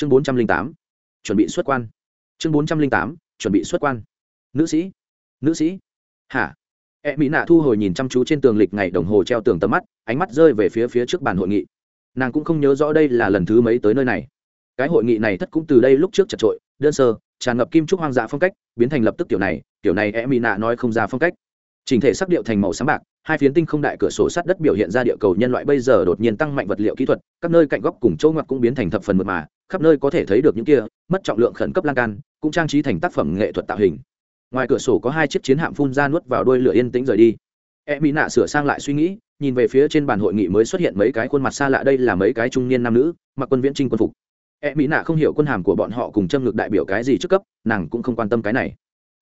chương bốn trăm linh tám, chuẩn bị xuất quan. Chương bốn trăm linh tám, chuẩn bị xuất quan. Nữ sĩ nữ sĩ. Hả? E mỹ nạ thu hồi nhìn chăm chú trên tường lịch ngày đồng hồ treo tường tầm mắt, ánh mắt rơi về phía phía trước bàn hội nghị. Nàng cũng không nhớ rõ đây là lần thứ mấy tới nơi này. Cái hội nghị này thất cũng từ đây lúc trước chật trội, đơn sơ, tràn ngập kim trúc hoang dã phong cách, biến thành lập tức kiểu này kiểu này e mỹ nạ nói không ra phong cách chỉnh thể sắc điệu thành màu sáng bạc, hai phiến tinh không đại cửa sổ sát đất biểu hiện ra địa cầu nhân loại bây giờ đột nhiên tăng mạnh vật liệu kỹ thuật, các nơi cạnh góc cùng chỗ ngoặt cũng biến thành thập phần mượt mà, khắp nơi có thể thấy được những kia mất trọng lượng khẩn cấp lan can, cũng trang trí thành tác phẩm nghệ thuật tạo hình. Ngoài cửa sổ có hai chiếc chiến hạm phun ra nuốt vào đuôi lửa yên tĩnh rời đi. E mỹ nạ sửa sang lại suy nghĩ, nhìn về phía trên bàn hội nghị mới xuất hiện mấy cái khuôn mặt xa lạ đây là mấy cái trung niên nam nữ, mặc quân viễn trinh quân phục. E mỹ nạ không hiểu quân hàm của bọn họ cùng châm ngược đại biểu cái gì trước cấp, nàng cũng không quan tâm cái này.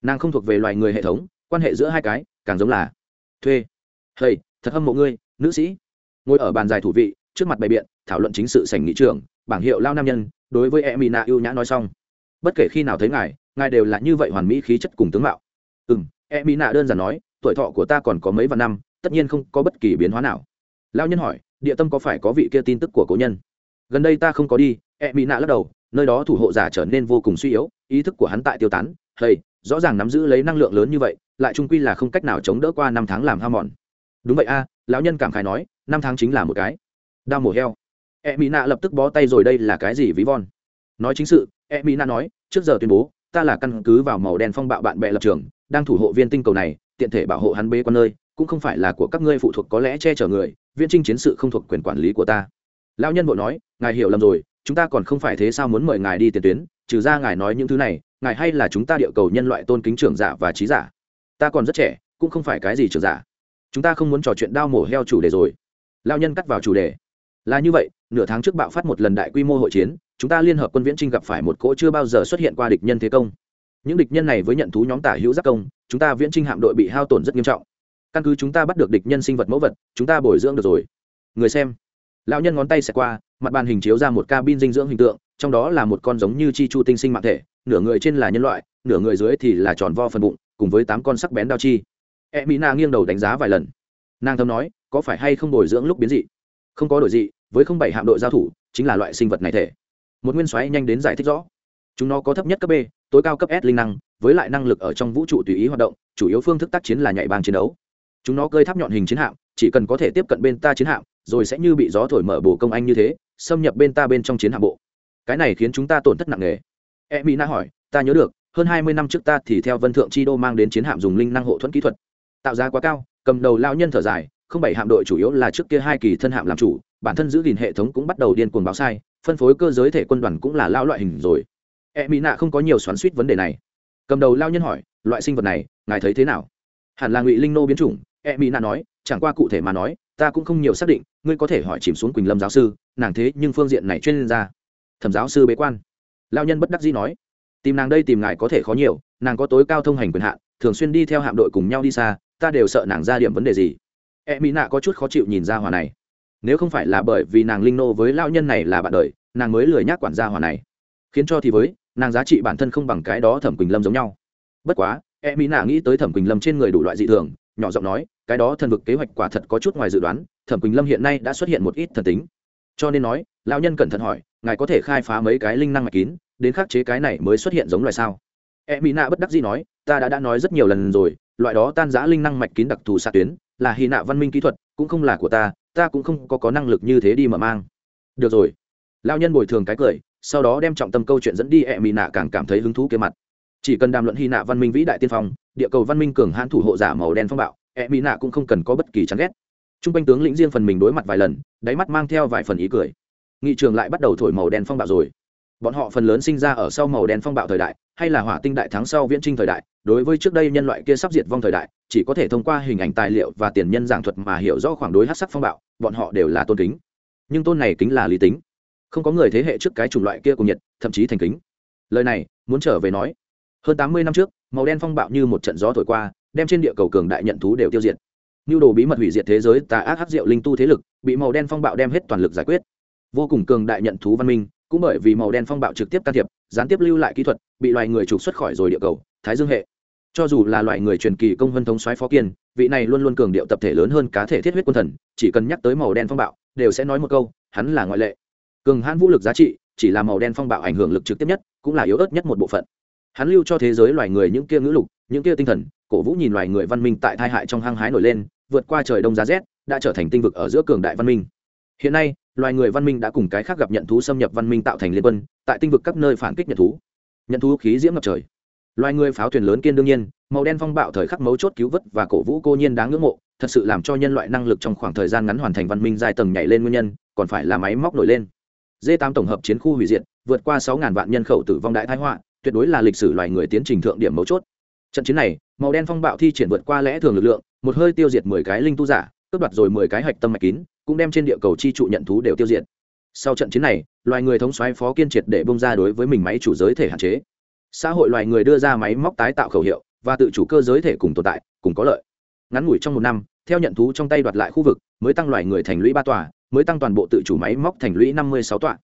Nàng không thuộc về loài người hệ thống, quan hệ giữa hai cái càng giống là thuê. Hey, thật hâm mộ ngươi, nữ sĩ. Ngồi ở bàn dài thủ vị, trước mặt bày biện, thảo luận chính sự sảnh nghị trường, bảng hiệu lao nam nhân, đối với em mỹ nạ ưu nhã nói xong. Bất kể khi nào thấy ngài ngài đều là như vậy hoàn mỹ khí chất cùng tướng mạo. Ừ m e mỹ nạ đơn giản nói, tuổi thọ của ta còn có mấy vạn năm, tất nhiên không có bất kỳ biến hóa nào. Lao nhân hỏi, địa tâm có phải có vị kia tin tức của cố nhân? Gần đây ta không có đi em mỹ nạ lắc đầu, nơi đó thủ hộ giả trở nên vô cùng suy yếu, ý thức của hắn tại tiêu tán. Hay rõ ràng nắm giữ lấy năng lượng lớn như vậy lại trung quy là không cách nào chống đỡ qua năm tháng làm ham mòn. Đúng vậy a, lão nhân cảm khái nói, năm tháng chính là một cái. Đau mổ heo. E mỹ nạ lập tức bó tay rồi, đây là cái gì ví von? Nói chính sự e mỹ nạ nói, trước giờ tuyên bố, ta là căn cứ vào màu đen phong bạo bạn bè lập trường, đang thủ hộ viên tinh cầu này, tiện thể bảo hộ hắn bế quan nơi, cũng không phải là của các ngươi phụ thuộc có lẽ che chở người viên trinh chiến sự không thuộc quyền quản lý của ta. Lão nhân bộ nói, ngài hiểu lầm rồi, chúng ta còn không phải thế sao muốn mời ngài đi tiền tuyến, trừ ra ngài nói những thứ này, ngài hay là chúng ta địa cầu nhân loại tôn kính trưởng giả và trí giả ta còn rất trẻ, cũng không phải cái gì trưởng giả. Chúng ta không muốn trò chuyện đao mổ heo chủ đề rồi. Lao nhân cắt vào chủ đề. Là như vậy, nửa tháng trước bạo phát một lần đại quy mô hội chiến, chúng ta liên hợp quân viễn trinh gặp phải một cỗ chưa bao giờ xuất hiện qua địch nhân thế công. Những địch nhân này với nhận thú nhóm tả hữu giác công, chúng ta viễn trinh hạm đội bị hao tổn rất nghiêm trọng. Căn cứ chúng ta bắt được địch nhân sinh vật mẫu vật, chúng ta bồi dưỡng được rồi. Người xem. Lão nhân ngón tay xẹt qua, mặt bàn hình chiếu ra một cabin dinh dưỡng hình tượng, trong đó là một con giống như chi chu tinh sinh mạng thể, nửa người trên là nhân loại, nửa người dưới thì là tròn vo phần bụng cùng với tám con sắc bén đao chi. E mỹ na nghiêng đầu đánh giá vài lần. Nàng thầm nói, có phải hay không bồi dưỡng lúc biến dị? Không có đổi dị, với không bảy hạm đội giao thủ, chính là loại sinh vật này thể. Một nguyên xoáy nhanh đến giải thích rõ. Chúng nó có thấp nhất cấp b, tối cao cấp s linh năng, với lại năng lực ở trong vũ trụ tùy ý hoạt động, chủ yếu phương thức tác chiến là nhạy bang chiến đấu. Chúng nó cơi tháp nhọn hình chiến hạm, chỉ cần có thể tiếp cận bên ta chiến hạm, rồi sẽ như bị gió thổi mở bổ công anh như thế, xâm nhập bên ta bên trong chiến hạm bộ. Cái này khiến chúng ta tổn thất nặng nề. E mỹ na hỏi, ta nhớ được hơn hai mươi năm trước ta thì theo vân thượng chi đô mang đến chiến hạm dùng linh năng hộ thuẫn kỹ thuật. Tạo giá quá cao, cầm đầu lao nhân thở dài, không bảy hạm đội chủ yếu là trước kia hai kỳ thân hạm làm chủ, bản thân giữ gìn hệ thống cũng bắt đầu điên cuồng báo sai, phân phối cơ giới thể quân đoàn cũng là lao loại hình rồi. E mỹ nạ không có nhiều xoắn suýt vấn đề này. Cầm đầu lao nhân hỏi, loại sinh vật này, ngài thấy thế nào? Hẳn là ngụy linh nô biến chủng. E mỹ nạ nói, chẳng qua cụ thể mà nói, ta cũng không nhiều xác định, ngươi có thể hỏi chìm xuống quỳnh lâm giáo sư, nàng thế nhưng phương diện này chuyên gia. Thẩm giáo sư bế quan. Lao nhân bất đắc dĩ nói tìm nàng đây tìm ngài có thể khó nhiều, nàng có tối cao thông hành quyền hạn, thường xuyên đi theo hạm đội cùng nhau đi xa, ta đều sợ nàng ra điểm vấn đề gì. E mỹ nạ có chút khó chịu nhìn ra hòa này. Nếu không phải là bởi vì nàng linh nô với lao nhân này là bạn đời, nàng mới lười nhác quản gia hòa này. Khiến cho thì với, nàng giá trị bản thân không bằng cái đó thẩm quỳnh lâm giống nhau. Bất quá e mỹ nạ nghĩ tới thẩm quỳnh lâm trên người đủ loại dị thường, nhỏ giọng nói, cái đó thần vực kế hoạch quả thật có chút ngoài dự đoán, thẩm quỳnh lâm hiện nay đã xuất hiện một ít thần tính. Cho nên nói, lão nhân cẩn thận hỏi, ngài có thể khai phá mấy cái linh năng mạch kín đến khắc chế cái này mới xuất hiện giống loài sao? E mỹ nạ bất đắc dĩ nói, ta đã đã nói rất nhiều lần rồi, loại đó tan giã linh năng mạch kín đặc thù xạ tuyến, là hy nạ văn minh kỹ thuật, cũng không là của ta ta cũng không có có năng lực như thế đi mở mang. Được rồi. Lao nhân bồi thường cái cười, sau đó đem trọng tâm câu chuyện dẫn đi e mỹ nạ càng cảm thấy hứng thú kế mặt. Chỉ cần đàm luận hy nạ văn minh vĩ đại tiên phong, địa cầu văn minh cường hãn thủ hộ giả màu đen phong bạo e mỹ nạ cũng không cần có bất kỳ chán ghét. T r u n g quanh tướng lĩnh riêng phần mình đối mặt vài lần, đáy mắt mang theo vài phần ý cười. Nghị trường lại bắt đầu thổi màu đen phong bạo rồi bọn họ phần lớn sinh ra ở sau màu đen phong bạo thời đại, hay là hỏa tinh đại thắng sau viễn trinh thời đại, đối với trước đây nhân loại kia sắp diệt vong thời đại, chỉ có thể thông qua hình ảnh tài liệu và tiền nhân giảng thuật mà hiểu rõ khoảng đối hát sắc phong bạo, bọn họ đều là tôn kính. Nhưng tôn này kính là lý tính. Không có người thế hệ trước cái chủng loại kia cùng nhiệt, thậm chí thành kính. Lời này, muốn trở về nói. Hơn tám mươi năm trước, màu đen phong bạo như một trận gió thổi qua, đem trên địa cầu cường đại nhận thú đều tiêu diệt. Nhu đồ bí mật hủy diệt thế giới tà ác hắc diệu linh tu thế lực, bị màu đen phong bạo đem hết toàn lực giải quyết. Vô cùng cường đại nhận thú văn minh cũng bởi vì màu đen phong bạo trực tiếp can thiệp, gián tiếp lưu lại kỹ thuật, bị loài người trục xuất khỏi rồi địa cầu, thái dương hệ. Cho dù là loài người truyền kỳ công vân thống soái phó kiên, vị này luôn luôn cường điệu tập thể lớn hơn cá thể thiết huyết quân thần, chỉ cần nhắc tới màu đen phong bạo, đều sẽ nói một câu, hắn là ngoại lệ. Cường hãn vũ lực giá trị, chỉ là màu đen phong bạo ảnh hưởng lực trực tiếp nhất, cũng là yếu ớt nhất một bộ phận. Hắn lưu cho thế giới loài người những kia ngữ lục, những kia tinh thần, cổ vũ nhìn loài người văn minh tại thai hại trong hang hái nổi lên, vượt qua trời đông giá rét, đã trở thành tinh vực ở giữa cường đại văn minh. Hiện nay loài người văn minh đã cùng cái khác gặp nhận thú xâm nhập văn minh tạo thành liên quân, tại tinh vực các nơi phản kích nhận thú. Nhận thú khí diễm ngập trời. Loài người pháo thuyền lớn kiên đương nhiên, màu đen phong bạo thời khắc mấu chốt cứu vớt và cổ vũ cô nhiên đáng ngưỡng mộ, thật sự làm cho nhân loại năng lực trong khoảng thời gian ngắn hoàn thành văn minh giai tầng nhảy lên nguyên nhân, còn phải là máy móc nổi lên. D 8 tổng hợp chiến khu hủy diệt, vượt qua 6.000 vạn nhân khẩu tử vong đại thái họa, tuyệt đối là lịch sử loài người tiến trình thượng điểm mấu chốt. Trận chiến này, màu đen phong bạo thi triển vượt qua lẽ thường lực lượng, một hơi tiêu diệt 10 cái linh tu giả cướp đoạt rồi 10 cái hạch tâm mạch kín, cũng đem trên địa cầu chi trụ nhận thú đều tiêu diệt. Sau trận chiến này, loài người thống soái phó kiên triệt để bông ra đối với mình máy chủ giới thể hạn chế. Xã hội loài người đưa ra máy móc tái tạo khẩu hiệu và tự chủ cơ giới thể cùng tồn tại, cùng có lợi. Ngắn ngủi trong một năm, theo nhận thú trong tay đoạt lại khu vực, mới tăng loài người thành lũy ba tòa, mới tăng toàn bộ tự chủ máy móc thành lũy năm mươi sáu tòa.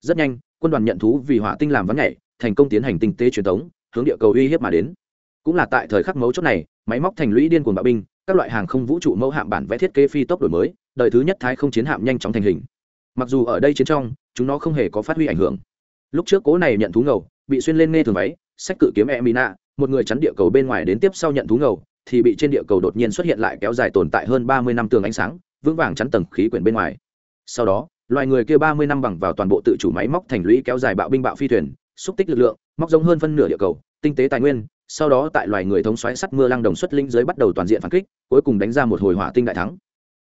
Rất nhanh, quân đoàn nhận thú vì hỏa tinh làm vắng nhảy, thành công tiến hành tinh tế truyền thống, hướng địa cầu uy hiếp mà đến. Cũng là tại thời khắc mấu chốt này, máy móc thành lũy điên cuồng bạo binh các loại hàng không vũ trụ mẫu hạm bản vẽ thiết kế phi tốc đổi mới, đời thứ nhất thái không chiến hạm nhanh chóng thành hình. Mặc dù ở đây chiến trong, chúng nó không hề có phát huy ảnh hưởng. Lúc trước cố này nhận thú ngầu, bị xuyên lên nghe thường váy sách cự kiếm e mina một người chắn địa cầu bên ngoài đến tiếp sau nhận thú ngầu, thì bị trên địa cầu đột nhiên xuất hiện lại kéo dài tồn tại hơn ba mươi năm tường ánh sáng, vững vàng chắn tầng khí quyển bên ngoài. Sau đó, loài người kia ba mươi năm bằng vào toàn bộ tự chủ máy móc thành lũy kéo dài bạo binh bạo phi thuyền, xúc tích lực lượng, móc giống hơn phân nửa địa cầu, tinh tế tài nguyên sau đó tại loài người thống xoáy sắt mưa lăng đồng xuất linh giới bắt đầu toàn diện phản kích, cuối cùng đánh ra một hồi hỏa tinh đại thắng.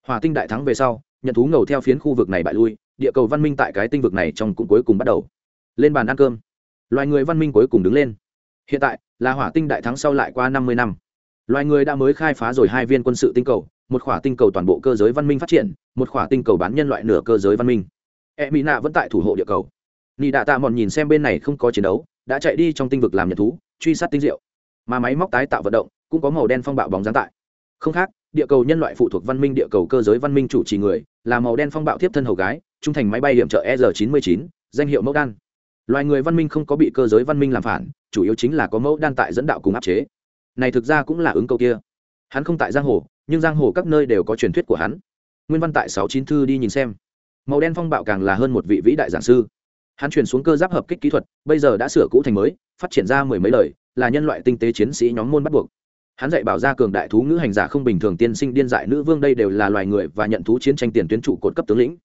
Hỏa tinh đại thắng về sau, nhận thú ngầu theo phiến khu vực này bại lui, địa cầu văn minh tại cái tinh vực này trong cũng cuối cùng bắt đầu. Lên bàn ăn cơm. Loài người văn minh cuối cùng đứng lên. Hiện tại, là hỏa tinh đại thắng sau lại qua năm mươi năm. Loài người đã mới khai phá rồi hai viên quân sự tinh cầu, một khỏa tinh cầu toàn bộ cơ giới văn minh phát triển, một khỏa tinh cầu bán nhân loại nửa cơ giới văn minh. E mỹ nạ vẫn tại thủ hộ địa cầu. Nị đạ tạ mòn nhìn xem bên này không có chiến đấu, đã chạy đi trong tinh vực làm nhật thú, truy sát tinh diệu mà máy móc tái tạo vận động cũng có màu đen phong bạo bóng dáng tại. Không khác, địa cầu nhân loại phụ thuộc văn minh địa cầu cơ giới văn minh chủ trì người, là màu đen phong bạo tiếp thân hầu gái, trung thành máy bay hiểm trợ e r 99 danh hiệu mẫu đan. Loài người văn minh không có bị cơ giới văn minh làm phản, chủ yếu chính là có mẫu đan tại dẫn đạo cùng áp chế. Này thực ra cũng là ứng câu kia. Hắn không tại giang hồ, nhưng giang hồ các nơi đều có truyền thuyết của hắn. Nguyên văn tại sáu chín thư đi nhìn xem. Màu đen phong bạo càng là hơn một vị vĩ đại giảng sư hắn chuyển xuống cơ giáp hợp kích kỹ thuật, bây giờ đã sửa cũ thành mới, phát triển ra mười mấy lời, là nhân loại tinh tế chiến sĩ nhóm môn bắt buộc. Hắn dạy bảo ra cường đại thú ngữ hành giả không bình thường tiên sinh, điên dại nữ vương đây đều là loài người và nhận thú chiến tranh tiền tuyến trụ cột cấp tướng lĩnh.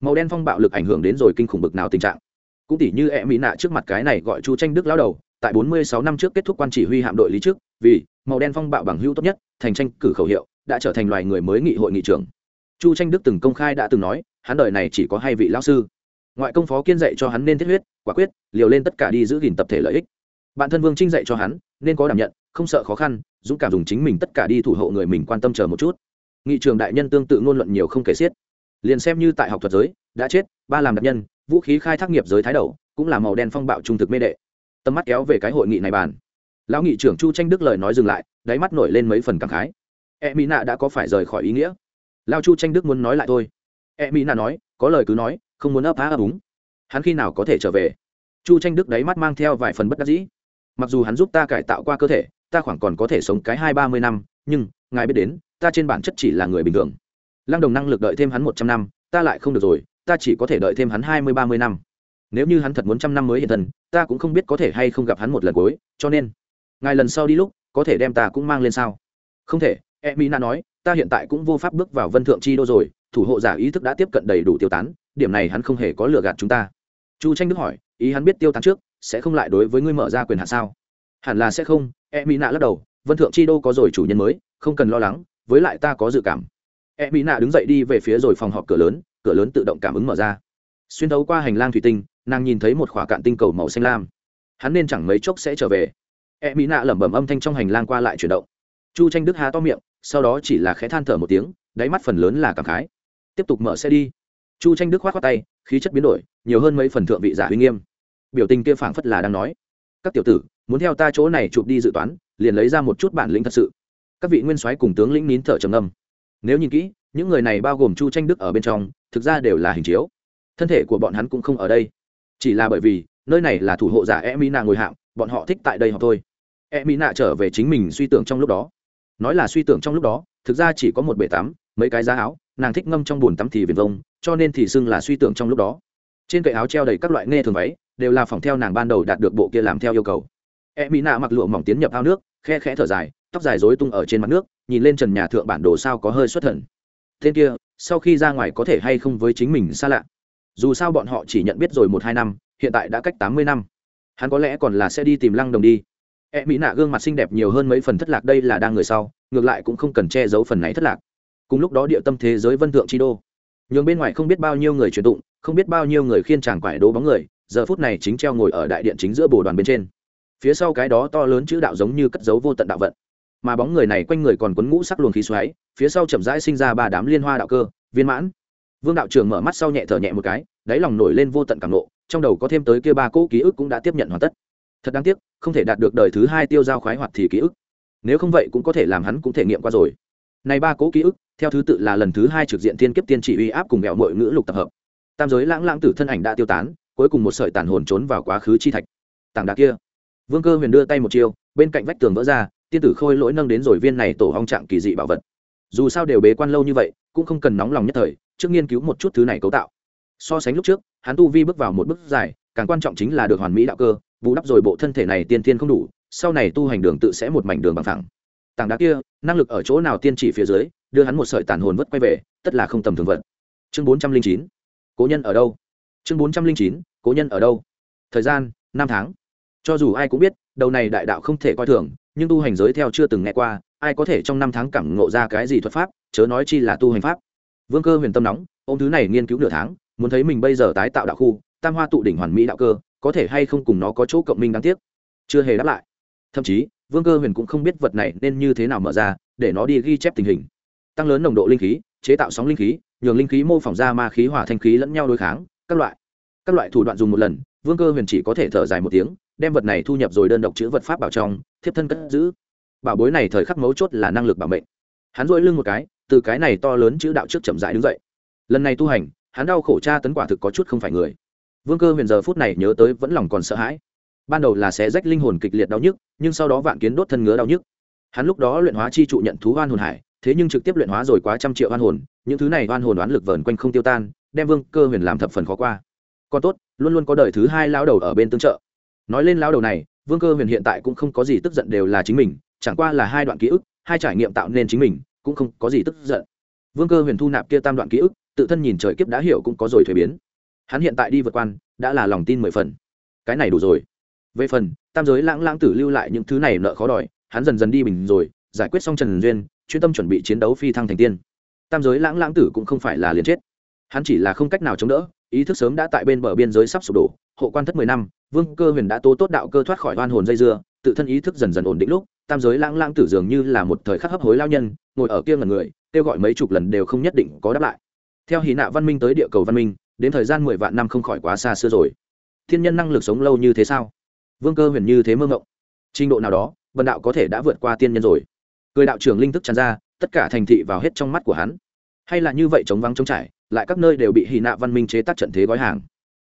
Màu đen phong bạo lực ảnh hưởng đến rồi kinh khủng bực nào tình trạng. Cũng tỉ như e mỹ nạ trước mặt cái này gọi chu tranh đức lao đầu, tại 46 năm trước kết thúc quan chỉ huy hạm đội lý trước, vì màu đen phong bạo bằng hữu tốt nhất, thành tranh cử khẩu hiệu, đã trở thành loài người mới nghị hội nghị trưởng. Chu tranh đức từng công khai đã từng nói, hắn đời này chỉ có hai vị lão sư ngoại công phó kiên dạy cho hắn nên thiết huyết, quả quyết, liều lên tất cả đi giữ gìn tập thể lợi ích. Bạn thân vương trinh dạy cho hắn, nên có đảm nhận, không sợ khó khăn, dũng cảm dùng chính mình tất cả đi thủ hộ người mình quan tâm chờ một chút. Nghị trường đại nhân tương tự ngôn luận nhiều không kể xiết. Liền xem như tại học thuật giới, đã chết, ba làm đặc nhân, vũ khí khai thác nghiệp giới thái đầu, cũng là màu đen phong bạo trung thực mê đệ. Tầm mắt kéo về cái hội nghị này bàn. Lão nghị trưởng chu tranh đức lời nói dừng lại, đáy mắt nổi lên mấy phần cảm khái. E mỹ nạ đã có phải rời khỏi ý nghĩa? Lao chu tranh đức muốn nói lại thôi. E mỹ nạ nói, có lời cứ nói không muốn ấp á ấp úng. Hắn khi nào có thể trở về? Chu tranh đức đáy mắt mang theo vài phần bất đắc dĩ. Mặc dù hắn giúp ta cải tạo qua cơ thể, ta khoảng còn có thể sống cái hai ba mươi năm, nhưng, ngài biết đến, ta trên bản chất chỉ là người bình thường. Lăng đồng năng lực đợi thêm hắn một trăm năm, ta lại không được rồi, ta chỉ có thể đợi thêm hắn hai mươi ba mươi năm. Nếu như hắn thật muốn trăm năm mới hiện thân, ta cũng không biết có thể hay không gặp hắn một lần cuối, cho nên, ngài lần sau đi lúc, có thể đem ta cũng mang lên sao? Không thể e mỹ na nói, ta hiện tại cũng vô pháp bước vào vân thượng chi đô rồi, thủ hộ giả ý thức đã tiếp cận đầy đủ tiêu tán điểm này hắn không hề có lừa gạt chúng ta. Chu tranh đức hỏi, ý hắn biết tiêu tán trước, sẽ không lại đối với ngươi mở ra quyền hạn sao? Hẳn là sẽ không e mỹ nạ lắc đầu, vân thượng chi đô có rồi chủ nhân mới, không cần lo lắng, với lại ta có dự cảm. E mỹ nạ đứng dậy đi về phía rồi phòng họp cửa lớn cửa lớn tự động cảm ứng mở ra. Xuyên thấu qua hành lang thủy tinh, nàng nhìn thấy một khỏa cạn tinh cầu màu xanh lam. Hắn nên chẳng mấy chốc sẽ trở về. E mỹ nạ lẩm bẩm âm thanh trong hành lang qua lại chuyển động. Chu tranh đức há to miệng, sau đó chỉ là khẽ than thở một tiếng, đáy mắt phần lớn là cảm khái. Tiếp tục mở xe đi chu tranh đức k h o á t tay, khí chất biến đổi, nhiều hơn mấy phần thượng vị giả uy nghiêm. Biểu tình kia phảng phất là đang nói, các tiểu tử, muốn theo ta chỗ này chụp đi dự toán, liền lấy ra một chút bản lĩnh thật sự. Các vị nguyên soái cùng tướng lĩnh nín thở trầm ngâm. Nếu nhìn kỹ, những người này bao gồm chu tranh đức ở bên trong, thực ra đều là hình chiếu. Thân thể của bọn hắn cũng không ở đây. Chỉ là bởi vì, nơi này là thủ hộ giả e mỹ nạ ngồi hạng, bọn họ thích tại đây họ thôi. E mỹ nạ trở về chính mình suy tưởng trong lúc đó. Nói là suy tưởng trong lúc đó, thực ra chỉ có một bể tắm, mấy cái giá áo nàng thích ngâm trong bùn tắm thì viền vông, cho nên thì xưng là suy tưởng trong lúc đó. Trên cậy áo treo đầy các loại nghe thường váy, đều là phòng theo nàng ban đầu đạt được bộ kia làm theo yêu cầu. E mỹ nạ mặc lụa mỏng tiến nhập ao nước, khe khẽ thở dài, tóc dài rối tung ở trên mặt nước, nhìn lên trần nhà thượng bản đồ sao có hơi xuất thần. Tên kia, sau khi ra ngoài có thể hay không với chính mình xa lạ? Dù sao bọn họ chỉ nhận biết rồi một hai năm, hiện tại đã cách tám mươi năm. Hắn có lẽ còn là sẽ đi tìm lăng đồng đi. E mỹ nạ gương mặt xinh đẹp nhiều hơn mấy phần thất lạc đây là đang người sau, ngược lại cũng không cần che giấu phần này thất lạc cùng lúc đó địa tâm thế giới vân thượng chi đô. Nhường bên ngoài không biết bao nhiêu người truyền tụng, không biết bao nhiêu người khiên chàng quải đố bóng người, giờ phút này chính treo ngồi ở đại điện chính giữa bồ đoàn bên trên. Phía sau cái đó to lớn chữ đạo giống như cất dấu vô tận đạo vận. Mà bóng người này quanh người còn quấn ngũ sắc luồng khí xoáy, phía sau chậm rãi sinh ra ba đám liên hoa đạo cơ, viên mãn. Vương đạo trưởng mở mắt sau nhẹ thở nhẹ một cái, đáy lòng nổi lên vô tận cảm nộ, trong đầu có thêm tới kia ba cỗ ký ức cũng đã tiếp nhận hoàn tất. Thật đáng tiếc, không thể đạt được đời thứ hai tiêu giao khoái hoạt thì ký ức. Nếu không vậy cũng có thể làm hắn cũng thể nghiệm qua rồi này ba cố ký ức, theo thứ tự là lần thứ hai trực diện tiên kiếp tiên chỉ uy áp cùng mẹo muội ngữ lục tập hợp. Tam giới lãng lãng tử thân ảnh đã tiêu tán, cuối cùng một sợi tàn hồn trốn vào quá khứ chi thạch. Tảng đá kia. Vương cơ huyền đưa tay một chiêu, bên cạnh vách tường vỡ ra, tiên tử khôi lỗi nâng đến rồi viên này tổ hong trạng kỳ dị bảo vật. Dù sao đều bế quan lâu như vậy, cũng không cần nóng lòng nhất thời, trước nghiên cứu một chút thứ này cấu tạo. So sánh lúc trước, hắn tu vi bước vào một bước dài, càng quan trọng chính là được hoàn mỹ đạo cơ, bù đắp rồi bộ thân thể này tiên tiên không đủ, sau này tu hành đường tự sẽ một mảnh đường bằng thẳng tảng đá kia, năng lực ở chỗ nào tiên chỉ phía dưới, đưa hắn một sợi tàn hồn vất quay về, tất là không tầm thường vật. Chương bốn trăm linh chín, cố nhân ở đâu? Chương bốn trăm linh chín, cố nhân ở đâu? Thời gian, năm tháng. Cho dù ai cũng biết, đầu này đại đạo không thể coi thường, nhưng tu hành giới theo chưa từng nghe qua, ai có thể trong năm tháng cảm ngộ ra cái gì thuật pháp, chớ nói chi là tu hành pháp. Vương cơ huyền tâm nóng ô m thứ này nghiên cứu nửa tháng, muốn thấy mình bây giờ tái tạo đạo khu, tam hoa tụ đỉnh hoàn mỹ đạo cơ, có thể hay không cùng nó có chỗ cộng minh đáng tiếc? Chưa hề đáp lại thậm chí, vương cơ huyền cũng không biết vật này nên như thế nào mở ra, để nó đi ghi chép tình hình. Tăng lớn nồng độ linh khí, chế tạo sóng linh khí, nhường linh khí mô phỏng ra ma khí hỏa thanh khí lẫn nhau đối kháng, các loại. Các loại thủ đoạn dùng một lần, vương cơ huyền chỉ có thể thở dài một tiếng, đem vật này thu nhập rồi đơn độc chữ vật pháp bảo trong, thiếp thân cất giữ. Bảo bối này thời khắc mấu chốt là năng lực bảo mệnh. Hắn dội lưng một cái, từ cái này to lớn chữ đạo trước chậm rãi đứng dậy. Lần này tu hành, hắn đau khổ tra tấn quả thực có chút không phải người. Vương cơ huyền giờ phút này nhớ tới vẫn lòng còn sợ hãi ban đầu là xé rách linh hồn kịch liệt đau nhức, nhưng sau đó vạn kiến đốt thân ngứa đau nhức. Hắn lúc đó luyện hóa chi trụ nhận thú hoan hồn hải, thế nhưng trực tiếp luyện hóa rồi quá trăm triệu oan hồn, những thứ này oan hồn đoán lực vờn quanh không tiêu tan, đem vương cơ huyền làm thập phần khó qua. Còn tốt, luôn luôn có đời thứ hai lao đầu ở bên tương trợ. Nói lên lao đầu này, vương cơ huyền hiện tại cũng không có gì tức giận đều là chính mình, chẳng qua là hai đoạn ký ức, hai trải nghiệm tạo nên chính mình, cũng không có gì tức giận. Vương cơ huyền thu nạp kia tam đoạn ký ức, tự thân nhìn trời kiếp đã hiểu cũng có rồi thuế biến. Hắn hiện tại đi vượt quan, đã là lòng tin mười phần. Cái này đủ rồi về phần, tam giới lãng lãng tử lưu lại những thứ này nợ khó đòi, hắn dần dần đi bình rồi, giải quyết xong trần duyên, chuyên tâm chuẩn bị chiến đấu phi thăng thành tiên. Tam giới lãng lãng tử cũng không phải là liền chết. Hắn chỉ là không cách nào chống đỡ, ý thức sớm đã tại bên bờ biên giới sắp sụp đổ, hộ quan thất mười năm, vương cơ huyền đã tố tốt đạo cơ thoát khỏi oan hồn dây dưa, tự thân ý thức dần dần ổn định lúc, tam giới lãng lãng tử dường như là một thời khắc hấp hối lao nhân, ngồi ở kia ngần người, kêu gọi mấy chục lần đều không nhất định có đáp lại. Theo hì nạ văn minh tới địa cầu văn minh, đến thời gian mười vạn năm không khỏi quá xa xưa rồi. Thiên nhân năng lực sống lâu như thế sao? Vương cơ huyền như thế mơ ngộng. Trình độ nào đó vần đạo có thể đã vượt qua tiên nhân rồi. Cười đạo trưởng linh thức tràn ra, tất cả thành thị vào hết trong mắt của hắn. Hay là như vậy chống vắng chống trải, lại các nơi đều bị hì nạ văn minh chế tác trận thế gói hàng.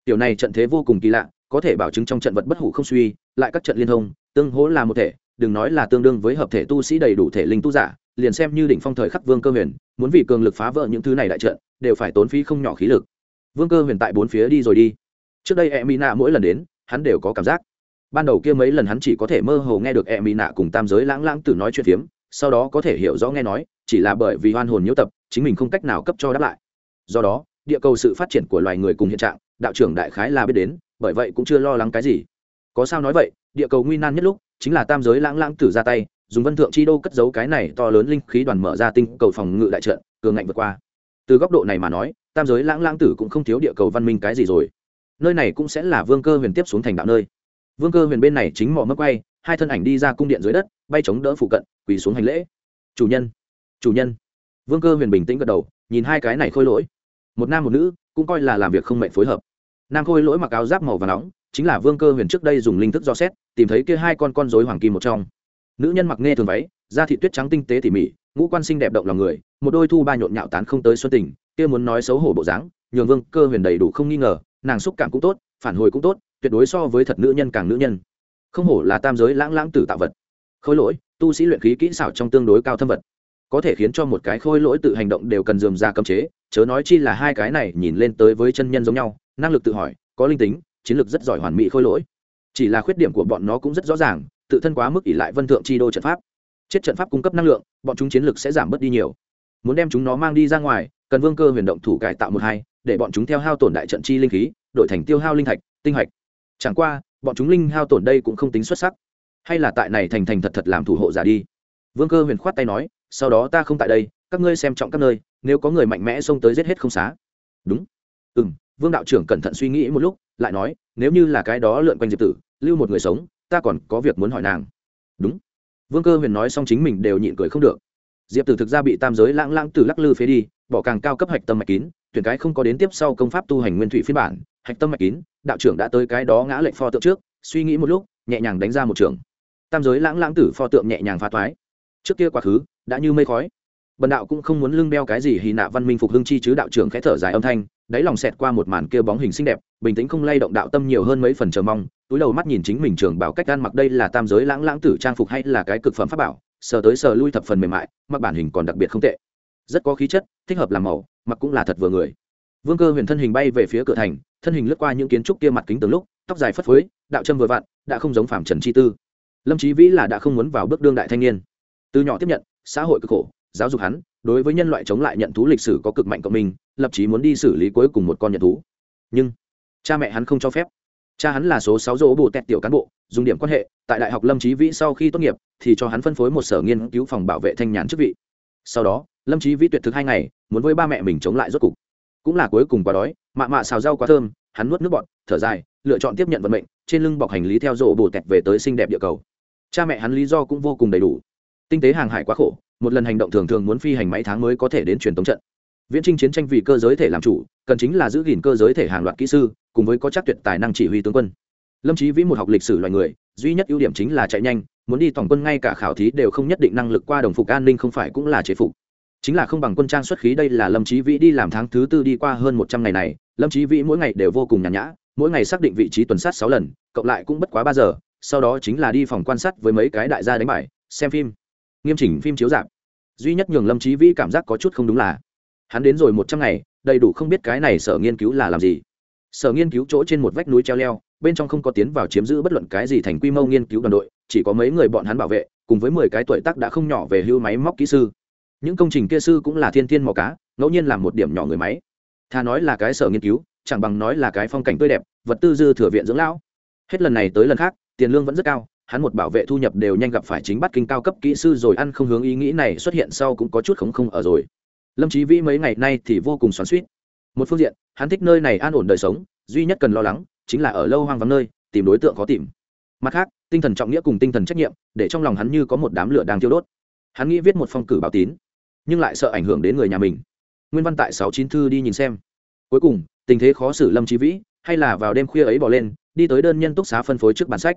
Tiểu này trận thế vô cùng kỳ lạ, có thể bảo chứng trong trận vật bất hủ không suy, lại các trận liên thông, tương hỗ là một thể, đừng nói là tương đương với hợp thể tu sĩ đầy đủ thể linh tu giả, liền xem như đỉnh phong thời khắc vương cơ huyền, muốn vì cường lực phá vỡ những thứ này đại trận, đều phải tốn phí không nhỏ khí lực. Vương cơ huyền tại bốn phía đi rồi đi. Trước đây e mỹ nạ mỗi lần đến, hắn đều có cảm giác ban đầu kia mấy lần hắn chỉ có thể mơ hồ nghe được e mỹ nạ cùng tam giới lãng lãng tử nói chuyện phiếm, sau đó có thể hiểu rõ nghe nói, chỉ là bởi vì hoan hồn nhiễu tập, chính mình không cách nào cấp cho đáp lại. Do đó, địa cầu sự phát triển của loài người cùng hiện trạng, đạo trưởng đại khái là biết đến, bởi vậy cũng chưa lo lắng cái gì. Có sao nói vậy, địa cầu nguy nan nhất lúc, chính là tam giới lãng lãng tử ra tay, dùng vân thượng chi đô cất giấu cái này to lớn linh khí đoàn mở ra tinh cầu phòng ngự đại trận, cường ngạnh vượt qua. Từ góc độ này mà nói, tam giới lãng lãng tử cũng không thiếu địa cầu văn minh cái gì rồi. Nơi này cũng sẽ là vương cơ huyền tiếp xuống thành đạo nơi vương cơ huyền bên này chính mò mất quay, hai thân ảnh đi ra cung điện dưới đất, bay chống đỡ phụ cận, quỳ xuống hành lễ. Chủ nhân chủ nhân. Vương cơ huyền bình tĩnh gật đầu, nhìn hai cái này khôi lỗi. Một nam một nữ, cũng coi là làm việc không mệnh phối hợp. Nam khôi lỗi mặc áo giáp màu và nóng, chính là vương cơ huyền trước đây dùng linh thức do xét, tìm thấy kia hai con con dối hoàng kim một trong. Nữ nhân mặc nghe thường váy, da thị tuyết trắng tinh tế tỉ mỉ, ngũ quan sinh đẹp động lòng người, một đôi thu ba nhộn nhạo tán không tới xuân tình, kia muốn nói xấu hổ bộ dáng, nhường vương cơ huyền đầy đủ không nghi ngờ, nàng xúc cảm cũng tốt, phản hồi cũng tốt tuyệt đối so với thật nữ nhân càng nữ nhân. Không hổ là tam giới lãng lãng tử tạo vật. Khôi lỗi, tu sĩ luyện khí kỹ xảo trong tương đối cao thâm vật. Có thể khiến cho một cái khôi lỗi tự hành động đều cần dườm ra cấm chế, chớ nói chi là hai cái này nhìn lên tới với chân nhân giống nhau, năng lực tự hỏi, có linh tính, chiến lược rất giỏi hoàn mỹ khôi lỗi. Chỉ là khuyết điểm của bọn nó cũng rất rõ ràng, tự thân quá mức ỷ lại vân thượng chi đô trận pháp. Chết trận pháp cung cấp năng lượng, bọn chúng chiến lược sẽ giảm bớt đi nhiều. Muốn đem chúng nó mang đi ra ngoài, cần vương cơ huyền động thủ cải tạo một hai, để bọn chúng theo hao tổn đại trận chi linh khí, đổi thành tiêu hao linh thạch, tinh hạch chẳng qua, bọn chúng linh hao tổn đây cũng không tính xuất sắc. Hay là tại này thành thành thật thật làm thủ hộ giả đi. Vương cơ huyền khoát tay nói, sau đó ta không tại đây, các ngươi xem trọng các nơi, nếu có người mạnh mẽ xông tới giết hết không xá. Đúng. Ừ m vương đạo trưởng cẩn thận suy nghĩ một lúc, lại nói, nếu như là cái đó lượn quanh diệp tử, lưu một người sống, ta còn có việc muốn hỏi nàng. Đúng. Vương cơ huyền nói xong chính mình đều nhịn cười không được. Diệp tử thực ra bị tam giới lãng lãng từ lắc lư phế đi, bỏ càng cao cấp hạch tâm mạch kín, tuyển cái không có đến tiếp sau công pháp tu hành nguyên thủy phiên bản hạch tâm mạch kín, đạo trưởng đã tới cái đó ngã lệnh pho tượng trước, suy nghĩ một lúc, nhẹ nhàng đánh ra một trường. Tam giới lãng lãng tử pho tượng nhẹ nhàng phá toái trước kia quá khứ, đã như mây khói. Bần đạo cũng không muốn lưng đeo cái gì hì nạ văn minh phục hưng chi chứ đạo trưởng khẽ thở dài âm thanh, đáy lòng xẹt qua một màn kia bóng hình xinh đẹp, bình tĩnh không lay động đạo tâm nhiều hơn mấy phần chờ mong, túi đầu mắt nhìn chính mình trường bảo cách ăn mặc đây là tam giới lãng lãng tử trang phục hay là cái cực phẩm pháp bảo, sờ tới sờ lui thập phần mềm mại, mặc bản hình còn đặc biệt không tệ. Rất có khí chất, thích hợp làm màu, mặc cũng là thật vừa người. Vương cơ huyền thân hình bay về phía cửa thành thân hình lướt qua những kiến trúc kia mặt kính từng lúc, tóc dài phất phới, đạo trâm vừa vặn, đã không giống phạm trần chi tư. Lâm trí vĩ là đã không muốn vào bước đương đại thanh niên. Từ nhỏ tiếp nhận, xã hội cực khổ, giáo dục hắn, đối với nhân loại chống lại nhận thú lịch sử có cực mạnh cộng minh, lập chí muốn đi xử lý cuối cùng một con nhận thú. Nhưng, cha mẹ hắn không cho phép. Cha hắn là số sáu dỗ bộ tẹt tiểu cán bộ, dùng điểm quan hệ, tại đại học lâm trí vĩ sau khi tốt nghiệp, thì cho hắn phân phối một sở nghiên cứu phòng bảo vệ thanh nhàn chức vị. Sau đó, lâm trí vĩ tuyệt thực hai ngày, muốn với ba mẹ mình chống lại rốt cục. Cũng là cuối cùng quá đói mạ mạ xào rau quá thơm, hắn nuốt nước bọt, thở dài, lựa chọn tiếp nhận vận mệnh, trên lưng bọc hành lý theo rổ bồ tẹt về tới xinh đẹp địa cầu. Cha mẹ hắn lý do cũng vô cùng đầy đủ. Tinh tế hàng hải quá khổ, một lần hành động thường thường muốn phi hành mấy tháng mới có thể đến truyền tống trận. Viễn trinh chiến tranh vì cơ giới thể làm chủ, cần chính là giữ gìn cơ giới thể hàng loạt kỹ sư, cùng với có chắc tuyệt tài năng chỉ huy tướng quân. Lâm trí vĩ một học lịch sử loài người, duy nhất ưu điểm chính là chạy nhanh, muốn đi tổng quân ngay cả khảo thí đều không nhất định năng lực qua đồng phục an ninh không phải cũng là chế phục chính là không bằng quân trang xuất khí, đây là lâm trí vĩ đi làm tháng thứ tư đi qua hơn một trăm ngày này, lâm trí vĩ mỗi ngày đều vô cùng nhàn nhã, mỗi ngày xác định vị trí tuần sát sáu lần, cộng lại cũng bất quá ba giờ, sau đó chính là đi phòng quan sát với mấy cái đại gia đánh bài, xem phim. Nghiêm chỉnh phim chiếu dạp duy nhất nhường lâm trí vĩ cảm giác có chút không đúng là, hắn đến rồi một trăm ngày, đầy đủ không biết cái này sở nghiên cứu là làm gì. Sở nghiên cứu chỗ trên một vách núi treo leo, bên trong không có tiến vào chiếm giữ bất luận cái gì thành quy mô nghiên cứu đoàn đội, chỉ có mấy người bọn hắn bảo vệ, cùng với mười cái tuổi tác đã không nhỏ về hưu máy móc kỹ sư những công trình kia sư cũng là thiên thiên mò cá, ngẫu nhiên làm một điểm nhỏ người máy. Thà nói là cái sở nghiên cứu, chẳng bằng nói là cái phong cảnh tươi đẹp, vật tư dư thừa viện dưỡng lão. Hết lần này tới lần khác, tiền lương vẫn rất cao, hắn một bảo vệ thu nhập đều nhanh gặp phải chính bắt kinh cao cấp kỹ sư rồi ăn không hướng ý nghĩ này xuất hiện sau cũng có chút khống không ở rồi. Lâm trí vĩ mấy ngày nay thì vô cùng xoắn suýt một phương diện, hắn thích nơi này an ổn đời sống, duy nhất cần lo lắng chính là ở lâu hoang vắng nơi, tìm đối tượng khó tìm. Mặt khác, tinh thần trọng nghĩa cùng tinh thần trách nhiệm, để trong lòng hắn như có một đám lửa đang thiêu đốt. Hắn nghĩ viết một phong cử báo tín nhưng lại sợ ảnh hưởng đến người nhà mình. Nguyên văn tại sáu chín thư đi nhìn xem. Cuối cùng, tình thế khó xử lâm trí vĩ, hay là vào đêm khuya ấy bỏ lên, đi tới đơn nhân túc xá phân phối trước bản sách.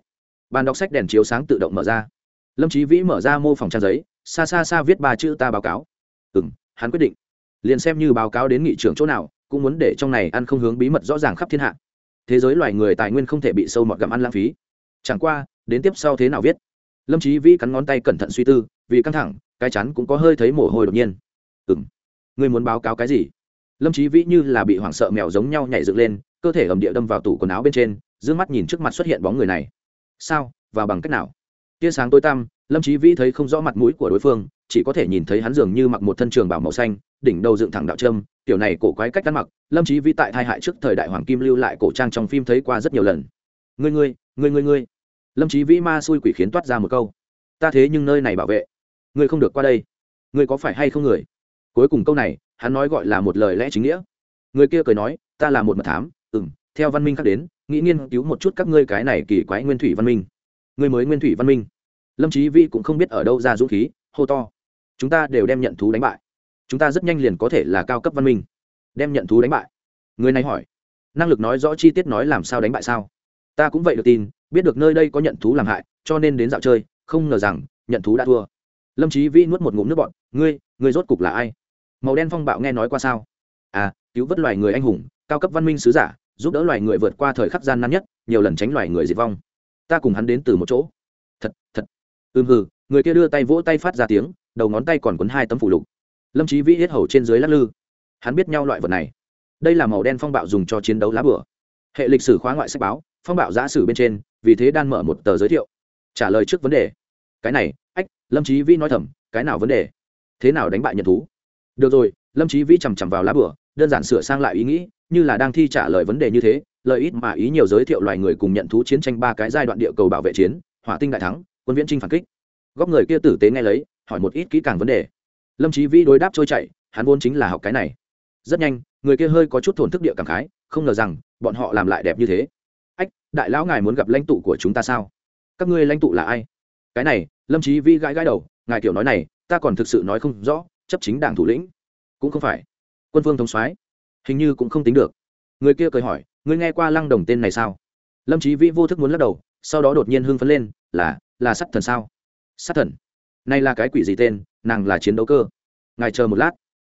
Bàn đọc sách đèn chiếu sáng tự động mở ra. Lâm trí vĩ mở ra mô phòng trang giấy, xa xa xa viết ba chữ ta báo cáo. Ừ m hắn quyết định. Liền xem như báo cáo đến nghị trưởng chỗ nào, cũng muốn để trong này ăn không hướng bí mật rõ ràng khắp thiên hạ. Thế giới loài người tài nguyên không thể bị sâu mọt gặm ăn lãng phí. Chẳng qua, đến tiếp sau thế nào viết? Lâm trí vĩ cắn ngón tay cẩn thận suy tư, vì căng thẳng cái chắn cũng có hơi thấy mồ hôi đột nhiên. Ừ m ngươi muốn báo cáo cái gì? Lâm trí vĩ như là bị hoảng sợ mèo giống nhau nhảy dựng lên, cơ thể ẩm địa đâm vào tủ quần áo bên trên d ư ơ n g mắt nhìn trước mặt xuất hiện bóng người này. Sao? Và bằng cách nào? Tia sáng tối tăm, lâm trí vĩ thấy không rõ mặt mũi của đối phương, chỉ có thể nhìn thấy hắn dường như mặc một thân trường bảo màu xanh, đỉnh đầu dựng thẳng đạo trâm kiểu này cổ quái cách ăn mặc, lâm trí vĩ tại thai hại trước thời đại hoàng kim lưu lại cổ trang trong phim thấy qua rất nhiều lần. Ngươi ngươi ngươi ngươi ngươi. Lâm trí vĩ ma xui quỷ khiến toát ra một câu. Ta thế nhưng nơi này bảo vệ ngươi không được qua đây. Ngươi có phải hay không người? Cuối cùng câu này, hắn nói gọi là một lời lẽ chính nghĩa. Người kia cười nói, ta là một mật thám ừ m theo văn minh khác đến, nghĩ nghiên cứu một chút các ngươi cái này kỳ quái nguyên thủy văn minh. Ngươi mới nguyên thủy văn minh. Lâm trí vi cũng không biết ở đâu ra dũng khí, hô to. Chúng ta đều đem nhận thú đánh bại. Chúng ta rất nhanh liền có thể là cao cấp văn minh. Đem nhận thú đánh bại. Người này hỏi. Năng lực nói rõ chi tiết nói làm sao đánh bại sao? Ta cũng vậy được tin, biết được nơi đây có nhận thú làm hại, cho nên đến dạo chơi, không ngờ rằng, nhận thú đã thua lâm trí vĩ nuốt một ngụm nước bọn ngươi ngươi rốt cục là ai? Màu đen phong bạo nghe nói qua sao? À cứu vớt loài người anh hùng, cao cấp văn minh sứ giả, giúp đỡ loài người vượt qua thời khắc gian nan nhất, nhiều lần tránh loài người diệt vong. Ta cùng hắn đến từ một chỗ. Thật thật. Ừm hừ. Người kia đưa tay vỗ tay phát ra tiếng, đầu ngón tay còn quấn hai tấm phủ lục. Lâm trí vĩ hết hầu trên dưới lắc lư. Hắn biết nhau loại vật này. Đây là màu đen phong bạo dùng cho chiến đấu lá bửa. Hệ lịch sử khóa ngoại sách báo, phong bạo giã sử bên trên, vì thế đan mở một tờ giới thiệu. Trả lời trước vấn đề. Cái này, ách lâm trí vĩ nói thầm, cái nào vấn đề? Thế nào đánh bại nhận thú? Được rồi. Lâm trí vĩ chằm chằm vào lá bửa, đơn giản sửa sang lại ý nghĩ, như là đang thi trả lời vấn đề như thế, lợi ít mà ý nhiều giới thiệu loài người cùng nhận thú chiến tranh ba cái giai đoạn địa cầu bảo vệ chiến, hỏa tinh đại thắng, quân viễn trinh phản kích. Góc người kia tử tế nghe lấy, hỏi một ít kỹ càng vấn đề. Lâm trí vĩ đối đáp trôi chảy, hắn vốn chính là học cái này. Rất nhanh, người kia hơi có chút thổn thức địa cảm khái, không ngờ rằng, bọn họ làm lại đẹp như thế. Ách, đại lão ngài muốn gặp lãnh tụ của chúng ta sao? Các ngươi lãnh tụ là ai? Cái này lâm trí Vi gãi gãi đầu, ngài kiểu nói này, ta còn thực sự nói không rõ, chấp chính đảng thủ lĩnh. Cũng không phải. Quân vương thống soái, hình như cũng không tính được. Người kia cười hỏi, ngươi nghe qua lăng đồng tên này sao? Lâm trí vĩ vô thức muốn lắc đầu, sau đó đột nhiên hưng phấn lên, là là sát thần sao? Sát thần? Này là cái quỷ gì tên, nàng là chiến đấu cơ. Ngài chờ một lát.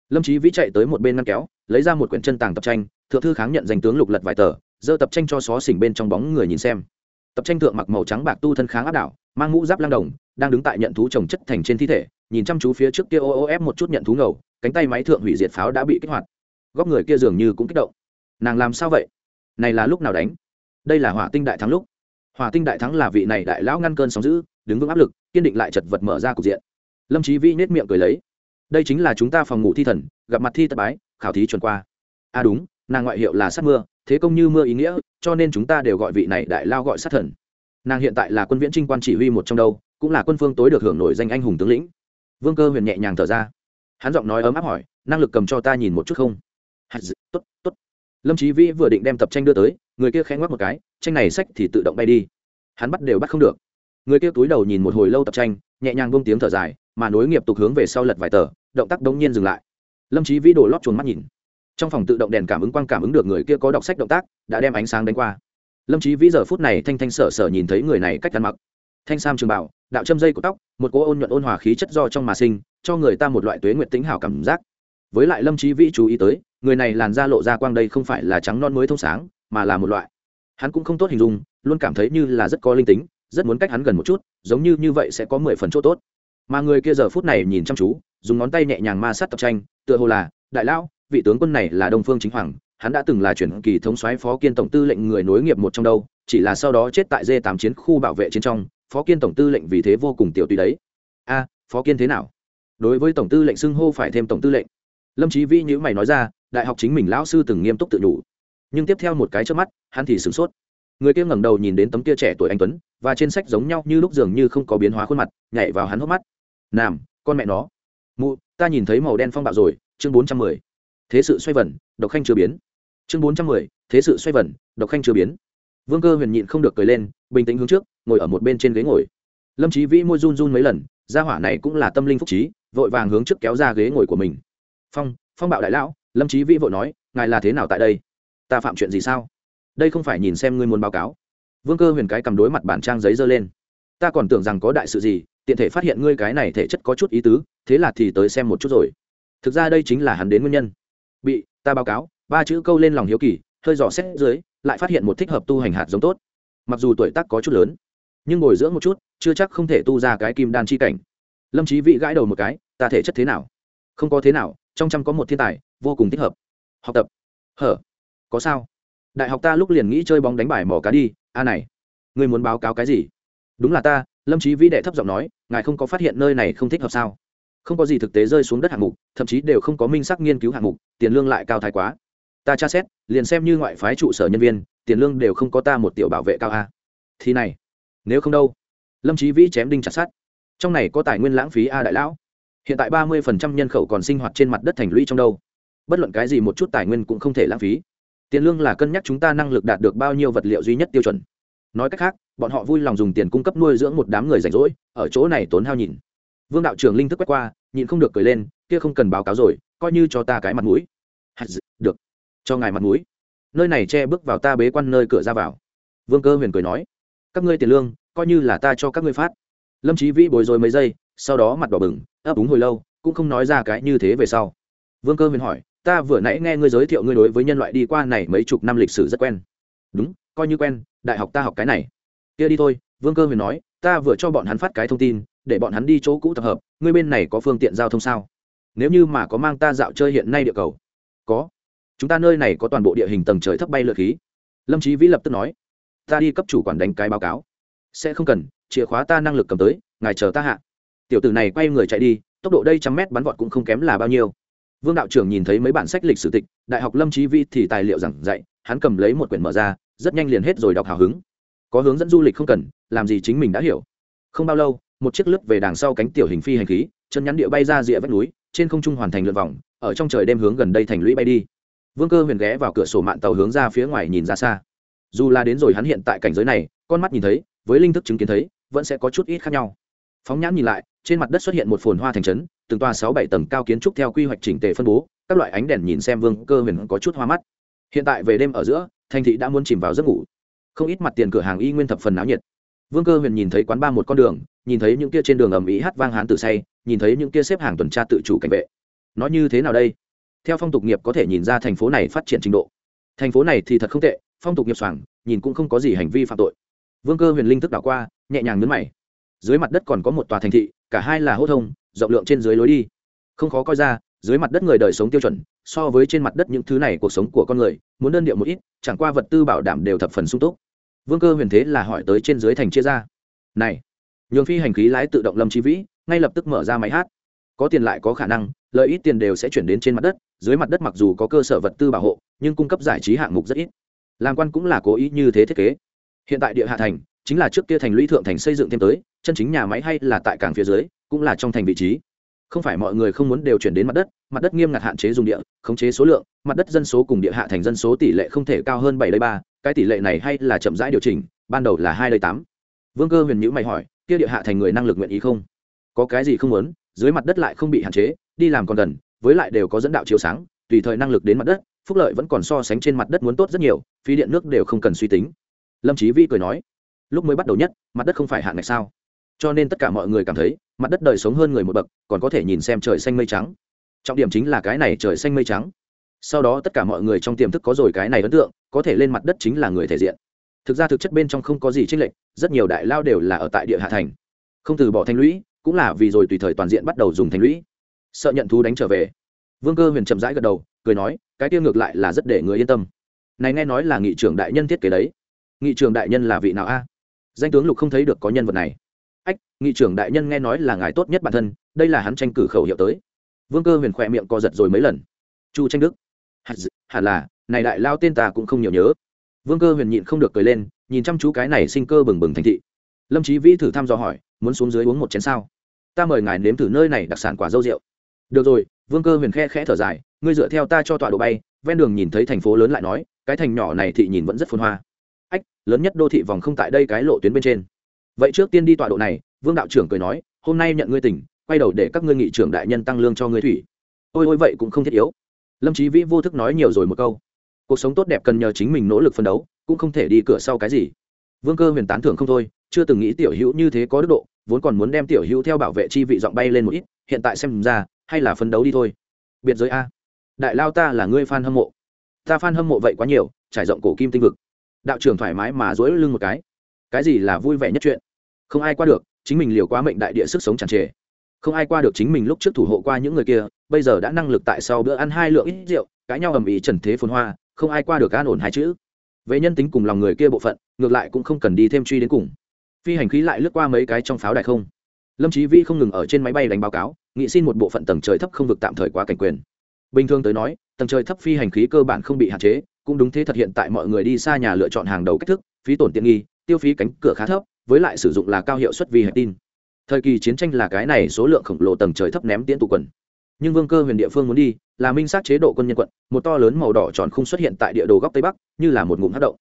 Lâm trí vĩ chạy tới một bên ngăn kéo, lấy ra một quyển chân tàng tập tranh, thượng thư kháng nhận danh tướng lục lật vài tờ, giơ tập tranh cho xó xỉnh bên trong bóng người nhìn xem tập tranh thượng mặc màu trắng bạc tu thân kháng áp đảo, mang mũ giáp lang đồng, đang đứng tại nhận thú trồng chất thành trên thi thể, nhìn chăm chú phía trước kia ô ô ép một chút nhận thú ngầu, cánh tay máy thượng hủy diệt pháo đã bị kích hoạt. Góc người kia dường như cũng kích động. Nàng làm sao vậy? Này là lúc nào đánh? Đây là hỏa tinh đại thắng lúc. Hỏa tinh đại thắng là vị này đại lão ngăn cơn sóng giữ, đứng vững áp lực, kiên định lại chật vật mở ra cục diện. Lâm trí vĩ nết miệng cười lấy. Đây chính là chúng ta phòng ngủ thi thần, gặp mặt thi tập bái, khảo thí chuẩn qua. À đúng, nàng ngoại hiệu là sát mưa thế công như mưa ý nghĩa, cho nên chúng ta đều gọi vị này đại lao gọi sát thần. Nàng hiện tại là quân viễn trinh quan chỉ huy một trong đâu, cũng là quân phương tối được hưởng nổi danh anh hùng tướng lĩnh. Vương cơ huyền nhẹ nhàng thở ra. Hắn giọng nói ấm áp hỏi, năng lực cầm cho ta nhìn một chút không? Tốt tốt. Lâm trí vĩ vừa định đem tập tranh đưa tới, người kia khẽ ngoắc một cái, tranh này sách thì tự động bay đi. Hắn bắt đều bắt không được. Người kia túi đầu nhìn một hồi lâu tập tranh, nhẹ nhàng bông tiếng thở dài, mà nối nghiệp tục hướng về sau lật vài tờ, động tác đống nhiên dừng lại. Lâm trí vĩ đổ lót chuồn mắt nhìn trong phòng tự động đèn cảm ứng quang cảm ứng được người kia có đọc sách động tác, đã đem ánh sáng đánh qua. Lâm trí vĩ giờ phút này thanh thanh sở sở nhìn thấy người này cách ăn mặc. Thanh sam trường bảo, đạo châm dây của tóc, một cô ôn nhuận ôn hòa khí chất do trong mà sinh, cho người ta một loại tuế nguyện tính hảo cảm giác. Với lại lâm trí vĩ chú ý tới, người này làn da lộ ra quang đây không phải là trắng non mới thông sáng, mà là một loại. Hắn cũng không tốt hình dung, luôn cảm thấy như là rất có linh tính, rất muốn cách hắn gần một chút, giống như như vậy sẽ có mười phần chỗ tốt. Mà người kia giờ phút này nhìn chăm chú, dùng ngón tay nhẹ nhàng ma sát tập tranh, tựa hồ là, đại lão vị tướng quân này là đông phương chính hoàng, hắn đã từng là chuyển kỳ thống soái phó kiên tổng tư lệnh người nối nghiệp một trong đâu, chỉ là sau đó chết tại d tám chiến khu bảo vệ chiến trong, phó kiên tổng tư lệnh vì thế vô cùng tiểu tùy đấy. A, phó kiên thế nào? Đối với tổng tư lệnh xưng hô phải thêm tổng tư lệnh. Lâm trí vĩ nhữ mày nói ra, đại học chính mình lão sư từng nghiêm túc tự đủ nhưng tiếp theo một cái trước mắt, hắn thì sửng sốt. Người kia ngẩng đầu nhìn đến tấm kia trẻ tuổi anh tuấn, và trên sách giống nhau như lúc dường như không có biến hóa khuôn mặt, nhảy vào hắn hốc mắt. Nam, con mẹ nó. Mụ, ta nhìn thấy màu đen phong bạo rồi, chương bốn trăm mười thế sự xoay vần, độc khanh chưa biến. Chương bốn trăm mười, thế sự xoay vần, độc khanh chưa biến. Vương cơ huyền nhịn không được cười lên, bình tĩnh hướng trước, ngồi ở một bên trên ghế ngồi. Lâm trí vĩ môi run run mấy lần, gia hỏa này cũng là tâm linh phúc trí, vội vàng hướng trước kéo ra ghế ngồi của mình. Phong phong bạo đại lão, lâm trí vĩ vội nói, ngài là thế nào tại đây? Ta phạm chuyện gì sao? Đây không phải nhìn xem ngươi muốn báo cáo. Vương cơ huyền cái cầm đối mặt bản trang giấy dơ lên. Ta còn tưởng rằng có đại sự gì, tiện thể phát hiện ngươi cái này thể chất có chút ý tứ, thế là thì tới xem một chút rồi. Thực ra đây chính là hắn đến nguyên nhân bị, ta báo cáo, ba chữ câu lên lòng hiếu kỳ, hơi dò xét dưới, lại phát hiện một thích hợp tu hành hạt giống tốt. Mặc dù tuổi tác có chút lớn, nhưng bồi dưỡng một chút, chưa chắc không thể tu ra cái kim đan chi cảnh. Lâm trí vị gãi đầu một cái, ta thể chất thế nào? Không có thế nào, trong trăm có một thiên tài, vô cùng thích hợp. Học tập. Hở, có sao? Đại học ta lúc liền nghĩ chơi bóng đánh bài mỏ cá đi, a này người muốn báo cáo cái gì? Đúng là ta, lâm trí vĩ đệ thấp giọng nói, ngài không có phát hiện nơi này không thích hợp sao? Không có gì thực tế rơi xuống đất hạng mục, thậm chí đều không có minh sắc nghiên cứu hạng mục, tiền lương lại cao thái quá. Ta tra xét, liền xem như ngoại phái trụ sở nhân viên, tiền lương đều không có ta một tiểu bảo vệ cao a. Thì này, nếu không đâu? Lâm trí vĩ chém đinh chặt sát trong này có tài nguyên lãng phí a đại lão. Hiện tại ba mươi nhân khẩu còn sinh hoạt trên mặt đất thành lũy trong đâu. Bất luận cái gì một chút tài nguyên cũng không thể lãng phí. Tiền lương là cân nhắc chúng ta năng lực đạt được bao nhiêu vật liệu duy nhất tiêu chuẩn. Nói cách khác, bọn họ vui lòng dùng tiền cung cấp nuôi dưỡng một đám người rảnh rỗi, ở chỗ này tốn hao nhìn vương đạo trưởng linh thức quét qua, nhịn không được cười lên, kia không cần báo cáo rồi, coi như cho ta cái mặt mũi. Được, cho ngài mặt mũi. Nơi này che bước vào ta bế quan nơi cửa ra vào. Vương cơ huyền cười nói, các ngươi tiền lương, coi như là ta cho các ngươi phát. Lâm trí vĩ bồi rồi mấy giây, sau đó mặt đỏ bừng, ấp úng hồi lâu, cũng không nói ra cái như thế về sau. Vương cơ huyền hỏi, ta vừa nãy nghe ngươi giới thiệu ngươi đối với nhân loại đi qua này mấy chục năm lịch sử rất quen. Đúng, coi như quen, đại học ta học cái này. Kia đi thôi. Vương cơ huyền nói, ta vừa cho bọn hắn phát cái thông tin để bọn hắn đi chỗ cũ tập hợp, ngươi bên này có phương tiện giao thông sao? Nếu như mà có mang ta dạo chơi hiện nay địa cầu. Có. Chúng ta nơi này có toàn bộ địa hình tầng trời thấp bay lượt khí. Lâm trí vĩ lập tức nói, ta đi cấp chủ quản đánh cái báo cáo. Sẽ không cần, chìa khóa ta năng lực cầm tới, ngài chờ ta hạ. Tiểu tử này quay người chạy đi, tốc độ đây trăm mét bắn vọt cũng không kém là bao nhiêu. Vương đạo trưởng nhìn thấy mấy bản sách lịch sử tịch, đại học lâm trí vĩ thì tài liệu giảng dạy, hắn cầm lấy một quyển mở ra, rất nhanh liền hết rồi đọc hào hứng. Có hướng dẫn du lịch không cần, làm gì chính mình đã hiểu. Không bao lâu một chiếc lướt về đằng sau cánh tiểu hình phi hành khí, chân nhắn địa bay ra rìa vách núi, trên không trung hoàn thành lượt vòng, ở trong trời đêm hướng gần đây thành lũy bay đi. Vương cơ huyền ghé vào cửa sổ mạng tàu hướng ra phía ngoài nhìn ra xa. Dù là đến rồi hắn hiện tại cảnh giới này, con mắt nhìn thấy, với linh thức chứng kiến thấy, vẫn sẽ có chút ít khác nhau. Phóng nhãn nhìn lại, trên mặt đất xuất hiện một phồn hoa thành trấn, từng tòa sáu bảy tầng cao kiến trúc theo quy hoạch chỉnh tề phân bố, các loại ánh đèn nhìn xem vương cơ huyền có chút hoa mắt. Hiện tại về đêm ở giữa, thành thị đã muốn chìm vào giấc ngủ. Không ít mặt tiền cửa hàng y nguyên thập phần náo nhiệt vương cơ huyền nhìn thấy quán ba một con đường, nhìn thấy những kia trên đường ầm ĩ hát vang hán tử say, nhìn thấy những kia xếp hàng tuần tra tự chủ cảnh vệ. Nói như thế nào đây? Theo phong tục nghiệp có thể nhìn ra thành phố này phát triển trình độ. Thành phố này thì thật không tệ, phong tục nghiệp soảng, nhìn cũng không có gì hành vi phạm tội. Vương cơ huyền linh thức đảo qua, nhẹ nhàng nhấn mày. Dưới mặt đất còn có một tòa thành thị, cả hai là hô thông, rộng lượng trên dưới lối đi. Không khó coi ra, dưới mặt đất người đời sống tiêu chuẩn, so với trên mặt đất những thứ này cuộc sống của con người, muốn đơn điệu một ít, chẳng qua vật tư bảo đảm đều thập phần sung túc vương cơ huyền thế là hỏi tới trên dưới thành chia ra. Này, nhường phi hành khí lái tự động lâm chi vĩ, ngay lập tức mở ra máy hát. Có tiền lại có khả năng, lợi ít tiền đều sẽ chuyển đến trên mặt đất, dưới mặt đất mặc dù có cơ sở vật tư bảo hộ, nhưng cung cấp giải trí hạng mục rất ít. Làm quan cũng là cố ý như thế thiết kế. Hiện tại địa hạ thành, chính là trước kia thành lũy thượng thành xây dựng thêm tới, chân chính nhà máy hay là tại cảng phía dưới, cũng là trong thành vị trí không phải mọi người không muốn đều chuyển đến mặt đất mặt đất nghiêm ngặt hạn chế dùng địa, khống chế số lượng, mặt đất dân số cùng địa hạ thành dân số tỷ lệ không thể cao hơn bảy ba, cái tỷ lệ này hay là chậm rãi điều chỉnh, ban đầu là hai lấy tám. Vương cơ huyền nhữ mày hỏi, kia địa hạ thành người năng lực nguyện ý không? Có cái gì không muốn, dưới mặt đất lại không bị hạn chế, đi làm còn gần, với lại đều có dẫn đạo chiếu sáng, tùy thời năng lực đến mặt đất, phúc lợi vẫn còn so sánh trên mặt đất muốn tốt rất nhiều, phí điện nước đều không cần suy tính. Lâm Chí vi cười nói, lúc mới bắt đầu nhất, mặt đất không phải hạn ngạch sao? Cho nên tất cả mọi người cảm thấy, mặt đất đời sống hơn người một bậc, còn có thể nhìn xem trời xanh mây trắng. Trọng điểm chính là cái này trời xanh mây trắng. Sau đó tất cả mọi người trong tiềm thức có rồi cái này ấn tượng, có thể lên mặt đất chính là người thể diện. Thực ra thực chất bên trong không có gì tranh lệch, rất nhiều đại lao đều là ở tại địa hạ thành. Không từ bỏ thanh lũy, cũng là vì rồi tùy thời toàn diện bắt đầu dùng thanh lũy. Sợ nhận thú đánh trở về. Vương cơ huyền chậm rãi gật đầu, cười nói, cái tiêu ngược lại là rất để người yên tâm. Này nghe nói là nghị trưởng đại nhân thiết kế đấy. Nghị trưởng đại nhân là vị nào a? Danh tướng lục không thấy được có nhân vật này nghị trưởng đại nhân nghe nói là ngài tốt nhất bản thân, đây là hắn tranh cử khẩu hiệu tới. Vương cơ huyền khỏe miệng co giật rồi mấy lần. Chu tranh đức. Hẳn là, này đại lao tên ta cũng không nhiều nhớ. Vương cơ huyền nhịn không được cười lên, nhìn chăm chú cái này sinh cơ bừng bừng thành thị. Lâm trí vĩ thử thăm dò hỏi, muốn xuống dưới uống một chén sao? Ta mời ngài nếm thử nơi này đặc sản quả dâu rượu. Được rồi. Vương cơ huyền khe khẽ thở dài, ngươi dựa theo ta cho tọa độ bay, ven đường nhìn thấy thành phố lớn lại nói, cái thành nhỏ này thị nhìn vẫn rất phồn hoa. Ách, lớn nhất đô thị vòng không tại đây cái lộ tuyến bên trên. Vậy trước tiên đi tọa độ này vương đạo trưởng cười nói, hôm nay nhận ngươi tỉnh quay đầu để các ngươi nghị trưởng đại nhân tăng lương cho ngươi thủy. Ôi ôi, vậy cũng không thiết yếu. Lâm trí vĩ vô thức nói nhiều rồi một câu. Cuộc sống tốt đẹp cần nhờ chính mình nỗ lực phấn đấu, cũng không thể đi cửa sau cái gì. Vương cơ huyền tán thưởng không thôi, chưa từng nghĩ tiểu hữu như thế có đức độ, vốn còn muốn đem tiểu hữu theo bảo vệ chi vị giọng bay lên một ít, hiện tại xem ra, hay là phấn đấu đi thôi. Biệt giới a. Đại lao ta là ngươi f a n hâm mộ. Ta f a n hâm mộ vậy quá nhiều, trải rộng cổ kim tinh vực. Đạo trưởng thoải mái mà dối lưng một cái. Cái gì là vui vẻ nhất chuyện? Không ai qua được chính mình liều quá mệnh đại địa sức sống tràn trề. Không ai qua được chính mình lúc trước thủ hộ qua những người kia, bây giờ đã năng lực tại sau bữa ăn hai lượng ít rượu, cãi nhau ầm ĩ trần thế phồn hoa, không ai qua được an ổn hai chữ. Về nhân tính cùng lòng người kia bộ phận, ngược lại cũng không cần đi thêm truy đến cùng. Phi hành khí lại lướt qua mấy cái trong pháo đài không. Lâm Chí vi không ngừng ở trên máy bay đánh báo cáo, nghị xin một bộ phận tầng trời thấp không vực tạm thời quá cảnh quyền. Bình thường tới nói, tầng trời thấp phi hành khí cơ bản không bị hạn chế, cũng đúng thế thật hiện tại mọi người đi xa nhà lựa chọn hàng đầu cách thức, phí tổn tiện nghi, tiêu phí cánh cửa khá thấp với lại sử dụng là cao hiệu suất vi hạch tin. Thời kỳ chiến tranh là cái này số lượng khổng lồ tầng trời thấp ném tiễn tụ quần. Nhưng vương cơ huyền địa phương muốn đi, là minh sát chế độ quân nhân quận, một to lớn màu đỏ tròn không xuất hiện tại địa đồ góc tây bắc, như là một ngụm hát động.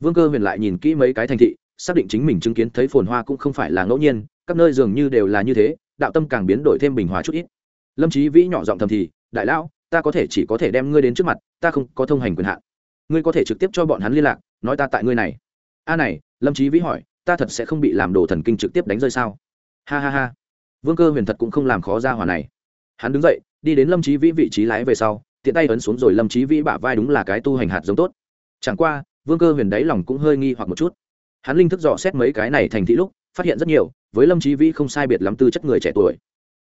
Vương cơ huyền lại nhìn kỹ mấy cái thành thị, xác định chính mình chứng kiến thấy phồn hoa cũng không phải là ngẫu nhiên, các nơi dường như đều là như thế, đạo tâm càng biến đổi thêm bình hòa chút ít. Lâm trí vĩ nhỏ giọng thầm thì, đại lão, ta có thể chỉ có thể đem ngươi đến trước mặt, ta không có thông hành quyền hạn. Ngươi có thể trực tiếp cho bọn hắn liên lạc, nói ta tại ngươi này. A này, lâm trí vĩ hỏi ta thật sẽ không bị làm đồ thần kinh trực tiếp đánh rơi sao? Ha ha ha. Vương cơ huyền thật cũng không làm khó ra hòa này. Hắn đứng dậy, đi đến lâm trí vĩ vị trí lái về sau, tiện tay ấn xuống rồi lâm trí vĩ bả vai đúng là cái tu hành hạt giống tốt. Chẳng qua, vương cơ huyền đáy lòng cũng hơi nghi hoặc một chút. Hắn linh thức dò xét mấy cái này thành thị lúc, phát hiện rất nhiều, với lâm trí vĩ không sai biệt lắm tư chất người trẻ tuổi.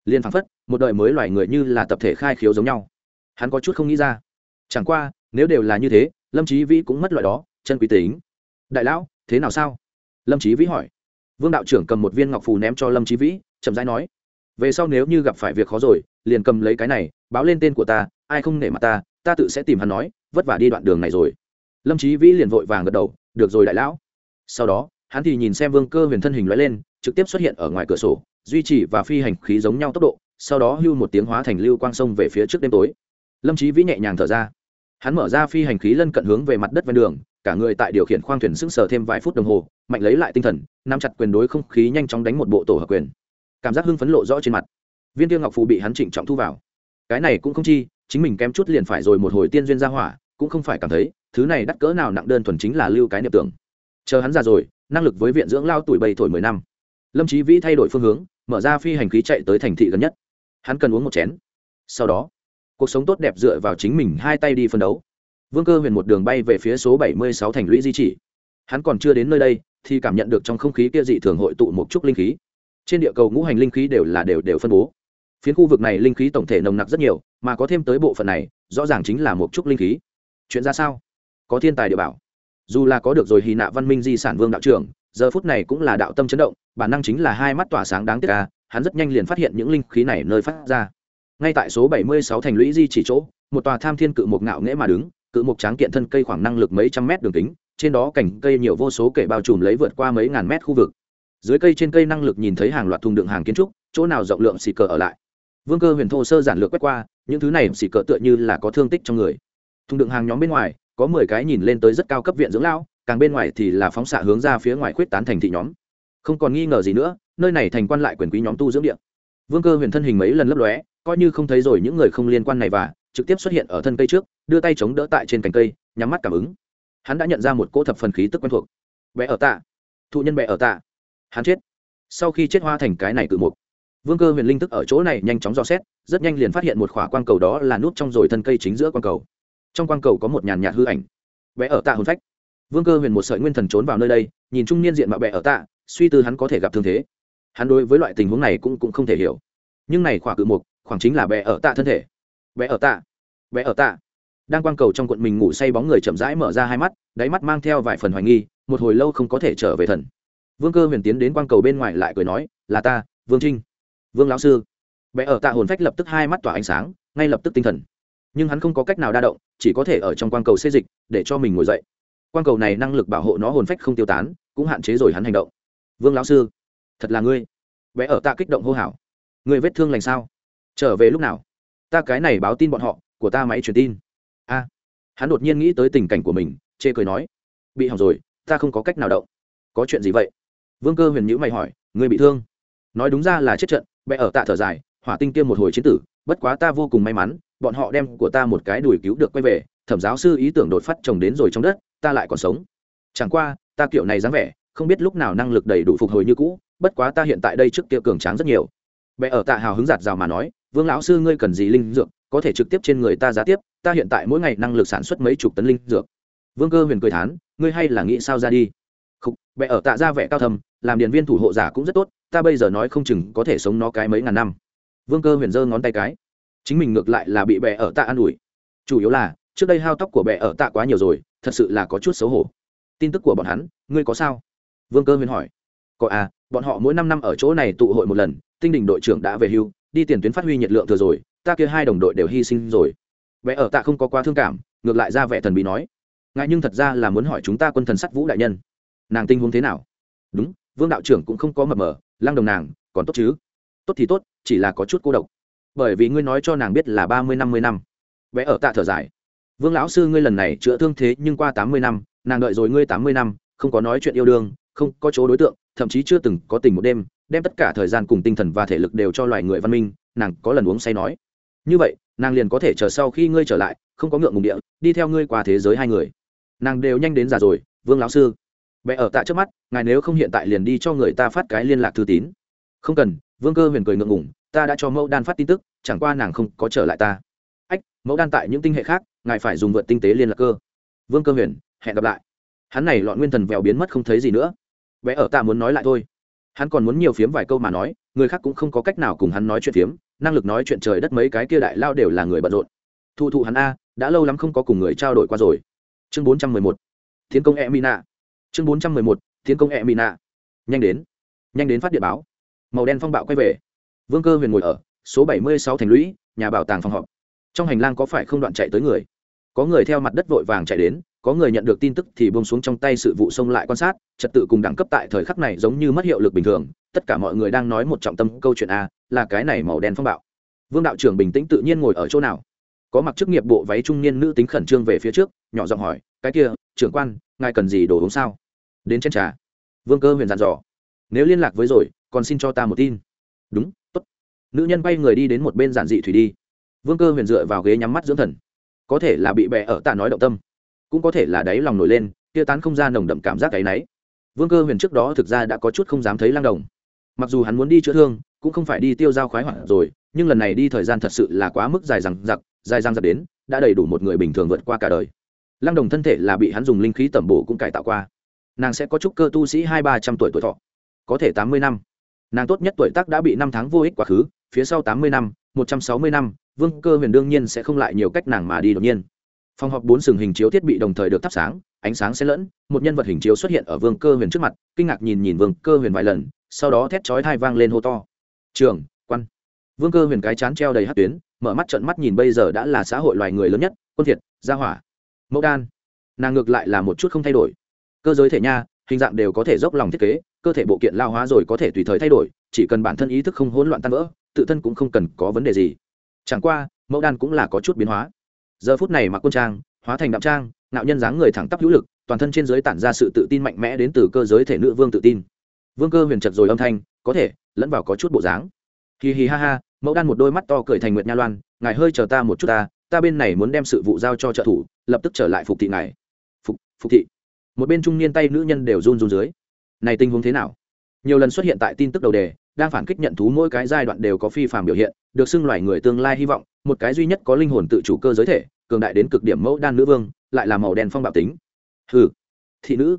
Liền phăng phất, một đời mới loài người như là tập thể khai khiếu giống nhau. Hắn có chút không nghĩ ra. Chẳng qua, nếu đều là như thế, lâm trí vĩ cũng mất loại đó, chân quý tính. Đại lão, thế nào sao? Lâm trí vĩ hỏi. Vương đạo trưởng cầm một viên ngọc phù ném cho lâm trí vĩ, chậm rãi nói. Về sau nếu như gặp phải việc khó rồi, liền cầm lấy cái này, báo lên tên của ta, ai không nể mặt ta ta tự sẽ tìm hắn nói, vất vả đi đoạn đường này rồi. Lâm trí vĩ liền vội vàng gật đầu, được rồi đại lão. Sau đó, hắn thì nhìn xem vương cơ huyền thân hình lóe lên, trực tiếp xuất hiện ở ngoài cửa sổ, duy trì và phi hành khí giống nhau tốc độ, sau đó hưu một tiếng hóa thành lưu quang sông về phía trước đêm tối. Lâm trí vĩ nhẹ nhàng thở ra. Hắn mở ra phi hành khí lân cận hướng về mặt đất ven đường cả người tại điều khiển khoang thuyền sững sờ thêm vài phút đồng hồ, mạnh lấy lại tinh thần, nắm chặt quyền đối không khí nhanh chóng đánh một bộ tổ hợp quyền. Cảm giác hưng phấn lộ rõ trên mặt. Viên tiêu ngọc phù bị hắn trịnh trọng thu vào. Cái này cũng không chi, chính mình kém chút liền phải rồi một hồi tiên duyên ra hỏa, cũng không phải cảm thấy, thứ này đắt cỡ nào nặng đơn thuần chính là lưu cái niệm tưởng. Chờ hắn ra rồi, năng lực với viện dưỡng lao tuổi bầy thổi mười năm. Lâm trí vĩ thay đổi phương hướng, mở ra phi hành khí chạy tới thành thị gần nhất. Hắn cần uống một chén. Sau đó, cuộc sống tốt đẹp dựa vào chính mình hai tay đi phân đấu vương cơ huyền một đường bay về phía số bảy mươi sáu thành lũy di chỉ. Hắn còn chưa đến nơi đây, thì cảm nhận được trong không khí kia dị thường hội tụ một chút linh khí. Trên địa cầu ngũ hành linh khí đều là đều đều phân bố. Phiến khu vực này linh khí tổng thể nồng nặc rất nhiều, mà có thêm tới bộ phận này, rõ ràng chính là một chút linh khí. Chuyện ra sao? Có thiên tài địa bảo. Dù là có được rồi hy nạ văn minh di sản vương đạo trưởng, giờ phút này cũng là đạo tâm chấn động, bản năng chính là hai mắt tỏa sáng đáng tiếc ca hắn rất nhanh liền phát hiện những linh khí này nơi phát ra. Ngay tại số 76 thành lũy di chỉ chỗ, một tòa tham thiên cự mục ngạo nghễ mà đứng cự mục tráng kiện thân cây khoảng năng lực mấy trăm mét đường kính, trên đó cành cây nhiều vô số kể bao trùm lấy vượt qua mấy ngàn mét khu vực. Dưới cây trên cây năng lực nhìn thấy hàng loạt thùng đựng hàng kiến trúc, chỗ nào rộng lượng xì cờ ở lại. Vương cơ huyền thô sơ giản lược quét qua, những thứ này xì cờ tựa như là có thương tích trong người. Thùng đựng hàng nhóm bên ngoài, có mười cái nhìn lên tới rất cao cấp viện dưỡng lão, càng bên ngoài thì là phóng xạ hướng ra phía ngoài khuyết tán thành thị nhóm. Không còn nghi ngờ gì nữa, nơi này thành quan lại quyền quý nhóm tu dưỡng điện vương cơ huyền thân hình mấy lần lấp lóe, coi như không thấy rồi những người không liên quan này và trực tiếp xuất hiện ở thân cây trước, đưa tay chống đỡ tại trên cành cây, nhắm mắt cảm ứng. Hắn đã nhận ra một cỗ thập phần khí tức quen thuộc. Bé ở tạ. Thụ nhân bé ở tạ. Hắn chết. Sau khi chết hoa thành cái này cự mục, vương cơ huyền linh tức ở chỗ này nhanh chóng dò xét, rất nhanh liền phát hiện một khỏa quang cầu đó là nút trong rồi thân cây chính giữa quang cầu. Trong quang cầu có một nhàn nhạt hư ảnh. Bé ở tạ hồn phách. Vương cơ huyền một sợi nguyên thần trốn vào nơi đây, nhìn trung niên diện mạo bé ở tạ, suy tư hắn có thể gặp thương thế. Hắn đối với loại tình huống này cũng cũng không thể hiểu. Nhưng này khỏa cự mục, khoảng chính là bé ở tạ thân thể vẽ ở tạ. Vẽ ở tạ. Đang quang cầu trong quận mình ngủ say bóng người chậm rãi mở ra hai mắt, đáy mắt mang theo vài phần hoài nghi, một hồi lâu không có thể trở về thần. Vương cơ huyền tiến đến quang cầu bên ngoài lại cười nói, là ta, vương trinh. Vương lão sư. Vẽ ở tạ hồn phách lập tức hai mắt tỏa ánh sáng, ngay lập tức tinh thần. Nhưng hắn không có cách nào đa động, chỉ có thể ở trong quang cầu xê dịch, để cho mình ngồi dậy. Quang cầu này năng lực bảo hộ nó hồn phách không tiêu tán, cũng hạn chế rồi hắn hành động. Vương lão sư, thật là ngươi. Vẽ ở tạ kích động hô hào. Người vết thương lành sao? Trở về lúc nào? Ta cái này báo tin bọn họ, của ta máy truyền tin. A, hắn đột nhiên nghĩ tới tình cảnh của mình, chê cười nói, bị hỏng rồi, ta không có cách nào động. Có chuyện gì vậy? Vương cơ huyền nhữ mày hỏi người bị thương? Nói đúng ra là chết trận bẹ ở tạ thở dài, hỏa tinh kia một hồi chiến tử, bất quá ta vô cùng may mắn, bọn họ đem của ta một cái đùi cứu được quay về, thẩm giáo sư ý tưởng đột phát trồng đến rồi trong đất, ta lại còn sống. Chẳng qua, ta kiểu này dáng vẻ, không biết lúc nào năng lực đầy đủ phục hồi như cũ, bất quá ta hiện tại đây trước kia cường tráng rất nhiều. Bẹ ở tạ hào hứng giạt rào mà nói vương lão sư ngươi cần gì linh dược, có thể trực tiếp trên người ta giá tiếp, ta hiện tại mỗi ngày năng lực sản xuất mấy chục tấn linh dược. Vương cơ huyền cười thán, ngươi hay là nghĩ sao ra đi? Không bệ ở tạ ra vẻ cao thầm làm điện viên thủ hộ giả cũng rất tốt, ta bây giờ nói không chừng có thể sống nó cái mấy ngàn năm. Vương cơ huyền giơ ngón tay cái. Chính mình ngược lại là bị bệ ở tạ an ủi. Chủ yếu là, trước đây hao tóc của bệ ở tạ quá nhiều rồi, thật sự là có chút xấu hổ. Tin tức của bọn hắn, ngươi có sao? Vương cơ huyền hỏi. Có à bọn họ mỗi năm năm ở chỗ này tụ hội một lần, tinh đình đội trưởng đã về hưu đi tiền tuyến phát huy nhiệt lượng thừa rồi, ta kia hai đồng đội đều hy sinh rồi. Vẽ ở tạ không có quá thương cảm, ngược lại ra vẻ thần bị nói. Ngại nhưng thật ra là muốn hỏi chúng ta quân thần sắt vũ đại nhân. Nàng tinh huống thế nào? Đúng, vương đạo trưởng cũng không có mập mờ, lăng đồng nàng, còn tốt chứ? Tốt thì tốt, chỉ là có chút cô độc. Bởi vì ngươi nói cho nàng biết là ba mươi, năm mươi năm. Vẽ ở tạ thở dài. Vương lão sư ngươi lần này chữa thương thế nhưng qua tám mươi năm, nàng đợi rồi ngươi tám mươi năm, không có nói chuyện yêu đương, không có chỗ đối tượng, thậm chí chưa từng có tình một đêm đem tất cả thời gian cùng tinh thần và thể lực đều cho loài người văn minh, nàng có lần uống say nói. Như vậy, nàng liền có thể chờ sau khi ngươi trở lại, không có ngượng ngùng địa, đi theo ngươi qua thế giới hai người. Nàng đều nhanh đến già rồi, vương lão sư. Bé ở tại trước mắt, ngài nếu không hiện tại liền đi cho người ta phát cái liên lạc thư tín. Không cần, vương cơ huyền cười ngượng ngùng, ta đã cho mẫu đan phát tin tức, chẳng qua nàng không có trở lại ta. Ách, mẫu đan tại những tinh hệ khác, ngài phải dùng vượt tinh tế liên lạc cơ. Vương cơ huyền, hẹn gặp lại. Hắn này lọn nguyên thần vèo biến mất không thấy gì nữa. Vẽ ở ta muốn nói lại thôi hắn còn muốn nhiều phiếm vài câu mà nói, người khác cũng không có cách nào cùng hắn nói chuyện phiếm, năng lực nói chuyện trời đất mấy cái kia đại lao đều là người bận rộn. Thụ thụ hắn a, đã lâu lắm không có cùng người trao đổi qua rồi. Chương bốn trăm mười một, tiến công e mina chương bốn trăm mười một, tiến công e mina nhanh đến. Nhanh đến phát điện báo. Màu đen phong bạo quay về. Vương cơ huyền ngồi ở, số bảy mươi sáu thành lũy, nhà bảo tàng phòng họp. Trong hành lang có phải không đoạn chạy tới người? Có người theo mặt đất vội vàng chạy đến có người nhận được tin tức thì bông xuống trong tay sự vụ xông lại quan sát, trật tự cùng đẳng cấp tại thời khắc này giống như mất hiệu lực bình thường. Tất cả mọi người đang nói một trọng tâm câu chuyện a, là cái này màu đen phong bạo. Vương đạo trưởng bình tĩnh tự nhiên ngồi ở chỗ nào? Có mặc chức nghiệp bộ váy trung niên nữ tính khẩn trương về phía trước, nhỏ giọng hỏi, cái kia, trưởng quan, ngài cần gì đồ uống sao? Đến trên trà. Vương cơ huyền dặn dò. Nếu liên lạc với rồi, còn xin cho ta một tin. Đúng, tốt. Nữ nhân bay người đi đến một bên giản dị thủy đi. Vương cơ huyền dựa vào ghế nhắm mắt dưỡng thần. Có thể là bị bẹ ở tạ nói động tâm cũng có thể là đáy lòng nổi lên kia tán không ra nồng đậm cảm giác cái náy vương cơ huyền trước đó thực ra đã có chút không dám thấy lang đồng. Mặc dù hắn muốn đi chữa thương, cũng không phải đi tiêu dao khoái hoạn rồi, nhưng lần này đi thời gian thật sự là quá mức dài rằng giặc dài răng giặc đến, đã đầy đủ một người bình thường vượt qua cả đời. Lăng đồng thân thể là bị hắn dùng linh khí tẩm bổ cũng cải tạo qua. Nàng sẽ có chút cơ tu sĩ hai ba trăm tuổi tuổi thọ, có thể tám mươi năm. Nàng tốt nhất tuổi tác đã bị năm tháng vô ích quá khứ, phía sau tám mươi năm, một trăm sáu mươi năm, vương cơ huyền đương nhiên sẽ không lại nhiều cách nàng mà đi đột nhiên phòng họp bốn sừng hình chiếu thiết bị đồng thời được thắp sáng, ánh sáng xen lẫn, một nhân vật hình chiếu xuất hiện ở vương cơ huyền trước mặt, kinh ngạc nhìn nhìn vương cơ huyền vài lần, sau đó thét chói thai vang lên hô to. Trường, quan. Vương cơ huyền cái chán treo đầy hát tuyến, mở mắt trận mắt nhìn bây giờ đã là xã hội loài người lớn nhất, quân thiệt gia hỏa. Mẫu đan. Nàng ngược lại là một chút không thay đổi. Cơ giới thể nha, hình dạng đều có thể dốc lòng thiết kế, cơ thể bộ kiện lao hóa rồi có thể tùy thời thay đổi, chỉ cần bản thân ý thức không hỗn loạn tan vỡ, tự thân cũng không cần có vấn đề gì. Chẳng qua, mẫu đan cũng là có chút biến hóa giờ phút này mặc quân trang, hóa thành đạm trang nạo nhân dáng người thẳng tắp hữu lực, toàn thân trên giới tản ra sự tự tin mạnh mẽ đến từ cơ giới thể nữ vương tự tin. Vương cơ huyền chật rồi âm thanh, có thể, lẫn vào có chút bộ dáng. Hì hì ha ha, mẫu đan một đôi mắt to cười thành nguyệt nha loan, ngài hơi chờ ta một chút ta ta bên này muốn đem sự vụ giao cho trợ thủ, lập tức trở lại phục thị ngài. Phục phục thị. Một bên trung niên tay nữ nhân đều run run dưới. Này tình huống thế nào? Nhiều lần xuất hiện tại tin tức đầu đề đang phản kích nhận thú mỗi cái giai đoạn đều có phi phàm biểu hiện, được xưng loài người tương lai hy vọng, một cái duy nhất có linh hồn tự chủ cơ giới thể, cường đại đến cực điểm mẫu đan nữ vương, lại là màu đen phong bạo tính. Hừ, thị nữ.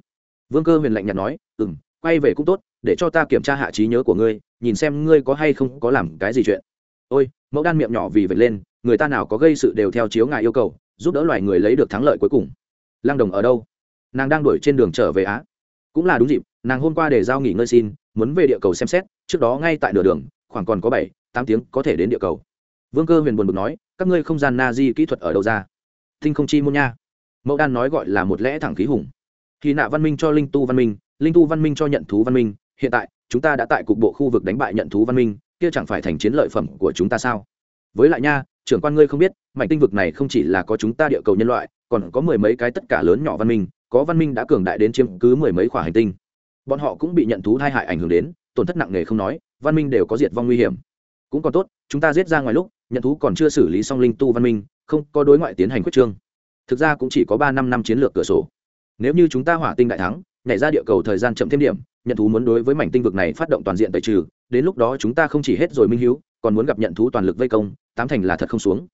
Vương cơ huyền lạnh nhạt nói ừ m quay về cũng tốt, để cho ta kiểm tra hạ trí nhớ của ngươi, nhìn xem ngươi có hay không có làm cái gì chuyện. Ôi, mẫu đan miệng nhỏ vì vậy lên, người ta nào có gây sự đều theo chiếu ngài yêu cầu, giúp đỡ loài người lấy được thắng lợi cuối cùng. Lăng đồng ở đâu? Nàng đang đuổi trên đường trở về á? Cũng là đúng dịp, nàng hôm qua để giao nghỉ ngơi xin muốn về địa cầu xem xét, trước đó ngay tại nửa đường, khoảng còn có bảy, tám tiếng có thể đến địa cầu. Vương cơ huyền buồn bực nói, các ngươi không gian na di kỹ thuật ở đâu ra? Thinh không chi môn nha. Mẫu đan nói gọi là một lẽ thẳng khí hùng. Khi nạ văn minh cho linh tu văn minh, linh tu văn minh cho nhận thú văn minh, hiện tại, chúng ta đã tại cục bộ khu vực đánh bại nhận thú văn minh, kia chẳng phải thành chiến lợi phẩm của chúng ta sao? Với lại nha, trưởng quan ngươi không biết, mảnh tinh vực này không chỉ là có chúng ta địa cầu nhân loại, còn có mười mấy cái tất cả lớn nhỏ văn minh, có văn minh đã cường đại đến chiếm cứ mười mấy khoả hành tinh bọn họ cũng bị nhận thú thai hại ảnh hưởng đến, tổn thất nặng nề không nói, văn minh đều có diệt vong nguy hiểm. Cũng còn tốt, chúng ta giết ra ngoài lúc, nhận thú còn chưa xử lý xong linh tu văn minh, không có đối ngoại tiến hành quyết trương. Thực ra cũng chỉ có ba năm năm chiến lược cửa sổ. Nếu như chúng ta hỏa tinh đại thắng, nhảy ra địa cầu thời gian chậm thêm điểm, nhận thú muốn đối với mảnh tinh vực này phát động toàn diện tẩy trừ, đến lúc đó chúng ta không chỉ hết rồi minh hiếu, còn muốn gặp nhận thú toàn lực vây công, tám thành là thật không xuống.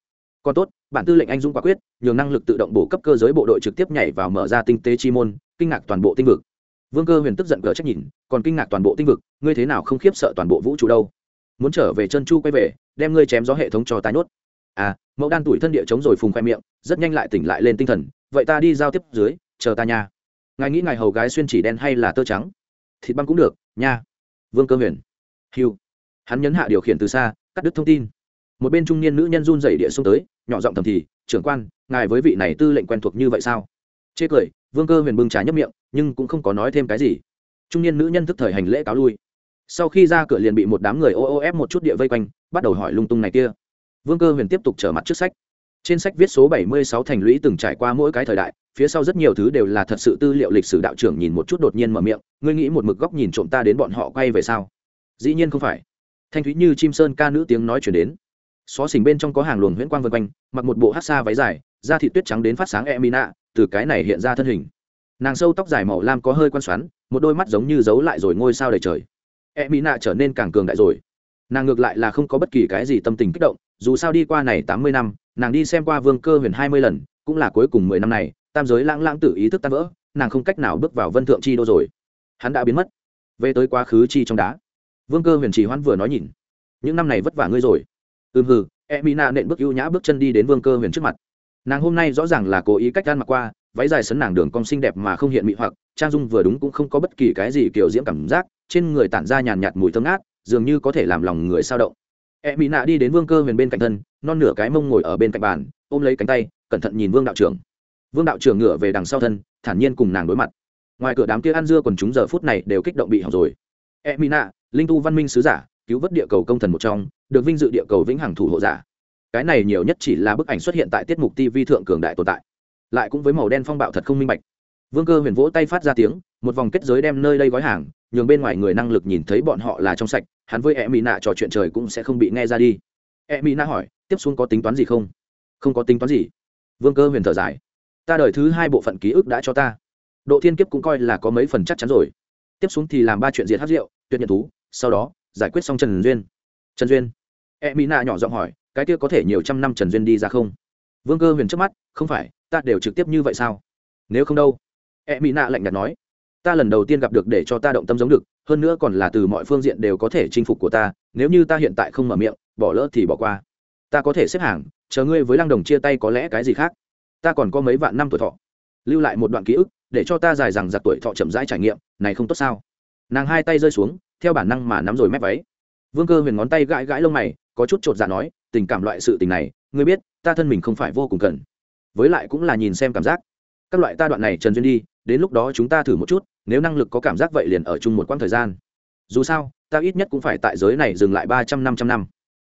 Còn tốt, bản tư lệnh anh dũng quả quyết, nhường năng lực tự động bổ cấp cơ giới bộ đội trực tiếp nhảy vào mở ra tinh tế chi môn, kinh ngạc toàn bộ tinh vực vương cơ huyền tức giận cờ trách nhìn, còn kinh ngạc toàn bộ tinh vực, ngươi thế nào không khiếp sợ toàn bộ vũ trụ đâu? Muốn trở về chân chu quay về, đem ngươi chém gió hệ thống cho tai nốt. à mẫu đan tuổi thân địa chống rồi phùng khoe miệng, rất nhanh lại tỉnh lại lên tinh thần, vậy ta đi giao tiếp dưới, chờ ta nha. Ngài nghĩ ngài hầu gái xuyên chỉ đen hay là tơ trắng? Thịt băng cũng được, nha. Vương cơ huyền. Hiu hắn nhấn hạ điều khiển từ xa, cắt đứt thông tin. Một bên trung niên nữ nhân run dày địa xuống tới, nhỏ giọng thầm thì, trưởng quan, ngài với vị này tư lệnh quen thuộc như vậy sao? Chê cười, vương cơ huyền bưng trà nhấp miệng nhưng cũng không có nói thêm cái gì. Trung niên nữ nhân thức thời hành lễ cáo lui. Sau khi ra cửa liền bị một đám người ô ô ép một chút địa vây quanh, bắt đầu hỏi lung tung này kia. Vương cơ huyền tiếp tục trở mặt trước sách. Trên sách viết số 76 thành lũy từng trải qua mỗi cái thời đại, phía sau rất nhiều thứ đều là thật sự tư liệu lịch sử đạo trưởng nhìn một chút đột nhiên mở miệng, ngươi nghĩ một mực góc nhìn trộm ta đến bọn họ quay về sao? Dĩ nhiên không phải. Thanh thúy như chim sơn ca nữ tiếng nói chuyển đến. Xó xỉnh bên trong có hàng luồng huyễn quang vân quanh, mặc một bộ hát xa váy dài, da thị tuyết trắng đến phát sáng e mina từ cái này hiện ra thân hình nàng sâu tóc dài màu lam có hơi quan xoắn, một đôi mắt giống như giấu lại rồi ngôi sao đầy trời. E mỹ nạ trở nên càng cường đại rồi. Nàng ngược lại là không có bất kỳ cái gì tâm tình kích động, dù sao đi qua này tám mươi năm, nàng đi xem qua vương cơ huyền hai mươi lần, cũng là cuối cùng mười năm này, tam giới lãng lãng tự ý thức tan vỡ, nàng không cách nào bước vào vân thượng chi đô rồi. Hắn đã biến mất. Về tới quá khứ chi trong đá. Vương cơ huyền chỉ hoan vừa nói nhìn. Những năm này vất vả ngươi rồi. Ừm hừ e mỹ nạ nện bước ưu nhã bước chân đi đến vương cơ huyền trước mặt nàng hôm nay rõ ràng là cố ý cách gan mặc qua, váy dài sấn nàng đường cong xinh đẹp mà không hiện mị hoặc, trang dung vừa đúng cũng không có bất kỳ cái gì kiểu diễm cảm giác, trên người tản ra nhàn nhạt mùi thơm ngát, dường như có thể làm lòng người sao động. E mỹ nạ đi đến vương cơ huyền bên cạnh thân, non nửa cái mông ngồi ở bên cạnh bàn, ôm lấy cánh tay, cẩn thận nhìn vương đạo trưởng. Vương đạo trưởng ngửa về đằng sau thân, thản nhiên cùng nàng đối mặt. Ngoài cửa đám kia ăn dưa còn chúng giờ phút này đều kích động bị hỏng rồi. E mỹ nạ, linh tu văn minh sứ giả, cứu vớt địa cầu công thần một trong, được vinh dự địa cầu vĩnh hằng thủ hộ giả cái này nhiều nhất chỉ là bức ảnh xuất hiện tại tiết mục tv thượng cường đại tồn tại, lại cũng với màu đen phong bạo thật không minh bạch. Vương cơ huyền vỗ tay phát ra tiếng, một vòng kết giới đem nơi đây gói hàng, nhường bên ngoài người năng lực nhìn thấy bọn họ là trong sạch, hắn với e mỹ nạ trò chuyện trời cũng sẽ không bị nghe ra đi. E mỹ nạ hỏi, tiếp xuống có tính toán gì không? Không có tính toán gì. Vương cơ huyền thở dài, ta đời thứ hai bộ phận ký ức đã cho ta. Độ thiên kiếp cũng coi là có mấy phần chắc chắn rồi. Tiếp xuống thì làm ba chuyện diệt hát rượu tuyệt nhận thú, sau đó giải quyết xong trần duyên. Trần duyên. E mỹ nạ nhỏ giọng hỏi cái kia có thể nhiều trăm năm trần duyên đi ra không? Vương cơ huyền trước mắt, không phải, ta đều trực tiếp như vậy sao? Nếu không đâu? E mỹ nạ lạnh nhạt nói, ta lần đầu tiên gặp được để cho ta động tâm giống được, hơn nữa còn là từ mọi phương diện đều có thể chinh phục của ta, nếu như ta hiện tại không mở miệng, bỏ lỡ thì bỏ qua. Ta có thể xếp hàng, chờ ngươi với lăng đồng chia tay có lẽ cái gì khác. Ta còn có mấy vạn năm tuổi thọ. Lưu lại một đoạn ký ức, để cho ta dài rằng giặc tuổi thọ chậm rãi trải nghiệm, này không tốt sao? Nàng hai tay rơi xuống, theo bản năng mà nắm rồi mép váy. Vương cơ huyền ngón tay gãi gãi lông mày, có chút chột dạ nói tình cảm loại sự tình này, ngươi biết, ta thân mình không phải vô cùng cần. Với lại cũng là nhìn xem cảm giác. Các loại ta đoạn này trần duyên đi, đến lúc đó chúng ta thử một chút, nếu năng lực có cảm giác vậy liền ở chung một quãng thời gian. Dù sao, ta ít nhất cũng phải tại giới này dừng lại ba trăm năm trăm năm.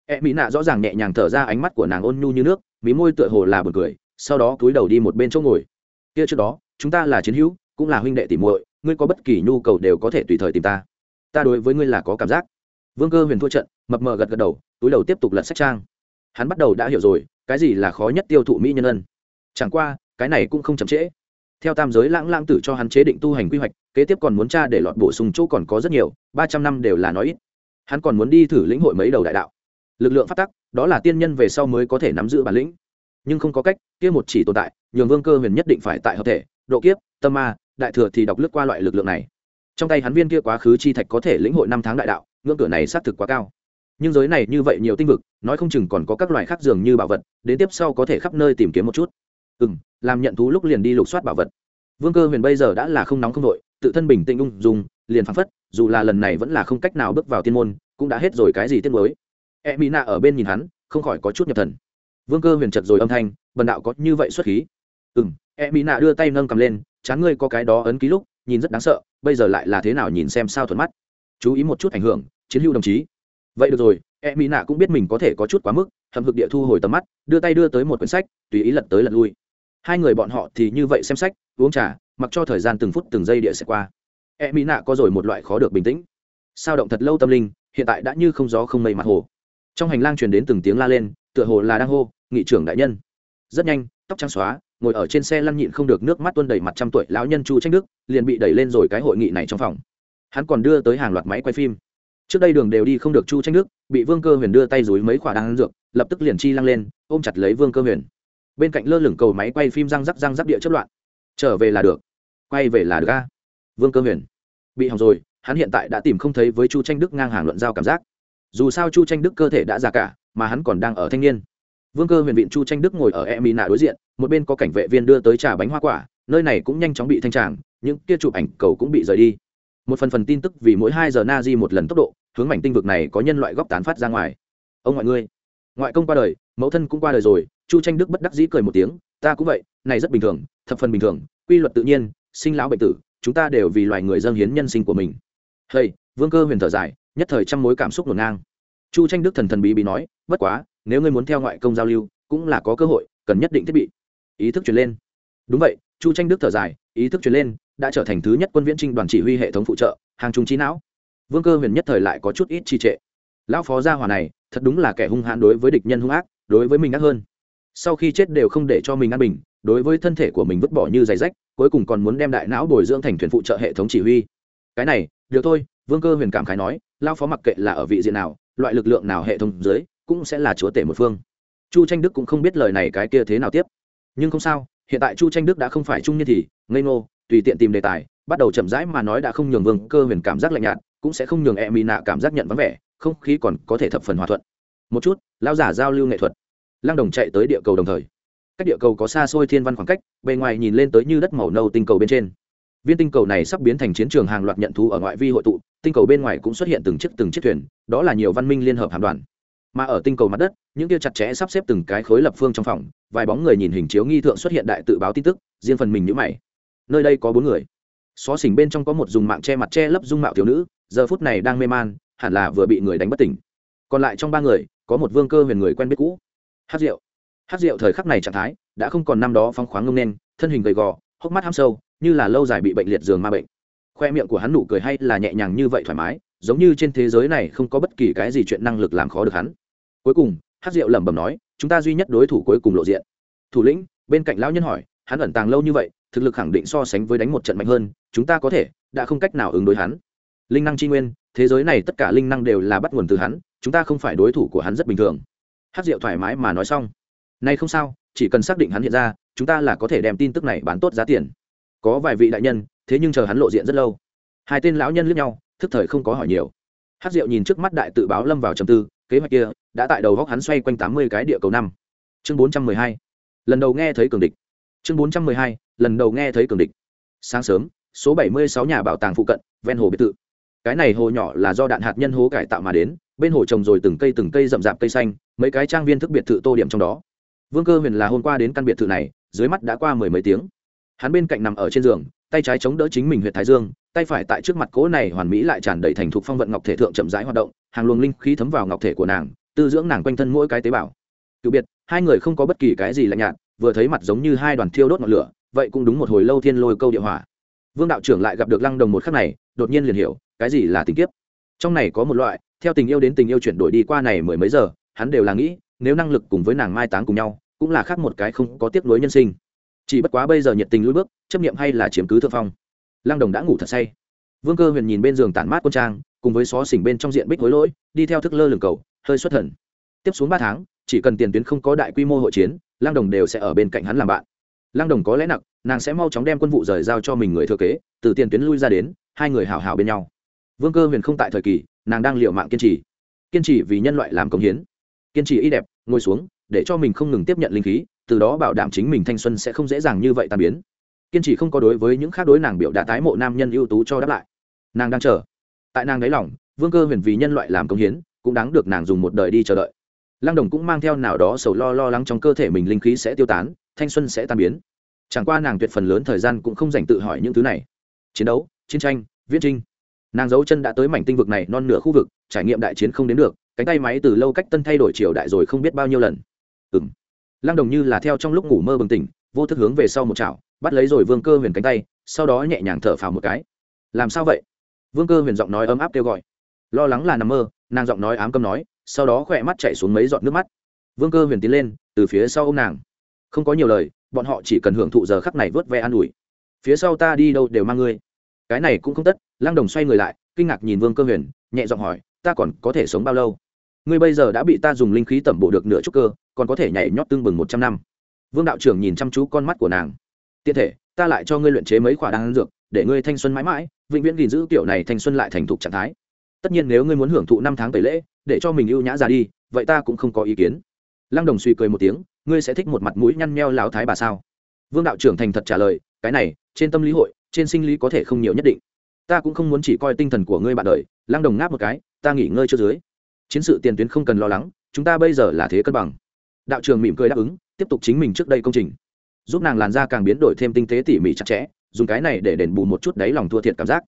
E mỹ nạ rõ ràng nhẹ nhàng thở ra ánh mắt của nàng ôn nhu như nước, mí môi tựa hồ là b u ồ n cười, sau đó cúi đầu đi một bên chỗ ngồi. Kia trước đó, chúng ta là chiến hữu, cũng là huynh đệ tỉ muội, ngươi có bất kỳ nhu cầu đều có thể tùy thời tìm ta. Ta đối với ngươi là có cảm giác. Vương cơ huyền thua trận, mập mờ gật gật đầu, túi đầu tiếp tục lật sách trang hắn bắt đầu đã hiểu rồi, cái gì là khó nhất tiêu thụ mỹ nhân ân. Chẳng qua, cái này cũng không chậm trễ. Theo tam giới lãng lãng tử cho hắn chế định tu hành quy hoạch, kế tiếp còn muốn tra để lọt bổ sung chỗ còn có rất nhiều, ba trăm năm đều là nói ít. Hắn còn muốn đi thử lĩnh hội mấy đầu đại đạo. Lực lượng phát tắc, đó là tiên nhân về sau mới có thể nắm giữ bản lĩnh. Nhưng không có cách, kia một chỉ tồn tại, nhường vương cơ huyền nhất định phải tại hợp thể, độ kiếp, tâm ma, đại thừa thì đọc lướt qua loại lực lượng này. Trong tay hắn viên kia quá khứ chi thạch có thể lĩnh hội năm tháng đại đạo, ngưỡng cửa này xác thực quá cao nhưng giới này như vậy nhiều tinh vực, nói không chừng còn có các loại khác dường như bảo vật, đến tiếp sau có thể khắp nơi tìm kiếm một chút. Ừ m làm nhận thú lúc liền đi lục soát bảo vật. Vương cơ huyền bây giờ đã là không nóng không đội tự thân bình tĩnh ung dùng liền phăng phất, dù là lần này vẫn là không cách nào bước vào tiên môn, cũng đã hết rồi cái gì tiết mới e mỹ nạ ở bên nhìn hắn, không khỏi có chút nhập thần. Vương cơ huyền chật rồi âm thanh, bần đạo có như vậy xuất khí? Ừ m e mỹ nạ đưa tay nâng cầm lên, chán ngươi có cái đó ấn ký lúc, nhìn rất đáng sợ, bây giờ lại là thế nào nhìn xem sao thuận mắt. Chú ý một chút ảnh hưởng, chiến hữu đồng chí vậy được rồi e mỹ nạ cũng biết mình có thể có chút quá mức hầm hực địa thu hồi tầm mắt, đưa tay đưa tới một quyển sách, tùy ý lật tới lật lui. Hai người bọn họ thì như vậy xem sách, uống trà, mặc cho thời gian từng phút từng giây địa sẽ qua. E mỹ nạ có rồi một loại khó được bình tĩnh. Sao động thật lâu tâm linh, hiện tại đã như không gió không mây mặt hồ. Trong hành lang truyền đến từng tiếng la lên, tựa hồ là đang hô, nghị trưởng đại nhân. Rất nhanh, tóc trắng xóa, ngồi ở trên xe lăn nhịn không được nước mắt tuôn đầy mặt trăm tuổi lão nhân chu tranh đức, liền bị đẩy lên rồi cái hội nghị này trong phòng. Hắn còn đưa tới hàng loạt máy quay phim trước đây đường đều đi không được chu tranh đức, bị vương cơ huyền đưa tay dối mấy khoả đan dược, lập tức liền chi lăng lên, ôm chặt lấy vương cơ huyền. Bên cạnh lơ lửng cầu máy quay phim răng rắc răng rắc địa chất loạn. Trở về là được. Quay về là được ga vương cơ huyền. Bị hỏng rồi, hắn hiện tại đã tìm không thấy với chu tranh đức ngang hàng luận giao cảm giác. Dù sao chu tranh đức cơ thể đã già cả, mà hắn còn đang ở thanh niên. Vương cơ huyền vịn chu tranh đức ngồi ở e mỹ nạ đối diện, một bên có cảnh vệ viên đưa tới trà bánh hoa quả, nơi này cũng nhanh chóng bị thanh tràng, những kia chụp ảnh cầu cũng bị rời đi. Một phần phần tin tức vì mỗi hai giờ na di một lần tốc độ hướng mảnh tinh vực này có nhân loại góc tán phát ra ngoài. Ông ngoại ngươi, ngoại công qua đời, mẫu thân cũng qua đời rồi, chu tranh đức bất đắc dĩ cười một tiếng, ta cũng vậy, này rất bình thường, thập phần bình thường, quy luật tự nhiên, sinh lão bệnh tử, chúng ta đều vì loài người dâng hiến nhân sinh của mình. Hey, vương cơ huyền thở dài, nhất thời trăm mối cảm xúc ngổn ngang. Chu tranh đức thần thần bí bí nói, bất quá, nếu ngươi muốn theo ngoại công giao lưu, cũng là có cơ hội, cần nhất định thiết bị. Ý thức truyền lên. Đúng vậy, chu tranh đức thở dài, ý thức truyền lên, đã trở thành thứ nhất quân viễn trinh đoàn chỉ huy hệ thống phụ trợ, hàng trung trí não vương cơ huyền nhất thời lại có chút ít trì trệ. Lão phó gia hòa này, thật đúng là kẻ hung hãn đối với địch nhân hung ác, đối với mình ác hơn. Sau khi chết đều không để cho mình an bình, đối với thân thể của mình vứt bỏ như giày rách, cuối cùng còn muốn đem đại não bồi dưỡng thành thuyền phụ trợ hệ thống chỉ huy. Cái này, được thôi, vương cơ huyền cảm khái nói lao phó mặc kệ là ở vị diện nào, loại lực lượng nào hệ thống dưới, cũng sẽ là chúa tể một phương. Chu tranh đức cũng không biết lời này cái kia thế nào tiếp. Nhưng không sao, hiện tại chu tranh đức đã không phải trung niên thì, ngây ngô, tùy tiện tìm đề tài, bắt đầu chậm rãi mà nói đã không nhường vương cơ huyền cảm giác lạnh nhạt cũng sẽ không nhường e mỹ nạ cảm giác nhận vắng vẻ, không khí còn có thể thập phần hòa thuận. Một chút lao giả giao lưu nghệ thuật. Lăng đồng chạy tới địa cầu đồng thời. Cách địa cầu có xa xôi thiên văn khoảng cách, bề ngoài nhìn lên tới như đất màu nâu tinh cầu bên trên. Viên tinh cầu này sắp biến thành chiến trường hàng loạt nhận thú ở ngoại vi hội tụ, tinh cầu bên ngoài cũng xuất hiện từng chiếc từng chiếc thuyền, đó là nhiều văn minh liên hợp hạm đoàn. Mà ở tinh cầu mặt đất, những kia chặt chẽ sắp xếp từng cái khối lập phương trong phòng, vài bóng người nhìn hình chiếu nghi thượng xuất hiện đại tự báo tin tức, riêng phần mình nhữ mày. Nơi đây có bốn người. Xó xỉnh bên trong có một dùng mạng che mặt che lấp dung mạo thiếu nữ giờ phút này đang mê man, hẳn là vừa bị người đánh bất tỉnh. Còn lại trong ba người, có một vương cơ huyền người quen biết cũ. Hát rượu. Hát rượu thời khắc này trạng thái, đã không còn năm đó phong khoáng ngông nên, thân hình gầy gò, hốc mắt ham sâu, như là lâu dài bị bệnh liệt giường ma bệnh. Khoe miệng của hắn nụ cười hay là nhẹ nhàng như vậy thoải mái, giống như trên thế giới này không có bất kỳ cái gì chuyện năng lực làm khó được hắn. Cuối cùng, hát rượu lẩm bẩm nói, chúng ta duy nhất đối thủ cuối cùng lộ diện. Thủ lĩnh, bên cạnh lão nhân hỏi, hắn ẩn tàng lâu như vậy, thực lực khẳng định so sánh với đánh một trận mạnh hơn, chúng ta có thể, đã không cách nào ứng đối hắn linh năng tri nguyên, thế giới này tất cả linh năng đều là bắt nguồn từ hắn, chúng ta không phải đối thủ của hắn rất bình thường. Hát rượu thoải mái mà nói xong. Nay không sao, chỉ cần xác định hắn hiện ra, chúng ta là có thể đem tin tức này bán tốt giá tiền. Có vài vị đại nhân, thế nhưng chờ hắn lộ diện rất lâu. Hai tên lão nhân lướt nhau, thức thời không có hỏi nhiều. Hát rượu nhìn trước mắt đại tự báo lâm vào trầm tư, kế hoạch kia đã tại đầu góc hắn xoay quanh tám mươi cái địa cầu năm. Chương bốn trăm mười hai. Lần đầu nghe thấy cường địch. Chương bốn trăm mười hai, lần đầu nghe thấy cường địch. Sáng sớm, số bảy mươi sáu nhà bảo tàng phụ cận, ven hồ biệt thự cái này hồ nhỏ là do đạn hạt nhân hố cải tạo mà đến, bên hồ trồng rồi từng cây từng cây rậm rạp cây xanh, mấy cái trang viên thức biệt thự tô điểm trong đó. Vương cơ huyền là hôm qua đến căn biệt thự này, dưới mắt đã qua mười mấy tiếng. Hắn bên cạnh nằm ở trên giường, tay trái chống đỡ chính mình huyện thái dương, tay phải tại trước mặt cỗ này hoàn mỹ lại tràn đầy thành thục phong vận ngọc thể thượng chậm rãi hoạt động, hàng luồng linh khí thấm vào ngọc thể của nàng, tư dưỡng nàng quanh thân mỗi cái tế bào. Cựu biệt, hai người không có bất kỳ cái gì lạnh nhạt, vừa thấy mặt giống như hai đoàn thiêu đốt ngọn lửa, vậy cũng đúng một hồi lâu thiên lôi câu địa hỏa. Vương đạo trưởng lại gặp được lăng đồng một khắc này, đột nhiên liền hiểu cái gì là tình kiếp? Trong này có một loại, theo tình yêu đến tình yêu chuyển đổi đi qua này mười mấy giờ, hắn đều là nghĩ, nếu năng lực cùng với nàng mai táng cùng nhau, cũng là khác một cái không có tiếc nuối nhân sinh. Chỉ bất quá bây giờ nhiệt tình lùi bước, chấp nghiệm hay là chiếm cứ thượng phong. Lăng đồng đã ngủ thật say. Vương cơ huyền nhìn bên giường tản mát quân trang, cùng với xó xỉnh bên trong diện bích hối lỗi, đi theo thức lơ lường cầu, hơi xuất thần. Tiếp xuống ba tháng, chỉ cần tiền tuyến không có đại quy mô hội chiến, lăng đồng đều sẽ ở bên cạnh hắn làm bạn. Lăng đồng có lẽ nặng, nàng sẽ mau chóng đem quân vụ rời giao cho mình người thừa kế, từ tiền tuyến lui ra đến, hai người hào hào bên nhau vương cơ huyền không tại thời kỳ, nàng đang liệu mạng kiên trì. Kiên trì vì nhân loại làm công hiến. Kiên trì y đẹp, ngồi xuống, để cho mình không ngừng tiếp nhận linh khí, từ đó bảo đảm chính mình thanh xuân sẽ không dễ dàng như vậy tan biến. Kiên trì không có đối với những khác đối nàng biểu đã tái mộ nam nhân ưu tú cho đáp lại. Nàng đang chờ. Tại nàng đáy lòng, vương cơ huyền vì nhân loại làm công hiến, cũng đáng được nàng dùng một đời đi chờ đợi. Lăng đồng cũng mang theo nào đó sầu lo lo lắng trong cơ thể mình linh khí sẽ tiêu tán, thanh xuân sẽ tan biến. Chẳng qua nàng tuyệt phần lớn thời gian cũng không dành tự hỏi những thứ này. Chiến đấu, chiến tranh, viễn trinh nàng giấu chân đã tới mảnh tinh vực này non nửa khu vực, trải nghiệm đại chiến không đến được, cánh tay máy từ lâu cách tân thay đổi triều đại rồi không biết bao nhiêu lần. Ừng lăng đồng như là theo trong lúc ngủ mơ bừng tỉnh, vô thức hướng về sau một chảo, bắt lấy rồi vương cơ huyền cánh tay, sau đó nhẹ nhàng thở phào một cái. Làm sao vậy? Vương cơ huyền giọng nói ấm áp kêu gọi. Lo lắng là nằm mơ, nàng giọng nói ám câm nói, sau đó khỏe mắt chạy xuống mấy giọt nước mắt. Vương cơ huyền tiến lên, từ phía sau ô m nàng. Không có nhiều lời, bọn họ chỉ cần hưởng thụ giờ khắc này vớt ve an ủi. Phía sau ta đi đâu đều mang ngươi cái này cũng không tất, lăng đồng xoay người lại, kinh ngạc nhìn vương cơ huyền, nhẹ giọng hỏi, ta còn có thể sống bao lâu? Ngươi bây giờ đã bị ta dùng linh khí tẩm bổ được nửa chút cơ, còn có thể nhảy nhót tương bừng một trăm năm. Vương đạo trưởng nhìn chăm chú con mắt của nàng. Tiện thể, ta lại cho ngươi luyện chế mấy khoả đan dược, để ngươi thanh xuân mãi mãi, vĩnh viễn gìn giữ kiểu này thanh xuân lại thành thục trạng thái. Tất nhiên nếu ngươi muốn hưởng thụ năm tháng tẩy lễ, để cho mình ưu nhã ra đi, vậy ta cũng không có ý kiến. Lăng đồng suy cười một tiếng, ngươi sẽ thích một mặt mũi nhăn meo láo thái bà sao? Vương đạo trưởng thành thật trả lời, cái này, trên tâm lý hội trên sinh lý có thể không nhiều nhất định. Ta cũng không muốn chỉ coi tinh thần của ngươi bạn đời, lăng đồng ngáp một cái, ta nghỉ ngơi cho dưới. Chiến sự tiền tuyến không cần lo lắng, chúng ta bây giờ là thế cân bằng. Đạo trường mỉm cười đáp ứng, tiếp tục chính mình trước đây công trình. Giúp nàng làn da càng biến đổi thêm tinh tế tỉ mỉ chặt chẽ, dùng cái này để đền bù một chút đáy lòng thua thiệt cảm giác.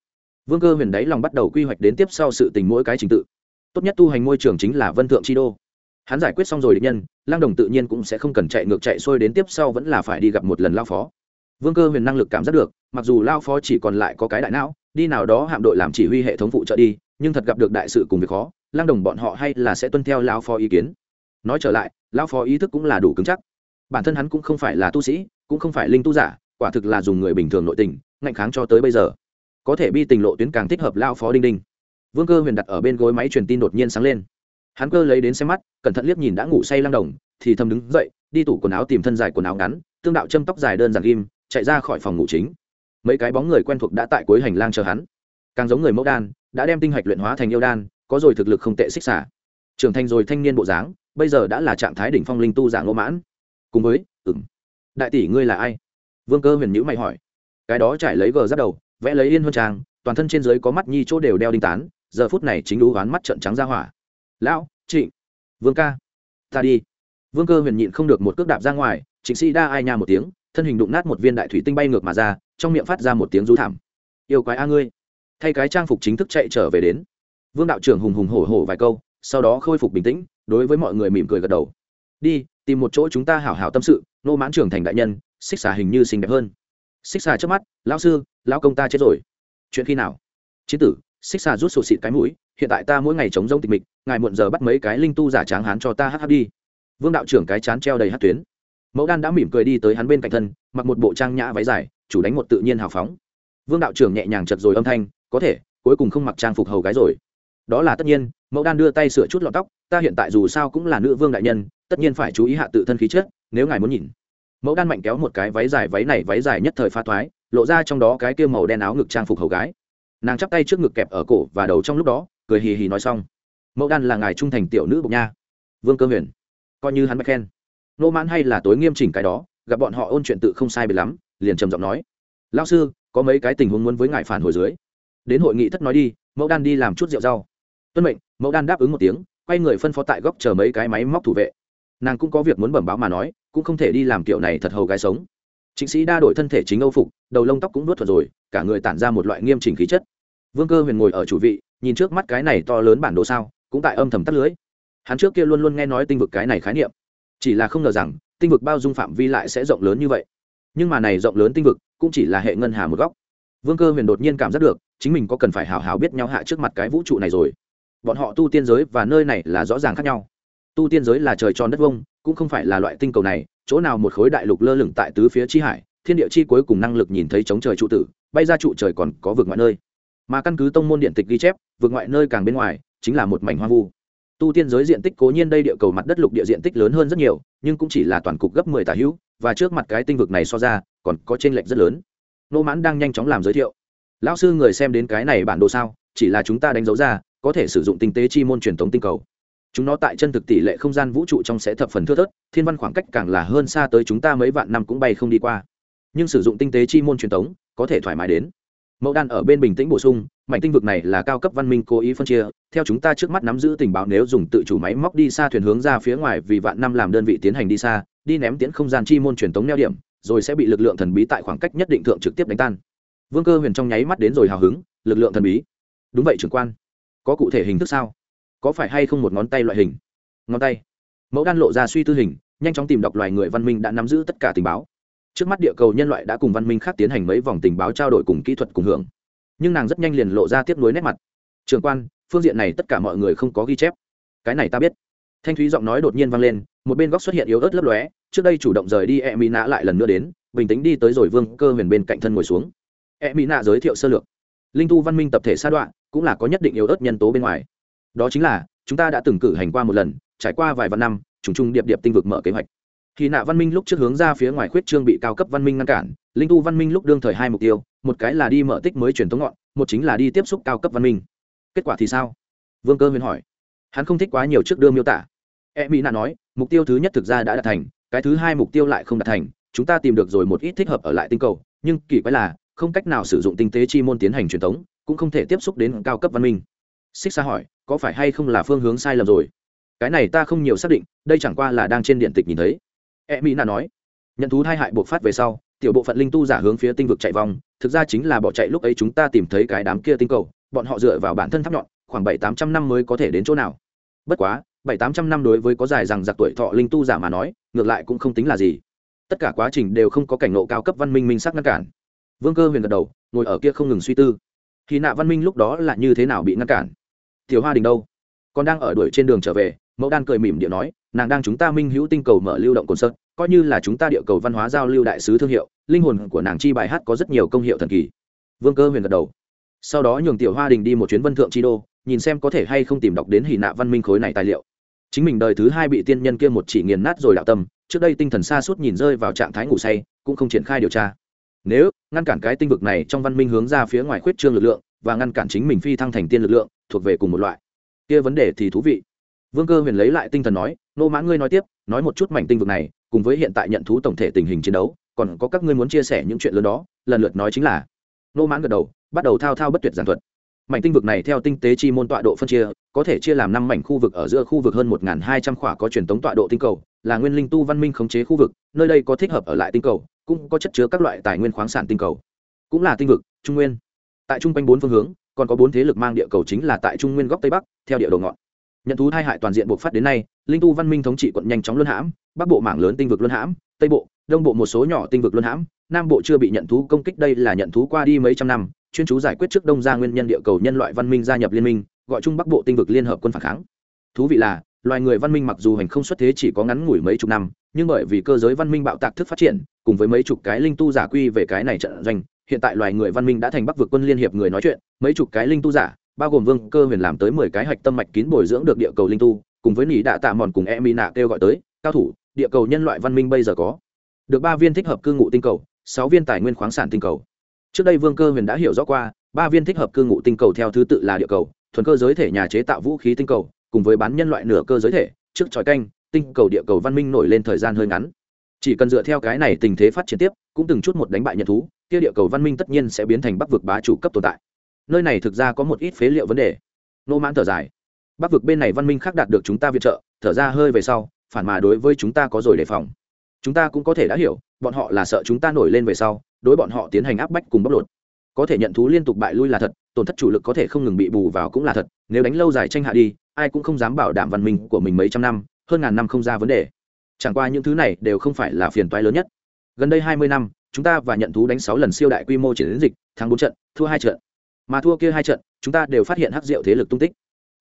Vương cơ huyền đáy lòng bắt đầu quy hoạch đến tiếp sau sự tình mỗi cái trình tự. Tốt nhất tu hành môi trường chính là vân thượng chi đô. Hắn giải quyết xong rồi định nhân lang đồng tự nhiên cũng sẽ không cần chạy ngược chạy xuôi đến tiếp sau vẫn là phải đi gặp một lần lao phó vương cơ huyền năng lực cảm giác được, mặc dù lao phó chỉ còn lại có cái đại não, đi nào đó hạm đội làm chỉ huy hệ thống phụ trợ đi, nhưng thật gặp được đại sự cùng việc khó lang đồng bọn họ hay là sẽ tuân theo lao phó ý kiến. Nói trở lại, lao phó ý thức cũng là đủ cứng chắc. Bản thân hắn cũng không phải là tu sĩ, cũng không phải linh tu giả, quả thực là dùng người bình thường nội tình, ngạnh kháng cho tới bây giờ. Có thể bi tình lộ tuyến càng thích hợp lao phó đinh đinh. Vương cơ huyền đặt ở bên gối máy truyền tin đột nhiên sáng lên. Hắn cơ lấy đến xem mắt, cẩn thận liếc nhìn đã ngủ say Lang đồng, thì thầm đứng dậy, đi tủ quần áo tìm thân dài quần áo ngắn, tương đạo châm tóc dài đơn giản ghim chạy ra khỏi phòng ngủ chính. Mấy cái bóng người quen thuộc đã tại cuối hành lang chờ hắn. Càng giống người mẫu đan, đã đem tinh hạch luyện hóa thành yêu đan, có rồi thực lực không tệ xích xả. Trưởng thành rồi thanh niên bộ dáng, bây giờ đã là trạng thái đỉnh phong linh tu dạng ngô mãn. Cùng với ừng đại tỷ ngươi là ai? Vương cơ huyền nhữ mày hỏi. Cái đó trải lấy gờ giáp đầu, vẽ lấy yên huân trang, toàn thân trên dưới có mắt nhi chỗ đều đeo đinh tán, giờ phút này chính đú oán mắt trận trắng ra hỏa. Lão trịnh vương ca, ta đi. Vương cơ huyền nhịn không được một cước đạp ra ngoài, trịnh sĩ đa ai nha một tiếng thân hình đụng nát một viên đại thủy tinh bay ngược mà ra, trong miệng phát ra một tiếng rú thảm. Yêu quái a ngươi. Thay cái trang phục chính thức chạy trở về đến. Vương đạo trưởng hùng hùng hổ hổ vài câu, sau đó khôi phục bình tĩnh, đối với mọi người mỉm cười gật đầu. Đi, tìm một chỗ chúng ta hảo hảo tâm sự, nô mãn trưởng thành đại nhân, xích xà hình như xinh đẹp hơn. Xích xà trước mắt, lão sư, lão công ta chết rồi. Chuyện khi nào? Chiến tử, xích xà rút sổ xịt cái mũi, hiện tại ta mỗi ngày chống rông tịch mịch, ngài muộn giờ bắt mấy cái linh tu giả tráng hán cho ta hát đi. Vương đạo trưởng cái chán treo đầy hát tuyến mẫu đan đã mỉm cười đi tới hắn bên cạnh thân, mặc một bộ trang nhã váy dài, chủ đánh một tự nhiên hào phóng. Vương đạo trưởng nhẹ nhàng chật rồi âm thanh, có thể, cuối cùng không mặc trang phục hầu gái rồi. Đó là tất nhiên. Mẫu đan đưa tay sửa chút lọt tóc, ta hiện tại dù sao cũng là nữ vương đại nhân, tất nhiên phải chú ý hạ tự thân khí chất, nếu ngài muốn nhìn. Mẫu đan mạnh kéo một cái váy dài, váy này váy dài nhất thời pha thoái, lộ ra trong đó cái kia màu đen áo ngực trang phục hầu gái. Nàng chắp tay trước ngực kẹp ở cổ và đầu trong lúc đó, cười hì hì nói xong. Mẫu đan là ngài trung thành tiểu nữ bục nha. Vương cơ huyền, coi như hắn bạch khen nô mãn hay là tối nghiêm chỉnh cái đó, gặp bọn họ ôn chuyện tự không sai biệt lắm, liền trầm giọng nói. Lao sư, có mấy cái tình huống muốn với ngài phản hồi dưới. Đến hội nghị thất nói đi, mẫu đan đi làm chút rượu rau. Tuân mệnh, mẫu đan đáp ứng một tiếng, quay người phân phó tại góc chờ mấy cái máy móc thủ vệ. Nàng cũng có việc muốn bẩm báo mà nói, cũng không thể đi làm kiểu này thật hầu gái sống. Chính sĩ đa đổi thân thể chính âu phục, đầu lông tóc cũng nuốt thuật rồi, cả người tản ra một loại nghiêm chỉnh khí chất. Vương cơ huyền ngồi ở chủ vị, nhìn trước mắt cái này to lớn bản đồ sao, cũng tại âm thầm tắt lưới. Hắn trước kia luôn luôn nghe nói tinh vực cái này khái niệm chỉ là không ngờ rằng, tinh vực bao dung phạm vi lại sẽ rộng lớn như vậy. Nhưng mà này rộng lớn tinh vực cũng chỉ là hệ ngân hà một góc. Vương cơ huyền đột nhiên cảm giác được, chính mình có cần phải hào hào biết nhau hạ trước mặt cái vũ trụ này rồi. Bọn họ tu tiên giới và nơi này là rõ ràng khác nhau. Tu tiên giới là trời tròn đất vông, cũng không phải là loại tinh cầu này, chỗ nào một khối đại lục lơ lửng tại tứ phía chi hải, thiên địa chi cuối cùng năng lực nhìn thấy chống trời trụ tử, bay ra trụ trời còn có vực ngoại nơi. Mà căn cứ tông môn điện tịch ghi chép, vực ngoại nơi càng bên ngoài, chính là một mảnh hoang vu tu tiên giới diện tích cố nhiên đây địa cầu mặt đất lục địa diện tích lớn hơn rất nhiều, nhưng cũng chỉ là toàn cục gấp mười tả hữu, và trước mặt cái tinh vực này so ra, còn có t r ê n lệch rất lớn. Nô mãn đang nhanh chóng làm giới thiệu. Lão sư người xem đến cái này bản đồ sao? Chỉ là chúng ta đánh dấu ra, có thể sử dụng tinh tế chi môn truyền thống tinh cầu. Chúng nó tại chân thực tỷ lệ không gian vũ trụ trong sẽ thập phần thưa thớt, thiên văn khoảng cách càng là hơn xa tới chúng ta mấy vạn năm cũng bay không đi qua. Nhưng sử dụng tinh tế chi môn truyền thống có thể thoải mái đến. Mẫu đan ở bên bình tĩnh bổ sung mảnh tinh vực này là cao cấp văn minh cố ý phân chia. Theo chúng ta trước mắt nắm giữ tình báo, nếu dùng tự chủ máy móc đi xa thuyền hướng ra phía ngoài vì vạn năm làm đơn vị tiến hành đi xa, đi ném tiến không gian chi môn truyền tống neo điểm, rồi sẽ bị lực lượng thần bí tại khoảng cách nhất định thượng trực tiếp đánh tan. Vương cơ huyền trong nháy mắt đến rồi hào hứng, lực lượng thần bí. Đúng vậy, trưởng quan. Có cụ thể hình thức sao? Có phải hay không một ngón tay loại hình? Ngón tay. Mẫu đan lộ ra suy tư hình, nhanh chóng tìm đọc loài người văn minh đã nắm giữ tất cả tình báo. Trước mắt địa cầu nhân loại đã cùng văn minh khác tiến hành mấy vòng tình báo trao đổi cùng kỹ thuật cùng hưởng nhưng nàng rất nhanh liền lộ ra tiếp nối nét mặt. Trường quan, phương diện này tất cả mọi người không có ghi chép. Cái này ta biết. Thanh thúy giọng nói đột nhiên vang lên, một bên góc xuất hiện yếu ớt lấp lóe, trước đây chủ động rời đi e mỹ nạ lại lần nữa đến, bình tĩnh đi tới rồi vương cơ huyền bên cạnh thân ngồi xuống. E mỹ nạ giới thiệu sơ lược. Linh tu văn minh tập thể sa đoạn cũng là có nhất định yếu ớt nhân tố bên ngoài. Đó chính là, chúng ta đã từng cử hành qua một lần, trải qua vài vạn năm, trùng trùng điệp điệp tinh vực mở kế hoạch. Khi nạ văn minh lúc trước hướng ra phía ngoài khuyết trương bị cao cấp văn minh ngăn cản linh tu văn minh lúc đương thời hai mục tiêu, một cái là đi mở tích mới truyền thống ngọn, một chính là đi tiếp xúc cao cấp văn minh. Kết quả thì sao? Vương cơ huyền hỏi. Hắn không thích quá nhiều trước đưa miêu tả. E mỹ nạ nói, mục tiêu thứ nhất thực ra đã đạt thành, cái thứ hai mục tiêu lại không đạt thành, chúng ta tìm được rồi một ít thích hợp ở lại tinh cầu, nhưng kỳ quái là, không cách nào sử dụng tinh tế chi môn tiến hành truyền thống cũng không thể tiếp xúc đến cao cấp văn minh. Xích xa hỏi, có phải hay không là phương hướng sai lầm rồi? Cái này ta không nhiều xác định, đây chẳng qua là đang trên điện tịch nhìn thấy. E mỹ nạ nói, nhận thú thai hại buộc phát về sau tiểu bộ phận linh tu giả hướng phía tinh vực chạy vòng, thực ra chính là bỏ chạy lúc ấy chúng ta tìm thấy cái đám kia tinh cầu, bọn họ dựa vào bản thân tháp nhọn, khoảng bảy tám trăm năm mới có thể đến chỗ nào. Bất quá, bảy tám trăm năm đối với có dài rằng giặc tuổi thọ linh tu giả mà nói, ngược lại cũng không tính là gì. Tất cả quá trình đều không có cảnh ngộ cao cấp văn minh minh sắc ngăn cản. Vương cơ huyền gật đầu, ngồi ở kia không ngừng suy tư. Thì nạ văn minh lúc đó là như thế nào bị ngăn cản? Tiểu hoa đình đâu? Còn đang ở đuổi trên đường trở về, mẫu đan cười mỉm điện nói, nàng đang chúng ta minh hữu tinh cầu mở lưu động cồn sơn coi như là chúng ta địa cầu văn hóa giao lưu đại sứ thương hiệu, linh hồn của nàng chi bài hát có rất nhiều công hiệu thần kỳ. Vương cơ huyền gật đầu. Sau đó nhường tiểu hoa đình đi một chuyến vân thượng chi đô, nhìn xem có thể hay không tìm đọc đến hỷ nạ văn minh khối này tài liệu. Chính mình đời thứ hai bị tiên nhân kia một chỉ nghiền nát rồi đạo tâm, trước đây tinh thần xa suốt nhìn rơi vào trạng thái ngủ say, cũng không triển khai điều tra. Nếu, ngăn cản cái tinh vực này trong văn minh hướng ra phía ngoài khuyết trương lực lượng, và ngăn cản chính mình phi thăng thành tiên lực lượng, thuộc về cùng một loại. Kia vấn đề thì thú vị. Vương cơ huyền lấy lại tinh thần nói, nô mã, ngươi nói tiếp, nói một chút mảnh tinh vực này cùng với hiện tại nhận thú tổng thể tình hình chiến đấu, còn có các ngươi muốn chia sẻ những chuyện lớn đó, lần lượt nói chính là. Nô mãn gật đầu, bắt đầu thao thao bất tuyệt giản thuật. Mảnh tinh vực này theo tinh tế chi môn tọa độ phân chia, có thể chia làm năm mảnh khu vực, ở giữa khu vực hơn một hai trăm khỏa có truyền thống tọa độ tinh cầu, là nguyên linh tu văn minh khống chế khu vực, nơi đây có thích hợp ở lại tinh cầu, cũng có chất chứa các loại tài nguyên khoáng sản tinh cầu. Cũng là tinh vực, trung nguyên. Tại trung quanh bốn phương hướng, còn có bốn thế lực mang địa cầu chính là tại trung nguyên góc tây bắc, theo địa đồ ngọn nhận thú hai hại toàn diện buộc phát đến nay, linh tu văn minh thống trị quận nhanh chóng luân hãm, bắc bộ mảng lớn tinh vực luân hãm, tây bộ, đông bộ một số nhỏ tinh vực luân hãm, nam bộ chưa bị nhận thú công kích đây là nhận thú qua đi mấy trăm năm, chuyên chú giải quyết trước đông ra nguyên nhân địa cầu nhân loại văn minh gia nhập liên minh, gọi chung bắc bộ tinh vực liên hợp quân phản kháng. Thú vị là, loài người văn minh mặc dù hành không xuất thế chỉ có ngắn ngủi mấy chục năm, nhưng bởi vì cơ giới văn minh bạo tạc thức phát triển, cùng với mấy chục cái linh tu giả quy về cái này trận doanh, hiện tại loài người văn minh đã thành bắc vực quân liên hiệp người nói chuyện, mấy chục cái linh tu giả bao gồm vương cơ huyền làm tới mười cái hạch tâm mạch kín bồi dưỡng được địa cầu linh tu, cùng với nỉ đạ tạ mòn cùng e mỹ nạ kêu gọi tới, cao thủ, địa cầu nhân loại văn minh bây giờ có. Được ba viên thích hợp cư ngụ tinh cầu, sáu viên tài nguyên khoáng sản tinh cầu. Trước đây vương cơ huyền đã hiểu rõ qua, ba viên thích hợp cư ngụ tinh cầu theo thứ tự là địa cầu, thuần cơ giới thể nhà chế tạo vũ khí tinh cầu, cùng với bán nhân loại nửa cơ giới thể, trước tròi canh, tinh cầu địa cầu văn minh nổi lên thời gian hơi ngắn. Chỉ cần dựa theo cái này tình thế phát triển tiếp, cũng từng chút một đánh bại nhận thú, kia địa cầu văn minh tất nhiên sẽ biến thành bắc vực bá chủ cấp tồn tại nơi này thực ra có một ít phế liệu vấn đề. Nô mãn thở dài. Bắc vực bên này văn minh khác đạt được chúng ta viện trợ, thở ra hơi về sau, phản mà đối với chúng ta có rồi đề phòng. Chúng ta cũng có thể đã hiểu, bọn họ là sợ chúng ta nổi lên về sau, đối bọn họ tiến hành áp bách cùng bóc lột. Có thể nhận thú liên tục bại lui là thật, tổn thất chủ lực có thể không ngừng bị bù vào cũng là thật, nếu đánh lâu dài tranh hạ đi, ai cũng không dám bảo đảm văn minh của mình mấy trăm năm, hơn ngàn năm không ra vấn đề. Chẳng qua những thứ này đều không phải là phiền toái lớn nhất. Gần đây hai mươi năm, chúng ta và nhận thú đánh sáu lần siêu đại quy mô chiến dịch, thắng bốn trận, thua hai trận mà thua kia hai trận, chúng ta đều phát hiện hắc diệu thế lực tung tích.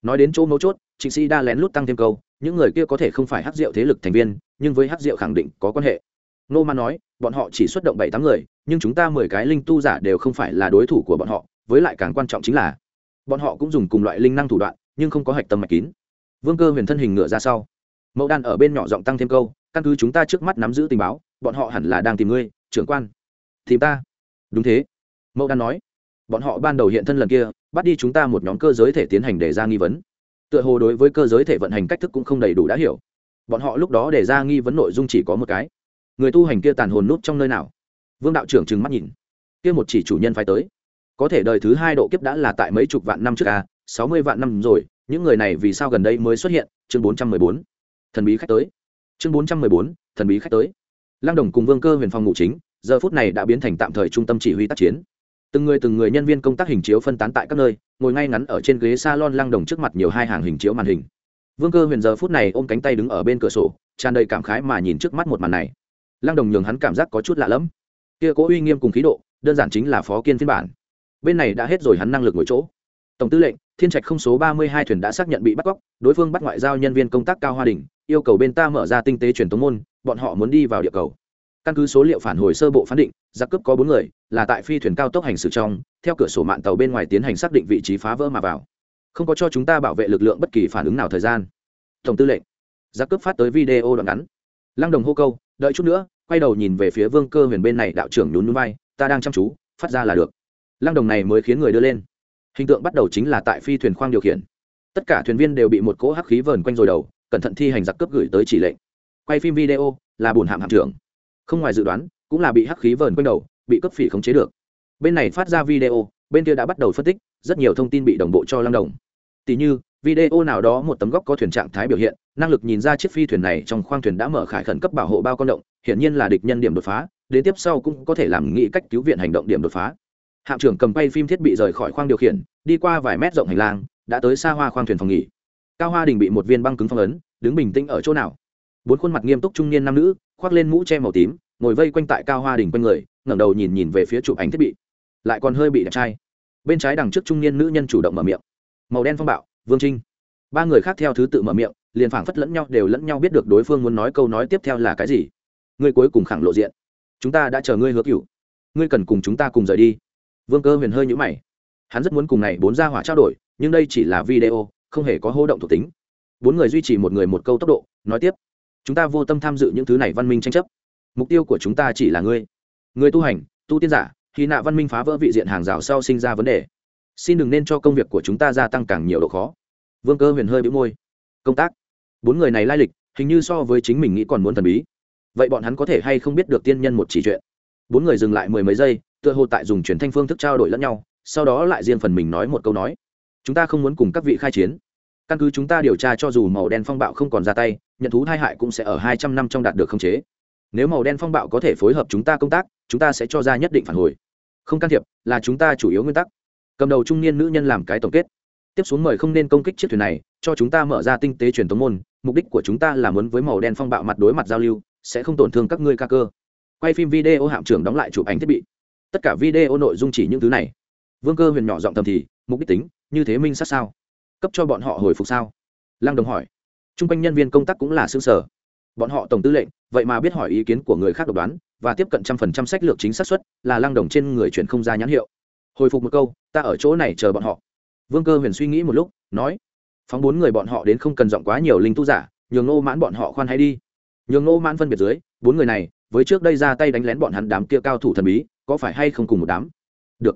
Nói đến chỗ mấu chốt, trịnh sĩ đa lén lút tăng thêm câu, những người kia có thể không phải hắc diệu thế lực thành viên, nhưng với hắc diệu khẳng định có quan hệ. Nô ma nói, bọn họ chỉ xuất động bảy tám người, nhưng chúng ta mười cái linh tu giả đều không phải là đối thủ của bọn họ, với lại càng quan trọng chính là, bọn họ cũng dùng cùng loại linh năng thủ đoạn, nhưng không có hạch tâm mạch kín. Vương cơ huyền thân hình ngựa ra sau. Mẫu đan ở bên nhỏ giọng tăng thêm câu, căn cứ chúng ta trước mắt nắm giữ tình báo, bọn họ hẳn là đang tìm ngươi, trưởng quan. Tìm ta. Đúng thế. Mẫu đan nói bọn họ ban đầu hiện thân lần kia, bắt đi chúng ta một nhóm cơ giới thể tiến hành đề ra nghi vấn. Tựa hồ đối với cơ giới thể vận hành cách thức cũng không đầy đủ đã hiểu. Bọn họ lúc đó đề ra nghi vấn nội dung chỉ có một cái. Người tu hành kia tàn hồn nút trong nơi nào? Vương đạo trưởng trừng mắt nhìn. Kia một chỉ chủ nhân phải tới. Có thể đời thứ hai độ kiếp đã là tại mấy chục vạn năm trước à? sáu mươi vạn năm rồi, những người này vì sao gần đây mới xuất hiện? Chương bốn trăm mười bốn. Thần bí khách tới. Chương bốn trăm mười bốn. Thần bí khách tới. Lăng đồng cùng vương cơ huyền phòng ngụ chính, giờ phút này đã biến thành tạm thời trung tâm chỉ huy tác chiến từng người từng người nhân viên công tác hình chiếu phân tán tại các nơi, ngồi ngay ngắn ở trên ghế s a lon lăng đồng trước mặt nhiều hai hàng hình chiếu màn hình. Vương cơ huyền giờ phút này ôm cánh tay đứng ở bên cửa sổ, tràn đầy cảm khái mà nhìn trước mắt một màn này. Lăng đồng nhường hắn cảm giác có chút lạ lẫm. Kia cố uy nghiêm cùng khí độ, đơn giản chính là phó kiên phiên bản. Bên này đã hết rồi hắn năng lực ngồi chỗ. Tổng tư lệnh, thiên trạch không số ba mươi hai thuyền đã xác nhận bị bắt cóc, đối phương bắt ngoại giao nhân viên công tác cao hoa đình, yêu cầu bên ta mở ra tinh tế truyền tống môn, bọn họ muốn đi vào địa cầu. Căn cứ số liệu phản hồi sơ bộ phán định giặc cướp có bốn người, là tại phi thuyền cao tốc hành xử trong, theo cửa sổ mạng tàu bên ngoài tiến hành xác định vị trí phá vỡ mà vào. Không có cho chúng ta bảo vệ lực lượng bất kỳ phản ứng nào thời gian. Tổng tư lệnh, giặc cướp phát tới video đoạn ngắn. Lăng đồng hô câu, đợi chút nữa, quay đầu nhìn về phía vương cơ huyền bên này, đạo trưởng nhún núi bay ta đang chăm chú, phát ra là được. Lăng đồng này mới khiến người đưa lên. Hình tượng bắt đầu chính là tại phi thuyền khoang điều khiển. Tất cả thuyền viên đều bị một cỗ hắc khí vờn quanh rồi đầu, cẩn thận thi hành giặc cướp gửi tới chỉ lệnh. Quay phim video, là bùn hạm hạm trưởng. Không ngoài dự đoán cũng là bị hắc khí vờn quanh đầu, bị cướp phỉ khống chế được. Bên này phát ra video, bên kia đã bắt đầu phân tích, rất nhiều thông tin bị đồng bộ cho lăng đồng. Tỷ như, video nào đó một tấm góc có thuyền trạng thái biểu hiện, năng lực nhìn ra chiếc phi thuyền này trong khoang thuyền đã mở khải khẩn cấp bảo hộ bao con động, hiển nhiên là địch nhân điểm đột phá, đến tiếp sau cũng có thể làm nghĩ cách cứu viện hành động điểm đột phá. Hạm trưởng cầm bay phim thiết bị rời khỏi khoang điều khiển, đi qua vài mét rộng hành lang, đã tới xa hoa khoang thuyền phòng nghỉ. Cao hoa đình bị một viên băng cứng phong ấn, đứng bình tĩnh ở chỗ nào? Bốn khuôn mặt nghiêm túc trung niên nam nữ, khoác lên mũ che màu tím ngồi vây quanh tại cao hoa đình quanh người, ngẩng đầu nhìn nhìn về phía chụp ảnh thiết bị. Lại còn hơi bị đẹp trai. Bên trái đằng trước trung niên nữ nhân chủ động mở miệng. Màu đen phong bạo, vương trinh. Ba người khác theo thứ tự mở miệng, liền phảng phất lẫn nhau đều lẫn nhau biết được đối phương muốn nói câu nói tiếp theo là cái gì. Ngươi cuối cùng khẳng lộ diện. Chúng ta đã chờ ngươi hứa cựu ngươi cần cùng chúng ta cùng rời đi. Vương cơ huyền hơi nhũ mày. Hắn rất muốn cùng này bốn gia hỏa trao đổi, nhưng đây chỉ là video, không hề có hô động thuộc tính. Bốn người duy trì một người một câu tốc độ, nói tiếp. Chúng ta vô tâm tham dự những thứ này văn minh tranh chấp mục tiêu của chúng ta chỉ là ngươi. Người tu hành, tu tiên giả, khi nạ văn minh phá vỡ vị diện hàng rào sau sinh ra vấn đề. Xin đừng nên cho công việc của chúng ta gia tăng càng nhiều độ khó. Vương cơ huyền hơi bĩu môi. Công tác. Bốn người này lai lịch, hình như so với chính mình nghĩ còn muốn thần bí. Vậy bọn hắn có thể hay không biết được tiên nhân một chỉ chuyện? Bốn người dừng lại mười mấy giây, tựa hồ tại dùng truyền thanh phương thức trao đổi lẫn nhau, sau đó lại riêng phần mình nói một câu nói. Chúng ta không muốn cùng các vị khai chiến. Căn cứ chúng ta điều tra cho dù màu đen phong bạo không còn ra tay, nhận thú tai hại cũng sẽ ở hai trăm năm trong đạt được khống chế nếu màu đen phong bạo có thể phối hợp chúng ta công tác, chúng ta sẽ cho ra nhất định phản hồi. Không can thiệp, là chúng ta chủ yếu nguyên tắc. Cầm đầu trung niên nữ nhân làm cái tổng kết. Tiếp xuống mời không nên công kích chiếc thuyền này, cho chúng ta mở ra tinh tế truyền thống môn, mục đích của chúng ta là muốn với màu đen phong bạo mặt đối mặt giao lưu, sẽ không tổn thương các ngươi ca cơ. Quay phim video hạm trưởng đóng lại chụp ảnh thiết bị. Tất cả video nội dung chỉ những thứ này. Vương cơ huyền nhỏ giọng thầm thì, mục đích tính, như thế minh sát sao? Cấp cho bọn họ hồi phục sao? Lăng đồng hỏi. T r u n g quanh nhân viên công tác cũng là xương sở bọn họ tổng tư lệnh, vậy mà biết hỏi ý kiến của người khác độc đoán, và tiếp cận trăm phần trăm sách lược chính xác suất là lăng đồng trên người chuyển không ra nhãn hiệu. Hồi phục một câu, ta ở chỗ này chờ bọn họ. Vương cơ huyền suy nghĩ một lúc, nói, phóng bốn người bọn họ đến không cần giọng quá nhiều linh tu giả, nhường nô mãn bọn họ khoan hay đi. Nhường nô mãn phân biệt dưới, bốn người này, với trước đây ra tay đánh lén bọn hắn đám kia cao thủ thần bí, có phải hay không cùng một đám? Được.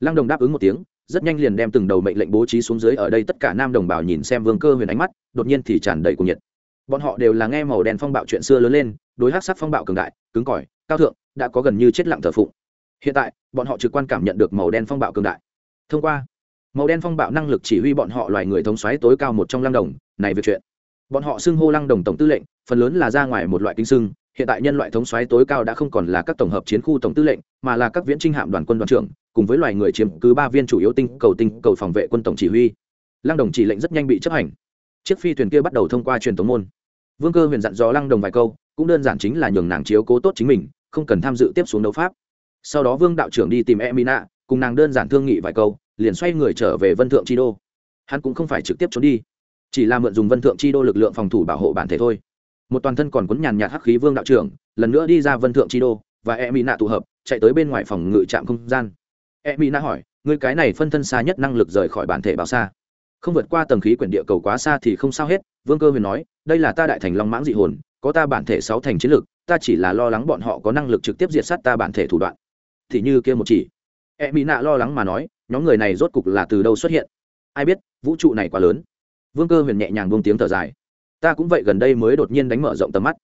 Lăng đồng đáp ứng một tiếng, rất nhanh liền đem từng đầu mệnh lệnh bố trí xuống dưới ở đây tất cả nam đồng bào nhìn xem vương cơ huyền ánh mắt, đột nhiên thì tràn đầy cuồng nhiệt bọn họ đều là nghe màu đen phong bạo chuyện xưa lớn lên, đối hát sắc phong bạo cường đại, cứng cỏi, cao thượng, đã có gần như chết lặng thờ phụng. Hiện tại, bọn họ trực quan cảm nhận được màu đen phong bạo cường đại. Thông qua, màu đen phong bạo năng lực chỉ huy bọn họ loài người thống xoáy tối cao một trong lăng đồng, này việc chuyện. Bọn họ xưng hô lăng đồng tổng tư lệnh, phần lớn là ra ngoài một loại kinh xưng, hiện tại nhân loại thống xoáy tối cao đã không còn là các tổng hợp chiến khu tổng tư lệnh, mà là các viễn trinh hạm đoàn quân đoàn trưởng, cùng với loài người chiếm cứ ba viên chủ yếu tinh cầu tinh cầu phòng vệ quân tổng chỉ huy. Lăng đồng chỉ lệnh rất nhanh bị chấp hành. Chiếc phi thuyền kia bắt đầu thông qua truyền tống môn vương cơ huyền dặn dò lăng đồng vài câu, cũng đơn giản chính là nhường nàng chiếu cố tốt chính mình, không cần tham dự tiếp xuống đấu pháp. Sau đó vương đạo trưởng đi tìm e mina cùng nàng đơn giản thương nghị vài câu, liền xoay người trở về vân thượng chi đô. Hắn cũng không phải trực tiếp trốn đi, chỉ là mượn dùng vân thượng chi đô lực lượng phòng thủ bảo hộ bản thể thôi. Một toàn thân còn quấn nhàn nhạt hắc khí vương đạo trưởng, lần nữa đi ra vân thượng chi đô và e mỹ nạ tụ hợp, chạy tới bên ngoài phòng ngự trạm không gian. E mỹ nạ hỏi người cái này phân thân xa nhất năng lực rời khỏi bản thể bao xa? Không vượt qua tầng khí quyển địa cầu quá xa thì không sao hết vương cơ huyền nói, đây là ta đại thành long mãng dị hồn, có ta bản thể sáu thành chiến lực, ta chỉ là lo lắng bọn họ có năng lực trực tiếp diệt sát ta bản thể thủ đoạn. Thì như kia một chỉ. E mỹ nạ lo lắng mà nói, nhóm người này rốt cục là từ đâu xuất hiện? Ai biết, vũ trụ này quá lớn. Vương cơ huyền nhẹ nhàng buông tiếng thở dài. Ta cũng vậy gần đây mới đột nhiên đánh mở rộng tầm mắt.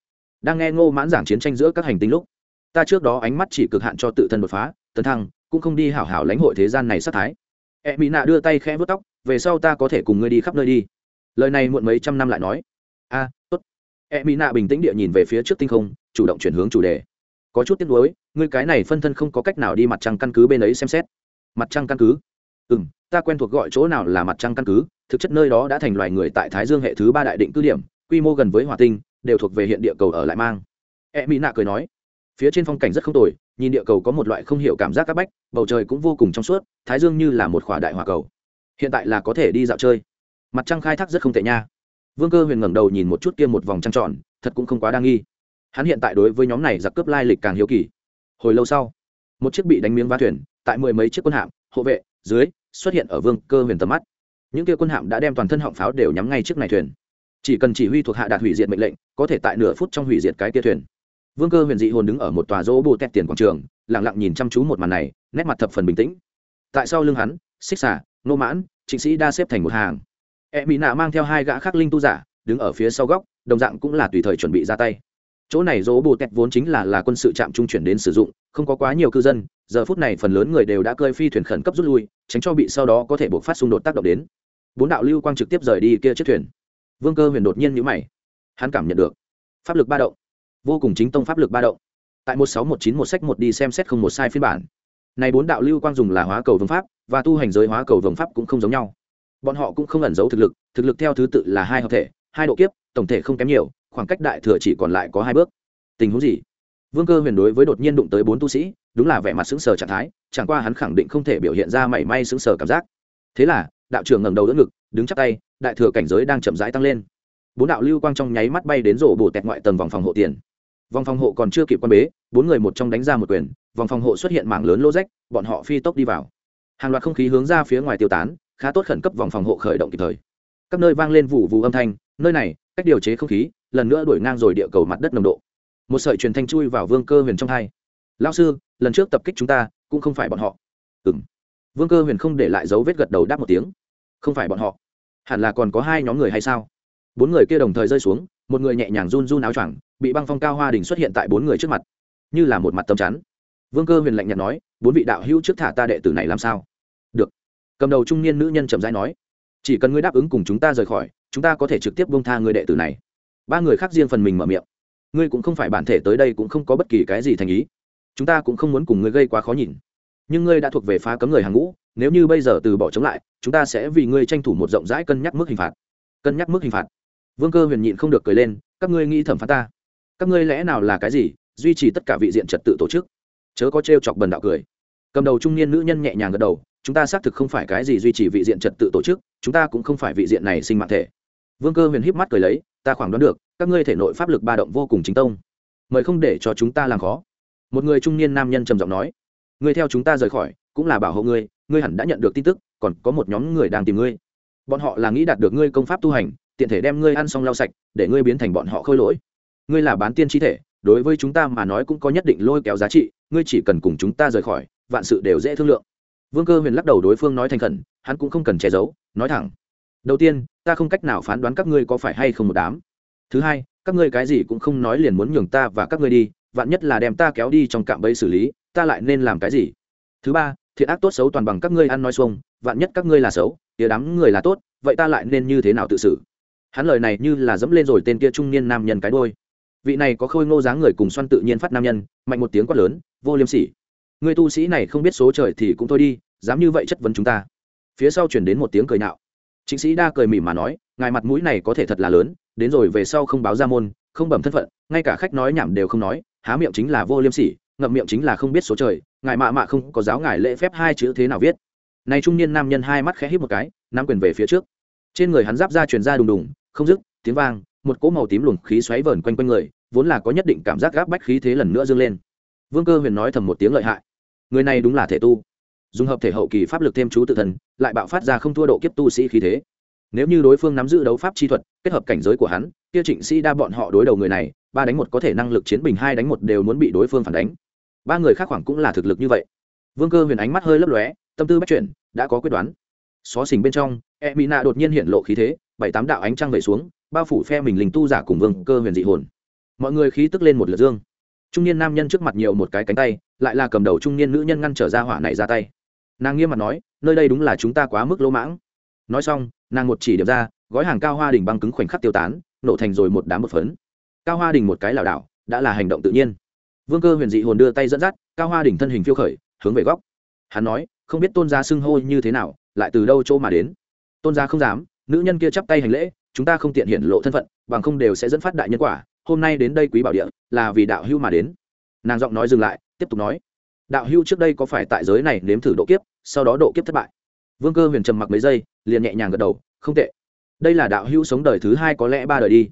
Đang nghe ngô mãn giảng chiến tranh giữa các hành tinh lúc, ta trước đó ánh mắt chỉ cực hạn cho tự thân đột phá, tấn thăng, cũng không đi hảo hảo lãnh hội thế gian này sát thái. E mỹ nạ đưa tay khẽ vớt tóc, về sau ta có thể cùng ngươi đi khắp nơi đi lời này muộn mấy trăm năm lại nói. A, tốt. E mỹ nạ bình tĩnh địa nhìn về phía trước tinh không, chủ động chuyển hướng chủ đề. Có chút tiếc nuối, ngươi cái này phân thân không có cách nào đi mặt trăng căn cứ bên ấy xem xét. Mặt trăng căn cứ? Ừ m ta quen thuộc gọi chỗ nào là mặt trăng căn cứ, thực chất nơi đó đã thành loài người tại thái dương hệ thứ ba đại định cứ điểm, quy mô gần với hỏa tinh, đều thuộc về hiện địa cầu ở lại mang. E mỹ nạ cười nói. Phía trên phong cảnh rất không tồi, nhìn địa cầu có một loại không hiểu cảm giác c áp bách, bầu trời cũng vô cùng trong suốt, thái dương như là một khỏa đại hỏa cầu. Hiện tại là có thể đi dạo chơi mặt trăng khai thác rất không tệ nha. Vương cơ huyền ngẩng đầu nhìn một chút kia một vòng trăng tròn, thật cũng không quá đa nghi. Hắn hiện tại đối với nhóm này giặc cướp lai lịch càng hiếu kỳ. Hồi lâu sau, một chiếc bị đánh miếng vá thuyền, tại mười mấy chiếc quân hạm, hộ vệ, dưới, xuất hiện ở vương cơ huyền tầm mắt. Những kia quân hạm đã đem toàn thân họng pháo đều nhắm ngay chiếc này thuyền. Chỉ cần chỉ huy thuộc hạ đạt hủy diệt mệnh lệnh, có thể tại nửa phút trong hủy diệt cái kia thuyền. Vương cơ huyền dị hồn đứng ở một tòa rỗ bồ tét tiền quảng trường lẳng lặng nhìn chăm chú một màn này, nét mặt thập phần bình tĩnh. Tại sau lưng hắn, xích xả nô mãn, trịnh sĩ đa xếp thành một hàng e mỹ nạ mang theo hai gã khắc linh tu giả, đứng ở phía sau góc, đồng dạng cũng là tùy thời chuẩn bị ra tay. Chỗ này rỗ bồ tẹt vốn chính là là quân sự trạm trung chuyển đến sử dụng, không có quá nhiều cư dân, giờ phút này phần lớn người đều đã cơi phi thuyền khẩn cấp rút lui, tránh cho bị sau đó có thể buộc phát xung đột tác động đến. Bốn đạo lưu quang trực tiếp rời đi kia chiếc thuyền. Vương cơ huyền đột nhiên nhữ mày. Hắn cảm nhận được pháp lực ba động, vô cùng chính tông pháp lực ba động. Tại một sáu một chín một sách một đi xem xét không một sai phiên bản. Này bốn đạo lưu quang dùng là hóa cầu vương pháp, và tu hành giới hóa cầu vương pháp cũng không giống nhau bọn họ cũng không ẩn giấu thực lực thực lực theo thứ tự là hai hợp thể, hai độ kiếp, tổng thể không kém nhiều, khoảng cách đại thừa chỉ còn lại có hai bước. Tình huống gì? Vương cơ huyền đối với đột nhiên đụng tới bốn tu sĩ, đúng là vẻ mặt xứng sờ trạng thái, chẳng qua hắn khẳng định không thể biểu hiện ra mảy may xứng sờ cảm giác. Thế là, đạo trưởng ngẩng đầu đỡ ngực, đứng chắc tay, đại thừa cảnh giới đang chậm rãi tăng lên. Bốn đạo lưu quang trong nháy mắt bay đến rổ bổ tẹt ngoại tầng vòng phòng hộ tiền. Vòng phòng hộ còn chưa kịp quan bế, bốn người một trong đánh ra một quyền, vòng phòng hộ xuất hiện mảng lớn lô rách, bọn họ phi tốc đi vào. Hàng loạt không khí hướng ra phía ngoài tiêu tán khá tốt khẩn cấp vòng phòng hộ khởi động kịp thời. Các nơi vang lên vụ vụ âm thanh, nơi này, cách điều chế không khí, lần nữa đuổi ngang rồi địa cầu mặt đất nồng độ. Một sợi truyền thanh chui vào vương cơ huyền trong hai. Lao sư, lần trước tập kích chúng ta, cũng không phải bọn họ. Ừng vương cơ huyền không để lại dấu vết gật đầu đáp một tiếng. Không phải bọn họ. Hẳn là còn có hai nhóm người hay sao? Bốn người kia đồng thời rơi xuống, một người nhẹ nhàng run run áo choàng, bị băng phong cao hoa đình xuất hiện tại bốn người trước mặt. Như là một mặt tấm chắn. Vương cơ huyền lạnh nhạt nói, bốn vị đạo hữu trước thả ta đệ tử này làm sao? Được cầm đầu trung niên nữ nhân chậm rãi nói, chỉ cần ngươi đáp ứng cùng chúng ta rời khỏi, chúng ta có thể trực tiếp bông tha người đệ tử này. Ba người khác riêng phần mình mở miệng, ngươi cũng không phải bản thể tới đây cũng không có bất kỳ cái gì thành ý. Chúng ta cũng không muốn cùng ngươi gây quá khó nhìn. Nhưng ngươi đã thuộc về phá cấm người hàng ngũ, nếu như bây giờ từ bỏ chống lại, chúng ta sẽ vì ngươi tranh thủ một rộng rãi cân nhắc mức hình phạt. Cân nhắc mức hình phạt? Vương cơ huyền nhịn không được cười lên, các ngươi nghĩ thẩm phán ta? Các ngươi lẽ nào là cái gì, duy trì tất cả vị diện trật tự tổ chức? Chớ có t chọc bần đạo cười. Cầm đầu trung niên nữ nhân nhẹ nhàng gật đầu chúng ta xác thực không phải cái gì duy trì vị diện trật tự tổ chức, chúng ta cũng không phải vị diện này sinh mạng thể. Vương cơ huyền híp mắt cười lấy, ta khoảng đoán được, các ngươi thể nội pháp lực ba động vô cùng chính tông. Mời không để cho chúng ta làm khó. Một người trung niên nam nhân trầm giọng nói, ngươi theo chúng ta rời khỏi, cũng là bảo hộ ngươi ngươi hẳn đã nhận được tin tức, còn có một nhóm người đang tìm ngươi. Bọn họ là nghĩ đạt được ngươi công pháp tu hành, tiện thể đem ngươi ăn xong lau sạch, để ngươi biến thành bọn họ khôi lỗi. Ngươi là bán tiên chi thể, đối với chúng ta mà nói cũng có nhất định lôi kéo giá trị, ngươi chỉ cần cùng chúng ta rời khỏi, vạn sự đều dễ thương lượng vương cơ huyền lắc đầu đối phương nói thành khẩn, hắn cũng không cần che giấu, nói thẳng. Đầu tiên, ta không cách nào phán đoán các ngươi có phải hay không một đám. Thứ hai, các ngươi cái gì cũng không nói liền muốn nhường ta và các ngươi đi, vạn nhất là đem ta kéo đi trong cạm bẫy xử lý, ta lại nên làm cái gì? Thứ ba, thiện ác tốt xấu toàn bằng các ngươi ăn nói xuông, vạn nhất các ngươi là xấu tía đám người là tốt, vậy ta lại nên như thế nào tự xử? Hắn lời này như là dẫm lên rồi tên kia trung niên nam nhân cái đôi vị này có khôi ngô dáng người cùng xoăn tự nhiên phát nam nhân, mạnh một tiếng quát lớn, vô liêm sỉ người tu sĩ này không biết số trời thì cũng thôi đi, dám như vậy chất vấn chúng ta. Phía sau chuyển đến một tiếng cười nạo. Chính sĩ đa cười mỉm mà nói, ngài mặt mũi này có thể thật là lớn, đến rồi về sau không báo ra môn, không bẩm thân phận, ngay cả khách nói nhảm đều không nói, há miệng chính là vô liêm sỉ, ngậm miệng chính là không biết số trời, ngài mạ mạ không có giáo ngài lễ phép hai chữ thế nào viết. Này trung niên nam nhân hai mắt khẽ hít một cái, nắm quyền về phía trước. Trên người hắn giáp ra truyền ra đùng đùng, không dứt, tiếng vang, một cỗ màu tím luồng khí xoáy vờn quanh quanh người, vốn là có nhất định cảm giác gáp bách khí thế lần nữa dâng lên. Vương cơ huyền nói thầm một tiếng lợi hại người này đúng là thể tu. Dùng hợp thể hậu kỳ pháp lực thêm chú tự thần lại bạo phát ra không thua độ kiếp tu sĩ khí thế. Nếu như đối phương nắm giữ đấu pháp chi thuật, kết hợp cảnh giới của hắn, kia trịnh sĩ đa bọn họ đối đầu người này, ba đánh một có thể năng lực chiến bình, hai đánh một đều muốn bị đối phương phản đánh. Ba người khác khoảng cũng là thực lực như vậy. Vương cơ huyền ánh mắt hơi lấp lóe, tâm tư bắt chuyển, đã có quyết đoán. Xó xỉnh bên trong e mỹ nạ đột nhiên hiện lộ khí thế, bảy tám đạo ánh trăng về xuống, bao phủ phe mình linh tu giả cùng vương cơ huyền dị hồn. Mọi người khí tức lên một lượt dương trung niên nam nhân trước mặt nhiều một cái cánh tay, lại là cầm đầu trung niên nữ nhân ngăn trở ra hỏa này ra tay. Nàng nghiêm mặt nói, nơi đây đúng là chúng ta quá mức lỗ mãng. Nói xong, nàng một chỉ điểm ra, gói hàng cao hoa đình băng cứng khoảnh khắc tiêu tán, nổ thành rồi một đám một phấn. Cao hoa đình một cái lảo đảo, đã là hành động tự nhiên. Vương cơ huyền dị hồn đưa tay dẫn dắt, cao hoa đình thân hình phiêu khởi, hướng về góc. Hắn nói, không biết tôn gia xưng hô như thế nào, lại từ đâu chỗ mà đến? Tôn gia không dám, nữ nhân kia chắp tay hành lễ, chúng ta không tiện hiện lộ thân phận, bằng không đều sẽ dẫn phát đại nhân quả hôm nay đến đây quý bảo địa, là vì đạo hưu mà đến. Nàng giọng nói dừng lại, tiếp tục nói. Đạo hưu trước đây có phải tại giới này nếm thử độ kiếp, sau đó độ kiếp thất bại? Vương cơ huyền trầm mặc mấy giây, liền nhẹ nhàng gật đầu, không tệ. Đây là đạo hưu sống đời thứ hai có lẽ ba đời đi.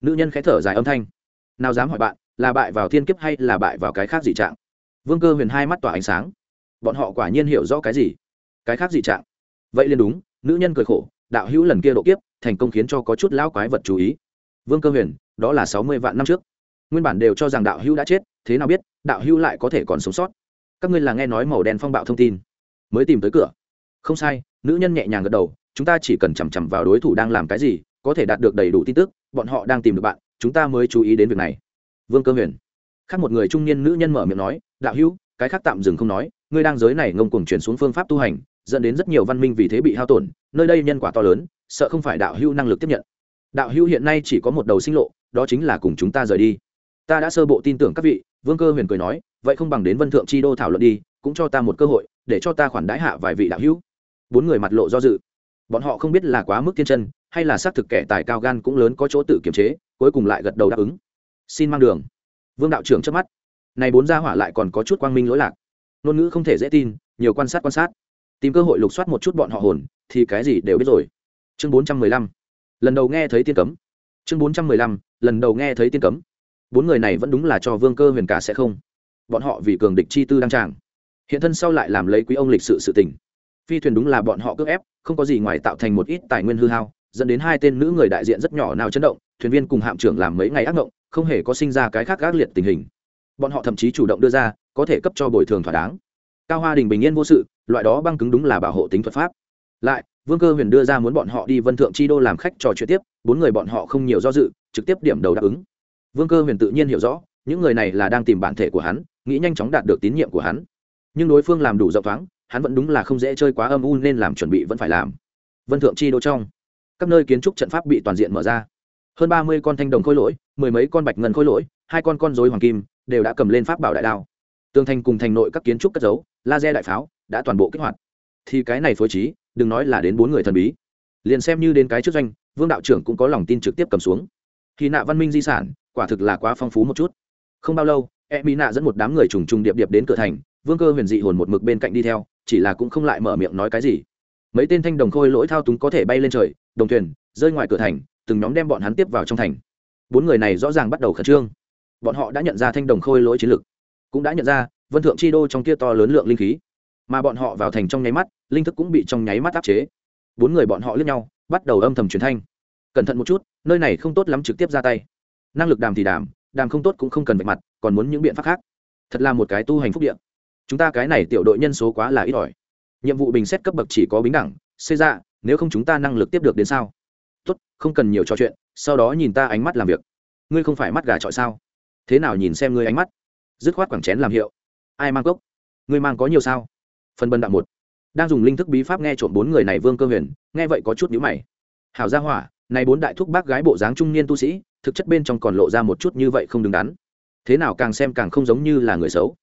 Nữ nhân khẽ thở dài âm thanh. Nào dám hỏi bạn, là bại vào thiên kiếp hay là bại vào cái khác dị trạng? Vương cơ huyền hai mắt tỏa ánh sáng. Bọn họ quả nhiên hiểu rõ cái gì? Cái khác dị trạng? Vậy liền đúng, nữ nhân cười khổ, đạo hữu lần kia độ kiếp, thành công khiến cho có chút lão quái vật chú ý vương cơ huyền, đó là sáu mươi vạn năm trước. Nguyên bản đều cho rằng đạo hữu đã chết, thế nào biết, đạo hữu lại có thể còn sống sót. Các ngươi là nghe nói màu đen phong bạo thông tin. Mới tìm tới cửa. Không sai, nữ nhân nhẹ nhàng gật đầu, chúng ta chỉ cần chằm chằm vào đối thủ đang làm cái gì, có thể đạt được đầy đủ tin tức, bọn họ đang tìm được bạn, chúng ta mới chú ý đến việc này. Vương cơ huyền. Khác một người trung niên nữ nhân mở miệng nói, đạo hữu, cái khác tạm dừng không nói, ngươi đang giới này ngông cuồng chuyển xuống phương pháp tu hành, dẫn đến rất nhiều văn minh vì thế bị hao tổn, nơi đây nhân quả to lớn, sợ không phải đạo hữu năng lực tiếp nhận đạo hữu hiện nay chỉ có một đầu sinh lộ, đó chính là cùng chúng ta rời đi. Ta đã sơ bộ tin tưởng các vị, vương cơ huyền cười nói, vậy không bằng đến vân thượng chi đô thảo luận đi, cũng cho ta một cơ hội, để cho ta khoản đãi hạ vài vị đạo hữu. Bốn người mặt lộ do dự. Bọn họ không biết là quá mức thiên chân, hay là xác thực kẻ tài cao gan cũng lớn có chỗ tự kiềm chế, cuối cùng lại gật đầu đáp ứng. Xin mang đường. Vương đạo trưởng trước mắt. Này bốn gia hỏa lại còn có chút quang minh lỗi lạc. Ngôn ngữ không thể dễ tin, nhiều quan sát quan sát. Tìm cơ hội lục soát một chút bọn họ hồn, thì cái gì đều biết rồi. Chương bốn trăm mười lăm lần đầu nghe thấy tiên cấm. Chương bốn trăm mười lăm, lần đầu nghe thấy tiên cấm. Bốn người này vẫn đúng là cho vương cơ huyền cả sẽ không. Bọn họ vì cường địch chi tư đăng tràng. Hiện thân sau lại làm lấy quý ông lịch sự sự tình. Phi thuyền đúng là bọn họ cướp ép, không có gì ngoài tạo thành một ít tài nguyên hư hao, dẫn đến hai tên nữ người đại diện rất nhỏ nào chấn động, thuyền viên cùng hạm trưởng làm mấy ngày ác mộng, không hề có sinh ra cái khác ác liệt tình hình. Bọn họ thậm chí chủ động đưa ra, có thể cấp cho bồi thường thỏa đáng. Cao hoa đình bình yên vô sự, loại đó băng cứng đúng là bảo hộ tính thuật pháp. Lại vương cơ huyền đưa ra muốn bọn họ đi vân thượng chi đô làm khách trò chuyện tiếp, bốn người bọn họ không nhiều do dự, trực tiếp điểm đầu đáp ứng. Vương cơ huyền tự nhiên hiểu rõ, những người này là đang tìm bản thể của hắn, nghĩ nhanh chóng đạt được tín nhiệm của hắn. Nhưng đối phương làm đủ rộng thoáng, hắn vẫn đúng là không dễ chơi quá âm u nên làm chuẩn bị vẫn phải làm. Vân thượng chi đô trong, các nơi kiến trúc trận pháp bị toàn diện mở ra. Hơn ba mươi con thanh đồng khôi lỗi, mười mấy con bạch ngân khôi lỗi, hai con con dối hoàng kim, đều đã cầm lên pháp bảo đại đao. Tường thành cùng thành nội các kiến trúc cất giấu, laser đại pháo, đã toàn bộ kích hoạt. Thì cái này phối trí đừng nói là đến bốn người thần bí. Liền xem như đến cái trước doanh, vương đạo trưởng cũng có lòng tin trực tiếp cầm xuống. Khi nạ văn minh di sản, quả thực là quá phong phú một chút. Không bao lâu e mỹ nạ dẫn một đám người trùng trùng điệp điệp đến cửa thành, vương cơ huyền dị hồn một mực bên cạnh đi theo, chỉ là cũng không lại mở miệng nói cái gì. Mấy tên thanh đồng khôi lỗi thao túng có thể bay lên trời, đồng thuyền, rơi ngoài cửa thành, từng nhóm đem bọn hắn tiếp vào trong thành. Bốn người này rõ ràng bắt đầu khẩn trương. Bọn họ đã nhận ra thanh đồng khôi lỗi chiến lực cũng đã nhận ra vân thượng chi đô trong kia to lớn lượng linh khí mà bọn họ vào thành trong nháy mắt, linh thức cũng bị trong nháy mắt áp chế. Bốn người bọn họ lướt nhau, bắt đầu âm thầm truyền thanh. Cẩn thận một chút, nơi này không tốt lắm trực tiếp ra tay. Năng lực đàm thì đàm đàm không tốt cũng không cần vạch mặt, còn muốn những biện pháp khác. Thật là một cái tu hành phúc điện chúng ta cái này tiểu đội nhân số quá là ít ỏi. Nhiệm vụ bình xét cấp bậc chỉ có bính đẳng xây ra dạ, nếu không chúng ta năng lực tiếp được đến sao? Tốt, không cần nhiều trò chuyện, sau đó nhìn ta ánh mắt làm việc. Ngươi không phải mắt gà trọi sao? Thế nào nhìn xem ngươi ánh mắt? Dứt khoát quảng chén làm hiệu. Ai mang cốc? Ngươi mang có nhiều sao? Phần bần đạo một. Đang dùng linh thức bí pháp nghe trộm bốn người này vương cơ huyền, nghe vậy có chút nhữ mày. Hảo gia hỏa, này bốn đại thúc bác gái bộ dáng trung niên tu sĩ, thực chất bên trong còn lộ ra một chút như vậy không đứng đắn. Thế nào càng xem càng không giống như là người xấu.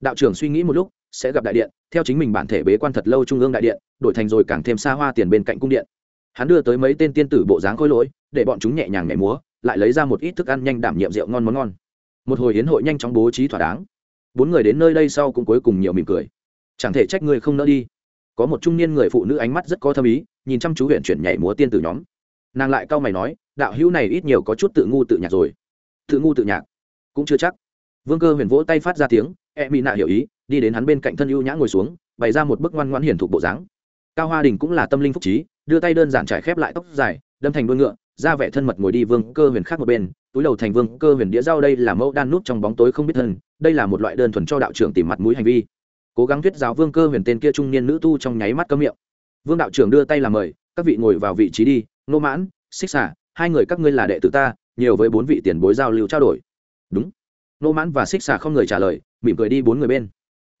Đạo trưởng suy nghĩ một lúc, sẽ gặp đại điện, theo chính mình bản thể bế quan thật lâu trung ương đại điện, đổi thành rồi càng thêm xa hoa tiền bên cạnh cung điện. Hắn đưa tới mấy tên tiên tử bộ dáng khôi lỗi, để bọn chúng nhẹ nhàng nhảy múa, lại lấy ra một ít thức ăn nhanh đảm nhiệm rượu ngon món ngon. Một hồi hiến hội nhanh chóng bố trí thỏa đáng. Bốn người đến nơi đây sau cũng cuối cùng nhiều mỉm cười chẳng thể trách người không nỡ đi. Có một trung niên người phụ nữ ánh mắt rất có thâm ý, nhìn chăm chú huyện chuyển nhảy múa tiên tử nhóm. Nàng lại cau mày nói, đạo hữu này ít nhiều có chút tự ngu tự nhạc rồi. Tự ngu tự nhạc? Cũng chưa chắc. Vương cơ huyền vỗ tay phát ra tiếng e mỹ nạ hiểu ý, đi đến hắn bên cạnh thân ưu nhã ngồi xuống, bày ra một bức ngoan ngoãn hiển thụ bộ dáng. Cao hoa đình cũng là tâm linh phúc trí, đưa tay đơn giản trải khép lại tóc dài, đâm thành đuôi ngựa, ra vẻ thân mật ngồi đi vương cơ huyền khác một bên, túi đầu thành vương cơ huyền đĩa rau đây là mẫu đan nút trong bóng tối không biết thân, đây là một loại đơn thuần cho đạo trưởng tìm mặt mũi hành vi cố gắng thuyết giáo vương cơ huyền tên kia trung niên nữ tu trong nháy mắt cấm miệng. Vương đạo trưởng đưa tay làm mời, các vị ngồi vào vị trí đi nô mãn, xích xả hai người các ngươi là đệ tử ta, nhiều với bốn vị tiền bối giao lưu trao đổi. Đúng. Nô mãn và xích xả không người trả lời, mỉm cười đi bốn người bên.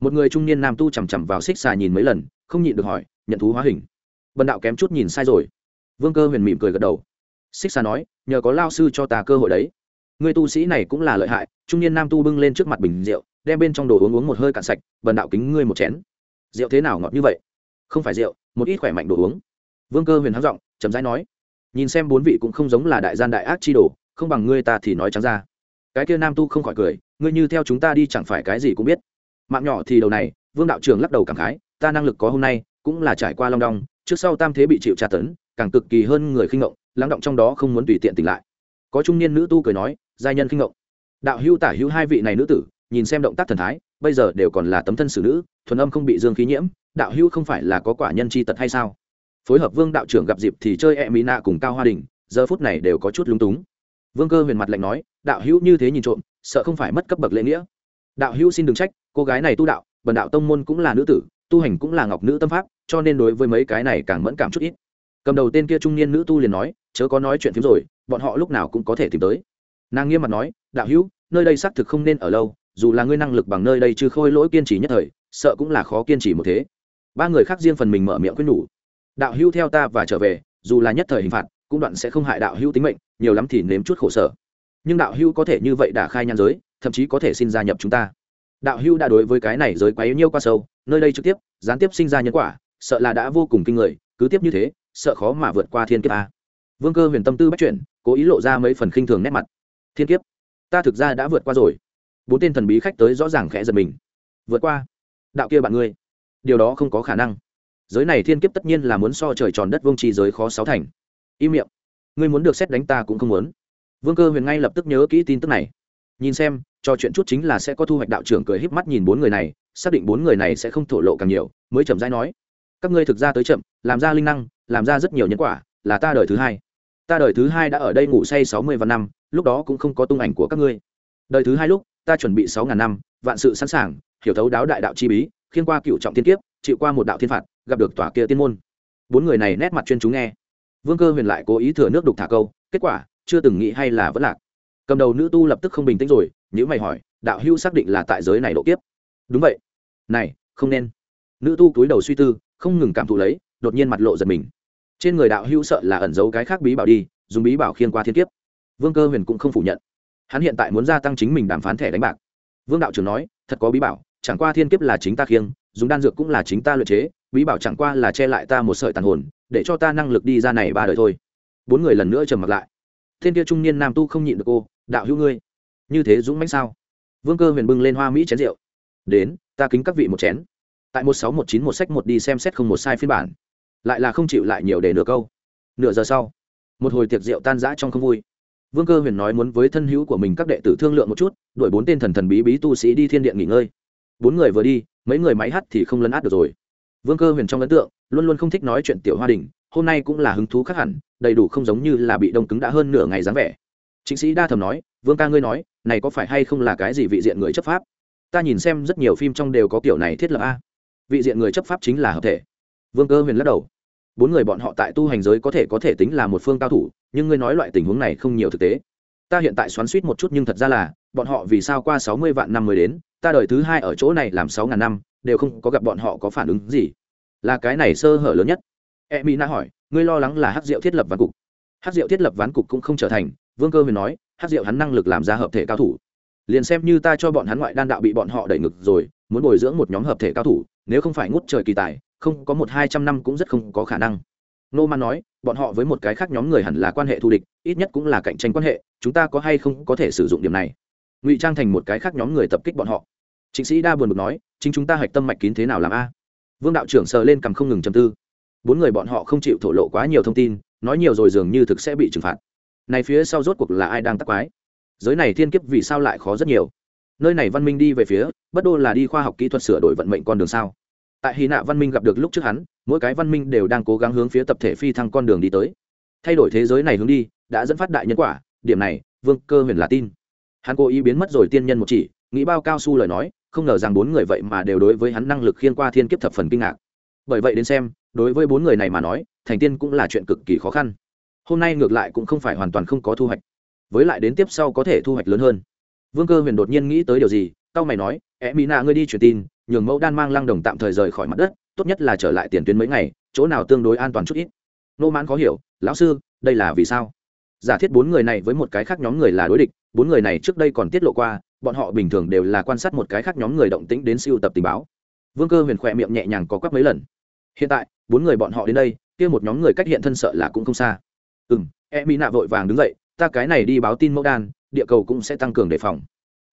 Một người trung niên nam tu chằm chằm vào xích xà nhìn mấy lần, không nhịn được hỏi, nhận thú hóa hình? Vần đạo kém chút nhìn sai rồi. Vương cơ huyền mỉm cười gật đầu. Xích xà nói, nhờ có lao sư cho ta cơ hội đấy. Người tu sĩ này cũng là lợi hại. Trung niên nam tu bưng lên trước mặt bình rượu đem bên trong đồ uống uống một hơi cạn sạch, bần đạo kính ngươi một chén. Rượu thế nào ngọt như vậy? Không phải rượu, một ít khỏe mạnh đồ uống. Vương cơ huyền hắng giọng chấm dãi nói, nhìn xem bốn vị cũng không giống là đại gian đại ác chi đồ, không bằng ngươi ta thì nói trắng ra. Cái kia nam tu không khỏi cười, ngươi như theo chúng ta đi chẳng phải cái gì cũng biết. Mạng nhỏ thì đầu này, vương đạo trường lắc đầu cảm khái, ta năng lực có hôm nay, cũng là trải qua long đong, trước sau tam thế bị chịu tra tấn, càng cực kỳ hơn người khinh ngộng, lắng động trong đó không muốn tùy tiện tỉnh lại. Có trung niên nữ tu cười nói, giai nhân khinh ngộng. Đạo hữu tả hữu hai vị này nữ tử nhìn xem động tác thần thái, bây giờ đều còn là tấm thân xử nữ, thuần âm không bị dương khí nhiễm, đạo hữu không phải là có quả nhân chi tật hay sao? Phối hợp vương đạo trưởng gặp dịp thì chơi e mỹ nạ cùng cao hoa đình giờ phút này đều có chút lúng túng. Vương cơ huyền mặt lạnh nói, đạo hữu như thế nhìn trộm, sợ không phải mất cấp bậc lễ nghĩa. Đạo hữu xin đừng trách, cô gái này tu đạo, bần đạo tông môn cũng là nữ tử, tu hành cũng là ngọc nữ tâm pháp, cho nên đối với mấy cái này càng mẫn cảm chút ít. Cầm đầu tên kia trung niên nữ tu liền nói, chớ có nói chuyện phím rồi, bọn họ lúc nào cũng có thể tìm tới. Nàng nghiêm mặt nói, đạo hữu, nơi đây xác thực không nên ở lâu dù là ngươi năng lực bằng nơi đây chứ khôi lỗi kiên trì nhất thời, sợ cũng là khó kiên trì một thế. Ba người khác riêng phần mình mở miệng quyết nhủ. Đạo hữu theo ta và trở về, dù là nhất thời hình phạt, cũng đoạn sẽ không hại đạo hữu tính mệnh, nhiều lắm thì nếm chút khổ sở. Nhưng đạo hữu có thể như vậy đã khai nhan giới, thậm chí có thể xin gia nhập chúng ta. Đạo hữu đã đối với cái này giới quá yếu nhiêu qua sâu, nơi đây trực tiếp, gián tiếp sinh ra nhân quả, sợ là đã vô cùng kinh người, cứ tiếp như thế, sợ khó mà vượt qua thiên kiếp a. Vương cơ huyền tâm tư bắt chuyển, cố ý lộ ra mấy phần khinh thường nét mặt. Thiên kiếp, ta thực ra đã vượt qua rồi bốn tên thần bí khách tới rõ ràng khẽ giật mình. Vượt qua. Đạo kia bạn ngươi. Điều đó không có khả năng. Giới này thiên kiếp tất nhiên là muốn so trời tròn đất vông trì giới khó sáu thành. Im miệng. Ngươi muốn được xét đánh ta cũng không muốn. Vương cơ huyền ngay lập tức nhớ kỹ tin tức này. Nhìn xem, trò chuyện chút chính là sẽ có thu hoạch đạo trưởng cười híp mắt nhìn bốn người này, xác định bốn người này sẽ không thổ lộ càng nhiều, mới chậm rãi nói. Các ngươi thực ra tới chậm, làm ra linh năng, làm ra rất nhiều nhân quả, là ta đời thứ hai. Ta đời thứ hai đã ở đây ngủ say sáu mươi vạn năm, lúc đó cũng không có tung ảnh của các ngươi. Đời thứ hai lúc ta chuẩn bị sáu ngàn năm, vạn sự sẵn sàng, hiểu thấu đáo đại đạo chi bí, khiên qua cựu trọng thiên kiếp, chịu qua một đạo thiên phạt, gặp được tòa kia tiên môn. Bốn người này nét mặt chuyên chú nghe. Vương cơ huyền lại cố ý thừa nước đục thả câu, kết quả, chưa từng nghĩ hay là vẫn lạc. Cầm đầu nữ tu lập tức không bình tĩnh rồi nếu mày hỏi, đạo hữu xác định là tại giới này độ kiếp. Đúng vậy. Này, không nên. Nữ tu cúi đầu suy tư, không ngừng cảm thụ lấy, đột nhiên mặt lộ giật mình. Trên người đạo hữu sợ là ẩn giấu cái khác bí bảo đi, dùng bí bảo khiên qua thiên kiếp. Vương cơ huyền cũng không phủ nhận hắn hiện tại muốn gia tăng chính mình đàm phán thẻ đánh bạc. Vương đạo trưởng nói, thật có bí bảo, chẳng qua thiên kiếp là chính ta khiêng, dùng đan dược cũng là chính ta luyện chế, bí bảo chẳng qua là che lại ta một sợi tàn hồn, để cho ta năng lực đi ra này ba đời thôi. Bốn người lần nữa trầm mặc lại. Thiên kia trung niên nam tu không nhịn được cô, đạo hữu ngươi, như thế dũng mãnh sao? Vương cơ huyền bưng lên hoa mỹ chén rượu. Đến, ta kính các vị một chén. Tại một sáu một chín một sách một đi xem xét không một sai phiên bản. Lại là không chịu lại nhiều để nửa câu. Nửa giờ sau, một hồi tiệc rượu tan rã trong không vui vương cơ huyền nói muốn với thân hữu của mình các đệ tử thương lượng một chút, đuổi bốn tên thần thần bí bí tu sĩ đi thiên điện nghỉ ngơi. Bốn người vừa đi, mấy người máy hắt thì không lấn át được rồi. Vương cơ huyền trong ấn tượng, luôn luôn không thích nói chuyện tiểu hoa đình, hôm nay cũng là hứng thú khác hẳn, đầy đủ không giống như là bị đông cứng đã hơn nửa ngày dáng vẻ. Chính sĩ đa thầm nói, vương ca ngươi nói, này có phải hay không là cái gì vị diện người chấp pháp? Ta nhìn xem rất nhiều phim trong đều có kiểu này thiết lập a. Vị diện người chấp pháp chính là hợp thể. Vương cơ huyền lắc đầu bốn người bọn họ tại tu hành giới có thể có thể tính là một phương cao thủ, nhưng ngươi nói loại tình huống này không nhiều thực tế. Ta hiện tại xoắn suýt một chút nhưng thật ra là, bọn họ vì sao qua sáu mươi vạn năm mới đến, ta đợi thứ hai ở chỗ này làm sáu ngàn năm, đều không có gặp bọn họ có phản ứng gì. Là cái này sơ hở lớn nhất. E mỹ na hỏi, ngươi lo lắng là hát rượu thiết lập ván cục. Hát rượu thiết lập ván cục cũng không trở thành, vương cơ huyền nói hát rượu hắn năng lực làm ra hợp thể cao thủ. Liền xem như ta cho bọn hắn ngoại đan đạo bị bọn họ đẩy ngực rồi, muốn bồi dưỡng một nhóm hợp thể cao thủ, nếu không phải ngút trời kỳ tài không có một hai trăm năm cũng rất không có khả năng. Nô man nói, bọn họ với một cái khác nhóm người hẳn là quan hệ thù địch, ít nhất cũng là cạnh tranh quan hệ, chúng ta có hay không có thể sử dụng điểm này? Ngụy trang thành một cái khác nhóm người tập kích bọn họ. Chính sĩ đa buồn bực nói, chính chúng ta hạch tâm mạch kín thế nào làm a? Vương đạo trưởng sờ lên cằm không ngừng chầm tư. Bốn người bọn họ không chịu thổ lộ quá nhiều thông tin, nói nhiều rồi dường như thực sẽ bị trừng phạt. Này phía sau rốt cuộc là ai đang tắc quái? Giới này thiên kiếp vì sao lại khó rất nhiều? Nơi này văn minh đi về phía, bất đô là đi khoa học kỹ thuật sửa đổi vận mệnh con đường sao? Tại hy nạ văn minh gặp được lúc trước hắn, mỗi cái văn minh đều đang cố gắng hướng phía tập thể phi thăng con đường đi tới. Thay đổi thế giới này hướng đi, đã dẫn phát đại nhân quả, điểm này, vương cơ huyền là tin. Hắn cố ý biến mất rồi tiên nhân một chỉ, nghĩ bao cao su lời nói, không ngờ rằng bốn người vậy mà đều đối với hắn năng lực khiên qua thiên kiếp thập phần kinh ngạc. Bởi vậy đến xem, đối với bốn người này mà nói, thành tiên cũng là chuyện cực kỳ khó khăn. Hôm nay ngược lại cũng không phải hoàn toàn không có thu hoạch. Với lại đến tiếp sau có thể thu hoạch lớn hơn. Vương cơ huyền đột nhiên nghĩ tới điều gì tao mày nói e mỹ nạ, ngươi đi truyền tin, nhường mẫu đan mang lăng đồng tạm thời rời khỏi mặt đất, tốt nhất là trở lại tiền tuyến mấy ngày, chỗ nào tương đối an toàn chút ít. Nô mãn khó hiểu, lão sư, đây là vì sao? Giả thiết bốn người này với một cái khác nhóm người là đối địch, bốn người này trước đây còn tiết lộ qua, bọn họ bình thường đều là quan sát một cái khác nhóm người động tĩnh đến siêu tập tình báo. Vương cơ huyền khỏe miệng nhẹ nhàng có quắc mấy lần. Hiện tại, bốn người bọn họ đến đây, kia một nhóm người cách hiện thân sợ là cũng không xa. Ừ m e mỹ nạ vội vàng đứng dậy, ta cái này đi báo tin mẫu đan, địa cầu cũng sẽ tăng cường đề phòng.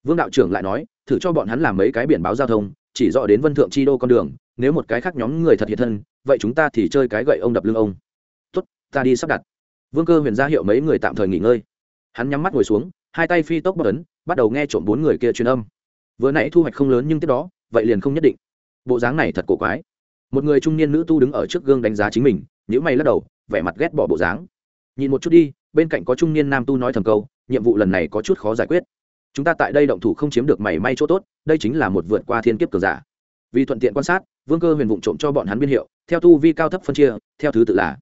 Vương đạo trưởng lại nói thử cho bọn hắn làm mấy cái biển báo giao thông, chỉ rõ đến vân thượng chi đô con đường, nếu một cái khác nhóm người thật hiện thân, vậy chúng ta thì chơi cái gậy ông đập lưng ông. Tốt, ta đi sắp đặt. Vương cơ huyền ra hiệu mấy người tạm thời nghỉ ngơi. Hắn nhắm mắt ngồi xuống, hai tay phi tốc bất ấn, bắt đầu nghe trộm bốn người kia truyền âm. Vừa nãy thu hoạch không lớn nhưng tiếp đó, vậy liền không nhất định. Bộ dáng này thật cổ quái. Một người trung niên nữ tu đứng ở trước gương đánh giá chính mình nhữ mày lắc đầu, vẻ mặt ghét bỏ bộ dáng. Nhìn một chút đi, bên cạnh có trung niên nam tu nói thầm câu, nhiệm vụ lần này có chút khó giải quyết chúng ta tại đây động thủ không chiếm được mảy may chỗ tốt, đây chính là một vượt qua thiên kiếp cường giả. Vì thuận tiện quan sát, vương cơ huyền vụng trộm cho bọn hắn biên hiệu, theo tu vi cao thấp phân chia, theo thứ tự là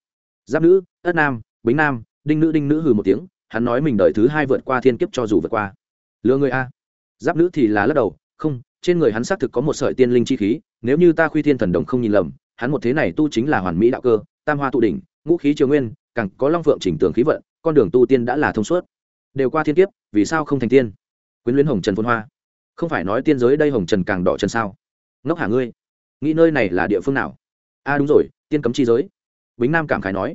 giáp nữ, ất nam, bính nam, đinh nữ đinh nữ hừ một tiếng, hắn nói mình đợi thứ hai vượt qua thiên kiếp cho dù vượt qua. Lừa người a. Giáp nữ thì là lắc đầu, không, trên người hắn xác thực có một sợi tiên linh chi khí, nếu như ta khuy thiên thần đồng không nhìn lầm, hắn một thế này tu chính là hoàn mỹ đạo cơ, tam hoa tụ đỉnh, ngũ khí triều nguyên, càng có long phượng chỉnh tường khí vận, con đường tu tiên đã là thông suốt. Đều qua thiên kiếp, vì sao không thành tiên? Quyến luyến hồng trần phôn hoa. Không phải nói tiên giới đây hồng trần càng đỏ chân sao? Ngốc hả ngươi? Nghĩ nơi này là địa phương nào? A đúng rồi, tiên cấm chi giới. Bính nam cảm khái nói.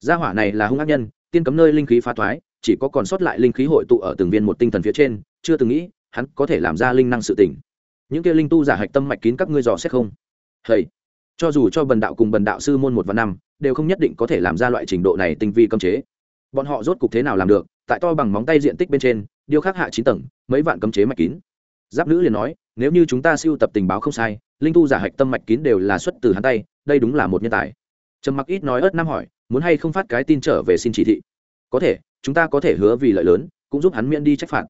Gia hỏa này là hung ác nhân, tiên cấm nơi linh khí phá thoái, chỉ có còn sót lại linh khí hội tụ ở từng viên một tinh thần phía trên, chưa từng nghĩ, hắn có thể làm ra linh năng sự tỉnh những kia linh tu giả hạch tâm mạch kín các ngươi dò xét không? Hầy, cho dù cho bần đạo cùng bần đạo sư môn một và năm, đều không nhất định có thể làm ra loại trình độ này tinh vi cấm chế. Bọn họ rốt cục thế nào làm được, tại to bằng móng tay diện tích bên trên điêu khắc hạ chín tầng, mấy vạn cấm chế mạch kín. Giáp nữ liền nói, nếu như chúng ta siêu tập tình báo không sai, linh tu giả hạch tâm mạch kín đều là xuất từ hắn tay, đây đúng là một nhân tài. Trầm mặc ít nói ớt năm hỏi, muốn hay không phát cái tin trở về xin chỉ thị? Có thể, chúng ta có thể hứa vì lợi lớn, cũng giúp hắn miễn đi trách phạt.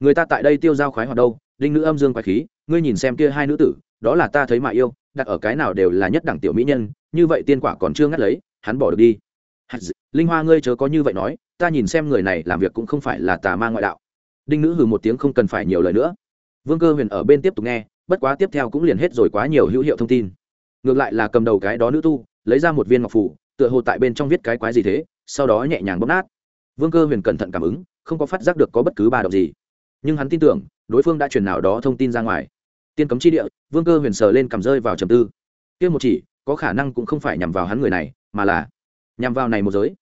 Người ta tại đây tiêu giao khoái hoạt đâu đinh nữ âm dương quái khí, ngươi nhìn xem kia hai nữ tử, đó là ta thấy mà yêu, đặt ở cái nào đều là nhất đẳng tiểu mỹ nhân, như vậy tiên quả còn chưa ngắt lấy, hắn bỏ được đi. Linh hoa ngươi chớ có như vậy nói, ta nhìn xem người này làm việc cũng không phải là tà ma ngoại đạo đinh nữ hừ một tiếng không cần phải nhiều lời nữa. Vương cơ huyền ở bên tiếp tục nghe, bất quá tiếp theo cũng liền hết rồi quá nhiều hữu hiệu thông tin. Ngược lại là cầm đầu cái đó nữ tu, lấy ra một viên ngọc phủ, tựa hồ tại bên trong viết cái quái gì thế, sau đó nhẹ nhàng bóp nát. Vương cơ huyền cẩn thận cảm ứng, không có phát giác được có bất cứ ba động gì. Nhưng hắn tin tưởng, đối phương đã truyền nào đó thông tin ra ngoài. Tiên cấm chi địa, vương cơ huyền sờ lên cầm rơi vào trầm tư. Tiên một chỉ, có khả năng cũng không phải nhằm vào hắn người này, mà là nhằm vào này một giới.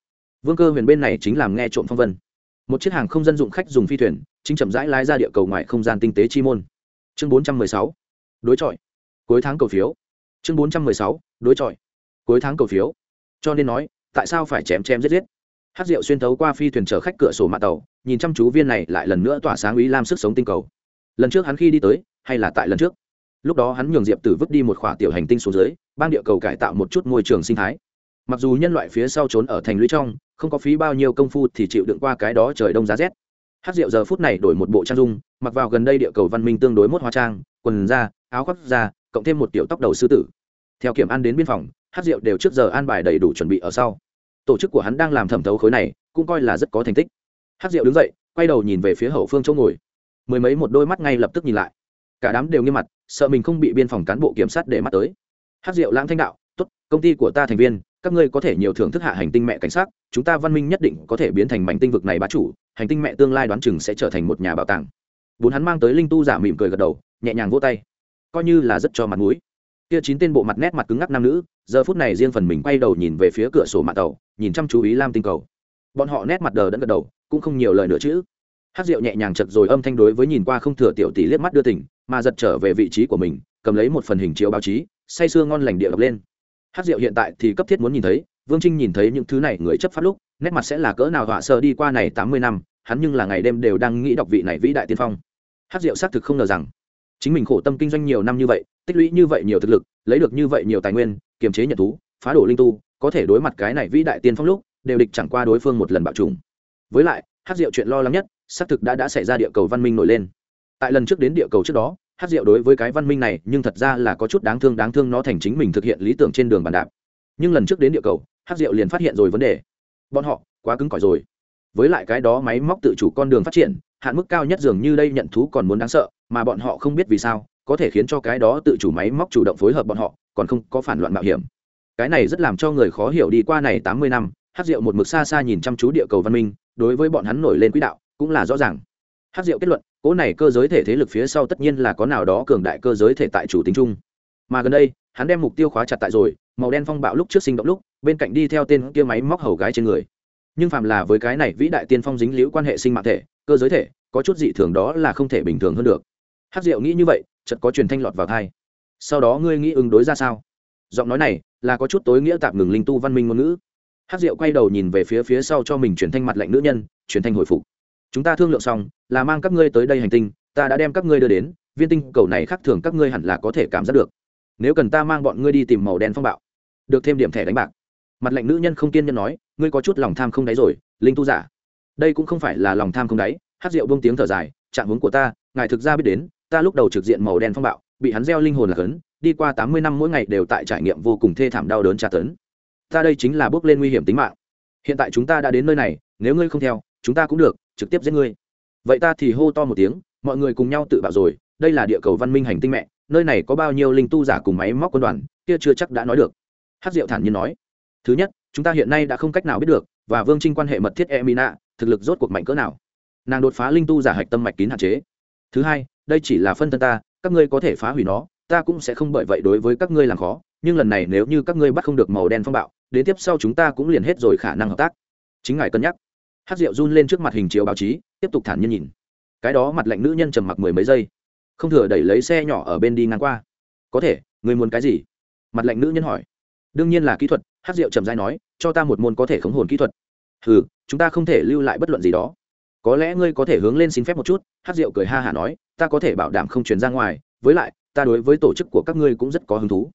Vương cơ huyền bên này chính làm nghe trộm phong vân một chiếc hàng không dân dụng khách dùng phi thuyền, chính chậm rãi lái ra địa cầu ngoài không gian tinh tế chi môn. Chương bốn trăm mười sáu, đối chọi. Cuối tháng cầu phiếu. Chương bốn trăm mười sáu, đối chọi. Cuối tháng cầu phiếu. Cho nên nói, tại sao phải chém chém giết giết? Hát rượu xuyên thấu qua phi thuyền chở khách cửa sổ mạng tàu, nhìn chăm chú viên này lại lần nữa tỏa sáng ý lam sức sống tinh cầu. Lần trước hắn khi đi tới, hay là tại lần trước? Lúc đó hắn nhường diệp tử vứt đi một khỏa tiểu hành tinh xuống dưới, bang địa cầu cải tạo một chút môi trường sinh thái. Mặc dù nhân loại phía sau trốn ở thành lũy trong không có phí bao nhiêu công phu thì chịu đựng qua cái đó trời đông giá rét. Hát rượu giờ phút này đổi một bộ trang dung, mặc vào gần đây địa cầu văn minh tương đối mốt hóa trang, quần da, áo khoác da, cộng thêm một tiểu tóc đầu sư tử. Theo kiểm an đến biên phòng, hát rượu đều trước giờ an bài đầy đủ chuẩn bị ở sau. Tổ chức của hắn đang làm thẩm thấu khối này, cũng coi là rất có thành tích. Hát rượu đứng dậy, quay đầu nhìn về phía hậu phương chỗ ngồi. Mười mấy một đôi mắt ngay lập tức nhìn lại. Cả đám đều nghiêm mặt, sợ mình không bị biên phòng cán bộ kiểm sát để mắt tới. Hát rượu lãng thanh đạo t ố t công ty của ta thành viên các ngươi có thể nhiều thưởng thức hạ hành tinh mẹ cảnh sát chúng ta văn minh nhất định có thể biến thành mảnh tinh vực này bá chủ, hành tinh mẹ tương lai đoán chừng sẽ trở thành một nhà bảo tàng. Bốn hắn mang tới linh tu giả mỉm cười gật đầu, nhẹ nhàng vỗ tay. Coi như là rất cho mặt mũi. Kia chín tên bộ mặt nét mặt cứng ngắc nam nữ, giờ phút này riêng phần mình quay đầu nhìn về phía cửa sổ mạng tàu, nhìn chăm chú ý lam tinh cầu. Bọn họ nét mặt đờ đẫn gật đầu, cũng không nhiều lời nữa chứ. Hát rượu nhẹ nhàng chật rồi âm thanh đối với nhìn qua không thừa tiểu tỷ liếc mắt đưa tỉnh, mà giật trở về vị trí của mình, cầm lấy một phần hình chiếu báo chí, say sưa ngon lành địa đọc lên hát rượu hiện tại thì cấp thiết muốn nhìn thấy, vương trinh nhìn thấy những thứ này người chấp pháp lúc, nét mặt sẽ là cỡ nào họa sơ đi qua này tám mươi năm, hắn nhưng là ngày đêm đều đang nghĩ đọc vị này vĩ đại tiên phong. Hát rượu xác thực không ngờ rằng, chính mình khổ tâm kinh doanh nhiều năm như vậy, tích lũy như vậy nhiều thực lực, lấy được như vậy nhiều tài nguyên, kiềm chế nhận thú, phá đổ linh tu, có thể đối mặt cái này vĩ đại tiên phong lúc, đều địch chẳng qua đối phương một lần bạo trùng với lại, hát rượu chuyện lo lắng nhất, xác thực đã đã xảy ra địa cầu văn minh nổi lên. Tại lần trước đến địa cầu trước đó hát rượu đối với cái văn minh này, nhưng thật ra là có chút đáng thương đáng thương nó thành chính mình thực hiện lý tưởng trên đường bàn đạp. Nhưng lần trước đến địa cầu, hát rượu liền phát hiện rồi vấn đề. Bọn họ, quá cứng cỏi rồi. Với lại cái đó máy móc tự chủ con đường phát triển, hạn mức cao nhất dường như đây nhận thú còn muốn đáng sợ, mà bọn họ không biết vì sao, có thể khiến cho cái đó tự chủ máy móc chủ động phối hợp bọn họ, còn không có phản loạn mạo hiểm. Cái này rất làm cho người khó hiểu đi qua này tám mươi năm, hát rượu một mực xa xa nhìn chăm chú địa cầu văn minh, đối với bọn hắn nổi lên quỹ đạo, cũng là rõ ràng hát Diệu kết luận cỗ này cơ giới thể thế lực phía sau tất nhiên là có nào đó cường đại cơ giới thể tại chủ tính chung. Mà gần đây, hắn đem mục tiêu khóa chặt tại rồi, màu đen phong bạo lúc trước sinh động lúc, bên cạnh đi theo tên kia máy móc hầu gái trên người. Nhưng phàm là với cái này vĩ đại tiên phong dính liễu quan hệ sinh mạng thể, cơ giới thể, có chút dị thường đó là không thể bình thường hơn được. Hát diệu nghĩ như vậy, chợt có truyền thanh lọt vào thai sau đó ngươi nghĩ ứng đối ra sao? Giọng nói này, là có chút tối nghĩa tạm ngừng linh tu văn minh ngôn ngữ. Hát diệu quay đầu nhìn về phía phía sau cho mình truyền thanh mặt lạnh nữ nhân, truyền thanh hồi phục chúng ta thương lượng xong, là mang các ngươi tới đây hành tinh, ta đã đem các ngươi đưa đến, viên tinh cầu này khác thường các ngươi hẳn là có thể cảm giác được. Nếu cần ta mang bọn ngươi đi tìm màu đen phong bạo, được thêm điểm thẻ đánh bạc. Mặt lệnh nữ nhân không kiên nhân nói, ngươi có chút lòng tham không đáy rồi, linh tu giả. Đây cũng không phải là lòng tham không đáy. Hát rượu bông tiếng thở dài, trạng hướng của ta, ngài thực ra biết đến, ta lúc đầu trực diện màu đen phong bạo, bị hắn gieo linh hồn là cấn đi qua tám mươi năm mỗi ngày đều tại trải nghiệm vô cùng thê thảm đau đớn tra tấn. Ta đây chính là bước lên nguy hiểm tính mạng. Hiện tại chúng ta đã đến nơi này, nếu ngươi không theo, chúng ta cũng được trực tiếp giết ngươi. Vậy ta thì hô to một tiếng, mọi người cùng nhau tự bảo rồi, đây là địa cầu văn minh hành tinh mẹ, nơi này có bao nhiêu linh tu giả cùng máy móc quân đoàn, kia chưa chắc đã nói được. Hát diệu thản nhiên nói, thứ nhất, chúng ta hiện nay đã không cách nào biết được, và vương trinh quan hệ mật thiết emina, thực lực rốt cuộc mạnh cỡ nào. Nàng đột phá linh tu giả hạch tâm mạch kín hạn chế. Thứ hai, đây chỉ là phân thân ta, các ngươi có thể phá hủy nó, ta cũng sẽ không bởi vậy đối với các ngươi làm khó, nhưng lần này nếu như các ngươi bắt không được màu đen phong bạo, đến tiếp sau chúng ta cũng liền hết rồi khả năng hợp tác. Chính ngài cân nhắc hát rượu run lên trước mặt hình chiếu báo chí, tiếp tục thản nhiên nhìn. Cái đó mặt lạnh nữ nhân trầm mặc mười mấy giây. Không thừa đẩy lấy xe nhỏ ở bên đi ngang qua. Có thể, người muốn cái gì? Mặt lạnh nữ nhân hỏi. Đương nhiên là kỹ thuật hát rượu trầm dai nói, cho ta một môn có thể khống hồn kỹ thuật. Ừ chúng ta không thể lưu lại bất luận gì đó. Có lẽ ngươi có thể hướng lên xin phép một chút hát rượu cười ha hả nói, ta có thể bảo đảm không chuyển ra ngoài, với lại, ta đối với tổ chức của các ngươi cũng rất có hứng thú.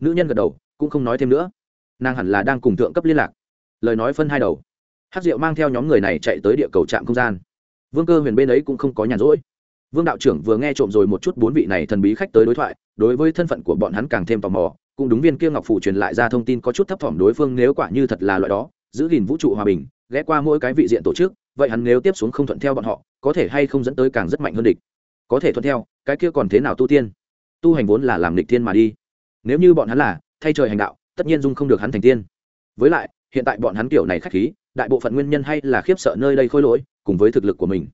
Nữ nhân gật đầu, cũng không nói thêm nữa. Nàng hẳn là đang cùng thượng cấp liên lạc. Lời nói phân hai đầu hát Diệu mang theo nhóm người này chạy tới địa cầu trạm không gian. Vương cơ huyền bên ấy cũng không có nhàn rỗi. Vương đạo trưởng vừa nghe trộm rồi một chút bốn vị này thần bí khách tới đối thoại, đối với thân phận của bọn hắn càng thêm tò mò, cũng đúng viên kia ngọc phủ truyền lại ra thông tin có chút thấp thỏm đối phương nếu quả như thật là loại đó, giữ gìn vũ trụ hòa bình, ghé qua mỗi cái vị diện tổ chức, vậy hắn nếu tiếp xuống không thuận theo bọn họ, có thể hay không dẫn tới càng rất mạnh hơn địch? Có thể thuận theo, cái kia còn thế nào tu tiên? Tu hành vốn là làm địch thiên mà đi. Nếu như bọn hắn là, thay trời hành đạo, tất nhiên dung không được hắn thành tiên. Với lại hiện tại bọn hắn kiểu này khách khí, đại bộ phận nguyên nhân hay là khiếp sợ nơi đây khôi lỗi, cùng với thực lực của mình.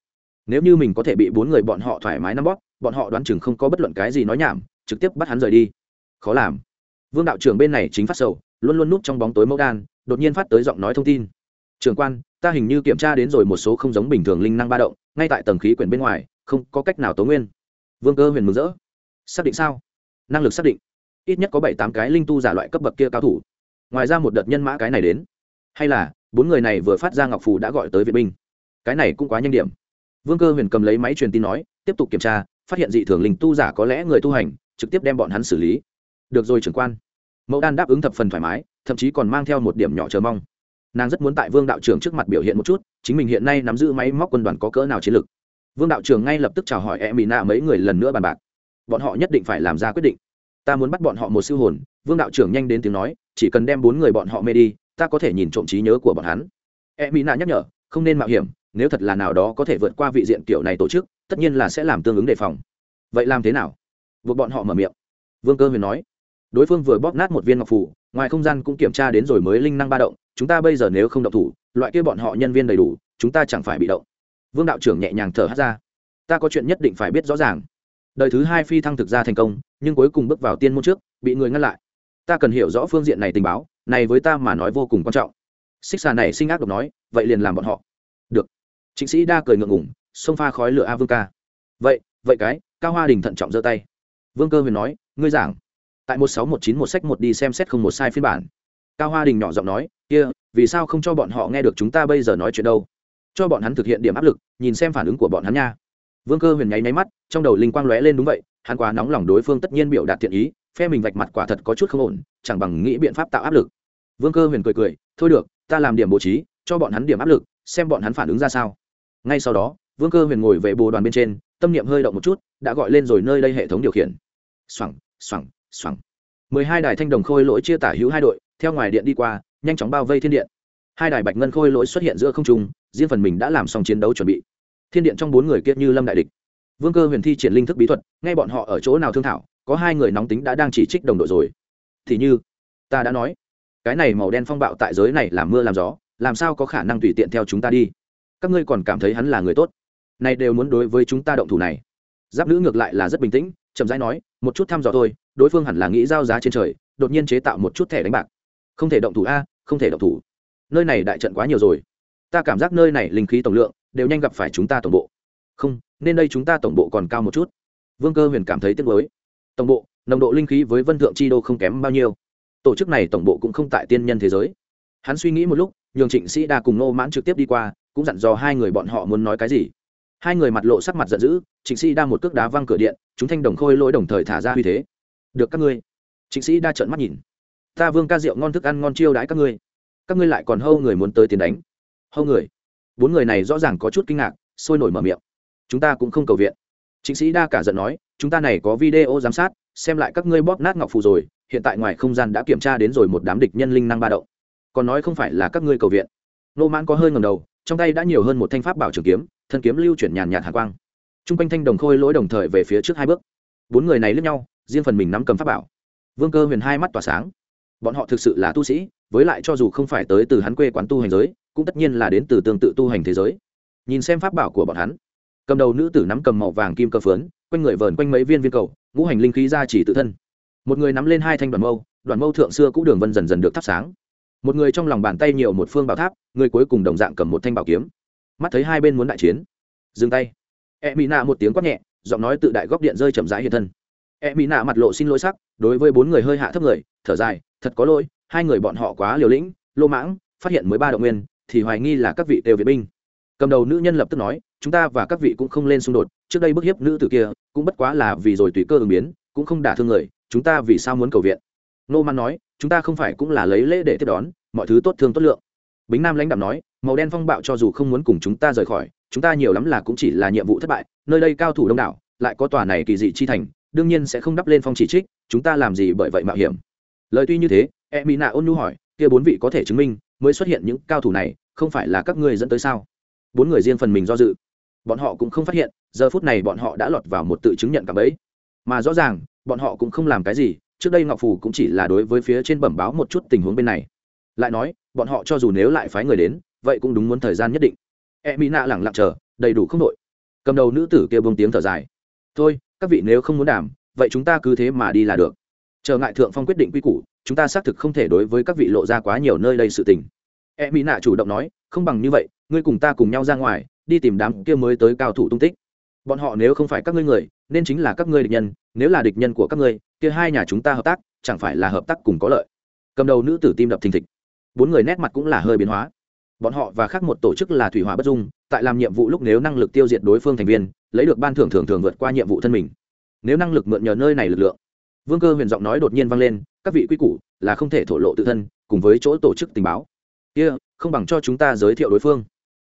Nếu như mình có thể bị bốn người bọn họ thoải mái nắm bóp, bọn họ đoán chừng không có bất luận cái gì nói nhảm, trực tiếp bắt hắn rời đi. Khó làm. Vương đạo trưởng bên này chính phát sầu, luôn luôn núp trong bóng tối mẫu đan, đột nhiên phát tới giọng nói thông tin. Trưởng quan, ta hình như kiểm tra đến rồi một số không giống bình thường linh năng ba động, ngay tại tầng khí quyển bên ngoài, không có cách nào tố nguyên. Vương cơ huyền mừng rỡ. Xác định sao? Năng lực xác định. Ít nhất có bảy tám cái linh tu giả loại cấp bậc kia cao thủ ngoài ra một đợt nhân mã cái này đến. Hay là, bốn người này vừa phát ra ngọc phù đã gọi tới viện binh. Cái này cũng quá nhanh điểm. Vương cơ huyền cầm lấy máy truyền tin nói, tiếp tục kiểm tra, phát hiện dị thường linh tu giả có lẽ người tu hành, trực tiếp đem bọn hắn xử lý. Được rồi trưởng quan. Mẫu đan đáp ứng thập phần thoải mái, thậm chí còn mang theo một điểm nhỏ chờ mong. Nàng rất muốn tại vương đạo trưởng trước mặt biểu hiện một chút, chính mình hiện nay nắm giữ máy móc quân đoàn có cỡ nào chiến lược vương đạo trưởng ngay lập tức chào hỏi e mỹ nạ mấy người lần nữa bàn bạc. Bọn họ nhất định phải làm ra quyết định. Ta muốn bắt bọn họ một siêu hồn. Vương đạo trưởng nhanh đến tiếng nói chỉ cần đem bốn người bọn họ mê đi, ta có thể nhìn trộm trí nhớ của bọn hắn. E mỹ nạ nhắc nhở, không nên mạo hiểm, nếu thật là nào đó có thể vượt qua vị diện kiểu này tổ chức, tất nhiên là sẽ làm tương ứng đề phòng. Vậy làm thế nào? Buộc bọn họ mở miệng. Vương cơ huyền nói. Đối phương vừa bóp nát một viên ngọc phủ, ngoài không gian cũng kiểm tra đến rồi mới linh năng ba động, chúng ta bây giờ nếu không động thủ, loại kia bọn họ nhân viên đầy đủ, chúng ta chẳng phải bị động. Vương đạo trưởng nhẹ nhàng thở hát ra. Ta có chuyện nhất định phải biết rõ ràng. Đời thứ hai phi thăng thực ra thành công, nhưng cuối cùng bước vào tiên môn trước, bị người ngăn lại ta cần hiểu rõ phương diện này tình báo, này với ta mà nói vô cùng quan trọng. Xích xà này sinh ác độc nói, vậy liền làm bọn họ. Được. Chính sĩ đa cười ngượng ngủng xông pha khói lửa a vương ca. Vậy vậy cái, cao hoa đình thận trọng giơ tay. Vương cơ huyền nói, ngươi giảng. Tại một sáu một chín một sách một đi xem xét không một sai phiên bản. Cao hoa đình nhỏ giọng nói, kia, vì sao không cho bọn họ nghe được chúng ta bây giờ nói chuyện đâu? Cho bọn hắn thực hiện điểm áp lực, nhìn xem phản ứng của bọn hắn nha. Vương cơ huyền nháy nháy mắt, trong đầu linh quang lóe lên đúng vậy, hắn quá nóng lòng đối phương tất nhiên biểu đạt thiện ý phe mình vạch mặt quả thật có chút không ổn, chẳng bằng nghĩ biện pháp tạo áp lực. Vương cơ huyền cười cười, thôi được, ta làm điểm bố trí, cho bọn hắn điểm áp lực, xem bọn hắn phản ứng ra sao. Ngay sau đó, vương cơ huyền ngồi về bồ đoàn bên trên, tâm niệm hơi động một chút, đã gọi lên rồi nơi đây hệ thống điều khiển. Xoẳng xoẳng xoẳng mười hai đài thanh đồng khôi lỗi chia tả hữu hai đội, theo ngoài điện đi qua, nhanh chóng bao vây thiên điện. Hai đài bạch ngân khôi lỗi xuất hiện giữa không trung, riêng phần mình đã làm xong chiến đấu chuẩn bị. Thiên điện trong bốn người kiệt như lâm đại địch. Vương cơ huyền thi triển linh thức bí thuật ngay bọn họ ở chỗ nào thương thảo có hai người nóng tính đã đang chỉ trích đồng đội rồi. Thì như, ta đã nói, cái này màu đen phong bạo tại giới này làm mưa làm gió, làm sao có khả năng tùy tiện theo chúng ta đi? Các ngươi còn cảm thấy hắn là người tốt. Này đều muốn đối với chúng ta động thủ này. Giáp nữ ngược lại là rất bình tĩnh, chậm rãi nói, một chút thăm dò thôi, đối phương hẳn là nghĩ giao giá trên trời, đột nhiên chế tạo một chút thẻ đánh bạc. Không thể động thủ a, không thể động thủ. Nơi này đại trận quá nhiều rồi. Ta cảm giác nơi này linh khí tổng lượng đều nhanh gặp phải chúng ta tổng bộ. Không, nên đây chúng ta tổng bộ còn cao một chút. Vương cơ huyền cảm thấy tiếc lối tổng bộ, nồng độ linh khí với vân thượng chi đô không kém bao nhiêu. Tổ chức này tổng bộ cũng không tại tiên nhân thế giới. Hắn suy nghĩ một lúc, nhường trịnh sĩ đa cùng nô mãn trực tiếp đi qua, cũng dặn dò hai người bọn họ muốn nói cái gì. Hai người mặt lộ sắc mặt giận dữ, trịnh sĩ đa một cước đá văng cửa điện, chúng thanh đồng khôi lỗi đồng thời thả ra uy thế. Được các ngươi. Trịnh sĩ đa trợn mắt nhìn. Ta vương ca rượu ngon thức ăn ngon chiêu đãi các ngươi. Các ngươi lại còn hâu người muốn tới tiền đánh. Hâu người? Bốn người này rõ ràng có chút kinh ngạc, sôi nổi mở miệng. Chúng ta cũng không cầu viện. Chính sĩ đa cả giận nói chúng ta này có video giám sát, xem lại các ngươi bóp nát ngọc phù rồi, hiện tại ngoài không gian đã kiểm tra đến rồi một đám địch nhân linh năng ba động. Còn nói không phải là các ngươi cầu viện. Nô mãn có hơi ngầm đầu, trong tay đã nhiều hơn một thanh pháp bảo trường kiếm, thân kiếm lưu chuyển nhàn nhạt hạ quang. T r u n g quanh thanh đồng khôi lỗi đồng thời về phía trước hai bước. Bốn người này lướt nhau, riêng phần mình nắm cầm pháp bảo. Vương cơ huyền hai mắt tỏa sáng. Bọn họ thực sự là tu sĩ, với lại cho dù không phải tới từ hắn quê quán tu hành giới, cũng tất nhiên là đến từ tương tự tu hành thế giới. Nhìn xem pháp bảo của bọn hắn. Cầm đầu nữ tử nắm cầm màu vàng kim cơ phướn quanh người vờn quanh mấy viên viên cầu, ngũ hành linh khí ra chỉ tự thân. Một người nắm lên hai thanh đoàn mâu đoàn mâu thượng xưa cũ đường vân dần dần được thắp sáng. Một người trong lòng bàn tay nhiều một phương bảo tháp, người cuối cùng đồng dạng cầm một thanh bảo kiếm. Mắt thấy hai bên muốn đại chiến, dừng tay. E mỹ nạ một tiếng quát nhẹ, giọng nói tự đại góc điện rơi chậm rãi hiện thân. E mỹ nạ mặt lộ xin lỗi sắc, đối với bốn người hơi hạ thấp người, thở dài, thật có lỗi, hai người bọn họ quá liều lĩnh, lô mãng, phát hiện mới ba động nguyên, thì hoài nghi là các vị đều việt binh. Cầm đầu nữ nhân lập tức nói, chúng ta và các vị cũng không lên xung đột trước đây bức hiếp nữ tử kia cũng bất quá là vì rồi tùy cơ ứng biến, cũng không đả thương người, chúng ta vì sao muốn cầu viện? Nô man nói, chúng ta không phải cũng là lấy lễ để tiếp đón, mọi thứ tốt thương tốt lượng. Bính nam lãnh đạo nói, màu đen phong bạo cho dù không muốn cùng chúng ta rời khỏi, chúng ta nhiều lắm là cũng chỉ là nhiệm vụ thất bại, nơi đây cao thủ đông đảo, lại có tòa này kỳ dị chi thành, đương nhiên sẽ không đắp lên phong chỉ trích, chúng ta làm gì bởi vậy mạo hiểm? Lời tuy như thế e mỹ nạ ôn nhu hỏi, kia bốn vị có thể chứng minh mới xuất hiện những cao thủ này, không phải là các ngươi dẫn tới sao? Bốn người riêng phần mình do dự bọn họ cũng không phát hiện, giờ phút này bọn họ đã lọt vào một tự chứng nhận cả bấy mà rõ ràng, bọn họ cũng không làm cái gì, trước đây ngọc phù cũng chỉ là đối với phía trên bẩm báo một chút tình huống bên này. Lại nói, bọn họ cho dù nếu lại phái người đến, vậy cũng đúng muốn thời gian nhất định. E mỹ nạ lẳng lặng chờ, đầy đủ không đội cầm đầu nữ tử kia bông tiếng thở dài. Thôi, các vị nếu không muốn đảm vậy chúng ta cứ thế mà đi là được. Chờ ngại thượng phong quyết định quy củ, chúng ta xác thực không thể đối với các vị lộ ra quá nhiều nơi đây sự tình. E mỹ nạ chủ động nói, không bằng như vậy, ngươi cùng ta cùng nhau ra ngoài đi tìm đám kia mới tới cao thủ tung tích. Bọn họ nếu không phải các ngươi người nên chính là các ngươi địch nhân nếu là địch nhân của các ngươi kia hai nhà chúng ta hợp tác chẳng phải là hợp tác cùng có lợi. Cầm đầu nữ tử tim đập thình thịch. Bốn người nét mặt cũng là hơi biến hóa. Bọn họ và khác một tổ chức là thủy hỏa bất dung tại làm nhiệm vụ lúc nếu năng lực tiêu diệt đối phương thành viên lấy được ban thưởng thường thường vượt qua nhiệm vụ thân mình. Nếu năng lực mượn nhờ nơi này lực lượng vương cơ huyền giọng nói đột nhiên vang lên các vị quy củ là không thể thổ lộ tự thân cùng với chỗ tổ chức tình báo. Kia、yeah, không bằng cho chúng ta giới thiệu đối phương.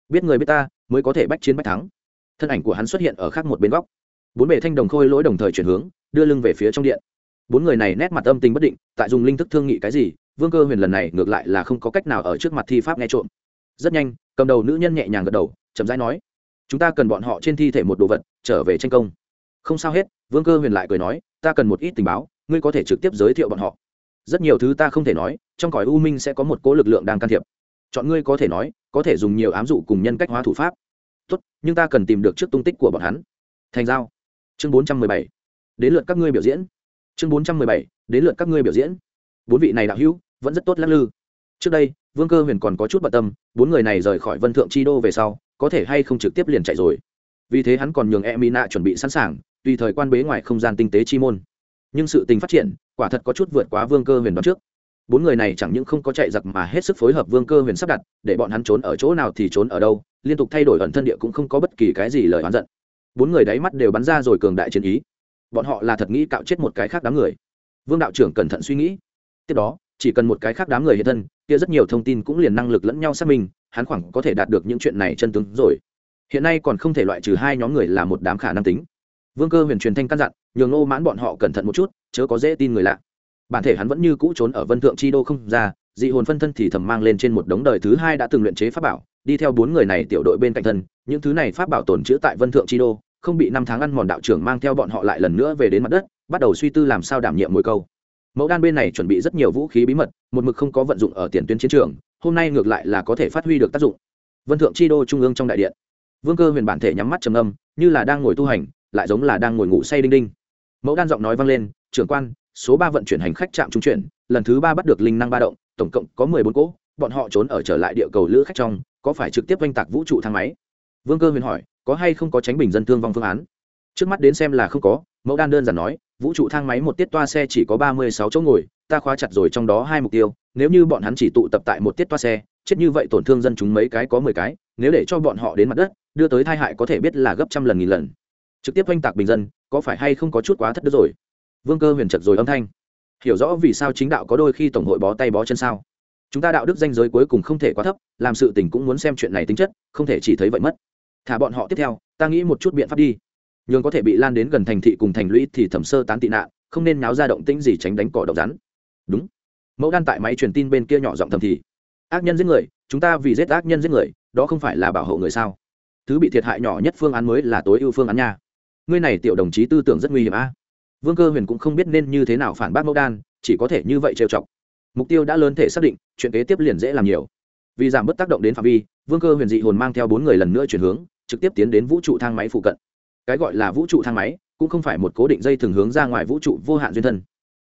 Biết người biết ta mới có thể bách chiến bách thắng. Thân ảnh của hắn xuất hiện ở khác một bên góc. Bốn bề thanh đồng khôi lỗi đồng thời chuyển hướng, đưa lưng về phía trong điện. Bốn người này nét mặt âm tình bất định, tại dùng linh thức thương nghị cái gì, vương cơ huyền lần này ngược lại là không có cách nào ở trước mặt thi pháp nghe trộm. Rất nhanh, cầm đầu nữ nhân nhẹ nhàng gật đầu, chậm rãi nói, chúng ta cần bọn họ trên thi thể một đồ vật, trở về tranh công. Không sao hết, vương cơ huyền lại cười nói, ta cần một ít tình báo, ngươi có thể trực tiếp giới thiệu bọn họ. Rất nhiều thứ ta không thể nói, trong cõi u minh sẽ có một cố lực lượng đang can thiệp. Chọn ngươi có thể nói, có thể dùng nhiều ám dụ cùng nhân cách hóa thủ pháp tốt, nhưng ta cần tìm được trước tung tích của bọn hắn. Thành giao. Chương bốn trăm mười bảy. Đến lượt các ngươi biểu diễn. Chương bốn trăm mười bảy. Đến lượt các ngươi biểu diễn. Bốn vị này đạo hữu, vẫn rất tốt lắc lư. Trước đây, vương cơ huyền còn có chút bận tâm, bốn người này rời khỏi vân thượng chi đô về sau, có thể hay không trực tiếp liền chạy rồi. Vì thế hắn còn nhường e mina chuẩn bị sẵn sàng, tùy thời quan bế ngoài không gian tinh tế chi môn. Nhưng sự tình phát triển, quả thật có chút vượt quá vương cơ huyền đoán trước. Bốn người này chẳng những không có chạy giặc mà hết sức phối hợp vương cơ huyền sắp đặt, để bọn hắn trốn ở chỗ nào thì trốn ở đâu liên tục thay đổi ẩn thân địa cũng không có bất kỳ cái gì lời oán giận. Bốn người đáy mắt đều bắn ra rồi cường đại chiến ý. Bọn họ là thật nghĩ cạo chết một cái khác đám người. Vương đạo trưởng cẩn thận suy nghĩ. Tiếp đó, chỉ cần một cái khác đám người hiện thân, kia rất nhiều thông tin cũng liền năng lực lẫn nhau xác minh, hắn khoảng có thể đạt được những chuyện này chân tướng rồi. Hiện nay còn không thể loại trừ hai nhóm người là một đám khả năng tính. Vương cơ huyền truyền thanh căn dặn, nhường nô mãn bọn họ cẩn thận một chút, chớ có dễ tin người lạ. Bản thể hắn vẫn như cũ trốn ở vân thượng chi đô không ra, dị hồn phân thân thì thầm mang lên trên một đống đời thứ hai đã từng luyện chế pháp bảo đi theo bốn người này tiểu đội bên cạnh thân, những thứ này pháp bảo tồn chữ tại vân thượng chi đô, không bị năm tháng ăn mòn đạo trưởng mang theo bọn họ lại lần nữa về đến mặt đất, bắt đầu suy tư làm sao đảm nhiệm mỗi câu. Mẫu đan bên này chuẩn bị rất nhiều vũ khí bí mật, một mực không có vận dụng ở tiền tuyến chiến trường, hôm nay ngược lại là có thể phát huy được tác dụng. Vân thượng chi đô trung ương trong đại điện. Vương cơ huyền bản thể nhắm mắt trầm âm như là đang ngồi tu hành, lại giống là đang ngồi ngủ say đinh đinh. Mẫu đan giọng nói vang lên, trưởng quan, số ba vận chuyển hành khách trạm trung chuyển, lần thứ ba bắt được linh năng ba động, tổng cộng có mười bốn cỗ, bọn họ trốn ở trở lại địa cầu lữ khách trong có phải trực tiếp oanh tạc vũ trụ thang máy? Vương cơ huyền hỏi, có hay không có tránh bình dân thương vong phương án? Trước mắt đến xem là không có, mẫu đan đơn giản nói, vũ trụ thang máy một tiết toa xe chỉ có ba mươi sáu chỗ ngồi, ta khóa chặt rồi trong đó hai mục tiêu, nếu như bọn hắn chỉ tụ tập tại một tiết toa xe, chết như vậy tổn thương dân chúng mấy cái có mười cái, nếu để cho bọn họ đến mặt đất, đưa tới tai hại có thể biết là gấp trăm lần nghìn lần. Trực tiếp oanh tạc bình dân, có phải hay không có chút quá thất đức rồi? Vương cơ huyền chật rồi âm thanh. Hiểu rõ vì sao chính đạo có đôi khi tổng hội bó tay bó chân sao? Chúng ta đạo đức danh giới cuối cùng không thể quá thấp, làm sự tình cũng muốn xem chuyện này tính chất, không thể chỉ thấy vậy mất. Thả bọn họ tiếp theo, ta nghĩ một chút biện pháp đi. Nhường có thể bị lan đến gần thành thị cùng thành lũy thì thẩm sơ tán tị nạn, không nên náo ra động tĩnh gì tránh đánh cỏ độc rắn. Đúng. Mẫu đan tại máy truyền tin bên kia nhỏ giọng thầm thì, ác nhân giết người, chúng ta vì giết ác nhân giết người, đó không phải là bảo hộ người sao? Thứ bị thiệt hại nhỏ nhất phương án mới là tối ưu phương án nha. Ngươi này tiểu đồng chí tư tưởng rất nguy hiểm a. Vương cơ huyền cũng không biết nên như thế nào phản bác mẫu đan, chỉ có thể như vậy trêu chọc mục tiêu đã lớn thể xác định, chuyện kế tiếp liền dễ làm nhiều. Vì giảm bớt tác động đến phạm vi, vương cơ huyền dị hồn mang theo bốn người lần nữa chuyển hướng, trực tiếp tiến đến vũ trụ thang máy phụ cận. Cái gọi là vũ trụ thang máy, cũng không phải một cố định dây thường hướng ra ngoài vũ trụ vô hạn duyên thân.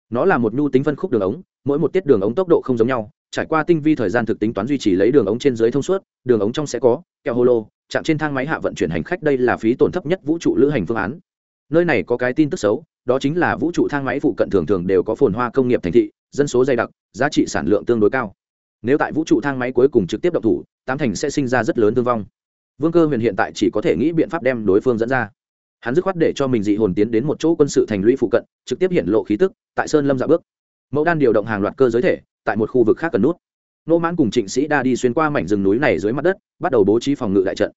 Nó là một nhu tính phân khúc đường ống, mỗi một tiết đường ống tốc độ không giống nhau, trải qua tinh vi thời gian thực tính toán duy trì lấy đường ống trên dưới thông suốt, đường ống trong sẽ có, kẹo hô lô chạm trên thang máy hạ vận chuyển hành khách, đây là phí tổn thấp nhất vũ trụ lữ hành phương án. Nơi này có cái tin tức xấu, đó chính là vũ trụ thang máy phụ cận thường thường đều có phồn hoa công nghiệp thành thị dân số dày đặc, giá trị sản lượng tương đối cao. Nếu tại vũ trụ thang máy cuối cùng trực tiếp động thủ, tám thành sẽ sinh ra rất lớn thương vong. Vương cơ huyền hiện tại chỉ có thể nghĩ biện pháp đem đối phương dẫn ra. Hắn dứt khoát để cho mình dị hồn tiến đến một chỗ quân sự thành lũy phụ cận, trực tiếp hiện lộ khí tức, tại sơn lâm dạ bước. Mẫu đan điều động hàng loạt cơ giới thể, tại một khu vực khác cần nút. Nô mãn cùng trịnh sĩ đa đi xuyên qua mảnh rừng núi này dưới mặt đất, bắt đầu bố trí phòng ngự đại trận.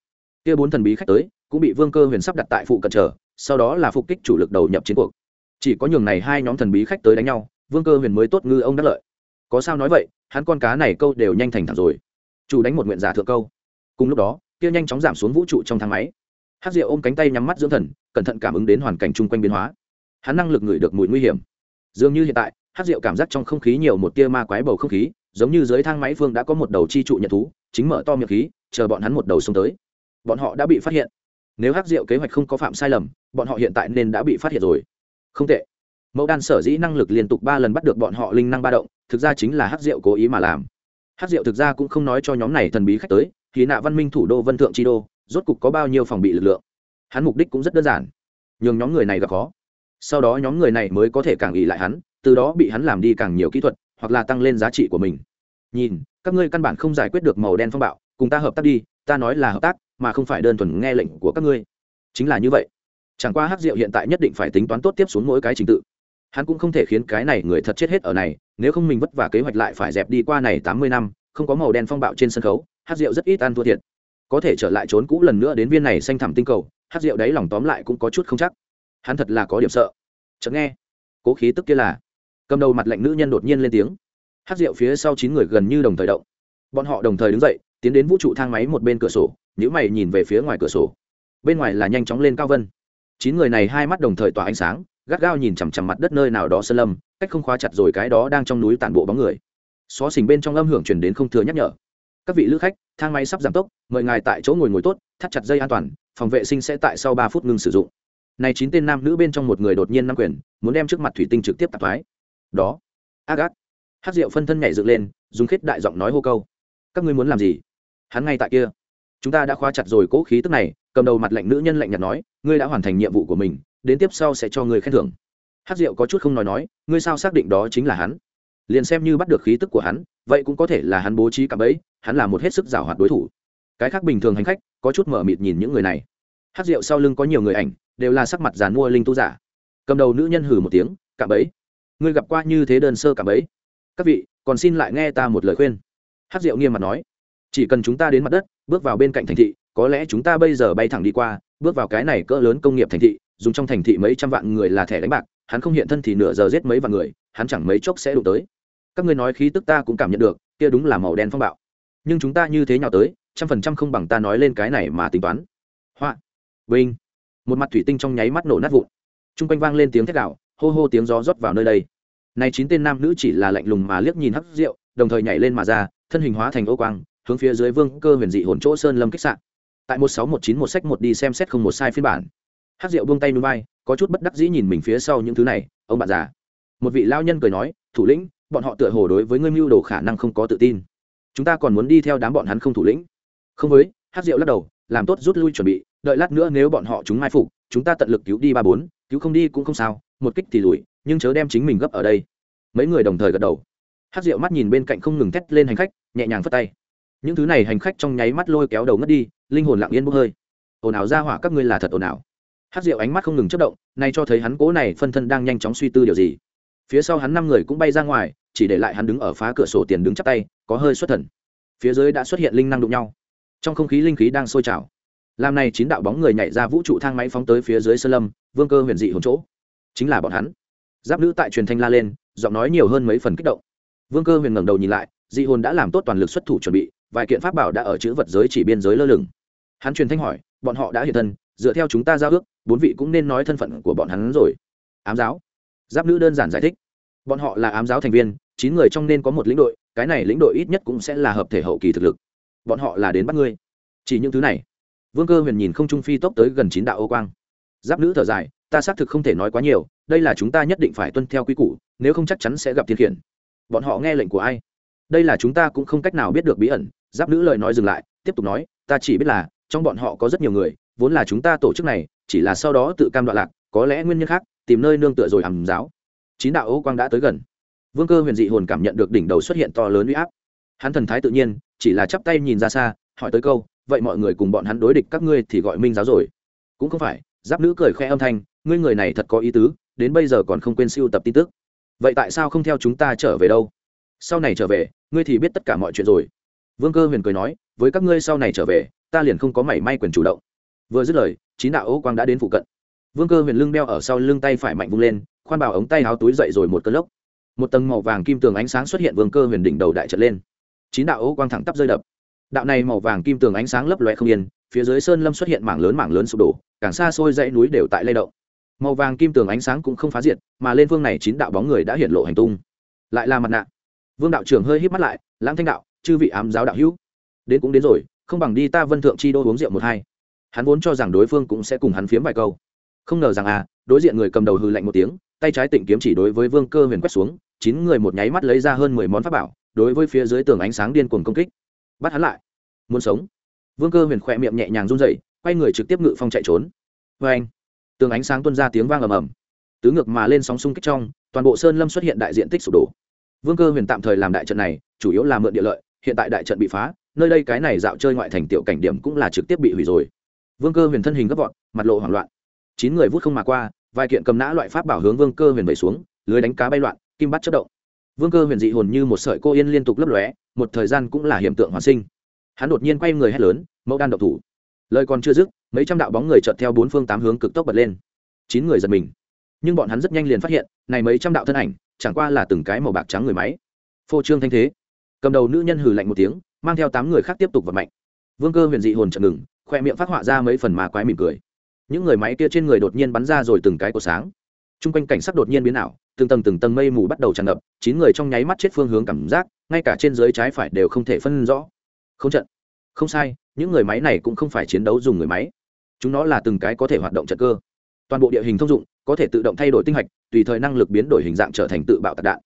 Kia bốn thần bí khách tới, cũng bị vương cơ huyền sắp đặt tại phụ cận trở sau đó là phục kích chủ lực đầu nhập chiến cuộc. Chỉ có nhường này hai nhóm thần bí khách tới đánh nhau vương cơ huyền mới tốt ngư ông đắc lợi. Có sao nói vậy, hắn con cá này câu đều nhanh thành thẳng rồi. Chủ đánh một nguyện giả thượng câu. Cùng lúc đó, kia nhanh chóng giảm xuống vũ trụ trong thang máy. Hát rượu ôm cánh tay nhắm mắt dưỡng thần, cẩn thận cảm ứng đến hoàn cảnh chung quanh biến hóa. Hắn năng lực ngửi được mùi nguy hiểm. Dường như hiện tại hát rượu cảm giác trong không khí nhiều một tia ma quái bầu không khí, giống như dưới thang máy phương đã có một đầu chi trụ nhận thú, chính mở to miệng khí, chờ bọn hắn một đầu xông tới. Bọn họ đã bị phát hiện. Nếu hát rượu kế hoạch không có phạm sai lầm, bọn họ hiện tại nên đã bị phát hiện rồi. Không tệ mẫu đan sở dĩ năng lực liên tục ba lần bắt được bọn họ linh năng ba động, thực ra chính là hát rượu cố ý mà làm. Hát rượu thực ra cũng không nói cho nhóm này thần bí khách tới, thì nạ văn minh, thủ đô vân thượng chi đô, rốt cục có bao nhiêu phòng bị lực lượng. Hắn mục đích cũng rất đơn giản. Nhường nhóm người này gặp khó. Sau đó nhóm người này mới có thể càng ỉ lại hắn, từ đó bị hắn làm đi càng nhiều kỹ thuật, hoặc là tăng lên giá trị của mình. Nhìn, các ngươi căn bản không giải quyết được màu đen phong bạo, cùng ta hợp tác đi, ta nói là hợp tác, mà không phải đơn thuần nghe lệnh của các ngươi. Chính là như vậy. Chẳng qua hát rượu hiện tại nhất định phải tính toán tốt tiếp xuống mỗi cái trình tự hắn cũng không thể khiến cái này người thật chết hết ở này, nếu không mình vất vả kế hoạch lại phải dẹp đi qua này tám mươi năm, không có màu đen phong bạo trên sân khấu, hát rượu rất ít ăn thua thiệt. Có thể trở lại trốn cũ lần nữa đến viên này xanh thẳm tinh cầu, hát rượu đấy lòng tóm lại cũng có chút không chắc. Hắn thật là có điểm sợ. Chợt nghe, cố khí tức kia là, cầm đầu mặt lạnh nữ nhân đột nhiên lên tiếng. Hát rượu phía sau chín người gần như đồng thời động. Bọn họ đồng thời đứng dậy, tiến đến vũ trụ thang máy một bên cửa sổ nhữ mày nhìn về phía ngoài cửa sổ. Bên ngoài là nhanh chóng lên cao vân. Chín người này hai mắt đồng thời tỏa ánh sáng gắt gao nhìn chằm chằm mặt đất nơi nào đó sơn lâm, cách không khóa chặt rồi cái đó đang trong núi tản bộ bóng người. Xó xỉnh bên trong âm hưởng chuyển đến không thừa nhắc nhở. Các vị lữ khách, thang máy sắp giảm tốc, mời ngài tại chỗ ngồi ngồi tốt, thắt chặt dây an toàn, phòng vệ sinh sẽ tại sau ba phút ngừng sử dụng. Này chín tên nam nữ bên trong một người đột nhiên nắm quyền, muốn đem trước mặt thủy tinh trực tiếp tạp thoái. Đó. Ác ác hát rượu phân thân nhảy dựng lên, dùng khết đại giọng nói hô câu. Các ngươi muốn làm gì? Hắn ngay tại kia. Chúng ta đã khóa chặt rồi cố khí tức này, cầm đầu mặt lạnh nữ nhân lạnh nhạt nói, ngươi đã hoàn thành nhiệm vụ của mình đến tiếp sau sẽ cho người khen thưởng. Hát rượu có chút không nói nói, ngươi sao xác định đó chính là hắn? Liền xem như bắt được khí tức của hắn, vậy cũng có thể là hắn bố trí cả bẫy, hắn là một hết sức giảo hoạt đối thủ. Cái khác bình thường hành khách, có chút mở mịt nhìn những người này. Hát rượu sau lưng có nhiều người ảnh, đều là sắc mặt dàn mua linh tu giả. Cầm đầu nữ nhân hử một tiếng cạm bẫy? Ngươi gặp qua như thế đơn sơ cạm bẫy? Các vị, còn xin lại nghe ta một lời khuyên. Hát rượu nghiêm mặt nói, chỉ cần chúng ta đến mặt đất, bước vào bên cạnh thành thị, có lẽ chúng ta bây giờ bay thẳng đi qua, bước vào cái này cỡ lớn công nghiệp thành thị dùng trong thành thị mấy trăm vạn người là thẻ đánh bạc, hắn không hiện thân thì nửa giờ giết mấy vạn người, hắn chẳng mấy chốc sẽ đụng tới. Các ngươi nói khí tức ta cũng cảm nhận được, kia đúng là màu đen phong bạo. Nhưng chúng ta như thế nào tới, trăm phần trăm không bằng ta nói lên cái này mà tính toán. Hoa. Vinh. Một mặt thủy tinh trong nháy mắt nổ nát vụn. T r u n g quanh vang lên tiếng thét đạo hô hô tiếng gió rót vào nơi đây. Này chín tên nam nữ chỉ là lạnh lùng mà liếc nhìn hắc rượu, đồng thời nhảy lên mà ra, thân hình hóa thành ô quang, hướng phía dưới vương cơ huyền dị hồn chỗ sơn lâm kích sạn. Tại một sáu một chín một sách một đi xem xét không một sai phiên bản. Hát rượu buông tay núi bay có chút bất đắc dĩ nhìn mình phía sau những thứ này, ông bạn già. Một vị lao nhân cười nói, thủ lĩnh, bọn họ tựa hồ đối với ngươi mưu đồ khả năng không có tự tin. Chúng ta còn muốn đi theo đám bọn hắn không thủ lĩnh. Không với, hát rượu lắc đầu, làm tốt rút lui chuẩn bị, đợi lát nữa nếu bọn họ chúng mai phục, chúng ta tận lực cứu đi ba bốn, cứu không đi cũng không sao, một kích thì lùi, nhưng chớ đem chính mình gấp ở đây. Mấy người đồng thời gật đầu. Hát rượu mắt nhìn bên cạnh không ngừng thét lên hành khách, nhẹ nhàng phất tay. Những thứ này hành khách trong nháy mắt lôi kéo đầu ngất đi, linh hồn lặng yên bốc hơi. Ồn ào ra hỏa, các ngươi là thật ồn ào hát rượu ánh mắt không ngừng chất động, nay cho thấy hắn cố này phân thân đang nhanh chóng suy tư điều gì. Phía sau hắn năm người cũng bay ra ngoài, chỉ để lại hắn đứng ở phá cửa sổ tiền đứng chắp tay, có hơi xuất thần. Phía dưới đã xuất hiện linh năng đụng nhau. Trong không khí linh khí đang sôi trào. Làm này chín đạo bóng người nhảy ra vũ trụ thang máy phóng tới phía dưới sơn lâm, vương cơ huyền dị hồn chỗ. Chính là bọn hắn. Giáp nữ tại truyền thanh la lên, giọng nói nhiều hơn mấy phần kích động. Vương cơ huyền ngẩng đầu nhìn lại, dị hồn đã làm tốt toàn lực xuất thủ chuẩn bị, vài kiện pháp bảo đã ở chữ vật giới chỉ biên giới lơ lửng. Hắn truyền thanh hỏi, bọn họ đã hiện thân dựa theo chúng ta giao ước, bốn vị cũng nên nói thân phận của bọn hắn rồi. Ám giáo. Giáp nữ đơn giản giải thích. Bọn họ là ám giáo thành viên, chín người trong nên có một lĩnh đội, cái này lĩnh đội ít nhất cũng sẽ là hợp thể hậu kỳ thực lực. Bọn họ là đến bắt ngươi. Chỉ những thứ này. Vương cơ huyền nhìn không trung phi tốc tới gần chín đạo ô quang. Giáp nữ thở dài, ta xác thực không thể nói quá nhiều, đây là chúng ta nhất định phải tuân theo quy củ, nếu không chắc chắn sẽ gặp thiên khiển. Bọn họ nghe lệnh của ai? Đây là chúng ta cũng không cách nào biết được bí ẩn. Giáp nữ lời nói dừng lại, tiếp tục nói, ta chỉ biết là, trong bọn họ có rất nhiều người vốn là chúng ta tổ chức này, chỉ là sau đó tự cam đoạn lạc, có lẽ nguyên nhân khác, tìm nơi nương tựa rồi hàm giáo. Chín đạo ô quang đã tới gần. Vương cơ huyền dị hồn cảm nhận được đỉnh đầu xuất hiện to lớn uy áp. Hắn thần thái tự nhiên, chỉ là chắp tay nhìn ra xa, hỏi tới câu, vậy mọi người cùng bọn hắn đối địch các ngươi thì gọi minh giáo rồi. Cũng không phải, giáp nữ cười khoe âm thanh, ngươi người này thật có ý tứ, đến bây giờ còn không quên siêu tập tin tức. Vậy tại sao không theo chúng ta trở về đâu? Sau này trở về, ngươi thì biết tất cả mọi chuyện rồi. Vương cơ huyền cười nói, với các ngươi sau này trở về, ta liền không có mảy may quyền chủ động vừa dứt lời, chín đạo ô quang đã đến phụ cận. Vương cơ huyền lưng đeo ở sau lưng tay phải mạnh vung lên, khoan bảo ống tay háo túi dậy rồi một cơn lốc. Một tầng màu vàng kim tường ánh sáng xuất hiện, vương cơ huyền đỉnh đầu đại trận lên. Chín đạo ô quang thẳng tắp rơi đập. Đạo này màu vàng kim tường ánh sáng lấp loe không yên, phía dưới sơn lâm xuất hiện mảng lớn mảng lớn sụp đổ, càng xa xôi dãy núi đều tại lay động. Màu vàng kim tường ánh sáng cũng không phá diệt, mà lên phương này chín đạo bóng người đã hiện lộ hành tung. Lại là mặt nạ. Vương đạo trưởng hơi hít mắt lại, lãng thanh đạo, chư vị ám giáo đạo hữu, đến cũng đến rồi, không bằng đi ta vân thượng chi đô uống rượu một hai hắn vốn cho rằng đối phương cũng sẽ cùng hắn phiếm vài câu. Không ngờ rằng à đối diện người cầm đầu hư lạnh một tiếng, tay trái tịnh kiếm chỉ đối với vương cơ huyền quét xuống, chín người một nháy mắt lấy ra hơn mười món pháp bảo, đối với phía dưới tường ánh sáng điên cuồng công kích. Bắt hắn lại. Muốn sống. Vương cơ huyền khỏe miệng nhẹ nhàng run dậy quay người trực tiếp ngự phong chạy trốn. Vê anh tường ánh sáng tuân ra tiếng vang ầm ầm. Tứ ngược mà lên sóng xung kích trong, toàn bộ sơn lâm xuất hiện đại diện tích sụp đổ. Vương cơ huyền tạm thời làm đại trận này, chủ yếu là mượn địa lợi, hiện tại đại trận bị phá, nơi đây cái này dạo chơi ngoại thành tiểu cảnh điểm cũng là trực tiếp bị hủy rồi vương cơ huyền thân hình gấp vọt, mặt lộ hoảng loạn. Chín người vút không mà qua, vài kiện cầm nã loại pháp bảo hướng vương cơ huyền vẩy xuống, lưới đánh cá bay loạn, kim bắt chất động. Vương cơ huyền dị hồn như một sợi cô yên liên tục lấp lóe, một thời gian cũng là hiện tượng hoàn sinh. Hắn đột nhiên quay người hét lớn, mẫu đan độc thủ! Lời còn chưa dứt, mấy trăm đạo bóng người chợt theo bốn phương tám hướng cực tốc bật lên. Chín người giật mình. Nhưng bọn hắn rất nhanh liền phát hiện, này mấy trăm đạo thân ảnh, chẳng qua là từng cái màu bạc trắng người máy. Phô trương thanh thế. Cầm đầu nữ nhân hừ lạnh một tiếng, mang theo tám người khác tiếp tục vật mạnh vương cơ huyền dị hồn chợt ngừng khoe miệng phát họa ra mấy phần mà quái mỉm cười. Những người máy kia trên người đột nhiên bắn ra rồi từng cái của sáng. T r u n g quanh cảnh sắc đột nhiên biến ảo, từng tầng từng tầng mây mù bắt đầu tràn ngập, chín người trong nháy mắt chết phương hướng cảm giác, ngay cả trên dưới trái phải đều không thể phân rõ. Không trận. Không sai, những người máy này cũng không phải chiến đấu dùng người máy. Chúng nó là từng cái có thể hoạt động trận cơ. Toàn bộ địa hình thông dụng, có thể tự động thay đổi tinh hạch, tùy thời năng lực biến đổi hình dạng trở thành tự bạo tạc đạn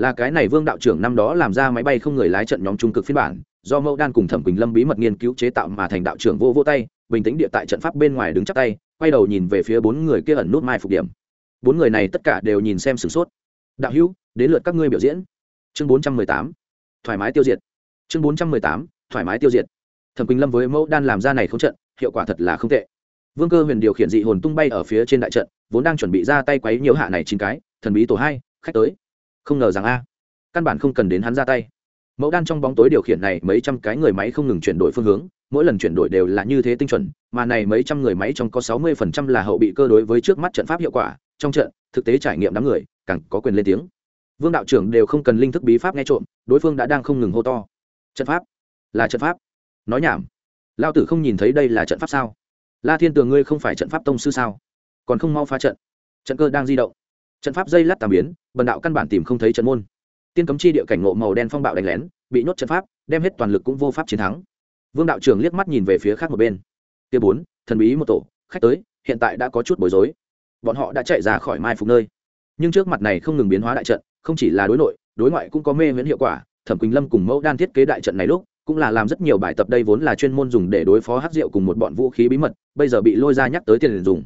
là cái này vương đạo trưởng năm đó làm ra máy bay không người lái trận nhóm trung cực phiên bản, do mẫu đan cùng thẩm quỳnh lâm bí mật nghiên cứu chế tạo mà thành đạo trưởng vô vô tay, bình tĩnh địa tại trận pháp bên ngoài đứng chắc tay, quay đầu nhìn về phía bốn người kia ẩn nút mai phục điểm. Bốn người này tất cả đều nhìn xem sửng sốt. Đạo hữu, đến lượt các ngươi biểu diễn. Chương bốn trăm mười tám. Thoải mái tiêu diệt. Chương bốn trăm mười tám. Thoải mái tiêu diệt. Thẩm quỳnh lâm với mẫu đan làm ra này không trận, hiệu quả thật là không tệ. Vương cơ huyền điều khiển dị hồn tung bay ở phía trên đại trận, vốn đang chuẩn bị ra tay quấy nhiễu hạ này chín cái, thần bí tổ hai, khách tới không ngờ rằng a, căn bản không cần đến hắn ra tay. Mẫu đan trong bóng tối điều khiển này mấy trăm cái người máy không ngừng chuyển đổi phương hướng, mỗi lần chuyển đổi đều là như thế tinh chuẩn, mà này mấy trăm người máy trong có sáu mươi phần trăm là hậu bị cơ đối với trước mắt trận pháp hiệu quả, trong trận, thực tế trải nghiệm đám người, càng có quyền lên tiếng. Vương đạo trưởng đều không cần linh thức bí pháp nghe trộm, đối phương đã đang không ngừng hô to. Trận pháp? Là trận pháp. Nói nhảm. Lao tử không nhìn thấy đây là trận pháp sao? La thiên tường ngươi không phải trận pháp tông sư sao? Còn không mau phá trận. Trận cơ đang di động trận pháp dây lát tàm biến, bần đạo căn bản tìm không thấy trận môn. Tiên cấm chi địa cảnh ngộ màu đen phong bạo đánh lén, bị nhốt trận pháp, đem hết toàn lực cũng vô pháp chiến thắng. Vương đạo trưởng liếc mắt nhìn về phía khác một bên. Kia bốn, thần bí một tổ, khách tới, hiện tại đã có chút bối rối. Bọn họ đã chạy ra khỏi mai phục nơi. Nhưng trước mặt này không ngừng biến hóa đại trận, không chỉ là đối nội, đối ngoại cũng có mê miễn hiệu quả. Thẩm quỳnh lâm cùng mẫu đan thiết kế đại trận này lúc, cũng là làm rất nhiều bài tập đây vốn là chuyên môn dùng để đối phó hát rượu cùng một bọn vũ khí bí mật, bây giờ bị lôi ra nhắc tới tiền dùng.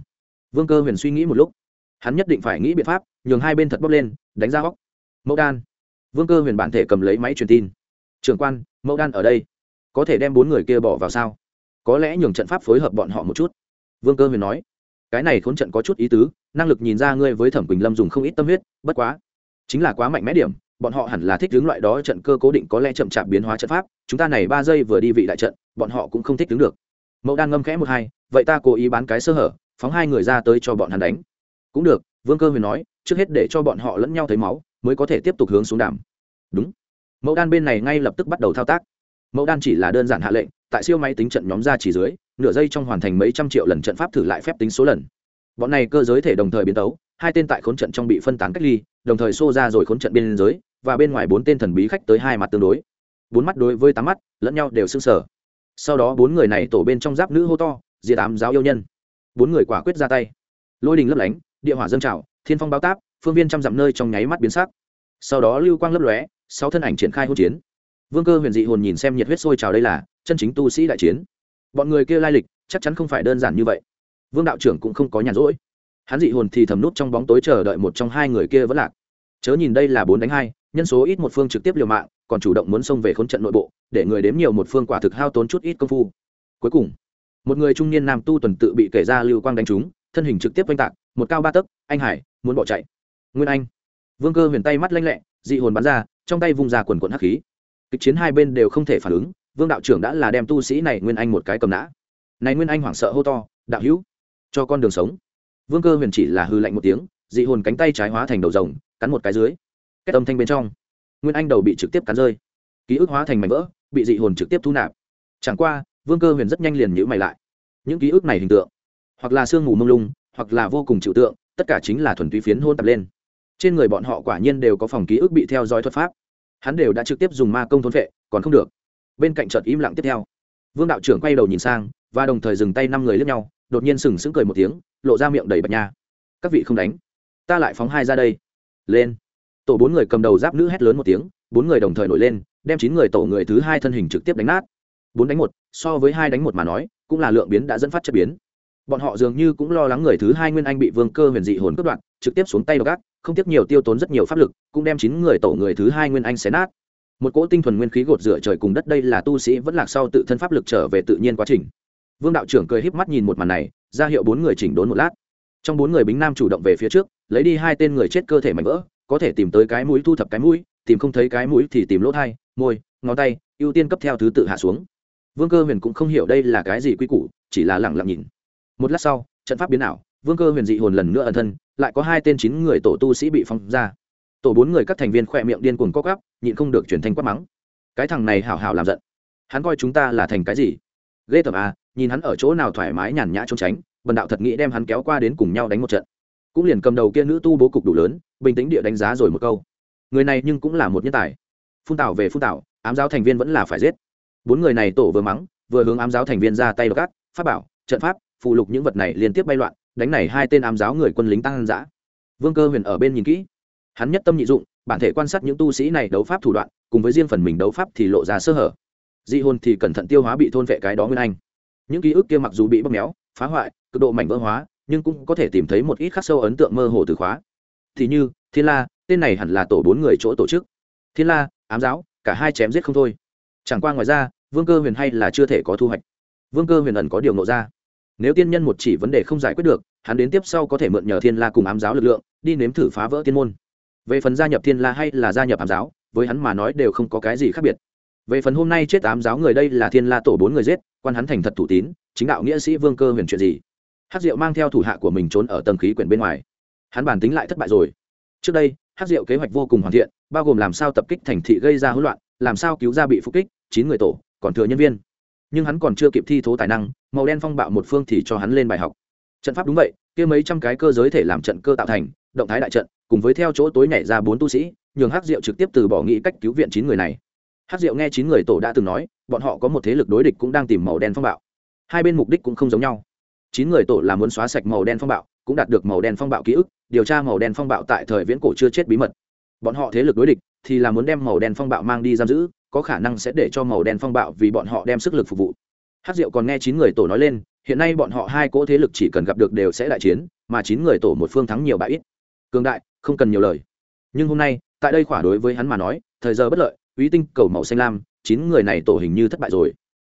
Vương cơ huyền suy nghĩ một lúc hắn nhất định phải nghĩ biện pháp nhường hai bên thật bốc lên, đánh ra góc. Mẫu đan. Vương cơ huyền bản thể cầm lấy máy truyền tin. Trưởng quan, mẫu đan ở đây. Có thể đem bốn người kia bỏ vào sao? Có lẽ nhường trận pháp phối hợp bọn họ một chút. Vương cơ huyền nói. Cái này khốn trận có chút ý tứ, năng lực nhìn ra ngươi với thẩm quỳnh lâm dùng không ít tâm huyết, bất quá. Chính là quá mạnh mẽ điểm, bọn họ hẳn là thích đứng loại đó trận cơ cố định có lẽ chậm chạp biến hóa trận pháp, chúng ta này ba giây vừa đi vị đại trận, bọn họ cũng không thích đứng được. Mẫu đan ngâm khẽ một hai, vậy ta cố ý bán cái sơ hở, phóng hai người ra tới cho bọn hắn đánh cũng được, vương cơ huyền nói, trước hết để cho bọn họ lẫn nhau thấy máu, mới có thể tiếp tục hướng xuống đàm. Đúng. Mẫu đan bên này ngay lập tức bắt đầu thao tác. Mẫu đan chỉ là đơn giản hạ lệnh, tại siêu máy tính trận nhóm ra chỉ dưới, nửa giây trong hoàn thành mấy trăm triệu lần trận pháp thử lại phép tính số lần. Bọn này cơ giới thể đồng thời biến tấu, hai tên tại khốn trận trong bị phân tán cách ly, đồng thời xô ra rồi khốn trận biên giới, và bên ngoài bốn tên thần bí khách tới hai mặt tương đối. Bốn mắt đối với tám mắt, lẫn nhau đều s ư n g sở sau đó bốn người này tổ bên trong giáp nữ hô to, diệt tám giáo yêu nhân. Bốn người quả quyết ra tay. Lôi đình lấp lánh địa hỏa dâng trào, thiên phong báo táp, phương viên trăm dặm nơi trong nháy mắt biến sắc. Sau đó lưu quang lấp lóe, sáu thân ảnh triển khai hỗn chiến. Vương cơ huyền dị hồn nhìn xem nhiệt huyết sôi trào đây là chân chính tu sĩ đại chiến. Bọn người kia lai lịch chắc chắn không phải đơn giản như vậy. Vương đạo trưởng cũng không có nhàn rỗi. Hắn dị hồn thì thầm nút trong bóng tối chờ đợi một trong hai người kia vẫn lạc. Chớ nhìn đây là bốn đánh hai, nhân số ít một phương trực tiếp liều mạng, còn chủ động muốn xông về khốn trận nội bộ, để người đếm nhiều một phương quả thực hao tốn chút ít công phu. Cuối cùng, một người trung niên nam tu tuần tự bị kể ra lưu quang đánh trúng, thân hình trực tiếp oanh tạc một cao ba tấc, anh hải, muốn bỏ chạy. Nguyên anh. Vương cơ huyền tay mắt lanh lẹ, dị hồn bắn ra, trong tay vung ra quần quận hắc khí. Kịch chiến hai bên đều không thể phản ứng, vương đạo trưởng đã là đem tu sĩ này nguyên anh một cái cầm nã. Này nguyên anh hoảng sợ hô to, đạo hữu, cho con đường sống. Vương cơ huyền chỉ là hư lạnh một tiếng, dị hồn cánh tay trái hóa thành đầu rồng, cắn một cái dưới. Kết âm thanh bên trong, nguyên anh đầu bị trực tiếp cắn rơi. Ký ức hóa thành mảnh vỡ, bị dị hồn trực tiếp thu nạp. Chẳng qua, vương cơ huyền rất nhanh liền nhữ mày lại. Những ký ức này hình tượng, hoặc là sương mù mông lung hoặc là vô cùng chịu tượng, tất cả chính là thuần túy phiến hôn tập lên. Trên người bọn họ quả nhiên đều có phòng ký ức bị theo dõi thuật pháp. Hắn đều đã trực tiếp dùng ma công thôn vệ, còn không được. Bên cạnh chợt im lặng tiếp theo. Vương đạo trưởng quay đầu nhìn sang, và đồng thời dừng tay năm người lướt nhau, đột nhiên sừng sững cười một tiếng, lộ ra miệng đầy bạch nha. Các vị không đánh, ta lại phóng hai ra đây. Lên. Tổ bốn người cầm đầu giáp nữ hét lớn một tiếng, bốn người đồng thời nổi lên, đem chín người tổ người thứ hai thân hình trực tiếp đánh nát. Bốn đánh một, so với hai đánh một mà nói, cũng là lượng biến đã dẫn phát chất biến bọn họ dường như cũng lo lắng người thứ hai nguyên anh bị vương cơ huyền dị hồn cướp đoạn trực tiếp xuống tay đ gác không tiếp nhiều tiêu tốn rất nhiều pháp lực, cũng đem chín người tổ người thứ hai nguyên anh xé nát. Một cỗ tinh thuần nguyên khí gột rửa trời cùng đất đây là tu sĩ vẫn lạc sau tự thân pháp lực trở về tự nhiên quá trình. Vương đạo trưởng cười híp mắt nhìn một màn này, ra hiệu bốn người chỉnh đốn một lát. Trong bốn người bính nam chủ động về phía trước, lấy đi hai tên người chết cơ thể mảnh vỡ, có thể tìm tới cái mũi thu thập cái mũi, tìm không thấy cái mũi thì tìm lỗ thai, môi, ngón tay, ưu tiên cấp theo thứ tự hạ xuống. Vương cơ huyền cũng không hiểu đây là cái gì quy củ, chỉ là lẳng lặng nhìn một lát sau, trận pháp biến ảo, vương cơ huyền dị hồn lần nữa ẩn thân, lại có hai tên chín người tổ tu sĩ bị phong ra. Tổ bốn người các thành viên khỏe miệng điên cuồng cóc gắp nhịn không được chuyển thành quát mắng. Cái thằng này hảo hảo làm giận. Hắn coi chúng ta là thành cái gì? Ghê tởm à nhìn hắn ở chỗ nào thoải mái nhàn nhã trốn tránh, bần đạo thật nghĩ đem hắn kéo qua đến cùng nhau đánh một trận. Cũng liền cầm đầu kia nữ tu bố cục đủ lớn, bình tĩnh địa đánh giá rồi một câu. Người này nhưng cũng là một nhân tài. Phun tảo về phun tảo, ám giáo thành viên vẫn là phải giết. Bốn người này tổ vừa mắng, vừa hướng ám giáo thành viên ra tay gác pháp bảo, trận pháp phụ lục những vật này liên tiếp bay loạn, đánh này hai tên ám giáo người quân lính tăng dã vương cơ huyền ở bên nhìn kỹ. Hắn nhất tâm nhị dụng, bản thể quan sát những tu sĩ này đấu pháp thủ đoạn, cùng với riêng phần mình đấu pháp thì lộ ra sơ hở. Dị hôn thì cẩn thận tiêu hóa bị thôn vệ cái đó nguyên anh. Những ký ức kia mặc dù bị bóp méo, phá hoại, cực độ mảnh vỡ hóa, nhưng cũng có thể tìm thấy một ít khắc sâu ấn tượng mơ hồ từ khóa. Thì như, thiên la, tên này hẳn là tổ bốn người chỗ tổ chức. Thiên la, ám giáo, cả hai chém giết không thôi. Chẳng qua ngoài ra, vương cơ huyền hay là chưa thể có thu hoạch. Vương cơ huyền ẩn có điều nộ ra nếu tiên nhân một chỉ vấn đề không giải quyết được, hắn đến tiếp sau có thể mượn nhờ thiên la cùng ám giáo lực lượng, đi nếm thử phá vỡ tiên môn. Về phần gia nhập thiên la hay là gia nhập ám giáo, với hắn mà nói đều không có cái gì khác biệt. Về phần hôm nay chết ám giáo người đây là thiên la tổ bốn người giết, quan hắn thành thật thủ tín, chính đạo nghĩa sĩ vương cơ huyền chuyện gì? Hát diệu mang theo thủ hạ của mình trốn ở tầng khí quyển bên ngoài. Hắn bản tính lại thất bại rồi. Trước đây hát diệu kế hoạch vô cùng hoàn thiện, bao gồm làm sao tập kích thành thị gây ra hỗn loạn, làm sao cứu ra bị phục kích, chín người tổ, còn thừa nhân viên nhưng hắn còn chưa kịp thi thố tài năng, màu đen phong bạo một phương thì cho hắn lên bài học. Trận pháp đúng vậy, kia mấy trăm cái cơ giới thể làm trận cơ tạo thành, động thái đại trận, cùng với theo chỗ tối nhảy ra bốn tu sĩ, nhường hắc diệu trực tiếp từ bỏ nghĩ cách cứu viện chín người này. Hắc diệu nghe chín người tổ đã từng nói, bọn họ có một thế lực đối địch cũng đang tìm màu đen phong bạo. Hai bên mục đích cũng không giống nhau. Chín người tổ là muốn xóa sạch màu đen phong bạo, cũng đạt được màu đen phong bạo ký ức, điều tra màu đen phong bạo tại thời viễn cổ chưa chết bí mật. Bọn họ thế lực đối địch thì là muốn đem màu đen phong bạo mang đi giam giữ có khả năng sẽ để cho màu đen phong bạo vì bọn họ đem sức lực phục vụ. Hát diệu còn nghe chín người tổ nói lên, hiện nay bọn họ hai cỗ thế lực chỉ cần gặp được đều sẽ đại chiến, mà chín người tổ một phương thắng nhiều bại ít. Cường đại, không cần nhiều lời. Nhưng hôm nay, tại đây khỏa đối với hắn mà nói, thời giờ bất lợi uy tinh cầu màu xanh lam, chín người này tổ hình như thất bại rồi.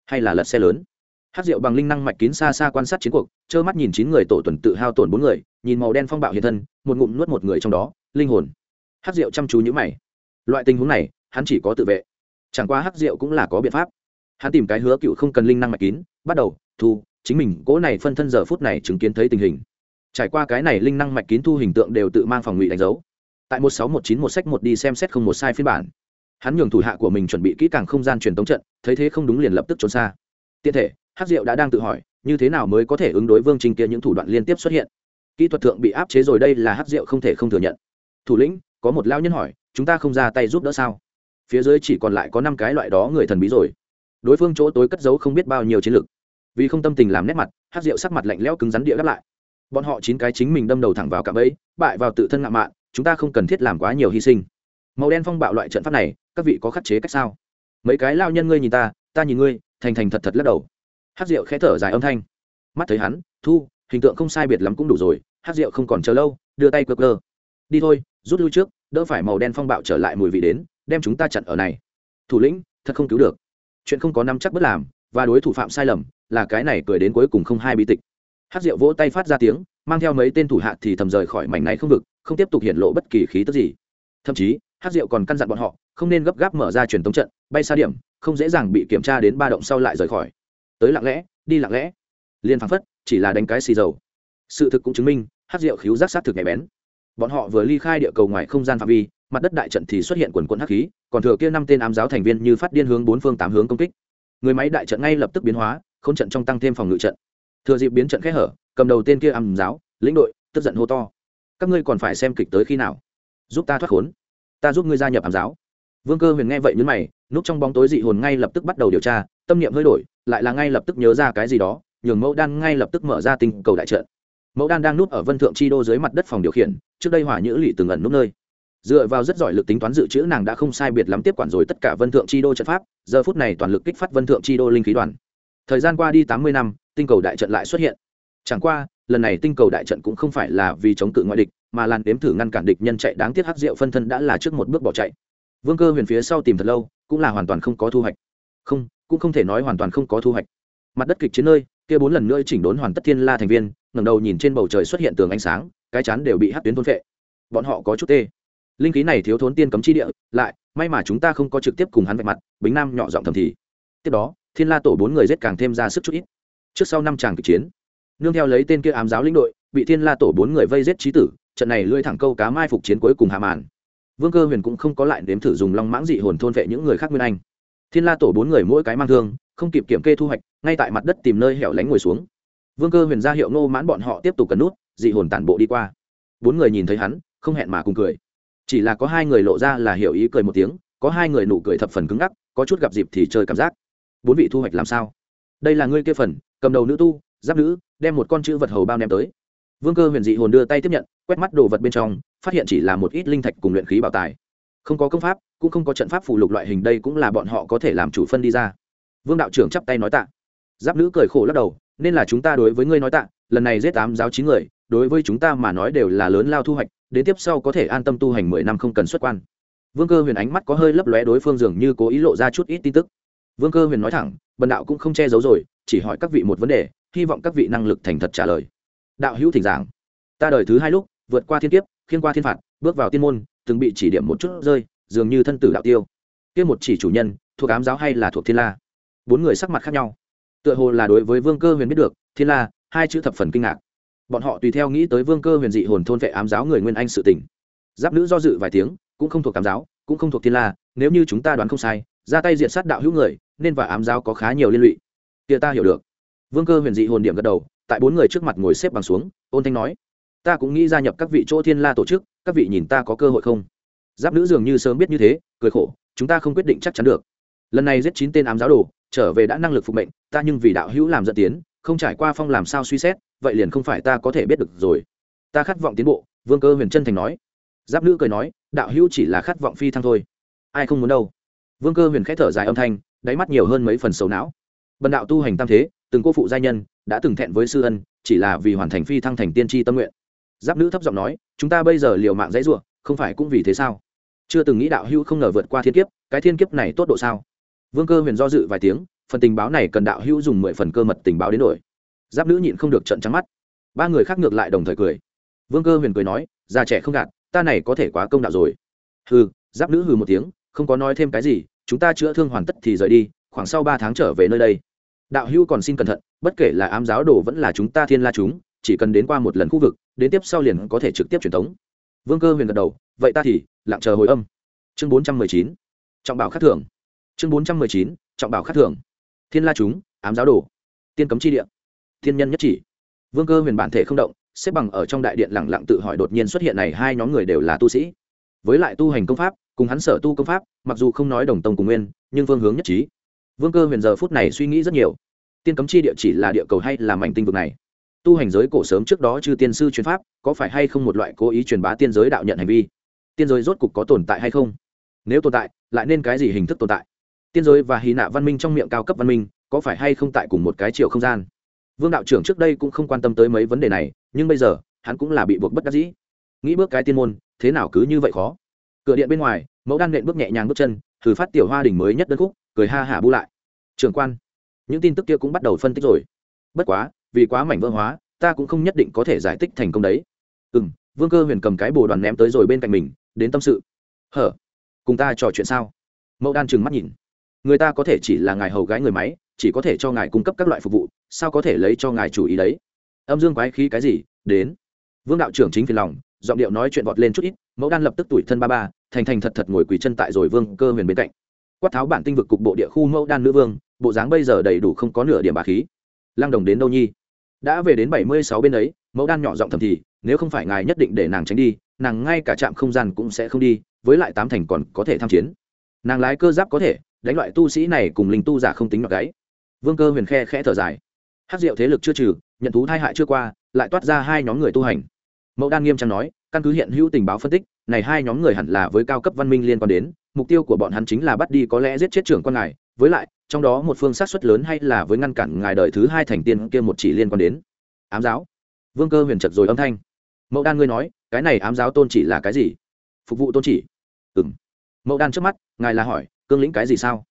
Hay là lật xe lớn? Hát rượu bằng linh năng mạch kín xa xa quan sát chiến cuộc, trơ mắt nhìn chín người tổ tuần tự hao tổn bốn người, nhìn màu đen phong bạo hiện thân, một ngụm nuốt một người trong đó, linh hồn. Hát rượu chăm chú nhữ mày. Loại tình huống này, hắn chỉ có tự vệ chẳng qua hắc rượu cũng là có biện pháp. Hắn tìm cái hứa cựu không cần linh năng mạch kín, bắt đầu, thu, chính mình cỗ này phân thân giờ phút này chứng kiến thấy tình hình. Trải qua cái này linh năng mạch kín thu hình tượng đều tự mang phòng ngụy đánh dấu. Tại một sáu một chín một sách một đi xem xét không một sai phiên bản. Hắn nhường thủ hạ của mình chuẩn bị kỹ càng không gian truyền tống trận, thấy thế không đúng liền lập tức trốn xa. Tiện thể hát diệu đã đang tự hỏi, như thế nào mới có thể ứng đối vương trình kia những thủ đoạn liên tiếp xuất hiện? Kỹ thuật thượng bị áp chế rồi đây là hát diệu không thể không thừa nhận. Thủ lĩnh, có một lao nhân hỏi, chúng ta không ra tay giúp đỡ sao? Phía dưới chỉ còn lại có năm cái loại đó người thần bí rồi. Đối phương chỗ tối cất giấu không biết bao nhiêu chiến lược vì không tâm tình làm nét mặt hát rượu sắc mặt lạnh lẽo cứng rắn địa đáp lại. Bọn họ chín cái chính mình đâm đầu thẳng vào cạm ấy bại vào tự thân ngạo mạn, chúng ta không cần thiết làm quá nhiều hy sinh. Màu đen phong bạo loại trận pháp này, các vị có khắc chế cách sao? Mấy cái lao nhân ngươi nhìn ta ta nhìn ngươi, thành thành thật thật lắc đầu. Hát rượu khẽ thở dài âm thanh. Mắt thấy hắn, thu, hình tượng không sai biệt lắm cũng đủ rồi hát rượu không còn chờ lâu, đưa tay cơ cơ đi thôi, rút lui trước, đỡ phải màu đen phong bạo trở lại mùi vị đến đem chúng ta chặn ở này. Thủ lĩnh, thật không cứu được. Chuyện không có năm chắc bất làm, và đối thủ phạm sai lầm, là cái này cười đến cuối cùng không hai bi tịch. Hát rượu vỗ tay phát ra tiếng, mang theo mấy tên thủ hạ thì thầm rời khỏi mảnh này không vực, không tiếp tục hiện lộ bất kỳ khí tức gì. Thậm chí hát rượu còn căn dặn bọn họ, không nên gấp gáp mở ra truyền tống trận, bay xa điểm, không dễ dàng bị kiểm tra đến ba động sau lại rời khỏi. Tới lặng lẽ, đi lặng lẽ. Liên phăng phất, chỉ là đánh cái xì dầu. Sự thực cũng chứng minh hát rượu khiếu giác sát thực nhạy bén. Bọn họ vừa ly khai địa cầu ngoài không gian phạm vi mặt đất đại trận thì xuất hiện quần quận hắc khí, còn thừa kia năm tên ám giáo thành viên như phát điên hướng bốn phương tám hướng công kích. Người máy đại trận ngay lập tức biến hóa k h ô n trận trong tăng thêm phòng ngự trận. Thừa dịp biến trận khẽ hở, cầm đầu tên kia ám giáo, lĩnh đội, tức giận hô to. Các ngươi còn phải xem kịch tới khi nào? Giúp ta thoát khốn. Ta giúp ngươi gia nhập ám giáo. Vương cơ huyền nghe vậy nhấn mày, núp trong bóng tối dị hồn ngay lập tức bắt đầu điều tra, tâm niệm hơi đổi, lại là ngay lập tức nhớ ra cái gì đó, nhường mẫu đan ngay lập tức mở ra tình cầu đại trận. Mẫu đan đang núp ở vân thượng chi đô dưới mặt đất phòng điều khiển, trước đây hỏa nhữ lỵ từng ẩn núp nơi dựa vào rất giỏi lực tính toán dự trữ, nàng đã không sai biệt lắm tiếp quản rồi tất cả vân thượng chi đô trận pháp, giờ phút này toàn lực kích phát vân thượng chi đô linh khí đoàn. Thời gian qua đi tám mươi năm, tinh cầu đại trận lại xuất hiện. Chẳng qua, lần này tinh cầu đại trận cũng không phải là vì chống cự ngoại địch, mà làn đếm thử ngăn cản địch nhân chạy đáng tiếc hắc diệu phân thân đã là trước một bước bỏ chạy. Vương cơ huyền phía sau tìm thật lâu, cũng là hoàn toàn không có thu hoạch. Không, cũng không thể nói hoàn toàn không có thu hoạch. Mặt đất kịch chiến nơi, kia bốn lần nữa chỉnh đốn hoàn tất thiên la thành viên, ngẩng đầu nhìn trên bầu trời xuất hiện tường ánh sáng, cái chán đều bị hắt tuyến thôn phệ. Bọn họ có chút tê linh khí này thiếu thốn tiên cấm chi địa, lại, may mà chúng ta không có trực tiếp cùng hắn vạch mặt, bính nam nhỏ giọng thầm thì. Tiếp đó, thiên la tổ bốn người giết càng thêm ra sức chút ít. Trước sau năm tràng kịch chiến, nương theo lấy tên kia ám giáo lĩnh đội, bị thiên la tổ bốn người vây giết trí tử, trận này lưỡi thẳng câu cá mai phục chiến cuối cùng hạ màn. Vương cơ huyền cũng không có lại nếm thử dùng long mãng dị hồn thôn vệ những người khác nguyên anh. Thiên la tổ bốn người mỗi cái mang thương, không kịp kiểm kê thu hoạch, ngay tại mặt đất tìm nơi hẻo lánh ngồi xuống. Vương cơ huyền ra hiệu ngô mãn bọn họ tiếp tục cấn nút, dị hồn tản bộ đi qua. Bốn người nhìn thấy hắn, không hẹn mà cùng cười chỉ là có hai người lộ ra là hiểu ý cười một tiếng, có hai người nụ cười thập phần cứng ngắc, có chút gặp dịp thì chơi cảm giác. Bốn vị thu hoạch làm sao? Đây là ngươi kia phần, cầm đầu nữ tu, giáp nữ, đem một con chữ vật hầu bao ném tới. Vương cơ huyền dị hồn đưa tay tiếp nhận, quét mắt đồ vật bên trong, phát hiện chỉ là một ít linh thạch cùng luyện khí bảo tài. Không có công pháp, cũng không có trận pháp phù lục loại hình đây cũng là bọn họ có thể làm chủ phân đi ra. Vương đạo trưởng chắp tay nói tạ. Giáp nữ cười khổ lắc đầu, nên là chúng ta đối với ngươi nói tạ, lần này giết tám giáo chín người, đối với chúng ta mà nói đều là lớn lao thu hoạch đến tiếp sau có thể an tâm tu hành mười năm không cần xuất quan. Vương cơ huyền ánh mắt có hơi lấp lóe đối phương dường như cố ý lộ ra chút ít tin tức. Vương cơ huyền nói thẳng, bần đạo cũng không che giấu rồi, chỉ hỏi các vị một vấn đề, hy vọng các vị năng lực thành thật trả lời. Đạo hữu thỉnh giảng. Ta đời thứ hai lúc, vượt qua thiên kiếp, khiên qua thiên phạt, bước vào tiên môn, từng bị chỉ điểm một chút rơi, dường như thân tử đạo tiêu. Kia một chỉ chủ nhân, thuộc ám giáo hay là thuộc thiên la? Bốn người sắc mặt khác nhau. Tựa hồ là đối với vương cơ huyền biết được, thiên la, hai chữ thập phần kinh ngạc bọn họ tùy theo nghĩ tới vương cơ huyền dị hồn thôn vệ ám giáo người nguyên anh sự tỉnh giáp nữ do dự vài tiếng, cũng không thuộc ám giáo, cũng không thuộc thiên la, nếu như chúng ta đoán không sai, ra tay diện sát đạo hữu người, nên và ám giáo có khá nhiều liên lụy. Kia ta hiểu được. Vương cơ huyền dị hồn điểm gật đầu, tại bốn người trước mặt ngồi xếp bằng xuống, ôn thanh nói, ta cũng nghĩ gia nhập các vị chỗ thiên la tổ chức, các vị nhìn ta có cơ hội không? Giáp nữ dường như sớm biết như thế, cười khổ, chúng ta không quyết định chắc chắn được. Lần này giết chín tên ám giáo đồ, trở về đã năng lực phục mệnh, ta nhưng vì đạo hữu làm dẫn tiến không trải qua phong làm sao suy xét, vậy liền không phải ta có thể biết được rồi. Ta khát vọng tiến bộ, vương cơ huyền chân thành nói. Giáp nữ cười nói, đạo hữu chỉ là khát vọng phi thăng thôi. Ai không muốn đâu. Vương cơ huyền k h ẽ thở dài âm thanh, đáy mắt nhiều hơn mấy phần sầu não. Bần đạo tu hành tam thế, từng cô phụ gia nhân, đã từng thẹn với sư ân, chỉ là vì hoàn thành phi thăng thành tiên tri tâm nguyện. Giáp nữ thấp giọng nói, chúng ta bây giờ liều mạng dãy ruộng, không phải cũng vì thế sao? Chưa từng nghĩ đạo hữu không ngờ vượt qua thiên kiếp, cái thiên kiếp này tốt độ sao? Vương cơ huyền do dự vài tiếng phần tình báo này cần đạo hữu dùng mười phần cơ mật tình báo đến đổi. Giáp nữ nhịn không được trận trắng mắt. Ba người khác ngược lại đồng thời cười. Vương cơ huyền cười nói, già trẻ không gạt, ta này có thể quá công đạo rồi. Hừ, giáp nữ hừ một tiếng, không có nói thêm cái gì, chúng ta chữa thương hoàn tất thì rời đi, khoảng sau ba tháng trở về nơi đây. Đạo hữu còn xin cẩn thận, bất kể là ám giáo đồ vẫn là chúng ta thiên la chúng, chỉ cần đến qua một lần khu vực, đến tiếp sau liền có thể trực tiếp truyền thống vương cơ huyền gật đầu, vậy ta thì lặng chờ hồi âm. Chương bốn trăm mười chín, trọng bảo khắc thưởng. Chương bốn trăm mười chín, trọng bảo khắc thưởng thiên la chúng, ám giáo đồ, tiên cấm chi địa, thiên nhân nhất chỉ. Vương cơ huyền bản thể không động, xếp bằng ở trong đại điện lẳng lặng tự hỏi đột nhiên xuất hiện này hai nhóm người đều là tu sĩ. Với lại tu hành công pháp, cùng hắn sở tu công pháp, mặc dù không nói đồng tông cùng nguyên, nhưng phương hướng nhất trí. Vương cơ huyền giờ phút này suy nghĩ rất nhiều. Tiên cấm chi địa chỉ là địa cầu hay là mảnh tinh vực này? Tu hành giới cổ sớm trước đó chư tiên sư truyền pháp, có phải hay không một loại cố ý truyền bá tiên giới đạo nhận hành vi? Tiên giới rốt cục có tồn tại hay không? Nếu tồn tại, lại nên cái gì hình thức tồn tại? Tiên giới và hy nạ văn minh trong miệng cao cấp văn minh, có phải hay không tại cùng một cái chiều không gian? Vương đạo trưởng trước đây cũng không quan tâm tới mấy vấn đề này, nhưng bây giờ, hắn cũng là bị buộc bất đắc dĩ. Nghĩ bước cái tiên môn, thế nào cứ như vậy khó? Cửa điện bên ngoài, mẫu đan nện bước nhẹ nhàng bước chân, thử phát tiểu hoa đỉnh mới nhất đơn khúc, cười ha hả bu lại. Trường quan, những tin tức kia cũng bắt đầu phân tích rồi. Bất quá, vì quá mảnh vỡ hóa, ta cũng không nhất định có thể giải thích thành công đấy. Ừ m vương cơ huyền cầm cái bồ đoàn ném tới rồi bên cạnh mình, đến tâm sự. Hở, cùng ta trò chuyện sao? Mẫu đan trừng mắt nhìn người ta có thể chỉ là ngài hầu gái người máy, chỉ có thể cho ngài cung cấp các loại phục vụ, sao có thể lấy cho ngài chủ ý đấy? Âm dương quái khí cái gì? Đến. Vương đạo trưởng chính phiền lòng, giọng điệu nói chuyện vọt lên chút ít, mẫu đan lập tức tủi thân ba ba, thành thành thật thật ngồi quỳ chân tại rồi vương cơ huyền bên cạnh. Quát tháo bản tinh vực cục bộ địa khu mẫu đan nữ vương, bộ dáng bây giờ đầy đủ không có nửa điểm bà khí. Lăng đồng đến đâu nhi? Đã về đến bảy mươi sáu bên ấy, mẫu đan nhỏ giọng thầm thì, nếu không phải ngài nhất định để nàng tránh đi, nàng ngay cả trạm không gian cũng sẽ không đi, với lại tám thành còn có thể tham chiến. Nàng lái cơ giáp có thể đánh loại tu sĩ này cùng linh tu giả không tính mặc gáy. Vương cơ huyền khe khẽ thở dài. Hát rượu thế lực chưa trừ, nhận thú thai hại chưa qua, lại toát ra hai nhóm người tu hành. Mẫu đan nghiêm trang nói, căn cứ hiện hữu tình báo phân tích, này hai nhóm người hẳn là với cao cấp văn minh liên quan đến, mục tiêu của bọn hắn chính là bắt đi có lẽ giết chết trưởng con ngài, với lại, trong đó một phương sát xuất lớn hay là với ngăn cản ngài đời thứ hai thành tiên kia một chỉ liên quan đến. Ám giáo. Vương cơ huyền chật rồi âm thanh. Mẫu đan ngươi nói, cái này ám giáo tôn chỉ là cái gì? Phục vụ tôn chỉ. Ừ m mẫu đan trước mắt, ngài là hỏi cương lĩnh cái gì sao?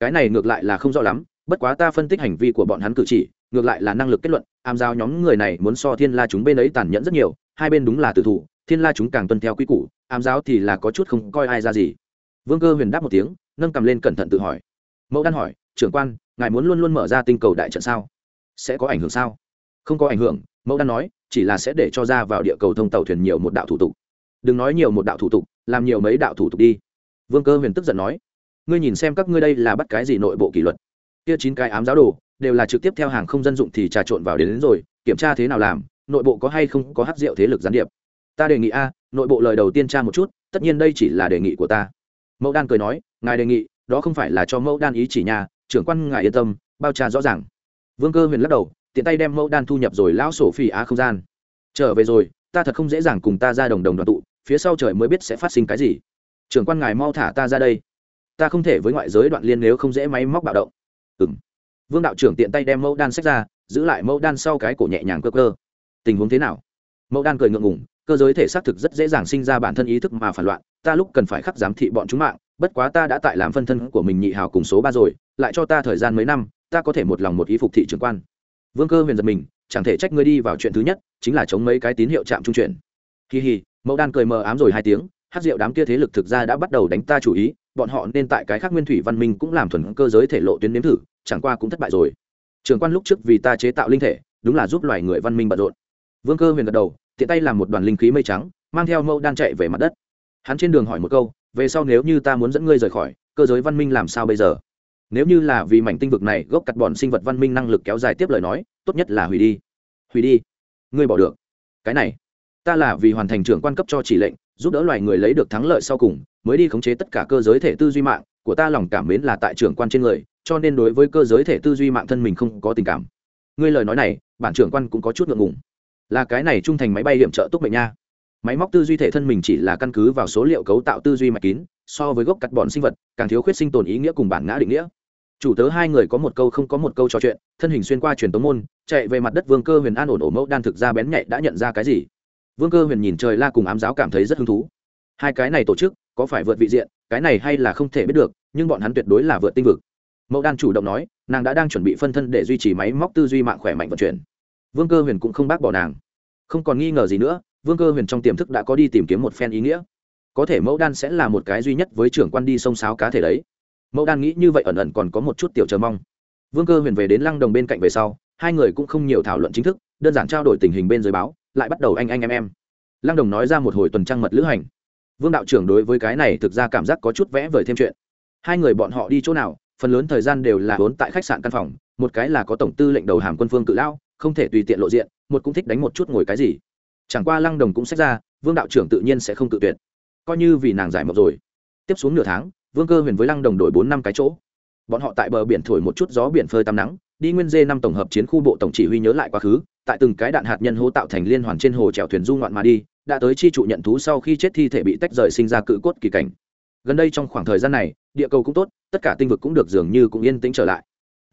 Cái này ngược lại là không rõ lắm, bất quá ta phân tích hành vi của bọn hắn cử chỉ, ngược lại là năng lực kết luận ám giáo nhóm người này muốn so thiên la chúng bên ấy tàn nhẫn rất nhiều, hai bên đúng là tử thủ, thiên la chúng càng tuân theo quy củ ám giáo thì là có chút không coi ai ra gì. Vương cơ huyền đáp một tiếng, nâng cầm lên cẩn thận tự hỏi. Mẫu đan hỏi, trưởng quan, ngài muốn luôn luôn mở ra tinh cầu đại trận sao? Sẽ có ảnh hưởng sao? Không có ảnh hưởng, mẫu đan nói, chỉ là sẽ để cho ra vào địa cầu thông tàu thuyền nhiều một đạo thủ tục. Đừng nói nhiều một đạo thủ tục, làm nhiều mấy đạo thủ tục đi. Vương cơ huyền tức giận nói ngươi nhìn xem các ngươi đây là bắt cái gì nội bộ kỷ luật. Kia chín cái ám giáo đồ đều là trực tiếp theo hàng không dân dụng thì trà trộn vào đến, đến rồi kiểm tra thế nào làm nội bộ có hay không có hát rượu thế lực gián điệp. Ta đề nghị a nội bộ lời đầu tiên tra một chút tất nhiên đây chỉ là đề nghị của ta. Mẫu đan cười nói ngài đề nghị đó không phải là cho mẫu đan ý chỉ nhà trưởng quan ngài yên tâm bao trà rõ ràng. Vương cơ huyền lắc đầu tiện tay đem mẫu đan thu nhập rồi lão sổ phi á không gian. Trở về rồi ta thật không dễ dàng cùng ta ra đồng đồng đoàn tụ phía sau trời mới biết sẽ phát sinh cái gì. Trưởng quan ngài mau thả ta ra đây ta không thể với ngoại giới đoạn liên nếu không dễ máy móc bạo động. Ừ m vương đạo trưởng tiện tay đem mẫu đan sách ra, giữ lại mẫu đan sau cái cổ nhẹ nhàng cơ cơ. Tình huống thế nào? Mẫu đan cười ngượng ngủng cơ giới thể xác thực rất dễ dàng sinh ra bản thân ý thức mà phản loạn, ta lúc cần phải khắc giám thị bọn chúng mạng, bất quá ta đã tại làm phân thân của mình nhị hào cùng số ba rồi, lại cho ta thời gian mấy năm, ta có thể một lòng một ý phục thị trưởng quan. Vương cơ huyền giật mình, chẳng thể trách ngươi đi vào chuyện thứ nhất, chính là chống mấy cái tín hiệu chạm trung chuyển. Kỳ hì, mẫu đan cười mờ ám rồi hai tiếng hát rượu đám kia thế lực thực ra đã bắt đầu đánh ta chủ ý, bọn họ nên tại cái khác nguyên thủy văn minh cũng làm thuần cơ giới thể lộ tuyến nếm thử, chẳng qua cũng thất bại rồi. Trường quan lúc trước vì ta chế tạo linh thể, đúng là giúp loài người văn minh bận rộn. Vương cơ huyền gật đầu, tiện tay làm một đoàn linh khí mây trắng, mang theo mẫu đan chạy về mặt đất. Hắn trên đường hỏi một câu, về sau nếu như ta muốn dẫn ngươi rời khỏi, cơ giới văn minh làm sao bây giờ? Nếu như là vì mảnh tinh vực này gốc cắt bọn sinh vật văn minh năng lực kéo dài tiếp lời nói, tốt nhất là hủy đi. Hủy đi. Ngươi bỏ được. Cái này ta là vì hoàn thành trưởng quan cấp cho chỉ lệnh, giúp đỡ loài người lấy được thắng lợi sau cùng, mới đi khống chế tất cả cơ giới thể tư duy mạng, của ta lòng cảm mến là tại trưởng quan trên người, cho nên đối với cơ giới thể tư duy mạng thân mình không có tình cảm. Ngươi lời nói này, bản trưởng quan cũng có chút ngượng ngùng. Là cái này trung thành máy bay điểm trợ túc mệnh nha. Máy móc tư duy thể thân mình chỉ là căn cứ vào số liệu cấu tạo tư duy mạch kín, so với gốc cắt bọn sinh vật, càng thiếu khuyết sinh tồn ý nghĩa cùng bản ngã định nghĩa. Chủ tớ hai người có một câu không có một câu trò chuyện, thân hình xuyên qua truyền tống môn, chạy về mặt đất vương cơ huyền an ổn ổ mẫu đan thực ra bén nhạy đã nhận ra cái gì vương cơ huyền nhìn trời la cùng ám giáo cảm thấy rất hứng thú. Hai cái này tổ chức, có phải vượt vị diện, cái này hay là không thể biết được, nhưng bọn hắn tuyệt đối là vượt tinh vực. Mẫu đan chủ động nói, nàng đã đang chuẩn bị phân thân để duy trì máy móc tư duy mạng khỏe mạnh vận chuyển. Vương cơ huyền cũng không bác bỏ nàng. Không còn nghi ngờ gì nữa, vương cơ huyền trong tiềm thức đã có đi tìm kiếm một phen ý nghĩa. Có thể mẫu đan sẽ là một cái duy nhất với trưởng quan đi sông sáo cá thể đấy. Mẫu đan nghĩ như vậy ẩn ẩn còn có một chút tiểu chờ mong. Vương cơ huyền về đến lăng đồng bên cạnh về sau, hai người cũng không nhiều thảo luận chính thức, đơn giản trao đổi tình hình bên dưới báo lại bắt đầu anh anh em em. Lăng đồng nói ra một hồi tuần trăng mật lữ hành. Vương đạo trưởng đối với cái này thực ra cảm giác có chút vẽ vời thêm chuyện. Hai người bọn họ đi chỗ nào, phần lớn thời gian đều là vốn tại khách sạn căn phòng, một cái là có tổng tư lệnh đầu hàm quân phương cự lao, không thể tùy tiện lộ diện, một cũng thích đánh một chút ngồi cái gì. Chẳng qua lăng đồng cũng xét ra, vương đạo trưởng tự nhiên sẽ không tự tuyệt. Coi như vì nàng giải mộc rồi. Tiếp xuống nửa tháng, vương cơ huyền với lăng đồng đổi bốn năm cái chỗ. Bọn họ tại bờ biển thổi một chút gió biển phơi tắm nắng đi nguyên dê năm tổng hợp chiến khu bộ tổng chỉ huy nhớ lại quá khứ, tại từng cái đạn hạt nhân hố tạo thành liên hoàn trên hồ chèo thuyền du ngoạn mà đi, đã tới chi trụ nhận thú sau khi chết thi thể bị tách rời sinh ra cự cốt kỳ cảnh. Gần đây trong khoảng thời gian này, địa cầu cũng tốt, tất cả tinh vực cũng được dường như cũng yên tĩnh trở lại.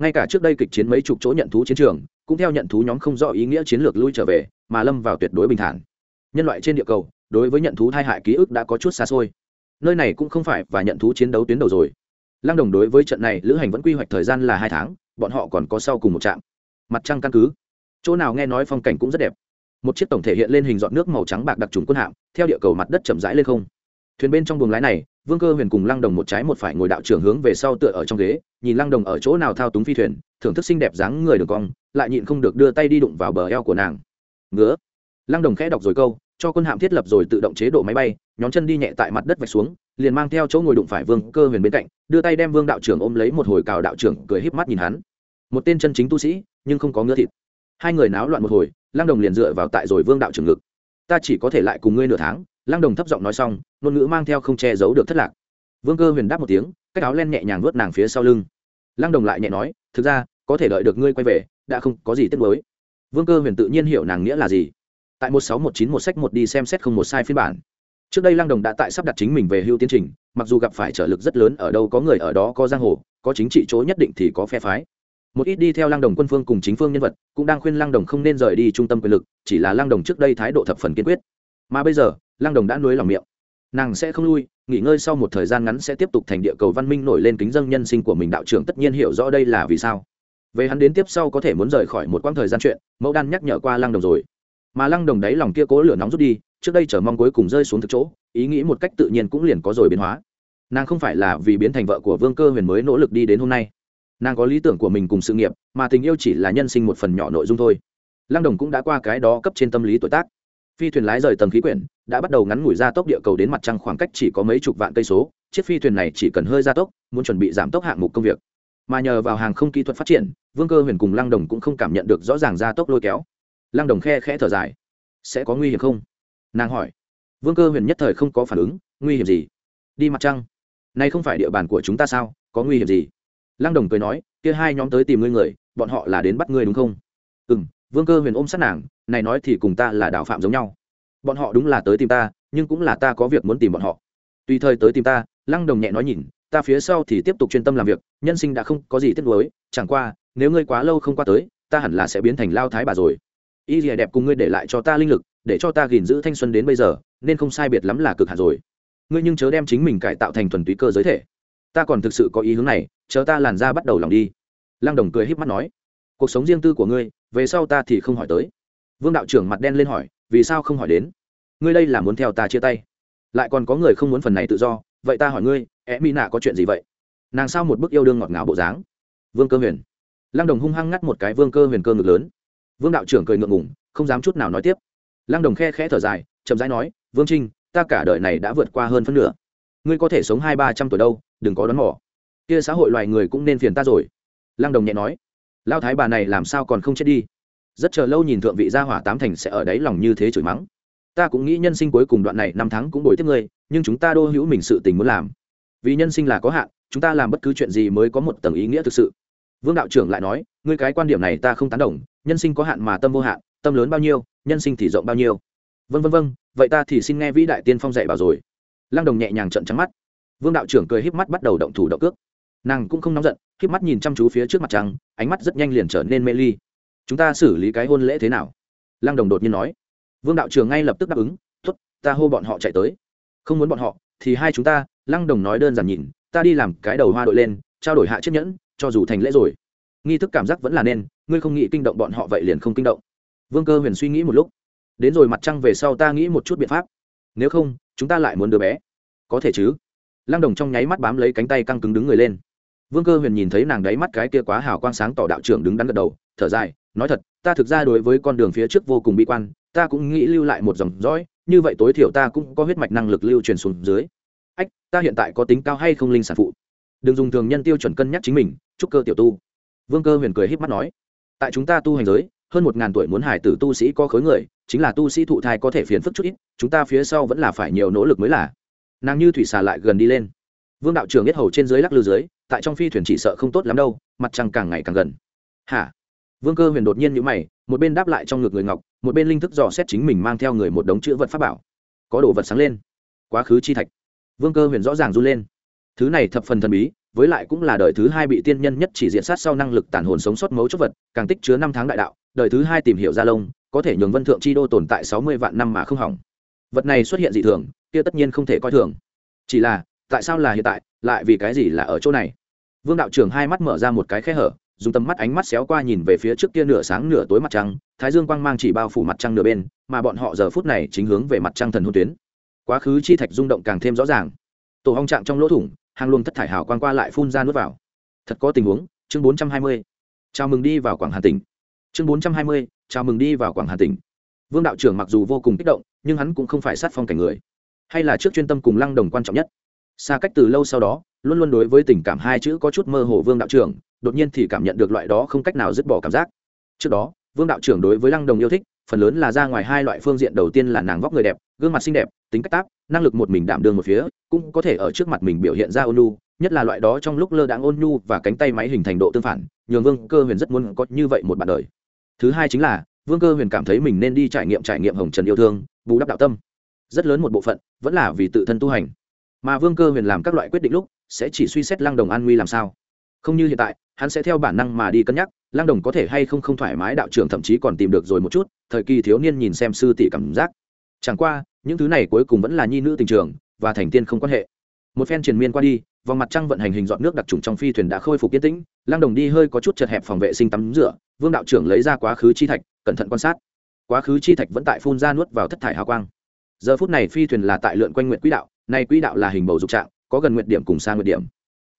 Ngay cả trước đây kịch chiến mấy chục chỗ nhận thú chiến trường, cũng theo nhận thú nhóm không rõ ý nghĩa chiến lược lui trở về, mà lâm vào tuyệt đối bình thản. Nhân loại trên địa cầu, đối với nhận thú thai hại ký ức đã có chút xa xôi. Nơi này cũng không phải và nhận thú chiến đấu tuyến đầu rồi. Lăng đồng đối với trận này lữ hành vẫn quy hoạch thời gian là hai tháng bọn họ còn có sau cùng một trạm. Mặt trăng căn cứ. Chỗ nào nghe nói phong cảnh cũng rất đẹp. Một chiếc tổng thể hiện lên hình dọn nước màu trắng bạc đặc trùng quân hạm, theo địa cầu mặt đất chậm rãi lên không. Thuyền bên trong buồng lái này, vương cơ huyền cùng lăng đồng một trái một phải ngồi đạo trưởng hướng về sau tựa ở trong ghế, nhìn lăng đồng ở chỗ nào thao túng phi thuyền, thưởng thức xinh đẹp dáng người đường cong, lại nhịn không được đưa tay đi đụng vào bờ eo của nàng. Ngứa. Lăng đồng khẽ đọc rồi câu, cho quân hạm thiết lập rồi tự động chế độ máy bay nhóm chân đi nhẹ tại mặt đất vạch xuống liền mang theo chỗ ngồi đụng phải vương cơ huyền bên cạnh, đưa tay đem vương đạo trưởng ôm lấy một hồi cào đạo trưởng cười híp mắt nhìn hắn. Một tên chân chính tu sĩ, nhưng không có ngứa thịt. Hai người náo loạn một hồi Lang đồng liền dựa vào tại rồi vương đạo trưởng ngực. Ta chỉ có thể lại cùng ngươi nửa tháng Lang đồng thấp giọng nói xong, ngôn ngữ mang theo không che giấu được thất lạc. Vương cơ huyền đáp một tiếng, cách áo len nhẹ nhàng vớt nàng phía sau lưng. Lang đồng lại nhẹ nói, thực ra, có thể đợi được ngươi quay về, đã không có gì tiếc nuối. Vương cơ huyền tự nhiên hiểu nàng nghĩa là gì. Tại một sáu một chín một sách một đi xem xét không một sai phiên bản trước đây lăng đồng đã tại sắp đặt chính mình về hưu tiến trình, mặc dù gặp phải trở lực rất lớn ở đâu có người ở đó có giang hồ, có chính trị chỗ nhất định thì có phe phái. Một ít đi theo lăng đồng quân phương cùng chính phương nhân vật, cũng đang khuyên lăng đồng không nên rời đi trung tâm quyền lực, chỉ là lăng đồng trước đây thái độ thập phần kiên quyết. Mà bây giờ, lăng đồng đã nuối lòng miệng. Nàng sẽ không lui, nghỉ ngơi sau một thời gian ngắn sẽ tiếp tục thành địa cầu văn minh nổi lên kính dân nhân sinh của mình đạo trưởng tất nhiên hiểu rõ đây là vì sao. Về hắn đến tiếp sau có thể muốn rời khỏi một quãng thời gian chuyện, mẫu đan nhắc nhở qua lăng đồng rồi. Mà lăng đồng đấy lòng kia cố lửa nóng rút đi trước đây chờ mong cuối cùng rơi xuống thực chỗ, ý nghĩ một cách tự nhiên cũng liền có rồi biến hóa. Nàng không phải là vì biến thành vợ của vương cơ huyền mới nỗ lực đi đến hôm nay. Nàng có lý tưởng của mình cùng sự nghiệp, mà tình yêu chỉ là nhân sinh một phần nhỏ nội dung thôi. Lăng đồng cũng đã qua cái đó cấp trên tâm lý tuổi tác. Phi thuyền lái rời tầng khí quyển, đã bắt đầu ngắn ngủi ra tốc địa cầu đến mặt trăng khoảng cách chỉ có mấy chục vạn cây số, chiếc phi thuyền này chỉ cần hơi gia tốc, muốn chuẩn bị giảm tốc hạng mục công việc. Mà nhờ vào hàng không kỹ thuật phát triển, vương cơ huyền cùng lăng đồng cũng không cảm nhận được rõ ràng gia tốc lôi kéo. Lăng đồng khe khẽ thở dài. Sẽ có nguy hiểm không? Nàng hỏi, vương cơ huyền nhất thời không có phản ứng, nguy hiểm gì? Đi mặt trăng? Nay không phải địa bàn của chúng ta sao? Có nguy hiểm gì? Lăng đồng cười nói, kia hai nhóm tới tìm ngươi người, bọn họ là đến bắt ngươi đúng không? Ừ m vương cơ huyền ôm sát nàng, này nói thì cùng ta là đạo phạm giống nhau. Bọn họ đúng là tới tìm ta, nhưng cũng là ta có việc muốn tìm bọn họ. Tùy thời tới tìm ta. Lăng đồng nhẹ nói nhìn, ta phía sau thì tiếp tục chuyên tâm làm việc, nhân sinh đã không có gì tiếc nuối, chẳng qua, nếu ngươi quá lâu không qua tới, ta hẳn là sẽ biến thành lao thái bà rồi. Y rìa đẹp cùng ngươi để lại cho ta linh lực để cho ta gìn giữ thanh xuân đến bây giờ, nên không sai biệt lắm là cực hạt rồi. Ngươi nhưng chớ đem chính mình cải tạo thành thuần túy cơ giới thể. Ta còn thực sự có ý hướng này, chờ ta làn ra bắt đầu lòng đi. Lăng đồng cười híp mắt nói, cuộc sống riêng tư của ngươi, về sau ta thì không hỏi tới. Vương đạo trưởng mặt đen lên hỏi, vì sao không hỏi đến? Ngươi đây là muốn theo ta chia tay. Lại còn có người không muốn phần này tự do, vậy ta hỏi ngươi é mỹ nạ có chuyện gì vậy? Nàng sao một bức yêu đương ngọt ngào bộ dáng. Vương cơ huyền. Lăng đồng hung hăng ngắt một cái vương cơ huyền cơ ngực lớn. Vương đạo trưởng cười ngượng ngủng không dám chút nào nói tiếp lăng đồng khe khẽ thở dài, chậm rãi nói, vương trinh, ta cả đời này đã vượt qua hơn phân nửa. Ngươi có thể sống hai, ba trăm tuổi đâu, đừng có đón mỏ kia xã hội loài người cũng nên phiền ta rồi. Lăng đồng nhẹ nói lao thái bà này làm sao còn không chết đi? Rất chờ lâu nhìn thượng vị gia hỏa tám thành sẽ ở đấy lòng như thế chửi mắng. Ta cũng nghĩ nhân sinh cuối cùng đoạn này năm tháng cũng đổi tiếp ngươi, nhưng chúng ta đô hữu mình sự tình muốn làm. Vì nhân sinh là có hạn, chúng ta làm bất cứ chuyện gì mới có một tầng ý nghĩa thực sự. Vương đạo trưởng lại nói, ngươi cái quan điểm này ta không tán đồng, nhân sinh có hạn mà tâm vô hạn tâm lớn bao nhiêu, nhân sinh thì rộng bao nhiêu. Vân vân vân vậy ta thì xin nghe vĩ đại tiên phong dạy bảo rồi. Lăng đồng nhẹ nhàng trận trắng mắt. Vương đạo trưởng cười híp mắt bắt đầu động thủ động cước. Nàng cũng không nóng giận, híp mắt nhìn chăm chú phía trước mặt trăng, ánh mắt rất nhanh liền trở nên mê ly. Chúng ta xử lý cái hôn lễ thế nào? Lăng đồng đột nhiên nói. Vương đạo trưởng ngay lập tức đáp ứng t ta hô bọn họ chạy tới. Không muốn bọn họ, thì hai chúng ta. Lăng đồng nói đơn giản nhìn, ta đi làm cái đầu hoa đội lên, trao đổi hạ chiếc nhẫn, cho dù thành lễ rồi. Nghi thức cảm giác vẫn là nên, ngươi không nghĩ kinh động bọn họ vậy liền không kinh động vương cơ huyền suy nghĩ một lúc. Đến rồi mặt trăng về sau ta nghĩ một chút biện pháp. Nếu không, chúng ta lại muốn đứa bé. Có thể chứ? Lăng đồng trong nháy mắt bám lấy cánh tay căng cứng đứng người lên. Vương cơ huyền nhìn thấy nàng đáy mắt cái kia quá hào quang sáng tỏ đạo trưởng đứng đắn gật đầu, thở dài, nói thật, ta thực ra đối với con đường phía trước vô cùng bi quan, ta cũng nghĩ lưu lại một dòng dõi, như vậy tối thiểu ta cũng có huyết mạch năng lực lưu truyền xuống dưới. Ách, ta hiện tại có tính cao hay không linh sản phụ? Đừng dùng thường nhân tiêu chuẩn cân nhắc chính mình, chúc cơ tiểu tu. Vương cơ huyền cười h í p mắt nói. Tại chúng ta tu hành giới hơn một ngàn tuổi muốn hải tử tu sĩ có khối người, chính là tu sĩ thụ thai có thể phiền phức chút ít, chúng ta phía sau vẫn là phải nhiều nỗ lực mới là. Nàng như thủy xà lại gần đi lên. Vương đạo trưởng biết hầu trên dưới lắc lư dưới, tại trong phi thuyền chỉ sợ không tốt lắm đâu, mặt trăng càng ngày càng gần. Hả? Vương cơ huyền đột nhiên nhữ mày, một bên đáp lại trong ngực người ngọc, một bên linh thức dò xét chính mình mang theo người một đống chữ vật pháp bảo. Có đồ vật sáng lên. Quá khứ chi thạch. Vương cơ huyền rõ ràng run lên. Thứ này thập phần thần bí với lại cũng là đời thứ hai bị tiên nhân nhất chỉ diện sát sau năng lực tàn hồn sống sót mấu chốt vật, càng tích chứa năm tháng đại đạo, đời thứ hai tìm hiểu ra lông, có thể nhường vân thượng chi đô tồn tại sáu mươi vạn năm mà không hỏng. Vật này xuất hiện dị thường, kia tất nhiên không thể coi thường. Chỉ là, tại sao là hiện tại, lại vì cái gì là ở chỗ này? Vương đạo trưởng hai mắt mở ra một cái khe hở, dùng tầm mắt ánh mắt xéo qua nhìn về phía trước kia nửa sáng nửa tối mặt trăng, thái dương quang mang chỉ bao phủ mặt trăng nửa bên, mà bọn họ giờ phút này chính hướng về mặt trăng thần hôn tuyến. Quá khứ chi thạch rung động càng thêm rõ ràng. Tổ hong trạng trong lỗ thủng hàng luôn thất thải hào quang qua lại phun ra nuốt vào. Thật có tình huống, chương bốn trăm hai mươi. Chào mừng đi vào quảng hà tỉnh. Chương bốn trăm hai mươi, chào mừng đi vào quảng hà tỉnh. Vương đạo trưởng mặc dù vô cùng kích động, nhưng hắn cũng không phải sát phong cảnh người. Hay là trước chuyên tâm cùng lăng đồng quan trọng nhất. Xa cách từ lâu sau đó, luôn luôn đối với tình cảm hai chữ có chút mơ hồ vương đạo trưởng, đột nhiên thì cảm nhận được loại đó không cách nào dứt bỏ cảm giác. Trước đó vương đạo trưởng đối với lăng đồng yêu thích, phần lớn là ra ngoài hai loại phương diện. Đầu tiên là nàng vóc người đẹp, gương mặt xinh đẹp, tính cách tác năng lực một mình đảm đương một phía, cũng có thể ở trước mặt mình biểu hiện ra ôn nhu, nhất là loại đó trong lúc lơ đãng ôn nhu và cánh tay máy hình thành độ tương phản, nhường vương cơ huyền rất muốn có như vậy một bạn đời. Thứ hai chính là, vương cơ huyền cảm thấy mình nên đi trải nghiệm trải nghiệm hồng trần yêu thương, bù đắp đạo tâm. Rất lớn một bộ phận vẫn là vì tự thân tu hành. Mà vương cơ huyền làm các loại quyết định lúc, sẽ chỉ suy xét lăng đồng an nguy làm sao. Không như hiện tại, hắn sẽ theo bản năng mà đi cân nhắc. Lang đồng có thể hay không không thoải mái đạo trưởng thậm chí còn tìm được rồi một chút, thời kỳ thiếu niên nhìn xem sư tỷ cảm giác. Chẳng qua, những thứ này cuối cùng vẫn là nhi nữ tình trường, và thành tiên không quan hệ. Một phen triền miên qua đi, vòng mặt trăng vận hành hình dọn nước đặc trùng trong phi thuyền đã khôi phục yên tĩnh Lang đồng đi hơi có chút chật hẹp phòng vệ sinh tắm rửa, vương đạo trưởng lấy ra quá khứ chi thạch, cẩn thận quan sát. Quá khứ chi thạch vẫn tại phun ra nuốt vào thất thải hào quang. Giờ phút này phi thuyền là tại lượn quanh nguyện quỹ đạo, nay quỹ đạo là hình bầu dục trạng, có gần nguyện điểm cùng xa nguyện điểm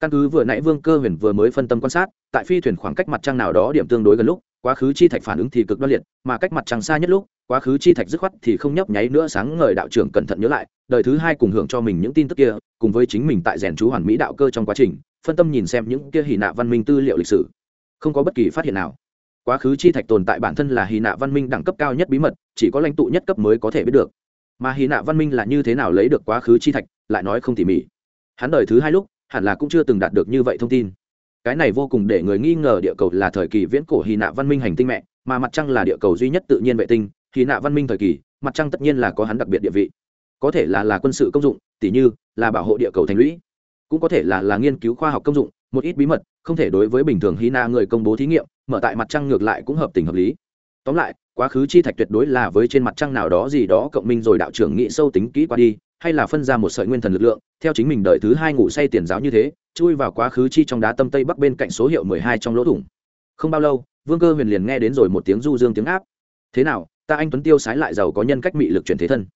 căn cứ vừa nãy vương cơ huyền vừa mới phân tâm quan sát, tại phi thuyền khoảng cách mặt trăng nào đó điểm tương đối gần lúc, quá khứ chi thạch phản ứng thì cực đoan liệt, mà cách mặt trăng xa nhất lúc, quá khứ chi thạch dứt khoát thì không nhấp nháy nữa sáng ngời đạo trưởng cẩn thận nhớ lại, đời thứ hai cùng hưởng cho mình những tin tức kia, cùng với chính mình tại rèn chú hoàn mỹ đạo cơ trong quá trình, phân tâm nhìn xem những kia hì nạ văn minh tư liệu lịch sử. Không có bất kỳ phát hiện nào. Quá khứ chi thạch tồn tại bản thân là hì nạ văn minh đẳng cấp cao nhất bí mật, chỉ có lãnh tụ nhất cấp mới có thể biết được. Mà hì nạ văn minh là như thế nào lấy được quá khứ chi thạch, lại nói không tỉ mỉ. Hắn đời thứ hai lúc hẳn là cũng chưa từng đạt được như vậy thông tin. Cái này vô cùng để người nghi ngờ địa cầu là thời kỳ viễn cổ hy nạ văn minh hành tinh mẹ, mà mặt trăng là địa cầu duy nhất tự nhiên vệ tinh, hy nạ văn minh thời kỳ, mặt trăng tất nhiên là có hắn đặc biệt địa vị. Có thể là là quân sự công dụng, tỉ như là bảo hộ địa cầu thành lũy, cũng có thể là là nghiên cứu khoa học công dụng, một ít bí mật, không thể đối với bình thường hy nạ người công bố thí nghiệm, mở tại mặt trăng ngược lại cũng hợp tình hợp lý. Tóm lại, quá khứ chi thạch tuyệt đối là với trên mặt trăng nào đó gì đó cộng minh rồi đạo trưởng nghĩ sâu tính kỹ qua đi hay là phân ra một sợi nguyên thần lực lượng, theo chính mình đợi thứ hai ngủ say tiền giáo như thế, chui vào quá khứ chi trong đá tâm tây bắc bên cạnh số hiệu mười hai trong lỗ thủng. Không bao lâu, vương cơ huyền liền nghe đến rồi một tiếng du dương tiếng áp. Thế nào, ta anh tuấn tiêu sái lại giàu có nhân cách mị lực chuyển thế thân.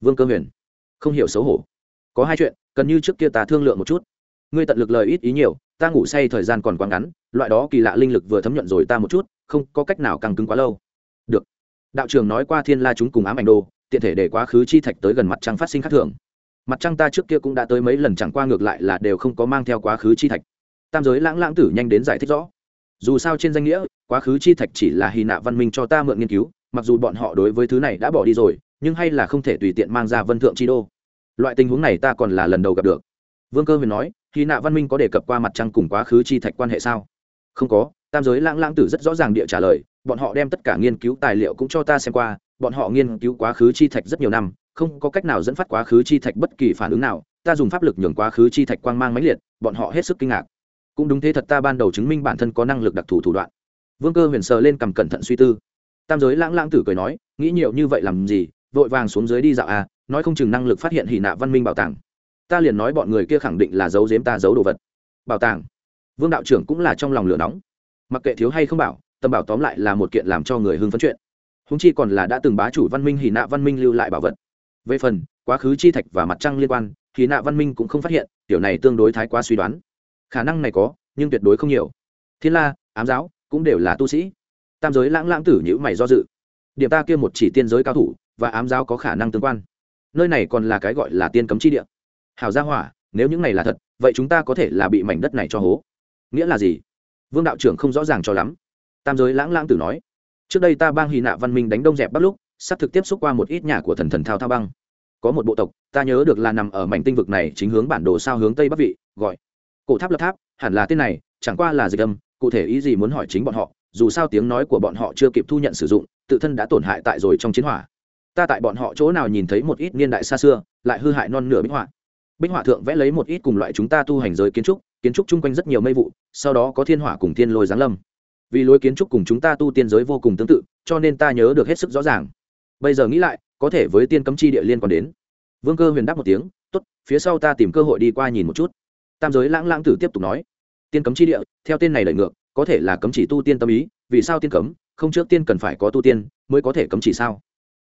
Vương cơ huyền, không hiểu xấu hổ. Có hai chuyện, cần như trước kia ta thương lượng một chút. Ngươi tận lực lời ít ý nhiều, ta ngủ say thời gian còn quá ngắn, loại đó kỳ lạ linh lực vừa thấm nhuận rồi ta một chút, không có cách nào càng cứng quá lâu. Được. Đạo trưởng nói qua thiên la chúng cùng ám ảnh đồ tiện thể để quá khứ chi thạch tới gần mặt trăng phát sinh khác thường. Mặt trăng ta trước kia cũng đã tới mấy lần chẳng qua ngược lại là đều không có mang theo quá khứ chi thạch. Tam giới lãng lãng tử nhanh đến giải thích rõ. Dù sao trên danh nghĩa, quá khứ chi thạch chỉ là hy nạ văn minh cho ta mượn nghiên cứu, mặc dù bọn họ đối với thứ này đã bỏ đi rồi, nhưng hay là không thể tùy tiện mang ra vân thượng chi đô. Loại tình huống này ta còn là lần đầu gặp được. Vương cơ huyền nói, hy nạ văn minh có đề cập qua mặt trăng cùng quá khứ chi thạch quan hệ sao? Không có, tam giới lãng lãng tử rất rõ ràng địa trả lời, bọn họ đem tất cả nghiên cứu tài liệu cũng cho ta xem qua bọn họ nghiên cứu quá khứ chi thạch rất nhiều năm, không có cách nào dẫn phát quá khứ chi thạch bất kỳ phản ứng nào, ta dùng pháp lực nhường quá khứ chi thạch quang mang mãnh liệt, bọn họ hết sức kinh ngạc. Cũng đúng thế thật ta ban đầu chứng minh bản thân có năng lực đặc thù thủ đoạn. Vương cơ huyền sờ lên cầm cẩn thận suy tư. Tam giới lãng lãng tử cười nói, nghĩ nhiều như vậy làm gì, vội vàng xuống dưới đi dạo à nói không chừng năng lực phát hiện hỉ nạ văn minh bảo tàng. Ta liền nói bọn người kia khẳng định là giấu giếm ta giấu đồ vật. Bảo tàng. Vương đạo trưởng cũng là trong lòng lửa nóng. Mặc kệ thiếu hay không bảo, tâm bảo tóm lại là một kiện làm cho người hưng phấn chuyện húng chi còn là đã từng bá chủ văn minh hì nạ văn minh lưu lại bảo vật. Về phần, quá khứ chi thạch và mặt trăng liên quan hì nạ văn minh cũng không phát hiện, tiểu này tương đối thái quá suy đoán. Khả năng này có, nhưng tuyệt đối không nhiều. Thiên la, ám giáo cũng đều là tu sĩ. Tam giới lãng lãng tử nhữ mày do dự. Điểm ta kia một chỉ tiên giới cao thủ và ám giáo có khả năng tương quan. Nơi này còn là cái gọi là tiên cấm chi địa. Hảo gia hỏa, nếu những này là thật, vậy chúng ta có thể là bị mảnh đất này cho hố. Nghĩa là gì? Vương đạo trưởng không rõ ràng cho lắm. Tam giới lãng lãng tử nói trước đây ta bang hy nạ văn minh đánh đông dẹp bắt lúc, sắp thực tiếp xúc qua một ít nhà của thần thần thao thao băng có một bộ tộc, ta nhớ được là nằm ở mảnh tinh vực này chính hướng bản đồ sao hướng tây bắc vị, gọi. Cổ tháp lập tháp, hẳn là tên này, chẳng qua là dịch âm, cụ thể ý gì muốn hỏi chính bọn họ, dù sao tiếng nói của bọn họ chưa kịp thu nhận sử dụng, tự thân đã tổn hại tại rồi trong chiến hỏa. Ta tại bọn họ chỗ nào nhìn thấy một ít niên đại xa xưa, lại hư hại non nửa bích họa. Bích họa thượng vẽ lấy một ít cùng loại chúng ta tu hành giới kiến trúc kiến trúc chung quanh rất nhiều mây vụ, sau đó có thiên hỏa cùng thiên lôi giáng lâm vì lối kiến trúc cùng chúng ta tu tiên giới vô cùng tương tự, cho nên ta nhớ được hết sức rõ ràng. Bây giờ nghĩ lại, có thể với tiên cấm chi địa liên còn đến. Vương cơ huyền đáp một tiếng t ố t phía sau ta tìm cơ hội đi qua nhìn một chút. Tam giới lãng lãng tử tiếp tục nói, tiên cấm chi địa, theo tên này lợi ngược, có thể là cấm chỉ tu tiên tâm ý, vì sao tiên cấm, không trước tiên cần phải có tu tiên mới có thể cấm chỉ sao?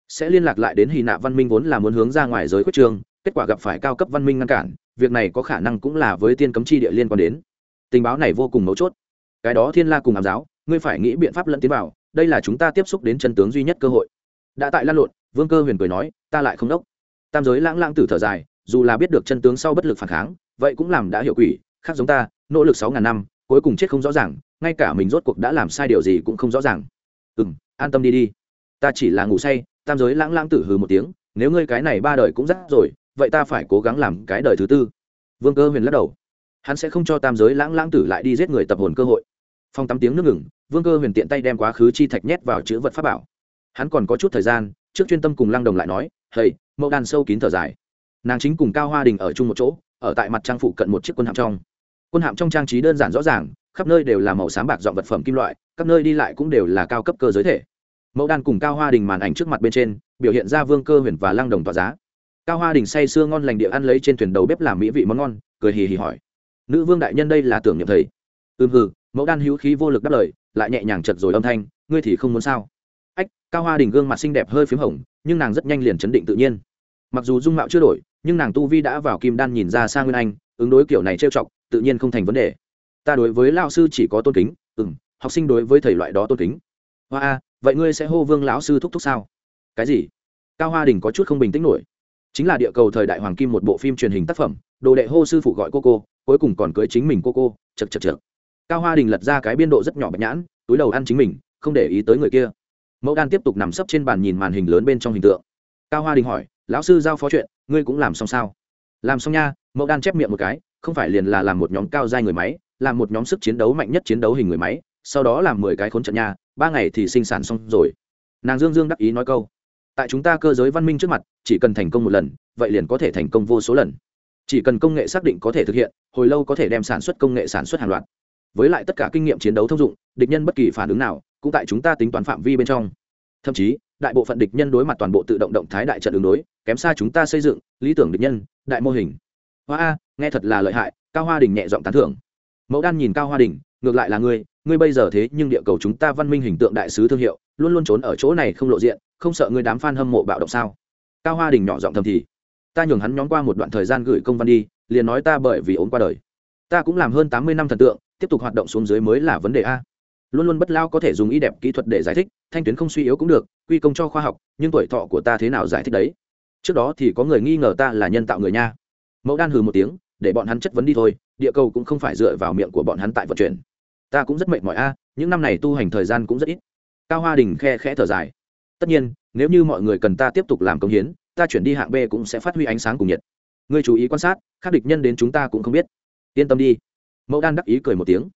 Sẽ liên lạc lại đến hy nạ văn minh vốn là muốn hướng ra ngoài giới quyết trường, kết quả gặp phải cao cấp văn minh ngăn cản, việc này có khả năng cũng là với tiên cấm chi địa liên quan đến. Tình báo này vô cùng mấu chốt. Cái đó thiên la cùng ám giáo ngươi phải nghĩ biện pháp lẫn tiến vào, đây là chúng ta tiếp xúc đến chân tướng duy nhất cơ hội. Đã tại lan lộn, vương cơ huyền cười nói, ta lại không đốc. Tam giới lãng lãng tử thở dài, dù là biết được chân tướng sau bất lực phản kháng, vậy cũng làm đã hiểu quỷ, khác giống ta, nỗ lực sáu ngàn năm, cuối cùng chết không rõ ràng, ngay cả mình rốt cuộc đã làm sai điều gì cũng không rõ ràng. Ừ m an tâm đi đi. Ta chỉ là ngủ say, tam giới lãng lãng tử hừ một tiếng, nếu ngươi cái này ba đời cũng rắc rồi, vậy ta phải cố gắng làm cái đời thứ tư. Vương cơ huyền lắc đầu. Hắn sẽ không cho tam giới lãng lãng tử lại đi giết người tập hồn cơ hội phong tắm tiếng nước ngừng, vương cơ huyền tiện tay đem quá khứ chi thạch nhét vào chữ vật pháp bảo. Hắn còn có chút thời gian, trước chuyên tâm cùng lăng đồng lại nói, hầy, mẫu đan sâu kín thở dài. Nàng chính cùng cao hoa đình ở chung một chỗ, ở tại mặt trang phụ cận một chiếc quân hạm trong. Quân hạm trong trang trí đơn giản rõ ràng, khắp nơi đều là màu sáng bạc dọn vật phẩm kim loại, các nơi đi lại cũng đều là cao cấp cơ giới thể. Mẫu đan cùng cao hoa đình màn ảnh trước mặt bên trên, biểu hiện ra vương cơ huyền và lăng đồng tỏa giá. Cao hoa đình say sưa ngon lành địa ăn lấy trên thuyền đầu bếp làm mỹ vị món ngon, cười hì hì hỏi, nữ vương đại nhân đây là tưởng nhậm thầy? Ưm hừ mẫu đan hữu khí vô lực đáp lời, lại nhẹ nhàng chật rồi âm thanh, ngươi thì không muốn sao? Ách, cao hoa đình gương mặt xinh đẹp hơi p h í m hồng, nhưng nàng rất nhanh liền chấn định tự nhiên. Mặc dù dung mạo chưa đổi, nhưng nàng tu vi đã vào kim đan nhìn ra sang nguyên anh, ứng đối kiểu này trêu chọc, tự nhiên không thành vấn đề. Ta đối với lao sư chỉ có tôn kính ừ m học sinh đối với thầy loại đó tôn kính. Hoa a, vậy ngươi sẽ hô vương lão sư thúc thúc sao? Cái gì? Cao hoa đình có chút không bình tĩnh nổi. Chính là địa cầu thời đại hoàng kim một bộ phim truyền hình tác phẩm, đồ đệ hô sư phụ gọi cô cô, cuối cùng còn cưới chính mình cô cô chật chật chật cao hoa đình lật ra cái biên độ rất nhỏ bạch nhãn, túi đầu ăn chính mình, không để ý tới người kia. Mẫu đan tiếp tục nằm sấp trên bàn nhìn màn hình lớn bên trong hình tượng. Cao hoa đình hỏi, lão sư giao phó chuyện, ngươi cũng làm xong sao? Làm xong nha. Mẫu đan chép miệng một cái, không phải liền là làm một nhóm cao giai người máy, làm một nhóm sức chiến đấu mạnh nhất chiến đấu hình người máy, sau đó làm mười cái khốn trận nha, ba ngày thì sinh sản xong rồi. Nàng dương dương đắc ý nói câu. Tại chúng ta cơ giới văn minh trước mặt, chỉ cần thành công một lần, vậy liền có thể thành công vô số lần. Chỉ cần công nghệ xác định có thể thực hiện, hồi lâu có thể đem sản xuất công nghệ sản xuất hàng loạt với lại tất cả kinh nghiệm chiến đấu thông dụng, địch nhân bất kỳ phản ứng nào cũng tại chúng ta tính toán phạm vi bên trong. Thậm chí, đại bộ phận địch nhân đối mặt toàn bộ tự động động thái đại trận đường đối, kém xa chúng ta xây dựng, lý tưởng địch nhân, đại mô hình. Hoa a, nghe thật là lợi hại, cao hoa đình nhẹ giọng tán thưởng. Mẫu đan nhìn cao hoa đình, ngược lại là ngươi ngươi bây giờ thế nhưng địa cầu chúng ta văn minh hình tượng đại sứ thương hiệu, luôn luôn trốn ở chỗ này không lộ diện, không sợ ngươi đám f a n hâm mộ bạo động sao? Cao hoa đình nhỏ giọng thầm thì. Ta nhường hắn nhóm qua một đoạn thời gian gửi công văn đi, liền nói ta bởi vì ốm qua đời ta cũng làm hơn tám mươi năm thần tượng, tiếp tục hoạt động xuống dưới mới là vấn đề a. Luôn luôn bất lao có thể dùng y đẹp kỹ thuật để giải thích, thanh tuyến không suy yếu cũng được, quy công cho khoa học, nhưng tuổi thọ của ta thế nào giải thích đấy? Trước đó thì có người nghi ngờ ta là nhân tạo người nha. Mẫu đan hừ một tiếng, để bọn hắn chất vấn đi thôi, địa cầu cũng không phải dựa vào miệng của bọn hắn tại vận chuyển. Ta cũng rất mệt mỏi a, những năm này tu hành thời gian cũng rất ít. Cao hoa đình khe khẽ thở dài. Tất nhiên, nếu như mọi người cần ta tiếp tục làm công hiến, ta chuyển đi hạng b cũng sẽ phát huy ánh sáng cùng nhiệt. Ngươi chú ý quan sát, khác địch nhân đến chúng ta cũng không biết yên tâm đi. Mẫu đan đắc ý cười một tiếng.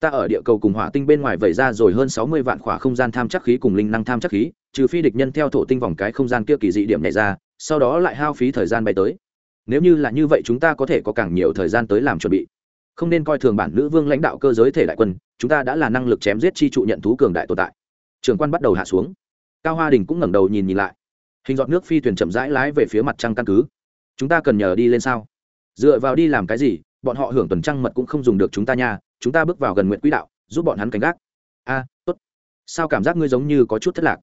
Ta ở địa cầu cùng hỏa tinh bên ngoài vẩy ra rồi hơn sáu mươi vạn khỏa không gian tham chắc khí cùng linh năng tham chắc khí, trừ phi địch nhân theo thổ tinh vòng cái không gian kia kỳ dị điểm nhảy ra, sau đó lại hao phí thời gian bay tới. Nếu như là như vậy chúng ta có thể có càng nhiều thời gian tới làm chuẩn bị. Không nên coi thường bản nữ vương lãnh đạo cơ giới thể đại quân, chúng ta đã là năng lực chém giết chi trụ nhận thú cường đại tồn tại. Trường quan bắt đầu hạ xuống. Cao hoa đình cũng ngẩng đầu nhìn nhìn lại. Hình dọn nước phi thuyền chậm rãi lái về phía mặt trăng căn cứ. Chúng ta cần nhờ đi lên sao? Dựa vào đi làm cái gì? Bọn họ hưởng tuần trăng mật cũng không dùng được chúng ta nha, chúng ta bước vào gần nguyện quỹ đạo, giúp bọn hắn canh gác. A, tốt. Sao cảm giác ngươi giống như có chút thất lạc?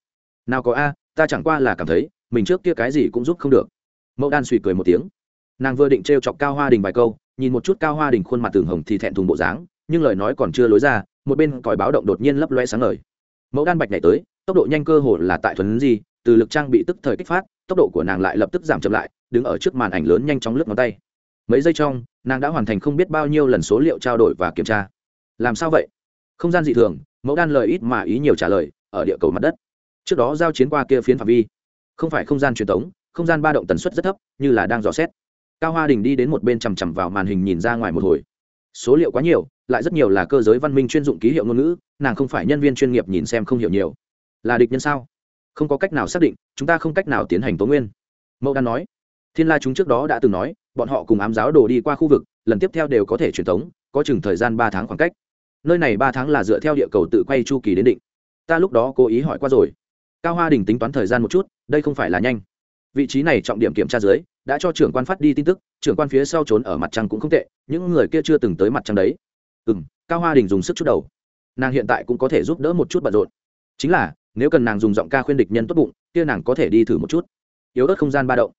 Nào có a, ta chẳng qua là cảm thấy, mình trước kia cái gì cũng giúp không được. Mẫu đan suy cười một tiếng. Nàng vừa định t r e o chọc cao hoa đình vài câu, nhìn một chút cao hoa đình khuôn mặt tường hồng thì thẹn thùng bộ dáng, nhưng lời nói còn chưa lối ra, một bên còi báo động đột nhiên lấp loe sáng ngời. Mẫu đan bạch nhảy tới, tốc độ nhanh cơ hồ là tại thuần gì từ lực trang bị tức thời kích phát, tốc độ của nàng lại lập tức giảm chậm lại, đứng ở trước màn ảnh lớn nhanh chóng lướt ngón tay mấy giây trong, nàng đã hoàn thành không biết bao nhiêu lần số liệu trao đổi và kiểm tra. Làm sao vậy? Không gian dị thường, mẫu đan lời ít mà ý nhiều trả lời, ở địa cầu mặt đất. Trước đó giao chiến qua kia phiến phạm vi. Không phải không gian truyền thống, không gian ba động tần suất rất thấp, như là đang dò xét. Cao hoa đình đi đến một bên chằm chằm vào màn hình nhìn ra ngoài một hồi. Số liệu quá nhiều, lại rất nhiều là cơ giới văn minh chuyên dụng ký hiệu ngôn ngữ, nàng không phải nhân viên chuyên nghiệp nhìn xem không hiểu nhiều. Là địch nhân sao? Không có cách nào xác định, chúng ta không cách nào tiến hành tố nguyên. Mẫu đan nói. Thiên la chúng trước đó đã từng nói bọn họ cùng ám giáo đồ đi qua khu vực, lần tiếp theo đều có thể truyền tống, có chừng thời gian ba tháng khoảng cách. Nơi này ba tháng là dựa theo địa cầu tự quay chu kỳ đến định. Ta lúc đó cố ý hỏi qua rồi. Cao hoa đình tính toán thời gian một chút, đây không phải là nhanh. Vị trí này trọng điểm kiểm tra dưới, đã cho trưởng quan phát đi tin tức, trưởng quan phía sau trốn ở mặt trăng cũng không tệ, những người kia chưa từng tới mặt trăng đấy. Ừ m cao hoa đình dùng sức chút đầu. Nàng hiện tại cũng có thể giúp đỡ một chút bận rộn. Chính là, nếu cần nàng dùng giọng ca khuyên địch nhân tốt bụng, kia nàng có thể đi thử một chút. Yếu ớt không gian ba động.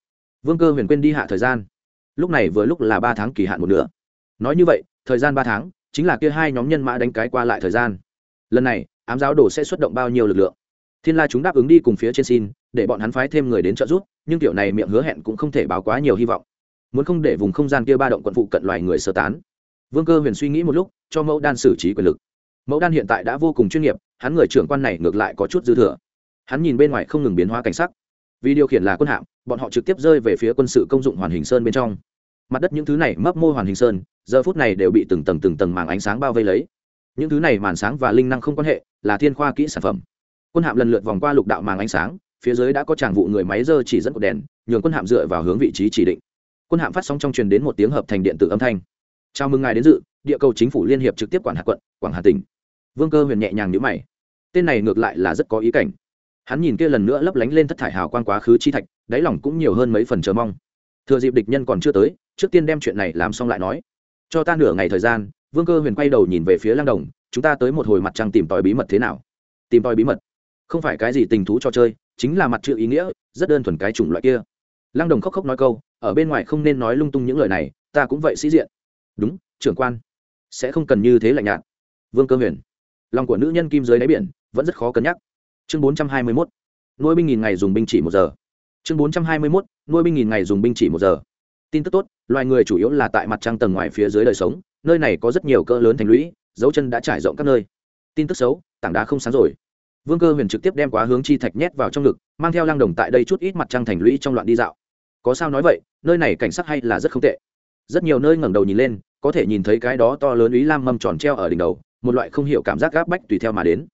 Vương cơ huyền quên đi hạ thời gian lúc này vừa lúc là ba tháng kỳ hạn một nửa. Nói như vậy, thời gian ba tháng, chính là kia hai nhóm nhân mã đánh cái qua lại thời gian. Lần này, ám giáo đồ sẽ xuất động bao nhiêu lực lượng? Thiên la chúng đáp ứng đi cùng phía trên xin, để bọn hắn phái thêm người đến trợ giúp, nhưng tiểu này miệng hứa hẹn cũng không thể báo quá nhiều hy vọng. Muốn không để vùng không gian kia ba động quận phụ cận loài người sơ tán. Vương cơ huyền suy nghĩ một lúc, cho mẫu đan xử trí quyền lực. Mẫu đan hiện tại đã vô cùng chuyên nghiệp, hắn người trưởng quan này ngược lại có chút dư thừa. Hắn nhìn bên ngoài không ngừng biến hóa cảnh sắc vì điều khiển là quân hạm, bọn họ trực tiếp rơi về phía quân sự công dụng hoàn hình sơn bên trong. Mặt đất những thứ này mấp mô hoàn hình sơn, giờ phút này đều bị từng tầng từng tầng màng ánh sáng bao vây lấy. Những thứ này màn sáng và linh năng không quan hệ, là thiên khoa kỹ sản phẩm. Quân hạm lần lượt vòng qua lục đạo màng ánh sáng, phía dưới đã có tràng vụ người máy dơ chỉ dẫn cột đèn, nhường quân hạm dựa vào hướng vị trí chỉ định. Quân hạm phát sóng trong truyền đến một tiếng hợp thành điện tử âm thanh. Chào mừng ngài đến dự, địa cầu chính phủ liên hiệp trực tiếp quản hạt quận, quảng hà tỉnh. Vương cơ huyền nhẹ nhàng nhữ mày. Tên này ngược lại là rất có ý cảnh hắn nhìn kia lần nữa lấp lánh lên thất thải hào quan quá khứ chi thạch, đáy lòng cũng nhiều hơn mấy phần chờ mong. Thừa dịp địch nhân còn chưa tới, trước tiên đem chuyện này làm xong lại nói. Cho ta nửa ngày thời gian, vương cơ huyền quay đầu nhìn về phía lang đồng, chúng ta tới một hồi mặt trăng tìm tòi bí mật thế nào? Tìm tòi bí mật? Không phải cái gì tình thú cho chơi, chính là mặt chữ ý nghĩa, rất đơn thuần cái chủng loại kia. Lang đồng khóc khóc nói câu, ở bên ngoài không nên nói lung tung những lời này, ta cũng vậy sĩ diện. Đúng, trưởng quan, sẽ không cần như thế lạnh nhạt. Vương cơ huyền, lòng của nữ nhân kim dưới đáy biển, vẫn rất khó cân nhắc chương bốn trăm hai mươi mốt. Nuôi binh nghìn ngày dùng binh chỉ một giờ. Chương bốn trăm hai mươi mốt. Nuôi binh nghìn ngày dùng binh chỉ một giờ. Tin tức tốt, loài người chủ yếu là tại mặt trăng tầng ngoài phía dưới đời sống, nơi này có rất nhiều cỡ lớn thành lũy, dấu chân đã trải rộng các nơi. Tin tức xấu, tảng đá không sáng rồi. Vương cơ huyền trực tiếp đem quá hướng chi thạch nhét vào trong ngực, mang theo lang đồng tại đây chút ít mặt trăng thành lũy trong loạn đi dạo. Có sao nói vậy, nơi này cảnh sắc hay là rất không tệ. Rất nhiều nơi ngẩng đầu nhìn lên, có thể nhìn thấy cái đó to lớn ý lam mâm tròn treo ở đỉnh đầu, một loại không hiểu cảm giác gáp bách tùy theo mà đến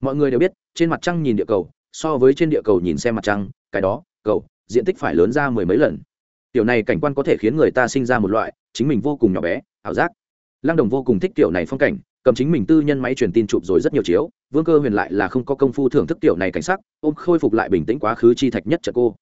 mọi người đều biết, trên mặt trăng nhìn địa cầu, so với trên địa cầu nhìn xem mặt trăng, cái đó, cầu, diện tích phải lớn ra mười mấy lần. Tiểu này cảnh quan có thể khiến người ta sinh ra một loại, chính mình vô cùng nhỏ bé, ảo giác. Lăng đồng vô cùng thích tiểu này phong cảnh, cầm chính mình tư nhân máy truyền tin chụp rồi rất nhiều chiếu, vương cơ huyền lại là không có công phu thưởng thức tiểu này cảnh sắc, ôm khôi phục lại bình tĩnh quá khứ chi thạch nhất trận cô.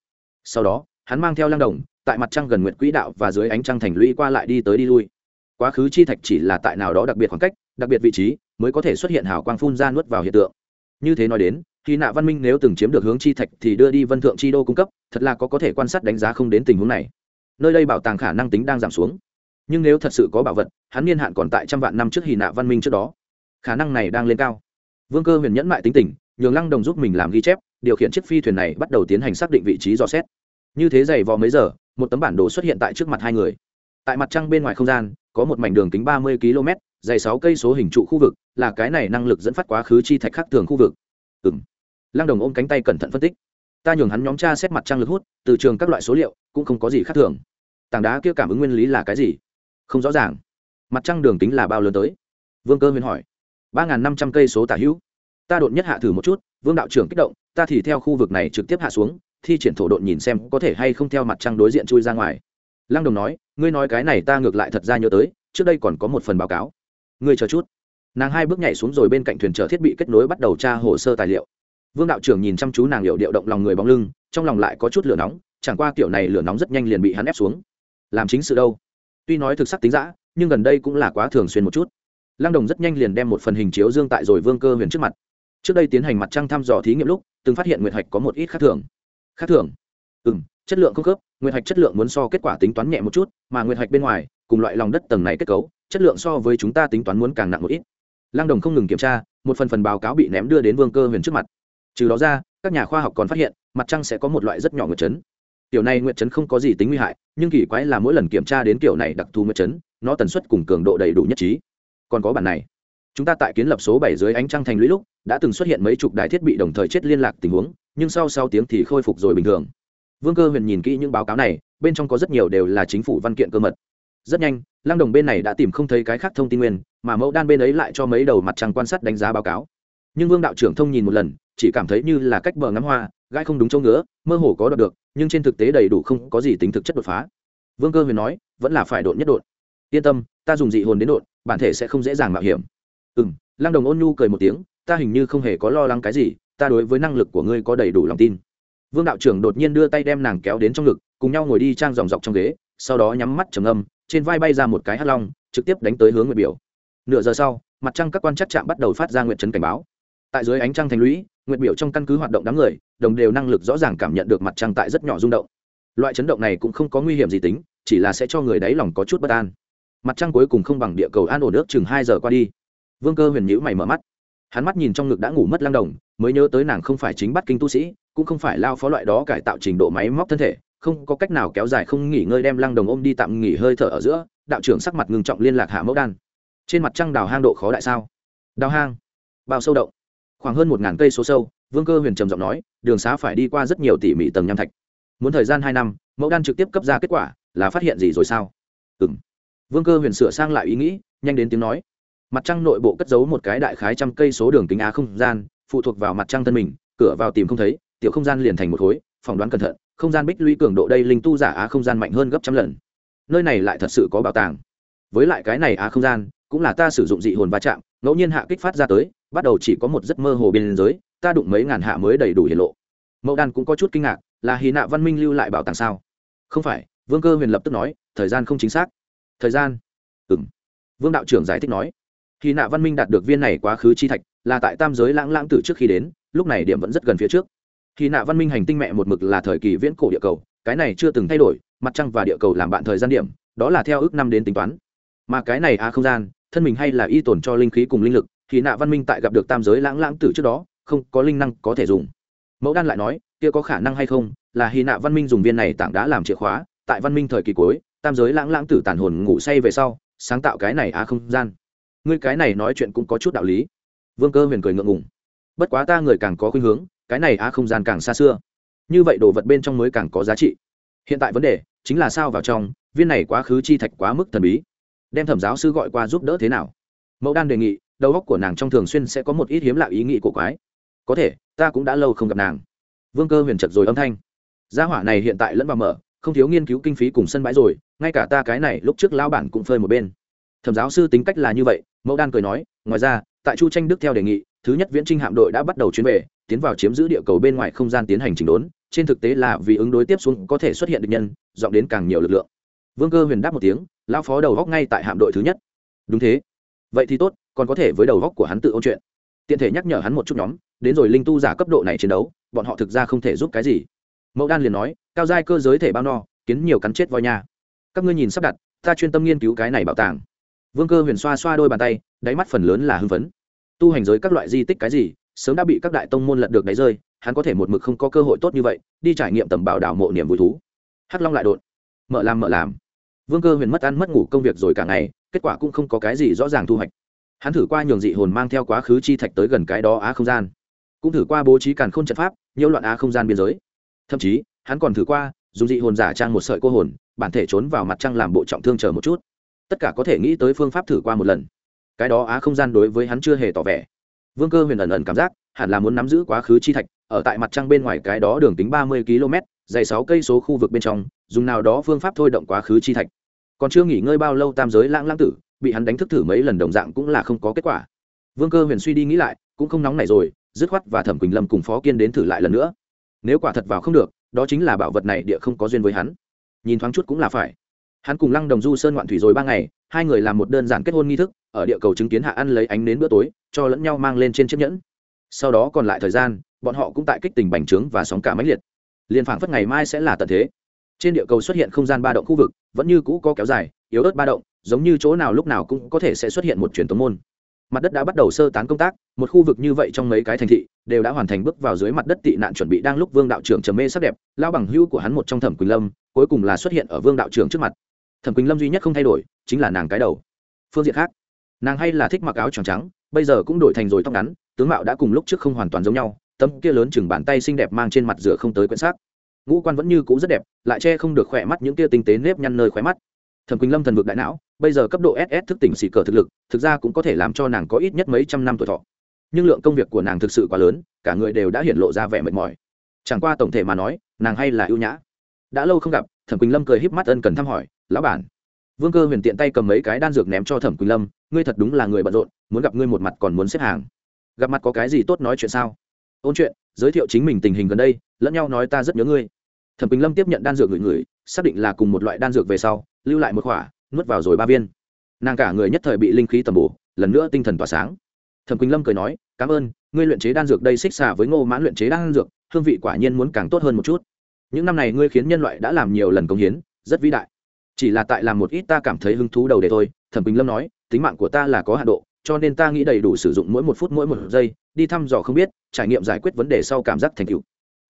Sau đó, hắn mang theo lăng đồng, tại mặt trăng gần nguyện quỹ đạo và dưới ánh trăng thành lũy qua lại đi tới đi lui. Quá khứ chi thạch chỉ là tại nào đó đặc biệt khoảng cách, đặc biệt vị trí, mới có thể xuất hiện hào quang phun ra nuốt vào hiện tượng như thế nói đến, khi nạ văn minh nếu từng chiếm được hướng chi thạch thì đưa đi vân thượng chi đô cung cấp, thật là có có thể quan sát đánh giá không đến tình huống này. Nơi đây bảo tàng khả năng tính đang giảm xuống. Nhưng nếu thật sự có bảo vật, hắn niên hạn còn tại trăm vạn năm trước hì nạ văn minh trước đó. Khả năng này đang lên cao. Vương cơ huyền nhẫn mại tính tình, nhường lăng đồng giúp mình làm ghi chép, điều khiển chiếc phi thuyền này bắt đầu tiến hành xác định vị trí dò xét. Như thế dày vò mấy giờ, một tấm bản đồ xuất hiện tại trước mặt hai người. Tại mặt trăng bên ngoài không gian, có một mảnh đường kính ba mươi km dày sáu cây số hình trụ khu vực, là cái này năng lực dẫn phát quá khứ chi thạch khác thường khu vực. Ừ m lăng đồng ôm cánh tay cẩn thận phân tích. Ta nhường hắn nhóm tra xét mặt trăng lực hút, từ trường các loại số liệu, cũng không có gì khác thường. Tảng đá kia cảm ứng nguyên lý là cái gì? Không rõ ràng. Mặt trăng đường tính là bao lớn tới? Vương cơ huyền hỏi. Ba n g h n năm trăm cây số tả hữu. Ta đột nhất hạ thử một chút, vương đạo trưởng kích động, ta thì theo khu vực này trực tiếp hạ xuống, thi triển thổ độn nhìn xem có thể hay không theo mặt trăng đối diện chui ra ngoài. Lăng đồng nói, ngươi nói cái này ta ngược lại thật ra nhớ tới, trước đây còn có một phần báo cáo ngươi chờ chút. Nàng hai bước nhảy xuống rồi bên cạnh thuyền chở thiết bị kết nối bắt đầu tra hồ sơ tài liệu. Vương đạo trưởng nhìn chăm chú nàng liệu điệu động lòng người bóng lưng, trong lòng lại có chút lửa nóng, chẳng qua kiểu này lửa nóng rất nhanh liền bị hắn ép xuống. Làm chính sự đâu? Tuy nói thực sắc tính giã nhưng gần đây cũng là quá thường xuyên một chút. Lăng đồng rất nhanh liền đem một phần hình chiếu dương tại rồi vương cơ huyền trước mặt. Trước đây tiến hành mặt trăng thăm dò thí nghiệm lúc, từng phát hiện nguyệt hạch có một ít khác thường. Khác thường? Ừ m chất lượng không khớp, nguyệt hạch chất lượng muốn so kết quả tính toán nhẹ một chút, mà nguyệt hạch bên ngoài, cùng loại lòng đất tầng này kết cấu chất lượng so với chúng ta tính toán muốn càng nặng một ít. Lăng đồng không ngừng kiểm tra, một phần phần báo cáo bị ném đưa đến vương cơ huyền trước mặt. Trừ đó ra, các nhà khoa học còn phát hiện, mặt trăng sẽ có một loại rất nhỏ nguyệt chấn kiểu này nguyệt chấn không có gì tính nguy hại, nhưng kỳ quái là mỗi lần kiểm tra đến kiểu này đặc thù nguyệt chấn nó tần suất cùng cường độ đầy đủ nhất trí. Còn có bản này. Chúng ta tại kiến lập số bảy dưới ánh trăng thành lũy lúc, đã từng xuất hiện mấy chục đài thiết bị đồng thời chết liên lạc tình huống, nhưng sau sau tiếng thì khôi phục rồi bình thường. Vương cơ huyền nhìn kỹ những báo cáo này, bên trong có rất nhiều đều là chính phủ văn kiện cơ mật rất nhanh lăng đồng bên này đã tìm không thấy cái khác thông tin nguyên mà mẫu đan bên ấy lại cho mấy đầu mặt trăng quan sát đánh giá báo cáo. Nhưng vương đạo trưởng thông nhìn một lần chỉ cảm thấy như là cách bờ ngắm hoa gai không đúng chỗ ngứa mơ hồ có đọc được nhưng trên thực tế đầy đủ không có gì tính thực chất đột phá. Vương cơ huyền nói vẫn là phải đột nhất đột. yên tâm ta dùng dị hồn đến đột, bản thể sẽ không dễ dàng mạo hiểm. Ừ m lăng đồng ôn nhu cười một tiếng ta hình như không hề có lo lắng cái gì ta đối với năng lực của ngươi có đầy đủ lòng tin. Vương đạo trưởng đột nhiên đưa tay đem nàng kéo đến trong ngực cùng nhau ngồi đi trang dòng dọc trong ghế sau đó nhắm mắt trầm âm trên vai bay ra một cái hắc long, trực tiếp đánh tới hướng nguyệt biểu. Nửa giờ sau, mặt trăng các quan chắc chạm bắt đầu phát ra nguyện chấn cảnh báo. Tại dưới ánh trăng thành lũy, nguyệt biểu trong căn cứ hoạt động đám người, đồng đều năng lực rõ ràng cảm nhận được mặt trăng tại rất nhỏ rung động. Loại chấn động này cũng không có nguy hiểm gì tính, chỉ là sẽ cho người đáy lòng có chút bất an. Mặt trăng cuối cùng không bằng địa cầu an ổn nước chừng hai giờ qua đi. Vương cơ huyền nhữ mày mở mắt. Hắn mắt nhìn trong ngực đã ngủ mất lang đồng, mới nhớ tới nàng không phải chính bắt kinh tu sĩ, cũng không phải lao phó loại đó cải tạo trình độ máy móc thân thể không có cách nào kéo dài không nghỉ ngơi đem lăng đồng ôm đi tạm nghỉ hơi thở ở giữa, đạo trưởng sắc mặt ngừng trọng liên lạc hạ mẫu đan. Trên mặt trăng đào hang độ khó đại sao? Đào hang? Bao sâu động? Khoảng hơn một ngàn cây số sâu, vương cơ huyền trầm giọng nói, đường xá phải đi qua rất nhiều tỉ mỉ tầng nham thạch. Muốn thời gian hai năm, mẫu đan trực tiếp cấp ra kết quả, là phát hiện gì rồi sao? Ừ m vương cơ huyền sửa sang lại ý nghĩ, nhanh đến tiếng nói. Mặt trăng nội bộ cất giấu một cái đại khái trăm cây số đường kính á không gian, phụ thuộc vào mặt trăng thân mình, cửa vào tìm không thấy, tiểu không gian liền thành một khối phỏng đoán cẩn thận, không gian bích lũy cường độ đây linh tu giả á không gian mạnh hơn gấp trăm lần. Nơi này lại thật sự có bảo tàng. Với lại cái này á không gian, cũng là ta sử dụng dị hồn va chạm, ngẫu nhiên hạ kích phát ra tới, bắt đầu chỉ có một giấc mơ hồ biên giới ta đụng mấy ngàn hạ mới đầy đủ hiển lộ. Mẫu đan cũng có chút kinh ngạc, là hy nạ văn minh lưu lại bảo tàng sao? Không phải, vương cơ huyền lập tức nói, thời gian không chính xác. Thời gian? Ừ m vương đạo trưởng giải thích nói. Hy nạ văn minh đạt được viên này quá khứ chi thạch, là tại tam giới lãng lãng từ trước khi đến, lúc này điểm vẫn rất gần phía trước hy nạ văn minh hành tinh mẹ một mực là thời kỳ viễn cổ địa cầu, cái này chưa từng thay đổi, mặt trăng và địa cầu làm bạn thời gian điểm, đó là theo ước năm đến tính toán. Mà cái này a không gian, thân mình hay là y tổn cho linh khí cùng linh lực thì nạ văn minh tại gặp được tam giới lãng lãng tử trước đó, không có linh năng có thể dùng. Mẫu đan lại nói, kia có khả năng hay không, là hy nạ văn minh dùng viên này tảng đá làm chìa khóa, tại văn minh thời kỳ cuối, tam giới lãng lãng tử tàn hồn ngủ say về sau, sáng tạo cái này á không gian. Ngươi cái này nói chuyện cũng có chút đạo lý. Vương cơ huyền cười ngượng ngùng. Bất quá ta người càng có khuynh hướng cái này á không gian càng xa xưa. Như vậy đồ vật bên trong mới càng có giá trị. Hiện tại vấn đề chính là sao vào trong, viên này quá khứ chi thạch quá mức thần bí. Đem thẩm giáo sư gọi qua giúp đỡ thế nào? Mẫu đan đề nghị, đầu óc của nàng trong thường xuyên sẽ có một ít hiếm lạ ý nghĩ của quái. Có thể, ta cũng đã lâu không gặp nàng. Vương cơ huyền chật rồi âm thanh. Gia hỏa này hiện tại lẫn vào mở, không thiếu nghiên cứu kinh phí cùng sân bãi rồi, ngay cả ta cái này lúc trước lao bản cũng phơi một bên. Thẩm giáo sư tính cách là như vậy, mẫu đan cười nói, ngoài ra, tại chu tranh đức theo đề nghị thứ nhất viễn trinh hạm đội đã bắt đầu chuyến về, tiến vào chiếm giữ địa cầu bên ngoài không gian tiến hành chỉnh đốn, trên thực tế là vì ứng đối tiếp xuống có thể xuất hiện được nhân, dọn đến càng nhiều lực lượng. Vương cơ huyền đáp một tiếng lao phó đầu góc ngay tại hạm đội thứ nhất. Đúng thế. Vậy thì tốt, còn có thể với đầu góc của hắn tự ôn chuyện. Tiện thể nhắc nhở hắn một chút nhóm, đến rồi linh tu giả cấp độ này chiến đấu, bọn họ thực ra không thể giúp cái gì. Mẫu đan liền nói, cao giai cơ giới thể bao no, kiến nhiều cắn chết voi nha. Các ngươi nhìn sắp đặt, ta chuyên tâm nghiên cứu cái này bảo tàng. Vương cơ huyền xoa xoa đôi bàn tay, đáy mắt phần lớn là hưng phấn tu hành giới các loại di tích cái gì, sớm đã bị các đại tông môn lật được đáy rơi, hắn có thể một mực không có cơ hội tốt như vậy, đi trải nghiệm tầm bảo đảo mộ niềm vui thú. Hắc long lại đột. Mở làm mở làm. Vương cơ huyền mất ăn mất ngủ công việc rồi cả ngày, kết quả cũng không có cái gì rõ ràng thu hoạch. Hắn thử qua nhường dị hồn mang theo quá khứ chi thạch tới gần cái đó á không gian. Cũng thử qua bố trí càn khôn trận pháp, nhiễu loạn á không gian biên giới. Thậm chí, hắn còn thử qua, dùng dị hồn giả trang một sợi cô hồn, bản thể trốn vào mặt trăng làm bộ trọng thương chờ một chút. Tất cả có thể nghĩ tới phương pháp thử qua một lần cái đó á không gian đối với hắn chưa hề tỏ vẻ. Vương cơ huyền ẩn ẩn cảm giác, hẳn là muốn nắm giữ quá khứ chi thạch, ở tại mặt trăng bên ngoài cái đó đường tính ba mươi km, dày sáu cây số khu vực bên trong, dùng nào đó phương pháp thôi động quá khứ chi thạch. Còn chưa nghỉ ngơi bao lâu tam giới lãng lãng tử, bị hắn đánh thức thử mấy lần đồng dạng cũng là không có kết quả. Vương cơ huyền suy đi nghĩ lại, cũng không nóng này rồi, dứt khoát và thẩm quỳnh lâm cùng phó kiên đến thử lại lần nữa. Nếu quả thật vào không được, đó chính là bảo vật này địa không có duyên với hắn. Nhìn thoáng chút cũng là phải hắn cùng lăng đồng du sơn ngoạn thủy rồi ba ngày, hai người làm một đơn giản kết hôn nghi thức, ở địa cầu chứng kiến hạ ăn lấy ánh đến bữa tối, cho lẫn nhau mang lên trên chiếc nhẫn. Sau đó còn lại thời gian, bọn họ cũng tại kích tình bành trướng và sóng cả máy liệt. Liền phảng phất ngày mai sẽ là tận thế. Trên địa cầu xuất hiện không gian ba động khu vực, vẫn như cũ có kéo dài, yếu ớt ba động, giống như chỗ nào lúc nào cũng có thể sẽ xuất hiện một truyền tống môn. Mặt đất đã bắt đầu sơ tán công tác, một khu vực như vậy trong mấy cái thành thị, đều đã hoàn thành bước vào dưới mặt đất tị nạn chuẩn bị đang lúc vương đạo trưởng trầm mê sắc đẹp lao bằng hữu của hắn một trong thẩm quỳnh lâm, cuối cùng là xuất hiện ở vương đạo trưởng trước mặt thẩm quỳnh lâm duy nhất không thay đổi chính là nàng cái đầu phương diện khác nàng hay là thích mặc áo choàng trắng bây giờ cũng đổi thành rồi tóc ngắn tướng mạo đã cùng lúc trước không hoàn toàn giống nhau tấm kia lớn chừng bàn tay xinh đẹp mang trên mặt rửa không tới quyển xác ngũ quan vẫn như cũ rất đẹp lại che không được khỏe mắt những kia tinh tế nếp nhăn nơi khóe mắt thẩm quỳnh lâm thần vực đại não bây giờ cấp độ ss thức tỉnh xì cờ thực lực thực ra cũng có thể làm cho nàng có ít nhất mấy trăm năm tuổi thọ nhưng lượng công việc của nàng thực sự quá lớn cả người đều đã hiện lộ ra vẻ mệt mỏi chẳng qua tổng thể mà nói nàng hay là ưu nhã đã lâu không gặp thẩm quỳnh lâm cười híp mắt ân cần thăm hỏi lão bản. Vương cơ huyền tiện tay cầm mấy cái đan dược ném cho thẩm quỳnh lâm, ngươi thật đúng là người bận rộn, muốn gặp ngươi một mặt còn muốn xếp hàng. Gặp mặt có cái gì tốt nói chuyện sao? Ôn chuyện, giới thiệu chính mình tình hình gần đây, lẫn nhau nói ta rất nhớ ngươi. Thẩm quỳnh lâm tiếp nhận đan dược ngửi người xác định là cùng một loại đan dược về sau, lưu lại một khỏa nuốt vào rồi ba viên. Nàng cả người nhất thời bị linh khí tầm bổ, lần nữa tinh thần tỏa sáng. Thẩm quỳnh lâm cười nói, cảm ơn, ngươi luyện chế đan dược đây xích xả với ngô mãn luyện chế đan dược, hương vị quả nhiên muốn càng tốt hơn một chút. Những năm này ngươi khiến nhân loại đã làm nhiều lần công hiến, rất vĩ đại chỉ là tại làm một ít ta cảm thấy hứng thú đầu để thôi, thẩm Bình lâm nói, tính mạng của ta là có hạ độ, cho nên ta nghĩ đầy đủ sử dụng mỗi một phút mỗi một giây, đi thăm dò không biết, trải nghiệm giải quyết vấn đề sau cảm giác thành tựu.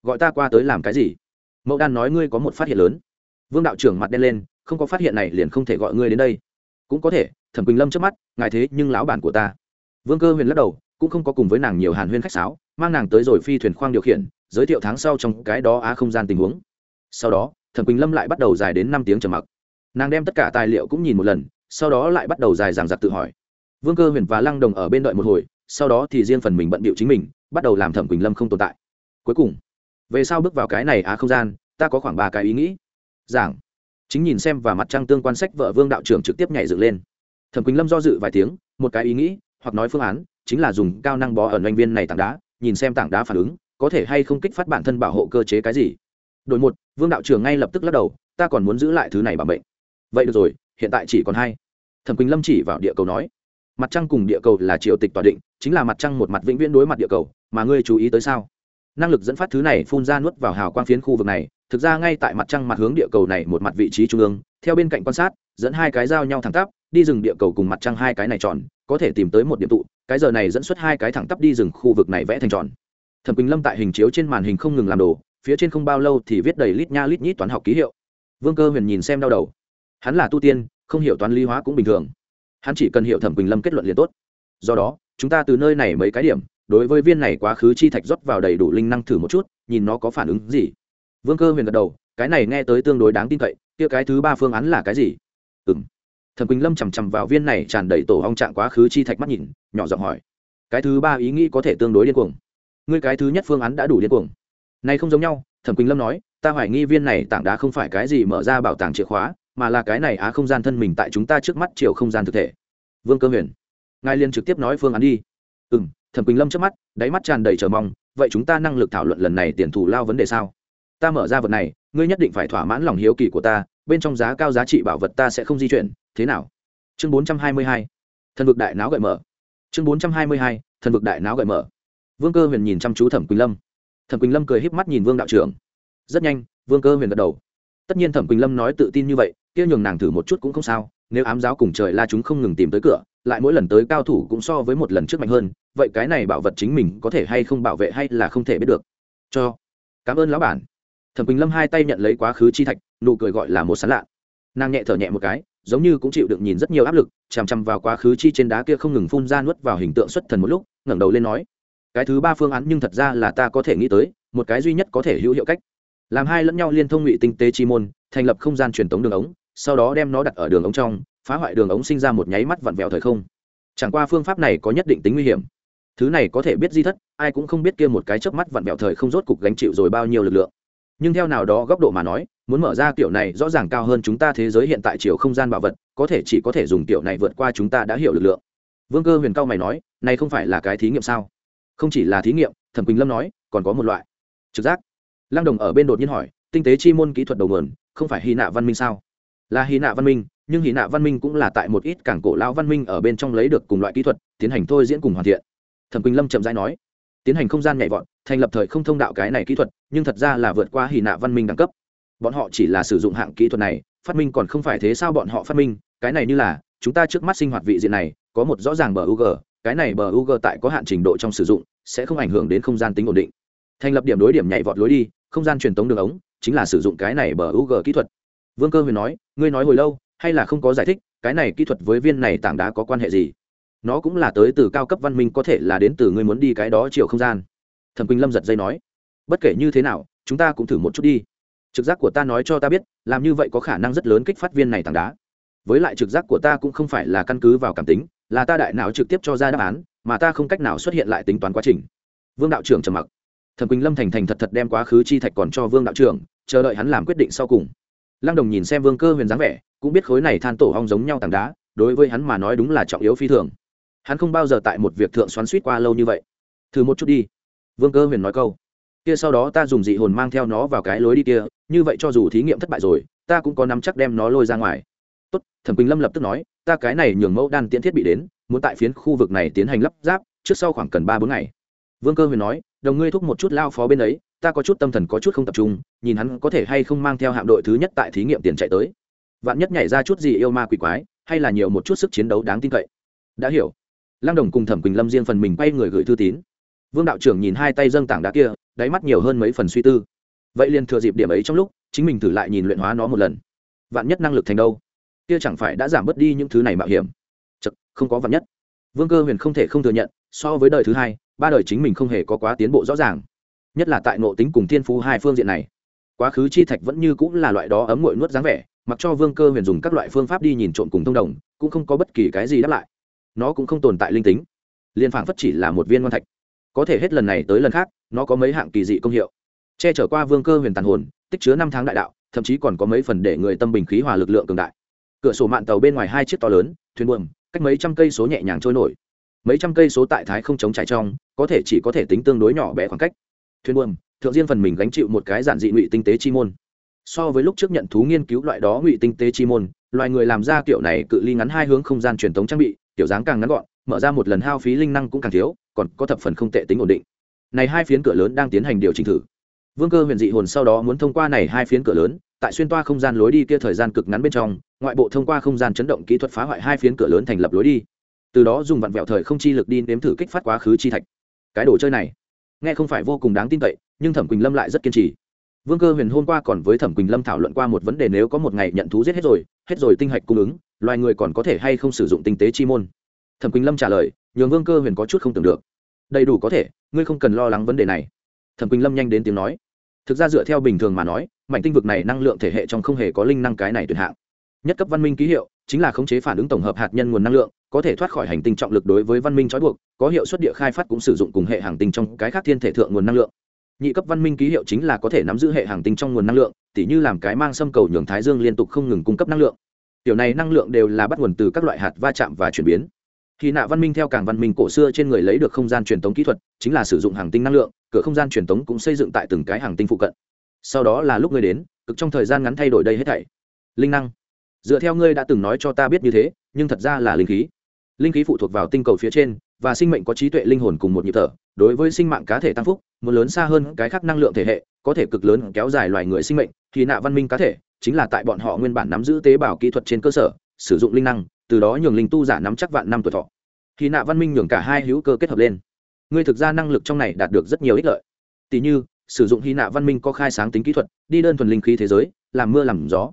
Gọi ta qua tới làm cái gì? Mẫu đan nói ngươi có một phát hiện lớn. Vương đạo trưởng mặt đen lên, không có phát hiện này liền không thể gọi ngươi đến đây. Cũng có thể, thẩm quỳnh lâm trước mắt, ngài thế nhưng lão bản của ta. Vương cơ huyền lắc đầu, cũng không có cùng với nàng nhiều hàn huyên khách sáo, mang nàng tới rồi phi thuyền khoang điều khiển, giới thiệu tháng sau trong cái đó á không gian tình huống. Sau đó, thẩm quỳnh lâm lại bắt đầu dài đến năm tiếng trầm mặc nàng đem tất cả tài liệu cũng nhìn một lần, sau đó lại bắt đầu dài dàng giặc tự hỏi. Vương cơ huyền và lăng đồng ở bên đợi một hồi, sau đó thì riêng phần mình bận bịu chính mình, bắt đầu làm thẩm quỳnh lâm không tồn tại. Cuối cùng, về sau bước vào cái này á không gian, ta có khoảng ba cái ý nghĩ. Giảng. Chính nhìn xem và mặt trăng tương quan sách vợ vương đạo trưởng trực tiếp nhảy dựng lên. Thẩm quỳnh lâm do dự vài tiếng, một cái ý nghĩ, hoặc nói phương án, chính là dùng cao năng bó ở doanh viên này tảng đá, nhìn xem tảng đá phản ứng, có thể hay không kích phát bản thân bảo hộ cơ chế cái gì. Đội một, vương đạo trưởng ngay lập tức lắc đầu, ta còn muốn giữ lại thứ này bảo bệnh vậy được rồi, hiện tại chỉ còn hai. Thẩm quỳnh lâm chỉ vào địa cầu nói, mặt trăng cùng địa cầu là triều tịch tòa định, chính là mặt trăng một mặt vĩnh viễn đối mặt địa cầu, mà ngươi chú ý tới sao? Năng lực dẫn phát thứ này phun ra nuốt vào hào quang phiến khu vực này, thực ra ngay tại mặt trăng mặt hướng địa cầu này một mặt vị trí trung ương, theo bên cạnh quan sát, dẫn hai cái giao nhau thẳng tắp, đi rừng địa cầu cùng mặt trăng hai cái này tròn, có thể tìm tới một điểm tụ, cái giờ này dẫn xuất hai cái thẳng tắp đi rừng khu vực này vẽ thành tròn. Thẩm quỳnh lâm tại hình chiếu trên màn hình không ngừng làm đồ, phía trên không bao lâu thì viết đầy lít nha lít nhít toán học ký hiệu. Vương cơ huyền nhìn xem đau đầu hắn là tu tiên, không hiểu toán lý hóa cũng bình thường. Hắn chỉ cần hiểu thẩm quỳnh lâm kết luận liền tốt. Do đó, chúng ta từ nơi này mấy cái điểm, đối với viên này quá khứ chi thạch rót vào đầy đủ linh năng thử một chút, nhìn nó có phản ứng gì. Vương cơ huyền gật đầu, cái này nghe tới tương đối đáng tin cậy, kia cái thứ ba phương án là cái gì? Ừ m thẩm quỳnh lâm chằm chằm vào viên này tràn đầy tổ hong trạng quá khứ chi thạch mắt nhìn, nhỏ giọng hỏi. Cái thứ ba ý nghĩ có thể tương đối điên cuồng. Ngươi cái thứ nhất phương án đã đủ điên cuồng. Này không giống nhau, thẩm quỳnh lâm nói, ta hoài nghi viên này tảng đá không phải cái gì mở ra bảo tàng chìa khóa mà là cái này á không gian thân mình tại chúng ta trước mắt chiều không gian thực thể. Vương cơ huyền, ngài liên trực tiếp nói phương án đi. Ừ m thẩm quỳnh lâm trước mắt, đáy mắt tràn đầy chờ mong, vậy chúng ta năng lực thảo luận lần này tiền thủ lao vấn đề sao? Ta mở ra vật này, ngươi nhất định phải thỏa mãn lòng hiếu kỳ của ta, bên trong giá cao giá trị bảo vật ta sẽ không di chuyển, thế nào? Chương bốn trăm hai mươi hai, thần vực đại não gợi mở. Chương bốn trăm hai mươi hai, thần vực đại não gợi mở. Vương cơ huyền nhìn chăm chú thẩm quỳnh lâm. Thẩm quỳnh lâm cười híp mắt nhìn vương đạo trưởng. Rất nhanh, vương cơ huyền gật đầu. Tất nhiên thẩm quỳnh lâm nói tự tin như vậy kia nhường nàng thử một chút cũng không sao, nếu ám giáo cùng trời la chúng không ngừng tìm tới cửa, lại mỗi lần tới cao thủ cũng so với một lần trước mạnh hơn, vậy cái này bảo vật chính mình có thể hay không bảo vệ hay là không thể biết được. Cho, cảm ơn lão bản. Thẩm quỳnh lâm hai tay nhận lấy quá khứ chi thạch, nụ cười gọi là một sán lạ. Nàng nhẹ thở nhẹ một cái, giống như cũng chịu được nhìn rất nhiều áp lực, chằm chằm vào quá khứ chi trên đá kia không ngừng phun ra nuốt vào hình tượng xuất thần một lúc, ngẩng đầu lên nói, cái thứ ba phương án nhưng thật ra là ta có thể nghĩ tới, một cái duy nhất có thể hữu hiệu cách. Làm hai lẫn nhau liên thông ngụy tinh tế chi môn, thành lập không gian truyền tống đường ống sau đó đem nó đặt ở đường ống trong, phá hoại đường ống sinh ra một nháy mắt vặn vẹo thời không. Chẳng qua phương pháp này có nhất định tính nguy hiểm. Thứ này có thể biết di thất, ai cũng không biết kia một cái chớp mắt vặn vẹo thời không rốt cục gánh chịu rồi bao nhiêu lực lượng. Nhưng theo nào đó góc độ mà nói, muốn mở ra kiểu này rõ ràng cao hơn chúng ta thế giới hiện tại chiều không gian bảo vật, có thể chỉ có thể dùng kiểu này vượt qua chúng ta đã hiểu lực lượng. Vương cơ huyền cao mày nói, này không phải là cái thí nghiệm sao? Không chỉ là thí nghiệm, thẩm quỳnh lâm nói, còn có một loại. Trực giác. Lăng đồng ở bên đột nhiên hỏi, tinh tế chi môn kỹ thuật đầu nguồn, không phải hy nạ văn minh sao? Là hy nạ văn minh nhưng hy nạ văn minh cũng là tại một ít cảng cổ lao văn minh ở bên trong lấy được cùng loại kỹ thuật tiến hành thôi diễn cùng hoàn thiện. Thẩm quỳnh lâm chậm rãi nói tiến hành không gian nhảy vọt thành lập thời không thông đạo cái này kỹ thuật nhưng thật ra là vượt qua hy nạ văn minh đẳng cấp. Bọn họ chỉ là sử dụng hạng kỹ thuật này phát minh còn không phải thế sao bọn họ phát minh cái này như là chúng ta trước mắt sinh hoạt vị diện này có một rõ ràng bờ UG, cái này bờ UG tại có hạn trình độ trong sử dụng sẽ không ảnh hưởng đến không gian tính ổn định. Thành lập điểm đối điểm nhảy vọt lối đi không gian truyền tống đường ống chính là sử dụng cái này bờ UG kỹ thuật vương cơ huyền nói, ngươi nói hồi lâu, hay là không có giải thích, cái này kỹ thuật với viên này tảng đá có quan hệ gì? Nó cũng là tới từ cao cấp văn minh, có thể là đến từ ngươi muốn đi cái đó chiều không gian. Thẩm quỳnh lâm giật dây nói, bất kể như thế nào, chúng ta cũng thử một chút đi. Trực giác của ta nói cho ta biết, làm như vậy có khả năng rất lớn kích phát viên này tảng đá. Với lại trực giác của ta cũng không phải là căn cứ vào cảm tính, là ta đại não trực tiếp cho ra đáp án, mà ta không cách nào xuất hiện lại tính toán quá trình. Vương đạo trưởng trầm mặc. Thẩm quỳnh lâm thành thành thật thật đem quá khứ chi thạch còn cho vương đạo trưởng, chờ đợi hắn làm quyết định sau cùng lăng đồng nhìn xem vương cơ huyền dáng vẻ, cũng biết khối này than tổ hong giống nhau tảng đá, đối với hắn mà nói đúng là trọng yếu phi thường. Hắn không bao giờ tại một việc thượng xoắn suýt qua lâu như vậy. Thử một chút đi. Vương cơ huyền nói câu. Kia sau đó ta dùng dị hồn mang theo nó vào cái lối đi kia, như vậy cho dù thí nghiệm thất bại rồi, ta cũng có nắm chắc đem nó lôi ra ngoài. Tốt, thẩm quỳnh lâm lập tức nói, ta cái này nhường mẫu đan tiễn thiết bị đến, muốn tại phiến khu vực này tiến hành lắp ráp, trước sau khoảng cần ba bốn ngày. Vương cơ huyền nói, đồng ngươi thúc một chút lao phó bên ấy ta có chút tâm thần có chút không tập trung nhìn hắn có thể hay không mang theo hạm đội thứ nhất tại thí nghiệm tiền chạy tới. Vạn nhất nhảy ra chút gì yêu ma quỷ quái hay là nhiều một chút sức chiến đấu đáng tin cậy. Đã hiểu. Lăng đồng cùng thẩm quỳnh lâm riêng phần mình quay người gửi thư tín. Vương đạo trưởng nhìn hai tay dâng tảng đá kia đáy mắt nhiều hơn mấy phần suy tư. Vậy liền thừa dịp điểm ấy trong lúc chính mình thử lại nhìn luyện hóa nó một lần. Vạn nhất năng lực thành đâu? Kia chẳng phải đã giảm bớt đi những thứ này mạo hiểm? Chật, không có vạn nhất. Vương cơ huyền không thể không thừa nhận so với đời thứ hai ba đời chính mình không hề có quá tiến bộ rõ ràng nhất là tại ngộ tính cùng thiên phú hai phương diện này. Quá khứ chi thạch vẫn như cũng là loại đó ấm ngội nuốt dáng vẻ, mặc cho vương cơ huyền dùng các loại phương pháp đi nhìn trộm cùng thông đồng, cũng không có bất kỳ cái gì đáp lại. Nó cũng không tồn tại linh tính. Liên phảng phất chỉ là một viên ngon thạch. Có thể hết lần này tới lần khác, nó có mấy hạng kỳ dị công hiệu. Che chở qua vương cơ huyền tàn hồn, tích chứa năm tháng đại đạo, thậm chí còn có mấy phần để người tâm bình khí hòa lực lượng cường đại. Cửa sổ mạn tàu bên ngoài hai chiếc to lớn, thuyền buồm, cách mấy trăm cây số nhẹ nhàng trôi nổi. Mấy trăm cây số tại thái không chống trải trong, có thể chỉ có thể tính tương đối nhỏ bé khoảng cách thuyền buồm, thượng diên phần mình gánh chịu một cái giản dị ngụy tinh tế chi môn. So với lúc trước nhận thú nghiên cứu loại đó ngụy tinh tế chi môn, loài người làm ra kiểu này cự ly ngắn hai hướng không gian truyền thống trang bị, kiểu dáng càng ngắn gọn, mở ra một lần hao phí linh năng cũng càng thiếu, còn có thập phần không tệ tính ổn định. Này hai phiến cửa lớn đang tiến hành điều chỉnh thử. Vương cơ huyền dị hồn sau đó muốn thông qua này hai phiến cửa lớn, tại xuyên toa không gian lối đi kia thời gian cực ngắn bên trong, ngoại bộ thông qua không gian chấn động kỹ thuật phá hoại hai phiến cửa lớn thành lập lối đi. Từ đó dùng vặn vẹo thời không chi lực đi nếm thử kích phát quá khứ chi thạch. Cái đồ chơi này nghe không phải vô cùng đáng tin cậy, nhưng thẩm quỳnh lâm lại rất kiên trì. Vương cơ huyền hôm qua còn với thẩm quỳnh lâm thảo luận qua một vấn đề nếu có một ngày nhận thú giết hết rồi hết rồi tinh hạch cung ứng, loài người còn có thể hay không sử dụng tinh tế chi môn? Thẩm quỳnh lâm trả lời, nhường vương cơ huyền có chút không tưởng được. Đầy đủ có thể, ngươi không cần lo lắng vấn đề này. Thẩm quỳnh lâm nhanh đến tiếng nói. Thực ra dựa theo bình thường mà nói, mảnh tinh vực này năng lượng thể hệ trong không hề có linh năng cái này tuyệt hạng. Nhất cấp văn minh ký hiệu, chính là khống chế phản ứng tổng hợp hạt nhân nguồn năng lượng có thể thoát khỏi hành tinh trọng lực đối với văn minh trói buộc, có hiệu suất địa khai phát cũng sử dụng cùng hệ hàng tinh trong cái khác thiên thể thượng nguồn năng lượng. Nhị cấp văn minh ký hiệu chính là có thể nắm giữ hệ hàng tinh trong nguồn năng lượng, tỉ như làm cái mang xâm cầu nhường thái dương liên tục không ngừng cung cấp năng lượng. Tiểu này năng lượng đều là bắt nguồn từ các loại hạt va chạm và chuyển biến. Khi nạ văn minh theo càng văn minh cổ xưa trên người lấy được không gian truyền tống kỹ thuật, chính là sử dụng hàng tinh năng lượng, cửa không gian truyền tống cũng xây dựng tại từng cái hàng tinh phụ cận. Sau đó là lúc ngươi đến, cực trong thời gian ngắn thay đổi đây hết thảy. Linh năng. Dựa theo ngươi đã từng nói cho ta biết như thế, nhưng thật ra là linh khí linh khí phụ thuộc vào tinh cầu phía trên, và sinh mệnh có trí tuệ linh hồn cùng một nhịp thở. Đối với sinh mạng cá thể tăng phúc một lớn xa hơn cái khác năng lượng thể hệ, có thể cực lớn kéo dài loài người sinh mệnh, thì nạ văn minh cá thể, chính là tại bọn họ nguyên bản nắm giữ tế bào kỹ thuật trên cơ sở, sử dụng linh năng, từ đó nhường linh tu giả nắm chắc vạn năm tuổi thọ. Thì nạ văn minh nhường cả hai hữu cơ kết hợp lên. Ngươi thực ra năng lực trong này đạt được rất nhiều ích lợi. Tỷ như, sử dụng hy nạ văn minh có khai sáng tính kỹ thuật, đi đơn thuần linh khí thế giới, làm mưa làm gió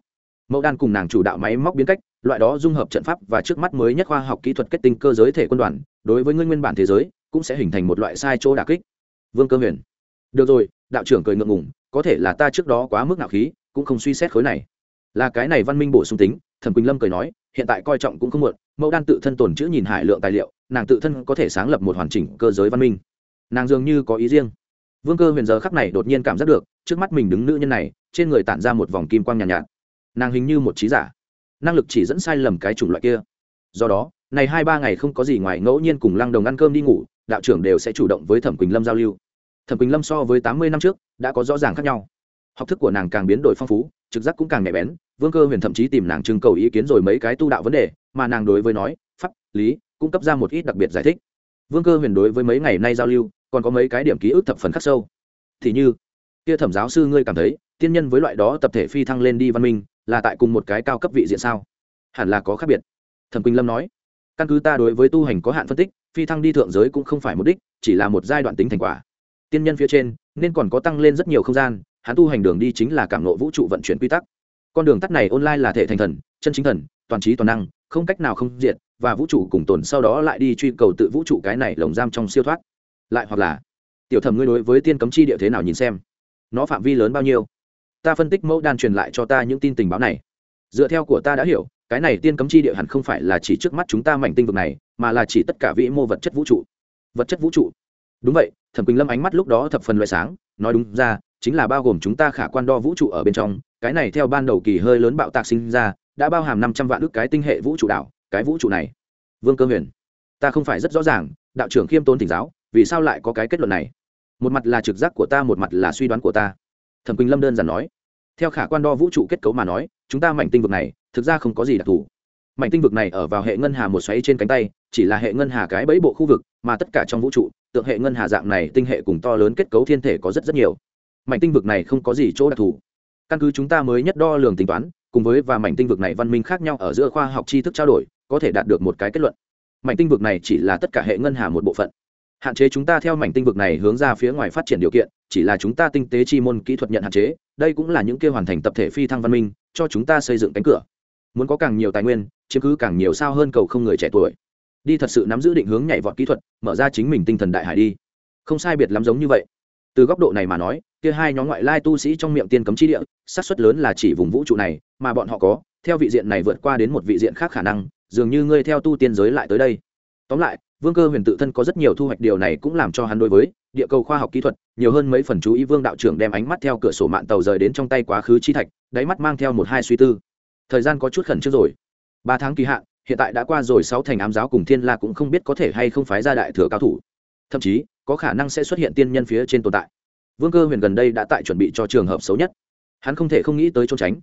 mẫu đan cùng nàng chủ đạo máy móc biến cách loại đó dung hợp trận pháp và trước mắt mới nhất khoa học kỹ thuật kết tinh cơ giới thể quân đoàn đối với ngươi nguyên bản thế giới cũng sẽ hình thành một loại sai chỗ đà kích. Vương cơ huyền. Được rồi đạo trưởng cười ngượng ngùng có thể là ta trước đó quá mức nạo khí cũng không suy xét khối này. Là cái này văn minh bổ sung tính thẩm quỳnh lâm cười nói hiện tại coi trọng cũng không muộn mẫu đan tự thân tồn chữ nhìn hải lượng tài liệu nàng tự thân có thể sáng lập một hoàn chỉnh cơ giới văn minh. Nàng dường như có ý riêng. Vương cơ huyền giờ khắc này đột nhiên cảm giác được trước mắt mình đứng nữ nhân này trên người tản ra một vòng kim quang nhàn nhạt, nhạt nàng hình như một trí giả. Năng lực chỉ dẫn sai lầm cái chủng loại kia. Do đó, này hai ba ngày không có gì ngoài ngẫu nhiên cùng lăng đồng ăn cơm đi ngủ, đạo trưởng đều sẽ chủ động với thẩm quỳnh lâm giao lưu. Thẩm quỳnh lâm so với tám mươi năm trước, đã có rõ ràng khác nhau. Học thức của nàng càng biến đổi phong phú, trực giác cũng càng nhạy bén, vương cơ huyền thậm chí tìm nàng trưng cầu ý kiến rồi mấy cái tu đạo vấn đề, mà nàng đối với nói, pháp, lý cung cấp ra một ít đặc biệt giải thích. Vương cơ huyền đối với mấy ngày nay giao lưu, còn có mấy cái điểm ký ức thập phần khắc sâu. Thì như, kia thẩm giáo sư ngươi cảm thấy, tiên nhân với loại đó tập thể phi thăng lên đi văn minh là tại cùng một cái cao cấp vị diện sao? Hẳn là có khác biệt. Thẩm quỳnh lâm nói. Căn cứ ta đối với tu hành có hạn phân tích, phi thăng đi thượng giới cũng không phải mục đích, chỉ là một giai đoạn tính thành quả. Tiên nhân phía trên, nên còn có tăng lên rất nhiều không gian, hắn tu hành đường đi chính là cảm nộ vũ trụ vận chuyển quy tắc. Con đường tắt này online là thể thành thần, chân chính thần, toàn trí toàn năng, không cách nào không diện và vũ trụ cùng tồn sau đó lại đi truy cầu tự vũ trụ cái này lồng giam trong siêu thoát. Lại hoặc là, tiểu thẩm ngươi đối với tiên cấm chi địa thế nào nhìn xem? Nó phạm vi lớn bao nhiêu? Ta phân tích mẫu đan truyền lại cho ta những tin tình báo này. Dựa theo của ta đã hiểu, cái này tiên cấm chi địa hẳn không phải là chỉ trước mắt chúng ta mảnh tinh vực này, mà là chỉ tất cả vĩ mô vật chất vũ trụ. Vật chất vũ trụ? Đúng vậy, thẩm quỳnh lâm ánh mắt lúc đó thập phần loại sáng, nói đúng ra, chính là bao gồm chúng ta khả quan đo vũ trụ ở bên trong, cái này theo ban đầu kỳ hơi lớn bạo tạc sinh ra, đã bao hàm năm trăm vạn ước cái tinh hệ vũ trụ đảo, cái vũ trụ này. Vương cơ huyền, ta không phải rất rõ ràng, đạo trưởng khiêm tôn tỉnh giáo, vì sao lại có cái kết luận này? Một mặt là trực giác của ta, một mặt là suy đoán của ta thẩm quỳnh lâm đơn giản nói theo khả quan đo vũ trụ kết cấu mà nói chúng ta mảnh tinh vực này thực ra không có gì đặc thù mảnh tinh vực này ở vào hệ ngân hà một xoáy trên cánh tay chỉ là hệ ngân hà cái bẫy bộ khu vực mà tất cả trong vũ trụ tượng hệ ngân hà dạng này tinh hệ cùng to lớn kết cấu thiên thể có rất rất nhiều mảnh tinh vực này không có gì chỗ đặc thù căn cứ chúng ta mới nhất đo lường tính toán cùng với và mảnh tinh vực này văn minh khác nhau ở giữa khoa học tri thức trao đổi có thể đạt được một cái kết luận mảnh tinh vực này chỉ là tất cả hệ ngân hà một bộ phận hạn chế chúng ta theo mảnh tinh vực này hướng ra phía ngoài phát triển điều kiện, chỉ là chúng ta tinh tế chi môn kỹ thuật nhận hạn chế, đây cũng là những kia hoàn thành tập thể phi thăng văn minh, cho chúng ta xây dựng cánh cửa. Muốn có càng nhiều tài nguyên, chiếm cứ càng nhiều sao hơn cầu không người trẻ tuổi. Đi thật sự nắm giữ định hướng nhảy vọt kỹ thuật, mở ra chính mình tinh thần đại hải đi. Không sai biệt lắm giống như vậy. Từ góc độ này mà nói, kia hai nhóm ngoại lai tu sĩ trong miệng tiên cấm chi địa sát xuất lớn là chỉ vùng vũ trụ này, mà bọn họ có, theo vị diện này vượt qua đến một vị diện khác khả năng, dường như ngươi theo tu tiên giới lại tới đây tóm lại, vương cơ huyền tự thân có rất nhiều thu hoạch, điều này cũng làm cho hắn đối với địa cầu khoa học kỹ thuật nhiều hơn mấy phần chú ý. Vương đạo trưởng đem ánh mắt theo cửa sổ mạng tàu rời đến trong tay quá khứ chi thạch, đáy mắt mang theo một hai suy tư. Thời gian có chút khẩn trước rồi. Ba tháng kỳ hạn, hiện tại đã qua rồi, sáu thành ám giáo cùng thiên la cũng không biết có thể hay không phái ra đại thừa cao thủ. Thậm chí, có khả năng sẽ xuất hiện tiên nhân phía trên tồn tại. Vương cơ huyền gần đây đã tại chuẩn bị cho trường hợp xấu nhất. Hắn không thể không nghĩ tới trốn tránh.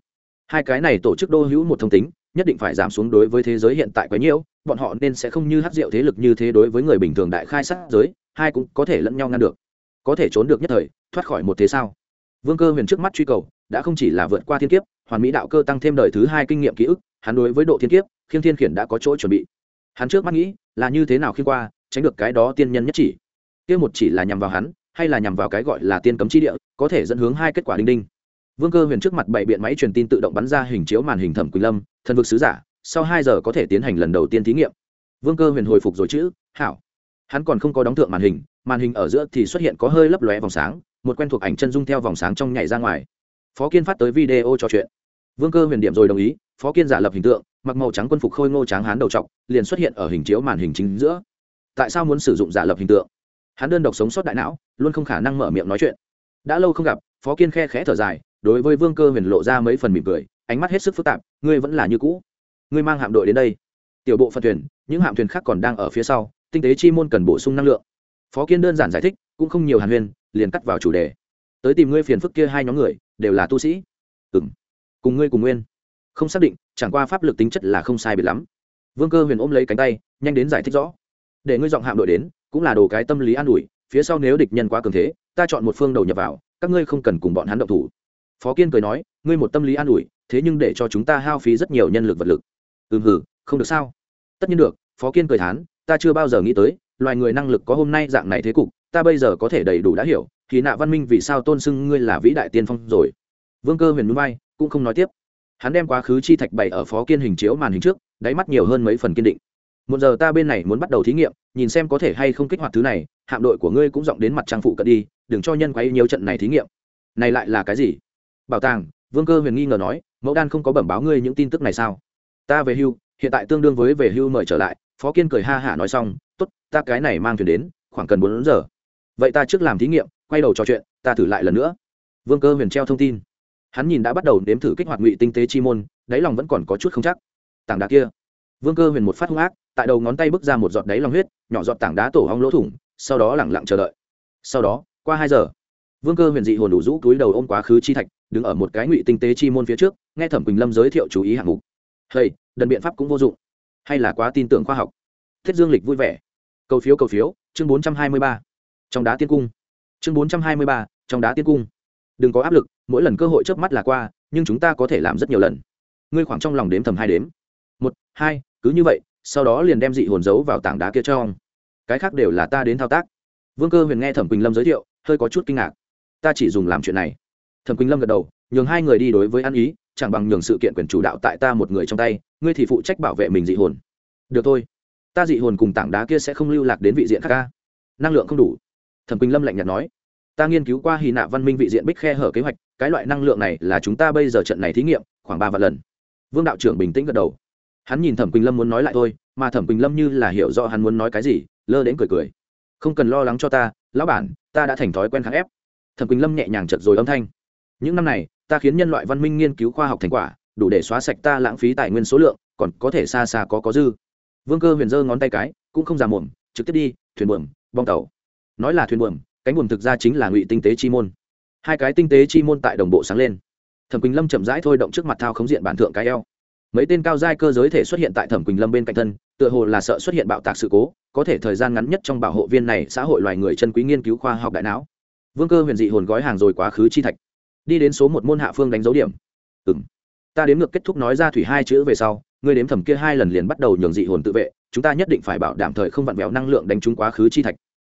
Hai cái này tổ chức đô hữu một thông tính nhất định phải giảm xuống đối với thế giới hiện tại quá nhiều, bọn họ nên sẽ không như hát rượu thế lực như thế đối với người bình thường đại khai sát giới, hai cũng có thể lẫn nhau ngăn được. Có thể trốn được nhất thời, thoát khỏi một thế sao? Vương cơ huyền trước mắt truy cầu, đã không chỉ là vượt qua thiên kiếp, hoàn mỹ đạo cơ tăng thêm đời thứ hai kinh nghiệm ký ức, hắn đối với độ thiên kiếp khiêng thiên khiển đã có chỗ chuẩn bị. Hắn trước mắt nghĩ, là như thế nào khi qua, tránh được cái đó tiên nhân nhất chỉ. Kia một chỉ là nhằm vào hắn, hay là nhằm vào cái gọi là tiên cấm chi địa, có thể dẫn hướng hai kết quả đinh đinh. Vương cơ huyền trước mặt bảy biện máy truyền tin tự động bắn ra hình chiếu màn hình thẩm quỳnh lâm thần vực sứ giả, sau hai giờ có thể tiến hành lần đầu tiên thí nghiệm. Vương cơ huyền hồi phục rồi chữ hảo. Hắn còn không có đóng thượng màn hình màn hình ở giữa thì xuất hiện có hơi lấp lóe vòng sáng, một quen thuộc ảnh chân dung theo vòng sáng trong nhảy ra ngoài. Phó kiên phát tới video trò chuyện. Vương cơ huyền điểm rồi đồng ý, phó kiên giả lập hình tượng, mặc màu trắng quân phục khôi ngô tráng hán đầu trọc, liền xuất hiện ở hình chiếu màn hình chính giữa. Tại sao muốn sử dụng giả lập hình tượng? Hắn đơn độc sống sót đại não, luôn không khả năng mở miệng nói chuyện. Đã lâu không gặp, phó kiên khe khẽ thở dài, đối với vương cơ huyền lộ ra mấy phần mỉm cười ánh mắt hết sức phức tạp, ngươi vẫn là như cũ. Ngươi mang hạm đội đến đây. Tiểu bộ phận thuyền, những hạm thuyền khác còn đang ở phía sau, tinh tế chi môn cần bổ sung năng lượng. Phó kiên đơn giản giải thích, cũng không nhiều hàn huyên liền cắt vào chủ đề. Tới tìm ngươi phiền phức kia hai nhóm người, đều là tu sĩ. Ừ m cùng ngươi cùng nguyên. Không xác định, chẳng qua pháp lực tính chất là không sai biệt lắm. Vương cơ huyền ôm lấy cánh tay, nhanh đến giải thích rõ. Để ngươi dọn hạm đội đến, cũng là đồ cái tâm lý an ủi, phía sau nếu địch nhân quá cường thế, ta chọn một phương đầu nhập vào, các ngươi không cần cùng bọn hắn động thủ. Phó kiên cười nói, ngươi một tâm lý an ủi thế nhưng để cho chúng ta hao phí rất nhiều nhân lực vật lực. Ừm hử, không được sao? Tất nhiên được, phó kiên cười thán, ta chưa bao giờ nghĩ tới, loài người năng lực có hôm nay dạng này thế cục, ta bây giờ có thể đầy đủ đã hiểu, thì nạ văn minh vì sao tôn xưng ngươi là vĩ đại tiên phong rồi? Vương cơ huyền núi bay, cũng không nói tiếp. Hắn đem quá khứ chi thạch bày ở phó kiên hình chiếu màn hình trước, đáy mắt nhiều hơn mấy phần kiên định. Một giờ ta bên này muốn bắt đầu thí nghiệm, nhìn xem có thể hay không kích hoạt thứ này, hạm đội của ngươi cũng dọn đến mặt trang phụ cận đi, đừng cho nhân quấy nhiều trận này thí nghiệm. Này lại là cái gì? Bảo tàng vương cơ huyền nghi ngờ nói, mẫu đan không có bẩm báo ngươi những tin tức này sao? Ta về hưu, hiện tại tương đương với về hưu mời trở lại. Phó kiên cười ha hả nói xong t ố t ta cái này mang thuyền đến, khoảng cần bốn giờ. Vậy ta trước làm thí nghiệm, quay đầu trò chuyện, ta thử lại lần nữa. Vương cơ huyền treo thông tin. Hắn nhìn đã bắt đầu nếm thử kích hoạt ngụy tinh tế chi môn, đáy lòng vẫn còn có chút không chắc. Tảng đá kia. Vương cơ huyền một phát hung ác, tại đầu ngón tay bước ra một giọt đáy lòng huyết, nhỏ giọt tảng đá tổ hong lỗ thủng, sau đó lẳng lặng chờ đợi. Sau đó, qua hai giờ vương cơ huyền dị hồn đủ rũ túi đầu ôm quá khứ chi thạch, đứng ở một cái ngụy tinh tế chi môn phía trước, nghe thẩm quỳnh lâm giới thiệu chú ý hạng mục. Hay đần biện pháp cũng vô dụng. Hay là quá tin tưởng khoa học. Thiết dương lịch vui vẻ. Cầu phiếu cầu phiếu, chương bốn trăm hai mươi ba. Trong đá tiên cung. Chương bốn trăm hai mươi ba, trong đá tiên cung. Đừng có áp lực, mỗi lần cơ hội trước mắt là qua, nhưng chúng ta có thể làm rất nhiều lần. Ngươi khoảng trong lòng đếm thầm hai đếm. Một, hai, cứ như vậy, sau đó liền đem dị hồn giấu vào tảng đá kia cho cái khác đều là ta đến thao tác. Vương cơ huyền nghe thẩm quỳnh lâm giới thiệu, hơi có chút kinh ngạc ta chỉ dùng làm chuyện này. Thẩm quỳnh lâm gật đầu, nhường hai người đi đối với ăn ý, chẳng bằng nhường sự kiện quyền chủ đạo tại ta một người trong tay, ngươi thì phụ trách bảo vệ mình dị hồn. Được thôi, ta dị hồn cùng tảng đá kia sẽ không lưu lạc đến vị diện khác ca. Năng lượng không đủ. Thẩm quỳnh lâm lạnh nhạt nói, ta nghiên cứu qua hy nạ văn minh vị diện bích khe hở kế hoạch, cái loại năng lượng này là chúng ta bây giờ trận này thí nghiệm, khoảng ba vạn lần. Vương đạo trưởng bình tĩnh gật đầu. Hắn nhìn thẩm quỳnh lâm muốn nói lại thôi, mà thẩm quỳnh lâm như là hiểu rõ hắn muốn nói cái gì, lơ đến cười cười. Không cần lo lắng cho ta, lão bản, ta đã thành thói quen kháng ép thẩm quỳnh lâm nhẹ nhàng chật rồi âm thanh. Những năm này, ta khiến nhân loại văn minh nghiên cứu khoa học thành quả, đủ để xóa sạch ta lãng phí tài nguyên số lượng, còn có thể xa xa có có dư. Vương cơ huyền giơ ngón tay cái, cũng không già mồm trực tiếp đi, thuyền buồm, bong tàu. Nói là thuyền buồm, cánh buồm thực ra chính là ngụy tinh tế chi môn. Hai cái tinh tế chi môn tại đồng bộ sáng lên. Thẩm quỳnh lâm chậm rãi thôi động trước mặt thao khống diện bản thượng cái eo. Mấy tên cao giai cơ giới thể xuất hiện tại thẩm quỳnh lâm bên cạnh thân, tựa hồ là sợ xuất hiện bạo tạc sự cố, có thể thời gian ngắn nhất trong bảo hộ viên này xã hội loài người chân quý nghiên cứu khoa học đại não vương cơ huyền dị hồn gói hàng rồi quá khứ chi thạch. Đi đến số một môn hạ phương đánh dấu điểm. Ừ m ta đếm ngược kết thúc nói ra thủy hai chữ về sau, ngươi đếm thẩm kia hai lần liền bắt đầu nhường dị hồn tự vệ, chúng ta nhất định phải bảo đảm thời không vặn vẹo năng lượng đánh trúng quá khứ chi thạch.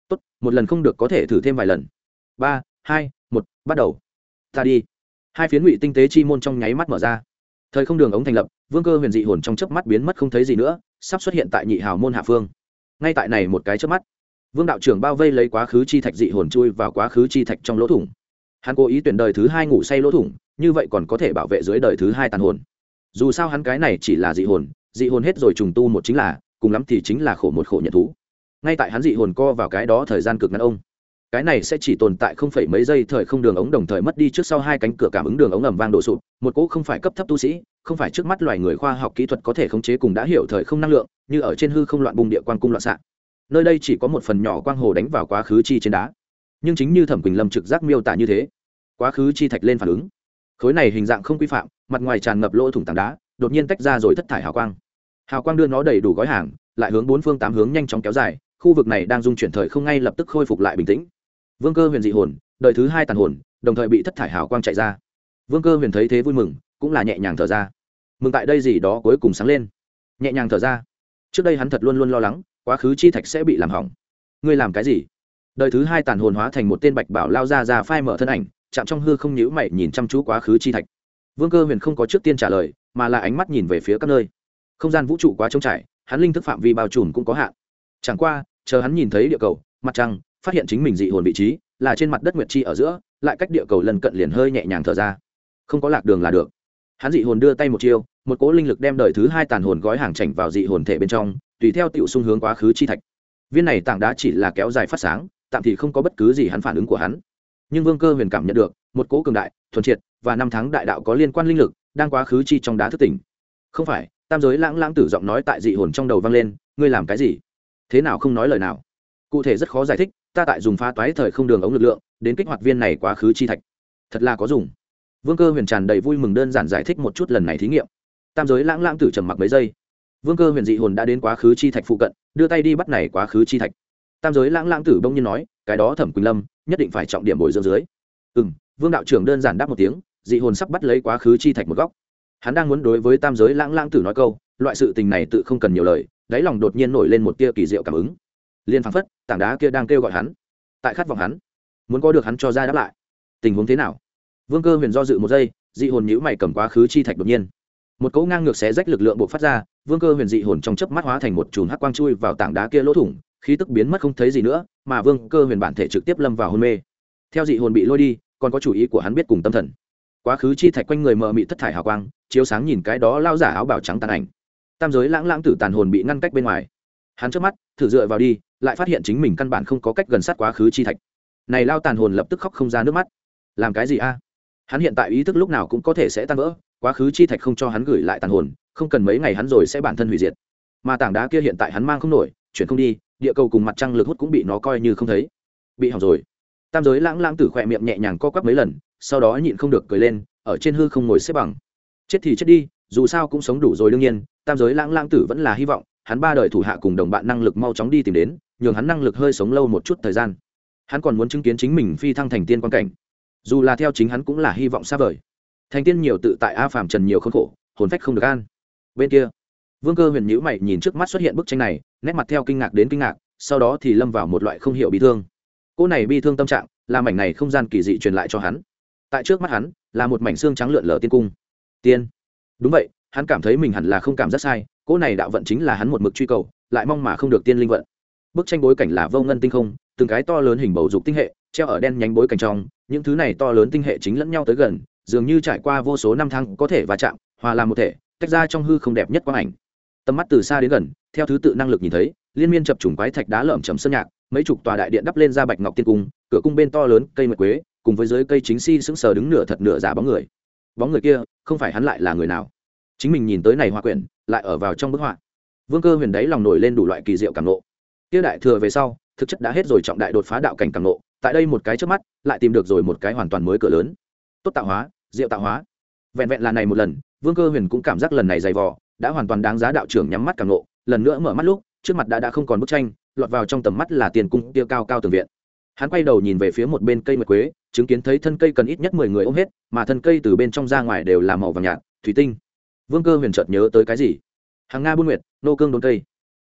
Tốt, một lần không được có thể thử thêm vài lần. Ba, hai, một, bắt đầu. Ta đi. Hai phiến ngụy tinh tế chi môn trong nháy mắt mở ra. Thời không đường ống thành lập, vương cơ huyền dị hồn trong chớp mắt biến mất không thấy gì nữa, sắp xuất hiện tại nhị hào môn hạ phương. Ngay tại này một cái chớp mắt vương đạo trưởng bao vây lấy quá khứ chi thạch dị hồn chui vào quá khứ chi thạch trong lỗ thủng. Hắn cố ý tuyển đời thứ hai ngủ say lỗ thủng, như vậy còn có thể bảo vệ dưới đời thứ hai tàn hồn. Dù sao hắn cái này chỉ là dị hồn dị hồn hết rồi trùng tu một chính là, cùng lắm thì chính là khổ một khổ nhận thú. Ngay tại hắn dị hồn co vào cái đó thời gian cực ngắn ông. Cái này sẽ chỉ tồn tại không phải mấy giây thời không đường ống đồng thời mất đi trước sau hai cánh cửa cảm ứng đường ống ẩm vang đổ sụp, một cỗ không phải cấp thấp tu sĩ, không phải trước mắt loài người khoa học kỹ thuật có thể khống chế cùng đã hiểu thời không năng lượng, như ở trên hư không loạn bùng địa quan cung loạn xạ nơi đây chỉ có một phần nhỏ quang hồ đánh vào quá khứ chi trên đá. Nhưng chính như thẩm quỳnh lâm trực giác miêu tả như thế, quá khứ chi thạch lên phản ứng. Khối này hình dạng không quy phạm, mặt ngoài tràn ngập lỗ thủng tảng đá, đột nhiên tách ra rồi thất thải hào quang. Hào quang đưa nó đầy đủ gói hàng, lại hướng bốn phương tám hướng nhanh chóng kéo dài, khu vực này đang dung chuyển thời không ngay lập tức khôi phục lại bình tĩnh. Vương cơ huyền dị hồn, đời thứ hai tàn hồn, đồng thời bị thất thải hào quang chạy ra. Vương cơ huyền thấy thế vui mừng, cũng là nhẹ nhàng thở ra. Mừng tại đây gì đó cuối cùng sáng lên. Nhẹ nhàng thở ra. Trước đây hắn thật luôn luôn lo lắng quá khứ chi thạch sẽ bị làm hỏng. Ngươi làm cái gì? Đời thứ hai tàn hồn hóa thành một tên bạch bảo lao ra ra phai mở thân ảnh, chạm trong hư không nhữ mày nhìn chăm chú quá khứ chi thạch. Vương cơ huyền không có trước tiên trả lời, mà là ánh mắt nhìn về phía các nơi. Không gian vũ trụ quá trống trải, hắn linh thức phạm vi bao trùm cũng có hạn. Chẳng qua, chờ hắn nhìn thấy địa cầu, mặt trăng, phát hiện chính mình dị hồn vị trí, là trên mặt đất nguyệt chi ở giữa, lại cách địa cầu lần cận liền hơi nhẹ nhàng thở ra. Không có lạc đường là được. Hắn dị hồn đưa tay một chiêu một cỗ linh lực đem đời thứ hai tàn hồn gói hàng chảnh vào dị hồn thể bên trong, tùy theo tiểu xung hướng quá khứ chi thạch. Viên này tảng đá chỉ là kéo dài phát sáng, tạm thì không có bất cứ gì hắn phản ứng của hắn. Nhưng vương cơ huyền cảm nhận được, một cỗ cường đại, thuần triệt và năm tháng đại đạo có liên quan linh lực, đang quá khứ chi trong đá thức tỉnh. Không phải, tam giới lãng lãng tử giọng nói tại dị hồn trong đầu vang lên, ngươi làm cái gì? Thế nào không nói lời nào? Cụ thể rất khó giải thích, ta tại dùng phá toái thời không đường ống lực lượng, đến kích hoạt viên này quá khứ chi thạch. Thật là có dùng. Vương cơ huyền tràn đầy vui mừng đơn giản giải thích một chút lần này thí nghiệm tam giới lãng lãng tử trầm mặc mấy giây. Vương cơ huyền dị hồn đã đến quá khứ chi thạch phụ cận, đưa tay đi bắt này quá khứ chi thạch. Tam giới lãng lãng tử bỗng nhiên nói, cái đó thẩm quỳnh lâm, nhất định phải trọng điểm bồi dưỡng dưới. Ừ m vương đạo trưởng đơn giản đáp một tiếng, dị hồn sắp bắt lấy quá khứ chi thạch một góc. Hắn đang muốn đối với tam giới lãng lãng tử nói câu, loại sự tình này tự không cần nhiều lời, đáy lòng đột nhiên nổi lên một tia kỳ diệu cảm ứng. Liên phăng phất, tảng đá kia đang kêu gọi hắn. Tại khát vọng hắn, muốn có được hắn cho ra đáp lại. Tình huống thế nào? Vương cơ huyền do dự một giây, dị hồn nhữ mày cầm quá khứ chi thạch đột nhiên một cỗ ngang ngược xé rách lực lượng buộc phát ra, vương cơ huyền dị hồn trong chớp mắt hóa thành một chùm hắc quang chui vào tảng đá kia lỗ thủng, khí tức biến mất không thấy gì nữa, mà vương cơ huyền bản thể trực tiếp lâm vào hôn mê. Theo dị hồn bị lôi đi, còn có chủ ý của hắn biết cùng tâm thần. Quá khứ chi thạch quanh người mờ mị thất thải hào quang, chiếu sáng nhìn cái đó lao giả áo bào trắng tàn ảnh. Tam giới lãng lãng tử tàn hồn bị ngăn cách bên ngoài. Hắn trước mắt, thử dựa vào đi, lại phát hiện chính mình căn bản không có cách gần sát quá khứ chi thạch. Này lao tàn hồn lập tức khóc không ra nước mắt. Làm cái gì a? Hắn hiện tại ý thức lúc nào cũng có thể sẽ tan vỡ quá khứ chi thạch không cho hắn gửi lại tàn hồn, không cần mấy ngày hắn rồi sẽ bản thân hủy diệt. Mà tảng đá kia hiện tại hắn mang không nổi, chuyển không đi, địa cầu cùng mặt trăng lực hút cũng bị nó coi như không thấy. Bị hỏng rồi. Tam giới lãng lãng tử khỏe miệng nhẹ nhàng co quắp mấy lần, sau đó nhịn không được cười lên, ở trên hư không ngồi xếp bằng. Chết thì chết đi, dù sao cũng sống đủ rồi đương nhiên, tam giới lãng lãng tử vẫn là hy vọng, hắn ba đời thủ hạ cùng đồng bạn năng lực mau chóng đi tìm đến, nhường hắn năng lực hơi sống lâu một chút thời gian. Hắn còn muốn chứng kiến chính mình phi thăng thành tiên quan cảnh. Dù là theo chính hắn cũng là hy vọng xa vời thành tiên nhiều tự tại a phàm trần nhiều khốn khổ, hồn phách không được an. Bên kia, vương cơ huyền nhữ mày nhìn trước mắt xuất hiện bức tranh này, nét mặt theo kinh ngạc đến kinh ngạc, sau đó thì lâm vào một loại không hiểu bị thương. Cô này bi thương tâm trạng làm mảnh này không gian kỳ dị truyền lại cho hắn. Tại trước mắt hắn, là một mảnh xương trắng lượn lờ tiên cung. Tiên. Đúng vậy, hắn cảm thấy mình hẳn là không cảm giác sai, cô này đạo vận chính là hắn một mực truy cầu, lại mong mà không được tiên linh vận. Bức tranh bối cảnh là vô ngân tinh không, từng cái to lớn hình bầu dục tinh hệ, treo ở đen nhánh bối cảnh trong, những thứ này to lớn tinh hệ chính lẫn nhau tới gần dường như trải qua vô số năm tháng có thể va chạm, hòa làm một thể, tách ra trong hư không đẹp nhất quang ảnh. Tầm mắt từ xa đến gần, theo thứ tự năng lực nhìn thấy, liên miên chập trùng quái thạch đá lởm chầm sơn nhạc, mấy chục tòa đại điện đắp lên ra bạch ngọc tiên cung, cửa cung bên to lớn, cây mật quế, cùng với dưới cây chính si sững sờ đứng nửa thật nửa giả bóng người. Bóng người kia, không phải hắn lại là người nào? Chính mình nhìn tới này hoa quyển, lại ở vào trong bức họa. Vương cơ huyền đấy lòng nổi lên đủ loại kỳ diệu cảm nộ kia đại thừa về sau, thực chất đã hết rồi trọng đại đột phá đạo cảnh cảm nộ tại đây một cái trước mắt, lại tìm được rồi một cái hoàn toàn mới cửa lớn tốt tạo hóa, diệu tạo hóa. Vẹn vẹn là này một lần, vương cơ huyền cũng cảm giác lần này dày vò, đã hoàn toàn đáng giá đạo trưởng nhắm mắt càng nộ lần nữa mở mắt lúc, trước mặt đã đã không còn bức tranh, lọt vào trong tầm mắt là tiền cung tiêu cao cao tường viện. Hắn quay đầu nhìn về phía một bên cây mật quế, chứng kiến thấy thân cây cần ít nhất mười người ôm hết, mà thân cây từ bên trong ra ngoài đều là màu vàng nhạt, thủy tinh. Vương cơ huyền chợt nhớ tới cái gì? Hàng nga buôn nguyệt, nô cương đốn cây.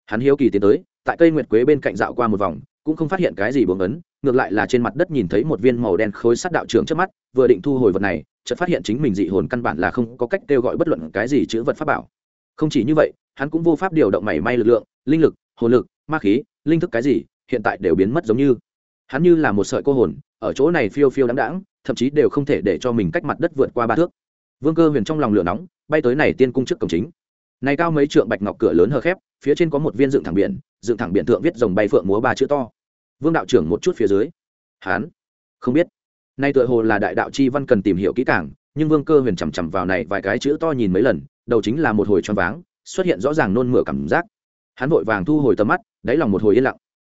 Hắn hiếu kỳ tiến tới, tại cây nguyệt quế bên cạnh dạo qua một vòng cũng không phát hiện cái gì bướng ấn ngược lại là trên mặt đất nhìn thấy một viên màu đen khối sắt đạo trưởng trước mắt, vừa định thu hồi vật này, chợt phát hiện chính mình dị hồn căn bản là không có cách kêu gọi bất luận cái gì chữ vật pháp bảo. Không chỉ như vậy, hắn cũng vô pháp điều động mảy may lực lượng, linh lực, hồn lực, ma khí, linh thức cái gì, hiện tại đều biến mất giống như. Hắn như là một sợi cô hồn, ở chỗ này phiêu phiêu đáng đáng thậm chí đều không thể để cho mình cách mặt đất vượt qua ba thước. Vương cơ huyền trong lòng lửa nóng, bay tới này tiên cung trước cổng chính. Này cao mấy trượng bạch ngọc cửa lớn hờ khép, phía trên có một viên dựng thẳng biển, dựng thẳng biển thượng viết dòng bay phượng múa ba chữ to vương đạo trưởng một chút phía dưới. Hán. Không biết. Nay tựa hồ là đại đạo chi văn cần tìm hiểu kỹ càng, nhưng vương cơ huyền chằm chằm vào này vài cái chữ to nhìn mấy lần, đầu chính là một hồi choáng váng, xuất hiện rõ ràng nôn mửa cảm giác. Hắn vội vàng thu hồi tầm mắt, đáy lòng một hồi yên lặng.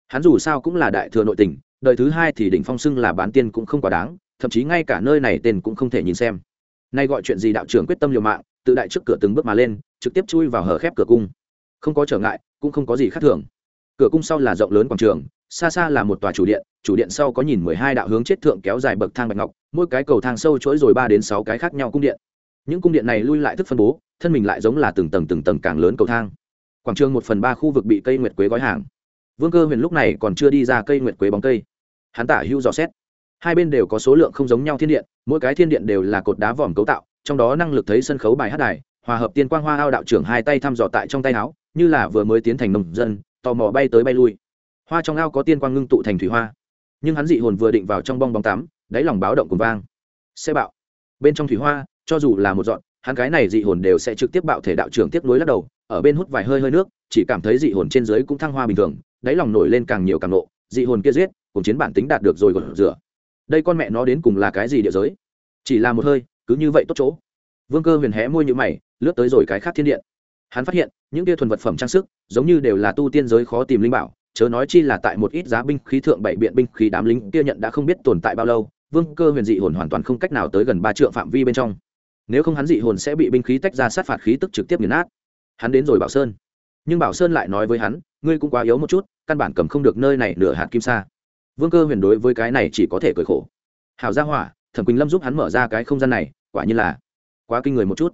Hắn dù sao cũng là đại thừa nội tình, đời thứ hai thì đỉnh phong xưng là bán tiên cũng không quá đáng, thậm chí ngay cả nơi này tên cũng không thể nhìn xem. Nay gọi chuyện gì đạo trưởng quyết tâm liều mạng, tự đại trước cửa từng bước mà lên, trực tiếp chui vào hở khép cửa cung. Không có trở ngại, cũng không có gì khác thường. Cửa cung sau là rộng lớn quảng trường xa xa là một tòa chủ điện chủ điện sau có nhìn mười hai đạo hướng chết thượng kéo dài bậc thang bạch ngọc, mỗi cái cầu thang sâu chuỗi rồi ba đến sáu cái khác nhau cung điện. Những cung điện này lui lại thức phân bố, thân mình lại giống là từng tầng từng tầng càng lớn cầu thang. Quảng trường một phần ba khu vực bị cây nguyệt quế gói hàng. Vương cơ huyền lúc này còn chưa đi ra cây nguyệt quế bóng cây. Hắn tả hưu dò xét. Hai bên đều có số lượng không giống nhau thiên điện, mỗi cái thiên điện đều là cột đá vòm cấu tạo, trong đó năng lực thấy sân khấu bài hát đài, hòa hợp tiên quang hoa ao đạo trưởng hai tay thăm dò tại trong tay áo, như là vừa mới tiến thành nông dân, tò mò bay tới bay lui hoa trong ao có tiên quang ngưng tụ thành thủy hoa. Nhưng hắn dị hồn vừa định vào trong bong bóng tắm, đáy lòng báo động cùng vang. Xe bạo. Bên trong thủy hoa, cho dù là một dọn hắn cái này dị hồn đều sẽ trực tiếp bạo thể đạo trưởng tiếp nối lắc đầu, ở bên hút vài hơi hơi nước, chỉ cảm thấy dị hồn trên dưới cũng thăng hoa bình thường, đáy lòng nổi lên càng nhiều càng nộ, dị hồn kia giết, cùng chiến bản tính đạt được rồi gột rửa. Đây con mẹ nó đến cùng là cái gì địa giới? Chỉ là một hơi, cứ như vậy tốt chỗ. Vương cơ huyền hé môi như mày, lướt tới rồi cái khác thiên điện. Hắn phát hiện, những tia thuần vật phẩm trang sức, giống như đều là tu tiên giới khó tìm linh bảo chớ nói chi là tại một ít giá binh khí thượng bảy biện binh khí đám lính kia nhận đã không biết tồn tại bao lâu, vương cơ huyền dị hồn hoàn toàn không cách nào tới gần ba trượng phạm vi bên trong. Nếu không hắn dị hồn sẽ bị binh khí tách ra sát phạt khí tức trực tiếp nghiền nát. Hắn đến rồi bảo sơn. Nhưng bảo sơn lại nói với hắn, ngươi cũng quá yếu một chút, căn bản cầm không được nơi này nửa hạt kim sa. Vương cơ huyền đối với cái này chỉ có thể cười khổ. Hào gia hỏa, thẩm quỳnh lâm giúp hắn mở ra cái không gian này, quả như là quá kinh người một chút.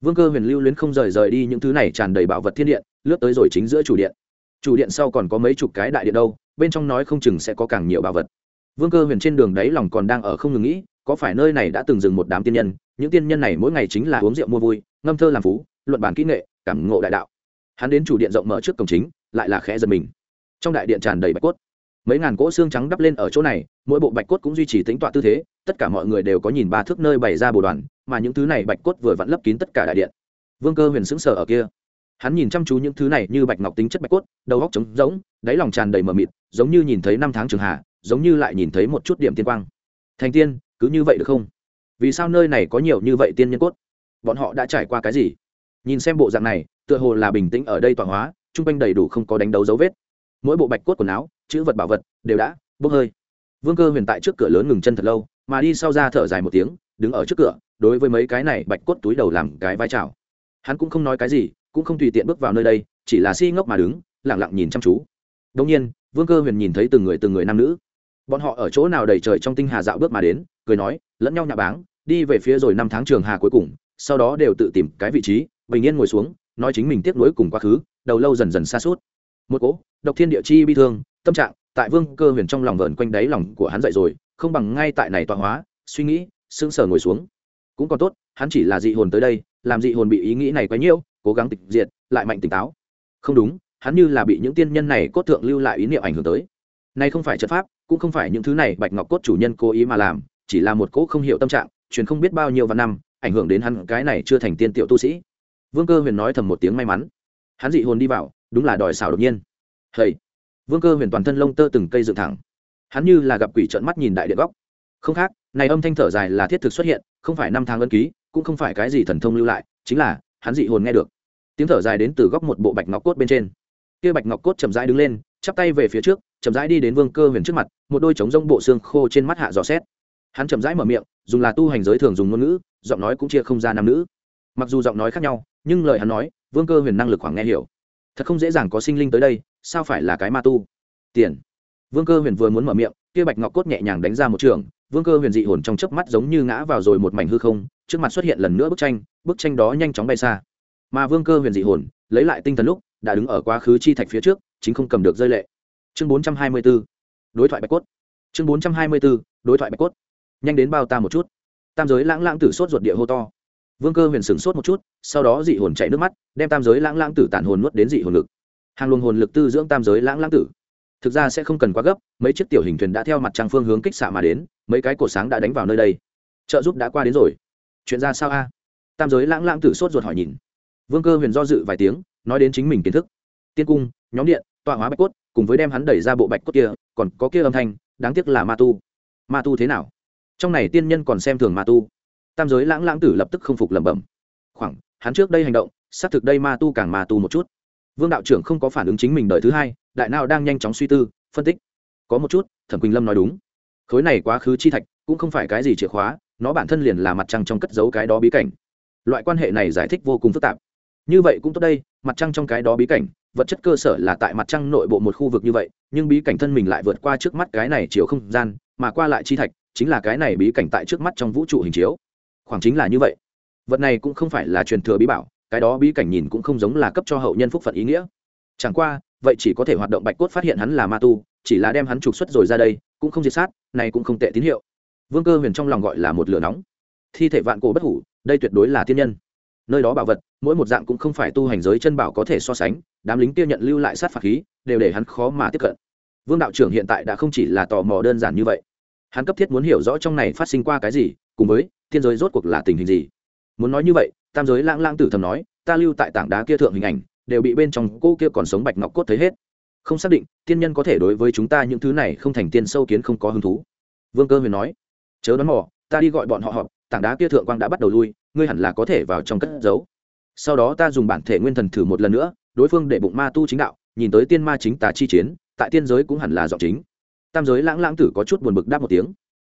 Vương cơ huyền lưu luyến không rời rời đi những thứ này tràn đầy bảo vật thiên điện, lướt tới rồi chính giữa chủ điện chủ điện sau còn có mấy chục cái đại điện đâu, bên trong nói không chừng sẽ có càng nhiều bảo vật. Vương cơ huyền trên đường đấy lòng còn đang ở không ngừng nghĩ, có phải nơi này đã từng dừng một đám tiên nhân, những tiên nhân này mỗi ngày chính là uống rượu mua vui, ngâm thơ làm phú, luận bản kỹ nghệ, cảm ngộ đại đạo. Hắn đến chủ điện rộng mở trước cổng chính, lại là khẽ giật mình. Trong đại điện tràn đầy bạch cốt. Mấy ngàn cỗ xương trắng đắp lên ở chỗ này, mỗi bộ bạch cốt cũng duy trì tính tọa tư thế, tất cả mọi người đều có nhìn ba thước nơi bày ra bồ đoàn, mà những thứ này bạch cốt vừa vặn lấp kín tất cả đại điện. Vương cơ huyền sững sờ ở kia hắn nhìn chăm chú những thứ này như bạch ngọc tính chất bạch cốt, đầu góc trống rỗng, đáy lòng tràn đầy mờ mịt, giống như nhìn thấy năm tháng trường hạ, giống như lại nhìn thấy một chút điểm tiên quang. Thành tiên, cứ như vậy được không? Vì sao nơi này có nhiều như vậy tiên nhân cốt? Bọn họ đã trải qua cái gì? Nhìn xem bộ dạng này, tựa hồ là bình tĩnh ở đây tọa hóa, chung quanh đầy đủ không có đánh đấu dấu vết. Mỗi bộ bạch cốt quần áo, chữ vật bảo vật, đều đã bốc hơi. Vương cơ huyền tại trước cửa lớn ngừng chân thật lâu, mà đi sau ra thở dài một tiếng, đứng ở trước cửa, đối với mấy cái này bạch cốt túi đầu làm cái vai trào hắn cũng không nói cái gì cũng không tùy tiện bước vào nơi đây, chỉ là si ngốc mà đứng lẳng lặng nhìn chăm chú. Đông nhiên, vương cơ huyền nhìn thấy từng người từng người nam nữ. Bọn họ ở chỗ nào đầy trời trong tinh hà dạo bước mà đến, cười nói, lẫn nhau nhà báng, đi về phía rồi năm tháng trường hà cuối cùng, sau đó đều tự tìm cái vị trí, bình yên ngồi xuống, nói chính mình tiếp nối cùng quá khứ, đầu lâu dần dần xa suốt. Một cỗ, độc thiên địa chi bi thương, tâm trạng, tại vương cơ huyền trong lòng vờn quanh đáy lòng của hắn dậy rồi, không bằng ngay tại này tọa hóa, suy nghĩ, sững sờ ngồi xuống. Cũng còn tốt, hắn chỉ là dị hồn tới đây, làm dị hồn bị ý nghĩ này quấy nhiễu cố gắng tịch diệt, lại mạnh tỉnh táo. Không đúng, hắn như là bị những tiên nhân này cốt thượng lưu lại ý niệm ảnh hưởng tới. Nay không phải trận pháp, cũng không phải những thứ này bạch ngọc cốt chủ nhân cố ý mà làm, chỉ là một cỗ không hiểu tâm trạng, truyền không biết bao nhiêu vạn năm, ảnh hưởng đến hắn cái này chưa thành tiên tiểu tu sĩ. Vương cơ huyền nói thầm một tiếng may mắn. Hắn dị hồn đi vào, đúng là đòi xảo đột nhiên. Hầy! Vương cơ huyền toàn thân lông tơ từng cây dựng thẳng. Hắn như là gặp quỷ trợn mắt nhìn đại điện góc. Không khác, này âm thanh thở dài là thiết thực xuất hiện, không phải năm tháng ân ký, cũng không phải cái gì thần thông lưu lại, chính là, hắn dị hồn nghe được tiếng thở dài đến từ góc một bộ bạch ngọc cốt bên trên. Kia bạch ngọc cốt chậm rãi đứng lên, chắp tay về phía trước, chậm rãi đi đến vương cơ huyền trước mặt, một đôi trống rông bộ xương khô trên mắt hạ dò xét. Hắn chậm rãi mở miệng, dùng là tu hành giới thường dùng ngôn ngữ, giọng nói cũng chia không ra nam nữ. Mặc dù giọng nói khác nhau, nhưng lời hắn nói, vương cơ huyền năng lực khoảng nghe hiểu. Thật không dễ dàng có sinh linh tới đây, sao phải là cái ma tu? Tiền. Vương cơ huyền vừa muốn mở miệng, kia bạch ngọc cốt nhẹ nhàng đánh ra một trường, vương cơ huyền dị hồn trong chớp mắt giống như ngã vào rồi một mảnh hư không, trước mặt xuất hiện lần nữa bức tranh bức tranh đó nhanh chóng bay xa mà vương cơ huyền dị hồn, lấy lại tinh thần lúc, đã đứng ở quá khứ chi thạch phía trước, chính không cầm được rơi lệ. Chương bốn trăm hai mươi 424 đối thoại bạch cốt. Chương bốn trăm hai mươi bốn đối thoại bạch cốt. Nhanh đến bao ta một chút. Tam giới lãng lãng tử sốt ruột địa hô to. Vương cơ huyền sửng sốt một chút, sau đó dị hồn chạy nước mắt, đem tam giới lãng lãng tử tản hồn nuốt đến dị hồn lực. Hàng luồng hồn lực tư dưỡng tam giới lãng lãng tử. Thực ra sẽ không cần quá gấp, mấy chiếc tiểu hình thuyền đã theo mặt trăng phương hướng kích xạ mà đến, mấy cái cổ sáng đã đánh vào nơi đây. Trợ giúp đã qua đến rồi. Chuyện ra sao a? Tam giới lãng lãng tử sốt ruột hỏi nhìn vương cơ huyền do dự vài tiếng, nói đến chính mình kiến thức. Tiên cung, nhóm điện, tọa hóa bạch cốt, cùng với đem hắn đẩy ra bộ bạch cốt kia, còn có kia âm thanh, đáng tiếc là ma tu. Ma tu thế nào? Trong này tiên nhân còn xem thường ma tu. Tam giới lãng lãng tử lập tức không phục lẩm bẩm. Khoảng, hắn trước đây hành động, xác thực đây ma tu càng ma tu một chút. Vương đạo trưởng không có phản ứng chính mình đợi thứ hai, đại nào đang nhanh chóng suy tư, phân tích. Có một chút, thẩm quỳnh lâm nói đúng. Khối này quá khứ chi thạch, cũng không phải cái gì chìa khóa, nó bản thân liền là mặt trăng trong cất giấu cái đó bí cảnh. Loại quan hệ này giải thích vô cùng phức tạp như vậy cũng tốt đây, mặt trăng trong cái đó bí cảnh, vật chất cơ sở là tại mặt trăng nội bộ một khu vực như vậy, nhưng bí cảnh thân mình lại vượt qua trước mắt cái này chiều không gian, mà qua lại chi thạch, chính là cái này bí cảnh tại trước mắt trong vũ trụ hình chiếu. Khoảng chính là như vậy. Vật này cũng không phải là truyền thừa bí bảo, cái đó bí cảnh nhìn cũng không giống là cấp cho hậu nhân phúc phận ý nghĩa. Chẳng qua, vậy chỉ có thể hoạt động bạch cốt phát hiện hắn là ma tu, chỉ là đem hắn trục xuất rồi ra đây, cũng không diệt sát, này cũng không tệ tín hiệu. Vương cơ huyền trong lòng gọi là một lửa nóng. Thi thể vạn cổ bất hủ, đây tuyệt đối là thiên nhân nơi đó bảo vật, mỗi một dạng cũng không phải tu hành giới chân bảo có thể so sánh, đám lính kia nhận lưu lại sát phạt khí, đều để hắn khó mà tiếp cận. Vương đạo trưởng hiện tại đã không chỉ là tò mò đơn giản như vậy. Hắn cấp thiết muốn hiểu rõ trong này phát sinh qua cái gì, cùng với, thiên giới rốt cuộc là tình hình gì. Muốn nói như vậy, tam giới lãng lãng tử thầm nói, ta lưu tại tảng đá kia thượng hình ảnh, đều bị bên trong cô kia còn sống bạch ngọc cốt thấy hết. Không xác định, tiên nhân có thể đối với chúng ta những thứ này không thành tiên sâu kiến không có hứng thú. Vương cơ huyền nói, chớ đoán mò, ta đi gọi bọn họ họp, tảng đá kia thượng quang đã bắt đầu lui ngươi hẳn là có thể vào trong cất giấu. Sau đó ta dùng bản thể nguyên thần thử một lần nữa, đối phương để bụng ma tu chính đạo, nhìn tới tiên ma chính tà chi chiến, tại tiên giới cũng hẳn là giọng chính. Tam giới lãng lãng tử có chút buồn bực đáp một tiếng.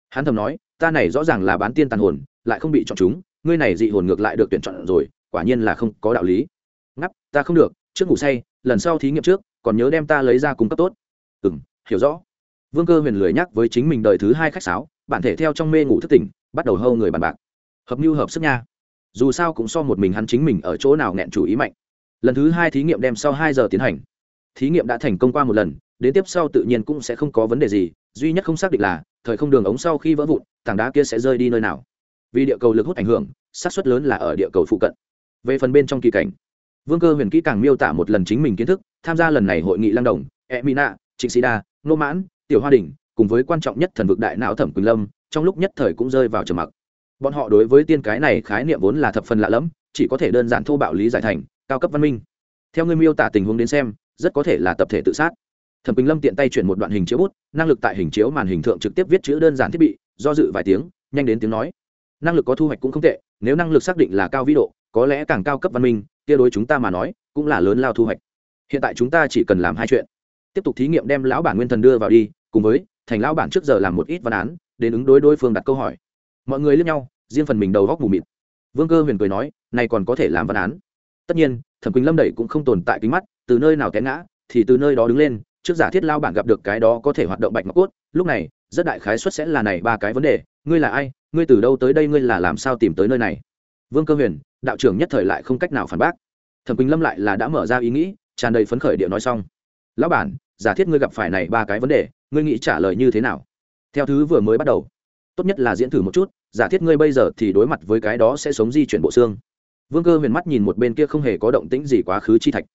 Hắn thầm nói, ta này rõ ràng là bán tiên tàn hồn, lại không bị chọn chúng, ngươi này dị hồn ngược lại được tuyển chọn rồi, quả nhiên là không có đạo lý. Ngắp, ta không được, trước ngủ say, lần sau thí nghiệm trước, còn nhớ đem ta lấy ra cung cấp tốt. Ừ m hiểu rõ. Vương cơ huyền lười nhắc với chính mình đời thứ hai khách sáo, bản thể theo trong mê ngủ thức tỉnh, bắt đầu hâu người bàn bạc. Hợp mưu hợp sức nha dù sao cũng so một mình hắn chính mình ở chỗ nào nghẹn chủ ý mạnh. Lần thứ hai thí nghiệm đem sau hai giờ tiến hành. Thí nghiệm đã thành công qua một lần, đến tiếp sau tự nhiên cũng sẽ không có vấn đề gì, duy nhất không xác định là, thời không đường ống sau khi vỡ vụn, tảng đá kia sẽ rơi đi nơi nào. Vì địa cầu lực hút ảnh hưởng, xác suất lớn là ở địa cầu phụ cận. Về phần bên trong kỳ cảnh, vương cơ huyền kỹ càng miêu tả một lần chính mình kiến thức, tham gia lần này hội nghị lang đồng e mina trịnh sĩ đa nô mãn, tiểu hoa đình cùng với quan trọng nhất thần vực đại não thẩm quỳnh lâm, trong lúc nhất thời cũng rơi vào trầm mặc bọn họ đối với tiên cái này khái niệm vốn là thập phần lạ lẫm, chỉ có thể đơn giản thô bạo lý giải thành, cao cấp văn minh. Theo người miêu tả tình huống đến xem, rất có thể là tập thể tự sát. Thẩm quỳnh lâm tiện tay chuyển một đoạn hình chiếu bút, năng lực tại hình chiếu màn hình thượng trực tiếp viết chữ đơn giản thiết bị, do dự vài tiếng, nhanh đến tiếng nói. Năng lực có thu hoạch cũng không tệ, nếu năng lực xác định là cao vĩ độ, có lẽ càng cao cấp văn minh, kia đối chúng ta mà nói, cũng là lớn lao thu hoạch. Hiện tại chúng ta chỉ cần làm hai chuyện. Tiếp tục thí nghiệm đem lão bản nguyên thần đưa vào đi, cùng với, thành lão bản trước giờ làm một ít văn án, đến ứng đối đối phương đặt câu hỏi mọi người lướt nhau, riêng phần mình đầu góc mù mịt. Vương cơ huyền cười nói, này còn có thể làm văn án? Tất nhiên, thẩm quỳnh lâm đẩy cũng không tồn tại kính mắt, từ nơi nào té ngã, thì từ nơi đó đứng lên, trước giả thiết lao bản gặp được cái đó có thể hoạt động bạch ngọc cốt, lúc này, rất đại khái suất sẽ là này ba cái vấn đề, ngươi là ai? Ngươi từ đâu tới đây? Ngươi là làm sao tìm tới nơi này? Vương cơ huyền, đạo trưởng nhất thời lại không cách nào phản bác. Thẩm quỳnh lâm lại là đã mở ra ý nghĩ, tràn đầy phấn khởi điệu nói xong, lão bản, giả thiết ngươi gặp phải này ba cái vấn đề, ngươi nghĩ trả lời như thế nào? Theo thứ vừa mới bắt đầu tốt nhất là diễn thử một chút, giả thiết ngươi bây giờ thì đối mặt với cái đó sẽ sống di chuyển bộ xương. Vương cơ huyền mắt nhìn một bên kia không hề có động tĩnh gì quá khứ chi thạch.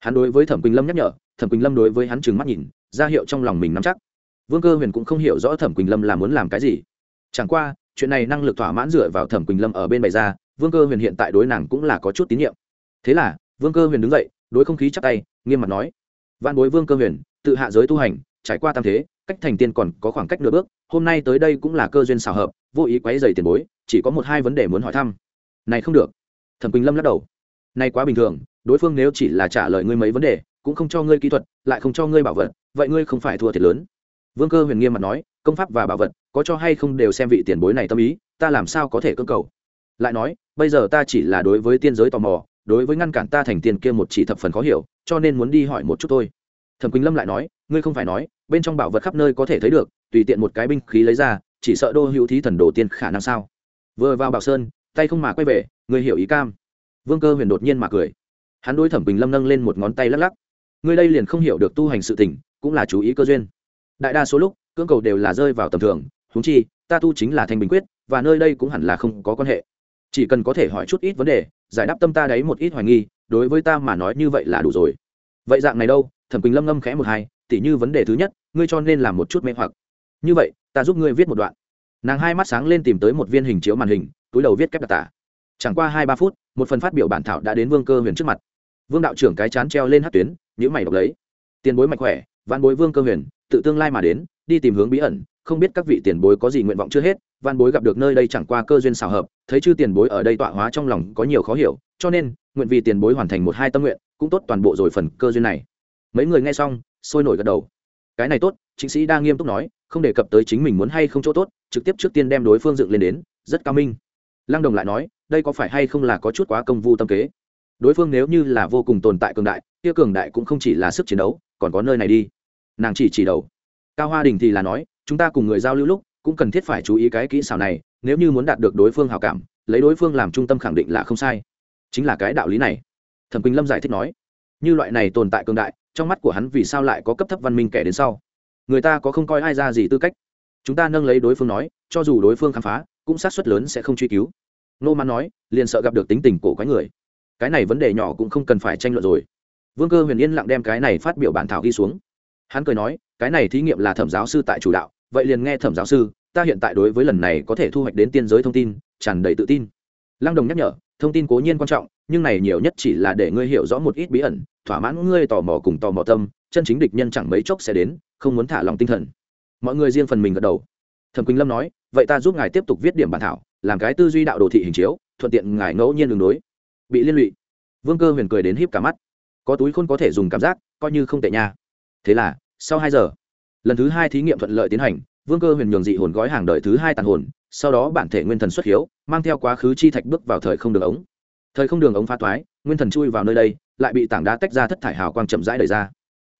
Hắn đối với thẩm quỳnh lâm nhắc nhở, thẩm quỳnh lâm đối với hắn trừng mắt nhìn, ra hiệu trong lòng mình nắm chắc. Vương cơ huyền cũng không hiểu rõ thẩm quỳnh lâm là muốn làm cái gì. Chẳng qua, chuyện này năng lực thỏa mãn dựa vào thẩm quỳnh lâm ở bên bày ra, vương cơ huyền hiện tại đối nàng cũng là có chút tín nhiệm. Thế là, vương cơ huyền đứng dậy, đối không khí chắc tay, nghiêm mặt nói văn bối vương cơ huyền, tự hạ giới tu hành, trải qua tam thế cách thành tiên còn có khoảng cách nửa bước, hôm nay tới đây cũng là cơ duyên xào hợp, vô ý quấy dày tiền bối, chỉ có một hai vấn đề muốn hỏi thăm. Này không được. Thẩm quỳnh lâm lắc đầu. Này quá bình thường, đối phương nếu chỉ là trả lời ngươi mấy vấn đề, cũng không cho ngươi kỹ thuật, lại không cho ngươi bảo vật, vậy ngươi không phải thua thiệt lớn. Vương cơ huyền nghiêm mặt nói, công pháp và bảo vật, có cho hay không đều xem vị tiền bối này tâm ý, ta làm sao có thể cơ cầu. Lại nói, bây giờ ta chỉ là đối với tiên giới tò mò, đối với ngăn cản ta thành tiền kia một chỉ thập phần khó hiểu, cho nên muốn đi hỏi một chút thôi. Thẩm quỳnh lâm lại nói ngươi không phải nói bên trong bảo vật khắp nơi có thể thấy được tùy tiện một cái binh khí lấy ra chỉ sợ đô hữu thí thần đồ tiên khả năng sao? Vừa vào bảo sơn tay không mà quay về ngươi hiểu ý cam. Vương cơ huyền đột nhiên mà cười. Hắn đối thẩm Bình lâm nâng lên một ngón tay lắc lắc. Ngươi đây liền không hiểu được tu hành sự tỉnh, cũng là chú ý cơ duyên. Đại đa số lúc cưỡng cầu đều là rơi vào tầm thường húng chi ta tu chính là thanh bình quyết và nơi đây cũng hẳn là không có quan hệ. Chỉ cần có thể hỏi chút ít vấn đề giải đáp tâm ta đấy một ít hoài nghi đối với ta mà nói như vậy là đủ rồi. Vậy dạng này đâu? Thẩm quỳnh lâm ngâm khẽ một hai tỉ như vấn đề thứ nhất, ngươi cho nên làm một chút mê hoặc. Như vậy, ta giúp ngươi viết một đoạn. Nàng hai mắt sáng lên tìm tới một viên hình chiếu màn hình, túi đầu viết kép đặc tả. Chẳng qua hai ba phút, một phần phát biểu bản thảo đã đến vương cơ huyền trước mặt. Vương đạo trưởng cái chán treo lên hát tuyến nhữ mày đọc lấy. Tiền bối mạnh khỏe văn bối vương cơ huyền, tự tương lai mà đến, đi tìm hướng bí ẩn, không biết các vị tiền bối có gì nguyện vọng chưa hết văn bối gặp được nơi đây chẳng qua cơ duyên xào hợp, thấy chư tiền bối ở đây tọa hóa trong lòng có nhiều khó hiểu, cho nên, nguyện vì tiền bối hoàn thành một hai tâm nguyện, cũng tốt toàn bộ rồi phần cơ duyên này. Mấy người nghe xong sôi nổi gật đầu. Cái này tốt, chính sĩ đang nghiêm túc nói, không đề cập tới chính mình muốn hay không chỗ tốt, trực tiếp trước tiên đem đối phương dựng lên đến, rất cao minh. Lăng đồng lại nói, đây có phải hay không là có chút quá công vu tâm kế? Đối phương nếu như là vô cùng tồn tại cường đại, kia cường đại cũng không chỉ là sức chiến đấu, còn có nơi này đi. Nàng chỉ chỉ đầu. Cao hoa đình thì là nói, chúng ta cùng người giao lưu lúc, cũng cần thiết phải chú ý cái kỹ xảo này, nếu như muốn đạt được đối phương hào cảm, lấy đối phương làm trung tâm khẳng định là không sai. Chính là cái đạo lý này. Thẩm quỳnh lâm giải thích nói, như loại này tồn tại cường đại trong mắt của hắn vì sao lại có cấp thấp văn minh kẻ đến sau? Người ta có không coi ai ra gì tư cách? Chúng ta nâng lấy đối phương nói, cho dù đối phương khám phá, cũng sát xuất lớn sẽ không truy cứu. Nô man nói, liền sợ gặp được tính tình cổ quái người. Cái này vấn đề nhỏ cũng không cần phải tranh luận rồi. Vương cơ huyền yên lặng đem cái này phát biểu bản thảo ghi xuống. Hắn cười nói, cái này thí nghiệm là thẩm giáo sư tại chủ đạo, vậy liền nghe thẩm giáo sư, ta hiện tại đối với lần này có thể thu hoạch đến tiên giới thông tin, tràn đầy tự tin. Lăng đồng nhắc nhở, thông tin cố nhiên quan trọng, nhưng này nhiều nhất chỉ là để ngươi hiểu rõ một ít bí ẩn thỏa mãn ngươi tò mò cùng tò mò tâm, chân chính địch nhân chẳng mấy chốc sẽ đến, không muốn thả lòng tinh thần. Mọi người riêng phần mình gật đầu. Thẩm quỳnh lâm nói, vậy ta giúp ngài tiếp tục viết điểm bản thảo, làm cái tư duy đạo đồ thị hình chiếu, thuận tiện ngài ngẫu nhiên đường đối. Bị liên lụy. Vương cơ huyền cười đến híp cả mắt. Có túi khôn có thể dùng cảm giác, coi như không tệ nha. Thế là, sau hai giờ, lần thứ hai thí nghiệm thuận lợi tiến hành, vương cơ huyền nhường dị hồn gói hàng đợi thứ hai tàn hồn, sau đó bản thể nguyên thần xuất hiếu, mang theo quá khứ chi thạch bước vào thời không đường ống. Thời không đường ống phá toái, nguyên thần chui vào nơi đây lại bị tảng đá tách ra thất thải hào quang chậm rãi đẩy ra.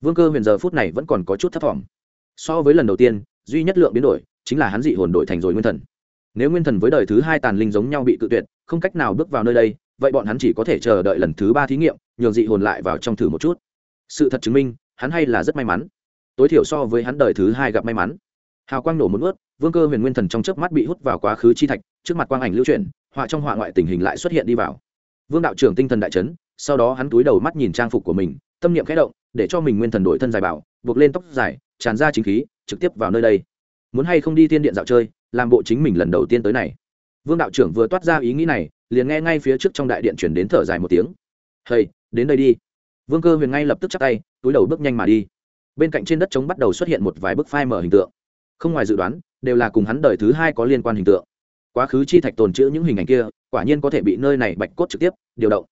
Vương cơ huyền giờ phút này vẫn còn có chút thất vọng so với lần đầu tiên, duy nhất lượng biến đổi chính là hắn dị hồn đổi thành rồi nguyên thần. Nếu nguyên thần với đời thứ hai tàn linh giống nhau bị cự tuyệt, không cách nào bước vào nơi đây, vậy bọn hắn chỉ có thể chờ đợi lần thứ ba thí nghiệm, nhường dị hồn lại vào trong thử một chút. Sự thật chứng minh, hắn hay là rất may mắn. Tối thiểu so với hắn đời thứ hai gặp may mắn. Hào quang nổ một ướt vương cơ huyền nguyên thần trong chớp mắt bị hút vào quá khứ chi thạch, trước mặt quang ảnh lưu chuyển, họa trong họa ngoại tình hình lại xuất hiện đi vào. Vương đạo trưởng tinh thần đại chấn sau đó hắn túi đầu mắt nhìn trang phục của mình, tâm niệm khẽ động, để cho mình nguyên thần đổi thân dài bảo, buộc lên tóc dài, tràn ra chính khí, trực tiếp vào nơi đây. Muốn hay không đi tiên điện dạo chơi, làm bộ chính mình lần đầu tiên tới này. Vương đạo trưởng vừa toát ra ý nghĩ này, liền nghe ngay phía trước trong đại điện chuyển đến thở dài một tiếng. Hầy đến đây đi. Vương cơ huyền ngay lập tức chắc tay, túi đầu bước nhanh mà đi. Bên cạnh trên đất trống bắt đầu xuất hiện một vài bức phai mở hình tượng. Không ngoài dự đoán, đều là cùng hắn đời thứ hai có liên quan hình tượng. Quá khứ chi thạch tồn chữ những hình ảnh kia, quả nhiên có thể bị nơi này bạch cốt trực tiếp điều động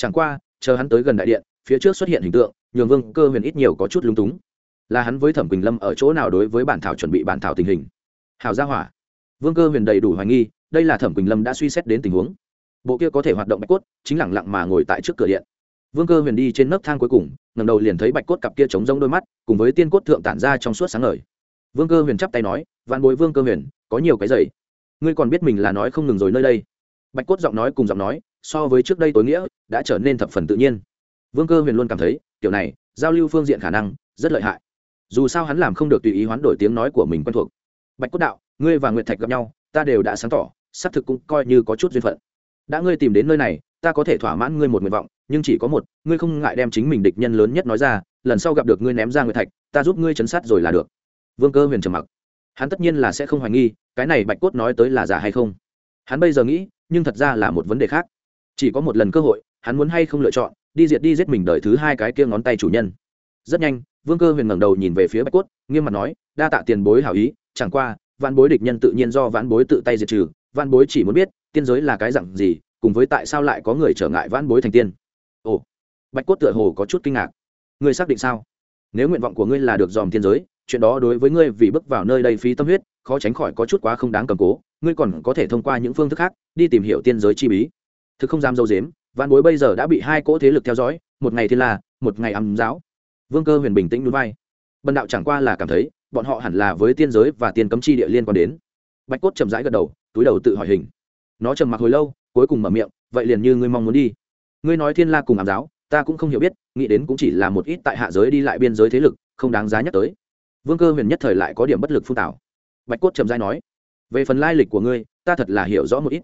chẳng qua, chờ hắn tới gần đại điện, phía trước xuất hiện hình tượng, nhường vương cơ huyền ít nhiều có chút lung túng. Là hắn với thẩm quỳnh lâm ở chỗ nào đối với bản thảo chuẩn bị bản thảo tình hình? Hào gia hỏa. Vương cơ huyền đầy đủ hoài nghi, đây là thẩm quỳnh lâm đã suy xét đến tình huống. Bộ kia có thể hoạt động bạch cốt, chính lẳng lặng mà ngồi tại trước cửa điện. Vương cơ huyền đi trên nấc thang cuối cùng ngầm đầu liền thấy bạch cốt cặp kia trống rông đôi mắt, cùng với tiên cốt thượng tản ra trong suốt sáng ngời. Vương cơ huyền chắp tay nói, vạn bối vương cơ huyền, có nhiều cái giày ngươi còn biết mình là nói không ngừng rồi nơi đây. Bạch cốt giọng nói cùng giọng nói so với trước đây tối nghĩa, đã trở nên thập phần tự nhiên. Vương cơ huyền luôn cảm thấy, kiểu này, giao lưu phương diện khả năng, rất lợi hại. Dù sao hắn làm không được tùy ý hoán đổi tiếng nói của mình quen thuộc. Bạch cốt đạo, ngươi và nguyệt thạch gặp nhau, ta đều đã sáng tỏ, xác thực cũng coi như có chút duyên phận. Đã ngươi tìm đến nơi này, ta có thể thỏa mãn ngươi một nguyện vọng, nhưng chỉ có một, ngươi không ngại đem chính mình địch nhân lớn nhất nói ra, lần sau gặp được ngươi ném ra nguyệt thạch, ta giúp ngươi chấn sát rồi là được. Vương cơ huyền trầm mặc. Hắn tất nhiên là sẽ không hoài nghi, cái này bạch cốt nói tới là giả hay không. Hắn bây giờ nghĩ, nhưng thật ra là một vấn đề khác chỉ có một lần cơ hội, hắn muốn hay không lựa chọn, đi diệt đi giết mình đợi thứ hai cái kia ngón tay chủ nhân. Rất nhanh, vương cơ huyền ngẩng đầu nhìn về phía bạch cốt, nghiêm mặt nói, đa tạ tiền bối hảo ý, chẳng qua, vạn bối địch nhân tự nhiên do vạn bối tự tay diệt trừ, vạn bối chỉ muốn biết, tiên giới là cái dặn gì, cùng với tại sao lại có người trở ngại vạn bối thành tiên. Ồ, bạch cốt tựa hồ có chút kinh ngạc. Ngươi xác định sao? Nếu nguyện vọng của ngươi là được dòm tiên giới, chuyện đó đối với ngươi vì bước vào nơi đây phí tâm huyết, khó tránh khỏi có chút quá không đáng cầm cố, ngươi còn có thể thông qua những phương thức khác, đi tìm hiểu tiên giới chi bí thực không dám dâu dếm văn bối bây giờ đã bị hai cỗ thế lực theo dõi, một ngày thiên la, một ngày âm giáo. Vương cơ huyền bình tĩnh núi vai. Bần đạo chẳng qua là cảm thấy, bọn họ hẳn là với tiên giới và tiên cấm chi địa liên quan đến. Bạch cốt chậm rãi gật đầu, túi đầu tự hỏi hình. Nó trầm mặc hồi lâu, cuối cùng mở miệng, vậy liền như ngươi mong muốn đi. Ngươi nói thiên la cùng ám giáo, ta cũng không hiểu biết, nghĩ đến cũng chỉ là một ít tại hạ giới đi lại biên giới thế lực, không đáng giá nhắc tới. Vương cơ huyền nhất thời lại có điểm bất lực phun tảo. Bạch cốt trầm dai nói, về phần lai lịch của ngươi, ta thật là hiểu rõ một ít.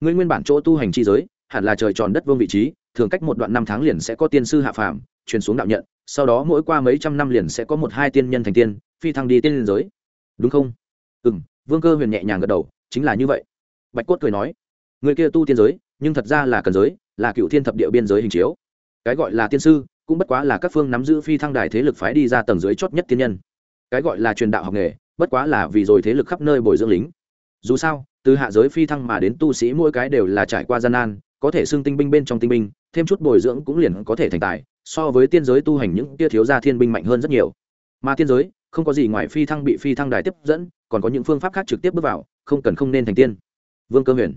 Ngươi nguyên bản chỗ tu hành chi giới hẳn là trời tròn đất vương vị trí, thường cách một đoạn năm tháng liền sẽ có tiên sư hạ phàm, truyền xuống đạo nhận, sau đó mỗi qua mấy trăm năm liền sẽ có một hai tiên nhân thành tiên, phi thăng đi tiên liên giới. Đúng không? Ừ m vương cơ huyền nhẹ nhàng gật đầu, chính là như vậy. Bạch cốt cười nói, người kia tu tiên giới, nhưng thật ra là cần giới, là cựu thiên thập địa biên giới hình chiếu. Cái gọi là tiên sư, cũng bất quá là các phương nắm giữ phi thăng đài thế lực phái đi ra tầng dưới chót nhất tiên nhân. Cái gọi là truyền đạo học nghề, bất quá là vì rồi thế lực khắp nơi bồi dưỡng lính. Dù sao, từ hạ giới phi thăng mà đến tu sĩ mỗi cái đều là trải qua gian nan có thể xưng tinh binh bên trong tinh binh, thêm chút bồi dưỡng cũng liền có thể thành tài, so với tiên giới tu hành những tia thiếu gia thiên binh mạnh hơn rất nhiều. Mà tiên giới, không có gì ngoài phi thăng bị phi thăng đài tiếp dẫn, còn có những phương pháp khác trực tiếp bước vào, không cần không nên thành tiên. Vương cơ huyền.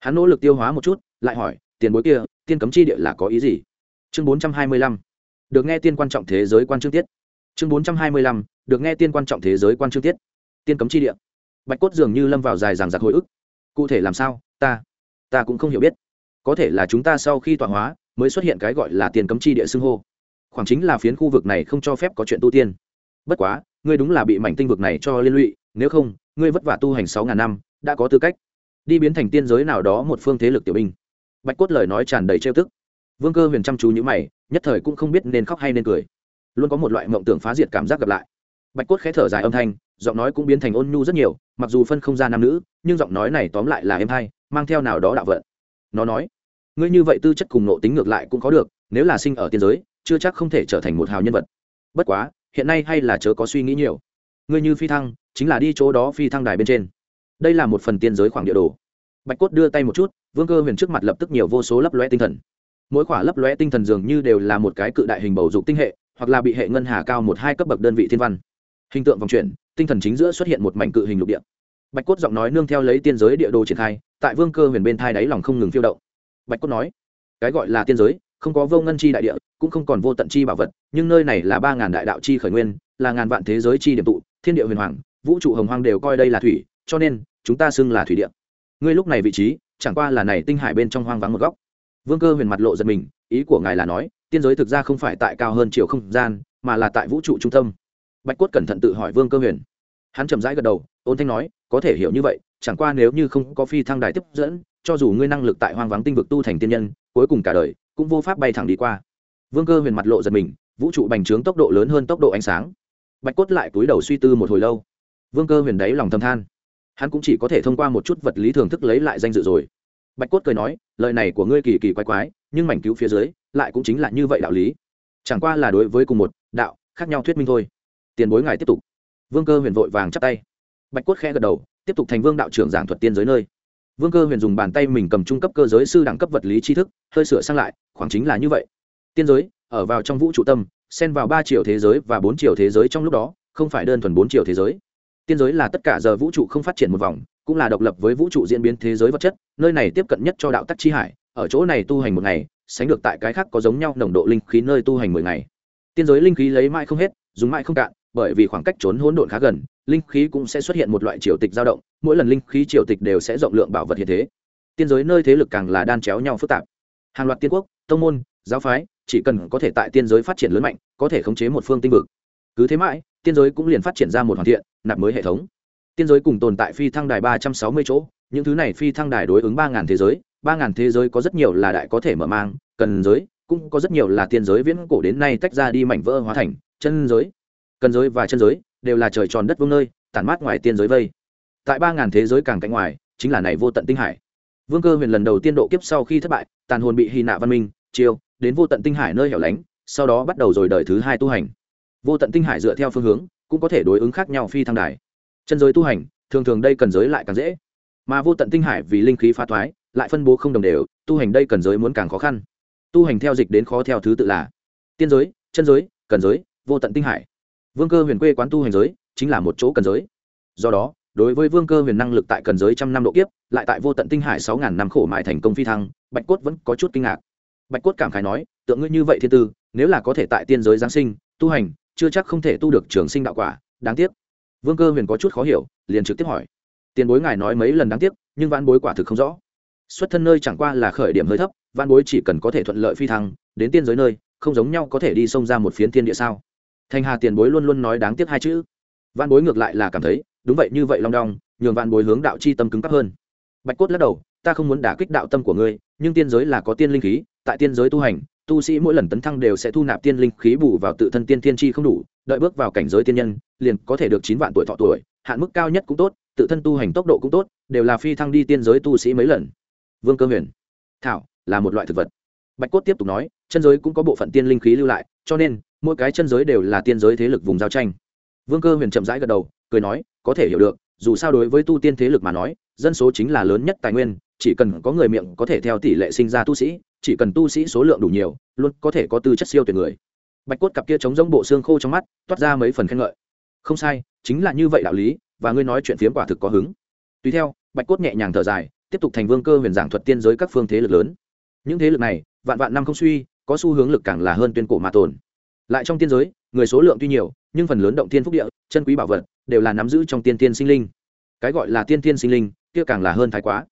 Hắn nỗ lực tiêu hóa một chút, lại hỏi, tiền bối kia, tiên cấm chi địa là có ý gì? Chương bốn trăm hai mươi lăm. Được nghe tiên quan trọng thế giới quan trương tiết. Chương bốn trăm hai mươi lăm. Được nghe tiên quan trọng thế giới quan trương tiết. Tiên cấm chi địa. Bạch cốt dường như lâm vào dài ràng giặc hồi ức. Cụ thể làm sao? Ta ta cũng không hiểu biết có thể là chúng ta sau khi tọa hóa, mới xuất hiện cái gọi là tiền cấm chi địa xưng hô. Khoảng chính là phiến khu vực này không cho phép có chuyện tu tiên. Bất quá, ngươi đúng là bị mảnh tinh vực này cho liên lụy, nếu không, ngươi vất vả tu hành sáu ngàn năm, đã có tư cách. Đi biến thành tiên giới nào đó một phương thế lực tiểu binh. Bạch cốt lời nói tràn đầy trêu tức. Vương cơ huyền chăm chú nhữ mày, nhất thời cũng không biết nên khóc hay nên cười. Luôn có một loại mộng tưởng phá diệt cảm giác gặp lại. Bạch cốt khẽ thở dài âm thanh, giọng nói cũng biến thành ôn nhu rất nhiều, mặc dù phân không ra nam nữ, nhưng giọng nói này tóm lại là em hay, mang theo nào đó đạo vận nó nói, ngươi như vậy tư chất cùng nộ tính ngược lại cũng có được, nếu là sinh ở tiên giới, chưa chắc không thể trở thành một hào nhân vật. Bất quá, hiện nay hay là chớ có suy nghĩ nhiều. Ngươi như phi thăng, chính là đi chỗ đó phi thăng đài bên trên. Đây là một phần tiên giới khoảng địa đồ. Bạch cốt đưa tay một chút, vương cơ huyền trước mặt lập tức nhiều vô số lấp loe tinh thần. Mỗi khỏa lấp loe tinh thần dường như đều là một cái cự đại hình bầu dục tinh hệ, hoặc là bị hệ ngân hà cao một hai cấp bậc đơn vị thiên văn. Hình tượng vòng chuyển, tinh thần chính giữa xuất hiện một mảnh cự hình lục địa bạch cốt giọng nói nương theo lấy tiên giới địa đồ triển khai, tại vương cơ huyền bên thai đáy lòng không ngừng phiêu động. Bạch cốt nói, cái gọi là tiên giới, không có vô ngân chi đại địa, cũng không còn vô tận chi bảo vật, nhưng nơi này là ba ngàn đại đạo chi khởi nguyên, là ngàn vạn thế giới chi điểm tụ, thiên địa huyền hoàng, vũ trụ hồng hoang đều coi đây là thủy, cho nên, chúng ta xưng là thủy địa. Ngươi lúc này vị trí, chẳng qua là này tinh hải bên trong hoang vắng một góc. Vương cơ huyền mặt lộ giật mình, ý của ngài là nói, tiên giới thực ra không phải tại cao hơn chiều không gian, mà là tại vũ trụ trung tâm. Bạch cốt cẩn thận tự hỏi vương cơ huyền. Hắn chậm rãi gật đầu, ôn thanh nói có thể hiểu như vậy, chẳng qua nếu như không có phi thăng đài tiếp dẫn, cho dù ngươi năng lực tại hoang vắng tinh vực tu thành tiên nhân, cuối cùng cả đời cũng vô pháp bay thẳng đi qua. Vương cơ huyền mặt lộ giật mình, vũ trụ bành trướng tốc độ lớn hơn tốc độ ánh sáng. Bạch cốt lại túi đầu suy tư một hồi lâu. Vương cơ huyền đáy lòng thâm than. Hắn cũng chỉ có thể thông qua một chút vật lý thường thức lấy lại danh dự rồi. Bạch cốt cười nói, lời này của ngươi kỳ kỳ quái quái, nhưng mảnh cứu phía dưới lại cũng chính là như vậy đạo lý. Chẳng qua là đối với cùng một đạo, khác nhau thuyết minh thôi. Tiền bối ngài tiếp tục. Vương cơ huyền vội vàng chắp tay bạch cốt khẽ gật đầu, tiếp tục thành vương đạo trưởng giảng thuật tiên giới nơi. Vương cơ huyền dùng bàn tay mình cầm trung cấp cơ giới sư đẳng cấp vật lý tri thức, hơi sửa sang lại, khoảng chính là như vậy. Tiên giới, ở vào trong vũ trụ tâm, xen vào ba triệu thế giới và bốn triệu thế giới trong lúc đó, không phải đơn thuần bốn triệu thế giới. Tiên giới là tất cả giờ vũ trụ không phát triển một vòng, cũng là độc lập với vũ trụ diễn biến thế giới vật chất, nơi này tiếp cận nhất cho đạo tắc chi hải, ở chỗ này tu hành một ngày, sánh được tại cái khác có giống nhau nồng độ linh khí nơi tu hành mười ngày. Tiên giới linh khí lấy mãi không hết, dùng mãi không cạn bởi vì khoảng cách trốn hỗn độn khá gần, linh khí cũng sẽ xuất hiện một loại triều tịch dao động, mỗi lần linh khí triều tịch đều sẽ rộng lượng bảo vật hiện thế. Tiên giới nơi thế lực càng là đan chéo nhau phức tạp. Hàng loạt tiên quốc, tông môn, giáo phái chỉ cần có thể tại tiên giới phát triển lớn mạnh, có thể khống chế một phương tinh vực. Cứ thế mãi, tiên giới cũng liền phát triển ra một hoàn thiện, nạp mới hệ thống. Tiên giới cùng tồn tại phi thăng đài ba trăm sáu mươi chỗ, những thứ này phi thăng đài đối ứng ba ngàn thế giới, ba ngàn thế giới có rất nhiều là đại có thể mở mang, cần giới, cũng có rất nhiều là tiên giới viễn cổ đến nay tách ra đi mảnh vỡ hóa thành chân giới cần giới và chân giới đều là trời tròn đất vương nơi, tản mát ngoài tiên giới vây. Tại ba ngàn thế giới càng cạnh ngoài, chính là này vô tận tinh hải. Vương cơ huyền lần đầu tiên độ kiếp sau khi thất bại, tàn hồn bị hy nạ văn minh, chiêu, đến vô tận tinh hải nơi hẻo lánh, sau đó bắt đầu rồi đời thứ hai tu hành. Vô tận tinh hải dựa theo phương hướng, cũng có thể đối ứng khác nhau phi thăng đài. Chân giới tu hành, thường thường đây cần giới lại càng dễ. Mà vô tận tinh hải vì linh khí phá thoái, lại phân bố không đồng đều, tu hành đây cần giới muốn càng khó khăn. Tu hành theo dịch đến khó theo thứ tự là tiên giới, chân giới, cần giới, vô tận tinh hải vương cơ huyền quê quán tu hành giới, chính là một chỗ cần giới. Do đó, đối với vương cơ huyền năng lực tại cần giới trăm năm độ kiếp, lại tại vô tận tinh hải sáu ngàn năm khổ mại thành công phi thăng, bạch cốt vẫn có chút kinh ngạc. Bạch cốt cảm khái nói, tượng ngươi như vậy thiên tư, nếu là có thể tại tiên giới giáng sinh, tu hành, chưa chắc không thể tu được trường sinh đạo quả, đáng tiếc. Vương cơ huyền có chút khó hiểu, liền trực tiếp hỏi, tiền bối ngài nói mấy lần đáng tiếc, nhưng văn bối quả thực không rõ. Xuất thân nơi chẳng qua là khởi điểm hơi thấp văn bối chỉ cần có thể thuận lợi phi thăng, đến tiên giới nơi, không giống nhau có thể đi xông ra một phiến thiên địa sao? Thanh hà tiền bối luôn luôn nói đáng tiếc hai chữ. Văn bối ngược lại là cảm thấy, đúng vậy, như vậy long đong, nhường văn bối hướng đạo chi tâm cứng cắp hơn. Bạch cốt lắc đầu, ta không muốn đả kích đạo tâm của ngươi, nhưng tiên giới là có tiên linh khí, tại tiên giới tu hành, tu sĩ mỗi lần tấn thăng đều sẽ thu nạp tiên linh khí bù vào tự thân tiên thiên chi không đủ, đợi bước vào cảnh giới tiên nhân, liền có thể được chín vạn tuổi thọ tuổi, hạn mức cao nhất cũng tốt, tự thân tu hành tốc độ cũng tốt, đều là phi thăng đi tiên giới tu sĩ mấy lần. Vương cơ huyền, thảo, là một loại thực vật. Bạch cốt tiếp tục nói, chân giới cũng có bộ phận tiên linh khí lưu lại, cho nên mỗi cái chân giới đều là tiên giới thế lực vùng giao tranh. Vương cơ huyền chậm rãi gật đầu, cười nói, có thể hiểu được, dù sao đối với tu tiên thế lực mà nói, dân số chính là lớn nhất tài nguyên, chỉ cần có người miệng có thể theo tỷ lệ sinh ra tu sĩ, chỉ cần tu sĩ số lượng đủ nhiều, luôn có thể có tư chất siêu tuyệt người. Bạch cốt cặp kia chống giống bộ xương khô trong mắt, toát ra mấy phần khen ngợi. Không sai, chính là như vậy đạo lý, và ngươi nói chuyện phiếm quả thực có hứng. Tùy theo, bạch cốt nhẹ nhàng thở dài, tiếp tục thành vương cơ huyền giảng thuật tiên giới các phương thế lực lớn. Những thế lực này, vạn vạn năm không suy, có xu hướng lực càng là hơn tuyên cổ mà tồn lại trong tiên giới, người số lượng tuy nhiều, nhưng phần lớn động tiên phúc địa, chân quý bảo vật, đều là nắm giữ trong tiên tiên sinh linh. Cái gọi là tiên tiên sinh linh, kia càng là hơn thái quá.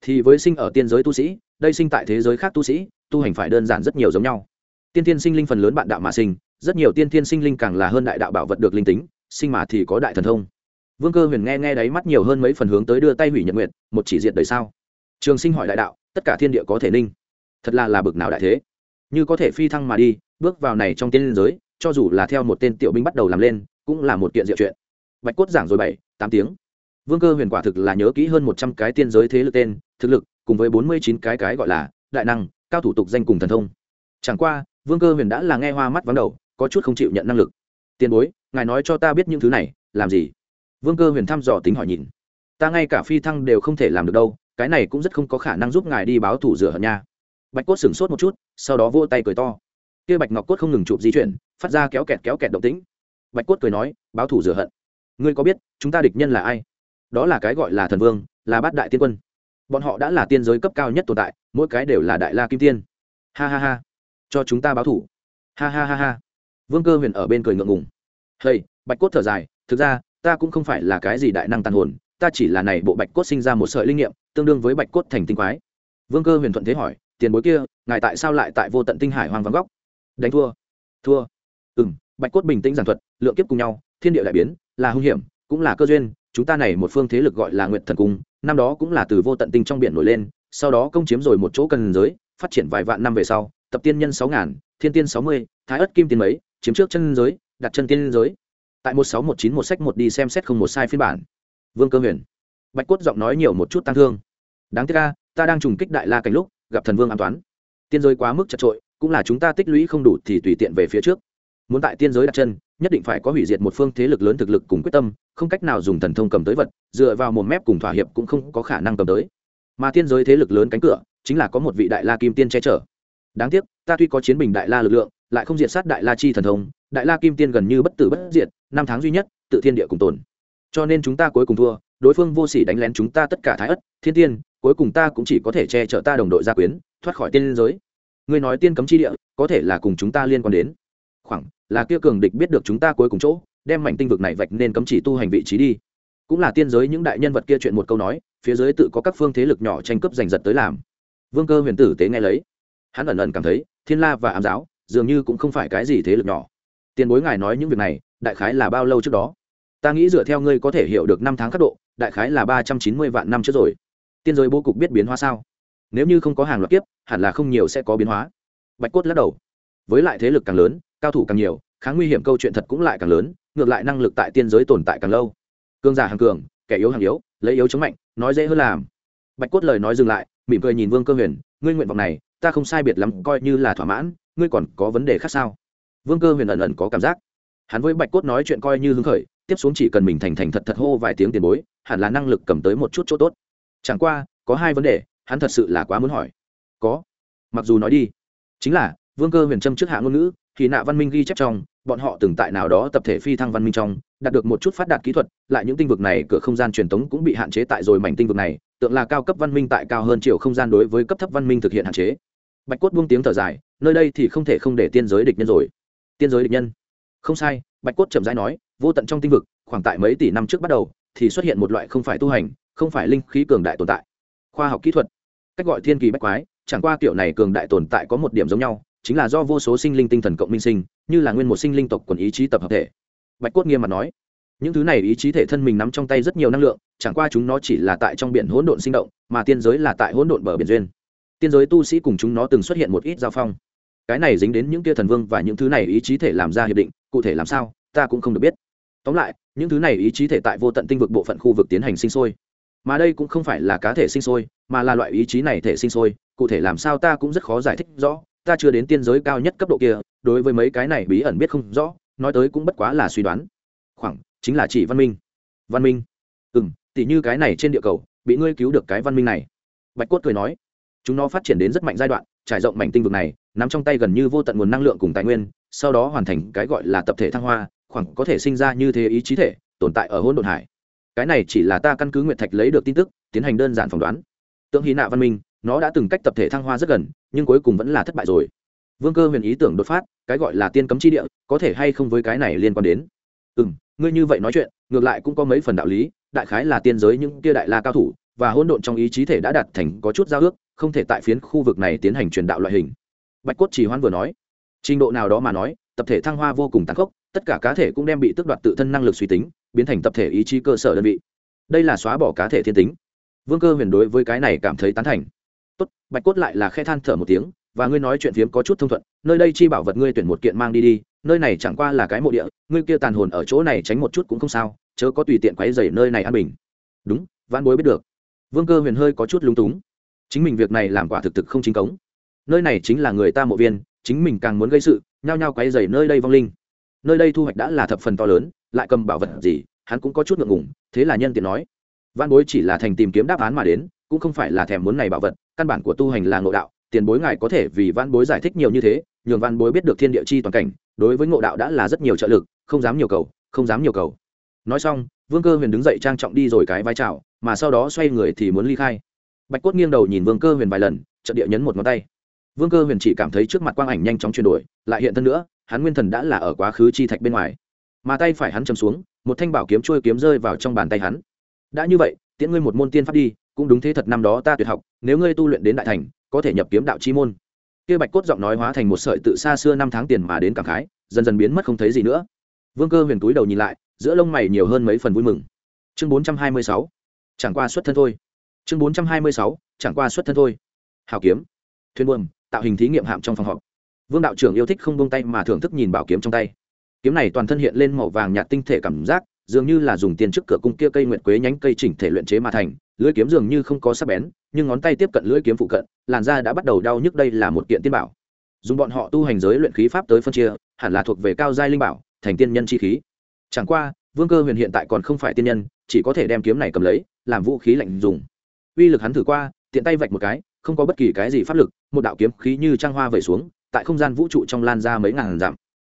Thì với sinh ở tiên giới tu sĩ, đây sinh tại thế giới khác tu sĩ, tu hành phải đơn giản rất nhiều giống nhau. Tiên tiên sinh linh phần lớn bạn đạo mà sinh, rất nhiều tiên tiên sinh linh càng là hơn đại đạo bảo vật được linh tính, sinh mà thì có đại thần thông. Vương cơ huyền nghe nghe đáy mắt nhiều hơn mấy phần hướng tới đưa tay hủy nhật nguyện một chỉ diện đời sao? Trường sinh hỏi đại đạo, tất cả thiên địa có thể ninh. Thật là là bực nào đại thế? Như có thể phi thăng mà đi, bước vào này trong tiên liên giới, cho dù là theo một tên tiểu binh bắt đầu làm lên, cũng là một kiện diệu chuyện. Bạch cốt giảng rồi bảy, tám tiếng. Vương cơ huyền quả thực là nhớ kỹ hơn một trăm cái tiên giới thế lực tên, thực lực, cùng với bốn mươi chín cái cái gọi là đại năng, cao thủ tục danh cùng thần thông. Chẳng qua, vương cơ huyền đã là nghe hoa mắt vắng đầu, có chút không chịu nhận năng lực. Tiền bối, ngài nói cho ta biết những thứ này, làm gì? Vương cơ huyền thăm dò tính hỏi nhìn. Ta ngay cả phi thăng đều không thể làm được đâu, cái này cũng rất không có khả năng giúp ngài đi báo thủ rửa hận nha. Bạch cốt sửng sốt một chút sau đó vỗ tay cười to. Kia bạch ngọc cốt không ngừng chụp di chuyển, phát ra kéo kẹt kéo kẹt động tĩnh. Bạch cốt cười nói, báo thủ rửa hận. Ngươi có biết, chúng ta địch nhân là ai? Đó là cái gọi là thần vương, là bát đại tiên quân. Bọn họ đã là tiên giới cấp cao nhất tồn tại, mỗi cái đều là đại la kim tiên. Ha ha ha. Cho chúng ta báo thủ ha ha ha ha. Vương cơ huyền ở bên cười ngượng ngùng. Hey, bạch cốt thở dài, thực ra, ta cũng không phải là cái gì đại năng tàn hồn, ta chỉ là này bộ bạch cốt sinh ra một sợi linh nghiệm, tương đương với bạch cốt thành tinh quái. Vương cơ huyền thuận thế hỏi tiền bối kia, ngài tại sao lại tại vô tận tinh hải hoang vắng góc? Đánh thua. Thua. Ừ m bạch cốt bình tĩnh giảng thuật, lượng kiếp cùng nhau, thiên địa đại biến, là hung hiểm, cũng là cơ duyên, chúng ta này một phương thế lực gọi là nguyện thần cung, năm đó cũng là từ vô tận tinh trong biển nổi lên, sau đó công chiếm rồi một chỗ cần giới, phát triển vài vạn năm về sau, tập tiên nhân sáu ngàn, thiên tiên sáu mươi, thái ất kim tiên mấy, chiếm trước chân giới, đặt chân tiên giới. Tại một sáu một chín một sách một đi xem xét không một sai phiên bản. Vương cơ huyền. Bạch cốt giọng nói nhiều một chút tăng thương. Đáng tiếc ca ta đang trùng kích đại la cảnh lúc gặp thần vương an toán tiên giới quá mức chật trội, cũng là chúng ta tích lũy không đủ thì tùy tiện về phía trước. Muốn tại tiên giới đặt chân, nhất định phải có hủy diệt một phương thế lực lớn thực lực cùng quyết tâm, không cách nào dùng thần thông cầm tới vật, dựa vào một mép cùng thỏa hiệp cũng không có khả năng cầm tới. Mà tiên giới thế lực lớn cánh cửa, chính là có một vị đại la kim tiên che chở. Đáng tiếc, ta tuy có chiến bình đại la lực lượng, lại không diệt sát đại la chi thần thông, đại la kim tiên gần như bất tử bất diệt, năm tháng duy nhất, tự thiên địa cùng tồn. Cho nên chúng ta cuối cùng thua, đối phương vô sỉ đánh lén chúng ta tất cả thái ất, thiên tiên cuối cùng ta cũng chỉ có thể che chở ta đồng đội gia quyến, thoát khỏi tiên liên giới. Ngươi nói tiên cấm chi địa, có thể là cùng chúng ta liên quan đến. Khoảng, là kia cường địch biết được chúng ta cuối cùng chỗ, đem mảnh tinh vực này vạch nên cấm chỉ tu hành vị trí đi. Cũng là tiên giới những đại nhân vật kia chuyện một câu nói, phía dưới tự có các phương thế lực nhỏ tranh cướp giành giật tới làm. Vương cơ huyền tử tế nghe lấy. Hắn ẩn ẩn cảm thấy, thiên la và ám giáo, dường như cũng không phải cái gì thế lực nhỏ. Tiền bối ngài nói những việc này, đại khái là bao lâu trước đó? Ta nghĩ dựa theo ngươi có thể hiểu được năm tháng khắc độ, đại khái là ba trăm chín mươi vạn năm trước rồi tiên giới bố cục biết biến hóa sao? Nếu như không có hàng loạt kiếp, hẳn là không nhiều sẽ có biến hóa. Bạch cốt lắc đầu. Với lại thế lực càng lớn, cao thủ càng nhiều, kháng nguy hiểm câu chuyện thật cũng lại càng lớn, ngược lại năng lực tại tiên giới tồn tại càng lâu. Cương giả hàng cường, kẻ yếu hàng yếu, lấy yếu chống mạnh, nói dễ hơn làm. Bạch cốt lời nói dừng lại, mỉm cười nhìn vương cơ huyền, ngươi nguyện vọng này, ta không sai biệt lắm, coi như là thỏa mãn, ngươi còn có vấn đề khác sao? Vương cơ huyền ẩn ẩn có cảm giác. Hắn với bạch cốt nói chuyện coi như hứng khởi, tiếp xuống chỉ cần mình thành thành thật thật hô vài tiếng tiền bối, hẳn là năng lực cầm tới một chút chỗ tốt chẳng qua, có hai vấn đề, hắn thật sự là quá muốn hỏi. Có. Mặc dù nói đi. Chính là, vương cơ huyền trâm trước hạ ngôn ngữ, thì nạ văn minh ghi chép trong, bọn họ từng tại nào đó tập thể phi thăng văn minh trong, đạt được một chút phát đạt kỹ thuật, lại những tinh vực này cửa không gian truyền thống cũng bị hạn chế tại rồi mảnh tinh vực này, tượng là cao cấp văn minh tại cao hơn chiều không gian đối với cấp thấp văn minh thực hiện hạn chế. Bạch cốt buông tiếng thở dài, nơi đây thì không thể không để tiên giới địch nhân rồi. Tiên giới địch nhân? Không sai, bạch cốt chậm rãi nói, vô tận trong tinh vực, khoảng tại mấy tỷ năm trước bắt đầu, thì xuất hiện một loại không phải tu hành không phải linh khí cường đại tồn tại. Khoa học kỹ thuật, cách gọi thiên kỳ bách quái, chẳng qua kiểu này cường đại tồn tại có một điểm giống nhau, chính là do vô số sinh linh tinh thần cộng minh sinh, như là nguyên một sinh linh tộc quần ý chí tập hợp thể. Bạch cốt nghiêm mặt nói, những thứ này ý chí thể thân mình nắm trong tay rất nhiều năng lượng, chẳng qua chúng nó chỉ là tại trong biển hỗn độn sinh động, mà tiên giới là tại hỗn độn bờ biển duyên. Tiên giới tu sĩ cùng chúng nó từng xuất hiện một ít giao phong. Cái này dính đến những kia thần vương và những thứ này ý chí thể làm ra hiệp định, cụ thể làm sao, ta cũng không được biết. Tóm lại, những thứ này ý chí thể tại vô tận tinh vực bộ phận khu vực tiến hành sinh sôi mà đây cũng không phải là cá thể sinh sôi, mà là loại ý chí này thể sinh sôi, cụ thể làm sao ta cũng rất khó giải thích rõ, ta chưa đến tiên giới cao nhất cấp độ kia, đối với mấy cái này bí ẩn biết không rõ, nói tới cũng bất quá là suy đoán. Khoảng, chính là chỉ văn minh. Văn minh? Ừ m tỉ như cái này trên địa cầu, bị ngươi cứu được cái văn minh này. Bạch cốt cười nói, chúng nó phát triển đến rất mạnh giai đoạn, trải rộng mảnh tinh vực này, nắm trong tay gần như vô tận nguồn năng lượng cùng tài nguyên, sau đó hoàn thành cái gọi là tập thể thăng hoa, khoảng có thể sinh ra như thế ý chí thể, tồn tại ở hôn đồn hải cái này chỉ là ta căn cứ nguyệt thạch lấy được tin tức, tiến hành đơn giản phỏng đoán. Tượng hy nạ văn minh, nó đã từng cách tập thể thăng hoa rất gần, nhưng cuối cùng vẫn là thất bại rồi. Vương cơ huyền ý tưởng đột phát, cái gọi là tiên cấm chi địa, có thể hay không với cái này liên quan đến? Ừ m ngươi như vậy nói chuyện, ngược lại cũng có mấy phần đạo lý, đại khái là tiên giới những kia đại la cao thủ và hỗn độn trong ý chí thể đã đạt thành có chút giao ước, không thể tại phiến khu vực này tiến hành truyền đạo loại hình. Bạch cốt chỉ hoan vừa nói, trình độ nào đó mà nói, tập thể thăng hoa vô cùng tàn khốc, tất cả cá thể cũng đem bị tước đoạt tự thân năng lực suy tính biến thành tập thể ý chí cơ sở đơn vị. Đây là xóa bỏ cá thể thiên tính. Vương cơ huyền đối với cái này cảm thấy tán thành. Tốt, bạch cốt lại là khe than thở một tiếng, và ngươi nói chuyện phiếm có chút thông thuận, nơi đây chi bảo vật ngươi tuyển một kiện mang đi đi, nơi này chẳng qua là cái mộ địa, ngươi kia tàn hồn ở chỗ này tránh một chút cũng không sao, chớ có tùy tiện quấy dày nơi này an bình. Đúng văn bối biết được. Vương cơ huyền hơi có chút lúng túng. Chính mình việc này làm quả thực thực không chính cống. Nơi này chính là người ta mộ viên, chính mình càng muốn gây sự, nhao nhao quấy dày nơi đây vong linh nơi đây thu hoạch đã là thập phần to lớn, lại cầm bảo vật gì, hắn cũng có chút ngượng ngùng, thế là nhân tiện nói văn bối chỉ là thành tìm kiếm đáp án mà đến, cũng không phải là thèm muốn này bảo vật, căn bản của tu hành là ngộ đạo, tiền bối ngài có thể vì văn bối giải thích nhiều như thế, nhường văn bối biết được thiên địa chi toàn cảnh, đối với ngộ đạo đã là rất nhiều trợ lực, không dám nhiều cầu, không dám nhiều cầu. Nói xong, vương cơ huyền đứng dậy trang trọng đi rồi cái vai trào mà sau đó xoay người thì muốn ly khai. Bạch cốt nghiêng đầu nhìn vương cơ huyền vài lần trận địa nhấn một ngón tay vương cơ huyền chỉ cảm thấy trước mặt quang ảnh nhanh chóng chuyển đổi, lại hiện thân nữa, hắn nguyên thần đã là ở quá khứ chi thạch bên ngoài. Mà tay phải hắn chầm xuống, một thanh bảo kiếm trôi kiếm rơi vào trong bàn tay hắn. Đã như vậy, tiễn ngươi một môn tiên pháp đi, cũng đúng thế thật năm đó ta tuyệt học, nếu ngươi tu luyện đến đại thành, có thể nhập kiếm đạo chi môn. Kia bạch cốt giọng nói hóa thành một sợi tự xa xưa năm tháng tiền mà đến cảm khái, dần dần biến mất không thấy gì nữa. Vương cơ huyền túi đầu nhìn lại, giữa lông mày nhiều hơn mấy phần vui mừng. Chương bốn trăm hai mươi sáu, chẳng qua xuất thân thôi. Chương bốn trăm hai mươi sáu, chẳng qua xuất thân thôi. Hào kiếm. Thuyền buồm tạo hình thí nghiệm hạm trong phòng họp. Vương đạo trưởng yêu thích không bông tay mà thưởng thức nhìn bảo kiếm trong tay. Kiếm này toàn thân hiện lên màu vàng nhạt tinh thể cảm giác, dường như là dùng tiền trước cửa cung kia cây nguyệt quế nhánh cây chỉnh thể luyện chế mà thành, lưỡi kiếm dường như không có sắc bén, nhưng ngón tay tiếp cận lưỡi kiếm phụ cận, làn da đã bắt đầu đau nhức đây là một kiện tiên bảo. Dùng bọn họ tu hành giới luyện khí pháp tới phân chia, hẳn là thuộc về cao giai linh bảo, thành tiên nhân chi khí. Chẳng qua, vương cơ huyền hiện tại còn không phải tiên nhân, chỉ có thể đem kiếm này cầm lấy, làm vũ khí lạnh dùng. Uy lực hắn thử qua, tiện tay vạch một cái không có bất kỳ cái gì pháp lực, một đạo kiếm khí như trang hoa vẩy xuống, tại không gian vũ trụ trong lan ra mấy ngàn dặm.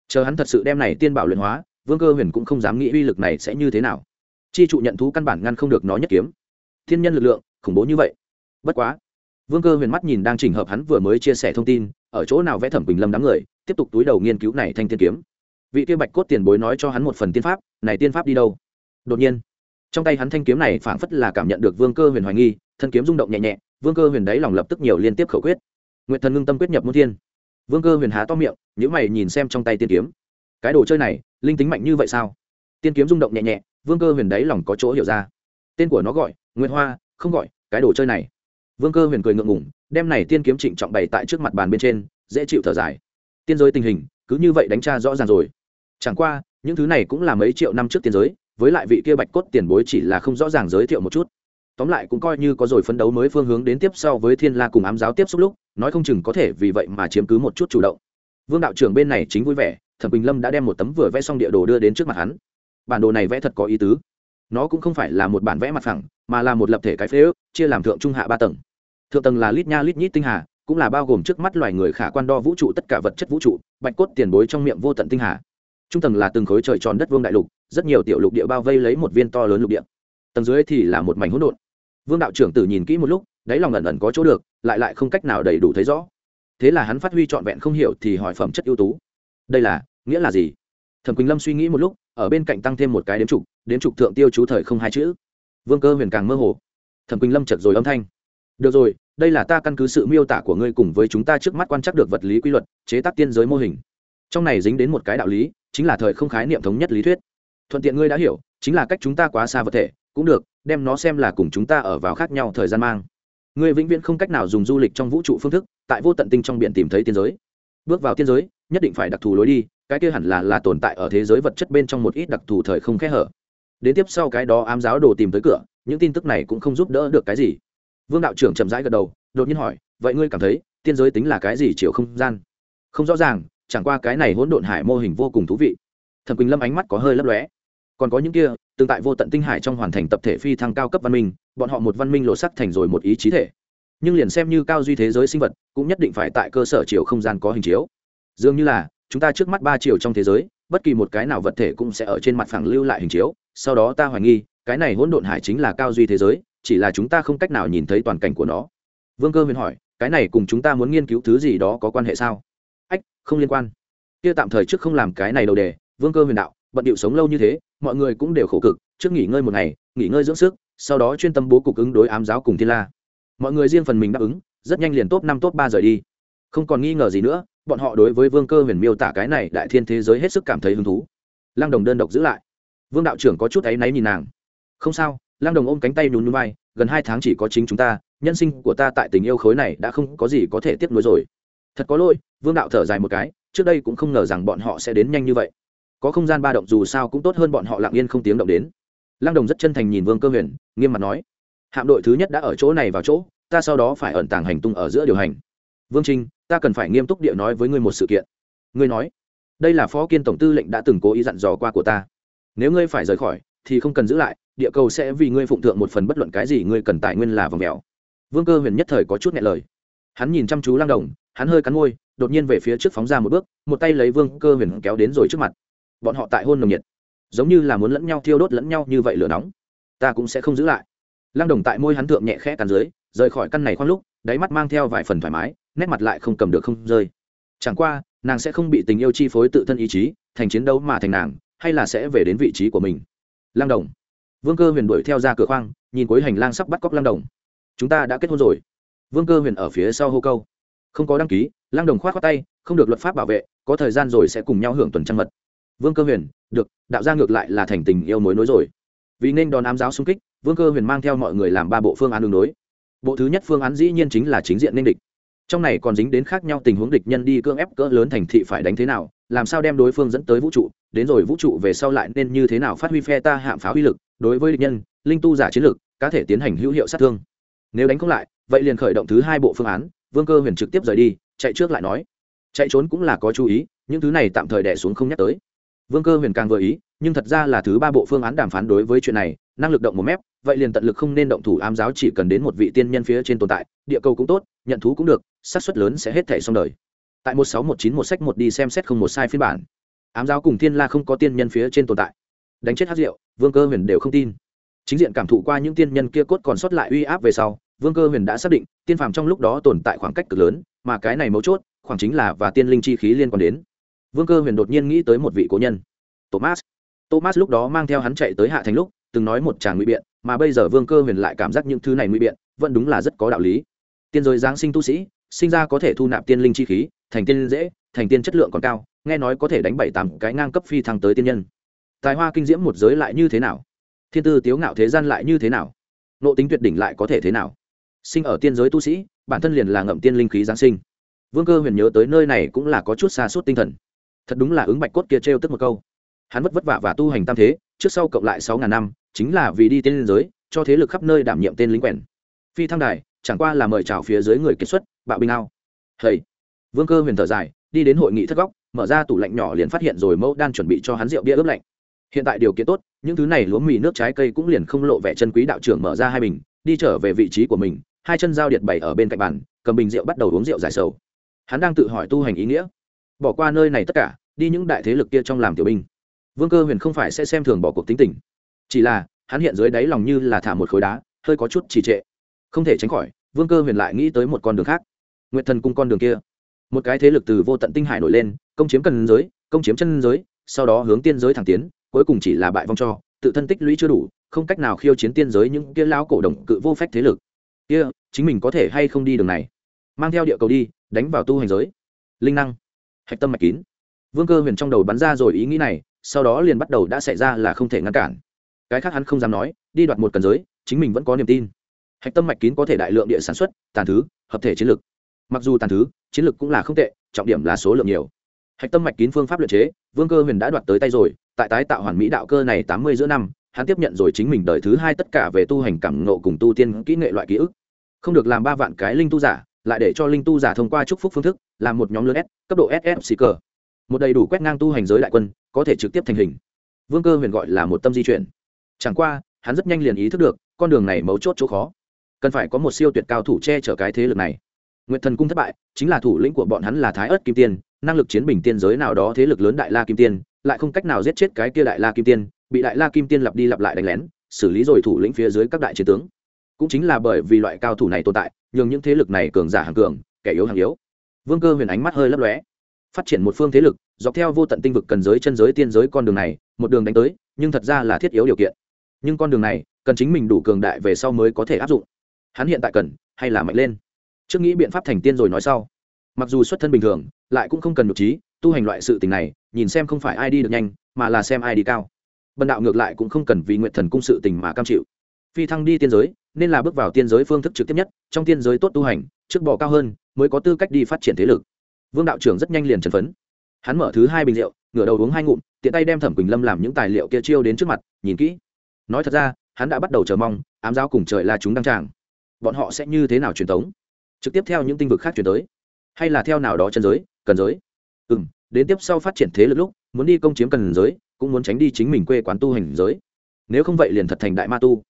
Chờ hắn thật sự đem này tiên bảo luyện hóa, vương cơ huyền cũng không dám nghĩ uy lực này sẽ như thế nào. Chi trụ nhận thú căn bản ngăn không được nó nhất kiếm. Thiên nhân lực lượng, khủng bố như vậy. Bất quá, vương cơ huyền mắt nhìn đang trình hợp hắn vừa mới chia sẻ thông tin, ở chỗ nào vẽ thẩm quỳnh lâm đám người, tiếp tục túi đầu nghiên cứu này thanh tiên kiếm. Vị kia bạch cốt tiền bối nói cho hắn một phần tiên pháp, này tiên pháp đi đâu? Đột nhiên trong tay hắn thanh kiếm này phảng phất là cảm nhận được vương cơ huyền hoài nghi, thân kiếm rung động nhẹ nhẹ, vương cơ huyền đáy lòng lập tức nhiều liên tiếp khẩu quyết. Nguyện thần ngưng tâm quyết nhập môn thiên. Vương cơ huyền há to miệng nhữ mày nhìn xem trong tay tiên kiếm. Cái đồ chơi này, linh tính mạnh như vậy sao? Tiên kiếm rung động nhẹ nhẹ, vương cơ huyền đáy lòng có chỗ hiểu ra. Tên của nó gọi nguyễn hoa, không gọi, cái đồ chơi này. Vương cơ huyền cười ngượng ngủng đem này tiên kiếm trịnh trọng bày tại trước mặt bàn bên trên, dễ chịu thở dài. Tiên giới tình hình, cứ như vậy đánh tra rõ ràng rồi. Chẳng qua, những thứ này cũng là mấy triệu năm trước tiên giới với lại vị kia bạch cốt tiền bối chỉ là không rõ ràng giới thiệu một chút. Tóm lại cũng coi như có rồi phấn đấu mới phương hướng đến tiếp sau với thiên la cùng ám giáo tiếp xúc lúc, nói không chừng có thể vì vậy mà chiếm cứ một chút chủ động. Vương đạo trưởng bên này chính vui vẻ, thẩm bình lâm đã đem một tấm vừa vẽ xong địa đồ đưa đến trước mặt hắn. Bản đồ này vẽ thật có ý tứ. Nó cũng không phải là một bản vẽ mặt phẳng, mà là một lập thể cái phế ước, chia làm thượng trung hạ ba tầng. Thượng tầng là lít nha lít nhít tinh hà, cũng là bao gồm trước mắt loài người khả quan đo vũ trụ tất cả vật chất vũ trụ, bạch cốt tiền bối trong miệng vô tận tinh hà. Trung tầng là từng khối trời tròn đất vương đại lục rất nhiều tiểu lục địa bao vây lấy một viên to lớn lục địa. Tầng dưới thì là một mảnh hỗn độn. Vương đạo trưởng tử nhìn kỹ một lúc, đáy lòng ẩn ẩn có chỗ được, lại lại không cách nào đầy đủ thấy rõ. Thế là hắn phát huy trọn vẹn không hiểu thì hỏi phẩm chất ưu tú. Đây là, nghĩa là gì? Thẩm quỳnh lâm suy nghĩ một lúc, ở bên cạnh tăng thêm một cái đếm trục đếm trục thượng tiêu chú thời không hai chữ. Vương cơ huyền càng mơ hồ. Thẩm quỳnh lâm chật rồi âm thanh. Được rồi, đây là ta căn cứ sự miêu tả của ngươi cùng với chúng ta trước mắt quan trắc được vật lý quy luật, chế tác tiên giới mô hình. Trong này dính đến một cái đạo lý, chính là thời không khái niệm thống nhất lý thuyết thuận tiện ngươi đã hiểu, chính là cách chúng ta quá xa vật thể, cũng được, đem nó xem là cùng chúng ta ở vào khác nhau thời gian mang. Ngươi vĩnh viễn không cách nào dùng du lịch trong vũ trụ phương thức, tại vô tận tinh trong biển tìm thấy tiên giới. Bước vào tiên giới, nhất định phải đặc thù lối đi, cái kia hẳn là là tồn tại ở thế giới vật chất bên trong một ít đặc thù thời không khẽ hở. Đến tiếp sau cái đó ám giáo đồ tìm tới cửa, những tin tức này cũng không giúp đỡ được cái gì. Vương đạo trưởng chậm rãi gật đầu, đột nhiên hỏi, vậy ngươi cảm thấy, tiên giới tính là cái gì chiều không gian? Không rõ ràng, chẳng qua cái này hỗn độn hải mô hình vô cùng thú vị. Thẩm quỳnh lâm ánh mắt có hơi lấp lóe còn có những kia, tương tại vô tận tinh hải trong hoàn thành tập thể phi thăng cao cấp văn minh, bọn họ một văn minh lộ sắc thành rồi một ý chí thể. Nhưng liền xem như cao duy thế giới sinh vật, cũng nhất định phải tại cơ sở chiều không gian có hình chiếu. Dường như là, chúng ta trước mắt ba chiều trong thế giới, bất kỳ một cái nào vật thể cũng sẽ ở trên mặt phẳng lưu lại hình chiếu. Sau đó ta hoài nghi, cái này hỗn độn hải chính là cao duy thế giới, chỉ là chúng ta không cách nào nhìn thấy toàn cảnh của nó. Vương cơ huyền hỏi, cái này cùng chúng ta muốn nghiên cứu thứ gì đó có quan hệ sao? Ách, không liên quan. Kia tạm thời trước không làm cái này đầu đề, vương cơ huyền đạo bận điệu sống lâu như thế, mọi người cũng đều khổ cực, trước nghỉ ngơi một ngày, nghỉ ngơi dưỡng sức, sau đó chuyên tâm bố cục ứng đối ám giáo cùng thiên la. Mọi người riêng phần mình đáp ứng, rất nhanh liền top năm, top ba rời đi. Không còn nghi ngờ gì nữa, bọn họ đối với vương cơ huyền miêu tả cái này đại thiên thế giới hết sức cảm thấy hứng thú. Lăng đồng đơn độc giữ lại. Vương đạo trưởng có chút áy náy nhìn nàng. Không sao, lăng đồng ôm cánh tay nhún núi gần hai tháng chỉ có chính chúng ta, nhân sinh của ta tại tình yêu khối này đã không có gì có thể tiếp nối rồi. Thật có lỗi, vương đạo thở dài một cái, trước đây cũng không ngờ rằng bọn họ sẽ đến nhanh như vậy có không gian ba động dù sao cũng tốt hơn bọn họ lặng yên không tiếng động đến. Lăng đồng rất chân thành nhìn vương cơ huyền, nghiêm mặt nói, hạm đội thứ nhất đã ở chỗ này vào chỗ, ta sau đó phải ẩn tàng hành tung ở giữa điều hành. Vương trinh, ta cần phải nghiêm túc địa nói với ngươi một sự kiện. Ngươi nói? Đây là phó kiên tổng tư lệnh đã từng cố ý dặn dò qua của ta. Nếu ngươi phải rời khỏi, thì không cần giữ lại, địa cầu sẽ vì ngươi phụng thượng một phần bất luận cái gì ngươi cần tài nguyên là vòng mèo. Vương cơ huyền nhất thời có chút nhẹ lời. Hắn nhìn chăm chú lang đồng, hắn hơi cắn môi, đột nhiên về phía trước phóng ra một bước, một tay lấy vương cơ huyền kéo đến rồi trước mặt bọn họ tại hôn nồng nhiệt, giống như là muốn lẫn nhau thiêu đốt lẫn nhau như vậy lửa nóng. Ta cũng sẽ không giữ lại. Lang đồng tại môi hắn thượng nhẹ khẽ cắn dưới, rời khỏi căn này khoan lúc, đáy mắt mang theo vài phần thoải mái, nét mặt lại không cầm được không rơi. Chẳng qua, nàng sẽ không bị tình yêu chi phối tự thân ý chí, thành chiến đấu mà thành nàng, hay là sẽ về đến vị trí của mình. Lang đồng. Vương cơ huyền đuổi theo ra cửa khoang, nhìn cuối hành lang sắp bắt cóc lang đồng. Chúng ta đã kết hôn rồi. Vương cơ huyền ở phía sau hô câu. Không có đăng ký lang đồng k h o á t khoác tay, không được luật pháp bảo vệ, có thời gian rồi sẽ cùng nhau hưởng tuần trăng mật vương cơ huyền, được, đạo ra ngược lại là thành tình yêu mối nối rồi. Vì nên đón ám giáo xung kích, vương cơ huyền mang theo mọi người làm ba bộ phương án đường đối. Bộ thứ nhất phương án dĩ nhiên chính là chính diện nên địch. Trong này còn dính đến khác nhau tình huống địch nhân đi cưỡng ép cỡ lớn thành thị phải đánh thế nào, làm sao đem đối phương dẫn tới vũ trụ, đến rồi vũ trụ về sau lại nên như thế nào phát huy phe ta hạm pháo huy lực, đối với địch nhân, linh tu giả chiến lực có thể tiến hành hữu hiệu sát thương. Nếu đánh không lại, vậy liền khởi động thứ hai bộ phương án, vương cơ huyền trực tiếp rời đi, chạy trước lại nói. Chạy trốn cũng là có chú ý, những thứ này tạm thời đẻ xuống không nhắc tới vương cơ huyền càng vừa ý, nhưng thật ra là thứ ba bộ phương án đàm phán đối với chuyện này, năng lực động một mép, vậy liền tận lực không nên động thủ ám giáo chỉ cần đến một vị tiên nhân phía trên tồn tại, địa cầu cũng tốt, nhận thú cũng được sát suất lớn sẽ hết thể xong đời. Tại một sáu một chín một sách một đi xem xét không một sai phiên bản. Ám giáo cùng thiên la không có tiên nhân phía trên tồn tại. Đánh chết hát rượu vương cơ huyền đều không tin. Chính diện cảm thụ qua những tiên nhân kia cốt còn sót lại uy áp về sau, vương cơ huyền đã xác định, tiên phàm trong lúc đó tồn tại khoảng cách cực lớn, mà cái này mấu chốt, khoảng chính là và tiên linh chi khí liên quan đến vương cơ huyền đột nhiên nghĩ tới một vị cố nhân. Thomas. Thomas lúc đó mang theo hắn chạy tới hạ thành lúc, từng nói một tràng nguy biện, mà bây giờ vương cơ huyền lại cảm giác những thứ này nguy biện, vẫn đúng là rất có đạo lý. Tiên giới giáng sinh tu sĩ, sinh ra có thể thu nạp tiên linh chi khí, thành tiên dễ, thành tiên chất lượng còn cao, nghe nói có thể đánh bảy tám cái ngang cấp phi thăng tới tiên nhân. Tài hoa kinh diễm một giới lại như thế nào? Thiên tư tiếu ngạo thế gian lại như thế nào? Nộ tính tuyệt đỉnh lại có thể thế nào? Sinh ở tiên giới tu sĩ, bản thân liền là ngậm tiên linh khí giáng sinh. Vương cơ huyền nhớ tới nơi này cũng là có chút xa suốt tinh thần thật đúng là ứng bạch cốt kia trêu tức một câu. Hắn vất vất vả và tu hành tam thế, trước sau cộng lại sáu ngàn năm, chính là vì đi tiên liên giới, cho thế lực khắp nơi đảm nhiệm tên lính quèn. Phi thăng đài, chẳng qua là mời chào phía dưới người kết xuất, bạo binh ao. Hầy. Vương cơ huyền thở dài, đi đến hội nghị thất góc, mở ra tủ lạnh nhỏ liền phát hiện rồi mẫu đan chuẩn bị cho hắn rượu bia ướp lạnh. Hiện tại điều kiện tốt, những thứ này lúa mì nước trái cây cũng liền không lộ vẻ chân quý đạo trưởng mở ra hai bình, đi trở về vị trí của mình, hai chân dao điện bày ở bên cạnh bàn, cầm bình rượu bắt đầu uống rượu giải sầu. Hắn đang tự hỏi tu hành ý nghĩa bỏ qua nơi này tất cả, đi những đại thế lực kia trong làm tiểu binh. Vương cơ huyền không phải sẽ xem thường bỏ cuộc tính tình. Chỉ là, hắn hiện dưới đáy lòng như là thả một khối đá, hơi có chút trì trệ. Không thể tránh khỏi, vương cơ huyền lại nghĩ tới một con đường khác. Nguyện thần cung con đường kia. Một cái thế lực từ vô tận tinh hải nổi lên, công chiếm cần giới, công chiếm chân giới, sau đó hướng tiên giới thẳng tiến, cuối cùng chỉ là bại vong cho, tự thân tích lũy chưa đủ, không cách nào khiêu chiến tiên giới những kia lao cổ động cự vô phách thế lực. Kia, chính mình có thể hay không đi đường này? Mang theo địa cầu đi, đánh vào tu hành giới. Linh năng hạch tâm mạch kín. Vương cơ huyền trong đầu bắn ra rồi ý nghĩ này, sau đó liền bắt đầu đã xảy ra là không thể ngăn cản. Cái khác hắn không dám nói, đi đoạt một cần giới, chính mình vẫn có niềm tin. Hạch tâm mạch kín có thể đại lượng địa sản xuất, tàn thứ, hợp thể chiến lược mặc dù tàn thứ, chiến lược cũng là không tệ, trọng điểm là số lượng nhiều. Hạch tâm mạch kín phương pháp luyện chế, vương cơ huyền đã đoạt tới tay rồi, tại tái tạo hoàn mỹ đạo cơ này tám mươi giữa năm, hắn tiếp nhận rồi chính mình đời thứ hai tất cả về tu hành cảm nộ cùng tu tiên kỹ nghệ loại ký ức. Không được làm ba vạn cái linh tu giả lại để cho linh tu giả thông qua chúc phúc phương thức, làm một nhóm lớn s, cấp độ ss xì cờ một đầy đủ quét ngang tu hành giới đại quân, có thể trực tiếp thành hình. Vương cơ huyền gọi là một tâm di chuyển. Chẳng qua, hắn rất nhanh liền ý thức được, con đường này mấu chốt chỗ khó. Cần phải có một siêu tuyệt cao thủ che chở cái thế lực này. Nguyện thần cung thất bại, chính là thủ lĩnh của bọn hắn là thái ớt kim tiên, năng lực chiến bình tiên giới nào đó thế lực lớn đại la kim tiên, lại không cách nào giết chết cái kia đại la kim tiên, bị đại la kim tiên lặp đi lặp lại đánh lén, xử lý rồi thủ lĩnh phía dưới các đại chiến tướng cũng chính là bởi vì loại cao thủ này tồn tại, nhường những thế lực này cường giả hàng cường, kẻ yếu hàng yếu. Vương cơ huyền ánh mắt hơi lấp lóe. Phát triển một phương thế lực, dọc theo vô tận tinh vực cần giới chân giới tiên giới con đường này, một đường đánh tới, nhưng thật ra là thiết yếu điều kiện. Nhưng con đường này, cần chính mình đủ cường đại về sau mới có thể áp dụng. Hắn hiện tại cần, hay là mạnh lên? Trước nghĩ biện pháp thành tiên rồi nói sau. Mặc dù xuất thân bình thường, lại cũng không cần nhục trí, tu hành loại sự tình này, nhìn xem không phải ai đi được nhanh, mà là xem ai đi cao. Bần đạo ngược lại cũng không cần vì nguyện thần cung sự tình mà cam chịu. Phi thăng đi tiên giới nên là bước vào tiên giới phương thức trực tiếp nhất, trong tiên giới tốt tu hành, trước bò cao hơn, mới có tư cách đi phát triển thế lực. Vương đạo trưởng rất nhanh liền trần phấn. Hắn mở thứ hai bình rượu, ngửa đầu uống hai ngụm, tiện tay đem thẩm quỳnh lâm làm những tài liệu kia chiêu đến trước mặt, nhìn kỹ. Nói thật ra, hắn đã bắt đầu chờ mong, ám giáo cùng trời là chúng đăng tràng. Bọn họ sẽ như thế nào truyền thống? Trực tiếp theo những tinh vực khác chuyển tới. Hay là theo nào đó chân giới, cần giới? Ừ m đến tiếp sau phát triển thế lực lúc, muốn đi công chiếm cần giới, cũng muốn tránh đi chính mình quê quán tu hành giới. Nếu không vậy liền thật thành đại ma tu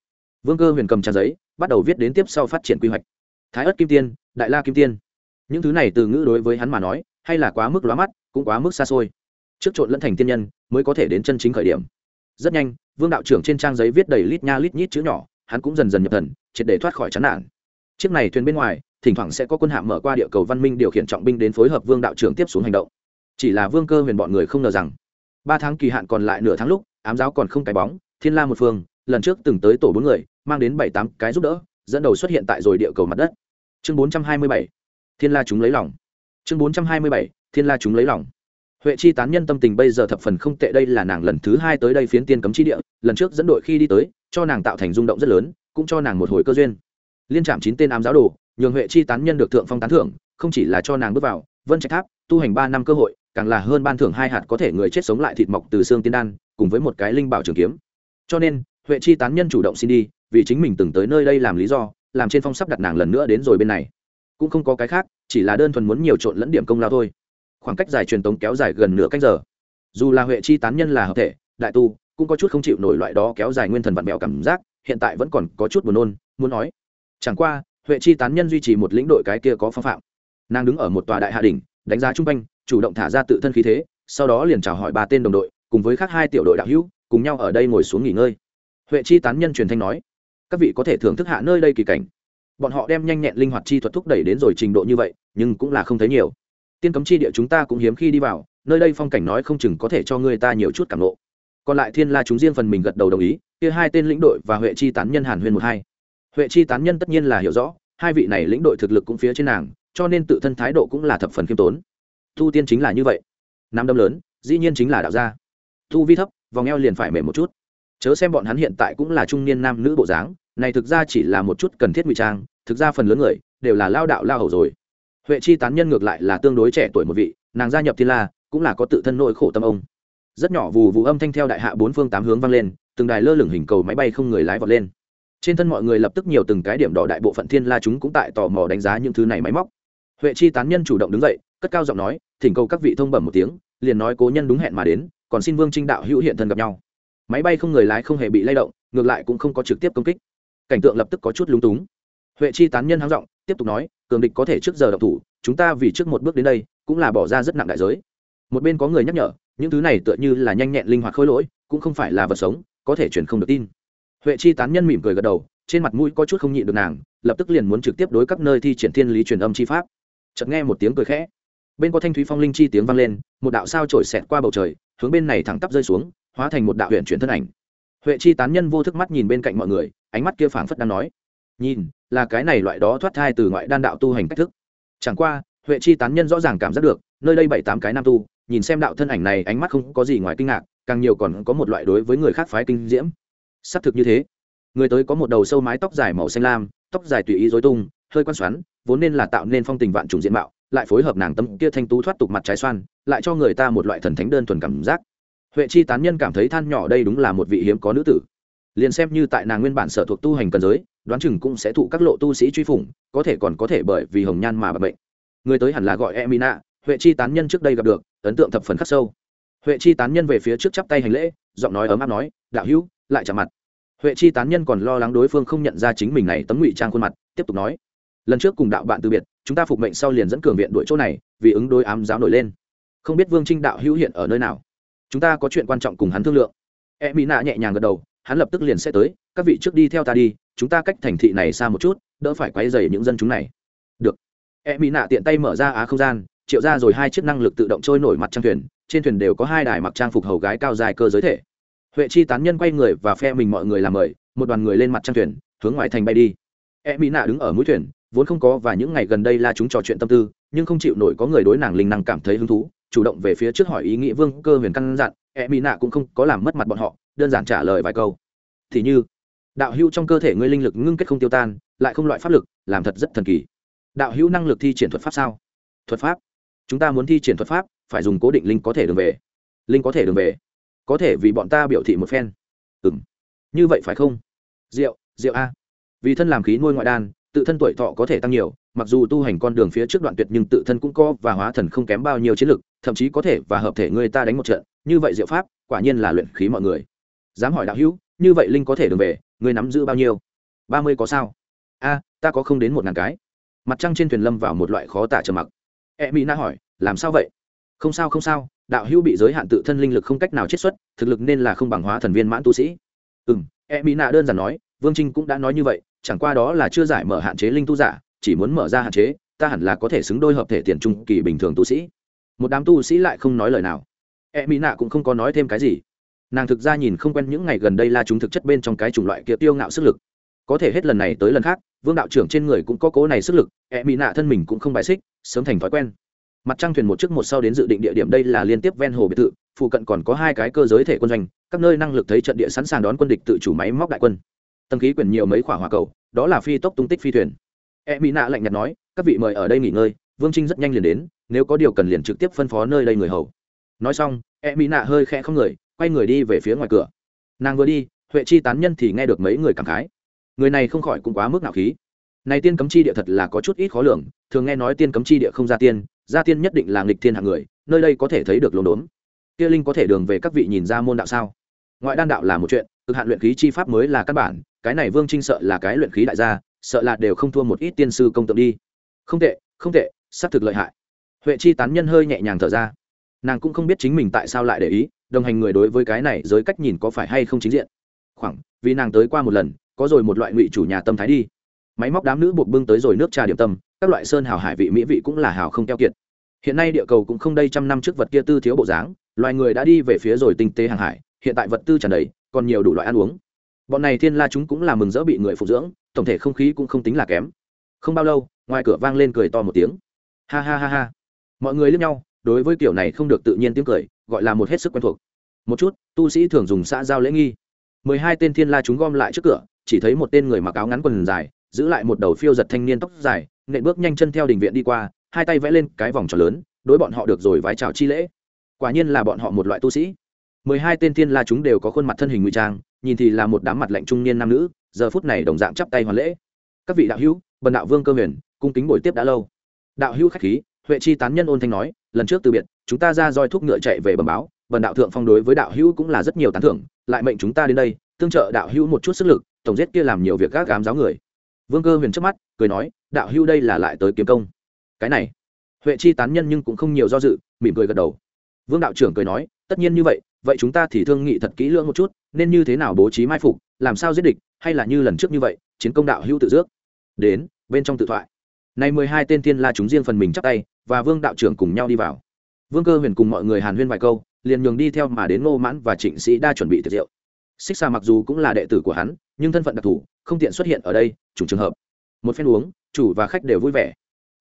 vương cơ huyền cầm trang giấy, bắt đầu viết đến tiếp sau phát triển quy hoạch. Thái ất kim tiên, đại la kim tiên. Những thứ này từ ngữ đối với hắn mà nói, hay là quá mức lóa mắt, cũng quá mức xa xôi. Trước trộn lẫn thành tiên nhân, mới có thể đến chân chính khởi điểm. Rất nhanh, vương đạo trưởng trên trang giấy viết đầy lít nha lít nhít chữ nhỏ, hắn cũng dần dần nhập thần, triệt để thoát khỏi chán nản. Chiếc này thuyền bên ngoài, thỉnh thoảng sẽ có quân hạm mở qua địa cầu văn minh điều khiển trọng binh đến phối hợp vương đạo trưởng tiếp xuống hành động. Chỉ là vương cơ huyền bọn người không ngờ rằng, ba tháng kỳ hạn còn lại nửa tháng lúc, ám giáo còn không cái bóng, thiên la một phương, lần trước từng tới tổ bốn người mang đến bảy tám cái giúp đỡ, dẫn đầu xuất hiện tại rồi địa cầu mặt đất. Chương bốn trăm hai mươi bảy, thiên la chúng lấy lòng. Chương bốn trăm hai mươi bảy, thiên la chúng lấy lòng. Huệ chi tán nhân tâm tình bây giờ thập phần không tệ, đây là nàng lần thứ hai tới đây phiến tiên cấm chi địa, lần trước dẫn đội khi đi tới, cho nàng tạo thành rung động rất lớn, cũng cho nàng một hồi cơ duyên. Liên trạm chín tên ám giáo đồ, nhường huệ chi tán nhân được thượng phong tán thưởng, không chỉ là cho nàng bước vào, vân trạch tháp, tu hành ba năm cơ hội, càng là hơn ban thưởng hai hạt có thể người chết sống lại thịt mọc từ xương tiên đan, cùng với một cái linh bảo trường kiếm. Cho nên huệ chi tán nhân chủ động xin đi, vì chính mình từng tới nơi đây làm lý do, làm trên phong sắp đặt nàng lần nữa đến rồi bên này. Cũng không có cái khác, chỉ là đơn thuần muốn nhiều trộn lẫn điểm công lao thôi. Khoảng cách dài truyền tống kéo dài gần nửa cách giờ. Dù là huệ chi tán nhân là hợp thể, đại tu, cũng có chút không chịu nổi loại đó kéo dài nguyên thần vặn vẹo cảm giác, hiện tại vẫn còn có chút buồn nôn, muốn nói. Chẳng qua, huệ chi tán nhân duy trì một lĩnh đội cái kia có phong phạm. Nàng đứng ở một tòa đại hạ đỉnh, đánh giá chung quanh, chủ động thả ra tự thân khí thế, sau đó liền chào hỏi ba tên đồng đội, cùng với khác hai tiểu đội đạo hữu, cùng nhau ở đây ngồi xuống nghỉ ngơi huệ chi tán nhân truyền thanh nói, các vị có thể thưởng thức hạ nơi đây kỳ cảnh. Bọn họ đem nhanh nhẹn linh hoạt chi thuật thúc đẩy đến rồi trình độ như vậy, nhưng cũng là không thấy nhiều. Tiên cấm chi địa chúng ta cũng hiếm khi đi vào, nơi đây phong cảnh nói không chừng có thể cho người ta nhiều chút cảm lộ còn lại thiên la chúng riêng phần mình gật đầu đồng ý, kia hai tên lĩnh đội và huệ chi tán nhân hàn huyên một hai. Huệ chi tán nhân tất nhiên là hiểu rõ, hai vị này lĩnh đội thực lực cũng phía trên nàng, cho nên tự thân thái độ cũng là thập phần khiêm tốn. Tu tiên chính là như vậy. Nam đâm lớn, dĩ nhiên chính là đạo gia. Tu vi thấp, vòng eo liền phải mềm một chút chớ xem bọn hắn hiện tại cũng là trung niên nam nữ bộ dáng, này thực ra chỉ là một chút cần thiết ngụy trang, thực ra phần lớn người đều là lao đạo lao hầu rồi. Huệ chi tán nhân ngược lại là tương đối trẻ tuổi một vị, nàng gia nhập thiên la, cũng là có tự thân nội khổ tâm ông. Rất nhỏ vù vù âm thanh theo đại hạ bốn phương tám hướng vang lên, từng đài lơ lửng hình cầu máy bay không người lái vọt lên. Trên thân mọi người lập tức nhiều từng cái điểm đỏ đại bộ phận thiên la chúng cũng tại tò mò đánh giá những thứ này máy móc. Huệ chi tán nhân chủ động đứng dậy, cất cao giọng nói, thỉnh cầu các vị thông bẩm một tiếng, liền nói cố nhân đúng hẹn mà đến, còn xin vương trinh đạo hữu hiện thân gặp nhau máy bay không người lái không hề bị lay động, ngược lại cũng không có trực tiếp công kích. Cảnh tượng lập tức có chút lúng túng. Huệ chi tán nhân háng giọng, tiếp tục nói, cường địch có thể trước giờ độc thủ, chúng ta vì trước một bước đến đây, cũng là bỏ ra rất nặng đại giới. Một bên có người nhắc nhở, những thứ này tựa như là nhanh nhẹn linh hoạt khôi lỗi, cũng không phải là vật sống, có thể truyền không được tin. Huệ chi tán nhân mỉm cười gật đầu, trên mặt mũi có chút không nhịn được nàng, lập tức liền muốn trực tiếp đối các nơi thi triển thiên lý truyền âm chi pháp. Chợt nghe một tiếng cười khẽ. Bên có thanh thúy phong linh chi tiếng vang lên, một đạo sao trổi xẹt qua bầu trời, hướng bên này thẳng tắp rơi xuống hóa thành một đạo huyện chuyển thân ảnh. Huệ chi tán nhân vô thức mắt nhìn bên cạnh mọi người, ánh mắt kia phảng phất đang nói, nhìn, là cái này loại đó thoát thai từ ngoại đan đạo tu hành cách thức. Chẳng qua, huệ chi tán nhân rõ ràng cảm giác được, nơi đây bảy tám cái nam tu, nhìn xem đạo thân ảnh này, ánh mắt không có gì ngoài kinh ngạc, càng nhiều còn có một loại đối với người khác phái kinh diễm. Xác thực như thế. Người tới có một đầu sâu mái tóc dài màu xanh lam, tóc dài tùy ý dối tung, hơi quan xoắn, vốn nên là tạo nên phong tình vạn trùng diện mạo, lại phối hợp nàng tâm kia thanh tú thoát tục mặt trái xoan, lại cho người ta một loại thần thánh đơn thuần cảm giác huệ chi tán nhân cảm thấy than nhỏ đây đúng là một vị hiếm có nữ tử. Liền xem như tại nàng nguyên bản sở thuộc tu hành cần giới, đoán chừng cũng sẽ thụ các lộ tu sĩ truy phủng, có thể còn có thể bởi vì hồng nhan mà bận bệnh. Người tới hẳn là gọi emina, huệ chi tán nhân trước đây gặp được, ấn tượng thập phần khắc sâu. Huệ chi tán nhân về phía trước chắp tay hành lễ, giọng nói ấm áp nói, đạo hữu, lại chạm mặt. Huệ chi tán nhân còn lo lắng đối phương không nhận ra chính mình này tấm ngụy trang khuôn mặt, tiếp tục nói, lần trước cùng đạo bạn từ biệt, chúng ta phục mệnh sau liền dẫn cường viện đội chỗ này, vì ứng đối ám giáo nổi lên. Không biết vương trinh đạo hữu hiện ở nơi nào? Chúng ta có chuyện quan trọng cùng hắn thương lượng. E mỹ nạ nhẹ nhàng gật đầu, hắn lập tức liền sẽ tới, các vị trước đi theo ta đi, chúng ta cách thành thị này xa một chút, đỡ phải quay dày những dân chúng này. Được. E mỹ nạ tiện tay mở ra á không gian, triệu ra rồi hai chiếc năng lực tự động trôi nổi mặt trang thuyền, trên thuyền đều có hai đài mặc trang phục hầu gái cao dài cơ giới thể. Huệ chi tán nhân quay người và phe mình mọi người làm mời, một đoàn người lên mặt trang thuyền, hướng ngoại thành bay đi. E mỹ nạ đứng ở mũi thuyền, vốn không có và những ngày gần đây là chúng trò chuyện tâm tư, nhưng không chịu nổi có người đối nàng linh năng cảm thấy hứng thú chủ động về phía trước hỏi ý nghĩ vương cơ huyền căn dặn e mỹ nạ cũng không có làm mất mặt bọn họ, đơn giản trả lời vài câu. Thì như, đạo hữu trong cơ thể ngươi linh lực ngưng kết không tiêu tan, lại không loại pháp lực, làm thật rất thần kỳ. Đạo hữu năng lực thi triển thuật pháp sao? Thuật pháp? Chúng ta muốn thi triển thuật pháp, phải dùng cố định linh có thể đường về. Linh có thể đường về? Có thể vì bọn ta biểu thị một phen. Ừ m như vậy phải không? Rượu rượu a. Vì thân làm khí nuôi ngoại đan tự thân tuổi thọ có thể tăng nhiều, mặc dù tu hành con đường phía trước đoạn tuyệt nhưng tự thân cũng có và hóa thần không kém bao nhiêu chiến lực, thậm chí có thể và hợp thể người ta đánh một trận, như vậy diệu pháp, quả nhiên là luyện khí mọi người. Dám hỏi đạo hữu, như vậy linh có thể đường về, người nắm giữ bao nhiêu? Ba mươi có sao? A, ta có không đến một ngàn cái. Mặt trăng trên thuyền lâm vào một loại khó tả trầm mặc. E mỹ na hỏi, làm sao vậy? Không sao không sao, đạo hữu bị giới hạn tự thân linh lực không cách nào chiết xuất, thực lực nên là không bằng hóa thần viên mãn tu sĩ. Ừ m e mỹ na đơn giản nói, vương trinh cũng đã nói như vậy chẳng qua đó là chưa giải mở hạn chế linh tu giả, chỉ muốn mở ra hạn chế, ta hẳn là có thể xứng đôi hợp thể tiền trung kỳ bình thường tu sĩ. Một đám tu sĩ lại không nói lời nào. E mỹ nạ cũng không có nói thêm cái gì. Nàng thực ra nhìn không quen những ngày gần đây là chúng thực chất bên trong cái chủng loại kia tiêu ngạo sức lực. Có thể hết lần này tới lần khác, vương đạo trưởng trên người cũng có cố này sức lực e mỹ nạ thân mình cũng không bài xích, sớm thành thói quen. Mặt trăng thuyền một trước một sau đến dự định địa điểm đây là liên tiếp ven hồ biệt thự, phụ cận còn có hai cái cơ giới thể quân doanh, các nơi năng lực thấy trận địa sẵn sàng đón quân địch tự chủ máy móc đại quân tầng khí quyển nhiều mấy khỏa hỏa cầu, đó là phi tốc tung tích phi thuyền. E mỹ nạ lạnh nhạt nói, các vị mời ở đây nghỉ ngơi, vương trinh rất nhanh liền đến, nếu có điều cần liền trực tiếp phân phó nơi đây người hầu. Nói xong e mỹ nạ hơi khẽ không người, quay người đi về phía ngoài cửa. Nàng vừa đi, huệ chi tán nhân thì nghe được mấy người cảm khái. Người này không khỏi cũng quá mức nạo khí. Này tiên cấm chi địa thật là có chút ít khó lường, thường nghe nói tiên cấm chi địa không ra tiên gia tiên nhất định là nghịch thiên hạng người, nơi đây có thể thấy được lồn đốn. Kia linh có thể đường về các vị nhìn ra môn đạo sao? Ngoại đan đạo là một chuyện, cực hạn luyện khí chi pháp mới là căn bản cái này vương trinh sợ là cái luyện khí đại gia, sợ là đều không thua một ít tiên sư công tượng đi. Không tệ không tệ, xác thực lợi hại. Huệ chi tán nhân hơi nhẹ nhàng thở ra. Nàng cũng không biết chính mình tại sao lại để ý, đồng hành người đối với cái này giới cách nhìn có phải hay không chính diện. Khoảng, vì nàng tới qua một lần, có rồi một loại ngụy chủ nhà tâm thái đi. Máy móc đám nữ buộc bưng tới rồi nước trà điểm tâm, các loại sơn hào hải vị mỹ vị cũng là hào không keo kiệt. Hiện nay địa cầu cũng không đây trăm năm trước vật kia tư thiếu bộ dáng, loài người đã đi về phía rồi tinh tế hàng hải, hiện tại vật tư tràn đầy, còn nhiều đủ loại ăn uống bọn này thiên la chúng cũng là mừng rỡ bị người phục dưỡng, tổng thể không khí cũng không tính là kém. Không bao lâu, ngoài cửa vang lên cười to một tiếng. Ha ha ha ha. Mọi người lướt nhau, đối với kiểu này không được tự nhiên tiếng cười, gọi là một hết sức quen thuộc. Một chút, tu sĩ thường dùng xã giao lễ nghi. Mười hai tên thiên la chúng gom lại trước cửa, chỉ thấy một tên người mặc áo ngắn quần dài, giữ lại một đầu phiêu giật thanh niên tóc dài, nện bước nhanh chân theo đình viện đi qua, hai tay vẽ lên cái vòng tròn lớn, đối bọn họ được rồi vái chào chi lễ. Quả nhiên là bọn họ một loại tu sĩ mười hai tên thiên la chúng đều có khuôn mặt thân hình nguy trang, nhìn thì là một đám mặt lạnh trung niên nam nữ, giờ phút này đồng dạng chắp tay hoàn lễ. Các vị đạo hữu, bần đạo vương cơ huyền, cung kính buổi tiếp đã lâu. Đạo hữu khách khí, huệ chi tán nhân ôn thanh nói, lần trước từ biệt, chúng ta ra roi thuốc ngựa chạy về bẩm báo, bần đạo thượng phong đối với đạo hữu cũng là rất nhiều tán thưởng, lại mệnh chúng ta đến đây, tương trợ đạo hữu một chút sức lực, tổng giết kia làm nhiều việc gác gám giáo người. Vương cơ huyền trước mắt, cười nói, đạo hữu đây là lại tới kiếm công. Cái này. Huệ chi tán nhân nhưng cũng không nhiều do dự, mỉm cười gật đầu. Vương đạo trưởng cười nói tất nhiên như vậy vậy chúng ta thì thương nghị thật kỹ lưỡng một chút, nên như thế nào bố trí mai phục, làm sao giết địch, hay là như lần trước như vậy, chiến công đạo hữu tự dước. Đến, bên trong tự thoại. Này mười hai tên thiên la chúng riêng phần mình chắp tay, và vương đạo trưởng cùng nhau đi vào. Vương cơ huyền cùng mọi người hàn huyên vài câu, liền nhường đi theo mà đến ngô mãn và trịnh sĩ đa chuẩn bị tiệc rượu. Xích xa mặc dù cũng là đệ tử của hắn, nhưng thân phận đặc thù, không tiện xuất hiện ở đây, chủ trường hợp. Một phen uống, chủ và khách đều vui vẻ.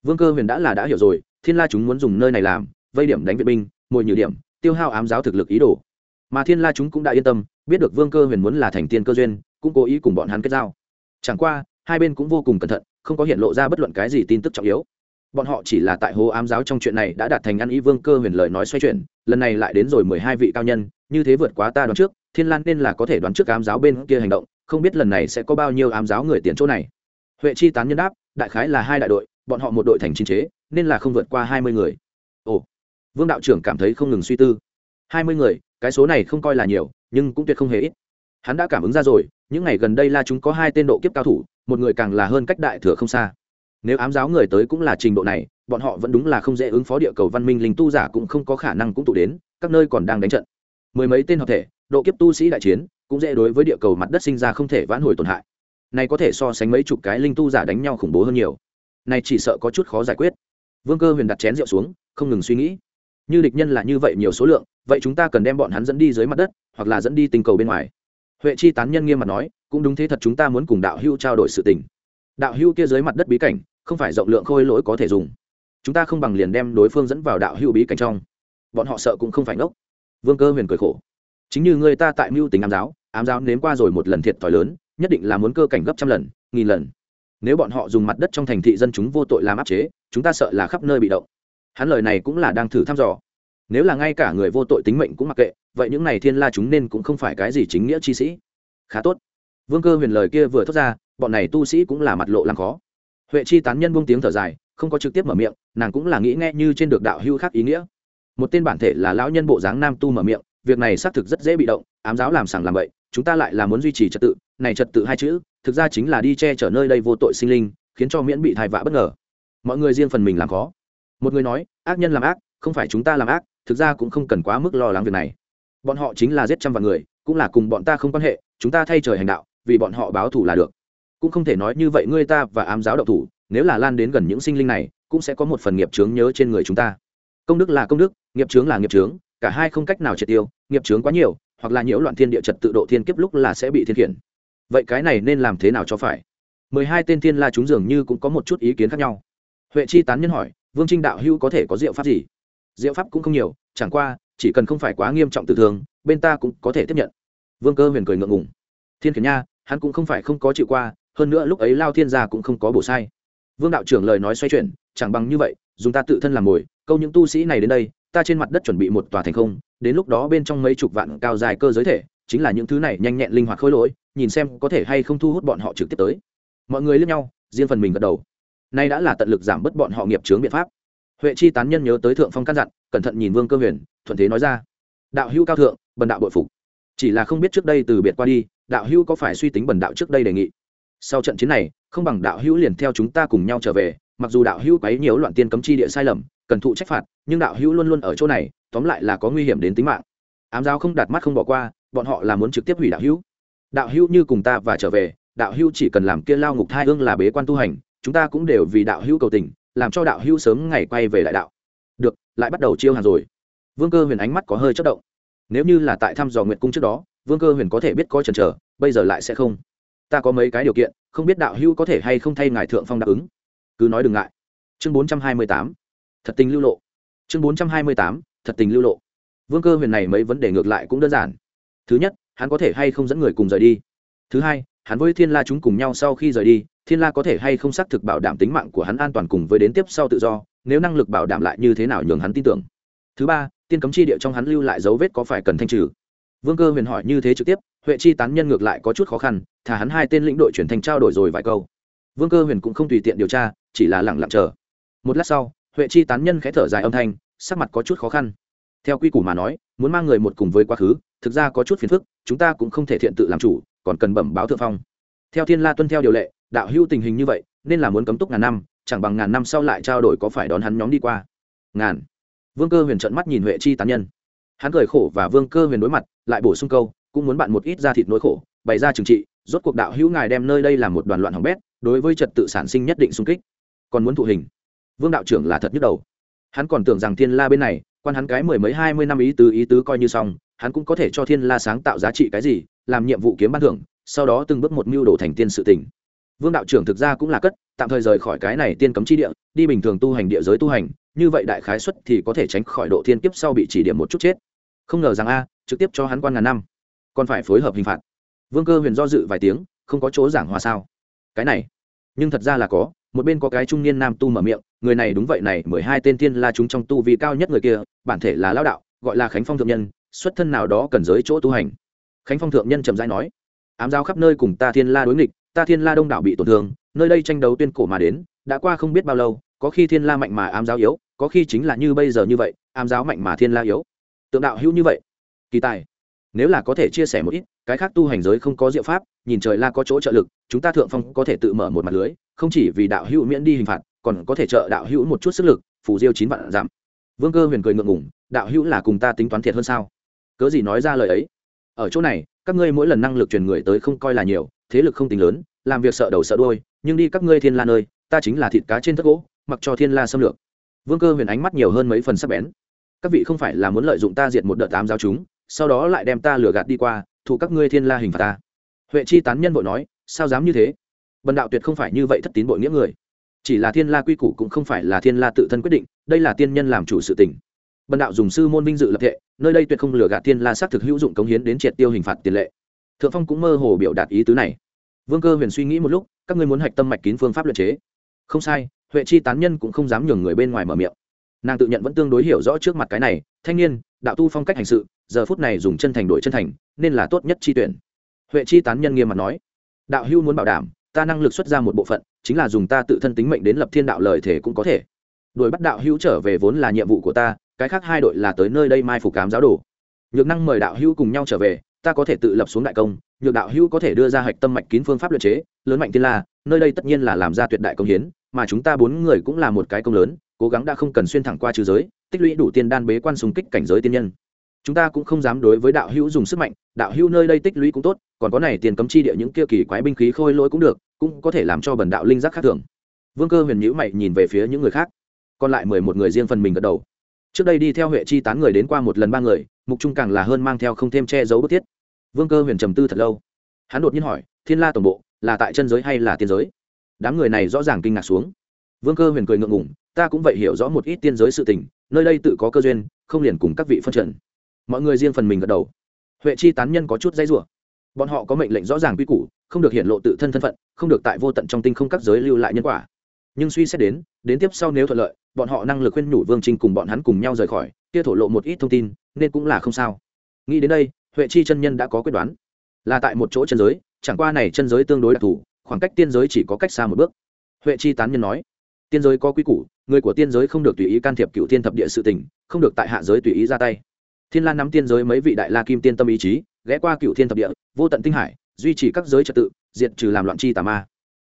Vương cơ huyền đã là đã hiểu rồi, thiên la chúng muốn dùng nơi này làm, vây điểm đánh viện binh, mồi nhử điểm tiêu hao ám giáo thực lực ý đồ. Mà thiên la chúng cũng đã yên tâm, biết được vương cơ huyền muốn là thành tiên cơ duyên, cũng cố ý cùng bọn hắn kết giao. Chẳng qua, hai bên cũng vô cùng cẩn thận, không có hiện lộ ra bất luận cái gì tin tức trọng yếu. Bọn họ chỉ là tại hố ám giáo trong chuyện này đã đạt thành ăn ý vương cơ huyền lời nói xoay chuyển, lần này lại đến rồi mười hai vị cao nhân, như thế vượt quá ta đoán trước, thiên lan nên là có thể đoán trước ám giáo bên kia hành động, không biết lần này sẽ có bao nhiêu ám giáo người tiền chỗ này. Huệ chi tán nhân đáp, đại khái là hai đại đội, bọn họ một đội thành chính chế, nên là không vượt qua hai mươi người vương đạo trưởng cảm thấy không ngừng suy tư. Hai mươi người, cái số này không coi là nhiều, nhưng cũng tuyệt không hề ít. Hắn đã cảm ứng ra rồi, những ngày gần đây la chúng có hai tên độ kiếp cao thủ, một người càng là hơn cách đại thừa không xa. Nếu ám giáo người tới cũng là trình độ này, bọn họ vẫn đúng là không dễ ứng phó địa cầu văn minh linh tu giả cũng không có khả năng cũng tụ đến, các nơi còn đang đánh trận. Mười mấy tên hợp thể, độ kiếp tu sĩ đại chiến, cũng dễ đối với địa cầu mặt đất sinh ra không thể vãn hồi tổn hại. Này có thể so sánh mấy chục cái linh tu giả đánh nhau khủng bố hơn nhiều. Này chỉ sợ có chút khó giải quyết. Vương cơ huyền đặt chén rượu xuống, không ngừng suy nghĩ như địch nhân là như vậy nhiều số lượng, vậy chúng ta cần đem bọn hắn dẫn đi dưới mặt đất, hoặc là dẫn đi tình cầu bên ngoài. Huệ chi tán nhân nghiêm mặt nói, cũng đúng thế thật chúng ta muốn cùng đạo hưu trao đổi sự tình. Đạo hưu kia dưới mặt đất bí cảnh, không phải rộng lượng khôi lỗi có thể dùng. Chúng ta không bằng liền đem đối phương dẫn vào đạo hưu bí cảnh trong. Bọn họ sợ cũng không phải ngốc. Vương cơ huyền cười khổ. Chính như người ta tại mưu tính ám giáo ám giáo nếm qua rồi một lần thiệt thòi lớn, nhất định là muốn cơ cảnh gấp trăm lần, nghìn lần. Nếu bọn họ dùng mặt đất trong thành thị dân chúng vô tội làm áp chế, chúng ta sợ là khắp nơi bị động hắn lời này cũng là đang thử thăm dò. Nếu là ngay cả người vô tội tính mệnh cũng mặc kệ, vậy những này thiên la chúng nên cũng không phải cái gì chính nghĩa chi sĩ. Khá tốt. Vương cơ huyền lời kia vừa thốt ra, bọn này tu sĩ cũng là mặt lộ làm khó. Huệ chi tán nhân buông tiếng thở dài, không có trực tiếp mở miệng, nàng cũng là nghĩ nghe như trên được đạo hưu khác ý nghĩa. Một tên bản thể là lão nhân bộ dáng nam tu mở miệng, việc này xác thực rất dễ bị động, ám giáo làm sàng làm bậy, chúng ta lại là muốn duy trì trật tự, này trật tự hai chữ, thực ra chính là đi che chở nơi đây vô tội sinh linh, khiến cho miễn bị thai vạ bất ngờ. Mọi người riêng phần mình làm khó một người nói, ác nhân làm ác, không phải chúng ta làm ác, thực ra cũng không cần quá mức lo lắng việc này. Bọn họ chính là giết trăm vạn người, cũng là cùng bọn ta không quan hệ, chúng ta thay trời hành đạo, vì bọn họ báo thù là được. Cũng không thể nói như vậy ngươi ta và ám giáo độc thủ, nếu là lan đến gần những sinh linh này, cũng sẽ có một phần nghiệp chướng nhớ trên người chúng ta. Công đức là công đức, nghiệp chướng là nghiệp chướng, cả hai không cách nào triệt tiêu, nghiệp chướng quá nhiều, hoặc là nhiễu loạn thiên địa trật tự độ thiên kiếp lúc là sẽ bị thiên khiển. Vậy cái này nên làm thế nào cho phải? Mười hai tên thiên la chúng dường như cũng có một chút ý kiến khác nhau. Huệ chi tán nhân hỏi vương trinh đạo hữu có thể có diệu pháp gì? Diệu pháp cũng không nhiều, chẳng qua, chỉ cần không phải quá nghiêm trọng tự thường bên ta cũng có thể tiếp nhận. Vương cơ huyền cười ngượng ngùng. Thiên khiển nha, hắn cũng không phải không có chịu qua, hơn nữa lúc ấy lao thiên gia cũng không có bổ sai. Vương đạo trưởng lời nói xoay chuyển, chẳng bằng như vậy, dùng ta tự thân làm mồi, câu những tu sĩ này đến đây, ta trên mặt đất chuẩn bị một tòa thành không, đến lúc đó bên trong mấy chục vạn cao dài cơ giới thể, chính là những thứ này nhanh nhẹn linh hoạt khôi lỗi, nhìn xem có thể hay không thu hút bọn họ trực tiếp tới. Mọi người lướt nhau, riêng phần mình gật đầu nay đã là tận lực giảm bớt bọn họ nghiệp chướng biện pháp. Huệ chi tán nhân nhớ tới thượng phong căn dặn, cẩn thận nhìn vương cơ huyền, thuận thế nói ra. Đạo hữu cao thượng, bần đạo bội phục. Chỉ là không biết trước đây từ biệt qua đi, đạo hữu có phải suy tính bần đạo trước đây đề nghị? Sau trận chiến này, không bằng đạo hữu liền theo chúng ta cùng nhau trở về, mặc dù đạo hữu quấy nhiều loạn tiên cấm chi địa sai lầm, cần thụ trách phạt, nhưng đạo hữu luôn luôn ở chỗ này, tóm lại là có nguy hiểm đến tính mạng. Ám giáo không đạt mắt không bỏ qua, bọn họ là muốn trực tiếp hủy đạo hữu. Đạo hữu như cùng ta và trở về, đạo hữu chỉ cần làm kia lao ngục thai ương là bế quan tu hành chúng ta cũng đều vì đạo hữu cầu tình, làm cho đạo hữu sớm ngày quay về đại đạo. Được, lại bắt đầu chiêu hàng rồi. Vương cơ huyền ánh mắt có hơi chất động. Nếu như là tại thăm dò nguyện cung trước đó, vương cơ huyền có thể biết có chần chờ, bây giờ lại sẽ không. Ta có mấy cái điều kiện, không biết đạo hữu có thể hay không thay ngài thượng phong đáp ứng. Cứ nói đừng ngại. Chương bốn trăm hai mươi tám. Thật tình lưu lộ. Chương bốn trăm hai mươi tám. Thật tình lưu lộ. Vương cơ huyền này mấy vấn đề ngược lại cũng đơn giản. Thứ nhất, hắn có thể hay không dẫn người cùng rời đi. Thứ hai hắn với thiên la chúng cùng nhau sau khi rời đi, thiên la có thể hay không xác thực bảo đảm tính mạng của hắn an toàn cùng với đến tiếp sau tự do, nếu năng lực bảo đảm lại như thế nào nhường hắn tin tưởng. Thứ ba, tiên cấm chi địa trong hắn lưu lại dấu vết có phải cần thanh trừ? Vương cơ huyền hỏi như thế trực tiếp, huệ chi tán nhân ngược lại có chút khó khăn thả hắn hai tên lĩnh đội chuyển thành trao đổi rồi vài câu. Vương cơ huyền cũng không tùy tiện điều tra, chỉ là lẳng lặng chờ. Một lát sau, huệ chi tán nhân khẽ thở dài âm thanh, sắc mặt có chút khó khăn. Theo quy củ mà nói, muốn mang người một cùng với quá khứ, thực ra có chút phiền phức, chúng ta cũng không thể thiện tự làm chủ còn cần bẩm báo thượng phong. Theo thiên la tuân theo điều lệ, đạo hữu tình hình như vậy, nên là muốn cấm túc ngàn năm, chẳng bằng ngàn năm sau lại trao đổi có phải đón hắn nhóm đi qua. Ngàn. Vương cơ huyền trợn mắt nhìn huệ chi tán nhân. Hắn cười khổ và vương cơ huyền đối mặt, lại bổ sung câu, cũng muốn bạn một ít ra thịt nỗi khổ, bày ra trừng trị, rốt cuộc đạo hữu ngài đem nơi đây làm một đoàn loạn hỏng bét, đối với trật tự sản sinh nhất định xung kích. Còn muốn thụ hình. Vương đạo trưởng là thật nhức đầu. Hắn còn tưởng rằng thiên la bên này, quan hắn cái mười mấy hai mươi năm ý tứ ý tứ coi như xong hắn cũng có thể cho thiên la sáng tạo giá trị cái gì, làm nhiệm vụ kiếm ban thưởng, sau đó từng bước một mưu đồ thành tiên sự tỉnh. vương đạo trưởng thực ra cũng là cất, tạm thời rời khỏi cái này tiên cấm chi địa, đi bình thường tu hành địa giới tu hành, như vậy đại khái xuất thì có thể tránh khỏi độ thiên kiếp sau bị chỉ điểm một chút chết. Không ngờ rằng a, trực tiếp cho hắn quan ngàn năm, còn phải phối hợp hình phạt. Vương cơ huyền do dự vài tiếng, không có chỗ giảng hòa sao? Cái này, nhưng thật ra là có, một bên có cái trung niên nam tu mở miệng, người này đúng vậy này, mười hai tên thiên la chúng trong tu vi cao nhất người kia, bản thể là lao đạo, gọi là khánh phong thượng nhân xuất thân nào đó cần giới chỗ tu hành. Khánh phong thượng nhân trầm rãi nói, ám giáo khắp nơi cùng ta thiên la đối nghịch, ta thiên la đông đảo bị tổn thương, nơi đây tranh đấu tuyên cổ mà đến, đã qua không biết bao lâu, có khi thiên la mạnh mà ám giáo yếu, có khi chính là như bây giờ như vậy, ám giáo mạnh mà thiên la yếu. Tượng đạo hữu như vậy, kỳ tài. Nếu là có thể chia sẻ một ít, cái khác tu hành giới không có diệu pháp, nhìn trời la có chỗ trợ lực, chúng ta thượng phong có thể tự mở một mặt lưới, không chỉ vì đạo hữu miễn đi hình phạt, còn có thể trợ đạo hữu một chút sức lực, phù diêu chín vạn giảm. Vương cơ huyền cười ngượng ngủng đạo hữu là cùng ta tính toán thiệt hơn sao? Cớ gì nói ra lời ấy? Ở chỗ này, các ngươi mỗi lần năng lực truyền người tới không coi là nhiều, thế lực không tính lớn, làm việc sợ đầu sợ đôi nhưng đi các ngươi thiên la nơi, ta chính là thịt cá trên thất gỗ, mặc cho thiên la xâm lược. Vương cơ huyền ánh mắt nhiều hơn mấy phần sắc bén. Các vị không phải là muốn lợi dụng ta diệt một đợt tám giáo chúng, sau đó lại đem ta lừa gạt đi qua, thụ các ngươi thiên la hình phạt ta. Huệ chi tán nhân bội nói, sao dám như thế? Bần đạo tuyệt không phải như vậy thất tín bội nghĩa người. Chỉ là thiên la quy củ cũng không phải là thiên la tự thân quyết định, đây là tiên nhân làm chủ sự tình bần đạo dùng sư môn vinh dự lập thệ, nơi đây tuyệt không lừa gạt thiên la xác thực hữu dụng cống hiến đến triệt tiêu hình phạt tiền lệ. Thượng phong cũng mơ hồ biểu đạt ý tứ này. Vương cơ huyền suy nghĩ một lúc, các ngươi muốn hạch tâm mạch kín phương pháp luật chế. Không sai, huệ chi tán nhân cũng không dám nhường người bên ngoài mở miệng. Nàng tự nhận vẫn tương đối hiểu rõ trước mặt cái này, thanh niên, đạo tu phong cách hành sự, giờ phút này dùng chân thành đổi chân thành, nên là tốt nhất chi tuyển. Huệ chi tán nhân nghiêm mặt nói, đạo hưu muốn bảo đảm, ta năng lực xuất ra một bộ phận, chính là dùng ta tự thân tính mệnh đến lập thiên đạo lời thể cũng có thể. Đuổi bắt đạo hữu trở về vốn là nhiệm vụ của ta cái khác hai đội là tới nơi đây mai phục cám giáo đồ. Nhược năng mời đạo hữu cùng nhau trở về, ta có thể tự lập xuống đại công, nhược đạo hữu có thể đưa ra hạch tâm mạch kín phương pháp luật chế, lớn mạnh thiên la, nơi đây tất nhiên là làm ra tuyệt đại công hiến, mà chúng ta bốn người cũng là một cái công lớn, cố gắng đã không cần xuyên thẳng qua trừ giới, tích lũy đủ tiên đan bế quan xung kích cảnh giới tiên nhân. Chúng ta cũng không dám đối với đạo hữu dùng sức mạnh, đạo hữu nơi đây tích lũy cũng tốt, còn có này tiền cấm chi địa những kia kỳ quái binh khí khôi lỗi cũng được, cũng có thể làm cho bần đạo linh giác khác thường. Vương cơ huyền nhữ mày nhìn về phía những người khác. Còn lại mười một người riêng phần mình gật đầu trước đây đi theo huệ chi tán người đến qua một lần ba người, mục trung càng là hơn mang theo không thêm che giấu bức thiết. Vương cơ huyền trầm tư thật lâu. Hắn đột nhiên hỏi, thiên la tổng bộ, là tại chân giới hay là tiên giới? Đám người này rõ ràng kinh ngạc xuống. Vương cơ huyền cười ngượng ngủng ta cũng vậy hiểu rõ một ít tiên giới sự tình, nơi đây tự có cơ duyên, không liền cùng các vị phân trần. Mọi người riêng phần mình gật đầu. Huệ chi tán nhân có chút dây rủa. Bọn họ có mệnh lệnh rõ ràng quy củ, không được hiện lộ tự thân thân phận, không được tại vô tận trong tinh không các giới lưu lại nhân quả. Nhưng suy xét đến đến tiếp sau nếu thuận lợi, bọn họ năng lực khuyên nhủ vương trinh cùng bọn hắn cùng nhau rời khỏi, kia thổ lộ một ít thông tin, nên cũng là không sao. Nghĩ đến đây, huệ chi chân nhân đã có quyết đoán. Là tại một chỗ chân giới, chẳng qua này chân giới tương đối đặc thù, khoảng cách tiên giới chỉ có cách xa một bước. Huệ chi tán nhân nói, tiên giới có quy củ, người của tiên giới không được tùy ý can thiệp cựu thiên thập địa sự tình, không được tại hạ giới tùy ý ra tay. Thiên Lan nắm tiên giới mấy vị đại la kim tiên tâm ý chí, ghé qua cựu thiên thập địa, vô tận tinh hải, duy trì các giới trật tự, diệt trừ làm loạn chi tà ma.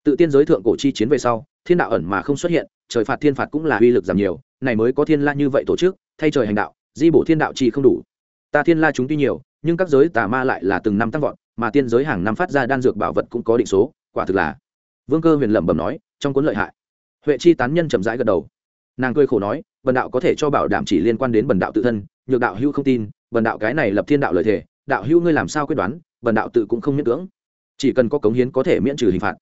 Tự tiên giới thượng cổ chi chiến về sau, thiên đạo ẩn mà không xuất hiện trời phạt thiên phạt cũng là uy lực giảm nhiều, này mới có thiên la như vậy tổ chức, thay trời hành đạo, di bổ thiên đạo chi không đủ. Ta thiên la chúng tuy nhiều, nhưng các giới tà ma lại là từng năm tăng vọt, mà tiên giới hàng năm phát ra đan dược bảo vật cũng có định số, quả thực là. Vương cơ huyền lẩm bẩm nói, trong cuốn lợi hại. Huệ chi tán nhân chậm rãi gật đầu. Nàng cười khổ nói, bần đạo có thể cho bảo đảm chỉ liên quan đến bần đạo tự thân, nhược đạo hữu không tin, bần đạo cái này lập thiên đạo lợi thể đạo hữu ngươi làm sao quyết đoán, bần đạo tự cũng không miễn cưỡng. Chỉ cần có cống hiến có thể miễn trừ hình phạt.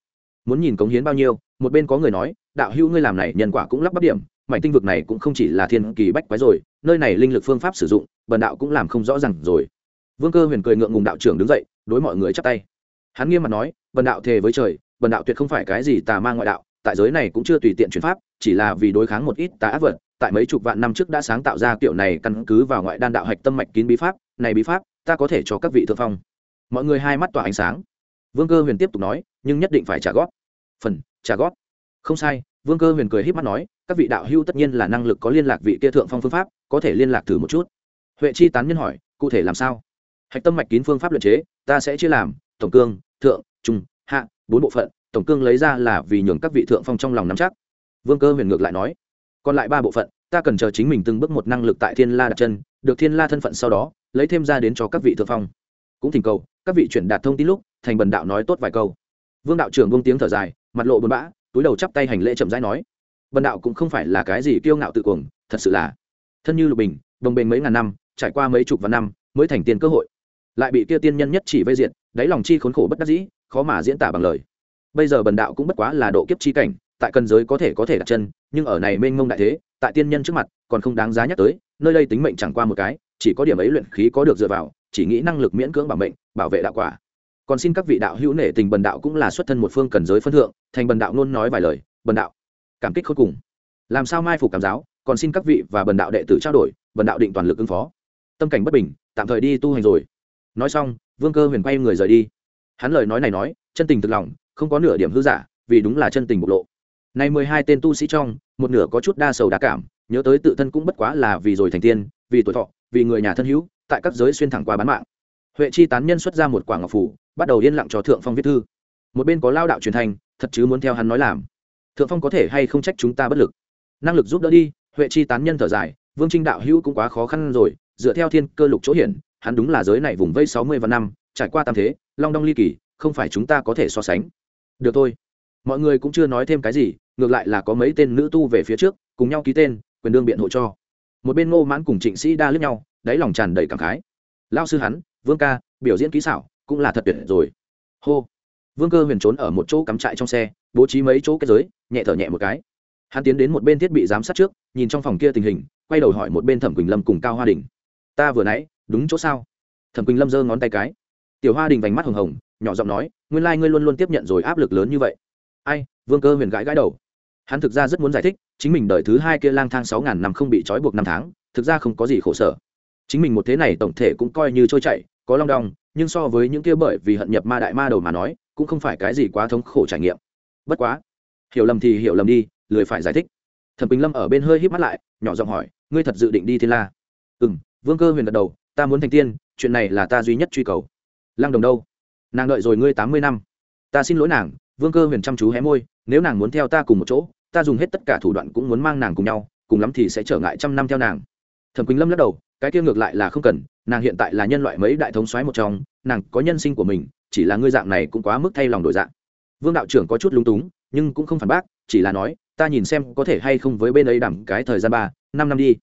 Muốn nhìn cống hiến bao nhiêu, một bên có người nói đạo hữu ngươi làm này nhân quả cũng lắp bắp điểm, mảnh tinh vực này cũng không chỉ là thiên kỳ bách quái rồi, nơi này linh lực phương pháp sử dụng, bần đạo cũng làm không rõ ràng rồi. Vương cơ huyền cười ngượng ngùng đạo trưởng đứng dậy, đối mọi người chắp tay. Hắn nghiêm mặt nói, bần đạo thề với trời, bần đạo tuyệt không phải cái gì tà ma ngoại đạo, tại giới này cũng chưa tùy tiện chuyển pháp, chỉ là vì đối kháng một ít tà ác vật, tại mấy chục vạn năm trước đã sáng tạo ra kiểu này căn cứ vào ngoại đan đạo hạch tâm mạch kín bí pháp, này bí pháp, ta có thể cho các vị thượng phong. Mọi người hai mắt tỏa ánh sáng. Vương cơ huyền tiếp tục nói, nhưng nhất định phải trả góp. Phần, trả góp không sai, vương cơ huyền cười h í p mắt nói, các vị đạo hưu tất nhiên là năng lực có liên lạc vị kia thượng phong phương pháp, có thể liên lạc thử một chút. Huệ chi tán nhân hỏi, cụ thể làm sao? Hạch tâm mạch kín phương pháp luyện chế, ta sẽ chia làm, tổng cương, thượng, trung, hạ, bốn bộ phận, tổng cương lấy ra là vì nhường các vị thượng phong trong lòng nắm chắc. Vương cơ huyền ngược lại nói, còn lại ba bộ phận, ta cần chờ chính mình từng bước một năng lực tại thiên la đặt chân, được thiên la thân phận sau đó, lấy thêm ra đến cho các vị thượng phong. Cũng thỉnh cầu, các vị chuyển đạt thông tin lúc, thành bần đạo nói tốt vài câu. Vương đạo trưởng vương tiếng thở dài, mặt lộ buồn bã túi đầu chắp tay hành lễ chậm rãi nói, bần đạo cũng không phải là cái gì kiêu ngạo tự cuồng, thật sự là thân như lục bình, đồng bền mấy ngàn năm, trải qua mấy chục vạn năm mới thành tiên cơ hội. Lại bị kia tiên nhân nhất chỉ vây diện đáy lòng chi khốn khổ bất đắc dĩ, khó mà diễn tả bằng lời. Bây giờ bần đạo cũng bất quá là độ kiếp chi cảnh, tại cần giới có thể có thể đặt chân, nhưng ở này mênh mông đại thế, tại tiên nhân trước mặt còn không đáng giá nhắc tới, nơi đây tính mệnh chẳng qua một cái, chỉ có điểm ấy luyện khí có được dựa vào, chỉ nghĩ năng lực miễn cưỡng bảo mệnh, bảo vệ đạo quả còn xin các vị đạo hữu nể tình bần đạo cũng là xuất thân một phương cần giới phân thượng, thành bần đạo luôn nói vài lời, bần đạo, cảm kích khôn cùng. Làm sao mai phục cảm giáo, còn xin các vị và bần đạo đệ tử trao đổi, bần đạo định toàn lực ứng phó. Tâm cảnh bất bình, tạm thời đi tu hành rồi. Nói xong, vương cơ huyền quay người rời đi. Hắn lời nói này nói, chân tình thực lòng, không có nửa điểm hư giả, vì đúng là chân tình bộc lộ. Nay mười hai tên tu sĩ trong, một nửa có chút đa sầu đa cảm, nhớ tới tự thân cũng bất quá là vì rồi thành tiên, vì tuổi thọ, vì người nhà thân hữu, tại các giới xuyên thẳng qua bán mạng huệ chi tán nhân xuất ra một quả ngọc phủ, bắt đầu yên lặng cho thượng phong viết thư. Một bên có lao đạo truyền thành, thật chứ muốn theo hắn nói làm. Thượng phong có thể hay không trách chúng ta bất lực? Năng lực giúp đỡ đi, huệ chi tán nhân thở dài, vương trinh đạo hữu cũng quá khó khăn rồi, dựa theo thiên cơ lục chỗ hiển, hắn đúng là giới này vùng vây sáu mươi và năm, trải qua tam thế, long đong ly kỳ, không phải chúng ta có thể so sánh. Được thôi. Mọi người cũng chưa nói thêm cái gì, ngược lại là có mấy tên nữ tu về phía trước, cùng nhau ký tên, quyền đương biện hộ cho. Một bên ngô mãn cùng trịnh sĩ đa lướt nhau, đáy lòng tràn đầy cảm khái. Lao sư hắn vương ca, biểu diễn kỹ xảo cũng là thật tuyệt rồi. Hô. Vương cơ huyền trốn ở một chỗ cắm trại trong xe, bố trí mấy chỗ kết giới, nhẹ thở nhẹ một cái. Hắn tiến đến một bên thiết bị giám sát trước, nhìn trong phòng kia tình hình, quay đầu hỏi một bên thẩm quỳnh lâm cùng cao hoa đình. Ta vừa nãy, đúng chỗ sao? Thẩm quỳnh lâm giơ ngón tay cái. Tiểu hoa đình vành mắt hồng hồng, nhỏ giọng nói, nguyên lai、like、ngươi luôn luôn tiếp nhận rồi áp lực lớn như vậy. Ai? Vương cơ huyền gãi gãi đầu. Hắn thực ra rất muốn giải thích, chính mình đợi thứ hai kia lang thang sáu ngàn năm không bị trói buộc năm tháng, thực ra không có gì khổ sở. Chính mình một thế này tổng thể cũng coi như trôi chảy có long đong, nhưng so với những kia bởi vì hận nhập ma đại ma đầu mà nói, cũng không phải cái gì quá thống khổ trải nghiệm. Bất quá, hiểu lầm thì hiểu lầm đi, lười phải giải thích. Thẩm bình lâm ở bên hơi híp mắt lại, nhỏ giọng hỏi, ngươi thật dự định đi thiên la? Ừ m vương cơ huyền gật đầu, ta muốn thành tiên, chuyện này là ta duy nhất truy cầu. Lăng đồng đâu? Nàng đợi rồi ngươi tám mươi năm. Ta xin lỗi nàng, vương cơ huyền chăm chú hé môi, nếu nàng muốn theo ta cùng một chỗ, ta dùng hết tất cả thủ đoạn cũng muốn mang nàng cùng nhau, cùng lắm thì sẽ trở ngại trăm năm theo nàng. Thẩm quỳnh lâm lắc đầu, cái kia ngược lại là không cần nàng hiện tại là nhân loại mấy đại thống xoáy một trong, nàng có nhân sinh của mình, chỉ là ngươi dạng này cũng quá mức thay lòng đổi dạng. Vương đạo trưởng có chút lúng túng, nhưng cũng không phản bác, chỉ là nói, ta nhìn xem có thể hay không với bên ấy đảm cái thời gian ba, năm năm đi.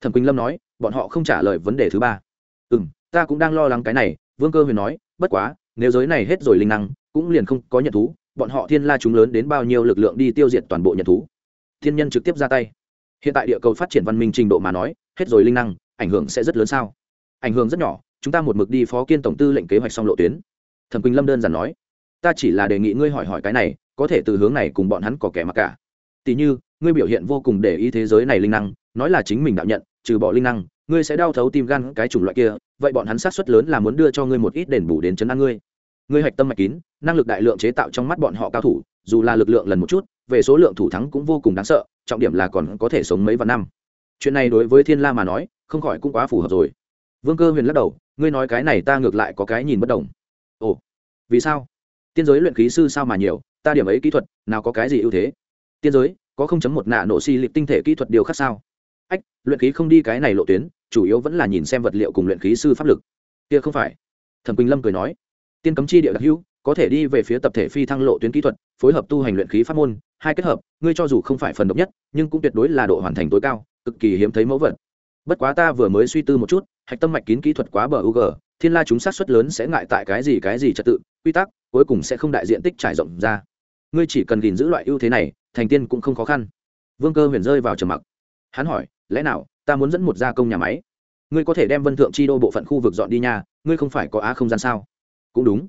Thẩm quỳnh lâm nói, bọn họ không trả lời vấn đề thứ ba. Ừ m ta cũng đang lo lắng cái này, vương cơ huyền nói, bất quá, nếu giới này hết rồi linh năng, cũng liền không có nhận thú, bọn họ thiên la chúng lớn đến bao nhiêu lực lượng đi tiêu diệt toàn bộ nhận thú. Thiên nhân trực tiếp ra tay. Hiện tại địa cầu phát triển văn minh trình độ mà nói, hết rồi linh năng, ảnh hưởng sẽ rất lớn sao? Ảnh hưởng rất nhỏ, chúng ta một mực đi phó kiên tổng tư lệnh kế hoạch xong lộ tuyến. Thẩm quỳnh lâm đơn giản nói, ta chỉ là đề nghị ngươi hỏi hỏi cái này, có thể từ hướng này cùng bọn hắn có kẻ mặc cả. Tỉ như, ngươi biểu hiện vô cùng để ý thế giới này linh năng, nói là chính mình đạo nhận, trừ bỏ linh năng, ngươi sẽ đau thấu tim gan cái chủng loại kia, vậy bọn hắn sát suất lớn là muốn đưa cho ngươi một ít đền bù đến chấn an ngươi. Ngươi hạch tâm mạch kín, năng lực đại lượng chế tạo trong mắt bọn họ cao thủ, dù là lực lượng lần một chút, về số lượng thủ thắng cũng vô cùng đáng sợ, trọng điểm là còn có thể sống mấy vạn năm. Chuyện này đối với thiên la mà nói, không khỏi cũng quá phù hợp rồi vương cơ huyền lắc đầu, ngươi nói cái này ta ngược lại có cái nhìn bất đồng. Ồ, vì sao? Tiên giới luyện khí sư sao mà nhiều, ta điểm ấy kỹ thuật, nào có cái gì ưu thế? Tiên giới, có không chấm một nạ nổ xi si lịp tinh thể kỹ thuật điều khác sao? Ách, luyện khí không đi cái này lộ tuyến, chủ yếu vẫn là nhìn xem vật liệu cùng luyện khí sư pháp lực. Kia không phải. Thẩm quỳnh lâm cười nói, tiên cấm chi địa đặc hữu, có thể đi về phía tập thể phi thăng lộ tuyến kỹ thuật, phối hợp tu hành luyện khí pháp môn, hai kết hợp, ngươi cho dù không phải phần độc nhất, nhưng cũng tuyệt đối là độ hoàn thành tối cao, cực kỳ hiếm thấy mẫu vật. Bất quá ta vừa mới suy tư một chút hạch tâm mạch kín kỹ thuật quá bờ u g, thiên la chúng sát xuất lớn sẽ ngại tại cái gì cái gì trật tự, quy tắc, cuối cùng sẽ không đại diện tích trải rộng ra. Ngươi chỉ cần gìn giữ loại ưu thế này, thành tiên cũng không khó khăn. Vương cơ huyền rơi vào trầm mặc. Hắn hỏi, lẽ nào, ta muốn dẫn một gia công nhà máy? Ngươi có thể đem vân thượng chi đô bộ phận khu vực dọn đi nhà ngươi không phải có á không gian sao? Cũng đúng.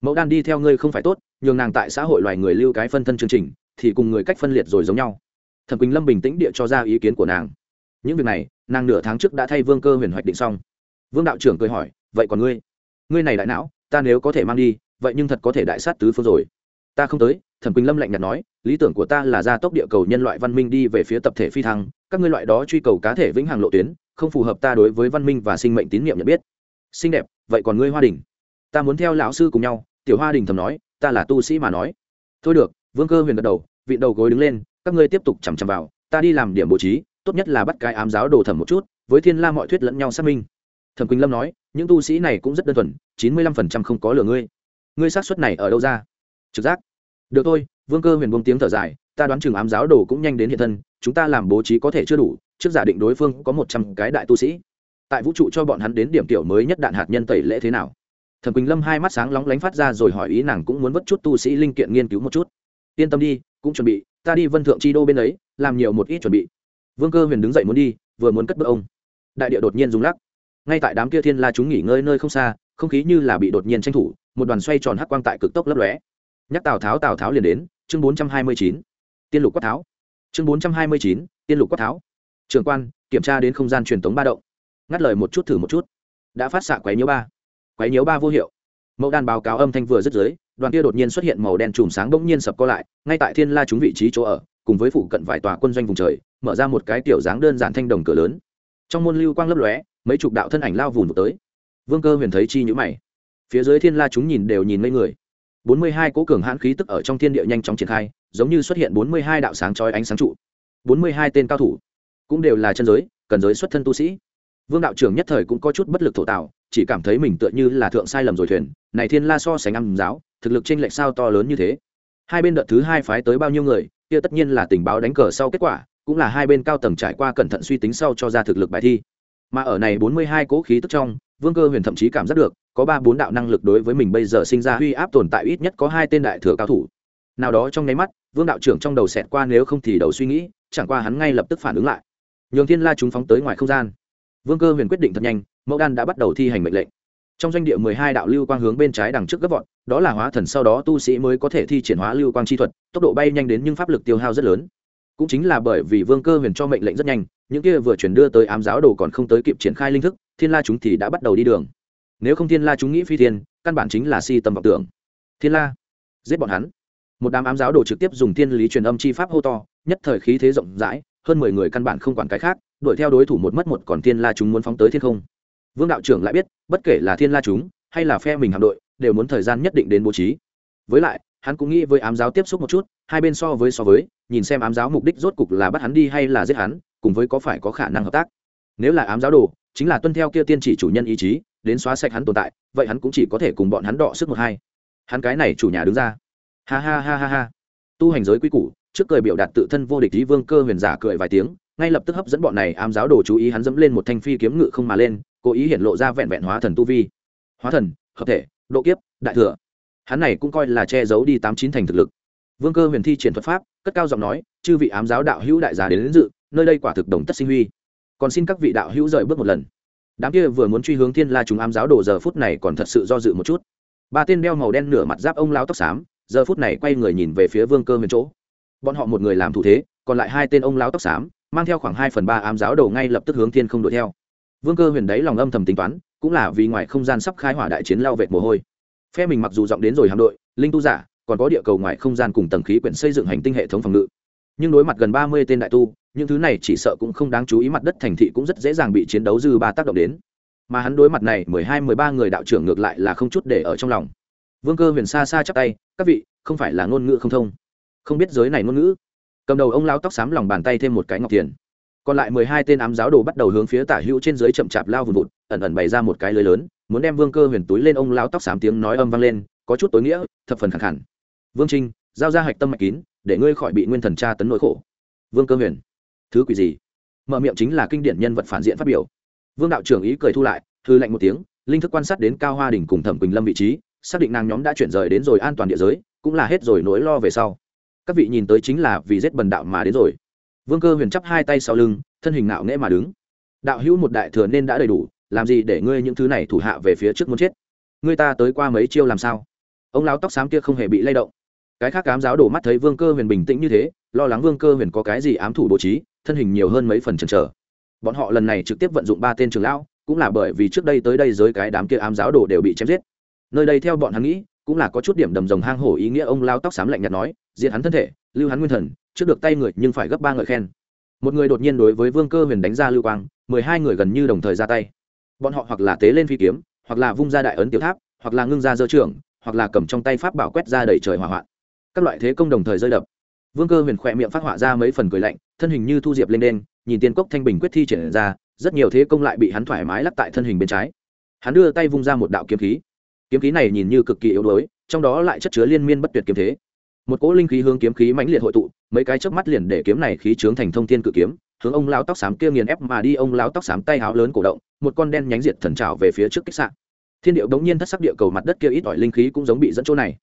Mẫu đan đi theo ngươi không phải tốt, nhường nàng tại xã hội loài người lưu cái phân thân chương trình, thì cùng người cách phân liệt rồi giống nhau. Thẩm quỳnh lâm bình tĩnh địa cho ra ý kiến của nàng. Những việc này nàng nửa tháng trước đã thay vương cơ huyền hoạch định xong. Vương đạo trưởng cười hỏi, vậy còn ngươi? Ngươi này đại não, ta nếu có thể mang đi, vậy nhưng thật có thể đại sát tứ phương rồi. Ta không tới, thẩm quỳnh lâm lạnh nhạt nói, lý tưởng của ta là gia tốc địa cầu nhân loại văn minh đi về phía tập thể phi thăng, các ngươi loại đó truy cầu cá thể vĩnh hằng lộ tuyến, không phù hợp ta đối với văn minh và sinh mệnh tín nhiệm nhận biết. Xinh đẹp, vậy còn ngươi hoa đình? Ta muốn theo lão sư cùng nhau, tiểu hoa đình thầm nói, ta là tu sĩ mà nói. Thôi được, vương cơ huyền gật đầu, vị đầu gối đứng lên, các ngươi tiếp tục chằm chằm vào, ta đi làm điểm bố trí tốt nhất là bắt cái ám giáo đồ thẩm một chút, với thiên la mọi thuyết lẫn nhau xác minh. Thẩm quỳnh lâm nói, những tu sĩ này cũng rất đơn thuần, chín mươi lăm phần trăm không có lừa ngươi. Ngươi xác suất này ở đâu ra? Trực giác. Được thôi, vương cơ huyền buông tiếng thở dài, ta đoán chừng ám giáo đồ cũng nhanh đến hiện thân, chúng ta làm bố trí có thể chưa đủ, trước giả định đối phương có một trăm cái đại tu sĩ. Tại vũ trụ cho bọn hắn đến điểm tiểu mới nhất đạn hạt nhân tẩy lễ thế nào? Thẩm quỳnh lâm hai mắt sáng lóng lánh phát ra rồi hỏi ý nàng cũng muốn vất chút tu sĩ linh kiện nghiên cứu một chút. Yên tâm đi, cũng chuẩn bị, ta đi vân thượng chi đô bên ấy, làm nhiều một ít chuẩn bị vương cơ huyền đứng dậy muốn đi, vừa muốn cất bước ông. Đại địa đột nhiên rung lắc. Ngay tại đám kia thiên la chúng nghỉ ngơi nơi không xa, không khí như là bị đột nhiên tranh thủ, một đoàn xoay tròn hắc quang tại cực tốc lấp lóe. Nhắc tào tháo tào tháo liền đến, chương bốn trăm hai mươi chín. Tiên lục quát tháo. Chương bốn trăm hai mươi chín, tiên lục quát tháo. Trường quan, kiểm tra đến không gian truyền thống ba động. Ngắt lời một chút thử một chút. Đã phát xạ quấy nhiễu ba. Quấy nhiễu ba vô hiệu. Mẫu đan báo cáo âm thanh vừa dứt dưới đoàn kia đột nhiên xuất hiện màu đen chùm sáng bỗng nhiên sập co lại, ngay tại thiên la chúng vị trí chỗ ở, cùng với phụ cận vài tòa quân doanh vùng trời, mở ra một cái tiểu dáng đơn giản thanh đồng cửa lớn. Trong môn lưu quang lấp lóe, mấy chục đạo thân ảnh lao vùn vụt tới. Vương cơ huyền thấy chi nhữ mày. Phía dưới thiên la chúng nhìn đều nhìn ngây người. Bốn mươi hai cố cường hãn khí tức ở trong thiên địa nhanh chóng triển khai, giống như xuất hiện bốn mươi hai đạo sáng chói ánh sáng trụ. Bốn mươi hai tên cao thủ, cũng đều là chân giới, cần giới xuất thân tu sĩ. Vương đạo trưởng nhất thời cũng có chút bất lực thổ tạo, chỉ cảm thấy mình tựa như là thượng sai lầm rồi thuyền, này thiên la so sánh âm giáo thực lực trên lệch sao to lớn như thế. Hai bên đợt thứ hai phái tới bao nhiêu người, kia tất nhiên là tình báo đánh cờ sau kết quả, cũng là hai bên cao tầng trải qua cẩn thận suy tính sau cho ra thực lực bài thi. Mà ở này bốn mươi hai cố khí tức trong, vương cơ huyền thậm chí cảm giác được, có ba bốn đạo năng lực đối với mình bây giờ sinh ra uy áp tồn tại ít nhất có hai tên đại thừa cao thủ. Nào đó trong nháy mắt, vương đạo trưởng trong đầu xẹt qua nếu không thì đầu suy nghĩ, chẳng qua hắn ngay lập tức phản ứng lại. Nhường thiên la chúng phóng tới ngoài không gian. Vương cơ huyền quyết định thật nhanh, mẫu đan đã bắt đầu thi hành mệnh lệnh trong doanh địa mười hai đạo lưu quang hướng bên trái đằng trước gấp vọt, đó là hóa thần sau đó tu sĩ mới có thể thi triển hóa lưu quang chi thuật, tốc độ bay nhanh đến nhưng pháp lực tiêu hao rất lớn. Cũng chính là bởi vì vương cơ huyền cho mệnh lệnh rất nhanh, những kia vừa chuyển đưa tới ám giáo đồ còn không tới kịp triển khai linh thức, thiên la chúng thì đã bắt đầu đi đường. Nếu không thiên la chúng nghĩ phi thiên, căn bản chính là si tầm vọng tưởng. Thiên la, giết bọn hắn. Một đám ám giáo đồ trực tiếp dùng thiên lý truyền âm chi pháp hô to, nhất thời khí thế rộng rãi, hơn mười người căn bản không quản cái khác, đuổi theo đối thủ một mất một, còn thiên la chúng muốn phóng tới thiên không vương đạo trưởng lại biết, bất kể là thiên la chúng, hay là phe mình hạm đội, đều muốn thời gian nhất định đến bố trí. Với lại, hắn cũng nghĩ với ám giáo tiếp xúc một chút, hai bên so với so với, nhìn xem ám giáo mục đích rốt cục là bắt hắn đi hay là giết hắn, cùng với có phải có khả năng hợp tác. Nếu là ám giáo đồ, chính là tuân theo kia tiên chỉ chủ nhân ý chí, đến xóa sạch hắn tồn tại, vậy hắn cũng chỉ có thể cùng bọn hắn đọ sức một hai. Hắn cái này chủ nhà đứng ra. Ha ha ha ha ha. Tu hành giới quy củ, trước cười biểu đạt tự thân vô địch lý vương cơ huyền giả cười vài tiếng, ngay lập tức hấp dẫn bọn này ám giáo đồ chú ý hắn dẫm lên một thanh phi kiếm ngự không mà lên cố ý hiện lộ ra vẹn vẹn hóa thần tu vi. Hóa thần hợp thể độ kiếp đại thừa. Hắn này cũng coi là che giấu đi tám chín thành thực lực. Vương cơ huyền thi triển thuật pháp cất cao giọng nói chư vị ám giáo đạo hữu đại giá đến, đến dự nơi đây quả thực đồng tất sinh huy. Còn xin các vị đạo hữu rời bước một lần. Đám kia vừa muốn truy hướng thiên la chúng ám giáo đồ giờ phút này còn thật sự do dự một chút. Ba tên đeo màu đen nửa mặt giáp ông lao tóc xám giờ phút này quay người nhìn về phía vương cơ huyền chỗ. Bọn họ một người làm thủ thế còn lại hai tên ông lao tóc xám mang theo khoảng hai phần ba ám giáo đồ ngay lập tức hướng thiên không đuổi theo vương cơ huyền đấy lòng âm thầm tính toán, cũng là vì ngoài không gian sắp khai hỏa đại chiến lao vệt mồ hôi. Phe mình mặc dù giọng đến rồi hạm đội, linh tu giả, còn có địa cầu ngoài không gian cùng tầng khí quyển xây dựng hành tinh hệ thống phòng ngự. Nhưng đối mặt gần ba mươi tên đại tu, những thứ này chỉ sợ cũng không đáng chú ý mặt đất thành thị cũng rất dễ dàng bị chiến đấu dư ba tác động đến. Mà hắn đối mặt này mười hai, mười ba người đạo trưởng ngược lại là không chút để ở trong lòng. Vương cơ huyền xa xa chắp tay, các vị, không phải là ngôn ngữ không thông. Không biết giới này ngôn ngữ. Cầm đầu ông lao tóc xám lòng bàn tay thêm một cái ngọc tiền còn lại mười hai tên ám giáo đồ bắt đầu hướng phía tả hữu trên dưới chậm chạp lao vùn vụt, ẩn ẩn bày ra một cái lưới lớn, muốn đem vương cơ huyền túi lên ông lao tóc xám tiếng nói âm vang lên, có chút tối nghĩa, thập phần khẳng khẳng. Vương trinh, giao ra hạch tâm mạch kín, để ngươi khỏi bị nguyên thần tra tấn nỗi khổ. Vương cơ huyền, thứ quỷ gì? Mở miệng chính là kinh điển nhân vật phản diện phát biểu. Vương đạo trưởng ý cười thu lại thư lạnh một tiếng, linh thức quan sát đến cao hoa đình cùng thẩm quỳnh lâm vị trí, xác định nàng nhóm đã chuyển rời đến rồi an toàn địa giới, cũng là hết rồi nỗi lo về sau. Các vị nhìn tới chính là vì giết bần đạo mà đến rồi vương cơ huyền chắp hai tay sau lưng, thân hình nạo nghễ mà đứng. Đạo hữu một đại thừa nên đã đầy đủ, làm gì để ngươi những thứ này thủ hạ về phía trước muốn chết? Ngươi ta tới qua mấy chiêu làm sao? Ông lão tóc xám kia không hề bị lay động. Cái khác cám giáo đổ mắt thấy vương cơ huyền bình tĩnh như thế, lo lắng vương cơ huyền có cái gì ám thủ bố trí, thân hình nhiều hơn mấy phần chần chờ. Bọn họ lần này trực tiếp vận dụng ba tên trường lão, cũng là bởi vì trước đây tới đây giới cái đám kia ám giáo đồ đều bị chém giết. Nơi đây theo bọn hắn nghĩ, cũng là có chút điểm đầm rồng hang hổ ý nghĩa ông lao tóc xám lạnh nhạt nói diện hắn thân thể, lưu hắn nguyên thần trước được tay người nhưng phải gấp ba ngợi khen. Một người đột nhiên đối với vương cơ huyền đánh ra lưu quang, mười hai người gần như đồng thời ra tay. Bọn họ hoặc là tế lên phi kiếm, hoặc là vung ra đại ấn tiểu tháp, hoặc là ngưng ra dơ trưởng hoặc là cầm trong tay pháp bảo quét ra đầy trời hỏa hoạn. Các loại thế công đồng thời rơi đập. Vương cơ huyền khỏe miệng phát họa ra mấy phần cười lạnh, thân hình như thu diệp lên đen, nhìn tiên cốc thanh bình quyết thi triển ra, rất nhiều thế công lại bị hắn thoải mái lắc tại thân hình bên trái. Hắn đưa tay vung ra một đạo kiếm khí. Kiếm khí này nhìn như cực kỳ yếu đuối, trong đó lại chất chứa liên miên bất tuyệt kiếm thế. Một cỗ linh khí hướng kiếm khí mãnh liệt hội tụ mấy cái chớp mắt liền để kiếm này khí trướng thành thông thiên cự kiếm, hướng ông lão tóc xám kia nghiền ép mà đi ông lão tóc xám tay háo lớn cổ động, một con đen nhánh diệt thần trào về phía trước kích sạn thiên điệu đống nhiên thất sắc địa cầu mặt đất kia ít ỏi linh khí cũng giống bị dẫn chỗ này.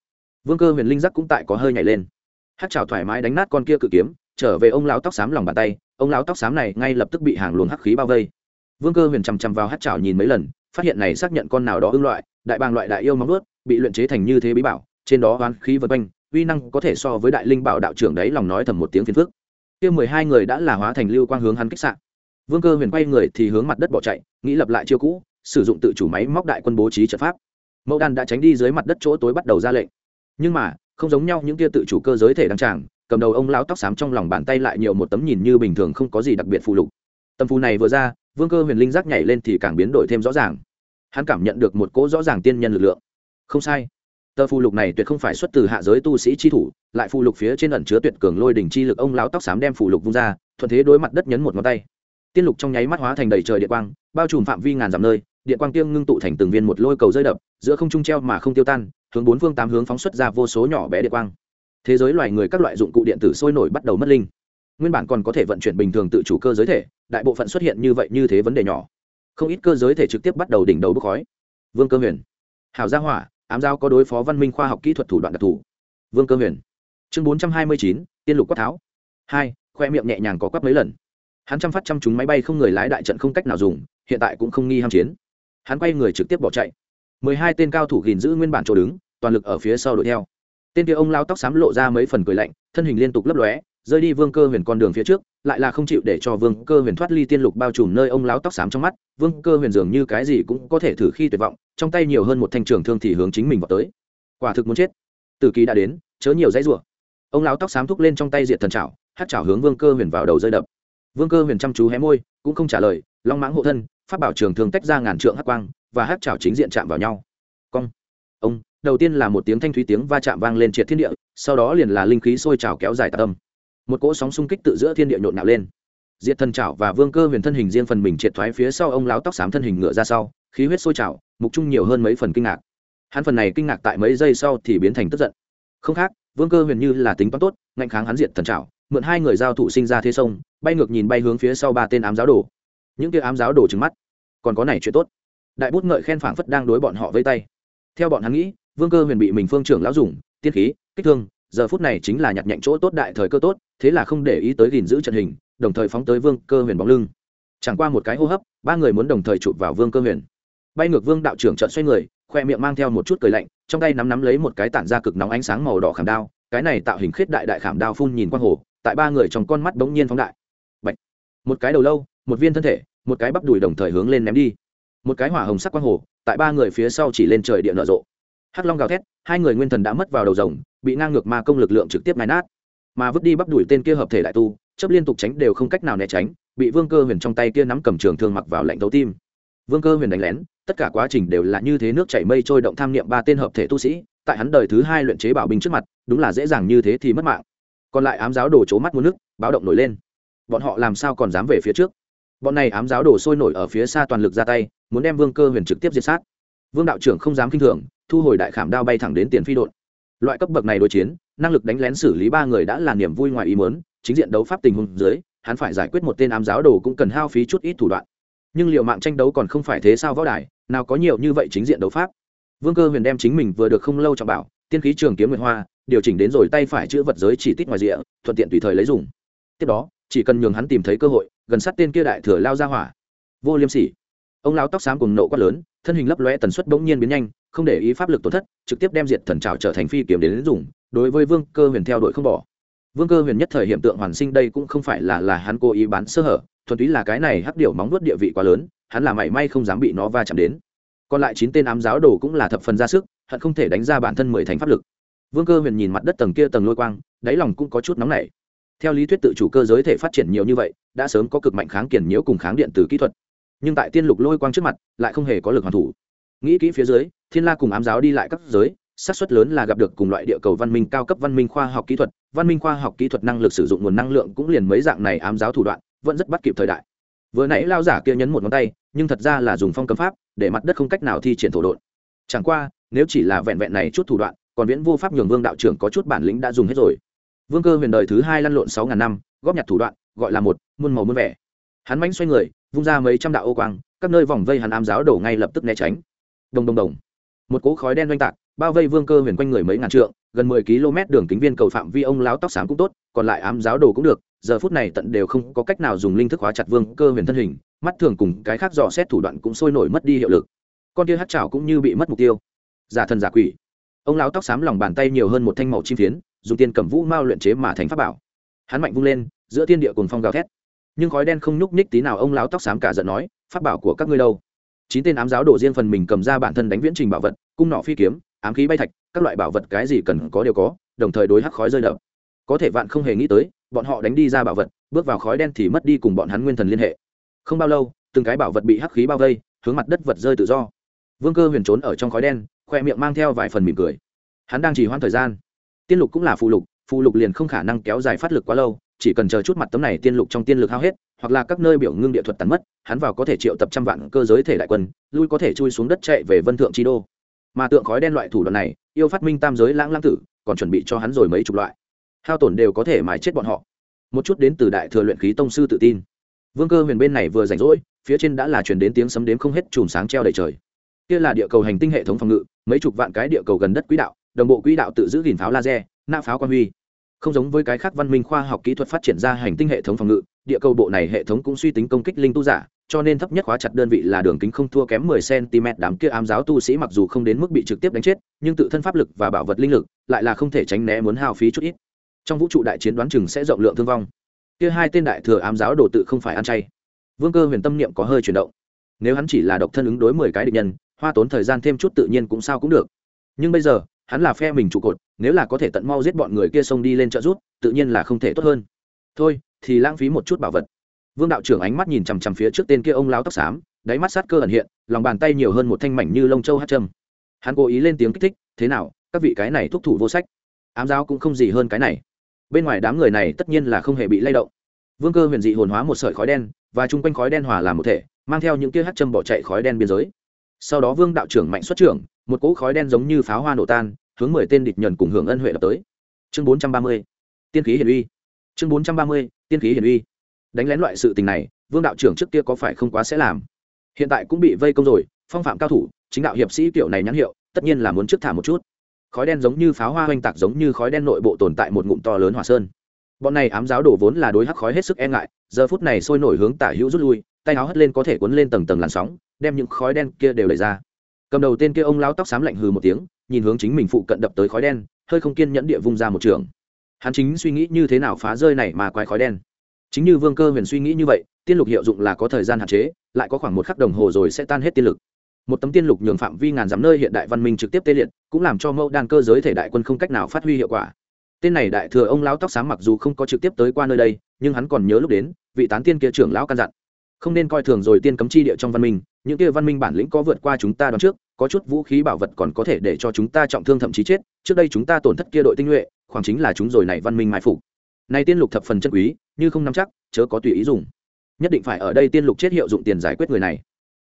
Vương cơ huyền linh giác cũng tại có hơi nhảy lên. Hát trào thoải mái đánh nát con kia cự kiếm, trở về ông lão tóc xám lòng bàn tay, ông lão tóc xám này ngay lập tức bị hàng luồng hắc khí bao vây. Vương cơ huyền chằm chằm vào hát chảo nhìn mấy lần, phát hiện này xác nhận con nào đó ưng loại, đại bàng loại đại yêu móng ướt bị luyện chế thành như thế bí bảo, trên đó oán khí vân quanh uy năng có thể so với đại linh bảo đạo trưởng đấy lòng nói thầm một tiếng phiền phức. Kia mười hai người đã là hóa thành lưu quang hướng hắn kích sạn vương cơ huyền quay người thì hướng mặt đất bỏ chạy, nghĩ lập lại chiêu cũ, sử dụng tự chủ máy móc đại quân bố trí trận pháp. Mẫu đan đã tránh đi dưới mặt đất chỗ tối bắt đầu ra lệnh. Nhưng mà, không giống nhau những kia tự chủ cơ giới thể đăng tràng, cầm đầu ông lão tóc xám trong lòng bàn tay lại nhiều một tấm nhìn như bình thường không có gì đặc biệt phụ lục. Tâm phù này vừa ra, vương cơ huyền linh giác nhảy lên thì càng biến đổi thêm rõ ràng. Hắn cảm nhận được một cỗ rõ ràng tiên nhân lực lượng. Không sai tờ phù lục này tuyệt không phải xuất từ hạ giới tu sĩ chi thủ, lại phù lục phía trên ẩn chứa tuyệt cường lôi đỉnh chi lực, ông lão tóc xám đem phù lục vung ra, thuận thế đối mặt đất nhấn một ngón tay. Tiên lục trong nháy mắt hóa thành đầy trời điện quang, bao trùm phạm vi ngàn dặm nơi, điện quang tiêng ngưng tụ thành từng viên một lôi cầu rơi đập, giữa không trung treo mà không tiêu tan, hướng bốn phương tám hướng phóng xuất ra vô số nhỏ bé điện quang. Thế giới loài người các loại dụng cụ điện tử sôi nổi bắt đầu mất linh. Nguyên bản còn có thể vận chuyển bình thường tự chủ cơ giới thể, đại bộ phận xuất hiện như vậy như thế vấn đề nhỏ. Không ít cơ giới thể trực tiếp bắt đầu đỉnh đầu bốc khói. Vương cơ huyền. Hảo gia hỏa ám giao có đối phó văn minh khoa học kỹ thuật thủ đoạn đặc thù. Vương cơ huyền. Chương bốn trăm hai mươi chín, tiên lục quát tháo. Hai, khoe miệng nhẹ nhàng có quắp mấy lần. Hắn chăm phát chăm chúng máy bay không người lái đại trận không cách nào dùng, hiện tại cũng không nghi ham chiến. Hắn quay người trực tiếp bỏ chạy. Mười hai tên cao thủ gìn giữ nguyên bản chỗ đứng, toàn lực ở phía sau đuổi theo. Tên kia ông lao tóc xám lộ ra mấy phần cười lạnh, thân hình liên tục lấp lóe, rơi đi vương cơ huyền con đường phía trước, lại là không chịu để cho vương cơ huyền thoát ly tiên lục bao trùm nơi ông láo tóc xám trong mắt. Vương cơ huyền dường như cái gì cũng có thể thử khi tuyệt vọng trong tay nhiều hơn một thanh trường thương thì hướng chính mình vào tới. Quả thực muốn chết. Tử kỳ đã đến chớ nhiều dãy rủa. Ông lão tóc xám thúc lên trong tay diệt thần chảo, hát chảo hướng vương cơ huyền vào đầu rơi đập. Vương cơ huyền chăm chú hé môi cũng không trả lời long mãng hộ thân phát bảo trường thương tách ra ngàn trượng hát quang và hát chảo chính diện chạm vào nhau. Cong. Ông đầu tiên là một tiếng thanh thúy tiếng va chạm vang lên triệt thiên địa sau đó liền là linh khí sôi trào kéo dài tạ tâm một cỗ sóng xung kích tự giữa thiên địa nhộn nhạo lên diệt thần trảo và vương cơ huyền thân hình riêng phần mình triệt thoái phía sau ông lão tóc xám thân hình ngựa ra sau, khí huyết sôi trào, mục trung nhiều hơn mấy phần kinh ngạc. Hắn phần này kinh ngạc tại mấy giây sau thì biến thành tức giận. Không khác, vương cơ huyền như là tính toán tốt, ngạnh kháng hắn diệt thần trảo mượn hai người giao thủ sinh ra thế sông, bay ngược nhìn bay hướng phía sau ba tên ám giáo đồ. Những kia ám giáo đồ trứng mắt. Còn có này chuyện tốt. Đại bút ngợi khen phảng phất đang đối bọn họ vây tay. Theo bọn hắn nghĩ, vương cơ huyền bị mình phương trưởng lão dùng, tiên khí, kích thương, giờ phút này chính là nhặt nhạnh chỗ tốt đại thời cơ tốt, thế là không để ý tới gìn giữ trận hình đồng thời phóng tới vương cơ huyền bóng lưng. Chẳng qua một cái hô hấp, ba người muốn đồng thời chụp vào vương cơ huyền. Bay ngược vương đạo trưởng trợn xoay người, khoe miệng mang theo một chút cười lạnh, trong tay nắm nắm lấy một cái tản ra cực nóng ánh sáng màu đỏ khảm đao, cái này tạo hình khết đại đại khảm đao phun nhìn quang hồ, tại ba người trong con mắt bỗng nhiên phóng đại. Bạch. một cái đầu lâu, một viên thân thể, một cái bắp đùi đồng thời hướng lên ném đi. Một cái hỏa hồng sắc quang hồ, tại ba người phía sau chỉ lên trời địa nở rộ. Hắc long gào thét, hai người nguyên thần đã mất vào đầu rồng, bị ngang ngược ma công lực lượng trực tiếp nái nát. Mà vứt đi bắp đuổi tên kia hợp thể đại tu chấp liên tục tránh đều không cách nào né tránh, bị vương cơ huyền trong tay kia nắm cầm trường thương mặc vào lạnh thấu tim. Vương cơ huyền đánh lén, tất cả quá trình đều là như thế nước chảy mây trôi động tham niệm ba tên hợp thể tu sĩ, tại hắn đời thứ hai luyện chế bảo binh trước mặt, đúng là dễ dàng như thế thì mất mạng. Còn lại ám giáo đổ c mắt muốn nước, báo động nổi lên. Bọn họ làm sao còn dám về phía trước? Bọn này ám giáo đổ sôi nổi ở phía xa toàn lực ra tay, muốn đem vương cơ huyền trực tiếp diệt sát. Vương đạo trưởng không dám k i n h thường, thu hồi đại khảm đao bay thẳng đến tiền phi đội. loại cấp bậc này đối chiến, năng lực đánh lén xử lý ba người đã là niềm vui ngoài ý muốn chính diện đấu pháp tình huống dưới, hắn phải giải quyết một tên ám giáo đồ cũng cần hao phí chút ít thủ đoạn. Nhưng liệu mạng tranh đấu còn không phải thế sao võ đài, nào có nhiều như vậy chính diện đấu pháp. Vương cơ huyền đem chính mình vừa được không lâu trọng bảo, tiên khí trường kiếm nguyệt hoa, điều chỉnh đến rồi tay phải chữ vật giới chỉ tích ngoài rìa, thuận tiện tùy thời lấy dùng. Tiếp đó, chỉ cần nhường hắn tìm thấy cơ hội, gần sát tên kia đại thừa lao ra hỏa. Vô liêm sỉ. Ông lao tóc xám cùng nộ quát lớn, thân hình lấp lóe tần suất bỗng nhiên biến nhanh, không để ý pháp lực tổn thất, trực tiếp đem diệt thần trào trở thành phi kiếm đến dùng, đối với vương cơ huyền theo đuổi không bỏ vương cơ huyền nhất thời hiện tượng hoàn sinh đây cũng không phải là là hắn cố ý bán sơ hở, thuần túy là cái này hắc điệu móng nuốt địa vị quá lớn, hắn là mảy may không dám bị nó va chạm đến. Còn lại chín tên ám giáo đồ cũng là thập phần ra sức, hận không thể đánh ra bản thân mười thành pháp lực. Vương cơ huyền nhìn mặt đất tầng kia tầng lôi quang, đáy lòng cũng có chút nóng nảy. Theo lý thuyết tự chủ cơ giới thể phát triển nhiều như vậy, đã sớm có cực mạnh kháng kiển nhiễu cùng kháng điện từ kỹ thuật. Nhưng tại tiên lục lôi quang trước mặt, lại không hề có lực hoàn thủ. Nghĩ kỹ phía dưới, thiên la cùng ám giáo đi lại các giới, xác suất lớn là gặp được cùng loại địa cầu văn minh, cao cấp văn minh khoa học kỹ thuật văn minh khoa học kỹ thuật năng lực sử dụng nguồn năng lượng cũng liền mấy dạng này ám giáo thủ đoạn, vẫn rất bắt kịp thời đại. Vừa nãy lao giả kia nhấn một ngón tay, nhưng thật ra là dùng phong cấm pháp, để mặt đất không cách nào thi triển thổ độn. Chẳng qua, nếu chỉ là vẹn vẹn này chút thủ đoạn, còn viễn vô pháp nhường vương đạo trưởng có chút bản lĩnh đã dùng hết rồi. Vương cơ huyền đời thứ hai lăn lộn sáu ngàn năm, góp nhặt thủ đoạn, gọi là một, muôn màu muôn vẻ. Hắn mánh xoay người, vung ra mấy trăm đạo ô quang, các nơi vòng vây hắn ám giáo đổ ngay lập tức né tránh. Đồng đồng đồng. Một cỗ khói đen oanh tạc, bao vây vương cơ huyền quanh người mấy ngàn trượng gần mười km đường kính viên cầu phạm vi ông láo tóc xám cũng tốt, còn lại ám giáo đồ cũng được, giờ phút này tận đều không có cách nào dùng linh thức hóa chặt vương cơ huyền thân hình, mắt thường cùng cái khác dò xét thủ đoạn cũng sôi nổi mất đi hiệu lực. Con kia hát chảo cũng như bị mất mục tiêu. Giả thần giả quỷ. Ông lão tóc xám lòng bàn tay nhiều hơn một thanh màu chim phiến, dùng tiên cầm vũ mao luyện chế mà thành pháp bảo. Hắn mạnh vung lên, giữa tiên địa cùng phong gào thét. Nhưng khói đen không nhúc nhích tí nào ông lão tóc xám cả giận nói, pháp bảo của các ngươi đâu? Chín tên ám giáo đổ riêng phần mình cầm ra bản thân đánh viễn trình bảo vật, cung nọ phi kiếm ám khí bay thạch, các loại bảo vật cái gì cần có đều có, đồng thời đối hắc khói rơi đập. Có thể vạn không hề nghĩ tới, bọn họ đánh đi ra bảo vật, bước vào khói đen thì mất đi cùng bọn hắn nguyên thần liên hệ. Không bao lâu, từng cái bảo vật bị hắc khí bao vây, hướng mặt đất vật rơi tự do. Vương cơ huyền trốn ở trong khói đen, khoe miệng mang theo vài phần mỉm cười. Hắn đang chỉ hoãn thời gian. Tiên lục cũng là phụ lục phụ lục liền không khả năng kéo dài phát lực quá lâu, chỉ cần chờ chút mặt tấm này tiên lục trong tiên lực hao hết, hoặc là các nơi biểu ngưng địa thuật tàn mất, hắn vào có thể triệu tập trăm vạn cơ giới thể đại quân, lui có thể chui xuống đất chạy về vân thượng chi đô mà tượng khói đen loại thủ đoạn này, yêu phát minh tam giới lãng lãng tử, còn chuẩn bị cho hắn rồi mấy chục loại. Hao tổn đều có thể mài chết bọn họ. Một chút đến từ đại thừa luyện khí tông sư tự tin. Vương cơ huyền bên này vừa rảnh rỗi, phía trên đã là chuyển đến tiếng sấm đếm không hết chùm sáng treo đầy trời. Kia là địa cầu hành tinh hệ thống phòng ngự, mấy chục vạn cái địa cầu gần đất quỹ đạo, đồng bộ quỹ đạo tự giữ gìn pháo laser nã pháo quan huy. Không giống với cái khác văn minh khoa học kỹ thuật phát triển ra hành tinh hệ thống phòng ngự, địa cầu bộ này hệ thống cũng suy tính công kích linh tu giả cho nên thấp nhất khóa chặt đơn vị là đường kính không thua kém 10 cm. Đám kia ám giáo tu sĩ mặc dù không đến mức bị trực tiếp đánh chết, nhưng tự thân pháp lực và bảo vật linh lực lại là không thể tránh né muốn hao phí chút ít. Trong vũ trụ đại chiến đoán chừng sẽ rộng lượng thương vong. Kia hai tên đại thừa ám giáo đồ tự không phải ăn chay. Vương cơ huyền tâm niệm có hơi chuyển động. Nếu hắn chỉ là độc thân ứng đối mười cái địch nhân, hoa tốn thời gian thêm chút tự nhiên cũng sao cũng được. Nhưng bây giờ, hắn là phe mình trụ cột, nếu là có thể tận mau giết bọn người kia xông đi lên trợ rút tự nhiên là không thể tốt hơn. Thôi, thì lãng phí một chút bảo vật vương đạo trưởng ánh mắt nhìn chằm chằm phía trước tên kia ông lão tóc xám, đáy mắt sát cơ ẩn hiện, lòng bàn tay nhiều hơn một thanh mảnh như lông châu hát châm. Hắn cố ý lên tiếng kích thích, thế nào, các vị cái này thúc thủ vô sách? Ám giáo cũng không gì hơn cái này. Bên ngoài đám người này tất nhiên là không hề bị lay động. Vương cơ huyền dị hồn hóa một sợi khói đen, và chung quanh khói đen hòa làm một thể, mang theo những kia hát châm bỏ chạy khói đen biên giới. Sau đó vương đạo trưởng mạnh xuất trưởng, một cỗ khói đen giống như pháo hoa nổ tan, hướng mười tên địch nhận cùng hưởng ân huệ đập tới. Chương bốn trăm ba mươi, tiên khí hiển uy. Chương bốn trăm ba mươi, tiên khí hiển uy đánh lén loại sự tình này, vương đạo trưởng trước kia có phải không quá sẽ làm. Hiện tại cũng bị vây công rồi, phong phạm cao thủ, chính đạo hiệp sĩ kiểu này nhãn hiệu, tất nhiên là muốn trước thả một chút. Khói đen giống như pháo hoa oanh tạc giống như khói đen nội bộ tồn tại một ngụm to lớn hỏa sơn. Bọn này ám giáo đổ vốn là đối hắc khói hết sức e ngại, giờ phút này sôi nổi hướng tả hữu rút lui, tay áo hất lên có thể cuốn lên tầng tầng làn sóng, đem những khói đen kia đều đẩy ra. Cầm đầu tên kia ông lao tóc xám lạnh hừ một tiếng, nhìn hướng chính mình phụ cận đập tới khói đen, hơi không kiên nhẫn địa vung ra một trường. Hắn chính suy nghĩ như thế nào phá rơi này mà quái khói đen chính như vương cơ huyền suy nghĩ như vậy, tiên lục hiệu dụng là có thời gian hạn chế, lại có khoảng một khắc đồng hồ rồi sẽ tan hết tiên lực một tấm tiên lục nhường phạm vi ngàn dặm nơi hiện đại văn minh trực tiếp tê liệt, cũng làm cho mẫu đan cơ giới thể đại quân không cách nào phát huy hiệu quả. Tên này đại thừa ông lão tóc sáng mặc dù không có trực tiếp tới qua nơi đây, nhưng hắn còn nhớ lúc đến, vị tán tiên kia trưởng lão căn dặn. Không nên coi thường rồi tiên cấm chi địa trong văn minh, những kia văn minh bản lĩnh có vượt qua chúng ta đón trước, có chút vũ khí bảo vật còn có thể để cho chúng ta trọng thương thậm chí chết, trước đây chúng ta tổn thất kia đội tinh nhuệ, khoảng chính là chúng rồi này văn minh mai phục. Nay tiên lục thập phần chân quý như không nắm chắc, chớ có tùy ý dùng. Nhất định phải ở đây tiên lục chết hiệu dụng tiền giải quyết người này.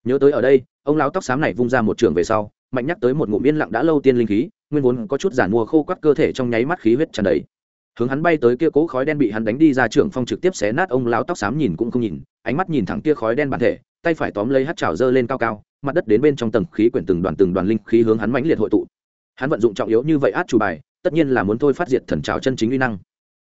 Nhớ tới ở đây, ông lão tóc xám này vung ra một trường về sau, mạnh nhắc tới một ngụm yên lặng đã lâu tiên linh khí, nguyên vốn có chút giản mua khô quắt cơ thể trong nháy mắt khí huyết tràn đầy. Hướng hắn bay tới kia cố khói đen bị hắn đánh đi ra trưởng phong trực tiếp xé nát, ông lão tóc xám nhìn cũng không nhìn, ánh mắt nhìn thẳng kia khói đen bản thể, tay phải tóm lấy hát trào dơ lên cao cao, mặt đất đến bên trong tầng khí quyển từng đoàn từng đoàn linh khí hướng hắn mãnh liệt hội tụ. Hắn vận dụng trọng yếu như vậy át chủ bài, tất nhiên là muốn thôi phát diệt thần trào chân chính uy năng.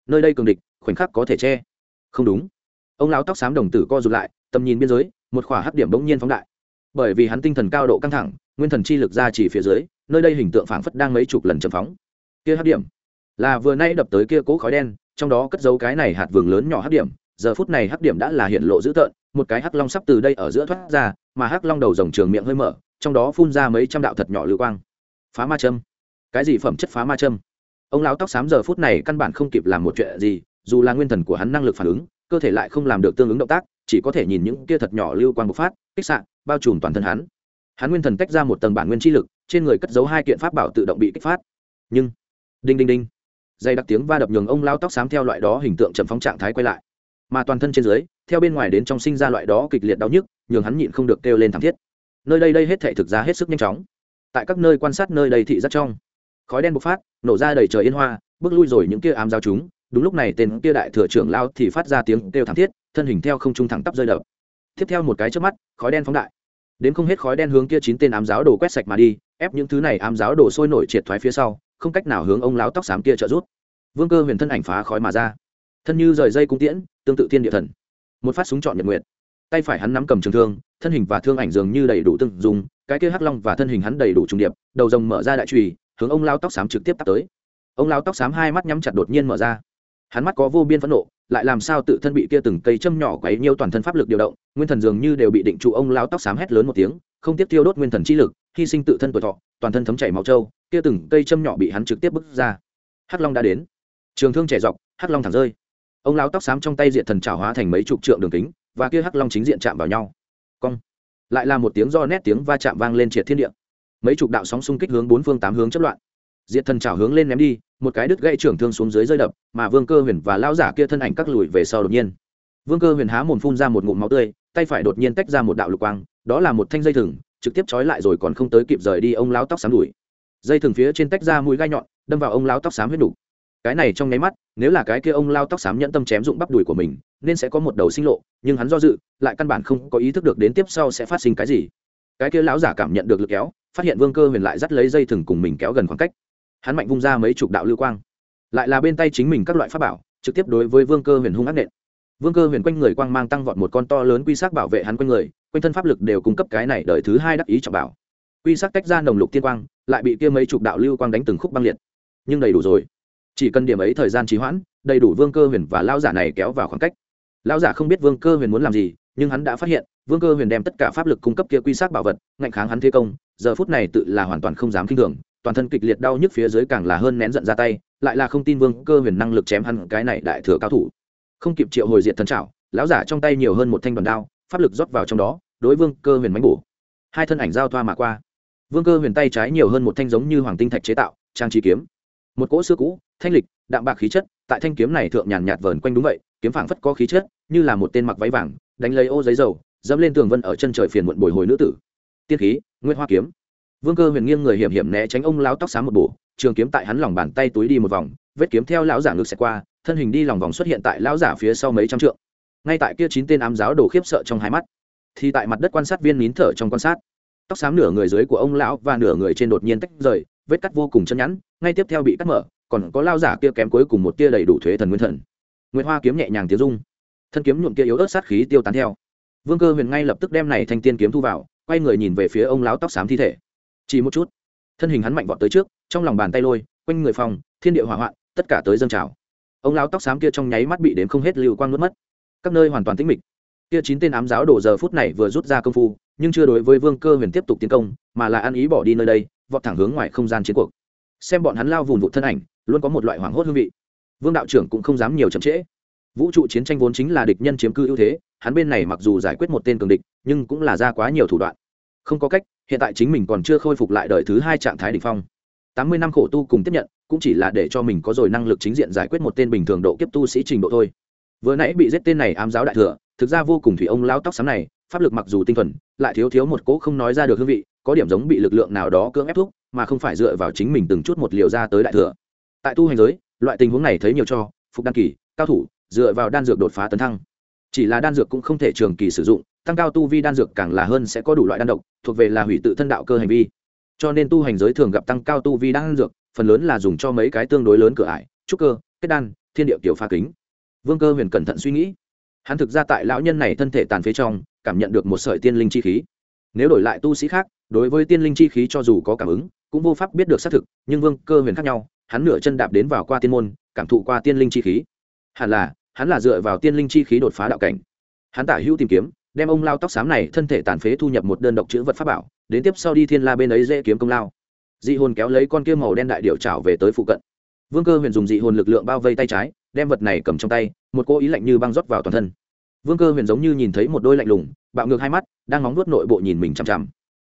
Nơi đây cường địch, khoảnh khắc có thể che không đúng. Ông lão tóc xám đồng tử co rụt lại, tầm nhìn biên giới, một khỏa hắc điểm bỗng nhiên phóng đại. Bởi vì hắn tinh thần cao độ căng thẳng, nguyên thần chi lực ra chỉ phía dưới, nơi đây hình tượng phảng phất đang mấy chục lần chầm phóng. Kia hắc điểm, là vừa nay đập tới kia cố khói đen, trong đó cất dấu cái này hạt vườn lớn nhỏ hắc điểm. Giờ phút này hắc điểm đã là hiện lộ dữ tợn, một cái hắc long sắp từ đây ở giữa thoát ra, mà hắc long đầu rồng trường miệng hơi mở, trong đó phun ra mấy trăm đạo thật nhỏ lưu quang. Phá ma châm. Cái gì phẩm chất phá ma châm? Ông lão tóc xám giờ phút này căn bản không kịp làm một chuyện gì dù là nguyên thần của hắn năng lực phản ứng, cơ thể lại không làm được tương ứng động tác, chỉ có thể nhìn những kia thật nhỏ lưu quang bộc phát, kích sạn bao trùm toàn thân hắn. Hắn nguyên thần tách ra một tầng bản nguyên chi lực, trên người cất giấu hai kiện pháp bảo tự động bị kích phát. Nhưng, đinh đinh đinh, dây đặc tiếng va đập nhường ông lao tóc xám theo loại đó hình tượng chậm phóng trạng thái quay lại. Mà toàn thân trên dưới, theo bên ngoài đến trong sinh ra loại đó kịch liệt đau nhức, nhường hắn nhịn không được kêu lên thảm thiết. Nơi đây đây hết thể thực ra hết sức nhanh chóng. Tại các nơi quan sát nơi đây thị rất trong, khói đen bộc phát, nổ ra đầy trời yên hoa, bước lui rồi những kia ám giao chúng đúng lúc này tên kia đại thừa trưởng lao thì phát ra tiếng kêu thảm thiết, thân hình theo không trung thẳng tắp rơi đập. Tiếp theo một cái trước mắt, khói đen phóng đại. Đến không hết khói đen hướng kia chín tên ám giáo đồ quét sạch mà đi, ép những thứ này ám giáo đồ sôi nổi triệt thoái phía sau, không cách nào hướng ông lão tóc xám kia trợ rút vương cơ huyền thân ảnh phá khói mà ra. Thân như rời dây cung tiễn, tương tự thiên địa thần. Một phát súng chọn nhật nguyệt. Tay phải hắn nắm cầm trường thương, thân hình và thương ảnh dường như đầy đủ từng dùng cái kia hắc long và thân hình hắn đầy đủ trùng điệp, đầu rồng mở ra đại trùy, hướng ông lao tóc xám trực tiếp tắt tới. Ông lao tóc xám hai mắt nhắm chặt đột nhiên mở ra hắn mắt có vô biên phẫn nộ, lại làm sao tự thân bị kia từng cây châm nhỏ quấy nhiêu toàn thân pháp lực điều động, nguyên thần dường như đều bị định trụ ông lao tóc xám hét lớn một tiếng, không tiếp tiêu đốt nguyên thần chi lực, hy sinh tự thân tuổi thọ, toàn thân thấm chảy máu trâu, kia từng cây châm nhỏ bị hắn trực tiếp bứt ra. Hắc long đã đến. Trường thương trẻ dọc, hắc long thẳng rơi. Ông lao tóc xám trong tay diện thần trào hóa thành mấy chục trượng đường kính, và kia hắc long chính diện chạm vào nhau. Cong. Lại là một tiếng do nét tiếng va chạm vang lên triệt thiên địa. Mấy chục đạo sóng xung kích hướng bốn phương tám hướng chất loạn diệt thần trào hướng lên ném đi, một cái đứt gãy trưởng thương xuống dưới rơi đập, mà vương cơ huyền và lao giả kia thân ảnh cắt lùi về sau đột nhiên. Vương cơ huyền há mồm phun ra một ngụm máu tươi, tay phải đột nhiên tách ra một đạo lục quang, đó là một thanh dây thừng, trực tiếp trói lại rồi còn không tới kịp rời đi ông lao tóc xám đuổi dây thừng phía trên tách ra mũi gai nhọn, đâm vào ông lao tóc xám huyết đủ cái này trong nháy mắt, nếu là cái kia ông lao tóc xám nhẫn tâm chém dụng bắp đùi của mình, nên sẽ có một đầu sinh lộ, nhưng hắn do dự, lại căn bản không có ý thức được đến tiếp sau sẽ phát sinh cái gì. Cái kia lão giả cảm nhận được lực kéo, phát hiện vương cơ huyền lại dắt lấy dây thừng cùng mình kéo gần khoảng cách hắn mạnh vung ra mấy chục đạo lưu quang, lại là bên tay chính mình các loại pháp bảo, trực tiếp đối với vương cơ huyền hung ác nện. Vương cơ huyền quanh người quang mang tăng vọt một con to lớn quy sắc bảo vệ hắn quanh người, quanh thân pháp lực đều cung cấp cái này đợi thứ hai đắc ý trọng bảo. Quy sắc tách ra nồng lục tiên quang, lại bị kia mấy chục đạo lưu quang đánh từng khúc băng liệt. Nhưng đầy đủ rồi. Chỉ cần điểm ấy thời gian trì hoãn, đầy đủ vương cơ huyền và lao giả này kéo vào khoảng cách. Lao giả không biết vương cơ huyền muốn làm gì, nhưng hắn đã phát hiện, vương cơ huyền đem tất cả pháp lực cung cấp kia quy sát bảo vật, ngạnh kháng hắn thế công, giờ phút này tự là hoàn toàn không dám k i n h thường toàn thân kịch liệt đau nhức phía dưới càng là hơn nén giận ra tay, lại là không tin vương cơ huyền năng lực chém hắn cái này đại thừa cao thủ. Không kịp triệu hồi diện thần trảo, lão giả trong tay nhiều hơn một thanh đoàn đao, pháp lực rót vào trong đó, đối vương cơ huyền mánh bổ. Hai thân ảnh giao thoa mà qua. Vương cơ huyền tay trái nhiều hơn một thanh giống như hoàng tinh thạch chế tạo, trang trí kiếm. Một cỗ xưa cũ, thanh lịch, đạm bạc khí chất, tại thanh kiếm này thượng nhàn nhạt vờn quanh đúng vậy, kiếm phảng phất có khí chất, như là một tên mặc váy vàng, đánh lấy ô giấy dầu, dẫm lên tường vân ở chân trời phiền muộn bồi hồi nữ tử. Tiên khí, Nguyệt hoa kiếm vương cơ huyền nghiêng người hiểm hiểm né tránh ông lão tóc xám một bổ, trường kiếm tại hắn lòng bàn tay túi đi một vòng, vết kiếm theo lão giả ngược xẹt qua, thân hình đi lòng vòng xuất hiện tại lão giả phía sau mấy trăm trượng. Ngay tại kia chín tên ám giáo đổ khiếp sợ trong hai mắt, thì tại mặt đất quan sát viên nín thở trong quan sát, tóc xám nửa người dưới của ông lão và nửa người trên đột nhiên tách rời, vết cắt vô cùng chân nhẵn, ngay tiếp theo bị cắt mở, còn có lao giả kia kém cuối cùng một tia đầy đủ thuế thần nguyên thần. Nguyễn hoa kiếm nhẹ nhàng tiếng dung, thân kiếm nhuộm kia yếu ớt sát khí tiêu tán theo. Vương cơ huyền ngay lập tức đem này thanh tiên kiếm thu vào, quay người nhìn về phía ông lão tóc xám thi thể chỉ một chút. Thân hình hắn mạnh vọt tới trước, trong lòng bàn tay lôi, quanh người phòng, thiên địa hỏa hoạn, tất cả tới dâng trào. Ông lão tóc xám kia trong nháy mắt bị đến không hết lưu quang nuốt mất. Các nơi hoàn toàn tĩnh mịch. Kia chín tên ám giáo đổ giờ phút này vừa rút ra công phu, nhưng chưa đối với vương cơ huyền tiếp tục tiến công, mà là ăn ý bỏ đi nơi đây, vọt thẳng hướng ngoài không gian chiến cuộc. Xem bọn hắn lao vùn vụ thân ảnh, luôn có một loại hoảng hốt hương vị. Vương đạo trưởng cũng không dám nhiều chậm trễ. Vũ trụ chiến tranh vốn chính là địch nhân chiếm cư ưu thế, hắn bên này mặc dù giải quyết một tên cường địch, nhưng cũng là ra quá nhiều thủ đoạn. Không có cách hiện tại chính mình còn chưa khôi phục lại đời thứ hai trạng thái đ ỉ n h phong. Tám mươi năm khổ tu cùng tiếp nhận, cũng chỉ là để cho mình có rồi năng lực chính diện giải quyết một tên bình thường độ kiếp tu sĩ trình độ thôi. Vừa nãy bị giết tên này ám giáo đại thừa, thực ra vô cùng thủy ông lao tóc xám này, pháp lực mặc dù tinh thuần, lại thiếu thiếu một cỗ không nói ra được hương vị, có điểm giống bị lực lượng nào đó cưỡng ép thuốc mà không phải dựa vào chính mình từng chút một liều ra tới đại thừa. Tại tu hành giới, loại tình huống này thấy nhiều cho, phục đan kỳ, cao thủ, dựa vào đan dược đột phá tấn thăng. Chỉ là đan dược cũng không thể trường kỳ sử dụng tăng cao tu vi đan dược càng là hơn sẽ có đủ loại đan độc, thuộc về là hủy tự thân đạo cơ hành vi. Cho nên tu hành giới thường gặp tăng cao tu vi đan dược, phần lớn là dùng cho mấy cái tương đối lớn cửa ải, trúc cơ, kết đan, thiên địa kiểu pha kính. Vương cơ huyền cẩn thận suy nghĩ. Hắn thực ra tại lão nhân này thân thể tàn phế trong, cảm nhận được một sợi tiên linh chi khí. Nếu đổi lại tu sĩ khác, đối với tiên linh chi khí cho dù có cảm ứng, cũng vô pháp biết được xác thực, nhưng vương cơ huyền khác nhau, hắn nửa chân đạp đến vào qua tiên môn, cảm thụ qua tiên linh chi khí. Hẳn là, hắn là dựa vào tiên linh chi khí đột phá đạo cảnh. Hắn tả hữu tìm kiếm đem ông lao tóc xám này thân thể tàn phế thu nhập một đơn độc chữ vật pháp bảo, đến tiếp sau đi thiên la bên ấy dễ kiếm công lao. Dị hồn kéo lấy con kia màu đen đại điệu trảo về tới phụ cận. Vương cơ huyền dùng dị hồn lực lượng bao vây tay trái, đem vật này cầm trong tay, một cô ý lạnh như băng rót vào toàn thân. Vương cơ huyền giống như nhìn thấy một đôi lạnh lùng, bạo ngược hai mắt, đang móng nuốt nội bộ nhìn mình chằm chằm.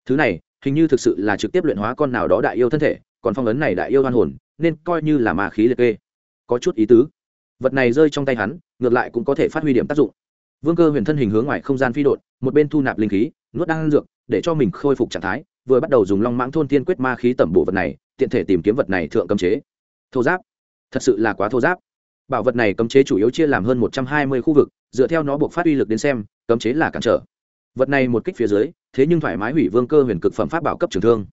Thứ này, hình như thực sự là trực tiếp luyện hóa con nào đó đại yêu thân thể, còn phong ấn này đại yêu hoan hồn, nên coi như là ma khí liệt kê. Có chút ý tứ. Vật này rơi trong tay hắn, ngược lại cũng có thể phát huy điểm tác dụng vương cơ huyền thân hình hướng ngoài không gian phi đột một bên thu nạp linh khí, nuốt đang dược, để cho mình khôi phục trạng thái, vừa bắt đầu dùng long mãng thôn tiên quyết ma khí tẩm Bổ vật này, tiện thể tìm kiếm vật này thượng cấm chế. Thô giáp. Thật sự là quá thô giáp. Bảo vật này cấm chế chủ yếu chia làm hơn một trăm hai mươi khu vực, dựa theo nó buộc phát uy lực đến xem, cấm chế là cản trở. Vật này một kích phía dưới, thế nhưng thoải mái hủy vương cơ huyền cực phẩm pháp bảo cấp trường thương.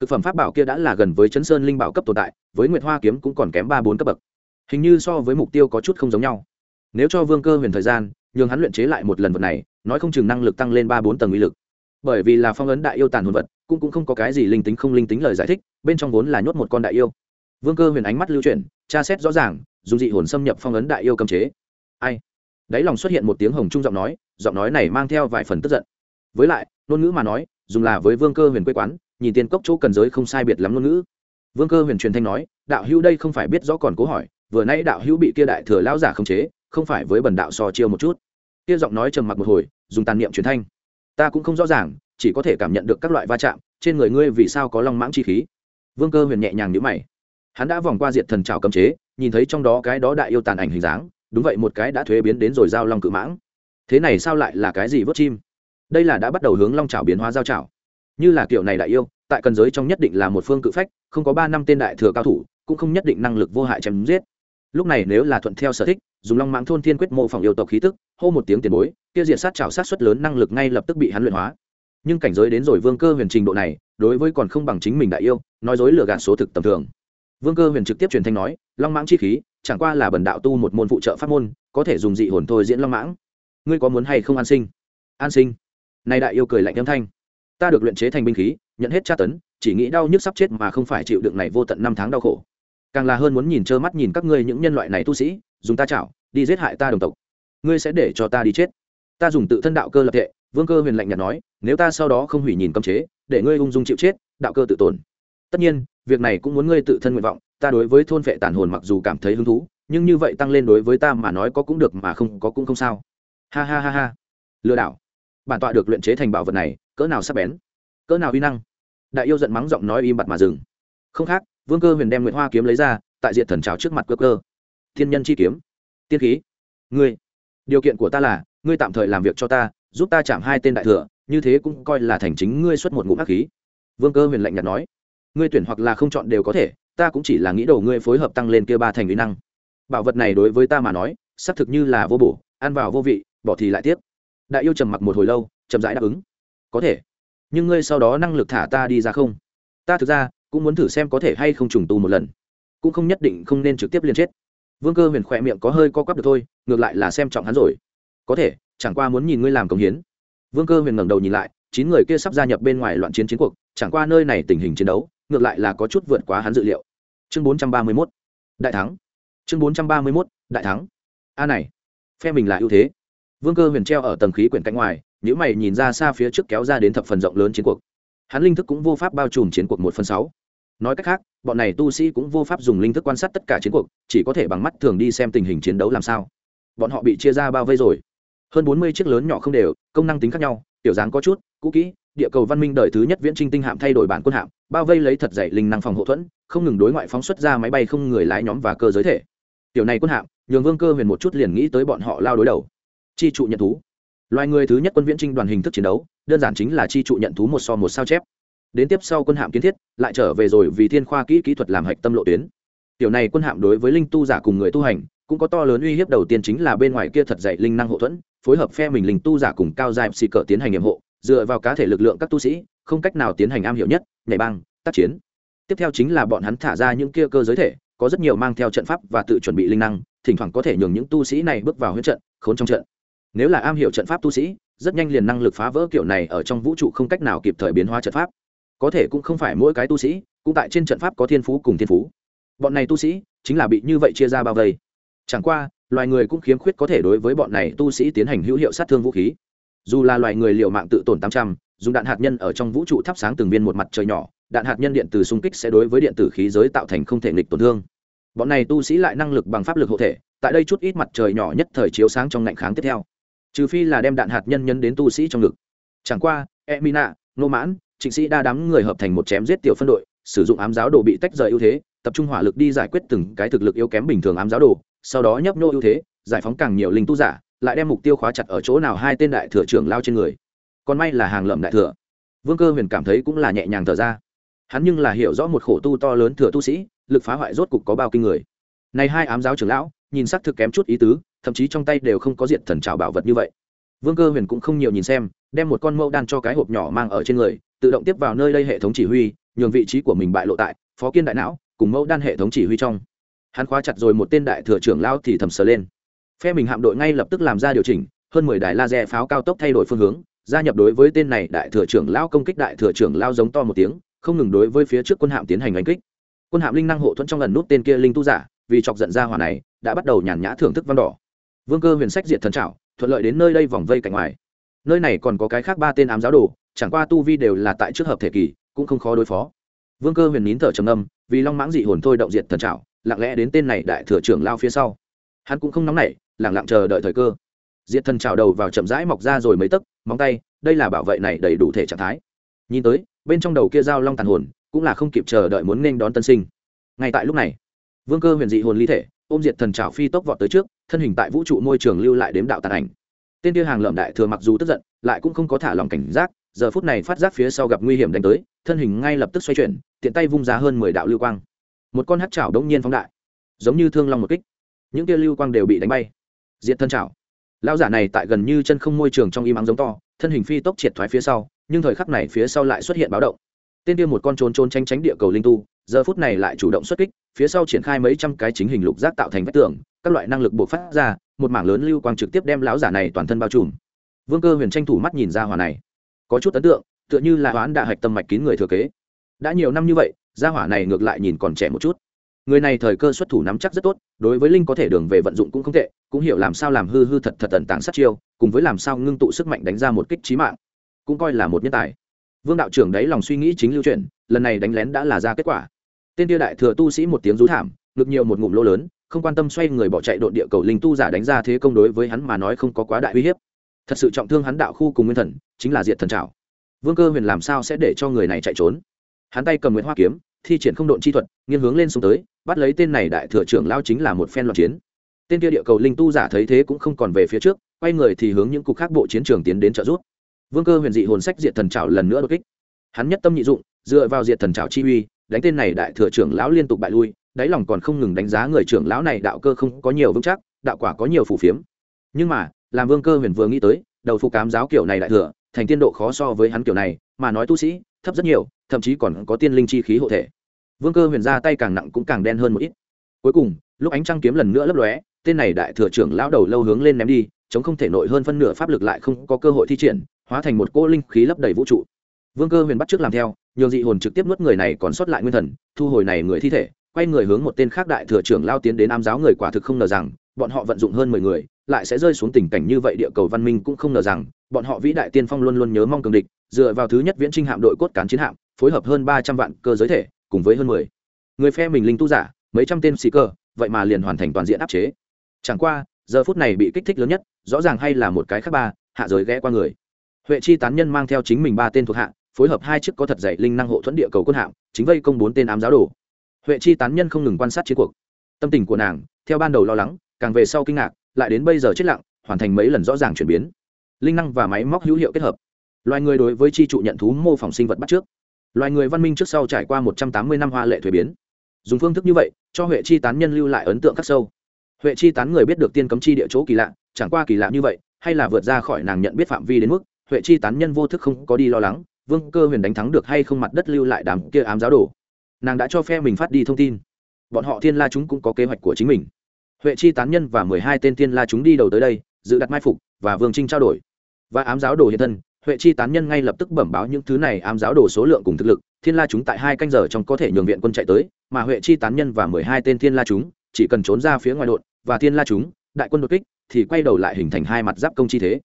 Cực phẩm pháp bảo kia đã là gần với chấn sơn linh bảo cấp tồn tại, với nguyệt hoa kiếm cũng còn kém ba bốn cấp bậc. Hình như so với mục tiêu có chút không giống nhau. Nếu cho vương cơ huyền thời gian nhường hắn luyện chế lại một lần vật này, nói không chừng năng lực tăng lên ba bốn tầng uy lực. Bởi vì là phong ấn đại yêu tàn hồn vật, cũng cũng không có cái gì linh tính không linh tính lời giải thích, bên trong vốn là nhốt một con đại yêu. Vương cơ huyền ánh mắt lưu chuyển, tra xét rõ ràng, dùng dị hồn xâm nhập phong ấn đại yêu cầm chế. Ai? Đáy lòng xuất hiện một tiếng hồng trung giọng nói giọng nói này mang theo vài phần tức giận. Với lại, ngôn ngữ mà nói, dùng là với vương cơ huyền quê quán, nhìn tiền cốc chỗ cần giới không sai biệt lắm ngôn ngữ. Vương cơ huyền truyền thanh nói, đạo hữu đây không phải biết rõ còn cố hỏi, vừa nãy đạo hữu bị kia đại thừa lão giả khống chế không phải với bần đạo so chiêu một chút. Kia giọng nói trầm mặc một hồi, dùng tàn niệm truyền thanh. Ta cũng không rõ ràng, chỉ có thể cảm nhận được các loại va chạm, trên người ngươi vì sao có long mãng chi khí. Vương cơ huyền nhẹ nhàng nhữ mày. Hắn đã vòng qua diệt thần trào cấm chế, nhìn thấy trong đó cái đó đại yêu tàn ảnh hình dáng, đúng vậy một cái đã thuế biến đến rồi giao long cự mãng. Thế này sao lại là cái gì vớt chim? Đây là đã bắt đầu hướng long trào biến hóa giao trào như là kiểu này đại yêu, tại cần giới trong nhất định là một phương cự phách, không có ba năm tên đại thừa cao thủ, cũng không nhất định năng lực vô hại chém giết lúc này nếu là thuận theo sở thích, dùng long mãng thôn thiên quyết mô phỏng yêu tộc khí tức, hô một tiếng tiền bối, kia diện sát trào sát xuất lớn năng lực ngay lập tức bị hắn luyện hóa. Nhưng cảnh giới đến rồi vương cơ huyền trình độ này, đối với còn không bằng chính mình đại yêu, nói dối lừa gạt số thực tầm thường. Vương cơ huyền trực tiếp truyền thanh nói, long mãng chi khí, chẳng qua là bần đạo tu một môn phụ trợ pháp môn, có thể dùng dị hồn thôi diễn long mãng. Ngươi có muốn hay không an sinh? An sinh. Nay đại yêu cười lạnh âm thanh. Ta được luyện chế thành binh khí, nhận hết tra tấn, chỉ nghĩ đau nhức sắp chết mà không phải chịu đựng này vô tận năm tháng đau khổ càng là hơn muốn nhìn trơ mắt nhìn các ngươi những nhân loại này tu sĩ, dùng ta chảo, đi giết hại ta đồng tộc. Ngươi sẽ để cho ta đi chết. Ta dùng tự thân đạo cơ lập tệ vương cơ huyền lạnh nhạt nói, nếu ta sau đó không hủy nhìn cấm chế, để ngươi ung dung chịu chết, đạo cơ tự tổn. Tất nhiên, việc này cũng muốn ngươi tự thân nguyện vọng, ta đối với thôn vệ tàn hồn mặc dù cảm thấy hứng thú, nhưng như vậy tăng lên đối với ta mà nói có cũng được mà không, có cũng không sao. Ha ha ha ha. Lừa đảo. Bản tọa được luyện chế thành bảo vật này, cỡ nào sắc bén, cỡ nào uy năng. Đại yêu giận mắng giọng nói im bặt mà dừng. Không khác vương cơ huyền đem nguyễn hoa kiếm lấy ra, tại diện thần trào trước mặt cơ cơ. Thiên nhân chi kiếm. Tiên khí. Ngươi. Điều kiện của ta là, ngươi tạm thời làm việc cho ta, giúp ta chạm hai tên đại thừa, như thế cũng coi là thành chính ngươi xuất một ngụm ác khí. Vương cơ huyền lạnh nhạt nói. Ngươi tuyển hoặc là không chọn đều có thể, ta cũng chỉ là nghĩ đầu ngươi phối hợp tăng lên kia ba thành uy năng. Bảo vật này đối với ta mà nói, xác thực như là vô bổ, ăn vào vô vị, bỏ thì lại tiếp đại yêu trầm mặc một hồi lâu, chậm rãi đáp ứng. Có thể. Nhưng ngươi sau đó năng lực thả ta đi ra không? Ta thực ra cũng muốn thử xem có thể hay không trùng tu một lần. Cũng không nhất định không nên trực tiếp liên chết. Vương cơ huyền khỏe miệng có hơi co quắp được thôi, ngược lại là xem trọng hắn rồi. Có thể, chẳng qua muốn nhìn ngươi làm công hiến. Vương cơ huyền ngẩng đầu nhìn lại, chín người kia sắp gia nhập bên ngoài loạn chiến chiến cuộc, chẳng qua nơi này tình hình chiến đấu, ngược lại là có chút vượt quá hắn dự liệu. Chương bốn trăm ba mươi mốt, đại thắng. Chương bốn trăm ba mươi mốt, đại thắng. A à này, phe mình là ưu thế. Vương cơ huyền treo ở tầng khí quyển cạnh ngoài những mày nhìn ra xa phía trước kéo ra đến thập phần rộng lớn chiến cuộc. Hắn linh thức cũng vô pháp bao trùm chiến cuộc một phần sáu nói cách khác, bọn này tu sĩ cũng vô pháp dùng linh thức quan sát tất cả chiến cuộc, chỉ có thể bằng mắt thường đi xem tình hình chiến đấu làm sao. Bọn họ bị chia ra bao vây rồi. Hơn bốn mươi chiếc lớn nhỏ không đều, công năng tính khác nhau, tiểu dáng có chút, cũ kỹ, địa cầu văn minh đời thứ nhất viễn trinh tinh hạm thay đổi bản quân hạm, bao vây lấy thật dày linh năng phòng hậu thuẫn, không ngừng đối ngoại phóng xuất ra máy bay không người lái nhóm và cơ giới thể. Tiểu này quân hạm, nhường vương cơ huyền một chút liền nghĩ tới bọn họ lao đối đầu. Chi trụ nhận thú. Loài người thứ nhất quân viễn trinh đoàn hình thức chiến đấu, đơn giản chính là chi trụ nhận thú một so một sao chép đến tiếp sau quân hạm kiến thiết, lại trở về rồi vì thiên khoa kỹ kỹ thuật làm hạch tâm lộ tuyến. Tiểu này quân hạm đối với linh tu giả cùng người tu hành, cũng có to lớn uy hiếp đầu tiên chính là bên ngoài kia thật dạy linh năng hậu thuẫn, phối hợp phe mình linh tu giả cùng cao dài xì cờ tiến hành nhiệm hộ, dựa vào cá thể lực lượng các tu sĩ, không cách nào tiến hành am hiểu nhất, nhảy băng, tác chiến. Tiếp theo chính là bọn hắn thả ra những kia cơ giới thể, có rất nhiều mang theo trận pháp và tự chuẩn bị linh năng, thỉnh thoảng có thể nhường những tu sĩ này bước vào huyết trận, khốn trong trận. Nếu là am hiểu trận pháp tu sĩ, rất nhanh liền năng lực phá vỡ kiểu này ở trong vũ trụ không cách nào kịp thời biến hóa trận pháp có thể cũng không phải mỗi cái tu sĩ, cũng tại trên trận pháp có thiên phú cùng thiên phú. Bọn này tu sĩ chính là bị như vậy chia ra bao vây. Chẳng qua, loài người cũng khiếm khuyết có thể đối với bọn này tu sĩ tiến hành hữu hiệu sát thương vũ khí. Dù là loài người liệu mạng tự tổn tám trăm, dùng đạn hạt nhân ở trong vũ trụ thắp sáng từng viên một mặt trời nhỏ, đạn hạt nhân điện từ xung kích sẽ đối với điện tử khí giới tạo thành không thể nghịch tổn thương. Bọn này tu sĩ lại năng lực bằng pháp lực hộ thể, tại đây chút ít mặt trời nhỏ nhất thời chiếu sáng trong ngạnh kháng tiếp theo. Trừ phi là đem đạn hạt nhân nhân đến tu sĩ trong ngực. Chẳng qua, emina, nô mãn trịnh sĩ đa đám người hợp thành một chém giết tiểu phân đội, sử dụng ám giáo đồ bị tách rời ưu thế, tập trung hỏa lực đi giải quyết từng cái thực lực yếu kém bình thường ám giáo đồ, sau đó nhấp nhô ưu thế, giải phóng càng nhiều linh tu giả, lại đem mục tiêu khóa chặt ở chỗ nào hai tên đại thừa trưởng lao trên người. Còn may là hàng lầm đại thừa. Vương cơ huyền cảm thấy cũng là nhẹ nhàng thở ra. Hắn nhưng là hiểu rõ một khổ tu to lớn thừa tu sĩ, lực phá hoại rốt cục có bao kinh người. Này hai ám giáo trưởng lão, nhìn sắc thực kém chút ý tứ, thậm chí trong tay đều không có diện thần trào bảo vật như vậy. Vương cơ huyền cũng không nhiều nhìn xem đem một con mẫu đan cho cái hộp nhỏ mang ở trên người, tự động tiếp vào nơi đây hệ thống chỉ huy, nhường vị trí của mình bại lộ tại phó kiên đại não, cùng mẫu đan hệ thống chỉ huy trong. Hắn khóa chặt rồi một tên đại thừa trưởng lao thì thầm sờ lên. Phe mình hạm đội ngay lập tức làm ra điều chỉnh, hơn mười đài laser pháo cao tốc thay đổi phương hướng, gia nhập đối với tên này đại thừa trưởng lao công kích đại thừa trưởng lao giống to một tiếng, không ngừng đối với phía trước quân hạm tiến hành đánh kích. Quân hạm linh năng hộ thuẫn trong lần nút tên kia linh tu giả, vì chọc giận ra hỏa này, đã bắt đầu nhàn nhã thưởng thức văn đỏ. Vương cơ huyền sách diệt thần trảo, thuận lợi đến nơi đây vòng vây cạnh ngoài nơi này còn có cái khác ba tên ám giáo đồ, chẳng qua tu vi đều là tại trước hợp thể kỳ, cũng không khó đối phó. Vương cơ huyền nín thở trầm âm vì long mãng dị hồn thôi động diệt thần trảo, lặng lẽ đến tên này đại thừa trưởng lao phía sau. Hắn cũng không nóng nảy lẳng lặng chờ đợi thời cơ. Diệt thần trào đầu vào chậm rãi mọc ra rồi mấy tấc, móng tay, đây là bảo vệ này đầy đủ thể trạng thái. Nhìn tới, bên trong đầu kia dao long tàn hồn, cũng là không kịp chờ đợi muốn nên đón tân sinh. Ngay tại lúc này, vương cơ huyền dị hồn ly thể, ôm diệt thần trào phi tốc vọt tới trước, thân hình tại vũ trụ môi trường lưu lại đếm đạo tàn ảnh tên kia hàng lợm đại thừa mặc dù tức giận, lại cũng không có thả lòng cảnh giác, giờ phút này phát giác phía sau gặp nguy hiểm đánh tới, thân hình ngay lập tức xoay chuyển, tiện tay vung ra hơn mười đạo lưu quang. Một con hát chảo đông nhiên phóng đại, giống như thương long một kích. Những kia lưu quang đều bị đánh bay. Diện thân chảo. Lão giả này tại gần như chân không môi trường trong im ắng giống to, thân hình phi tốc triệt thoái phía sau, nhưng thời khắc này phía sau lại xuất hiện báo động. Tên kia một con trốn trốn tranh tránh địa cầu linh tu, giờ phút này lại chủ động xuất kích, phía sau triển khai mấy trăm cái chính hình lục giác tạo thành vách tường, các loại năng lực buộc phát ra một mảng lớn lưu quang trực tiếp đem lão giả này toàn thân bao trùm. Vương cơ huyền tranh thủ mắt nhìn ra hòa này. Có chút ấn tượng, tựa như là hoán đạ hạch tâm mạch kín người thừa kế. Đã nhiều năm như vậy gia hỏa này ngược lại nhìn còn trẻ một chút. Người này thời cơ xuất thủ nắm chắc rất tốt, đối với linh có thể đường về vận dụng cũng không tệ, cũng hiểu làm sao làm hư hư thật thật tận tàng sát chiêu, cùng với làm sao ngưng tụ sức mạnh đánh ra một kích trí mạng. Cũng coi là một nhân tài. Vương đạo trưởng đấy lòng suy nghĩ chính lưu truyền lần này đánh lén đã là ra kết quả. Tên tiêu đại thừa tu sĩ một tiếng rú thảm, ngực nhiều một ngụm lỗ lớn không quan tâm xoay người bỏ chạy đội địa cầu linh tu giả đánh ra thế công đối với hắn mà nói không có quá đại uy hiếp. Thật sự trọng thương hắn đạo khu cùng nguyên thần, chính là diệt thần trào vương cơ huyền làm sao sẽ để cho người này chạy trốn? Hắn tay cầm nguyễn hoa kiếm, thi triển không độn chi thuật, nghiêng hướng lên xuống tới, bắt lấy tên này đại thừa trưởng lao chính là một phen loạn chiến. Tên kia địa cầu linh tu giả thấy thế cũng không còn về phía trước, quay người thì hướng những cục khác bộ chiến trường tiến đến trợ giúp. Vương cơ huyền dị hồn sách diệt thần trào lần nữa đột kích. Hắn nhất tâm nhị dụng, dựa vào diệt thần trào chi uy, đánh tên này đại thừa trưởng lão liên tục bại lui đáy lòng còn không ngừng đánh giá người trưởng lão này đạo cơ không có nhiều vững chắc, đạo quả có nhiều phủ phiếm. Nhưng mà, làm vương cơ huyền vừa nghĩ tới, đầu phụ cám giáo kiểu này đại thừa, thành tiên độ khó so với hắn kiểu này, mà nói tu sĩ, thấp rất nhiều, thậm chí còn có tiên linh chi khí hộ thể. Vương cơ huyền ra tay càng nặng cũng càng đen hơn một ít. Cuối cùng, lúc ánh trăng kiếm lần nữa lấp lóe, tên này đại thừa trưởng lão đầu lâu hướng lên ném đi, chống không thể nội hơn phân nửa pháp lực lại không có cơ hội thi triển, hóa thành một cô linh khí lấp đầy vũ trụ. Vương cơ huyền bắt trước làm theo, nhường dị hồn trực tiếp nuốt người này còn sót lại nguyên thần, thu hồi này người thi thể quay người hướng một tên khác đại thừa trưởng lao tiến đến ám giáo người quả thực không ngờ rằng, bọn họ vận dụng hơn mười người, lại sẽ rơi xuống tình cảnh như vậy địa cầu văn minh cũng không ngờ rằng, bọn họ vĩ đại tiên phong luôn luôn nhớ mong cường địch, dựa vào thứ nhất viễn trinh hạm đội cốt cán chiến hạm, phối hợp hơn ba trăm vạn cơ giới thể, cùng với hơn mười người phe mình linh tu giả, mấy trăm tên sĩ cơ, vậy mà liền hoàn thành toàn diện áp chế. Chẳng qua, giờ phút này bị kích thích lớn nhất, rõ ràng hay là một cái khác ba, hạ giới ghé qua người. Huệ chi tán nhân mang theo chính mình ba tên thuộc hạ, phối hợp hai chiếc có thật dạy linh năng hộ thuẫn địa cầu quân hạm, chính vây công bốn tên ám giáo đồ huệ chi tán nhân không ngừng quan sát chiến cuộc. Tâm tình của nàng, theo ban đầu lo lắng, càng về sau kinh ngạc, lại đến bây giờ chết lặng, hoàn thành mấy lần rõ ràng chuyển biến. Linh năng và máy móc hữu hiệu kết hợp. Loài người đối với chi trụ nhận thú mô phỏng sinh vật bắt trước loài người văn minh trước sau trải qua một trăm tám mươi năm hoa lệ thuế biến. Dùng phương thức như vậy, cho huệ chi tán nhân lưu lại ấn tượng khắc sâu. Huệ chi tán người biết được tiên cấm chi địa chỗ kỳ lạ, chẳng qua kỳ lạ như vậy, hay là vượt ra khỏi nàng nhận biết phạm vi đến mức, huệ chi tán nhân vô thức không có đi lo lắng, vương cơ huyền đánh thắng được hay không mặt đất lưu lại đám kia ám giáo đồ nàng đã cho phe mình phát đi thông tin. Bọn họ thiên la chúng cũng có kế hoạch của chính mình. Huệ chi tán nhân và mười hai tên thiên la chúng đi đầu tới đây, dự đặt mai phục và vương trinh trao đổi. Và ám giáo đồ hiện thân, huệ chi tán nhân ngay lập tức bẩm báo những thứ này ám giáo đồ số lượng cùng thực lực, thiên la chúng tại hai canh giờ trong có thể nhường viện quân chạy tới, mà huệ chi tán nhân và mười hai tên thiên la chúng chỉ cần trốn ra phía ngoài đội, và thiên la chúng, đại quân đột kích, thì quay đầu lại hình thành hai mặt giáp công chi thế.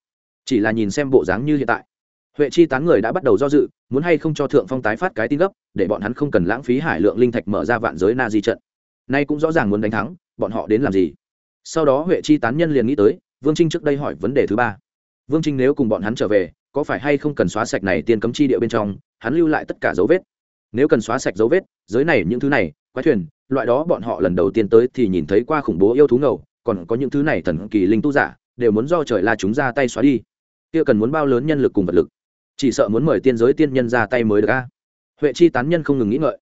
Chỉ là nhìn xem bộ dáng như hiện tại huệ chi tán người đã bắt đầu do dự, muốn hay không cho thượng phong tái phát cái tin gấp, để bọn hắn không cần lãng phí hải lượng linh thạch mở ra vạn giới na di trận. Nay cũng rõ ràng muốn đánh thắng, bọn họ đến làm gì? Sau đó huệ chi tán nhân liền nghĩ tới, vương trinh trước đây hỏi vấn đề thứ ba. Vương trinh nếu cùng bọn hắn trở về, có phải hay không cần xóa sạch này tiền cấm chi địa bên trong, hắn lưu lại tất cả dấu vết? Nếu cần xóa sạch dấu vết, giới này những thứ này, quái thuyền, loại đó bọn họ lần đầu tiên tới thì nhìn thấy qua khủng bố yêu thú ngầu, còn có những thứ này thần kỳ linh tu giả, đều muốn do trời la chúng ra tay xóa đi. Kia cần muốn bao lớn nhân lực cùng vật lực? Chỉ sợ muốn mời tiên giới tiên nhân ra tay mới được a. Huệ chi tán nhân không ngừng nghĩ ngợi.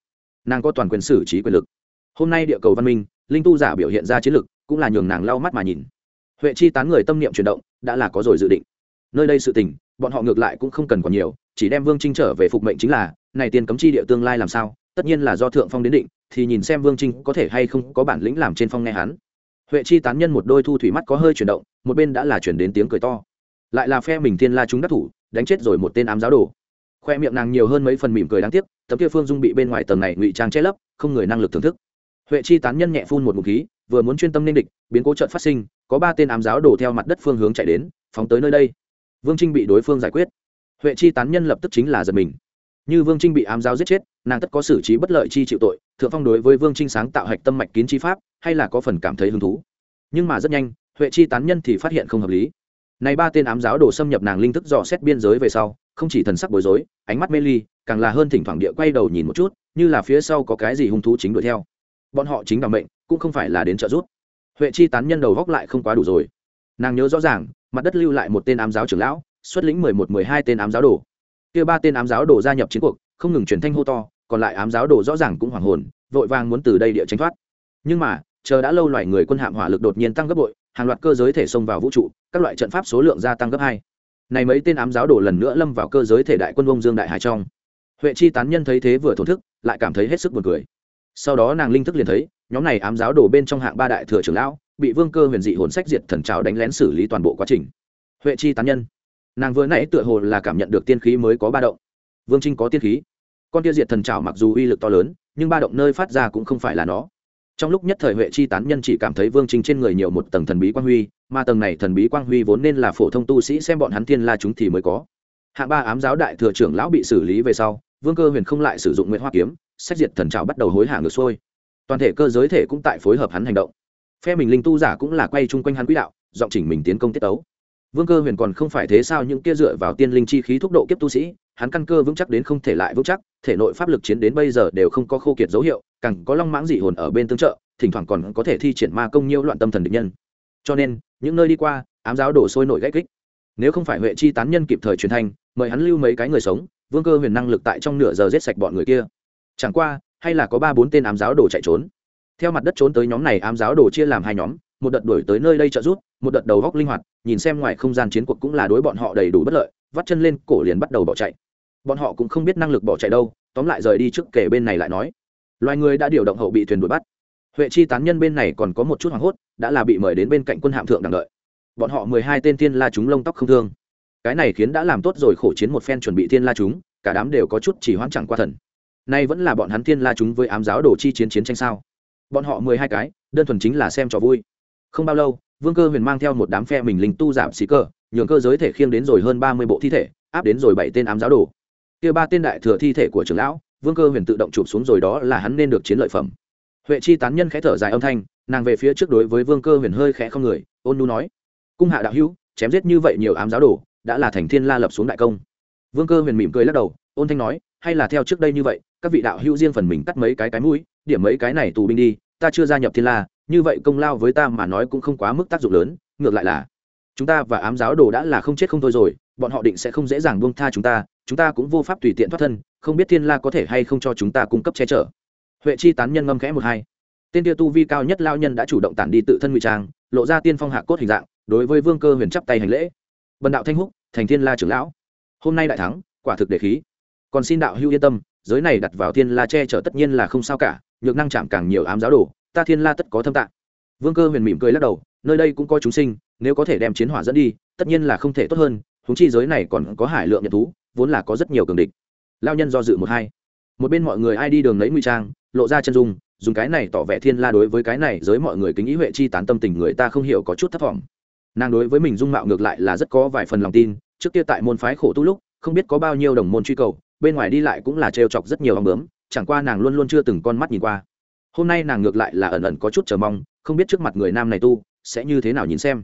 Nàng có toàn quyền xử trí quyền lực. Hôm nay địa cầu văn minh, linh tu giả biểu hiện ra chiến lực, cũng là nhường nàng lau mắt mà nhìn. Huệ chi tán người tâm niệm chuyển động, đã là có rồi dự định. Nơi đây sự tình, bọn họ ngược lại cũng không cần còn nhiều, chỉ đem vương trinh trở về phục mệnh chính là, này tiền cấm chi địa tương lai làm sao, tất nhiên là do thượng phong đến định, thì nhìn xem vương trinh có thể hay không có bản lĩnh làm trên phong nghe hắn. Huệ chi tán nhân một đôi thu thủy mắt có hơi chuyển động, một bên đã là chuyển đến tiếng cười to. Lại là phe mình thiên la chúng đắc thủ đánh chết rồi một tên ám giáo đồ. Khoe miệng nàng nhiều hơn mấy phần mỉm cười đáng tiếc, tấm kia phương dung bị bên ngoài tầng này ngụy trang che lấp, không người năng lực thưởng thức. Huệ chi tán nhân nhẹ phun một ngụm khí, vừa muốn chuyên tâm nên địch, biến cố trận phát sinh, có ba tên ám giáo đổ theo mặt đất phương hướng chạy đến, phóng tới nơi đây. Vương trinh bị đối phương giải quyết. Huệ chi tán nhân lập tức chính là giật mình. Như vương trinh bị ám giáo giết chết, nàng tất có xử trí bất lợi chi chịu tội, thượng phong đối với vương trinh sáng tạo hạch tâm mạch kín chi pháp, hay là có phần cảm thấy hứng thú. Nhưng mà rất nhanh, huệ chi tán nhân thì phát hiện không hợp lý này ba tên ám giáo đồ xâm nhập nàng linh thức dò xét biên giới về sau, không chỉ thần sắc bối rối, ánh mắt mê ly, càng là hơn thỉnh thoảng địa quay đầu nhìn một chút, như là phía sau có cái gì hung thú chính đuổi theo. Bọn họ chính là mệnh, cũng không phải là đến trợ giúp. Huệ chi tán nhân đầu góc lại không quá đủ rồi. Nàng nhớ rõ ràng, mặt đất lưu lại một tên ám giáo trưởng lão, xuất lĩnh mười một, mười hai tên ám giáo đồ. Kia ba tên ám giáo đồ gia nhập chiến cuộc, không ngừng truyền thanh hô to, còn lại ám giáo đồ rõ ràng cũng hoảng hồn, vội vàng muốn từ đây địa tránh thoát. Nhưng mà, chờ đã lâu loài người quân hạm hỏa lực đột nhiên tăng gấp bội hàng loạt cơ giới thể xông vào vũ trụ, các loại trận pháp số lượng gia tăng gấp hai. Này mấy tên ám giáo đổ lần nữa lâm vào cơ giới thể đại quân ông dương đại hải trong. Huệ chi tán nhân thấy thế vừa thổn thức, lại cảm thấy hết sức buồn cười. Sau đó nàng linh thức liền thấy, nhóm này ám giáo đổ bên trong hạng ba đại thừa trưởng lão, bị vương cơ huyền dị hồn sách diệt thần trào đánh lén xử lý toàn bộ quá trình. Huệ chi tán nhân. Nàng vừa nãy tựa hồ là cảm nhận được tiên khí mới có ba động. Vương trinh có tiên khí. Con kia diệt thần trào mặc dù uy lực to lớn, nhưng ba động nơi phát ra cũng không phải là nó trong lúc nhất thời huệ chi tán nhân chỉ cảm thấy vương trinh trên người nhiều một tầng thần bí quang huy, mà tầng này thần bí quang huy vốn nên là phổ thông tu sĩ xem bọn hắn thiên la chúng thì mới có. Hạng ba ám giáo đại thừa trưởng lão bị xử lý về sau, vương cơ huyền không lại sử dụng nguyễn hoa kiếm, sách diệt thần trào bắt đầu hối hả ngược xuôi. Toàn thể cơ giới thể cũng tại phối hợp hắn hành động. Phe mình linh tu giả cũng là quay chung quanh hắn quỹ đạo, giọng chỉnh mình tiến công tiết tấu vương cơ huyền còn không phải thế sao những kia dựa vào tiên linh chi khí thúc độ kiếp tu sĩ, hắn căn cơ vững chắc đến không thể lại vững chắc, thể nội pháp lực chiến đến bây giờ đều không có khô kiệt dấu hiệu, càng có long mãng dị hồn ở bên tương trợ, thỉnh thoảng còn có thể thi triển ma công nhiêu loạn tâm thần địch nhân. Cho nên, những nơi đi qua, ám giáo đổ sôi nổi gãy kích. Nếu không phải huệ chi tán nhân kịp thời truyền thanh, mời hắn lưu mấy cái người sống, vương cơ huyền năng lực tại trong nửa giờ giết sạch bọn người kia. Chẳng qua, hay là có ba bốn tên ám giáo đồ chạy trốn. Theo mặt đất trốn tới nhóm này, ám giáo đồ chia làm hai nhóm, một đợt đuổi tới nơi đây trợ rút một đợt đầu góc linh hoạt nhìn xem ngoài không gian chiến cuộc cũng là đối bọn họ đầy đủ bất lợi, vắt chân lên cổ liền bắt đầu bỏ chạy. Bọn họ cũng không biết năng lực bỏ chạy đâu, tóm lại rời đi trước kể bên này lại nói. Loài người đã điều động hậu bị thuyền đuổi bắt. Huệ chi tán nhân bên này còn có một chút hoảng hốt, đã là bị mời đến bên cạnh quân hạm thượng đằng đợi. Bọn họ mười hai tên thiên la chúng lông tóc không thương. Cái này khiến đã làm tốt rồi khổ chiến một phen chuẩn bị thiên la chúng, cả đám đều có chút chỉ hoãn chẳng qua thần. Nay vẫn là bọn hắn thiên la chúng với ám giáo đồ chi chiến chiến tranh sao? Bọn họ mười hai cái, đơn thuần chính là xem trò vui. Không bao lâu vương cơ huyền mang theo một đám phe mình linh tu giảm sĩ cơ, nhường cơ giới thể khiêng đến rồi hơn ba mươi bộ thi thể, áp đến rồi bảy tên ám giáo đồ. Kia ba tên đại thừa thi thể của trưởng lão, vương cơ huyền tự động chụp xuống rồi đó là hắn nên được chiến lợi phẩm. Huệ chi tán nhân khẽ thở dài âm thanh, nàng về phía trước đối với vương cơ huyền hơi khẽ không người, ôn nu nói, cung hạ đạo hữu, chém giết như vậy nhiều ám giáo đồ, đã là thành thiên la lập xuống đại công. Vương cơ huyền mỉm cười lắc đầu, ôn thanh nói, hay là theo trước đây như vậy, các vị đạo hữu riêng phần mình cắt mấy cái cái mũi, điểm mấy cái này tù binh đi, ta chưa gia nhập thiên la như vậy công lao với ta mà nói cũng không quá mức tác dụng lớn, ngược lại là, chúng ta và ám giáo đồ đã là không chết không thôi rồi, bọn họ định sẽ không dễ dàng buông tha chúng ta chúng ta cũng vô pháp tùy tiện thoát thân, không biết thiên la có thể hay không cho chúng ta cung cấp che chở. Huệ chi tán nhân ngâm khẽ một hai. Tên tia tu vi cao nhất lao nhân đã chủ động tản đi tự thân ngụy trang, lộ ra tiên phong hạ cốt hình dạng, đối với vương cơ huyền chắp tay hành lễ. Bần đạo thanh húc, thành thiên la trưởng lão. Hôm nay đại thắng, quả thực để khí. Còn xin đạo hưu yên tâm, giới này đặt vào thiên la che chở tất nhiên là không sao cả, nhược năng chạm càng nhiều ám giáo đồ ta thiên la tất có thâm tạng vương cơ huyền mỉm cười lắc đầu, nơi đây cũng có chúng sinh, nếu có thể đem chiến hỏa dẫn đi, tất nhiên là không thể tốt hơn húng chi giới này còn có hải lượng nhật thú, vốn là có rất nhiều cường địch. Lao nhân do dự một hai. Một bên mọi người ai đi đường lấy nguy trang, lộ ra chân dung, dùng cái này tỏ vẻ thiên la đối với cái này giới mọi người kính ý huệ chi tán tâm tình người ta không hiểu có chút thất vọng. Nàng đối với mình dung mạo ngược lại là rất có vài phần lòng tin, trước kia tại môn phái khổ tu lúc, không biết có bao nhiêu đồng môn truy cầu, bên ngoài đi lại cũng là trêu chọc rất nhiều ông bướm, chẳng qua nàng luôn luôn chưa từng con mắt nhìn qua hôm nay nàng ngược lại là ẩn ẩn có chút chờ mong, không biết trước mặt người nam này tu sẽ như thế nào nhìn xem.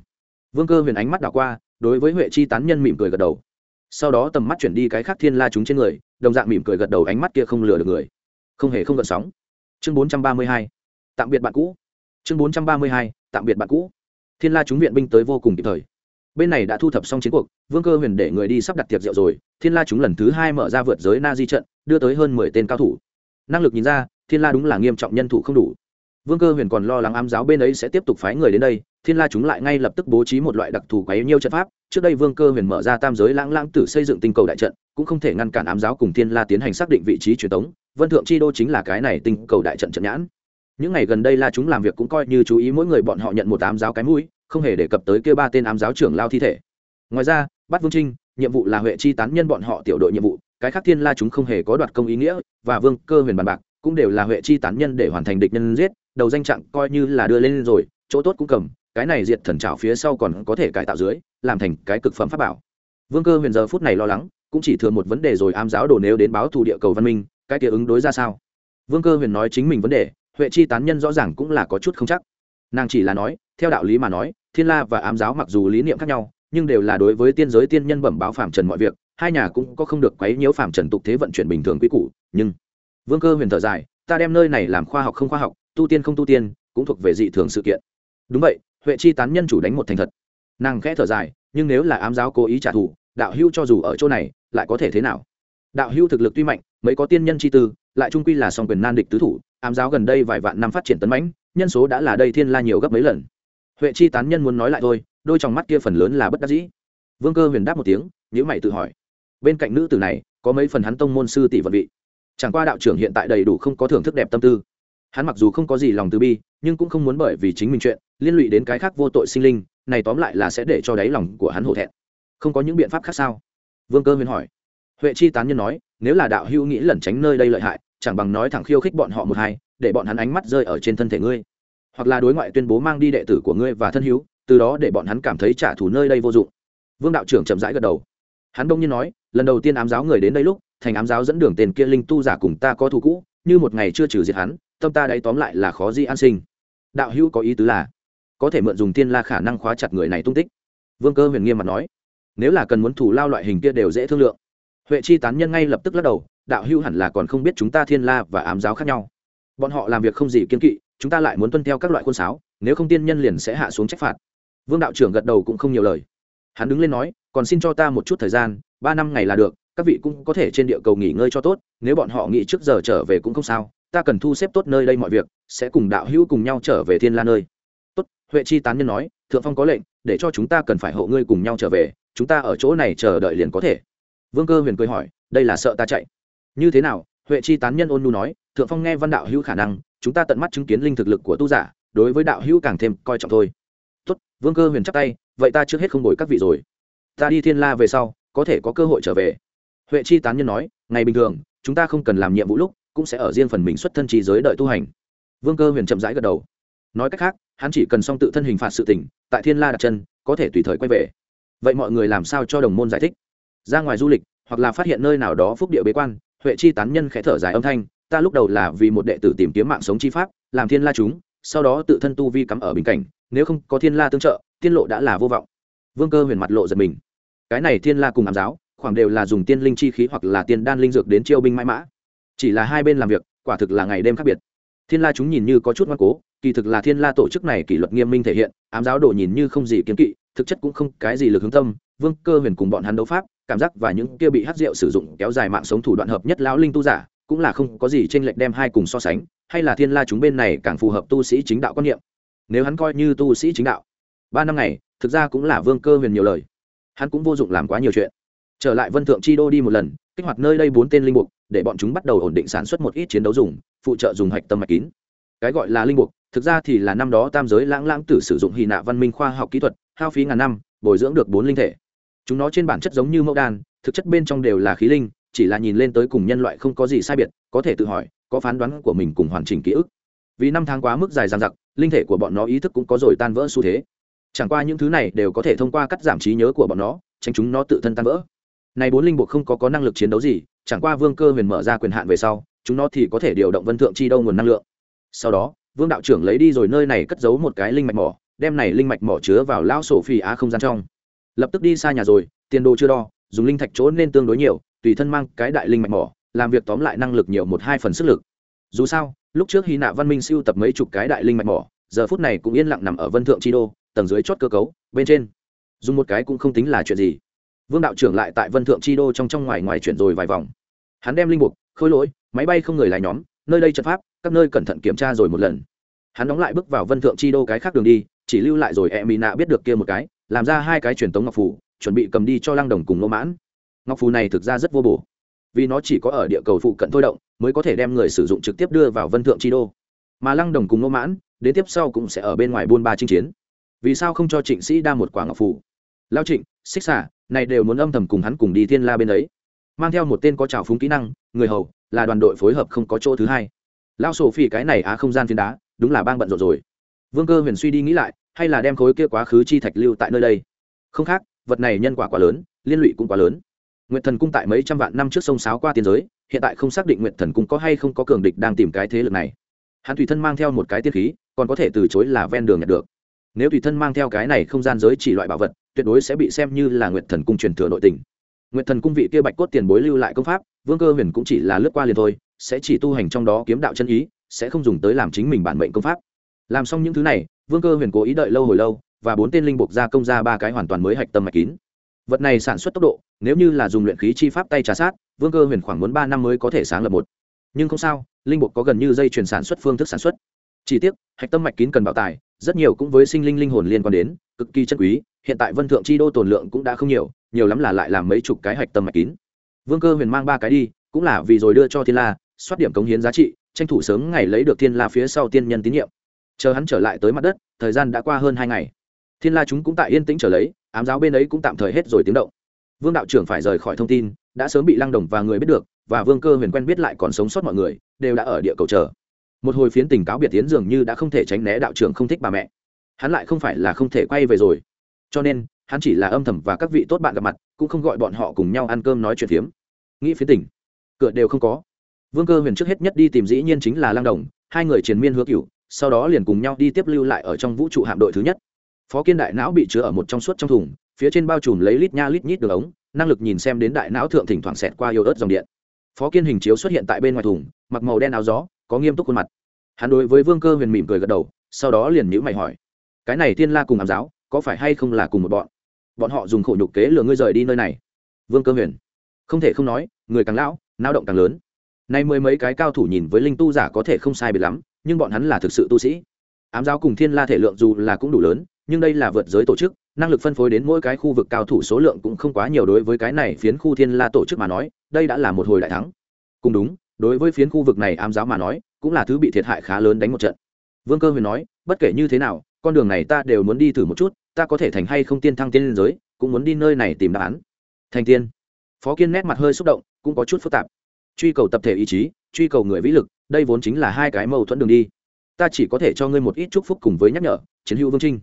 Vương cơ huyền ánh mắt đảo qua, đối với huệ chi tán nhân mỉm cười gật đầu. Sau đó tầm mắt chuyển đi cái khác thiên la chúng trên người, đồng dạng mỉm cười gật đầu ánh mắt kia không lừa được người. Không hề không gợn sóng. Chương bốn trăm ba mươi hai. Tạm biệt bạn cũ. Chương bốn trăm ba mươi hai. Tạm biệt bạn cũ. Thiên la chúng viện binh tới vô cùng kịp thời. Bên này đã thu thập xong chiến cuộc, vương cơ huyền để người đi sắp đặt tiệc rượu rồi, thiên la chúng lần thứ hai mở ra vượt giới na di trận, đưa tới hơn mười tên cao thủ. Năng lực nhìn ra thiên la đúng là nghiêm trọng nhân thủ không đủ. Vương cơ huyền còn lo lắng ám giáo bên ấy sẽ tiếp tục phái người đến đây, thiên la chúng lại ngay lập tức bố trí một loại đặc thù quấy nhiêu trận pháp. Trước đây vương cơ huyền mở ra tam giới lãng lãng tử xây dựng tinh cầu đại trận, cũng không thể ngăn cản ám giáo cùng thiên la tiến hành xác định vị trí truyền thống vân thượng chi đô chính là cái này tinh cầu đại trận trận nhãn. Những ngày gần đây la chúng làm việc cũng coi như chú ý mỗi người bọn họ nhận một ám giáo cái mũi, không hề đề cập tới kêu ba tên ám giáo trưởng lao thi thể. Ngoài ra bắt vương trinh, nhiệm vụ là huệ chi tán nhân bọn họ tiểu đội nhiệm vụ, cái khác thiên la chúng không hề có đoạt công ý nghĩa, và vương cơ huyền bàn bạc cũng đều là huệ chi tán nhân để hoàn thành địch nhân giết, đầu danh trạng coi như là đưa lên rồi, chỗ tốt cũng cầm, cái này diệt thần trào phía sau còn có thể cải tạo dưới, làm thành cái cực phẩm pháp bảo. Vương cơ huyền giờ phút này lo lắng, cũng chỉ thừa một vấn đề rồi, ám giáo đổ nếu đến báo thù địa cầu văn minh, cái kia ứng đối ra sao? Vương cơ huyền nói chính mình vấn đề, huệ chi tán nhân rõ ràng cũng là có chút không chắc. Nàng chỉ là nói, theo đạo lý mà nói, thiên la và ám giáo mặc dù lý niệm khác nhau, nhưng đều là đối với tiên giới tiên nhân bẩm báo phạm trần mọi việc, hai nhà cũng có không được quấy nhiễu phạm trần tục thế vận chuyển bình thường quy củ, nhưng vương cơ huyền thở dài, ta đem nơi này làm khoa học không khoa học, tu tiên không tu tiên, cũng thuộc về dị thường sự kiện. Đúng vậy, huệ chi tán nhân chủ đánh một thành thật. Nàng khẽ thở dài, nhưng nếu là ám giáo cố ý trả thù, đạo hưu cho dù ở chỗ này, lại có thể thế nào? Đạo hưu thực lực tuy mạnh, mấy có tiên nhân chi tư, lại trung quy là song quyền nan địch tứ thủ, ám giáo gần đây vài vạn năm phát triển tấn mãnh, nhân số đã là đây thiên la nhiều gấp mấy lần. Huệ chi tán nhân muốn nói lại thôi, đôi trong mắt kia phần lớn là bất đắc dĩ. Vương cơ huyền đáp một tiếng nhữ mày tự hỏi. Bên cạnh nữ tử này, có mấy phần hắn tông môn sư tỷ vận vị chẳng qua đạo trưởng hiện tại đầy đủ không có thưởng thức đẹp tâm tư. Hắn mặc dù không có gì lòng từ bi, nhưng cũng không muốn bởi vì chính mình chuyện, liên lụy đến cái khác vô tội sinh linh, này tóm lại là sẽ để cho đáy lòng của hắn hổ thẹn. Không có những biện pháp khác sao? Vương cơ huyền hỏi. Huệ chi tán nhân nói, nếu là đạo hữu nghĩ lẩn tránh nơi đây lợi hại, chẳng bằng nói thẳng khiêu khích bọn họ một hai, để bọn hắn ánh mắt rơi ở trên thân thể ngươi. Hoặc là đối ngoại tuyên bố mang đi đệ tử của ngươi và thân hữu, từ đó để bọn hắn cảm thấy trả thù nơi đây vô dụng. Vương đạo trưởng chậm rãi gật đầu. Hắn đông nhiên nói, lần đầu tiên ám giáo người đến đây lúc thành ám giáo dẫn đường tên kia linh tu giả cùng ta có thù cũ, như một ngày chưa trừ diệt hắn, tâm ta đấy tóm lại là khó di an sinh. Đạo hữu có ý tứ là, có thể mượn dùng tiên la khả năng khóa chặt người này tung tích. Vương cơ huyền nghiêm mặt nói, nếu là cần muốn thủ lao loại hình kia đều dễ thương lượng. Huệ chi tán nhân ngay lập tức lắc đầu, đạo hữu hẳn là còn không biết chúng ta thiên la và ám giáo khác nhau. Bọn họ làm việc không gì kiên kỵ, chúng ta lại muốn tuân theo các loại khuôn sáo, nếu không tiên nhân liền sẽ hạ xuống trách phạt. Vương đạo trưởng gật đầu cũng không nhiều lời. Hắn đứng lên nói, còn xin cho ta một chút thời gian, ba năm ngày là được các vị cũng có thể trên địa cầu nghỉ ngơi cho tốt, nếu bọn họ nghỉ trước giờ trở về cũng không sao, ta cần thu xếp tốt nơi đây mọi việc, sẽ cùng đạo hữu cùng nhau trở về thiên la nơi. Tốt, huệ chi tán nhân nói, thượng phong có lệnh, để cho chúng ta cần phải hộ ngươi cùng nhau trở về, chúng ta ở chỗ này chờ đợi liền có thể. Vương cơ huyền cười hỏi, đây là sợ ta chạy? Như thế nào? Huệ chi tán nhân ôn nu nói, thượng phong nghe văn đạo hữu khả năng, chúng ta tận mắt chứng kiến linh thực lực của tu giả, đối với đạo hữu càng thêm coi trọng thôi. Tốt, vương cơ huyền chắc tay, vậy ta trước hết không đổi các vị rồi. Ta đi thiên la về sau, có thể có cơ hội trở về huệ chi tán nhân nói, ngày bình thường, chúng ta không cần làm nhiệm vụ lúc, cũng sẽ ở riêng phần mình xuất thân trí giới đợi tu hành. Vương cơ huyền chậm rãi gật đầu. Nói cách khác, hắn chỉ cần xong tự thân hình phạt sự tỉnh tại thiên la đặt chân, có thể tùy thời quay về. Vậy mọi người làm sao cho đồng môn giải thích? Ra ngoài du lịch, hoặc là phát hiện nơi nào đó phúc địa bế quan, huệ chi tán nhân khẽ thở dài âm thanh, ta lúc đầu là vì một đệ tử tìm kiếm mạng sống chi pháp, làm thiên la chúng, sau đó tự thân tu vi cắm ở bình cảnh, nếu không có thiên la tương trợ, tiên lộ đã là vô vọng. Vương cơ huyền mặt lộ giật mình. Cái này thiên la cùng ám giáo khoảng đều là dùng tiên linh chi khí hoặc là tiên đan linh dược đến chiêu binh mãi mã. Chỉ là hai bên làm việc, quả thực là ngày đêm khác biệt. Thiên la chúng nhìn như có chút ngoan cố, kỳ thực là thiên la tổ chức này kỷ luật nghiêm minh thể hiện, ám giáo đồ nhìn như không gì kiếm kỵ, thực chất cũng không cái gì lực hướng tâm, vương cơ huyền cùng bọn hắn đấu pháp, cảm giác và những kia bị hát rượu sử dụng kéo dài mạng sống thủ đoạn hợp nhất lão linh tu giả, cũng là không có gì trên lệch đem hai cùng so sánh, hay là thiên la chúng bên này càng phù hợp tu sĩ chính đạo quan niệm. Nếu hắn coi như tu sĩ chính đạo, ba năm này thực ra cũng là vương cơ huyền nhiều lời. Hắn cũng vô dụng làm quá nhiều chuyện trở lại vân thượng chi đô đi một lần, kích hoạt nơi đây bốn tên linh mục để bọn chúng bắt đầu ổn định sản xuất một ít chiến đấu dùng, phụ trợ dùng hạch tâm mạch kín. Cái gọi là linh mục thực ra thì là năm đó tam giới lãng lãng tử sử dụng hy nạ văn minh khoa học kỹ thuật, hao phí ngàn năm, bồi dưỡng được bốn linh thể. Chúng nó trên bản chất giống như mẫu đan, thực chất bên trong đều là khí linh, chỉ là nhìn lên tới cùng nhân loại không có gì sai biệt, có thể tự hỏi, có phán đoán của mình cùng hoàn chỉnh ký ức. Vì năm tháng quá mức dài dằng dặc, linh thể của bọn nó ý thức cũng có rồi tan vỡ xu thế. Chẳng qua những thứ này đều có thể thông qua cắt giảm trí nhớ của bọn nó, tránh chúng nó tự thân tan vỡ này bốn linh bộ không có có năng lực chiến đấu gì, chẳng qua vương cơ huyền mở ra quyền hạn về sau, chúng nó thì có thể điều động vân thượng chi đâu nguồn năng lượng. Sau đó, vương đạo trưởng lấy đi rồi nơi này cất giấu một cái linh mạch mỏ, đem này linh mạch mỏ chứa vào lão sổ phi á không gian trong. Lập tức đi xa nhà rồi, tiền đồ chưa đo, dùng linh thạch chỗ nên tương đối nhiều, tùy thân mang cái đại linh mạch mỏ, làm việc tóm lại năng lực nhiều một hai phần sức lực. Dù sao, lúc trước hy nạ văn minh siêu tập mấy chục cái đại linh mạch mỏ, giờ phút này cũng yên lặng nằm ở vân thượng chi đô, tầng dưới chót cơ cấu, bên trên. Dùng một cái cũng không tính là chuyện gì vương đạo trưởng lại tại vân thượng chi đô trong trong ngoài ngoài chuyển rồi vài vòng. Hắn đem linh mục, khôi lỗi, máy bay không người lái nhóm, nơi đây trận pháp, các nơi cẩn thận kiểm tra rồi một lần. Hắn đóng lại bước vào vân thượng chi đô cái khác đường đi, chỉ lưu lại rồi e mỹ nạ biết được kia một cái, làm ra hai cái truyền tống ngọc phủ chuẩn bị cầm đi cho lăng đồng cùng nô mãn. Ngọc phù này thực ra rất vô bổ. Vì nó chỉ có ở địa cầu phụ cận thôi động, mới có thể đem người sử dụng trực tiếp đưa vào vân thượng chi đô. Mà lăng đồng cùng ngô mãn, đến tiếp sau cũng sẽ ở bên ngoài buôn ba chinh chiến. Vì sao không cho trịnh sĩ đa một quả ngọc phủ lao trịnh, xích xả này đều muốn âm thầm cùng hắn cùng đi thiên la bên ấy. Mang theo một tên có trào phúng kỹ năng, người hầu, là đoàn đội phối hợp không có chỗ thứ hai. Lao sổ phi cái này á không gian phiến đá, đúng là bang bận rộn rồi. Vương cơ huyền suy đi nghĩ lại, hay là đem khối kia quá khứ chi thạch lưu tại nơi đây? Không khác, vật này nhân quả quá lớn, liên lụy cũng quá lớn. Nguyện thần cung tại mấy trăm vạn năm trước sông sáo qua tiên giới, hiện tại không xác định nguyện thần cung có hay không có cường địch đang tìm cái thế lực này. Hắn tùy thân mang theo một cái tiết khí, còn có thể từ chối là ven đường nhận được nếu tùy thân mang theo cái này không gian giới chỉ loại bảo vật, tuyệt đối sẽ bị xem như là nguyệt thần cung truyền thừa nội tình. Nguyệt thần cung vị kia bạch cốt tiền bối lưu lại công pháp, vương cơ huyền cũng chỉ là lướt qua liền thôi, sẽ chỉ tu hành trong đó kiếm đạo chân ý, sẽ không dùng tới làm chính mình bản mệnh công pháp. Làm xong những thứ này, vương cơ huyền cố ý đợi lâu hồi lâu, và bốn tên linh buộc ra công ra ba cái hoàn toàn mới hạch tâm mạch kín. Vật này sản xuất tốc độ, nếu như là dùng luyện khí chi pháp tay trà sát, vương cơ huyền khoảng muốn ba năm mới có thể sáng lập một. Nhưng không sao, linh buộc có gần như dây chuyển sản xuất phương thức sản xuất chỉ tiếc, hạch tâm mạch kín cần bảo tài, rất nhiều cũng với sinh linh linh hồn liên quan đến, cực kỳ chân quý, hiện tại vân thượng chi đô tồn lượng cũng đã không nhiều nhiều lắm là lại làm mấy chục cái hạch tâm mạch kín. Vương cơ huyền mang ba cái đi, cũng là vì rồi đưa cho thiên la, soát điểm cống hiến giá trị, tranh thủ sớm ngày lấy được thiên la phía sau tiên nhân tín nhiệm. Chờ hắn trở lại tới mặt đất, thời gian đã qua hơn hai ngày. Thiên la chúng cũng tại yên tĩnh trở lấy, ám giáo bên ấy cũng tạm thời hết rồi tiếng động. Vương đạo trưởng phải rời khỏi thông tin, đã sớm bị lăng đồng và người biết được, và vương cơ huyền quen biết lại còn sống sót mọi người, đều đã ở địa cầu chờ một hồi phiến tình cáo biệt tiến dường như đã không thể tránh né đạo trưởng không thích bà mẹ. Hắn lại không phải là không thể quay về rồi. Cho nên, hắn chỉ là âm thầm và các vị tốt bạn gặp mặt, cũng không gọi bọn họ cùng nhau ăn cơm nói chuyện phiếm. Nghĩ phiến tình, cửa đều không có. Vương cơ huyền trước hết nhất đi tìm dĩ nhiên chính là lang đồng, hai người triền miên hứa cựu sau đó liền cùng nhau đi tiếp lưu lại ở trong vũ trụ hạm đội thứ nhất. Phó kiên đại não bị chứa ở một trong suốt trong thùng, phía trên bao trùm lấy lít nha lít nhít đường ống, năng lực nhìn xem đến đại não thượng thỉnh thoảng xẹt qua yêu ớt dòng điện. Phó kiên hình chiếu xuất hiện tại bên ngoài thùng, mặc màu đen áo gió có nghiêm túc khuôn mặt. Hắn đối với vương cơ huyền mỉm cười gật đầu, sau đó liền nhữ mày hỏi, cái này Thiên la cùng ám giáo, có phải hay không là cùng một bọn? Bọn họ dùng khổ nhục kế lừa ngươi rời đi nơi này. Vương cơ huyền, không thể không nói, người càng lão lao động càng lớn. Nay mười mấy cái cao thủ nhìn với linh tu giả có thể không sai biệt lắm, nhưng bọn hắn là thực sự tu sĩ. Ám giáo cùng thiên la thể lượng dù là cũng đủ lớn, nhưng đây là vượt giới tổ chức, năng lực phân phối đến mỗi cái khu vực cao thủ số lượng cũng không quá nhiều đối với cái này phiến khu thiên la tổ chức mà nói, đây đã là một hồi đại thắng. Cùng đúng đối với phiến khu vực này ám giáo mà nói, cũng là thứ bị thiệt hại khá lớn đánh một trận. Vương cơ huyền nói, bất kể như thế nào, con đường này ta đều muốn đi thử một chút, ta có thể thành hay không tiên thăng tiên liên giới, cũng muốn đi nơi này tìm đáp án. Thành tiên. Phó kiên nét mặt hơi xúc động, cũng có chút phức tạp. Truy cầu tập thể ý chí, truy cầu người vĩ lực, đây vốn chính là hai cái mâu thuẫn đường đi. Ta chỉ có thể cho ngươi một ít chúc phúc cùng với nhắc nhở, chiến hữu vương trinh.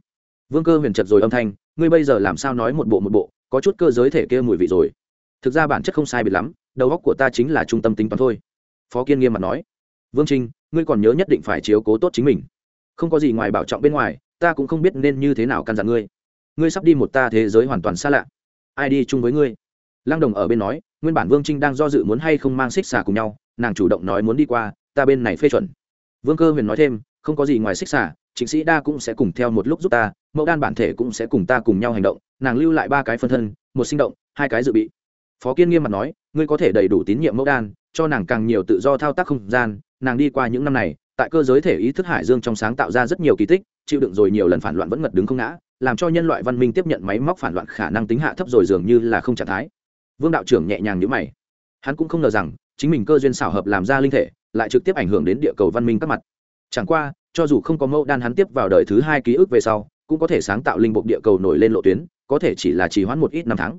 Vương cơ huyền chật rồi âm thanh, ngươi bây giờ làm sao nói một bộ một bộ, có chút cơ giới thể kia mùi vị rồi. Thực ra bản chất không sai biệt lắm, đầu óc của ta chính là trung tâm tính toán thôi phó kiên nghiêm mặt nói, vương trinh, ngươi còn nhớ nhất định phải chiếu cố tốt chính mình. Không có gì ngoài bảo trọng bên ngoài, ta cũng không biết nên như thế nào căn dặn ngươi. Ngươi sắp đi một ta thế giới hoàn toàn xa lạ. Ai đi chung với ngươi? Lăng đồng ở bên nói, nguyên bản vương trinh đang do dự muốn hay không mang xích xà cùng nhau, nàng chủ động nói muốn đi qua, ta bên này phê chuẩn. Vương cơ huyền nói thêm, không có gì ngoài xích xà chính sĩ đa cũng sẽ cùng theo một lúc giúp ta, mẫu đan bản thể cũng sẽ cùng ta cùng nhau hành động, nàng lưu lại ba cái phân thân, một sinh động, hai cái dự bị. Phó kiên nghiêm mặt nói, ngươi có thể đầy đủ tín nhiệm mẫu đan cho nàng càng nhiều tự do thao tác không gian, nàng đi qua những năm này, tại cơ giới thể ý thức hải dương trong sáng tạo ra rất nhiều kỳ tích, chịu đựng rồi nhiều lần phản loạn vẫn ngật đứng không ngã, làm cho nhân loại văn minh tiếp nhận máy móc phản loạn khả năng tính hạ thấp rồi dường như là không trạng thái. Vương đạo trưởng nhẹ nhàng nhữ mày. Hắn cũng không ngờ rằng, chính mình cơ duyên xảo hợp làm ra linh thể, lại trực tiếp ảnh hưởng đến địa cầu văn minh các mặt. Chẳng qua, cho dù không có mẫu đan hắn tiếp vào đời thứ hai ký ức về sau, cũng có thể sáng tạo linh bộ địa cầu nổi lên lộ tuyến, có thể chỉ là trì hoãn một ít năm tháng.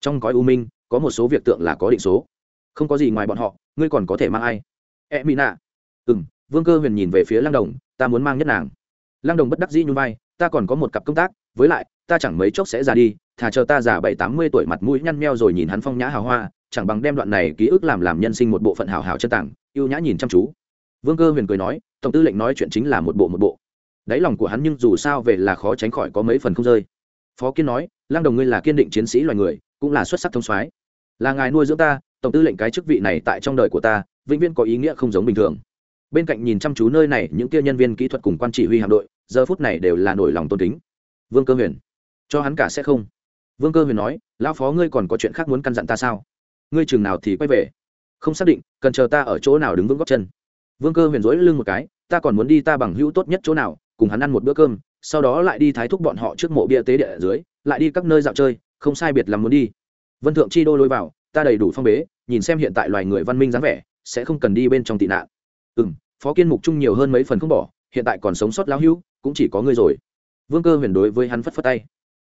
Trong gói u minh, có một số việc tượng là có định số không có gì ngoài bọn họ, ngươi còn có thể mang ai? E mỹ nạ. Ừ m vương cơ huyền nhìn về phía lăng đồng, ta muốn mang nhất nàng. Lăng đồng bất đắc dĩ nhung vai, ta còn có một cặp công tác, với lại, ta chẳng mấy chốc sẽ già đi, thà chờ ta già bảy tám mươi tuổi mặt mũi nhăn meo rồi nhìn hắn phong nhã hào hoa, chẳng bằng đem đoạn này ký ức làm làm nhân sinh một bộ phận hào hào chân tảng ưu nhã nhìn chăm chú. Vương cơ huyền cười nói, tổng tư lệnh nói chuyện chính là một bộ một bộ. Đáy lòng của hắn nhưng dù sao về là khó tránh khỏi có mấy phần không rơi. Phó kiên nói lang đồng ngươi là kiên định chiến sĩ loài người, cũng là xuất sắc thông soái. Là ngài nuôi dưỡng ta tổng tư lệnh cái chức vị này tại trong đời của ta, vĩnh viễn có ý nghĩa không giống bình thường. Bên cạnh nhìn chăm chú nơi này, những kia nhân viên kỹ thuật cùng quan chỉ huy hạm đội, giờ phút này đều là nổi lòng tôn kính. Vương cơ huyền, cho hắn cả sẽ không. Vương cơ huyền nói, lão phó ngươi còn có chuyện khác muốn căn dặn ta sao? Ngươi chừng nào thì quay về? Không xác định, cần chờ ta ở chỗ nào đứng vững góc chân. Vương cơ huyền dối lưng một cái, ta còn muốn đi ta bằng hữu tốt nhất chỗ nào, cùng hắn ăn một bữa cơm, sau đó lại đi thái thúc bọn họ trước mộ bia tế địa ở dưới, lại đi các nơi dạo chơi, không sai biệt làm muốn đi. Vân thượng chi đô lôi vào ta đầy đủ phong bế, nhìn xem hiện tại loài người văn minh dáng vẻ, sẽ không cần đi bên trong tị nạn. Ừ m phó kiên mục chung nhiều hơn mấy phần không bỏ, hiện tại còn sống sót lão hưu cũng chỉ có ngươi rồi. Vương cơ huyền đối với hắn phất phất tay.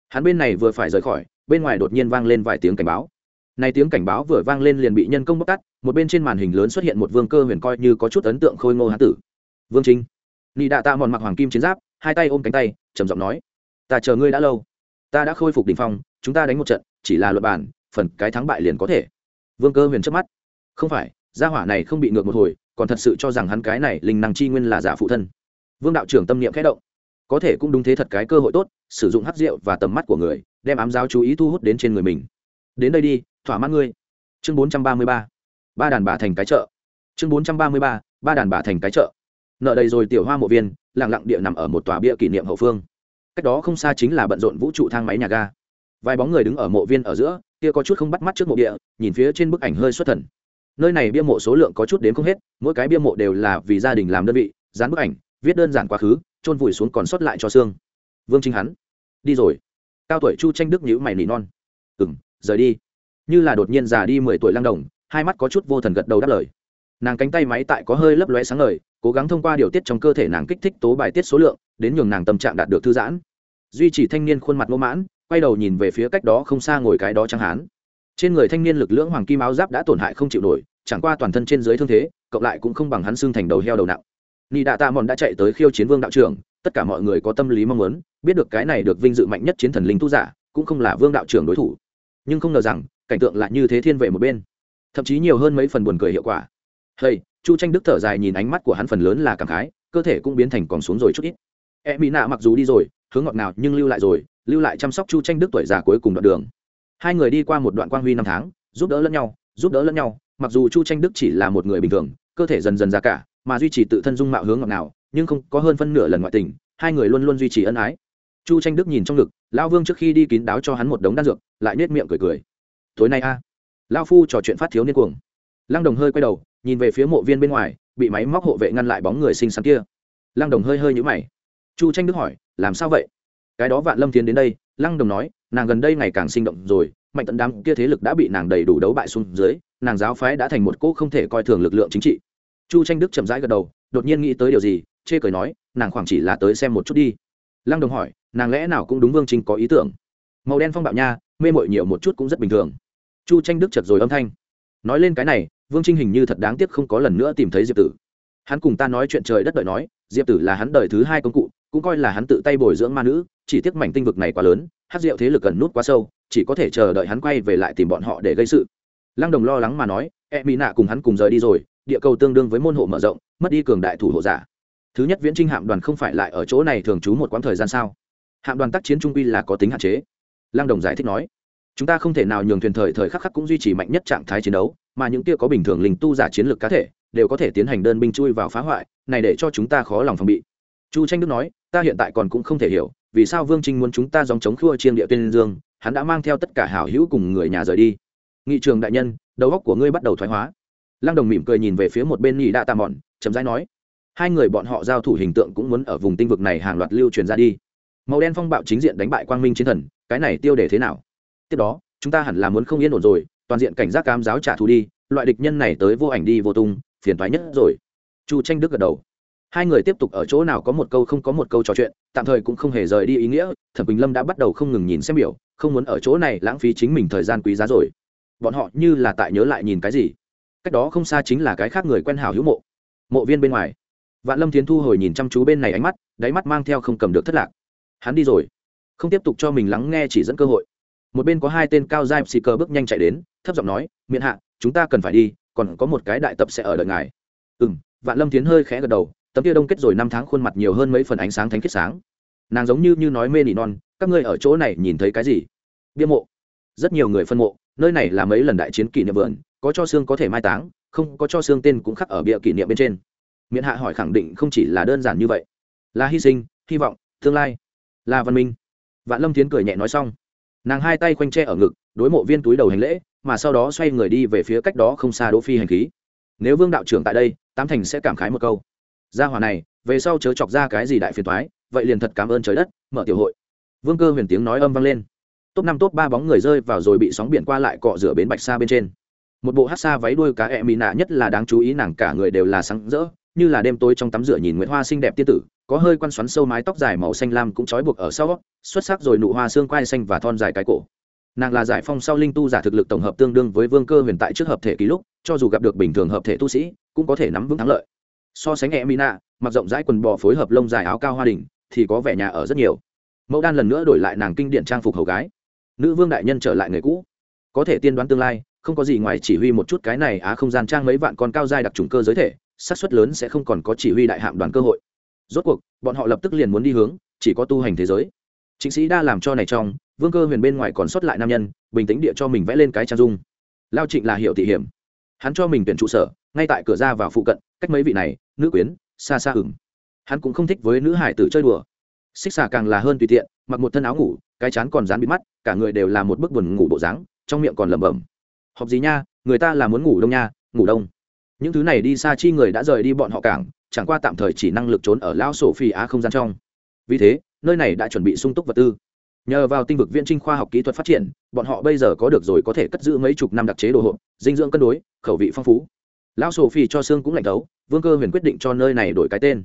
Hắn bên này vừa phải rời khỏi, bên ngoài đột nhiên vang lên vài tiếng cảnh báo. Này tiếng cảnh báo vừa vang lên liền bị nhân công bóc tắt một bên trên màn hình lớn xuất hiện một vương cơ huyền coi như có chút ấn tượng khôi ngô hán tử. Vương trinh nị đạ tạ mòn mặc hoàng kim chiến giáp, hai tay ôm cánh tay, trầm giọng nói, ta chờ ngươi đã lâu. Ta đã khôi phục đ ỉ n h phong, chúng ta đánh một trận, chỉ là luật bản phần cái thắng bại liền có thể. Vương cơ huyền trước mắt. Không phải, gia hỏa này không bị ngược một hồi, còn thật sự cho rằng hắn cái này linh năng chi nguyên là giả phụ thân. Vương đạo trưởng tâm niệm khẽ động. Có thể cũng đúng thế thật cái cơ hội tốt, sử dụng hát rượu và tầm mắt của người, đem ám giáo chú ý thu hút đến trên người mình. Đến đây đi, thỏa mãn ngươi. Chương bốn trăm ba mươi ba. Ba đàn bà thành cái chợ. Chương bốn trăm ba mươi ba ba đàn bà thành cái chợ. Nợ đầy rồi tiểu hoa mộ viên, lặng lặng địa nằm ở một tòa bia kỷ niệm hậu phương. Cách đó không xa chính là bận rộn vũ trụ thang máy nhà ga. Vài bóng người đứng ở mộ viên ở giữa kia có chút không bắt mắt trước mộ địa, nhìn phía trên bức ảnh hơi xuất thần. Nơi này bia mộ số lượng có chút đến không hết, mỗi cái bia mộ đều là vì gia đình làm đơn vị, dán bức ảnh, viết đơn giản quá khứ trôn vùi xuống còn sót lại cho xương. Vương chính hắn, đi rồi. Cao tuổi chu tranh đức nhữ mày nỉ non. Ừng rời đi. Như là đột nhiên già đi mười tuổi lang đồng, hai mắt có chút vô thần gật đầu đáp lời. Nàng cánh tay máy tại có hơi lấp lóe sáng ngời, cố gắng thông qua điều tiết trong cơ thể nàng kích thích tố bài tiết số lượng, đến nhường nàng tâm trạng đạt được thư giãn. Duy trì thanh niên khuôn mặt ngô mãn quay đầu nhìn về phía cách đó không xa ngồi cái đó chẳng hán. Trên người thanh niên lực lưỡng hoàng kim áo giáp đã tổn hại không chịu nổi, chẳng qua toàn thân trên dưới thương thế, cộng lại cũng không bằng hắn xương thành đầu heo đầu nặng. Nị đạ tạ mòn đã chạy tới khiêu chiến vương đạo trưởng, tất cả mọi người có tâm lý mong muốn, biết được cái này được vinh dự mạnh nhất chiến thần linh tu giả, cũng không là vương đạo trưởng đối thủ. Nhưng không ngờ rằng, cảnh tượng lại như thế thiên vệ một bên. Thậm chí nhiều hơn mấy phần buồn cười hiệu quả. Hay chu tranh đức thở dài nhìn ánh mắt của hắn phần lớn là cảm khái, cơ thể cũng biến thành còn xuống rồi chút ít. E mỹ nạ mặc dù đi rồi hướng ngọt nào nhưng lưu lại rồi, lưu lại chăm sóc chu tranh đức tuổi già cuối cùng đoạn đường. Hai người đi qua một đoạn quang huy năm tháng, giúp đỡ lẫn nhau, giúp đỡ lẫn nhau, mặc dù chu tranh đức chỉ là một người bình thường, cơ thể dần dần ra cả, mà duy trì tự thân dung mạo hướng ngọt nào nhưng không có hơn phân nửa lần ngoại tình, hai người luôn luôn duy trì ân ái. Chu tranh đức nhìn trong ngực, lão vương trước khi đi kín đáo cho hắn một đống đan dược, lại nết miệng cười cười. Tối nay a. À. lao phu trò chuyện phát thiếu niên cuồng. Lăng đồng hơi quay đầu, nhìn về phía mộ viên bên ngoài, bị máy móc hộ vệ ngăn lại bóng người xinh xắn kia. Lăng đồng hơi hơi nhũ mày chu tranh đức hỏi, làm sao vậy? Cái đó vạn lâm tiến đến đây. Lăng đồng nói, nàng gần đây ngày càng sinh động rồi, mạnh tận đám kia thế lực đã bị nàng đầy đủ đấu bại xuống dưới, nàng giáo phái đã thành một cỗ không thể coi thường lực lượng chính trị. Chu tranh đức chậm rãi gật đầu, đột nhiên nghĩ tới điều gì, chê cười nói, nàng khoảng chỉ là tới xem một chút đi. Lăng đồng hỏi, nàng lẽ nào cũng đúng vương trinh có ý tưởng? Màu đen phong bạo nha, mê mội nhiều một chút cũng rất bình thường. Chu tranh đức chật rồi âm thanh, nói lên cái này, vương trinh hình như thật đáng tiếc không có lần nữa tìm thấy diệp tử. Hắn cùng ta nói chuyện trời đất đợi nói, diệp tử là hắn đời thứ hai công cụ cũng coi là hắn tự tay bồi dưỡng ma nữ, chỉ tiếc mảnh tinh vực này quá lớn, hát rượu thế lực gần nút quá sâu, chỉ có thể chờ đợi hắn quay về lại tìm bọn họ để gây sự. Lăng đồng lo lắng mà nói e mỹ nạ cùng hắn cùng rời đi rồi, địa cầu tương đương với môn hộ mở rộng, mất đi cường đại thủ hộ giả. Thứ nhất viễn trinh hạm đoàn không phải lại ở chỗ này thường trú một quãng thời gian sao? Hạm đoàn tác chiến trung quy là có tính hạn chế. Lăng đồng giải thích nói, chúng ta không thể nào nhường thuyền thời thời khắc khắc cũng duy trì mạnh nhất trạng thái chiến đấu, mà những kia có bình thường linh tu giả chiến lược cá thể, đều có thể tiến hành đơn binh chui vào phá hoại, này để cho chúng ta khó lòng phòng bị chu tranh đức nói, ta hiện tại còn cũng không thể hiểu, vì sao vương trinh muốn chúng ta dòng chống khua chiên địa tuyên dương, hắn đã mang theo tất cả hảo hữu cùng người nhà rời đi. Nghị trường đại nhân, đầu góc của ngươi bắt đầu thoái hóa. Lăng đồng mỉm cười nhìn về phía một bên nhị đa tà mòn chấm dãi nói, hai người bọn họ giao thủ hình tượng cũng muốn ở vùng tinh vực này hàng loạt lưu truyền ra đi. Màu đen phong bạo chính diện đánh bại quang minh chiến thần, cái này tiêu đề thế nào? Tiếp đó, chúng ta hẳn là muốn không yên ổn rồi, toàn diện cảnh giác cam giáo trả thù đi, loại địch nhân này tới vô ảnh đi vô tung, phiền thoái nhất rồi. Chu tranh đức gật đầu hai người tiếp tục ở chỗ nào có một câu không có một câu trò chuyện, tạm thời cũng không hề rời đi ý nghĩa, thẩm bình lâm đã bắt đầu không ngừng nhìn xem biểu, không muốn ở chỗ này lãng phí chính mình thời gian quý giá rồi. Bọn họ như là tại nhớ lại nhìn cái gì. Cách đó không xa chính là cái khác người quen hảo hữu mộ. Mộ viên bên ngoài. Vạn lâm tiến thu hồi nhìn chăm chú bên này ánh mắt, đáy mắt mang theo không cầm được thất lạc. Hắn đi rồi. Không tiếp tục cho mình lắng nghe chỉ dẫn cơ hội. Một bên có hai tên cao giai xì cơ bước nhanh chạy đến, thấp giọng nói miệng hạ, chúng ta cần phải đi, còn có một cái đại tập sẽ ở đợi ngài. Ừ m vạn lâm tiến hơi khẽ gật đầu tấm kia đông kết rồi năm tháng khuôn mặt nhiều hơn mấy phần ánh sáng thánh khiết sáng. Nàng giống như như nói mê nỉ non, các ngươi ở chỗ này nhìn thấy cái gì? Bia mộ. Rất nhiều người phân mộ, nơi này là mấy lần đại chiến kỷ niệm vườn, có cho xương có thể mai táng, không có cho xương tên cũng khắc ở bia kỷ niệm bên trên. Miễn hạ hỏi khẳng định không chỉ là đơn giản như vậy. Là hy sinh, hy vọng, tương lai. Là văn minh. Vạn lâm tiến cười nhẹ nói xong. Nàng hai tay khoanh tre ở ngực, đối mộ viên túi đầu hành lễ, mà sau đó xoay người đi về phía cách đó không xa đỗ phi hành khí. Nếu vương đạo trưởng tại đây, tám thành sẽ cảm khái một câu gia hỏa này, về sau chớ chọc ra cái gì đại phiền toái, vậy liền thật cảm ơn trời đất, mở tiểu hội. Vương cơ huyền tiếng nói âm vang lên. Top năm, top ba bóng người rơi vào rồi bị sóng biển qua lại cọ rửa bến bạch sa bên trên. Một bộ hát xa váy đuôi cá ẹ mị nạ nhất là đáng chú ý, nàng cả người đều là sáng rỡ, như là đêm tối trong tắm rửa nhìn nguyễn hoa xinh đẹp tiên tử, có hơi quan xoắn sâu mái tóc dài màu xanh lam cũng trói buộc ở sau, xuất sắc rồi nụ hoa xương quai xanh và thon dài cái cổ. Nàng là giải phong sau linh tu giả thực lực tổng hợp tương đương với vương cơ huyền tại trước hợp thể ký lúc, cho dù gặp được bình thường hợp thể tu sĩ, cũng có thể nắm vững thắng lợi so sánh e mina, mặc rộng rãi quần bò phối hợp lông dài áo cao hoa đình thì có vẻ nhà ở rất nhiều. Mẫu đan lần nữa đổi lại nàng kinh điện trang phục hầu gái. Nữ vương đại nhân trở lại người cũ. Có thể tiên đoán tương lai, không có gì ngoài chỉ huy một chút cái này á không gian trang mấy vạn con cao giai đặc trùng cơ giới thể sát suất lớn sẽ không còn có chỉ huy đại hạm đoàn cơ hội. Rốt cuộc, bọn họ lập tức liền muốn đi hướng, chỉ có tu hành thế giới. Chính sĩ đa làm cho này trong, vương cơ huyền bên ngoài còn sót lại nam nhân, bình tĩnh địa cho mình vẽ lên cái trang dung. Lao trịnh là hiệu thị hiểm. Hắn cho mình tuyển trụ sở ngay tại cửa ra vào phụ cận, cách mấy vị này, nữ quyến, xa xa hừng hắn cũng không thích với nữ hải tử chơi đùa. Xích xà càng là hơn tùy tiện, mặc một thân áo ngủ, cái chán còn dán bị mắt, cả người đều là một bức buồn ngủ bộ dáng, trong miệng còn lẩm bẩm. Học gì nha, người ta là muốn ngủ đông nha, ngủ đông. Những thứ này đi xa chi người đã rời đi bọn họ cảng, chẳng qua tạm thời chỉ năng lực trốn ở lao sổ phi á không gian trong. Vì thế, nơi này đã chuẩn bị sung túc vật tư. Nhờ vào tinh vực viễn trinh khoa học kỹ thuật phát triển, bọn họ bây giờ có được rồi có thể cất giữ mấy chục năm đặc chế đồ hộp, dinh dưỡng cân đối, khẩu vị phong phú lão sổ phi cho xương cũng lạnh thấu, vương cơ huyền quyết định cho nơi này đổi cái tên.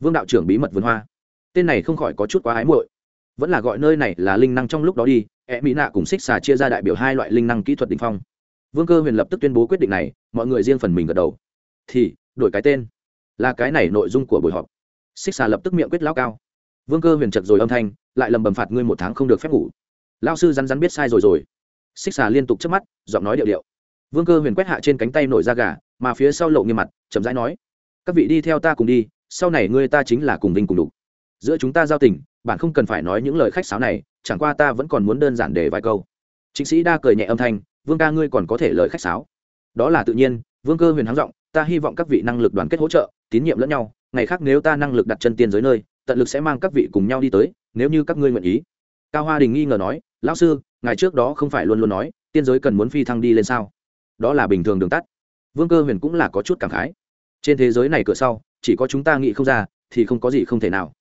Vương đạo trưởng bí mật vườn hoa. Tên này không khỏi có chút quá ái muội. Vẫn là gọi nơi này là linh năng trong lúc đó đi e mỹ nạ cùng xích xà chia ra đại biểu hai loại linh năng kỹ thuật đ ỉ n h phong. Vương cơ huyền lập tức tuyên bố quyết định này, mọi người riêng phần mình gật đầu. Thì, đổi cái tên. Là cái này nội dung của buổi họp. Xích xà lập tức miệng quyết lao cao. Vương cơ huyền chật rồi âm thanh, lại lầm bầm phạt ngươi một tháng không được phép ngủ. Lao sư rắn rắn biết sai rồi rồi. Xích xà liên tục trước mắt, giọng nói điệu điệu. Vương cơ huyền quét hạ trên cánh tay nổi da gà mà phía sau lộ nghiêm mặt, chậm rãi nói, các vị đi theo ta cùng đi, sau này ngươi ta chính là cùng vinh cùng đục giữa chúng ta giao tình, bạn không cần phải nói những lời khách sáo này, chẳng qua ta vẫn còn muốn đơn giản để vài câu. Chính sĩ đa cười nhẹ âm thanh, vương ca ngươi còn có thể lời khách sáo. Đó là tự nhiên, vương cơ huyền hắng giọng, ta hy vọng các vị năng lực đoàn kết hỗ trợ, tín nhiệm lẫn nhau, ngày khác nếu ta năng lực đặt chân tiên giới nơi, tận lực sẽ mang các vị cùng nhau đi tới, nếu như các ngươi nguyện ý. Cao hoa đình nghi ngờ nói, lão sư ngài trước đó không phải luôn luôn nói, tiên giới cần muốn phi thăng đi lên sao? Đó là bình thường đường tắt vương cơ huyền cũng là có chút cảm khái. Trên thế giới này cửa sau, chỉ có chúng ta nghĩ không ra, thì không có gì không thể nào.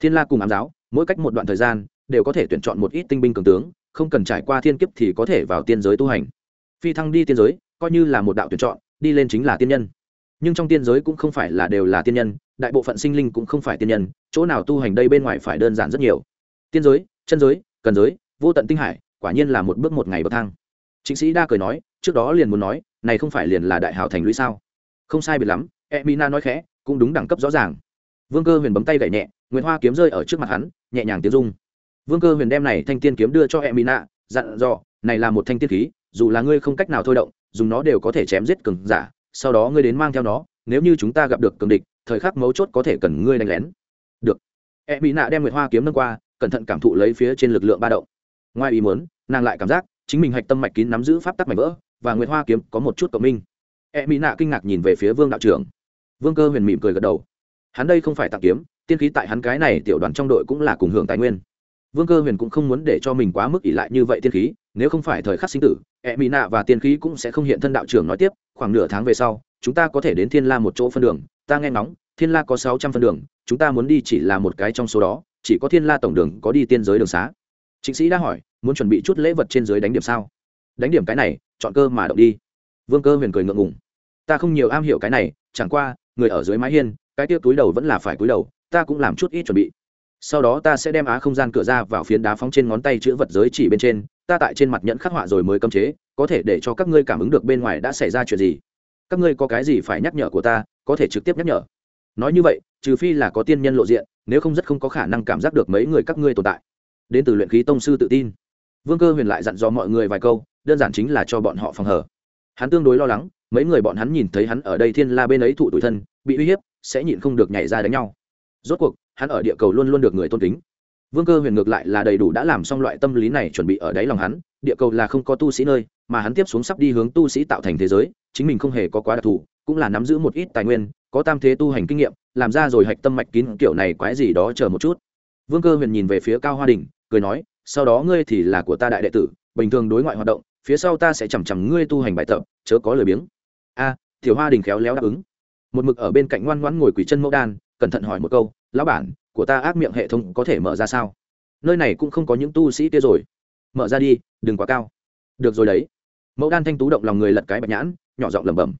Thiên la cùng ám giáo, mỗi cách một đoạn thời gian, đều có thể tuyển chọn một ít tinh binh cường tướng, không cần trải qua thiên kiếp thì có thể vào tiên giới tu hành. Phi thăng đi tiên giới, coi như là một đạo tuyển chọn, đi lên chính là tiên nhân. Nhưng trong tiên giới cũng không phải là đều là tiên nhân, đại bộ phận sinh linh cũng không phải tiên nhân, chỗ nào tu hành đây bên ngoài phải đơn giản rất nhiều. Tiên giới, chân giới, cần giới, vô tận tinh hải, quả nhiên là một bước một ngày bậc thang. Chính sĩ đa cười nói, trước đó liền muốn nói này không phải liền là đại hào thành lũy sao? Không sai biệt lắm e mina nói khẽ, cũng đúng đẳng cấp rõ ràng. Vương cơ huyền bấm tay gậy nhẹ nguyễn hoa kiếm rơi ở trước mặt hắn, nhẹ nhàng tiếng dung vương cơ huyền đem này thanh tiên kiếm đưa cho e mina dặn dò, này là một thanh tiên khí, dù là ngươi không cách nào thôi động, dùng nó đều có thể chém giết cường giả, sau đó ngươi đến mang theo nó, nếu như chúng ta gặp được cường địch, thời khắc mấu chốt có thể cần ngươi đánh lén. Được. E mỹ nạ đem nguyệt hoa kiếm nâng qua, cẩn thận cảm thụ lấy phía trên lực lượng ba động. Ngoài ý muốn, nàng lại cảm giác chính mình hạch tâm mạch kín nắm giữ pháp tắc mạch vỡ và nguyệt hoa kiếm có một chút cộng minh. E mỹ nạ kinh ngạc nhìn về phía vương đạo trưởng. Vương cơ huyền mỉm cười gật đầu. Hắn đây không phải tặng kiếm, tiên khí tại hắn cái này tiểu đoàn trong đội cũng là cùng hưởng tài nguyên. Vương cơ huyền cũng không muốn để cho mình quá mức ỷ lại như vậy tiên khí, nếu không phải thời khắc sinh tử e mỹ nạ và tiên khí cũng sẽ không hiện thân đạo trưởng nói tiếp, khoảng nửa tháng về sau, chúng ta có thể đến thiên la một chỗ phân đường. Ta nghe ngóng, thiên la có sáu trăm phân đường, chúng ta muốn đi chỉ là một cái trong số đó, chỉ có thiên la tổng đường có đi tiên giới đường xá. Chính sĩ đã hỏi, muốn chuẩn bị chút lễ vật trên giới đánh điểm sao? Đánh điểm cái này chọn cơ mà động đi. Vương cơ huyền cười ngượng ngùng. Ta không nhiều am hiểu cái này, chẳng qua, người ở dưới mái hiên, cái tiêu túi đầu vẫn là phải túi đầu, ta cũng làm chút ít chuẩn bị. Sau đó ta sẽ đem á không gian cửa ra vào phiến đá phóng trên ngón tay chữ vật giới chỉ bên trên, ta tại trên mặt nhẫn khắc họa rồi mới cấm chế, có thể để cho các ngươi cảm ứng được bên ngoài đã xảy ra chuyện gì. Các ngươi có cái gì phải nhắc nhở của ta, có thể trực tiếp nhắc nhở. Nói như vậy, trừ phi là có tiên nhân lộ diện, nếu không rất không có khả năng cảm giác được mấy người các ngươi tồn tại. Đến từ luyện khí tông sư tự tin. Vương cơ huyền lại dặn dò mọi người vài câu đơn giản chính là cho bọn họ phòng hở hắn tương đối lo lắng, mấy người bọn hắn nhìn thấy hắn ở đây thiên la bên ấy thụ tuổi thân, bị uy hiếp, sẽ nhịn không được nhảy ra đánh nhau. Rốt cuộc, hắn ở địa cầu luôn luôn được người tôn kính. Vương cơ huyền ngược lại là đầy đủ đã làm xong loại tâm lý này chuẩn bị ở đáy lòng hắn, địa cầu là không có tu sĩ nơi, mà hắn tiếp xuống sắp đi hướng tu sĩ tạo thành thế giới, chính mình không hề có quá đặc thù, cũng là nắm giữ một ít tài nguyên, có tam thế tu hành kinh nghiệm, làm ra rồi hạch tâm mạch kín kiểu này quái gì đó chờ một chút. Vương cơ huyền nhìn về phía cao hoa đình, cười nói, sau đó ngươi thì là của ta đại đệ tử, bình thường đối ngoại hoạt động phía sau ta sẽ chằm chằm ngươi tu hành bài tập, chớ có lời biếng. A, tiểu hoa đình khéo léo đáp ứng. Một mực ở bên cạnh ngoan ngoãn ngồi quỷ chân mẫu đan, cẩn thận hỏi một câu, lão bản, của ta ác miệng hệ thống có thể mở ra sao? Nơi này cũng không có những tu sĩ kia rồi. Mở ra đi, đừng quá cao. Được rồi đấy. Mẫu đan thanh tú động lòng người lật cái bạch nhãn, nhỏ giọng lẩm bẩm.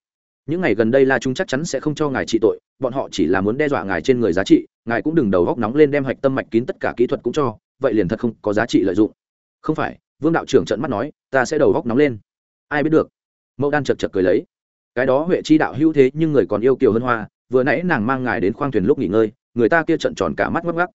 Những ngày gần đây la chúng chắc chắn sẽ không cho ngài trị tội, bọn họ chỉ là muốn đe dọa ngài trên người giá trị, ngài cũng đừng đầu góc nóng lên đem hạch tâm mạch kín tất cả kỹ thuật cũng cho, vậy liền thật không có giá trị lợi dụng. Không phải vương đạo trưởng trận mắt nói, ta sẽ đầu góc nóng lên. Ai biết được. Mẫu đan chật chật cười lấy. Cái đó huệ chi đạo hữu thế nhưng người còn yêu kiều hơn hoa, vừa nãy nàng mang ngài đến khoang thuyền lúc nghỉ ngơi, người ta kia trận tròn cả mắt ngắc ngắc.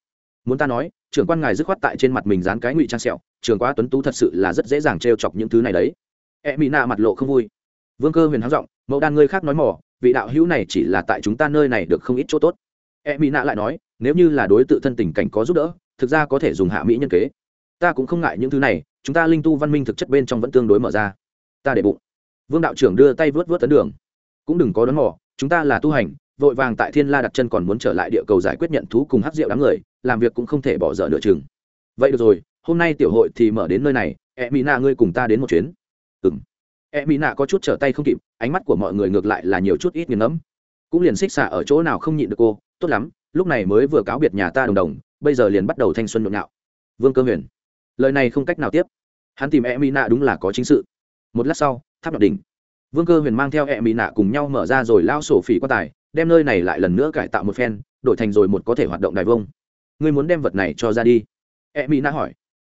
Muốn ta nói, trưởng quan ngài dứt khoát tại trên mặt mình dán cái ngụy trang sẹo, trường quá tuấn tú thật sự là rất dễ dàng t chọc những thứ này đấy. E mỹ nạ mặt lộ không vui. Vương cơ huyền háng giọng mẫu đan ngươi khác nói mỏ, vị đạo hữu này chỉ là tại chúng ta nơi này được không ít chỗ tốt. E mỹ nạ lại nói, nếu như là đối tự thân tình cảnh có giúp đỡ, thực ra có thể dùng hạ mỹ nhân kế. Ta cũng không ngại những thứ này chúng ta linh tu văn minh thực chất bên trong vẫn tương đối mở ra. Ta để bụng. Vương đạo trưởng đưa tay vớt vớt tấn đường. Cũng đừng có đón mỏ chúng ta là tu hành, vội vàng tại thiên la đặt chân còn muốn trở lại địa cầu giải quyết nhận thú cùng hát rượu đám người, làm việc cũng không thể bỏ dở nửa chừng. Vậy được rồi, hôm nay tiểu hội thì mở đến nơi này e mỹ nạ ngươi cùng ta đến một chuyến. Ừng e mỹ nạ có chút trở tay không kịp, ánh mắt của mọi người ngược lại là nhiều chút ít nghiền ngẫm. Cũng liền xích xả ở chỗ nào không nhịn được cô, tốt lắm, lúc này mới vừa cáo biệt nhà ta đồng đồng, bây giờ liền bắt đầu thanh xuân nhộn nhạo. Vương cơ huyền lời này không cách nào tiếp. Hắn tìm e mỹ nạ đúng là có chính sự. Một lát sau, tháp nhọn đỉnh. Vương cơ huyền mang theo e mỹ nạ cùng nhau mở ra rồi lao sổ phỉ quan tài, đem nơi này lại lần nữa cải tạo một phen, đổi thành rồi một có thể hoạt động đài vông. Ngươi muốn đem vật này cho ra đi? E mỹ nạ hỏi.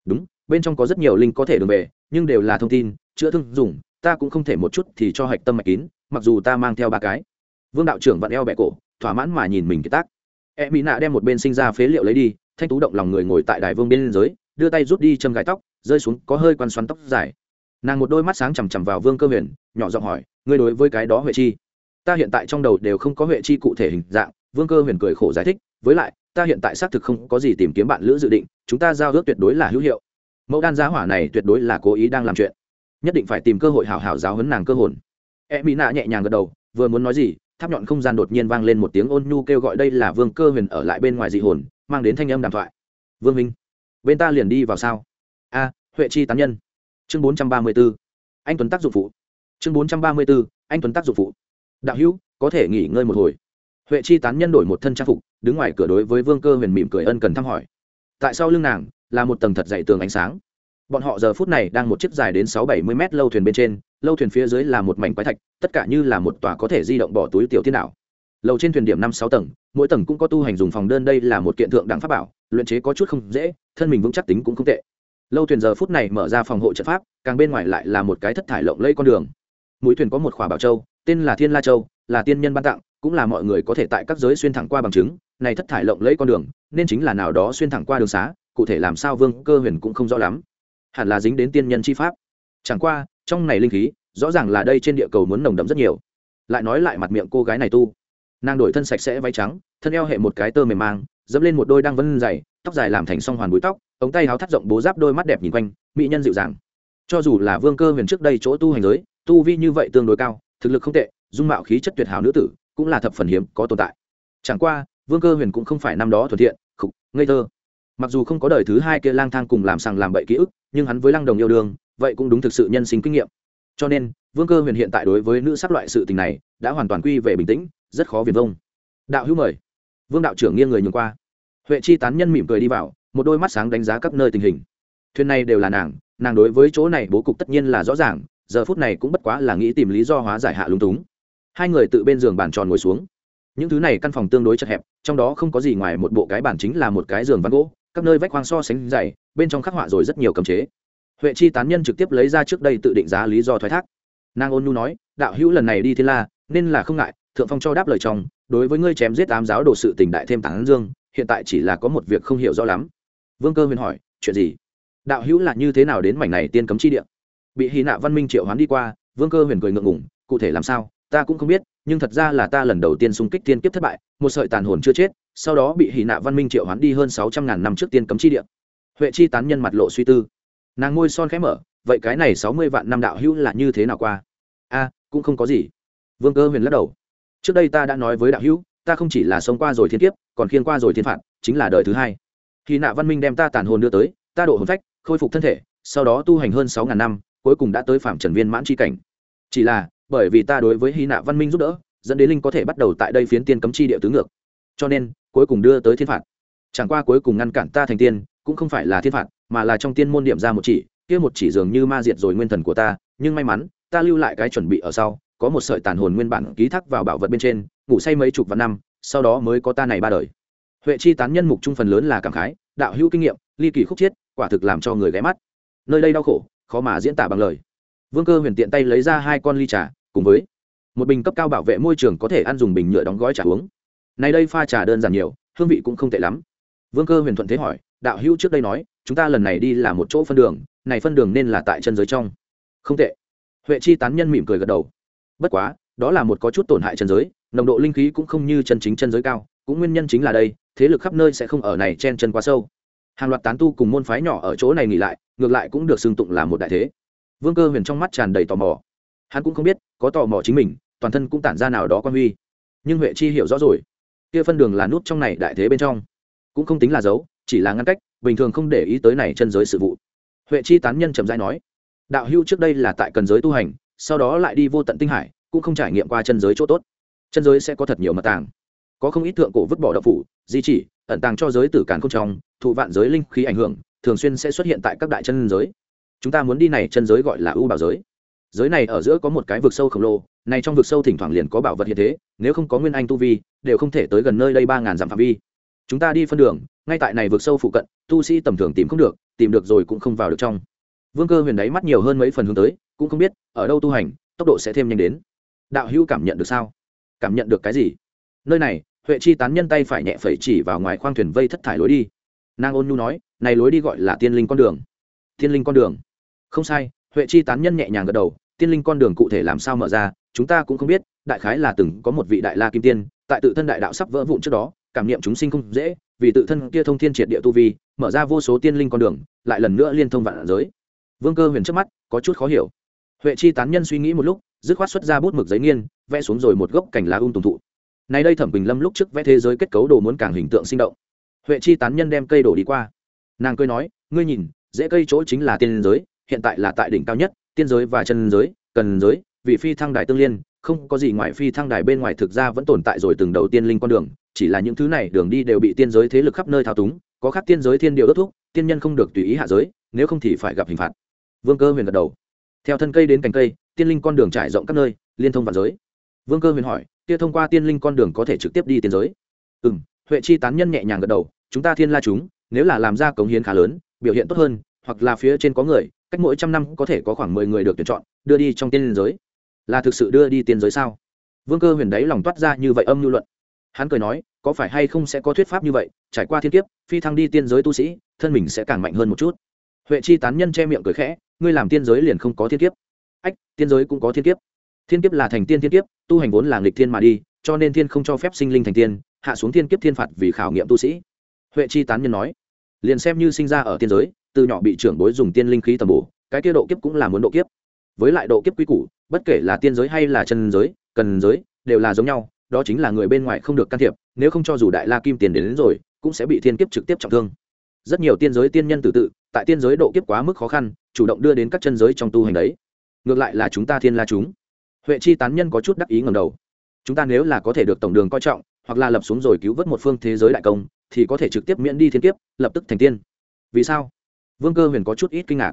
Đúng, bên trong có rất nhiều linh có thể đường về, nhưng đều là thông tin, chữa thương dùng, ta cũng không thể một chút thì cho hạch tâm mạch kín, mặc dù ta mang theo ba cái. Vương đạo trưởng vặn eo bẹ cổ, thỏa mãn mà nhìn mình kiệt tác. E mỹ nạ đem một bên sinh ra phế liệu lấy đi, thanh tú động lòng người ngồi tại đài vương bên dưới đưa tay rút đi châm gái tóc, rơi xuống, có hơi quăn xoắn tóc dài. Nàng một đôi mắt sáng chằm chằm vào vương cơ huyền, nhỏ giọng hỏi, ngươi đối với cái đó huệ chi? Ta hiện tại trong đầu đều không có huệ chi cụ thể hình dạng. Vương cơ huyền cười khổ giải thích, với lại, ta hiện tại xác thực không có gì tìm kiếm bạn lữ dự định, chúng ta giao ước tuyệt đối là hữu hiệu. Mẫu đan giá hỏa này tuyệt đối là cố ý đang làm chuyện. Nhất định phải tìm cơ hội hảo hảo giáo hấn nàng cơ hồn. E mỹ nạ nhẹ nhàng gật đầu, vừa muốn nói gì, tháp nhọn không gian đột nhiên vang lên một tiếng ôn nhu kêu gọi đây là vương cơ huyền ở lại bên ngoài dị hồn, mang đến thanh âm đàm thoại. Vương minh bên ta liền đi vào sao? A, huệ chi tán nhân. Chương bốn trăm ba mươi b ố anh tuấn tác dụng phụ. Chương bốn trăm ba mươi b ố anh tuấn tác dụng phụ. Đạo hữu, có thể nghỉ ngơi một hồi. Huệ chi tán nhân đổi một thân trang phục, đứng ngoài cửa đối với vương cơ huyền mỉm cười ân cần thăm hỏi. Tại sau lưng nàng, là một tầng thật dày tường ánh sáng. Bọn họ giờ phút này đang một chiếc dài đến sáu bảy mươi mét lâu thuyền bên trên, lâu thuyền phía dưới là một mảnh quái thạch, tất cả như là một tòa có thể di động bỏ túi tiểu thiên đạo. Lầu trên thuyền điểm năm sáu tầng, mỗi tầng cũng có tu hành dùng phòng đơn, đây là một kiện thượng đẳng pháp bảo, luyện chế có chút không dễ thân mình vững chắc tính cũng không tệ. Lâu thuyền giờ phút này mở ra phòng hộ trận pháp, càng bên ngoài lại là một cái thất thải lộng lây con đường. Mũi thuyền có một khỏa bảo châu, tên là thiên la châu, là tiên nhân ban tặng, cũng là mọi người có thể tại các giới xuyên thẳng qua bằng chứng, này thất thải lộng lẫy con đường, nên chính là nào đó xuyên thẳng qua đường xá, cụ thể làm sao vương cơ huyền cũng không rõ lắm. Hẳn là dính đến tiên nhân chi pháp. Chẳng qua, trong này linh khí, rõ ràng là đây trên địa cầu muốn nồng đậm rất nhiều. Lại nói lại mặt miệng cô gái này tu. Nàng đổi thân sạch sẽ váy trắng, thân eo hệ một cái tơ mềm mang dẫm lên một đôi đang vân dày, tóc dài làm thành song hoàn búi tóc, ống tay áo thắt rộng bố giáp đôi mắt đẹp nhìn quanh, mỹ nhân dịu dàng. Cho dù là vương cơ huyền trước đây chỗ tu hành giới, tu vi như vậy tương đối cao, thực lực không tệ, dung mạo khí chất tuyệt hảo nữ tử, cũng là thập phần hiếm có tồn tại. Chẳng qua, vương cơ huyền cũng không phải năm đó thuận thiện, khục, ngây thơ. Mặc dù không có đời thứ hai kia lang thang cùng làm sàng làm bậy ký ức, nhưng hắn với lăng đồng yêu đương, vậy cũng đúng thực sự nhân sinh kinh nghiệm. Cho nên, vương cơ huyền hiện tại đối với nữ sắc loại sự tình này, đã hoàn toàn quy về bình tĩnh, rất khó viền vông. Đạo hữu mời vương đạo trưởng nghiêng người nhường qua. Huệ chi tán nhân mỉm cười đi vào, một đôi mắt sáng đánh giá các nơi tình hình. Thuyền này đều là nàng nàng đối với chỗ này bố cục tất nhiên là rõ ràng, giờ phút này cũng bất quá là nghĩ tìm lý do hóa giải hạ lúng túng. Hai người tự bên giường bàn tròn ngồi xuống. Những thứ này căn phòng tương đối chật hẹp, trong đó không có gì ngoài một bộ cái bản chính là một cái giường ván gỗ, các nơi vách hoang so sánh dày, bên trong khắc họa rồi rất nhiều cấm chế. Huệ chi tán nhân trực tiếp lấy ra trước đây tự định giá lý do thoái thác. Nàng ôn nhu nói, đạo hữu lần này đi thiên la, nên là không ngại, thượng phong cho đáp lời chồng đối với ngươi chém giết tám giáo đồ sự tình đại thêm tán dương, hiện tại chỉ là có một việc không hiểu rõ lắm. Vương cơ huyền hỏi, chuyện gì? Đạo hữu là như thế nào đến mảnh này tiên cấm chi địa? Bị hy nạ văn minh triệu hoán đi qua, vương cơ huyền cười ngượng ngủng cụ thể làm sao, ta cũng không biết, nhưng thật ra là ta lần đầu tiên xung kích tiên kiếp thất bại, một sợi tàn hồn chưa chết, sau đó bị hỷ nạ văn minh triệu hoán đi hơn sáu trăm ngàn năm trước tiên cấm chi địa. Huệ chi tán nhân mặt lộ suy tư. Nàng ngôi son khẽ mở, vậy cái này sáu mươi vạn năm đạo hữu là như thế nào qua? A, cũng không có gì. Vương cơ huyền lắc đầu trước đây ta đã nói với đạo hữu, ta không chỉ là sống qua rồi thiên kiếp, còn khiên qua rồi thiên phạt, chính là đời thứ hai. Khi nạ văn minh đem ta tàn hồn đưa tới, ta độ hồn phách, khôi phục thân thể, sau đó tu hành hơn sáu ngàn năm, cuối cùng đã tới phạm trần viên mãn c cảnh. Chỉ là, bởi vì ta đối với hy nạ văn minh giúp đỡ, dẫn đến linh có thể bắt đầu tại đây phiến tiên cấm chi địa tứ ngược. Cho nên, cuối cùng đưa tới thiên phạt. Chẳng qua cuối cùng ngăn cản ta thành tiên, cũng không phải là thiên phạt, mà là trong tiên môn điểm ra một chỉ, kia một chỉ dường như ma diệt rồi nguyên thần của ta, nhưng may mắn, ta lưu lại cái chuẩn bị ở sau có một sợi tàn hồn nguyên bản ký thác vào bảo vật bên trên, ngủ say mấy chục vạn năm, sau đó mới có ta này ba đời. Huệ chi tán nhân mục trung phần lớn là cảm khái, đạo hữu kinh nghiệm, ly kỳ khúc chiết, quả thực làm cho người ghé mắt. Nơi đây đau khổ, khó mà diễn tả bằng lời. Vương cơ huyền tiện tay lấy ra hai con ly trà, cùng với một bình cấp cao bảo vệ môi trường có thể ăn dùng bình nhựa đóng gói trà uống. Này đây pha trà đơn giản nhiều, hương vị cũng không tệ lắm. Vương cơ huyền thuận thế hỏi, đạo hữu trước đây nói, chúng ta lần này đi là một chỗ phân đường, này phân đường nên là tại chân giới trong. Không tệ. Huệ chi tán nhân mỉm cười gật đầu bất quá, đó là một có chút tổn hại chân giới, nồng độ linh khí cũng không như chân chính chân giới cao, cũng nguyên nhân chính là đây, thế lực khắp nơi sẽ không ở này chen chân quá sâu. Hàng loạt tán tu cùng môn phái nhỏ ở chỗ này nghỉ lại, ngược lại cũng được xưng tụng là một đại thế. Vương cơ huyền trong mắt tràn đầy tò mò. Hắn cũng không biết, có tò mò chính mình, toàn thân cũng tản ra nào đó quan huy. Nhưng huệ chi hiểu rõ rồi, kia phân đường là nút trong này đại thế bên trong. Cũng không tính là giấu chỉ là ngăn cách, bình thường không để ý tới này chân giới sự vụ. Huệ chi tán nhân trầm dai nói, đạo hưu trước đây là tại cần giới tu hành sau đó lại đi vô tận tinh hải, cũng không trải nghiệm qua chân giới chỗ tốt. Chân giới sẽ có thật nhiều mật tàng. Có không ít thượng cổ vứt bỏ đậu phủ, di chỉ, ẩn tàng cho giới tử càn không trong, thụ vạn giới linh khí ảnh hưởng, thường xuyên sẽ xuất hiện tại các đại chân giới. Chúng ta muốn đi này chân giới gọi là ưu bảo giới. Giới này ở giữa có một cái vực sâu khổng lồ, này trong vực sâu thỉnh thoảng liền có bảo vật hiện thế, nếu không có nguyên anh tu vi, đều không thể tới gần nơi đây ba ngàn dặm phạm vi. Chúng ta đi phân đường, ngay tại này vực sâu phụ cận, tu sĩ tầm thường tìm không được, tìm được rồi cũng không vào được trong. Vương cơ huyền đáy mắt nhiều hơn mấy phần hướng tới cũng không biết, ở đâu tu hành, tốc độ sẽ thêm nhanh đến. Đạo hữu cảm nhận được sao? Cảm nhận được cái gì? Nơi này, huệ chi tán nhân tay phải nhẹ phẩy chỉ vào ngoài khoang thuyền vây thất thải lối đi. Nàng ôn nhu nói, này lối đi gọi là tiên linh con đường. Tiên linh con đường? Không sai. Huệ chi tán nhân nhẹ nhàng gật đầu, tiên linh con đường cụ thể làm sao mở ra, chúng ta cũng không biết, đại khái là từng có một vị đại la kim tiên, tại tự thân đại đạo sắp vỡ vụn trước đó, cảm niệm chúng sinh không dễ, vì tự thân kia thông thiên triệt địa tu vi, mở ra vô số tiên linh con đường, lại lần nữa liên thông vạn giới. Vương cơ huyền trước mắt có chút khó hiểu huệ chi tán nhân suy nghĩ một lúc, dứt khoát xuất ra bút mực giấy nghiên, vẽ xuống rồi một gốc cành lá um tùng thụ. Này đây thẩm bình lâm lúc trước vẽ thế giới kết cấu đồ muốn càng hình tượng sinh động. Huệ chi tán nhân đem cây đổ đi qua. Nàng cười nói, ngươi nhìn, dễ cây chỗ chính là tiên giới, hiện tại là tại đỉnh cao nhất, tiên giới và chân giới, cần giới, vì phi thăng đài tương liên, không có gì ngoài phi thăng đài bên ngoài thực ra vẫn tồn tại rồi từng đầu tiên linh con đường, chỉ là những thứ này đường đi đều bị tiên giới thế lực khắp nơi thao túng, có khác tiên giới thiên điều đốt thúc, tiên nhân không được tùy ý hạ giới, nếu không thì phải gặp hình phạt. Vương cơ huyền gật đầu theo thân cây đến cành cây, tiên linh con đường trải rộng các nơi, liên thông vạn giới. Vương cơ huyền hỏi, kia thông qua tiên linh con đường có thể trực tiếp đi tiên giới? Ừ m huệ chi tán nhân nhẹ nhàng gật đầu, chúng ta thiên la chúng, nếu là làm ra cống hiến khá lớn, biểu hiện tốt hơn, hoặc là phía trên có người, cách mỗi trăm năm có thể có khoảng mười người được tuyển chọn, đưa đi trong tiên linh giới. Là thực sự đưa đi tiên giới sao? Vương cơ huyền đấy lòng toát ra như vậy âm lưu luận. Hắn cười nói, có phải hay không sẽ có thuyết pháp như vậy, trải qua thiên kiếp, phi thăng đi tiên giới tu sĩ, thân mình sẽ càng mạnh hơn một chút. Huệ chi tán nhân che miệng cười khẽ ngươi làm tiên giới liền không có thiên kiếp. Ách tiên giới cũng có thiên kiếp. Thiên kiếp là thành tiên thiên kiếp tu hành vốn là nghịch thiên mà đi cho nên thiên không cho phép sinh linh thành tiên hạ xuống thiên kiếp thiên phạt vì khảo nghiệm tu sĩ. Huệ chi tán nhân nói liền xem như sinh ra ở tiên giới từ nhỏ bị trưởng bối dùng tiên linh khí tầm bổ cái kia độ kiếp cũng là muốn độ kiếp. Với lại độ kiếp quy củ bất kể là tiên giới hay là chân giới cần giới đều là giống nhau đó chính là người bên ngoài không được can thiệp nếu không cho dù đại la kim tiền đến, đến rồi cũng sẽ bị thiên kiếp trực tiếp trọng thương rất nhiều tiên giới tiên nhân tự tự, tại tiên giới độ kiếp quá mức khó khăn, chủ động đưa đến các chân giới trong tu hành đấy. Ngược lại là chúng ta thiên la chúng. Huệ chi tán nhân có chút đắc ý ngầm đầu. Chúng ta nếu là có thể được tổng đường coi trọng, hoặc là lập xuống rồi cứu vớt một phương thế giới đại công, thì có thể trực tiếp miễn đi thiên kiếp, lập tức thành tiên. Vì sao? Vương cơ huyền có chút ít kinh ngạc.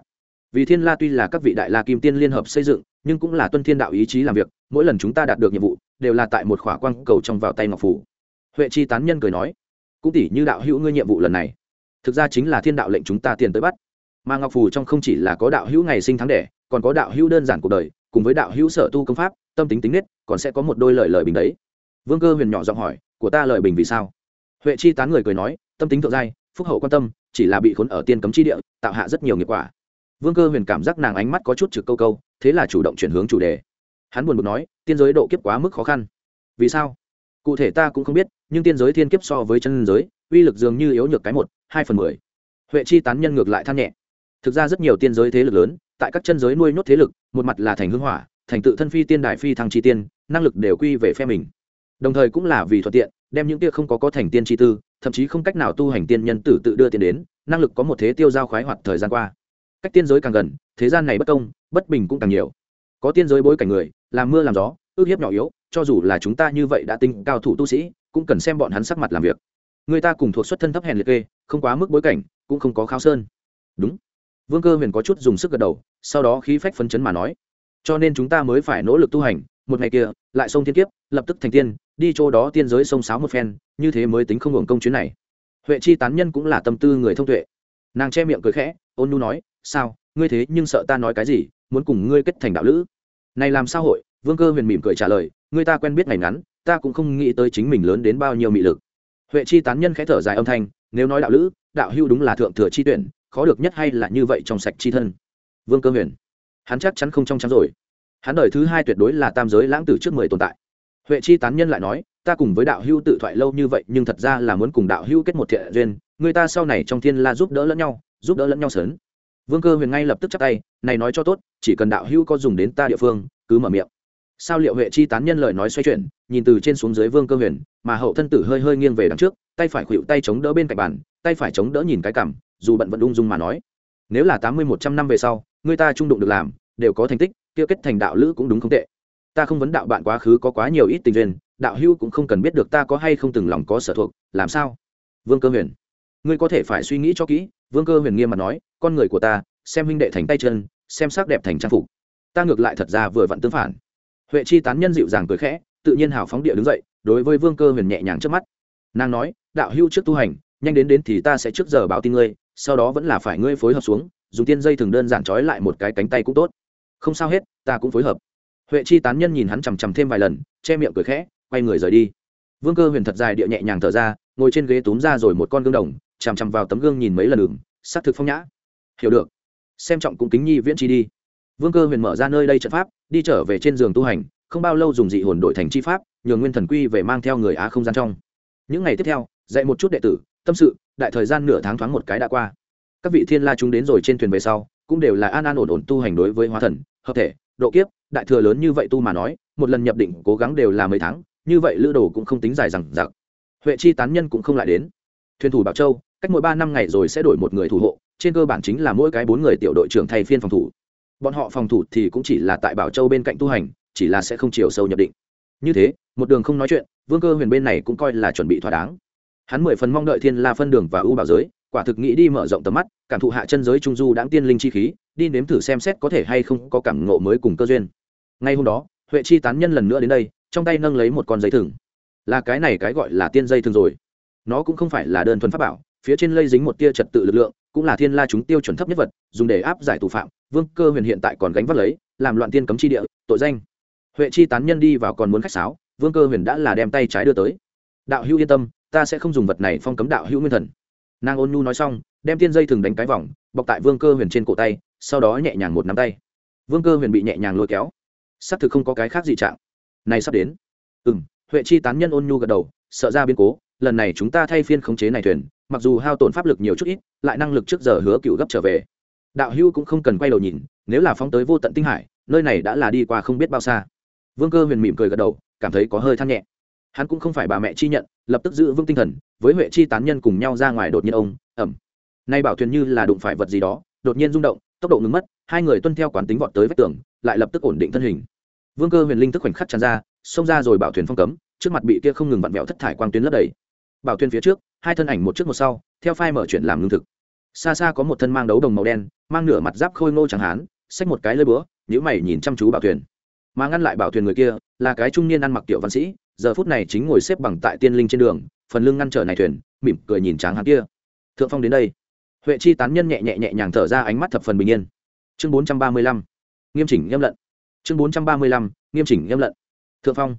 Vì thiên la tuy là các vị đại la kim tiên liên hợp xây dựng, nhưng cũng là tuân thiên đạo ý chí làm việc, mỗi lần chúng ta đạt được nhiệm vụ, đều là tại một khỏa quang cầu trong vào tay ngọc phủ. Huệ chi tán nhân cười nói, cũng tỷ như đạo hữu ngươi nhiệm vụ lần này thực ra chính là thiên đạo lệnh chúng ta tiền tới bắt. Mà ngọc phù trong không chỉ là có đạo hữu ngày sinh tháng đẻ, còn có đạo hữu đơn giản cuộc đời, cùng với đạo hữu sở tu công pháp, tâm tính tính nết, còn sẽ có một đôi lời lời bình đấy. Vương cơ huyền nhỏ giọng hỏi, của ta lời bình vì sao? Huệ chi tán người cười nói, tâm tính thượng giai, phúc hậu quan tâm, chỉ là bị khốn ở tiên cấm chi địa, tạo hạ rất nhiều nghiệp quả. Vương cơ huyền cảm giác nàng ánh mắt có chút trực câu câu, thế là chủ động chuyển hướng chủ đề. Hắn buồn bực nói, tiên giới độ kiếp quá mức khó khăn. Vì sao? Cụ thể ta cũng không biết, nhưng tiên giới thiên kiếp so với chân giới uy lực dường như yếu nhược cái một, hai phần mười. Huệ chi tán nhân ngược lại than nhẹ. Thực ra rất nhiều tiên giới thế lực lớn, tại các chân giới nuôi nhốt thế lực, một mặt là thành hưng hỏa, thành tự thân phi tiên đại phi thăng chi tiên, năng lực đều quy về phe mình. Đồng thời cũng là vì thuận tiện, đem những kia không có có thành tiên chi tư, thậm chí không cách nào tu hành tiên nhân tử tự đưa tiền đến, năng lực có một thế tiêu giao khoái hoạt thời gian qua. Cách tiên giới càng gần, thế gian này bất công, bất bình cũng càng nhiều. Có tiên giới bối cảnh người, làm mưa làm gió, ước hiếp nhỏ yếu, cho dù là chúng ta như vậy đã tinh cao thủ tu sĩ, cũng cần xem bọn hắn sắc mặt làm việc người ta cùng thuộc xuất thân thấp hèn liệt kê, không quá mức bối cảnh, cũng không có khao sơn. Đúng. Vương cơ huyền có chút dùng sức gật đầu, sau đó khí phách phấn chấn mà nói, cho nên chúng ta mới phải nỗ lực tu hành, một ngày kia, lại sông thiên kiếp, lập tức thành tiên, đi chỗ đó tiên giới sông sáo một phen, như thế mới tính không hưởng công chuyến này. Huệ chi tán nhân cũng là tâm tư người thông tuệ. Nàng che miệng cười khẽ, ôn nu nói, sao, ngươi thế nhưng sợ ta nói cái gì, muốn cùng ngươi kết thành đạo lữ? Này làm sao hội? Vương cơ huyền mỉm cười trả lời, ngươi ta quen biết ngày ngắn, ta cũng không nghĩ tới chính mình lớn đến bao nhiêu mị lực huệ chi tán nhân khẽ thở dài âm thanh, nếu nói đạo lữ, đạo hưu đúng là thượng thừa chi tuyển, khó được nhất hay là như vậy trong sạch chi thân. Vương cơ huyền, hắn chắc chắn không trong trắng rồi. Hắn đời thứ hai tuyệt đối là tam giới lãng tử trước mười tồn tại. Huệ chi tán nhân lại nói, ta cùng với đạo hưu tự thoại lâu như vậy, nhưng thật ra là muốn cùng đạo hưu kết một thiện duyên, người ta sau này trong thiên la giúp đỡ lẫn nhau, giúp đỡ lẫn nhau sớn. Vương cơ huyền ngay lập tức chắp tay, này nói cho tốt, chỉ cần đạo hưu có dùng đến ta địa phương, cứ mở miệng sao liệu huệ chi tán nhân lời nói xoay chuyển, nhìn từ trên xuống dưới vương cơ huyền, mà hậu thân tử hơi hơi nghiêng về đằng trước, tay phải khuỵu tay chống đỡ bên cạnh bàn, tay phải chống đỡ nhìn cái cằm, dù bận vận ung dung mà nói. Nếu là tám mươi một trăm năm về sau, người ta trung đụng được làm, đều có thành tích, kia kết thành đạo lữ cũng đúng không tệ. Ta không vấn đạo bạn quá khứ có quá nhiều ít tình duyên, đạo hưu cũng không cần biết được ta có hay không từng lòng có sở thuộc, làm sao? Vương cơ huyền, ngươi có thể phải suy nghĩ cho kỹ, vương cơ huyền nghiêm mặt nói, con người của ta, xem huynh đệ thành tay chân, xem sắc đẹp thành trang phục. Ta ngược lại thật ra vừa vặn tương phản huệ chi tán nhân dịu dàng cười khẽ, tự nhiên hào phóng địa đứng dậy, đối với vương cơ huyền nhẹ nhàng trước mắt. Nàng nói, đạo hưu trước tu hành, nhanh đến đến thì ta sẽ trước giờ báo tin ngươi, sau đó vẫn là phải ngươi phối hợp xuống, dùng tiên dây thường đơn giản trói lại một cái cánh tay cũng tốt. Không sao hết, ta cũng phối hợp. Huệ chi tán nhân nhìn hắn chằm chằm thêm vài lần, che miệng cười khẽ, quay người rời đi. Vương cơ huyền thật dài địa nhẹ nhàng thở ra, ngồi trên ghế túm ra rồi một con gương đồng, chằm chằm vào tấm gương nhìn mấy lần đường s á c thực phong nhã. Hiểu được. Xem trọng cũng kính nhi viễn chi đi vương cơ huyền mở ra nơi đây trận pháp, đi trở về trên giường tu hành, không bao lâu dùng dị hồn đổi thành chi pháp, nhường nguyên thần quy về mang theo người á không gian trong. Những ngày tiếp theo, dạy một chút đệ tử, tâm sự, đại thời gian nửa tháng thoáng một cái đã qua. Các vị thiên la chúng đến rồi trên thuyền về sau, cũng đều là an an ổn ổn tu hành đối với hóa thần, hợp thể, độ kiếp, đại thừa lớn như vậy tu mà nói, một lần nhập định cố gắng đều là mấy tháng, như vậy lữ đồ cũng không tính dài rằng giặc huệ chi tán nhân cũng không lại đến. Thuyền thủ bảo châu, cách mỗi ba năm ngày rồi sẽ đổi một người thủ hộ, trên cơ bản chính là mỗi cái bốn người tiểu đội trưởng thay phiên phòng thủ bọn họ phòng thủ thì cũng chỉ là tại bảo châu bên cạnh tu hành, chỉ là sẽ không chiều sâu nhập định. Như thế, một đường không nói chuyện, vương cơ huyền bên này cũng coi là chuẩn bị thỏa đáng. Hắn mười phần mong đợi thiên la phân đường và ưu bảo giới, quả thực nghĩ đi mở rộng tầm mắt, cảm thụ hạ chân giới trung du đáng tiên linh chi khí, đi nếm thử xem xét có thể hay không có cảm ngộ mới cùng cơ duyên. Ngay hôm đó, huệ chi tán nhân lần nữa đến đây, trong tay nâng lấy một con dây thừng. Là cái này cái gọi là tiên dây thừng rồi. Nó cũng không phải là đơn thuần pháp bảo, phía trên lây dính một tia trật tự lực lượng cũng là thiên la chúng tiêu chuẩn thấp nhất vật, dùng để áp giải tù phạm, vương cơ huyền hiện tại còn gánh vác lấy, làm loạn tiên cấm chi địa, tội danh. Huệ chi tán nhân đi vào còn muốn khách sáo, vương cơ huyền đã là đem tay trái đưa tới. Đạo hữu yên tâm, ta sẽ không dùng vật này phong cấm đạo hữu nguyên thần. Nàng ôn nhu nói xong, đem tiên dây thừng đánh cái vòng, bọc tại vương cơ huyền trên cổ tay, sau đó nhẹ nhàng một nắm tay. Vương cơ huyền bị nhẹ nhàng lôi kéo. Xác thực không có cái khác gì trạng. Này sắp đến. Ừ m huệ chi tán nhân ôn nhu gật đầu, sợ ra biến cố lần này chúng ta thay phiên khống chế này thuyền, mặc dù hao tổn pháp lực nhiều chút ít, lại năng lực trước giờ hứa cựu gấp trở về. Đạo hưu cũng không cần quay đầu nhìn, nếu là phóng tới vô tận tinh hải, nơi này đã là đi qua không biết bao xa. Vương cơ huyền mỉm cười gật đầu, cảm thấy có hơi than nhẹ. Hắn cũng không phải bà mẹ chi nhận, lập tức giữ vững tinh thần, với huệ chi tán nhân cùng nhau ra ngoài đột nhiên ông, ẩm. Nay bảo thuyền như là đụng phải vật gì đó, đột nhiên rung động, tốc độ ngừng mất, hai người tuân theo quán tính vọt tới vách tường, lại lập tức ổn định thân hình. Vương cơ huyền linh thức khoảnh khắc tràn ra, xông ra rồi bảo thuyền phong cấm, trước mặt bị kia không ngừng vặn vẹo thất thải quang tuyến lấp đầy bảo thuyền phía trước, hai thân ảnh một trước một sau, theo phai mở chuyện làm lương thực. Xa xa có một thân mang đấu đồng màu đen, mang nửa mặt giáp khôi ngô chẳng hán, xách một cái lơi búa nhữ mày nhìn chăm chú bảo thuyền. Mà ngăn lại bảo thuyền người kia, là cái trung niên ăn mặc tiểu văn sĩ, giờ phút này chính ngồi xếp bằng tại tiên linh trên đường, phần lưng ngăn trở này thuyền, mỉm cười nhìn tráng hắn kia. Thượng phong đến đây. Huệ chi tán nhân nhẹ nhẹ nhẹ nhàng thở ra ánh mắt thập phần bình yên. Chương bốn trăm ba mươi lăm. Nghiêm chỉnh, nghiêm lận chương bốn trăm ba mươi lăm. Nghiêm chỉnh, nghiêm lận thượng phong.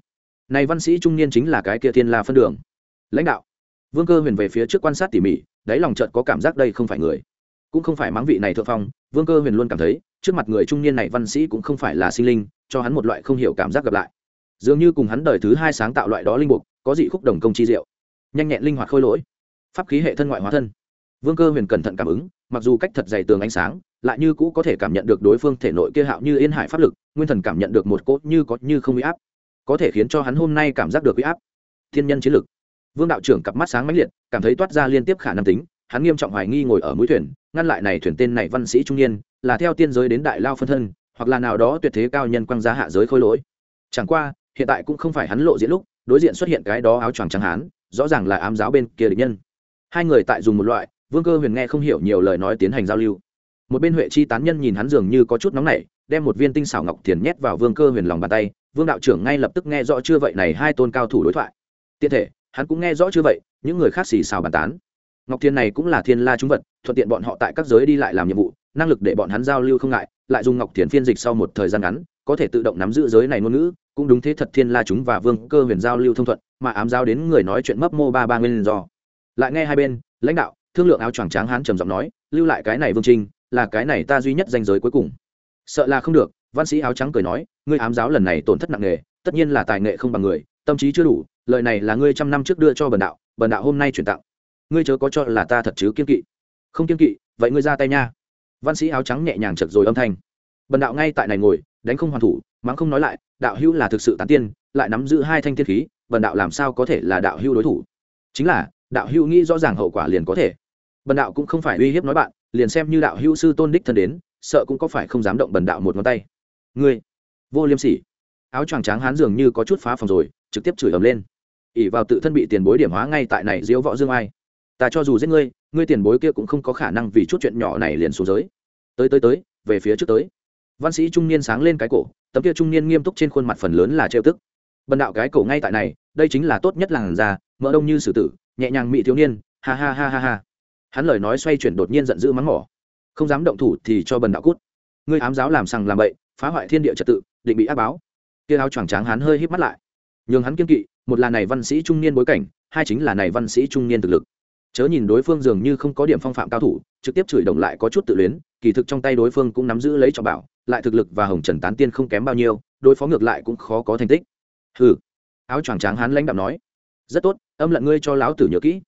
Này văn sĩ trung niên chính là cái kia thiên la phân đường. Lãnh đạo vương cơ huyền về phía trước quan sát tỉ mỉ, đáy lòng chợt có cảm giác đây không phải người. Cũng không phải mắng vị này thượng phong, vương cơ huyền luôn cảm thấy, trước mặt người trung niên này văn sĩ cũng không phải là sinh linh, cho hắn một loại không hiểu cảm giác gặp lại. Dường như cùng hắn đời thứ hai sáng tạo loại đó linh mục, có dị khúc đồng công chi diệu. Nhanh nhẹn linh hoạt khôi lỗi. Pháp khí hệ thân ngoại hóa thân. Vương cơ huyền cẩn thận cảm ứng, mặc dù cách thật dày tường ánh sáng, lại như cũ có thể cảm nhận được đối phương thể nội kia hạo như yên hải pháp lực, nguyên thần cảm nhận được một cốt như có như không bị áp. Có thể khiến cho hắn hôm nay cảm giác được bị áp. Thiên nhân chiến lực vương đạo trưởng cặp mắt sáng mãnh liệt, cảm thấy toát ra liên tiếp khả năng tính, hắn nghiêm trọng hoài nghi ngồi ở mũi thuyền, ngăn lại này thuyền tên này văn sĩ trung niên, là theo tiên giới đến đại lao phân thân, hoặc là nào đó tuyệt thế cao nhân quăng giá hạ giới khôi lỗi. Chẳng qua, hiện tại cũng không phải hắn lộ diễn lúc, đối diện xuất hiện cái đó áo choàng trắng hán, rõ ràng là ám giáo bên kia địch nhân. Hai người tại dùng một loại, vương cơ huyền nghe không hiểu nhiều lời nói tiến hành giao lưu. Một bên huệ chi tán nhân nhìn hắn dường như có chút nóng nảy, đem một viên tinh xảo ngọc thiền nhét vào vương cơ huyền lòng bàn tay, vương đạo trưởng ngay lập tức nghe rõ chưa vậy này hai tôn cao thủ đối thoại. Tiện thể hắn cũng nghe rõ chưa vậy, những người khác xì xào bàn tán. Ngọc thiên này cũng là thiên la chúng vật, thuận tiện bọn họ tại các giới đi lại làm nhiệm vụ, năng lực để bọn hắn giao lưu không ngại, lại dùng ngọc thiền phiên dịch sau một thời gian ngắn, có thể tự động nắm giữ giới này ngôn ngữ, cũng đúng thế thật thiên la chúng và vương cơ huyền giao lưu thông thuận, mà ám giao đến người nói chuyện mấp mô ba ba nguyên do. Lại nghe hai bên, lãnh đạo, thương lượng áo choàng tráng hán trầm giọng nói, lưu lại cái này vương trinh, là cái này ta duy nhất danh giới cuối cùng. Sợ là không được, văn sĩ áo trắng cười nói, ngươi ám giáo lần này tổn thất nặng nề, tất nhiên là tài nghệ không bằng người, tâm trí chưa đủ lời này là ngươi trăm năm trước đưa cho bần đạo bần đạo hôm nay chuyển tặng. Ngươi chớ có cho là ta thật chứ kiên kỵ. Không kiên kỵ, vậy ngươi ra tay nha. Văn sĩ áo trắng nhẹ nhàng chật rồi âm thanh. Bần đạo ngay tại này ngồi, đánh không hoàn thủ, mắng không nói lại, đạo hữu là thực sự tán tiên, lại nắm giữ hai thanh tiên khí, bần đạo làm sao có thể là đạo hữu đối thủ? Chính là, đạo hữu nghĩ rõ ràng hậu quả liền có thể. Bần đạo cũng không phải uy hiếp nói bạn, liền xem như đạo hữu sư tôn đích thân đến, sợ cũng có phải không dám động bần đạo một ngón tay. Ngươi, vô liêm sỉ. Áo choàng tráng hán dường như có chút phá phòng rồi, trực tiếp chửi ầm lên ỉ vào tự thân bị tiền bối điểm hóa ngay tại này diễu võ dương ai. Ta cho dù giết ngươi ngươi tiền bối kia cũng không có khả năng vì chút chuyện nhỏ này liền xuống giới. Tới tới tới, về phía trước tới. Văn sĩ trung niên sáng lên cái cổ, tấm kia trung niên nghiêm túc trên khuôn mặt phần lớn là trêu tức. Bần đạo cái cổ ngay tại này, đây chính là tốt nhất làng già, mỡ đông như sử tử, nhẹ nhàng mị thiếu niên, ha ha ha ha ha. Hắn lời nói xoay chuyển đột nhiên giận dữ mắng mỏ. Không dám động thủ thì cho bần đạo cút. Ngươi ám giáo làm sằng làm bậy, phá hoại thiên địa trật tự, định bị ác báo. Kia áo choàng tráng hắn hơi híp mắt lại. Nhường hắn kiên kỵ một là này văn sĩ trung niên bối cảnh, hai chính là này văn sĩ trung niên thực lực. Chớ nhìn đối phương dường như không có điểm phong phạm cao thủ, trực tiếp chửi đồng lại có chút tự luyến, kỳ thực trong tay đối phương cũng nắm giữ lấy cho bảo, lại thực lực và hồng trần tán tiên không kém bao nhiêu, đối phó ngược lại cũng khó có thành tích. Hừ. Áo choàng tráng hán lãnh đạo nói. Rất tốt, âm lận ngươi cho lão tử nhớ kỹ.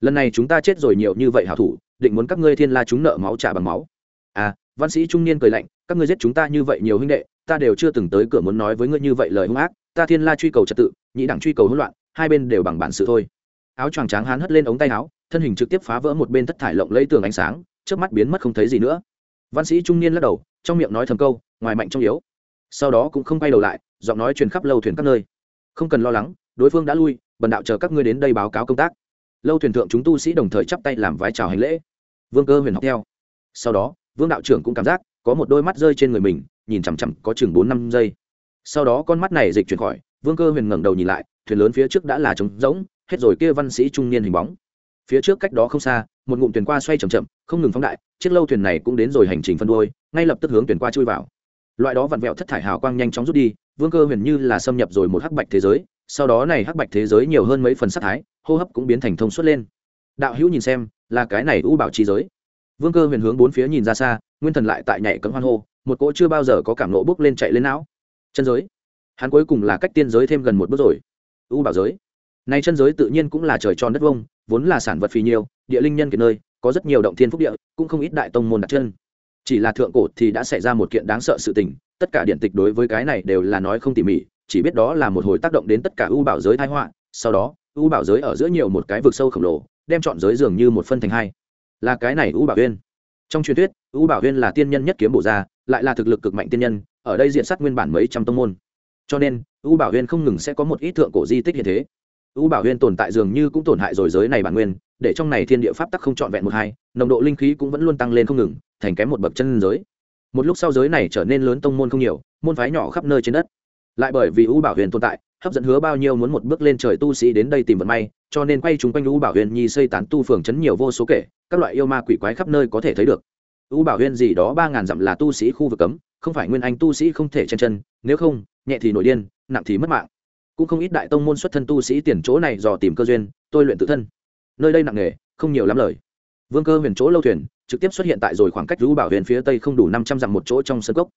Lần này chúng ta chết rồi nhiều như vậy hảo thủ, định muốn các ngươi thiên la chúng nợ máu trả bằng máu. À văn sĩ trung niên cười lạnh, các ngươi giết chúng ta như vậy nhiều huynh đệ, ta đều chưa từng tới cửa muốn nói với ngươi như vậy lời hung ác ta thiên la truy cầu trật tự, nhị đẳng truy cầu hỗn loạn, hai bên đều bằng bản sự thôi. Áo choàng tráng hán hất lên ống tay áo, thân hình trực tiếp phá vỡ một bên thất thải lộng lấy tường ánh sáng, trước mắt biến mất không thấy gì nữa. Văn sĩ trung niên lắc đầu, trong miệng nói thầm câu, ngoài mạnh trong yếu. Sau đó cũng không quay đầu lại, giọng nói truyền khắp lâu thuyền các nơi. Không cần lo lắng, đối phương đã lui, bần đạo chờ các ngươi đến đây báo cáo công tác. Lâu thuyền thượng chúng tu sĩ đồng thời chắp tay làm vái chào hành lễ. Vương cơ huyền học theo. Sau đó, vương đạo trưởng cũng cảm giác có một đôi mắt rơi trên người mình, nhìn chằm chằm có chừng bốn năm giây sau đó con mắt này dịch chuyển khỏi, vương cơ huyền ngẩng đầu nhìn lại, thuyền lớn phía trước đã là trống rỗng, hết rồi kia văn sĩ trung niên hình bóng. Phía trước cách đó không xa, một ngụm thuyền qua xoay chậm chậm, không ngừng phóng đại, chiếc lâu thuyền này cũng đến rồi hành trình phân đôi, ngay lập tức hướng thuyền qua chui vào. Loại đó vặn vẹo thất thải hào quang nhanh chóng rút đi, vương cơ huyền như là xâm nhập rồi một hắc bạch thế giới, sau đó này hắc bạch thế giới nhiều hơn mấy phần sắc thái, hô hấp cũng biến thành thông suốt lên. Đạo hữu nhìn xem, là cái này u bảo trí giới. Vương cơ huyền hướng bốn phía nhìn ra xa, nguyên thần lại tại nhảy cấm hoan hô, một cỗ chưa bao giờ có cảm nộ bước lên chạy lên não chân giới. Hắn cuối cùng là cách tiên giới thêm gần một bước rồi. U bảo giới. Này chân giới tự nhiên cũng là trời tròn đất vông, vốn là sản vật phì nhiều địa linh nhân kiệt nơi, có rất nhiều động thiên phúc địa, cũng không ít đại tông môn đặt chân. Chỉ là thượng cổ thì đã xảy ra một kiện đáng sợ sự tình, tất cả điện tịch đối với cái này đều là nói không tỉ mỉ, chỉ biết đó là một hồi tác động đến tất cả u bảo giới thái họa, sau đó, u bảo giới ở giữa nhiều một cái vực sâu khổng lồ, đem chọn giới dường như một phân thành hai. Là cái này u bảo huyên trong truyền thuyết, u bảo huyên là tiên nhân nhất kiếm bổ ra, lại là thực lực cực mạnh tiên nhân ở đây diện sát nguyên bản mấy trăm tông môn. Cho nên, u bảo huyên không ngừng sẽ có một ít thượng cổ di tích hiện thế. U bảo huyên tồn tại dường như cũng tổn hại rồi giới này bản nguyên, để trong này thiên địa pháp tắc không trọn vẹn một hai, nồng độ linh khí cũng vẫn luôn tăng lên không ngừng, thành kém một bậc chân giới. Một lúc sau giới này trở nên lớn tông môn không nhiều, môn phái nhỏ khắp nơi trên đất. Lại bởi vì u bảo huyền tồn tại, hấp dẫn hứa bao nhiêu muốn một bước lên trời tu sĩ đến đây tìm vận may, cho nên quay chúng quanh u bảo huyền nhi xây tán tu phường chấn nhiều vô số kể, các loại yêu ma quỷ quái khắp nơi có thể thấy được u bảo Huyên gì đó ba ngàn dặm là tu sĩ khu vực cấm, không phải nguyên anh tu sĩ không thể chen chân, nếu không, nhẹ thì nổi điên, nặng thì mất mạng. Cũng không ít đại tông môn xuất thân tu sĩ tiền chỗ này dò tìm cơ duyên, tôi luyện tự thân. Nơi đây nặng nghề, không nhiều lắm lời. Vương cơ huyền chỗ lâu thuyền, trực tiếp xuất hiện tại rồi khoảng cách u bảo huyền phía tây không đủ năm trăm dặm một chỗ trong sân cốc.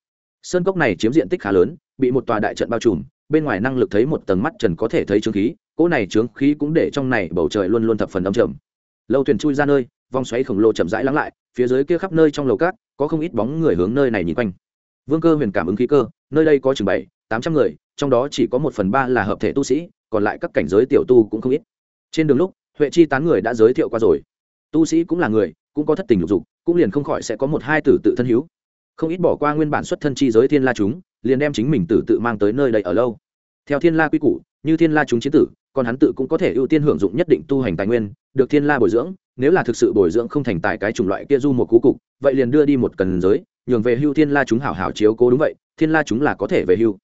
Sơn cốc này chiếm diện tích khá lớn, bị một tòa đại trận bao trùm, bên ngoài năng lực thấy một tầng mắt trần có thể thấy trướng khí, cỗ này trướng khí cũng để trong này bầu trời luôn luôn thập phần đông trầm. Lâu thuyền chui ra nơi, vòng xoáy khổng lồ chậm rãi lắng lại phía dưới kia khắp nơi trong lầu cát, có không ít bóng người hướng nơi này nhìn quanh. Vương cơ huyền cảm ứng khí cơ, nơi đây có chừng bảy, tám trăm người, trong đó chỉ có một phần ba là hợp thể tu sĩ, còn lại các cảnh giới tiểu tu cũng không ít. Trên đường lúc, huệ chi tán người đã giới thiệu qua rồi. Tu sĩ cũng là người, cũng có thất tình lục dục, cũng liền không khỏi sẽ có một hai tử tự thân hữu. Không ít bỏ qua nguyên bản xuất thân chi giới thiên la chúng, liền đem chính mình tử tự mang tới nơi đây ở lâu. Theo thiên la quy củ, như thiên la chúng chiến tử còn hắn tự cũng có thể ưu tiên hưởng dụng nhất định tu hành tài nguyên, được thiên la bồi dưỡng, nếu là thực sự bồi dưỡng không thành tài cái chủng loại kia du một cú cục, vậy liền đưa đi một cần giới, nhường về hưu thiên la chúng hảo hảo chiếu cố đúng vậy, thiên la chúng là có thể về hưu.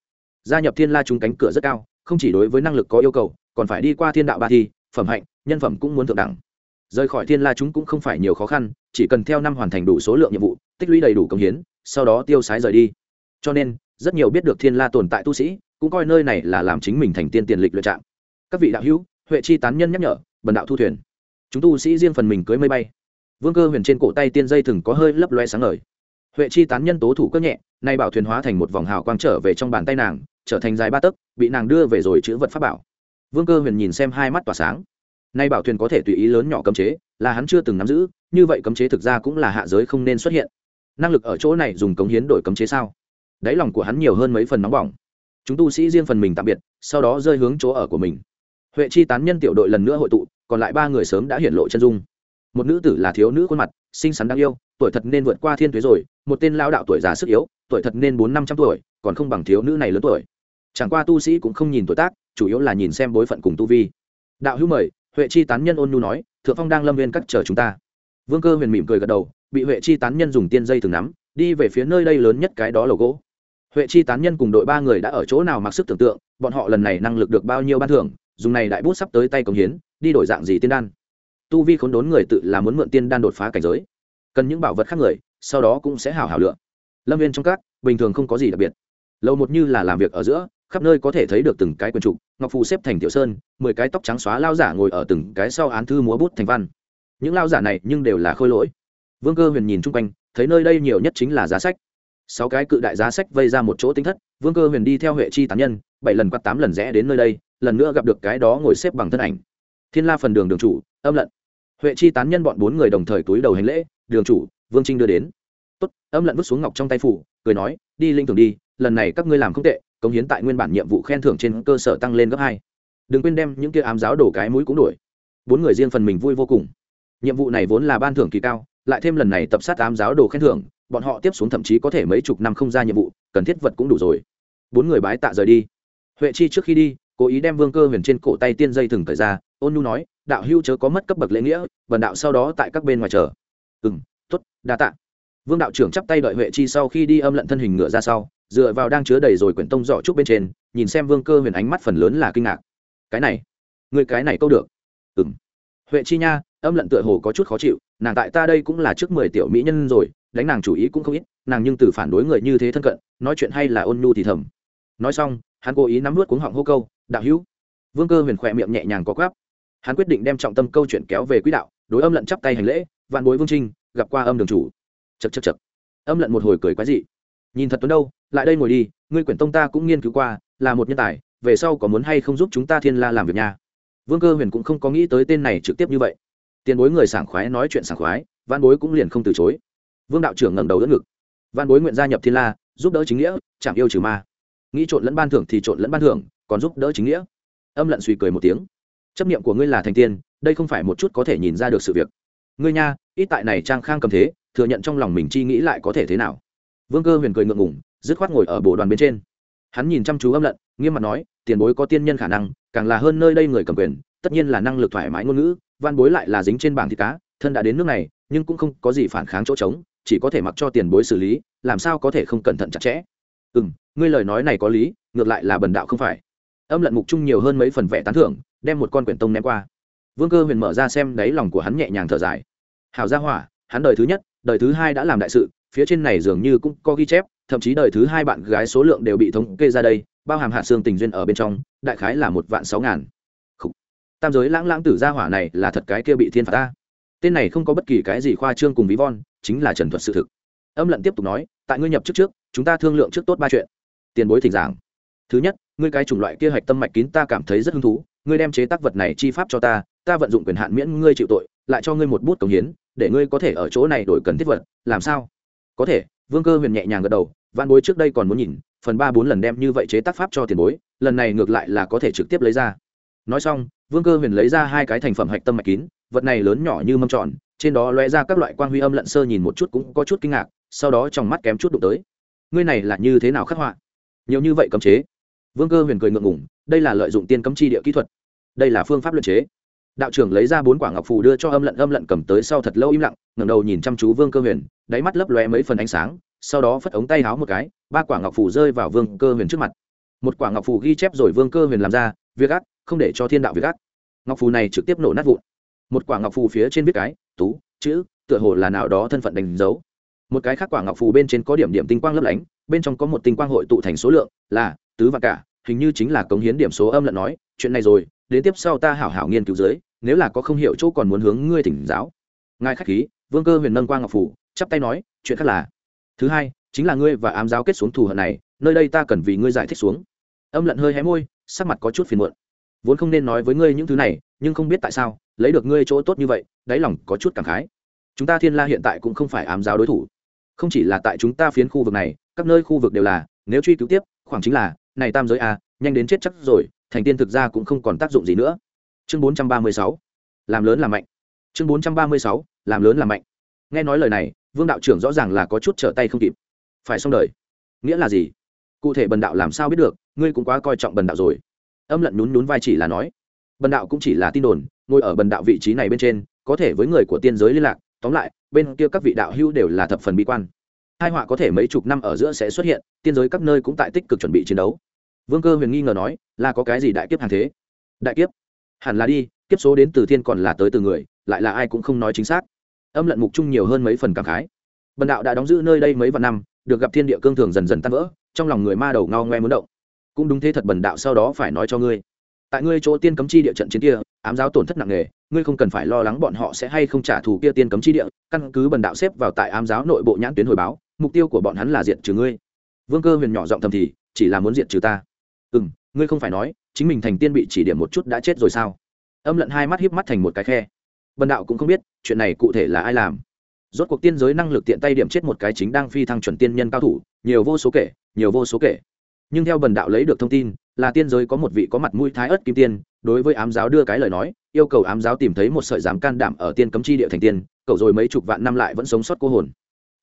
Gia nhập thiên la chúng cánh cửa rất cao, không chỉ đối với năng lực có yêu cầu, còn phải đi qua thiên đạo ba thi, phẩm hạnh, nhân phẩm cũng muốn thượng đẳng. Rời khỏi thiên la chúng cũng không phải nhiều khó khăn, chỉ cần theo năm hoàn thành đủ số lượng nhiệm vụ, tích lũy đầy đủ công hiến, sau đó tiêu sái rời đi. Cho nên, rất nhiều biết được thiên la tồn tại tu sĩ, cũng coi nơi này là làm chính mình thành tiên tiền lịch lựa chọn các vị đạo hữu, huệ chi tán nhân nhắc nhở, bần đạo thu thuyền. Chúng tu sĩ riêng phần mình cưới mây bay. Vương cơ huyền trên cổ tay tiên dây thừng có hơi lấp loe sáng ngời. Huệ chi tán nhân tố thủ cất nhẹ, nay bảo thuyền hóa thành một vòng hào quang trở về trong bàn tay nàng, trở thành dài ba tấc, bị nàng đưa về rồi chữ vật pháp bảo. Vương cơ huyền nhìn xem hai mắt tỏa sáng. Nay bảo thuyền có thể tùy ý lớn nhỏ cấm chế, là hắn chưa từng nắm giữ, như vậy cấm chế thực ra cũng là hạ giới không nên xuất hiện. Năng lực ở chỗ này dùng cống hiến đổi cấm chế sao? Đáy lòng của hắn nhiều hơn mấy phần nóng bỏng. Chúng tu sĩ riêng phần mình tạm biệt, sau đó rơi hướng chỗ ở của mình huệ chi tán nhân tiểu đội lần nữa hội tụ, còn lại ba người sớm đã hiện lộ chân dung. Một nữ tử là thiếu nữ khuôn mặt, xinh xắn đáng yêu, tuổi thật nên vượt qua thiên thuế rồi, một tên lao đạo tuổi già sức yếu, tuổi thật nên bốn năm trăm tuổi, còn không bằng thiếu nữ này lớn tuổi. Chẳng qua tu sĩ cũng không nhìn tuổi tác, chủ yếu là nhìn xem bối phận cùng tu vi. Đạo hữu mời, huệ chi tán nhân ôn nhu nói, thượng phong đang lâm viên cắt chờ chúng ta. Vương cơ huyền mỉm cười gật đầu, bị huệ chi tán nhân dùng tiên dây từng nắm, đi về phía nơi đây lớn nhất cái đó lầu gỗ. Huệ chi tán nhân cùng đội ba người đã ở chỗ nào mặc sức tưởng tượng, bọn họ lần này năng lực được bao nhiêu ban thưởng dùng này đại bút sắp tới tay công hiến, đi đổi dạng gì tiên đan? Tu vi khốn đốn người tự là muốn mượn tiên đan đột phá cảnh giới. Cần những bảo vật khác người, sau đó cũng sẽ hào hào lựa. Lâm viên trong các, bình thường không có gì đặc biệt. Lâu một như là làm việc ở giữa, khắp nơi có thể thấy được từng cái quần trục, ngọc phù xếp thành tiểu sơn, mười cái tóc trắng xóa lao giả ngồi ở từng cái sau án thư múa bút thành văn. Những lao giả này nhưng đều là khôi lỗi. Vương cơ huyền nhìn chung quanh, thấy nơi đây nhiều nhất chính là giá sách. Sáu cái cự đại giá sách vây ra một chỗ tính thất, vương cơ huyền đi theo huệ chi tán nhân, bảy lần quát tám lần rẽ đến nơi đây lần nữa gặp được cái đó ngồi xếp bằng thân ảnh. Thiên la phần đường đường chủ, âm lận. Huệ chi tán nhân bọn bốn người đồng thời túi đầu hành lễ, đường chủ, vương trinh đưa đến. Tốt. Âm lận vứt xuống ngọc trong tay phủ, cười nói, đi linh thường đi, lần này các ngươi làm không tệ, cống hiến tại nguyên bản nhiệm vụ khen thưởng trên cơ sở tăng lên gấp hai. Đừng quên đem những kia ám giáo đổ cái mũi cũng đổi. Bốn người riêng phần mình vui vô cùng. Nhiệm vụ này vốn là ban thưởng kỳ cao, lại thêm lần này tập sát ám giáo đồ khen thưởng, bọn họ tiếp xuống thậm chí có thể mấy chục năm không ra nhiệm vụ, cần thiết vật cũng đủ rồi. Bốn người bái tạ rời đi. Huệ chi trước khi đi cố ý đem vương cơ huyền trên cổ tay tiên dây thừng thời ra, ôn nhu nói, đạo hưu chớ có mất cấp bậc lễ nghĩa, vần đạo sau đó tại các bên ngoài chờ. Ừ m t ố t đa tạ. Vương đạo trưởng chắp tay đợi huệ chi sau khi đi âm lận thân hình ngựa ra sau, dựa vào đang chứa đầy rồi quyển tông giỏ trúc bên trên, nhìn xem vương cơ huyền ánh mắt phần lớn là kinh ngạc. Cái này, người cái này câu được. Ừ m huệ chi nha, âm lận tựa hồ có chút khó chịu, nàng tại ta đây cũng là trước mười tiểu mỹ nhân rồi, đánh nàng chủ ý cũng không ít, nàng nhưng từ phản đối người như thế thân cận, nói chuyện hay là ôn nhu thì thầm. Nói xong, hắn cố ý nắm vớt cuống họng hô câu đạo hữu. Vương cơ huyền khỏe miệng nhẹ nhàng có quáp. Hắn quyết định đem trọng tâm câu chuyện kéo về quỹ đạo, đối âm lận chắp tay hành lễ, vạn bối vương trinh, gặp qua âm đường chủ. Chật chật chật âm lận một hồi cười quái dị. Nhìn thật tuấn đâu, lại đây ngồi đi, ngươi quyển tông ta cũng nghiên cứu qua, là một nhân tài, về sau có muốn hay không giúp chúng ta thiên la làm việc nha? Vương cơ huyền cũng không có nghĩ tới tên này trực tiếp như vậy. Tiền bối người sảng khoái nói chuyện sảng khoái văn bối cũng liền không từ chối. Vương đạo trưởng ngẩng đầu đỡ ngực. Văn bối nguyện gia nhập thiên la, giúp đỡ chính nghĩa chẳng yêu trừ ma. Nghĩ trộn lẫn ban thưởng thì trộn lẫn ban thưởng còn giúp đỡ chính nghĩa. Âm lận suy cười một tiếng. Chấp niệm của ngươi là thành tiên, đây không phải một chút có thể nhìn ra được sự việc. Ngươi nha, ít tại này trang khang cầm thế, thừa nhận trong lòng mình chi nghĩ lại có thể thế nào. Vương cơ huyền cười ngượng ngủng dứt khoát ngồi ở bộ đoàn bên trên. Hắn nhìn chăm chú âm lận, nghiêm mặt nói, tiền bối có tiên nhân khả năng, càng là hơn nơi đây người cầm quyền, tất nhiên là năng lực thoải mái ngôn ngữ, văn bối lại là dính trên bảng thịt cá, thân đã đến nước này, nhưng cũng không có gì phản kháng chỗ trống, chỉ có thể mặc cho tiền bối xử lý, làm sao có thể không cẩn thận chặt chẽ. Ừ m ngươi lời nói này có lý, ngược lại là bần đạo không phải âm lận mục chung nhiều hơn mấy phần vẽ tán thưởng, đem một con quyển tông ném qua. Vương cơ huyền mở ra xem đáy lòng của hắn nhẹ nhàng thở dài. Hảo gia hỏa, hắn đời thứ nhất, đời thứ hai đã làm đại sự, phía trên này dường như cũng có ghi chép, thậm chí đời thứ hai bạn gái số lượng đều bị thống kê ra đây, bao hàm hạ xương tình duyên ở bên trong, đại khái là một vạn sáu ngàn. Tam giới lãng lãng tử gia hỏa này là thật cái kia bị thiên phạt ta. Tên này không có bất kỳ cái gì khoa trương cùng ví von, chính là trần thuật sự thực. Âm lận tiếp tục nói, tại ngươi nhập trước trước, chúng ta thương lượng trước tốt ba chuyện. Tiền bối thỉnh giảng. Thứ nhất ngươi cái chủng loại kia hạch tâm mạch kín ta cảm thấy rất hứng thú, ngươi đem chế tác vật này chi pháp cho ta ta vận dụng quyền hạn miễn ngươi chịu tội, lại cho ngươi một bút cống hiến, để ngươi có thể ở chỗ này đổi cần thiết vật, làm sao? Có thể, vương cơ huyền nhẹ nhàng gật đầu văn bối trước đây còn muốn nhìn, phần ba bốn lần đem như vậy chế tác pháp cho tiền bối, lần này ngược lại là có thể trực tiếp lấy ra. Nói xong, vương cơ huyền lấy ra hai cái thành phẩm hạch tâm mạch kín, vật này lớn nhỏ như mâm tròn, trên đó lóe ra các loại quan huy âm lận sơ nhìn một chút cũng có chút kinh ngạc, sau đó trong mắt kém chút đụng tới. Ngươi này là như thế nào khắc họa? Nhiều như vậy cấm chế vương cơ huyền cười ngượng ngủng đây là lợi dụng tiên cấm chi địa kỹ thuật. Đây là phương pháp luật chế. Đạo trưởng lấy ra bốn quả ngọc phù đưa cho âm lận âm lận cầm tới sau thật lâu im lặng, ngẩng đầu nhìn chăm chú vương cơ huyền, đáy mắt lấp lóe mấy phần ánh sáng, sau đó phất ống tay háo một cái, ba quả ngọc phù rơi vào vương cơ huyền trước mặt. Một quả ngọc phù ghi chép rồi vương cơ huyền làm ra, việc ác, không để cho thiên đạo việc ác. Ngọc phù này trực tiếp nổ nát vụn. Một quả ngọc phù phía trên viết cái, tú, chữ, tựa hồ là nào đó thân phận đánh dấu. Một cái khác quả ngọc phù bên trên có điểm điểm tinh quang lấp lánh, bên trong có một tinh quang hội tụ thành số lượng là tứ và cả, hình như chính là cống hiến điểm số âm lận nói, chuyện này rồi, đến tiếp sau ta hảo hảo nghiên cứu dưới, nếu là có không hiểu chỗ còn muốn hướng ngươi thỉnh giáo. Ngài khách khí, vương cơ huyền nâng quang ngọc phủ, chắp tay nói, chuyện khác là, thứ hai, chính là ngươi và ám giáo kết xuống thù hận này, nơi đây ta cần vì ngươi giải thích xuống. Âm lận hơi hé môi, sắc mặt có chút phiền muộn. Vốn không nên nói với ngươi những thứ này, nhưng không biết tại sao, lấy được ngươi chỗ tốt như vậy, đáy lòng có chút cảm khái. Chúng ta thiên la hiện tại cũng không phải ám giáo đối thủ. Không chỉ là tại chúng ta phiến khu vực này, các nơi khu vực đều là, nếu truy cứu tiếp, khoảng chính là này tam giới a nhanh đến chết chắc rồi, thành tiên thực ra cũng không còn tác dụng gì nữa. Chương bốn trăm ba mươi sáu, làm lớn làm mạnh. Chương bốn trăm ba mươi sáu, làm lớn làm mạnh. Nghe nói lời này, vương đạo trưởng rõ ràng là có chút trở tay không kịp. Phải xong đời. Nghĩa là gì? Cụ thể bần đạo làm sao biết được, ngươi cũng quá coi trọng bần đạo rồi. Âm lận nhún nhún vai chỉ là nói. Bần đạo cũng chỉ là tin đồn, ngồi ở bần đạo vị trí này bên trên, có thể với người của tiên giới liên lạc, tóm lại, bên kia các vị đạo hữu đều là thập phần bi quan hai họa có thể mấy chục năm ở giữa sẽ xuất hiện, tiên giới các nơi cũng tại tích cực chuẩn bị chiến đấu. Vương cơ huyền nghi ngờ nói, là có cái gì đại kiếp hàng thế? Đại kiếp? Hẳn là đi, kiếp số đến từ thiên còn là tới từ người, lại là ai cũng không nói chính xác. Âm lận mục chung nhiều hơn mấy phần cảm khái. Bần đạo đã đóng giữ nơi đây mấy vạn năm, được gặp thiên địa cương thường dần dần tan vỡ, trong lòng người ma đầu ngao ngoe muốn động. Cũng đúng thế thật bần đạo sau đó phải nói cho ngươi. Tại ngươi chỗ tiên cấm chi địa trận chiến kia, ám giáo tổn thất nặng nề, ngươi không cần phải lo lắng bọn họ sẽ hay không trả thù kia tiên cấm chi địa, căn cứ bần đạo xếp vào tại ám giáo nội bộ nhãn tuyến hồi báo mục tiêu của bọn hắn là diệt trừ ngươi. Vương cơ huyền nhỏ giọng thầm thì, chỉ là muốn diệt trừ ta. Ừ m ngươi không phải nói, chính mình thành tiên bị chỉ điểm một chút đã chết rồi sao? Âm lận hai mắt hiếp mắt thành một cái khe. Bần đạo cũng không biết, chuyện này cụ thể là ai làm. Rốt cuộc tiên giới năng lực tiện tay điểm chết một cái chính đang phi thăng chuẩn tiên nhân cao thủ, nhiều vô số kể, nhiều vô số kể. Nhưng theo bần đạo lấy được thông tin, là tiên giới có một vị có mặt mũi thái ớt kim tiên, đối với ám giáo đưa cái lời nói, yêu cầu ám giáo tìm thấy một sợi dám can đảm ở tiên cấm chi địa thành tiên cậu rồi mấy chục vạn năm lại vẫn sống sót cô hồn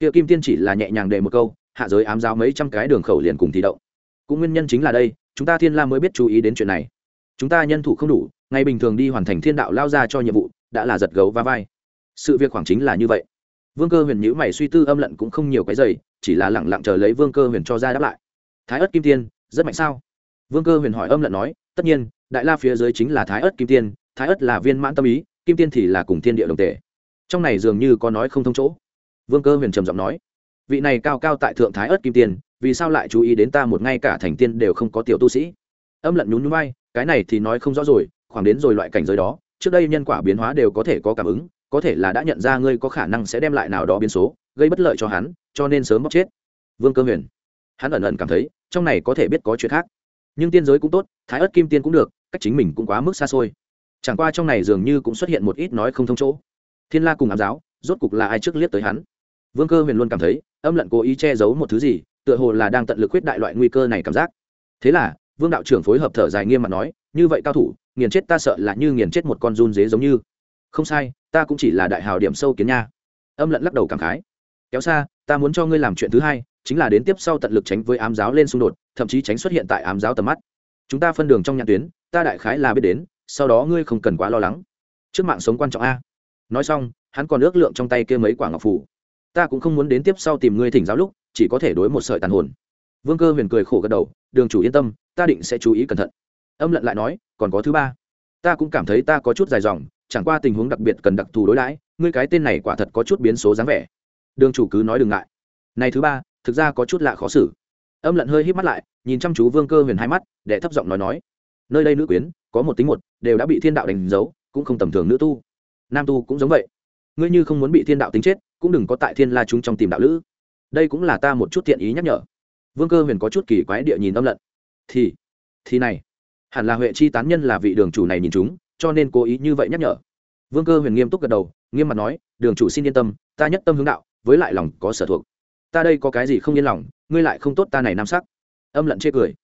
kia kim tiên chỉ là nhẹ nhàng đề một câu, hạ giới ám giáo mấy trăm cái đường khẩu liền cùng thi động. Cũng nguyên nhân chính là đây, chúng ta thiên la mới biết chú ý đến chuyện này. Chúng ta nhân thủ không đủ, ngày bình thường đi hoàn thành thiên đạo lao ra cho nhiệm vụ, đã là giật gấu và vai. Sự việc khoảng chính là như vậy. Vương cơ huyền nhữ mày suy tư âm lận cũng không nhiều cái giày chỉ là lẳng lặng chờ lấy vương cơ huyền cho ra đáp lại. Thái ất kim tiên, rất mạnh sao? Vương cơ huyền hỏi âm lận nói, tất nhiên, đại la phía dưới chính là thái ất kim tiên, thái ất là viên mãn tâm ý, kim tiên thì là cùng thiên địa đồng tể trong này dường như có nói không thông chỗ vương cơ huyền trầm giọng nói, vị này cao cao tại thượng thái ớt kim tiên, vì sao lại chú ý đến ta một ngay cả thành tiên đều không có tiểu tu sĩ? Âm lận nhún nhún bay cái này thì nói không rõ rồi, khoảng đến rồi loại cảnh giới đó, trước đây nhân quả biến hóa đều có thể có cảm ứng, có thể là đã nhận ra ngươi có khả năng sẽ đem lại nào đó biến số, gây bất lợi cho hắn, cho nên sớm bóc chết. Vương cơ huyền, hắn ẩn ẩn cảm thấy, trong này có thể biết có chuyện khác. Nhưng tiên giới cũng tốt, thái ớt kim tiên cũng được, cách chính mình cũng quá mức xa xôi. Chẳng qua trong này dường như cũng xuất hiện một ít nói không thông chỗ. Thiên la cùng ám giáo, rốt cục là ai trước liếc tới hắn? Vương cơ huyền luôn cảm thấy, âm lận cố ý che giấu một thứ gì, tựa hồ là đang tận lực quyết đại loại nguy cơ này cảm giác. Thế là, vương đạo trưởng phối hợp thở dài nghiêm mặt nói, như vậy cao thủ, nghiền chết ta sợ là như nghiền chết một con run dế giống như. Không sai, ta cũng chỉ là đại hào điểm sâu kiến nha. Âm lận lắc đầu cảm khái. Kéo xa, ta muốn cho ngươi làm chuyện thứ hai, chính là đến tiếp sau tận lực tránh với ám giáo lên xung đột, thậm chí tránh xuất hiện tại ám giáo tầm mắt. Chúng ta phân đường trong nhãn tuyến, ta đại khái là biết đến, sau đó ngươi không cần quá lo lắng. Trước mạng sống quan trọng a. Nói xong, hắn còn ước lượng trong tay kia mấy quả ngọc phủ ta cũng không muốn đến tiếp sau tìm ngươi thỉnh giáo lúc, chỉ có thể đối một sợi tàn hồn. Vương cơ huyền cười khổ gật đầu, đường chủ yên tâm, ta định sẽ chú ý cẩn thận. Âm lận lại nói, còn có thứ ba. Ta cũng cảm thấy ta có chút dài dòng, chẳng qua tình huống đặc biệt cần đặc thù đối đãi, ngươi cái tên này quả thật có chút biến số dáng vẻ. Đường chủ cứ nói đừng ngại. Này thứ ba, thực ra có chút lạ khó xử. Âm lận hơi hít mắt lại, nhìn chăm chú vương cơ huyền hai mắt để thấp giọng nói nói, nơi đây nữ quyến, có một tính một, đều đã bị thiên đạo đánh dấu, cũng không tầm thường nữ tu. Nam tu cũng giống vậy. Ngươi như không muốn bị thiên đạo tính chết cũng đừng có tại thiên la chúng trong tìm đạo lữ. Đây cũng là ta một chút thiện ý nhắc nhở. Vương cơ huyền có chút kỳ quái địa nhìn âm lận. Thì thì này, hẳn là huệ chi tán nhân là vị đường chủ này nhìn chúng, cho nên cố ý như vậy nhắc nhở. Vương cơ huyền nghiêm túc gật đầu, nghiêm mặt nói, đường chủ xin yên tâm, ta nhất tâm hướng đạo, với lại lòng có sở thuộc. Ta đây có cái gì không yên lòng, ngươi lại không tốt ta này nam sắc. Âm lận chê cười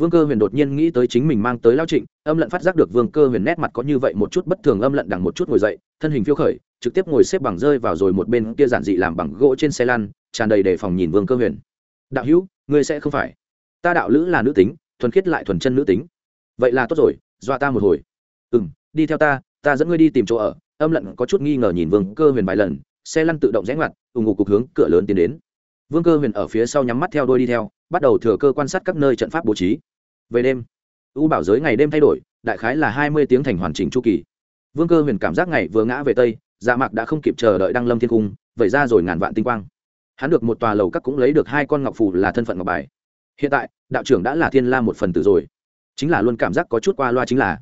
vương cơ huyền đột nhiên nghĩ tới chính mình mang tới lao trịnh, âm lận phát giác được vương cơ huyền nét mặt có như vậy một chút bất thường âm lận đằng một chút ngồi dậy, thân hình phiêu khởi, trực tiếp ngồi xếp bằng rơi vào rồi một bên kia giản dị làm bằng gỗ trên xe lăn, tràn đầy đề phòng nhìn vương cơ huyền. Đạo hữu, ngươi sẽ không phải. Ta đạo lữ là nữ tính, thuần khiết lại thuần chân nữ tính. Vậy là tốt rồi, dọa ta một hồi. Ừ m đi theo ta ta dẫn ngươi đi tìm chỗ ở. Âm lận có chút nghi ngờ nhìn vương cơ huyền vài lần, xe lăn tự động rẽ ngoặt ủng ngục cục hướng cửa lớn tiến đến. Vương cơ huyền ở phía sau nhắm mắt theo đôi đi theo, bắt đầu thừa cơ quan sát các nơi trận pháp bố trí về đêm. U bảo giới ngày đêm thay đổi, đại khái là hai mươi tiếng thành hoàn chỉnh chu kỳ. Vương cơ huyền cảm giác ngày vừa ngã về tây dạ mạc đã không kịp chờ đợi đăng lâm thiên cung, vẩy ra rồi ngàn vạn tinh quang. Hắn được một tòa lầu các cũng lấy được hai con ngọc phù là thân phận ngọc bài. Hiện tại, đạo trưởng đã là thiên la một phần tử rồi. Chính là luôn cảm giác có chút qua loa chính là,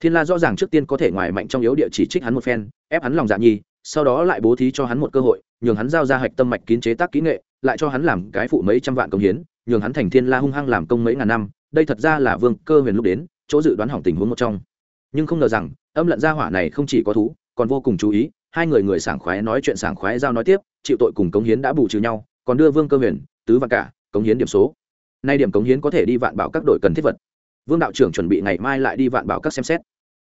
thiên la rõ ràng trước tiên có thể ngoài mạnh trong yếu địa chỉ trích hắn một phen, ép hắn lòng dạ nhi, sau đó lại bố thí cho hắn một cơ hội, nhường hắn giao ra hạch tâm mạch kín chế tác kỹ nghệ, lại cho hắn làm cái phụ mấy trăm vạn công hiến, nhường hắn thành thiên la hung hăng làm công mấy ngàn năm đây thật ra là vương cơ huyền lúc đến, chỗ dự đoán hỏng tình huống một trong. Nhưng không ngờ rằng, âm lận gia hỏa này không chỉ có thú, còn vô cùng chú ý, hai người người sảng khoái nói chuyện sảng khoái giao nói tiếp, chịu tội cùng cống hiến đã bù trừ nhau, còn đưa vương cơ huyền, tứ và cả, cống hiến điểm số. Nay điểm cống hiến có thể đi vạn bảo các đội cần thiết vật. Vương đạo trưởng chuẩn bị ngày mai lại đi vạn bảo các xem xét.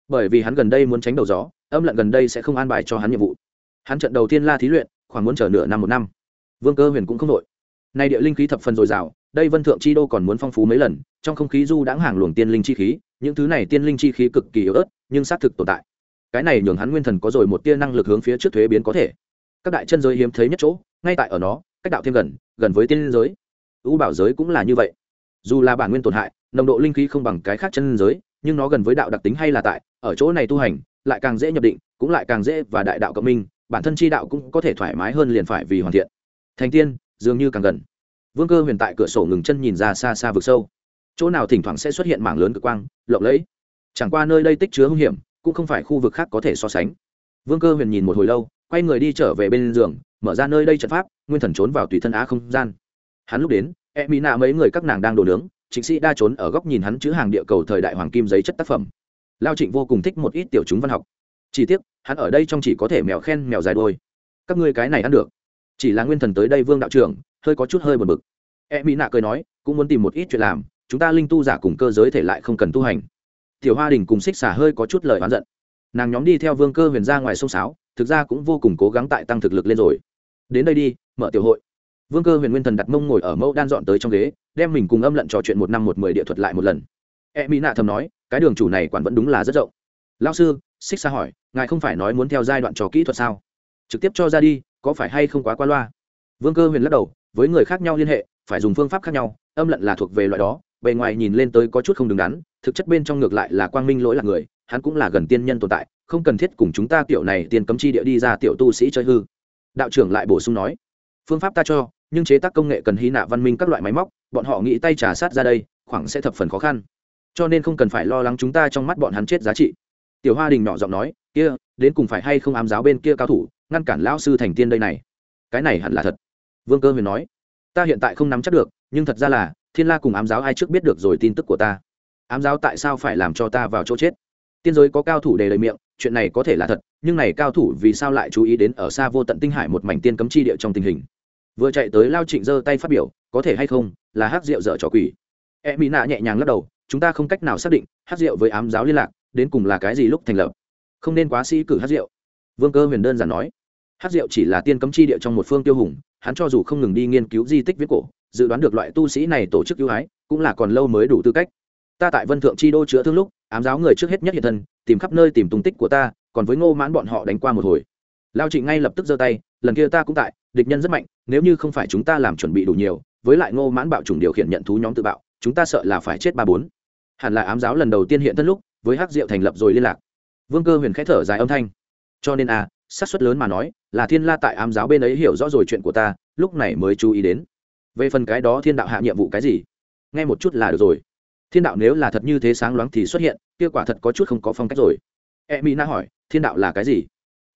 Bởi vì hắn gần đây muốn tránh đầu gió, âm lận gần đây sẽ không an bài cho hắn nhiệm vụ. Hắn trận đầu tiên la thí luyện, khoảng muốn chờ nửa năm một năm. Vương cơ huyền cũng không đội. Nay địa linh khí thập phần dồi dào đây vân thượng chi đô còn muốn phong phú mấy lần, trong không khí du đãng hàng luồng tiên linh chi khí, những thứ này tiên linh chi khí cực kỳ yếu ớt, nhưng xác thực tồn tại. Cái này nhường hắn nguyên thần có rồi một tia năng lực hướng phía trước thuế biến có thể. Các đại chân giới hiếm thấy nhất chỗ, ngay tại ở nó, cách đạo thêm gần gần với tiên giới. U bảo giới cũng là như vậy. Dù là bản nguyên tổn hại, nồng độ linh khí không bằng cái khác chân giới, nhưng nó gần với đạo đặc tính hay là tại, ở chỗ này tu hành, lại càng dễ nhập định, cũng lại càng dễ và đại đạo cộng minh, bản thân chi đạo cũng có thể thoải mái hơn liền phải vì hoàn thiện. Thành tiên, dường như càng gần vương cơ huyền tại cửa sổ ngừng chân nhìn ra xa xa vực sâu. Chỗ nào thỉnh thoảng sẽ xuất hiện mảng lớn cực quang, lộng lẫy. Chẳng qua nơi đây tích chứa hung hiểm, cũng không phải khu vực khác có thể so sánh. Vương cơ huyền nhìn một hồi lâu, quay người đi trở về bên giường, mở ra nơi đây trận pháp, nguyên thần trốn vào tùy thân á không gian. Hắn lúc đến e mỹ nạ mấy người các nàng đang đổ nướng, trịnh sĩ đa trốn ở góc nhìn hắn chữ hàng địa cầu thời đại hoàng kim giấy chất tác phẩm. Lao trịnh vô cùng thích một ít tiểu chúng văn học. Chỉ tiếc, hắn ở đây trong chỉ có thể mèo khen mèo dài đôi. Các ngươi cái này ăn được. Chỉ là nguyên thần tới đây vương đạo trưởng hơi có chút hơi buồn bực. E mỹ nạ cười nói, cũng muốn tìm một ít chuyện làm, chúng ta linh tu giả cùng cơ giới thể lại không cần tu hành. Tiểu hoa đình cùng xích xả hơi có chút lời oán giận. Nàng nhóm đi theo vương cơ huyền ra ngoài sông sáo, thực ra cũng vô cùng cố gắng tại tăng thực lực lên rồi. Đến đây đi, mở tiểu hội. Vương cơ huyền nguyên thần đặt mông ngồi ở mẫu đan dọn tới trong ghế, đem mình cùng âm lận trò chuyện một năm một mười địa thuật lại một lần. E mỹ nạ thầm nói, cái đường chủ này quản vẫn đúng là rất rộng. Lao sư xích xa hỏi, ngài không phải nói muốn theo giai đoạn trò kỹ thuật sao? Trực tiếp cho ra đi, có phải hay không quá qua loa? Vương cơ huyền lắc đầu với người khác nhau liên hệ, phải dùng phương pháp khác nhau, âm lận là thuộc về loại đó, bề ngoài nhìn lên tới có chút không đứng đắn, thực chất bên trong ngược lại là quang minh lỗi là người, hắn cũng là gần tiên nhân tồn tại, không cần thiết cùng chúng ta tiểu này tiền cấm chi địa đi ra tiểu tu sĩ chơi hư. Đạo trưởng lại bổ sung nói, phương pháp ta cho, nhưng chế tác công nghệ cần hy nạ văn minh các loại máy móc, bọn họ nghĩ tay trả sát ra đây, khoảng sẽ thập phần khó khăn. Cho nên không cần phải lo lắng chúng ta trong mắt bọn hắn chết giá trị. Tiểu hoa đình nhỏ giọng nói, kia, đến cùng phải hay không ám giáo bên kia cao thủ, ngăn cản lão sư thành tiên đây này? Cái này hẳn là thật vương cơ huyền nói, ta hiện tại không nắm chắc được, nhưng thật ra là, thiên la cùng ám giáo ai trước biết được rồi tin tức của ta. Ám giáo tại sao phải làm cho ta vào chỗ chết? Tiên giới có cao thủ đề lời miệng, chuyện này có thể là thật, nhưng này cao thủ vì sao lại chú ý đến ở xa vô tận tinh hải một mảnh tiên cấm chi địa trong tình hình? Vừa chạy tới lao trịnh giơ tay phát biểu, có thể hay không, là hát rượu dở trò quỷ. E mỹ nạ nhẹ nhàng lắc đầu, chúng ta không cách nào xác định hát rượu với ám giáo liên lạc, đến cùng là cái gì lúc thành lập. Không nên quá sĩ cử hát rượu vương cơ huyền đơn giản nói hát rượu chỉ là tiên cấm chi địa trong một phương tiêu hùng hắn cho dù không ngừng đi nghiên cứu di tích viết cổ dự đoán được loại tu sĩ này tổ chức ưu ái cũng là còn lâu mới đủ tư cách. Ta tại vân thượng chi đô chữa thương lúc ám giáo người trước hết nhất hiện thân tìm khắp nơi tìm tung tích của ta còn với ngô mãn bọn họ đánh qua một hồi. Lao trịnh ngay lập tức giơ tay lần kia ta cũng tại địch nhân rất mạnh nếu như không phải chúng ta làm chuẩn bị đủ nhiều với lại ngô mãn bạo chủng điều khiển nhận thú nhóm tự bạo chúng ta sợ là phải chết ba bốn. Hẳn là ám giáo lần đầu tiên hiện thân lúc với hắc diệu thành lập rồi liên lạc. Vương cơ huyền k h ẽ thở dài âm thanh. Cho nên à, xác suất lớn mà nói, là thiên la tại ám giáo bên ấy hiểu rõ rồi chuyện của ta, lúc này mới chú ý đến. Về phần cái đó thiên đạo hạ nhiệm vụ cái gì? Nghe một chút là được rồi. Thiên đạo nếu là thật như thế sáng loáng thì xuất hiện kết quả thật có chút không có phong cách rồi. E mỹ na hỏi, thiên đạo là cái gì?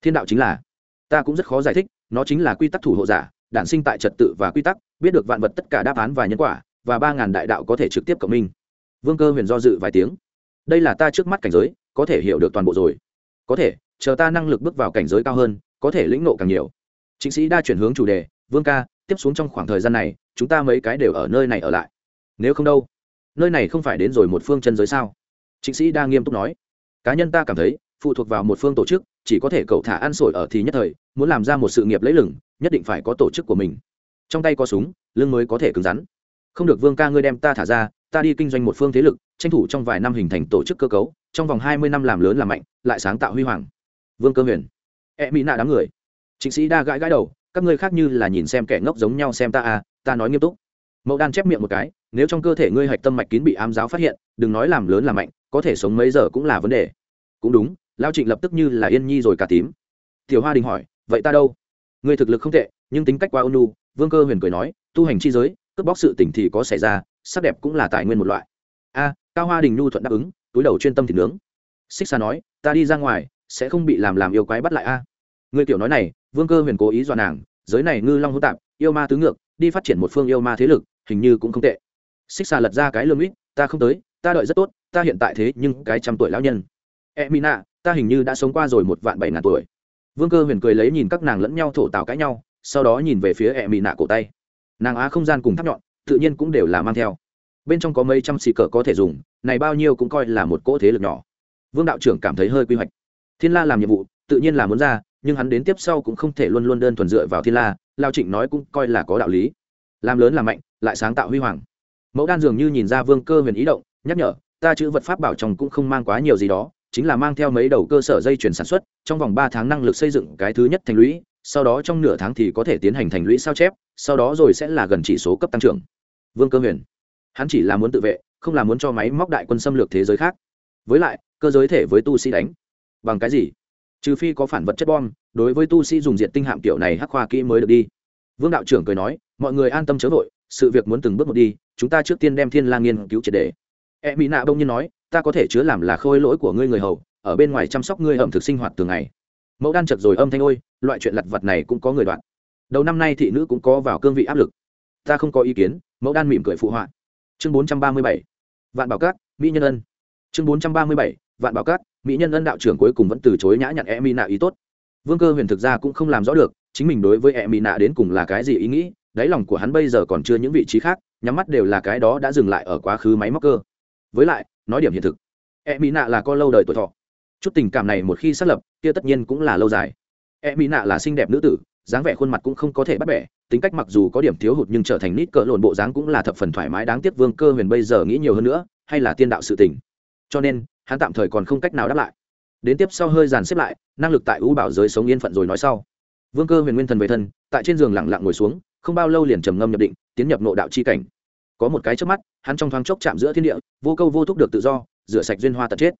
Thiên đạo chính là? Ta cũng rất khó giải thích, nó chính là quy tắc thủ hộ giả, đản sinh tại trật tự và quy tắc, biết được vạn vật tất cả đáp án và nhân quả, và ba ngàn đại đạo có thể trực tiếp cộng minh. Vương cơ huyền do dự vài tiếng. Đây là ta trước mắt cảnh giới, có thể hiểu được toàn bộ rồi. Có thể chờ ta năng lực bước vào cảnh giới cao hơn, có thể lĩnh nộ càng nhiều. Chính sĩ đa chuyển hướng chủ đề, vương ca, tiếp xuống trong khoảng thời gian này, chúng ta mấy cái đều ở nơi này ở lại. Nếu không đâu, nơi này không phải đến rồi một phương chân giới sao? Chính sĩ đa nghiêm túc nói. Cá nhân ta cảm thấy, phụ thuộc vào một phương tổ chức, chỉ có thể cậu thả ăn sổi ở thì nhất thời, muốn làm ra một sự nghiệp lấy lừng, nhất định phải có tổ chức của mình. Trong tay có súng, lưng mới có thể cứng rắn. Không được vương ca ngươi đem ta thả ra, ta đi kinh doanh một phương thế lực, tranh thủ trong vài năm hình thành tổ chức cơ cấu, trong vòng hai mươi năm làm lớn làm mạnh, lại sáng tạo huy hoàng vương cơ huyền. E mỹ nạ đám người. Chính sĩ đa gãi gãi đầu, các ngươi khác như là nhìn xem kẻ ngốc giống nhau xem ta à ta nói nghiêm túc. Mẫu đan chép miệng một cái, nếu trong cơ thể ngươi hạch tâm mạch kín bị ám giáo phát hiện, đừng nói làm lớn là mạnh, có thể sống mấy giờ cũng là vấn đề. Cũng đúng, lao trịnh lập tức như là yên nhi rồi cả tím. Tiểu hoa đình hỏi, vậy ta đâu? Ngươi thực lực không tệ, nhưng tính cách qua ônu vương cơ huyền cười nói, tu hành chi giới, cướp bóc sự tỉnh thì có xảy ra, sắc đẹp cũng là tài nguyên một loại. A, cao hoa đình nhu thuận đáp ứng, túi đầu chuyên tâm thịt nướng. Xích xa nói, ta đi ra ngoài sẽ không bị làm làm yêu quái bắt lại a. Người tiểu nói này, vương cơ huyền cố ý dọa nàng, giới này ngư long hữu tạp, yêu ma tứ ngược, đi phát triển một phương yêu ma thế lực, hình như cũng không tệ. Xích xà lật ra cái lương ít ta không tới, ta đợi rất tốt, ta hiện tại thế nhưng cái trăm tuổi lão nhân. E mina ta hình như đã sống qua rồi một vạn bảy ngàn tuổi. Vương cơ huyền cười lấy nhìn các nàng lẫn nhau thổ tào cãi nhau, sau đó nhìn về phía e mina cổ tay. Nàng á không gian cùng tháp nhọn, tự nhiên cũng đều là mang theo. Bên trong có mấy trăm xì cờ có thể dùng, này bao nhiêu cũng coi là một cỗ thế lực nhỏ. Vương đạo trưởng cảm thấy hơi quy hoạch thiên la làm nhiệm vụ, tự nhiên là muốn ra, nhưng hắn đến tiếp sau cũng không thể luôn luôn đơn thuần dựa vào thiên la, lao trịnh nói cũng coi là có đạo lý. Làm lớn làm mạnh, lại sáng tạo huy hoàng. Mẫu đan dường như nhìn ra vương cơ huyền ý động, nhắc nhở, ta chữ vật pháp bảo chồng cũng không mang quá nhiều gì đó, chính là mang theo mấy đầu cơ sở dây chuyển sản xuất, trong vòng ba tháng năng lực xây dựng cái thứ nhất thành lũy, sau đó trong nửa tháng thì có thể tiến hành thành lũy sao chép, sau đó rồi sẽ là gần chỉ số cấp tăng trưởng. Vương cơ huyền. Hắn chỉ là muốn tự vệ, không là muốn cho máy móc đại quân xâm lược thế giới khác. Với lại, cơ giới thể với tu sĩ đánh bằng cái gì? Trừ phi có phản vật chất bom, đối với tu sĩ dùng diện tinh hạm kiểu này hắc khoa kỹ mới được đi. Vương đạo trưởng cười nói, mọi người an tâm chớ vội, sự việc muốn từng bước một đi, chúng ta trước tiên đem thiên la nghiên cứu triệt đề e mỹ nạ bông nhiên nói, ta có thể chứa làm là khôi lỗi của ngươi người hầu, ở bên ngoài chăm sóc ngươi ẩm thực sinh hoạt thường ngày. Mẫu đan chật rồi âm thanh ôi, loại chuyện lặt vặt này cũng có người đoạn. Đầu năm nay thị nữ cũng có vào cương vị áp lực. Ta không có ý kiến, mẫu đan mỉm cười phụ họa. Chương bốn trăm ba mươi bảy, vạn bảo cát, mỹ nhân ân. Chương bốn trăm ba mươi bảy, vạn bảo cát mỹ nhân ân đạo trưởng cuối cùng vẫn từ chối nhã nhặn e mỹ nạ ý tốt. Vương cơ huyền thực ra cũng không làm rõ được, chính mình đối với e mỹ nạ đến cùng là cái gì ý nghĩ, đáy lòng của hắn bây giờ còn chưa những vị trí khác, nhắm mắt đều là cái đó đã dừng lại ở quá khứ máy móc cơ. Với lại, nói điểm hiện thực. E mỹ nạ là con lâu đời tuổi thọ. Chút tình cảm này một khi xác lập, kia tất nhiên cũng là lâu dài. E mỹ nạ là xinh đẹp nữ tử, dáng vẻ khuôn mặt cũng không có thể bắt bẻ, tính cách mặc dù có điểm thiếu hụt nhưng trở thành nít cỡ lộn bộ dáng cũng là thập phần thoải mái đáng tiếc vương cơ huyền bây giờ nghĩ nhiều hơn nữa, hay là tiên đạo sự tình. Cho nên hắn tạm thời còn không cách nào đáp lại. Đến tiếp sau hơi dàn xếp lại, năng lực tại U bảo giới sống yên phận rồi nói sau. Vương cơ huyền nguyên thần về thân, tại trên giường lẳng lặng ngồi xuống, không bao lâu liền trầm ngâm nhập định, tiến nhập nộ đạo chi cảnh. Có một cái trước mắt, hắn trong thoáng chốc chạm giữa thiên địa, vô câu vô thúc được tự do, rửa sạch duyên hoa tật chết.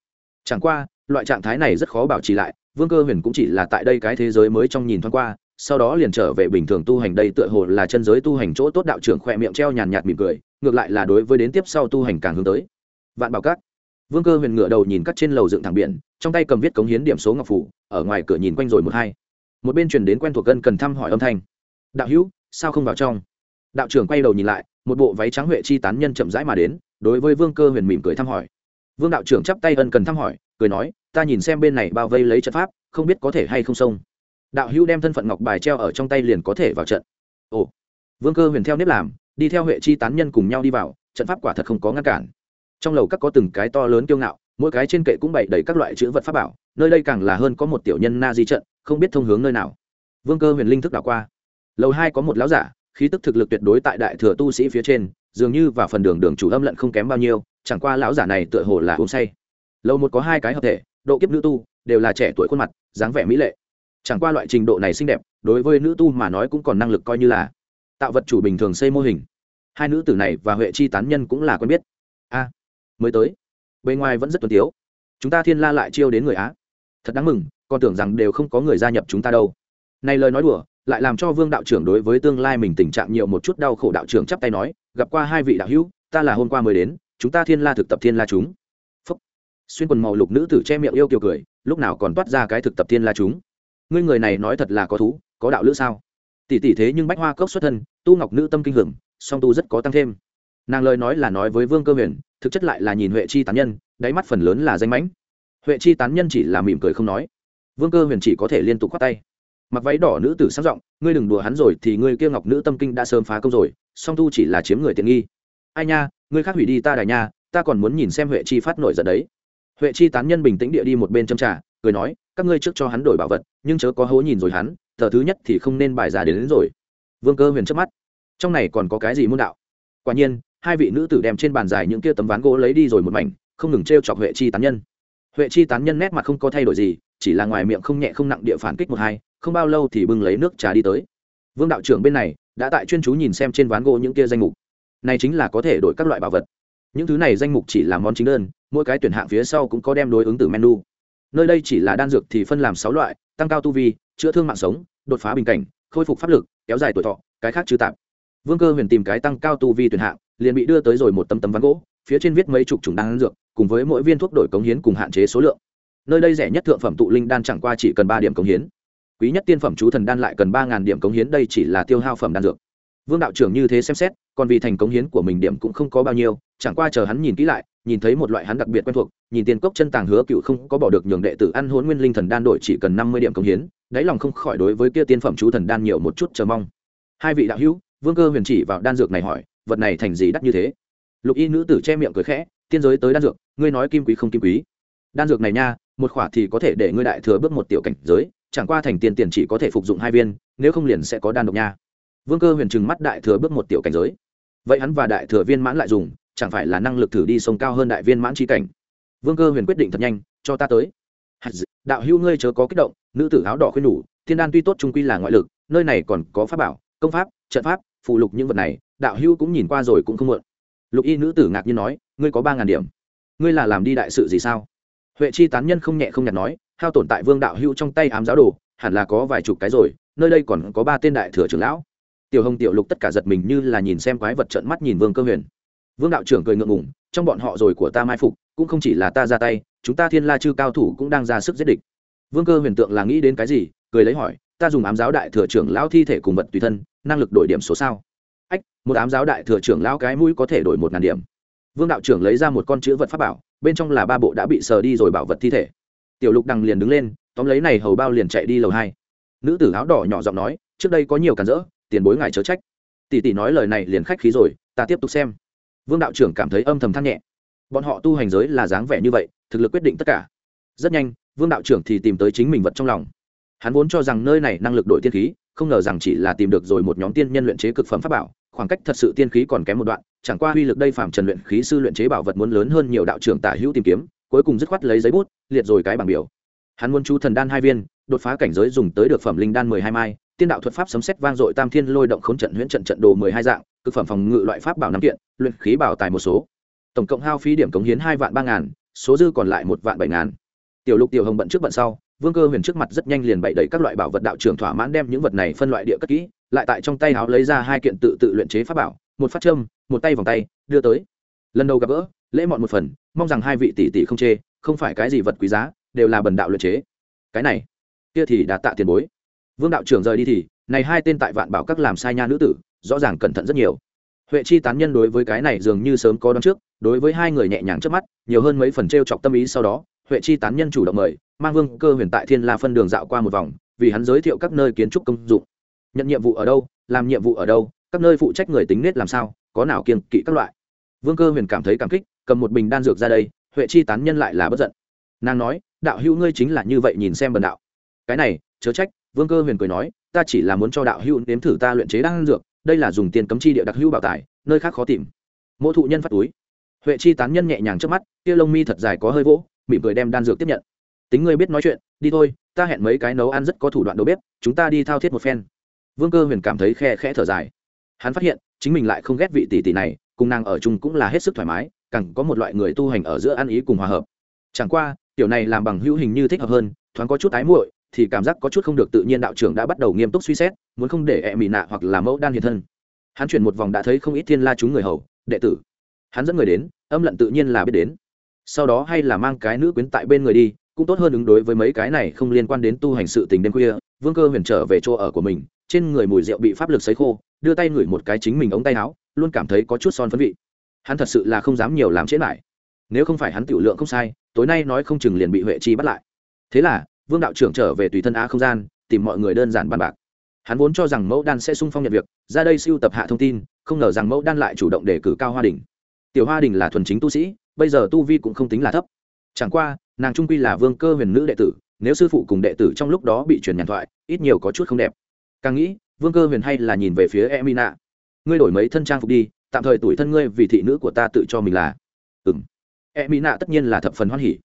Chẳng qua, loại trạng thái này rất khó bảo trì lại, vương cơ huyền cũng chỉ là tại đây cái thế giới mới trong nhìn thoáng qua, sau đó liền trở về bình thường tu hành đây tựa hồ là chân giới tu hành chỗ tốt đạo trưởng khỏe miệng treo nhàn nhạt mỉm cười, ngược lại là đối với đến tiếp sau tu hành càng hướng tới. Vạn bảo các vương cơ huyền ngựa đầu nhìn cắt trên lầu dựng thẳng biển, trong tay cầm viết cống hiến điểm số ngọc phủ, ở ngoài cửa nhìn quanh rồi một hai. Một bên truyền đến quen thuộc cân cần thăm hỏi âm thanh. Đạo hữu, sao không vào trong? Đạo trưởng quay đầu nhìn lại, một bộ váy trắng huệ chi tán nhân chậm rãi mà đến, đối với vương cơ huyền mỉm cười thăm hỏi. Vương đạo trưởng chắp tay ân cần thăm hỏi, cười nói, ta nhìn xem bên này bao vây lấy trận pháp, không biết có thể hay không xông. Đạo hữu đem thân phận ngọc bài treo ở trong tay liền có thể vào trận. Ồ. Vương cơ huyền theo nếp làm, đi theo huệ chi tán nhân cùng nhau đi vào, trận pháp quả thật không có ngăn cản trong lầu các có từng cái to lớn kiêu ngạo, mỗi cái trên kệ cũng bày đầy các loại chữ vật pháp bảo, nơi đây càng là hơn có một tiểu nhân na di trận, không biết thông hướng nơi nào. Vương cơ huyền linh thức đảo qua. Lầu hai có một lão giả, khí tức thực lực tuyệt đối tại đại thừa tu sĩ phía trên, dường như và phần đường đường chủ âm lận không kém bao nhiêu, chẳng qua lão giả này tựa hồ là uống say. Lầu một có hai cái hợp thể, độ kiếp nữ tu, đều là trẻ tuổi khuôn mặt, dáng vẻ mỹ lệ. Chẳng qua loại trình độ này xinh đẹp, đối với nữ tu mà nói cũng còn năng lực coi như là tạo vật chủ bình thường xây mô hình. Hai nữ tử này và huệ chi tán nhân cũng là quen biết. A mới tới. Bề ngoài vẫn rất tuân tiếu. Chúng ta thiên la lại chiêu đến người á. Thật đáng mừng, còn tưởng rằng đều không có người gia nhập chúng ta đâu. Này lời nói đùa, lại làm cho vương đạo trưởng đối với tương lai mình tình trạng nhiều một chút đau khổ đạo trưởng chắp tay nói, gặp qua hai vị đạo hữu, ta là hôm qua mới đến, chúng ta thiên la thực tập thiên la chúng. Phúc. xuyên quần màu lục nữ tử che miệng yêu kiều cười, lúc nào còn toát ra cái thực tập thiên la chúng. Ngươi người này nói thật là có thú, có đạo lữ sao? Tỷ tỷ thế nhưng bách hoa cốc xuất thân, tu ngọc nữ tâm kinh hưởng, song tu rất có tăng thêm. Nàng lời nói là nói với vương cơ huyền thực chất lại là nhìn huệ chi tán nhân đáy mắt phần lớn là danh mãnh. Huệ chi tán nhân chỉ là mỉm cười không nói. Vương cơ huyền chỉ có thể liên tục khoát tay. Mặc váy đỏ nữ tử sang giọng ngươi đừng đùa hắn rồi thì ngươi kia ngọc nữ tâm kinh đã sớm phá công rồi song tu chỉ là chiếm người tiện nghi. Ai nha ngươi khác hủy đi ta đài nha ta còn muốn nhìn xem huệ chi phát nổi giận đấy. Huệ chi tán nhân bình tĩnh địa đi một bên châm trà cười nói các ngươi trước cho hắn đổi bảo vật nhưng chớ có hố nhìn rồi hắn tờ thứ nhất thì không nên bài giả đến, đến rồi. Vương cơ huyền trước mắt. Trong này còn có cái gì môn đạo? Quả nhiên hai vị nữ tử đem trên bàn dài những kia tấm ván gỗ lấy đi rồi một mảnh, không ngừng t r e o chọc huệ chi tán nhân. Huệ chi tán nhân nét mặt không có thay đổi gì, chỉ là ngoài miệng không nhẹ không nặng địa phản kích một hai, không bao lâu thì bưng lấy nước trà đi tới. Vương đạo trưởng bên này đã tại chuyên chú nhìn xem trên ván gỗ những kia danh mục. Này chính là có thể đổi các loại bảo vật. Những thứ này danh mục chỉ là món chính đơn, mỗi cái tuyển hạng phía sau cũng có đem đối ứng từ menu. Nơi đây chỉ là đan dược thì phân làm sáu loại, tăng cao tu vi, chữa thương mạng sống, đột phá bình cảnh, khôi phục pháp lực, kéo dài tuổi thọ, cái khác trừ tạp vương cơ huyền tìm cái tăng cao tu vi tuyển hạng, liền bị đưa tới rồi một tấm tấm ván gỗ, phía trên viết mấy chục chủng đan dược, cùng với mỗi viên thuốc đổi cống hiến cùng hạn chế số lượng. Nơi đây rẻ nhất thượng phẩm tụ linh đan chẳng qua chỉ cần ba điểm cống hiến. Quý nhất tiên phẩm chú thần đan lại cần ba điểm cống hiến, đây chỉ là tiêu hao phẩm đan dược. Vương đạo trưởng như thế xem xét, còn vì thành cống hiến của mình điểm cũng không có bao nhiêu, chẳng qua chờ hắn nhìn kỹ lại, nhìn thấy một loại hắn đặc biệt quen thuộc, nhìn tiền cốc chân tàng hứa cựu không có bỏ được nhường đệ tử ăn hốn nguyên linh thần đan đổi chỉ cần năm mươi điểm cống hiến, đáy lòng không khỏi đối với kia tiên phẩm chú thần đan nhiều một chút chờ mong. Hai vị đạo hữu vương cơ huyền chỉ vào đan dược này hỏi, vật này thành gì đắt như thế? Lục y nữ tử che miệng cười khẽ, tiên giới tới đan dược, ngươi nói kim quý không kim quý. Đan dược này nha, một khỏa thì có thể để ngươi đại thừa bước một tiểu cảnh giới, chẳng qua thành tiền tiền chỉ có thể phục dụng hai viên, nếu không liền sẽ có đan độc nha. Vương cơ huyền trừng mắt đại thừa bước một tiểu cảnh giới. Vậy hắn và đại thừa viên mãn lại dùng, chẳng phải là năng lực thử đi sông cao hơn đại viên mãn tri cảnh? Vương cơ huyền quyết định thật nhanh, cho ta tới. Đạo hữu ngươi chớ có kích động, nữ tử áo đỏ khuyên nhủ thiên đan tuy tốt trung quy là ngoại lực, nơi này còn có pháp bảo, công pháp, trận pháp phụ lục những vật này, đạo hữu cũng nhìn qua rồi cũng không muộn. Lục y nữ tử ngạc nhiên nói, ngươi có ba ngàn điểm. Ngươi là làm đi đại sự gì sao? Huệ chi tán nhân không nhẹ không nhạt nói, hao tổn tại vương đạo hữu trong tay ám giáo đồ, hẳn là có vài chục cái rồi, nơi đây còn có ba tên đại thừa trưởng lão. Tiểu hồng, tiểu lục tất cả giật mình như là nhìn xem quái vật trợn mắt nhìn vương cơ huyền. Vương đạo trưởng cười ngượng ngùng, trong bọn họ rồi của ta mai phục, cũng không chỉ là ta ra tay, chúng ta thiên la chư cao thủ cũng đang ra sức giết địch. Vương cơ huyền tượng là nghĩ đến cái gì, cười lấy hỏi ta dùng ám giáo đại thừa trưởng lão thi thể cùng vật tùy thân, năng lực đổi điểm số sao? Ách, một ám giáo đại thừa trưởng lão cái mũi có thể đổi một ngàn điểm. Vương đạo trưởng lấy ra một con chữ vật pháp bảo, bên trong là ba bộ đã bị sờ đi rồi bảo vật thi thể. Tiểu lục đằng liền đứng lên, tóm lấy này hầu bao liền chạy đi lầu hai. Nữ tử áo đỏ nhỏ giọng nói, trước đây có nhiều cản rỡ, tiền bối ngài chớ trách. Tỷ tỷ nói lời này liền khách khí rồi, ta tiếp tục xem. Vương đạo trưởng cảm thấy âm thầm than nhẹ. Bọn họ tu hành giới là dáng vẻ như vậy, thực lực quyết định tất cả. Rất nhanh, vương đạo trưởng thì tìm tới chính mình vật trong lòng hắn vốn cho rằng nơi này năng lực đổi tiên khí, không ngờ rằng chỉ là tìm được rồi một nhóm tiên nhân luyện chế cực phẩm pháp bảo, khoảng cách thật sự tiên khí còn kém một đoạn, chẳng qua uy lực đây phạm trần luyện khí sư luyện chế bảo vật muốn lớn hơn nhiều đạo trưởng tả hữu tìm kiếm, cuối cùng dứt khoát lấy giấy bút, liệt rồi cái bảng biểu. Hắn muốn chú thần đan hai viên, đột phá cảnh giới dùng tới được phẩm linh đan mười hai mai, tiên đạo thuật pháp sấm xét vang dội tam thiên lôi động khốn trận huyễn trận trận đồ mười hai dạng, cực phẩm phòng ngự loại pháp bảo năm kiện, luyện khí bảo tài một số. Tổng cộng hao phí điểm cống hiến hai vạn ba ngàn, số dư còn lại một vạn bảy ngàn. Tiểu lục tiểu hồng bận trước bận sau vương cơ huyền trước mặt rất nhanh liền bày đầy các loại bảo vật đạo trưởng thỏa mãn đem những vật này phân loại địa cất kỹ, lại tại trong tay áo lấy ra hai kiện tự tự luyện chế pháp bảo, một phát châm, một tay vòng tay, đưa tới. Lần đầu gặp gỡ, lễ mọn một phần, mong rằng hai vị tỷ tỷ không chê, không phải cái gì vật quý giá, đều là bần đạo luyện chế. Cái này, kia thì đã tạ tiền bối. Vương đạo trưởng rời đi thì, này hai tên tại vạn bảo các làm sai nha nữ tử, rõ ràng cẩn thận rất nhiều. Huệ chi tán nhân đối với cái này dường như sớm có đón trước, đối với hai người nhẹ nhàng trước mắt, nhiều hơn mấy phần t r e o chọc tâm ý sau đó huệ chi tán nhân chủ động mời, mang vương cơ huyền tại thiên la phân đường dạo qua một vòng, vì hắn giới thiệu các nơi kiến trúc công dụng. Nhận nhiệm vụ ở đâu, làm nhiệm vụ ở đâu, các nơi phụ trách người tính nết làm sao, có nào kiên kỵ các loại. Vương cơ huyền cảm thấy cảm kích, cầm một bình đan dược ra đây, huệ chi tán nhân lại là bất giận. Nàng nói, đạo hữu ngươi chính là như vậy nhìn xem bần đạo. Cái này, chớ trách, vương cơ huyền cười nói, ta chỉ là muốn cho đạo hữu nếm thử ta luyện chế đan dược, đây là dùng tiền cấm chi địa đặc hữu bảo tài, nơi khác khó tìm. Mỗi thụ nhân phát túi. Huệ chi tán nhân nhẹ nhàng trước mắt, kia lông mi thật dài có hơi vỗ mỉm cười đem đan dược tiếp nhận. Tính ngươi biết nói chuyện, đi thôi, ta hẹn mấy cái nấu ăn rất có thủ đoạn đầu bếp, chúng ta đi thao thiết một phen. Vương cơ huyền cảm thấy khe khẽ thở dài. Hắn phát hiện, chính mình lại không ghét vị tỷ tỷ này, cùng nàng ở chung cũng là hết sức thoải mái, càng có một loại người tu hành ở giữa ăn ý cùng hòa hợp. Chẳng qua, tiểu này làm bằng hữu hình như thích hợp hơn, thoáng có chút tái muội, thì cảm giác có chút không được tự nhiên đạo trưởng đã bắt đầu nghiêm túc suy xét, muốn không để ẹ mị nạ hoặc là mẫu đan hiện thân. Hắn chuyển một vòng đã thấy không ít thiên la chúng người hầu, đệ tử. Hắn dẫn người đến, âm lận tự nhiên là biết đến sau đó hay là mang cái nữ quyến tại bên người đi, cũng tốt hơn ứng đối với mấy cái này không liên quan đến tu hành sự tình đêm khuya. Vương cơ huyền trở về chỗ ở của mình, trên người mùi rượu bị pháp lực sấy khô, đưa tay ngửi một cái chính mình ống tay áo, luôn cảm thấy có chút son phấn vị. Hắn thật sự là không dám nhiều làm chết lại. Nếu không phải hắn tiểu lượng không sai, tối nay nói không chừng liền bị huệ chi bắt lại. Thế là, vương đạo trưởng trở về tùy thân á không gian, tìm mọi người đơn giản bàn bạc. Hắn vốn cho rằng mẫu đan sẽ sung phong nhận việc, ra đây siêu tập hạ thông tin, không ngờ rằng mẫu đan lại chủ động đề cử cao hoa đình tiểu hoa đình là thuần chính tu sĩ, bây giờ tu vi cũng không tính là thấp. Chẳng qua, nàng trung quy là vương cơ huyền nữ đệ tử, nếu sư phụ cùng đệ tử trong lúc đó bị truyền nhàn thoại, ít nhiều có chút không đẹp. Càng nghĩ, vương cơ huyền hay là nhìn về phía emina. Ngươi đổi mấy thân trang phục đi, tạm thời tuổi thân ngươi vì thị nữ của ta tự cho mình là. Ừng emina tất nhiên là thập phần hoan hỉ.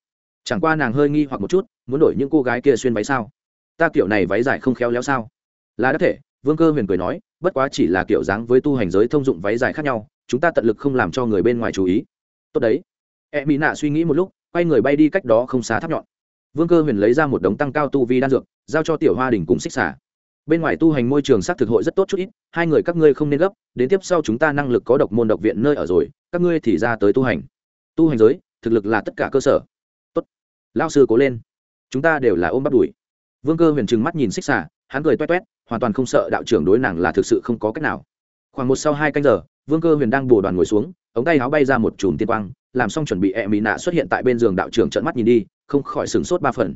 Chẳng qua nàng hơi nghi hoặc một chút, muốn đổi những cô gái kia xuyên váy sao? Ta kiểu này váy dài không khéo léo sao? Là đã thể, vương cơ huyền cười nói, bất quá chỉ là kiểu dáng với tu hành giới thông dụng váy dài khác nhau chúng ta tận lực không làm cho người bên ngoài chú ý. Tốt đấy. E mỹ nạ suy nghĩ một lúc, quay người bay đi cách đó không xa tháp nhọn. Vương cơ huyền lấy ra một đống tăng cao tu vi đan dược, giao cho tiểu hoa đình cùng xích xả bên ngoài tu hành môi trường s á t thực hội rất tốt chút ít, hai người các ngươi không nên gấp, đến tiếp sau chúng ta năng lực có độc môn độc viện nơi ở rồi, các ngươi thì ra tới tu hành. Tu hành giới, thực lực là tất cả cơ sở. Tốt. Lao sư cố lên. Chúng ta đều là ôm bắt đùi vương cơ huyền trừng mắt nhìn xích xả hắn cười toét toét, hoàn toàn không sợ đạo trưởng đối nàng là thực sự không có cách nào khoảng một sau hai canh giờ, vương cơ huyền đang bồ đoàn ngồi xuống, ống tay áo bay ra một chùm tiên quang, làm xong chuẩn bị e mỹ nạ xuất hiện tại bên giường đạo trưởng trận mắt nhìn đi, không khỏi sửng sốt ba phần.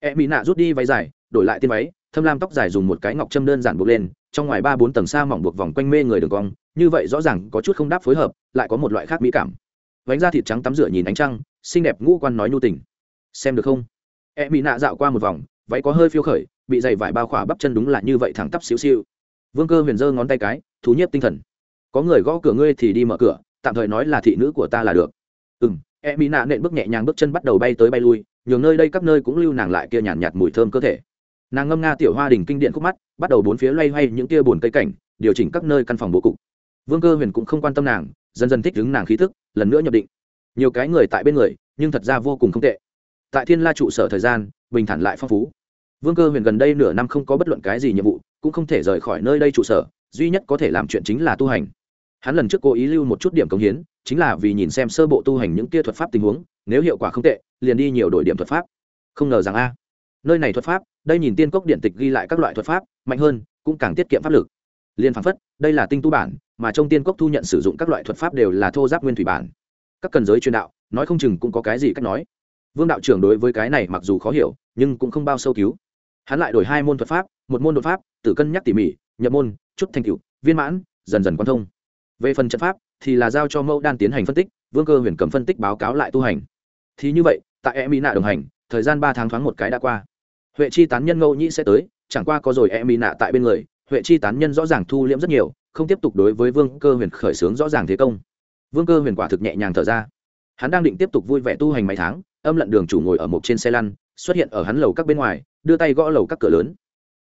E mỹ nạ rút đi váy dài, đổi lại tiên váy, thâm lam tóc dài dùng một cái ngọc châm đơn giản buộc lên, trong ngoài ba bốn tầng xa mỏng buộc vòng quanh mê người đường cong, như vậy rõ ràng có chút không đáp phối hợp, lại có một loại khác mỹ cảm. Vánh da thịt trắng tắm rửa nhìn ánh trăng, xinh đẹp ngũ quan nói nhu tình. Xem được không? E mỹ nạ dạo qua một vòng, váy có hơi phiêu khởi, bị dày vải bao khỏa bắp chân đúng là như vậy thẳng tắp xíu xiu vương cơ huyền giơ ngón tay cái thú nhiếp tinh thần. Có người gõ cửa ngươi thì đi mở cửa tạm thời nói là thị nữ của ta là được. Ừ m e mỹ nạ nện bước nhẹ nhàng bước chân bắt đầu bay tới bay lui nhường nơi đây các nơi cũng lưu nàng lại kia nhàn nhạt, nhạt mùi thơm cơ thể. Nàng ngâm nga tiểu hoa đình kinh điện khúc mắt bắt đầu bốn phía loay hoay những tia bồn cây cảnh điều chỉnh các nơi căn phòng bố cục. Vương cơ huyền cũng không quan tâm nàng dần dần thích đứng nàng khí thức lần nữa nhập định. Nhiều cái người tại bên người nhưng thật ra vô cùng không tệ. Tại thiên la trụ sở thời gian bình thản lại phong phú. Vương cơ huyền gần đây nửa năm không có bất luận cái gì nhiệm vụ cũng không thể rời khỏi nơi đây trụ sở duy nhất có thể làm chuyện chính là tu hành. Hắn lần trước cố ý lưu một chút điểm công hiến, chính là vì nhìn xem sơ bộ tu hành những kia thuật pháp tình huống, nếu hiệu quả không tệ, liền đi nhiều đội điểm thuật pháp. Không ngờ rằng a, nơi này thuật pháp, đây nhìn tiên cốc điện tịch ghi lại các loại thuật pháp, mạnh hơn, cũng càng tiết kiệm pháp lực. Liên phán phất, đây là tinh tu bản, mà trong tiên cốc thu nhận sử dụng các loại thuật pháp đều là thô giáp nguyên thủy bản. Các cần giới truyền đạo, nói không chừng cũng có cái gì cách nói. Vương đạo trưởng đối với cái này mặc dù khó hiểu, nhưng cũng không bao sâu cứu. Hắn lại đổi hai môn thuật pháp, một môn đột pháp tự cân nhắc tỉ mỉ, nhập môn chút thành tựu, viên mãn, dần dần quan thông. Về phần trận pháp, thì là giao cho mẫu đan tiến hành phân tích, vương cơ huyền cầm phân tích báo cáo lại tu hành. Thì như vậy, tại e mỹ nạ đồng hành, thời gian ba tháng thoáng một cái đã qua. Huệ chi tán nhân ngẫu nhĩ sẽ tới, chẳng qua có rồi e mỹ nạ tại bên người, huệ chi tán nhân rõ ràng thu liễm rất nhiều, không tiếp tục đối với vương cơ huyền khởi xướng rõ ràng thế công. Vương cơ huyền quả thực nhẹ nhàng thở ra. Hắn đang định tiếp tục vui vẻ tu hành mấy tháng, âm lận đường chủ ngồi ở một trên xe lăn, xuất hiện ở hắn lầu các bên ngoài, đưa tay gõ lầu các cửa lớn.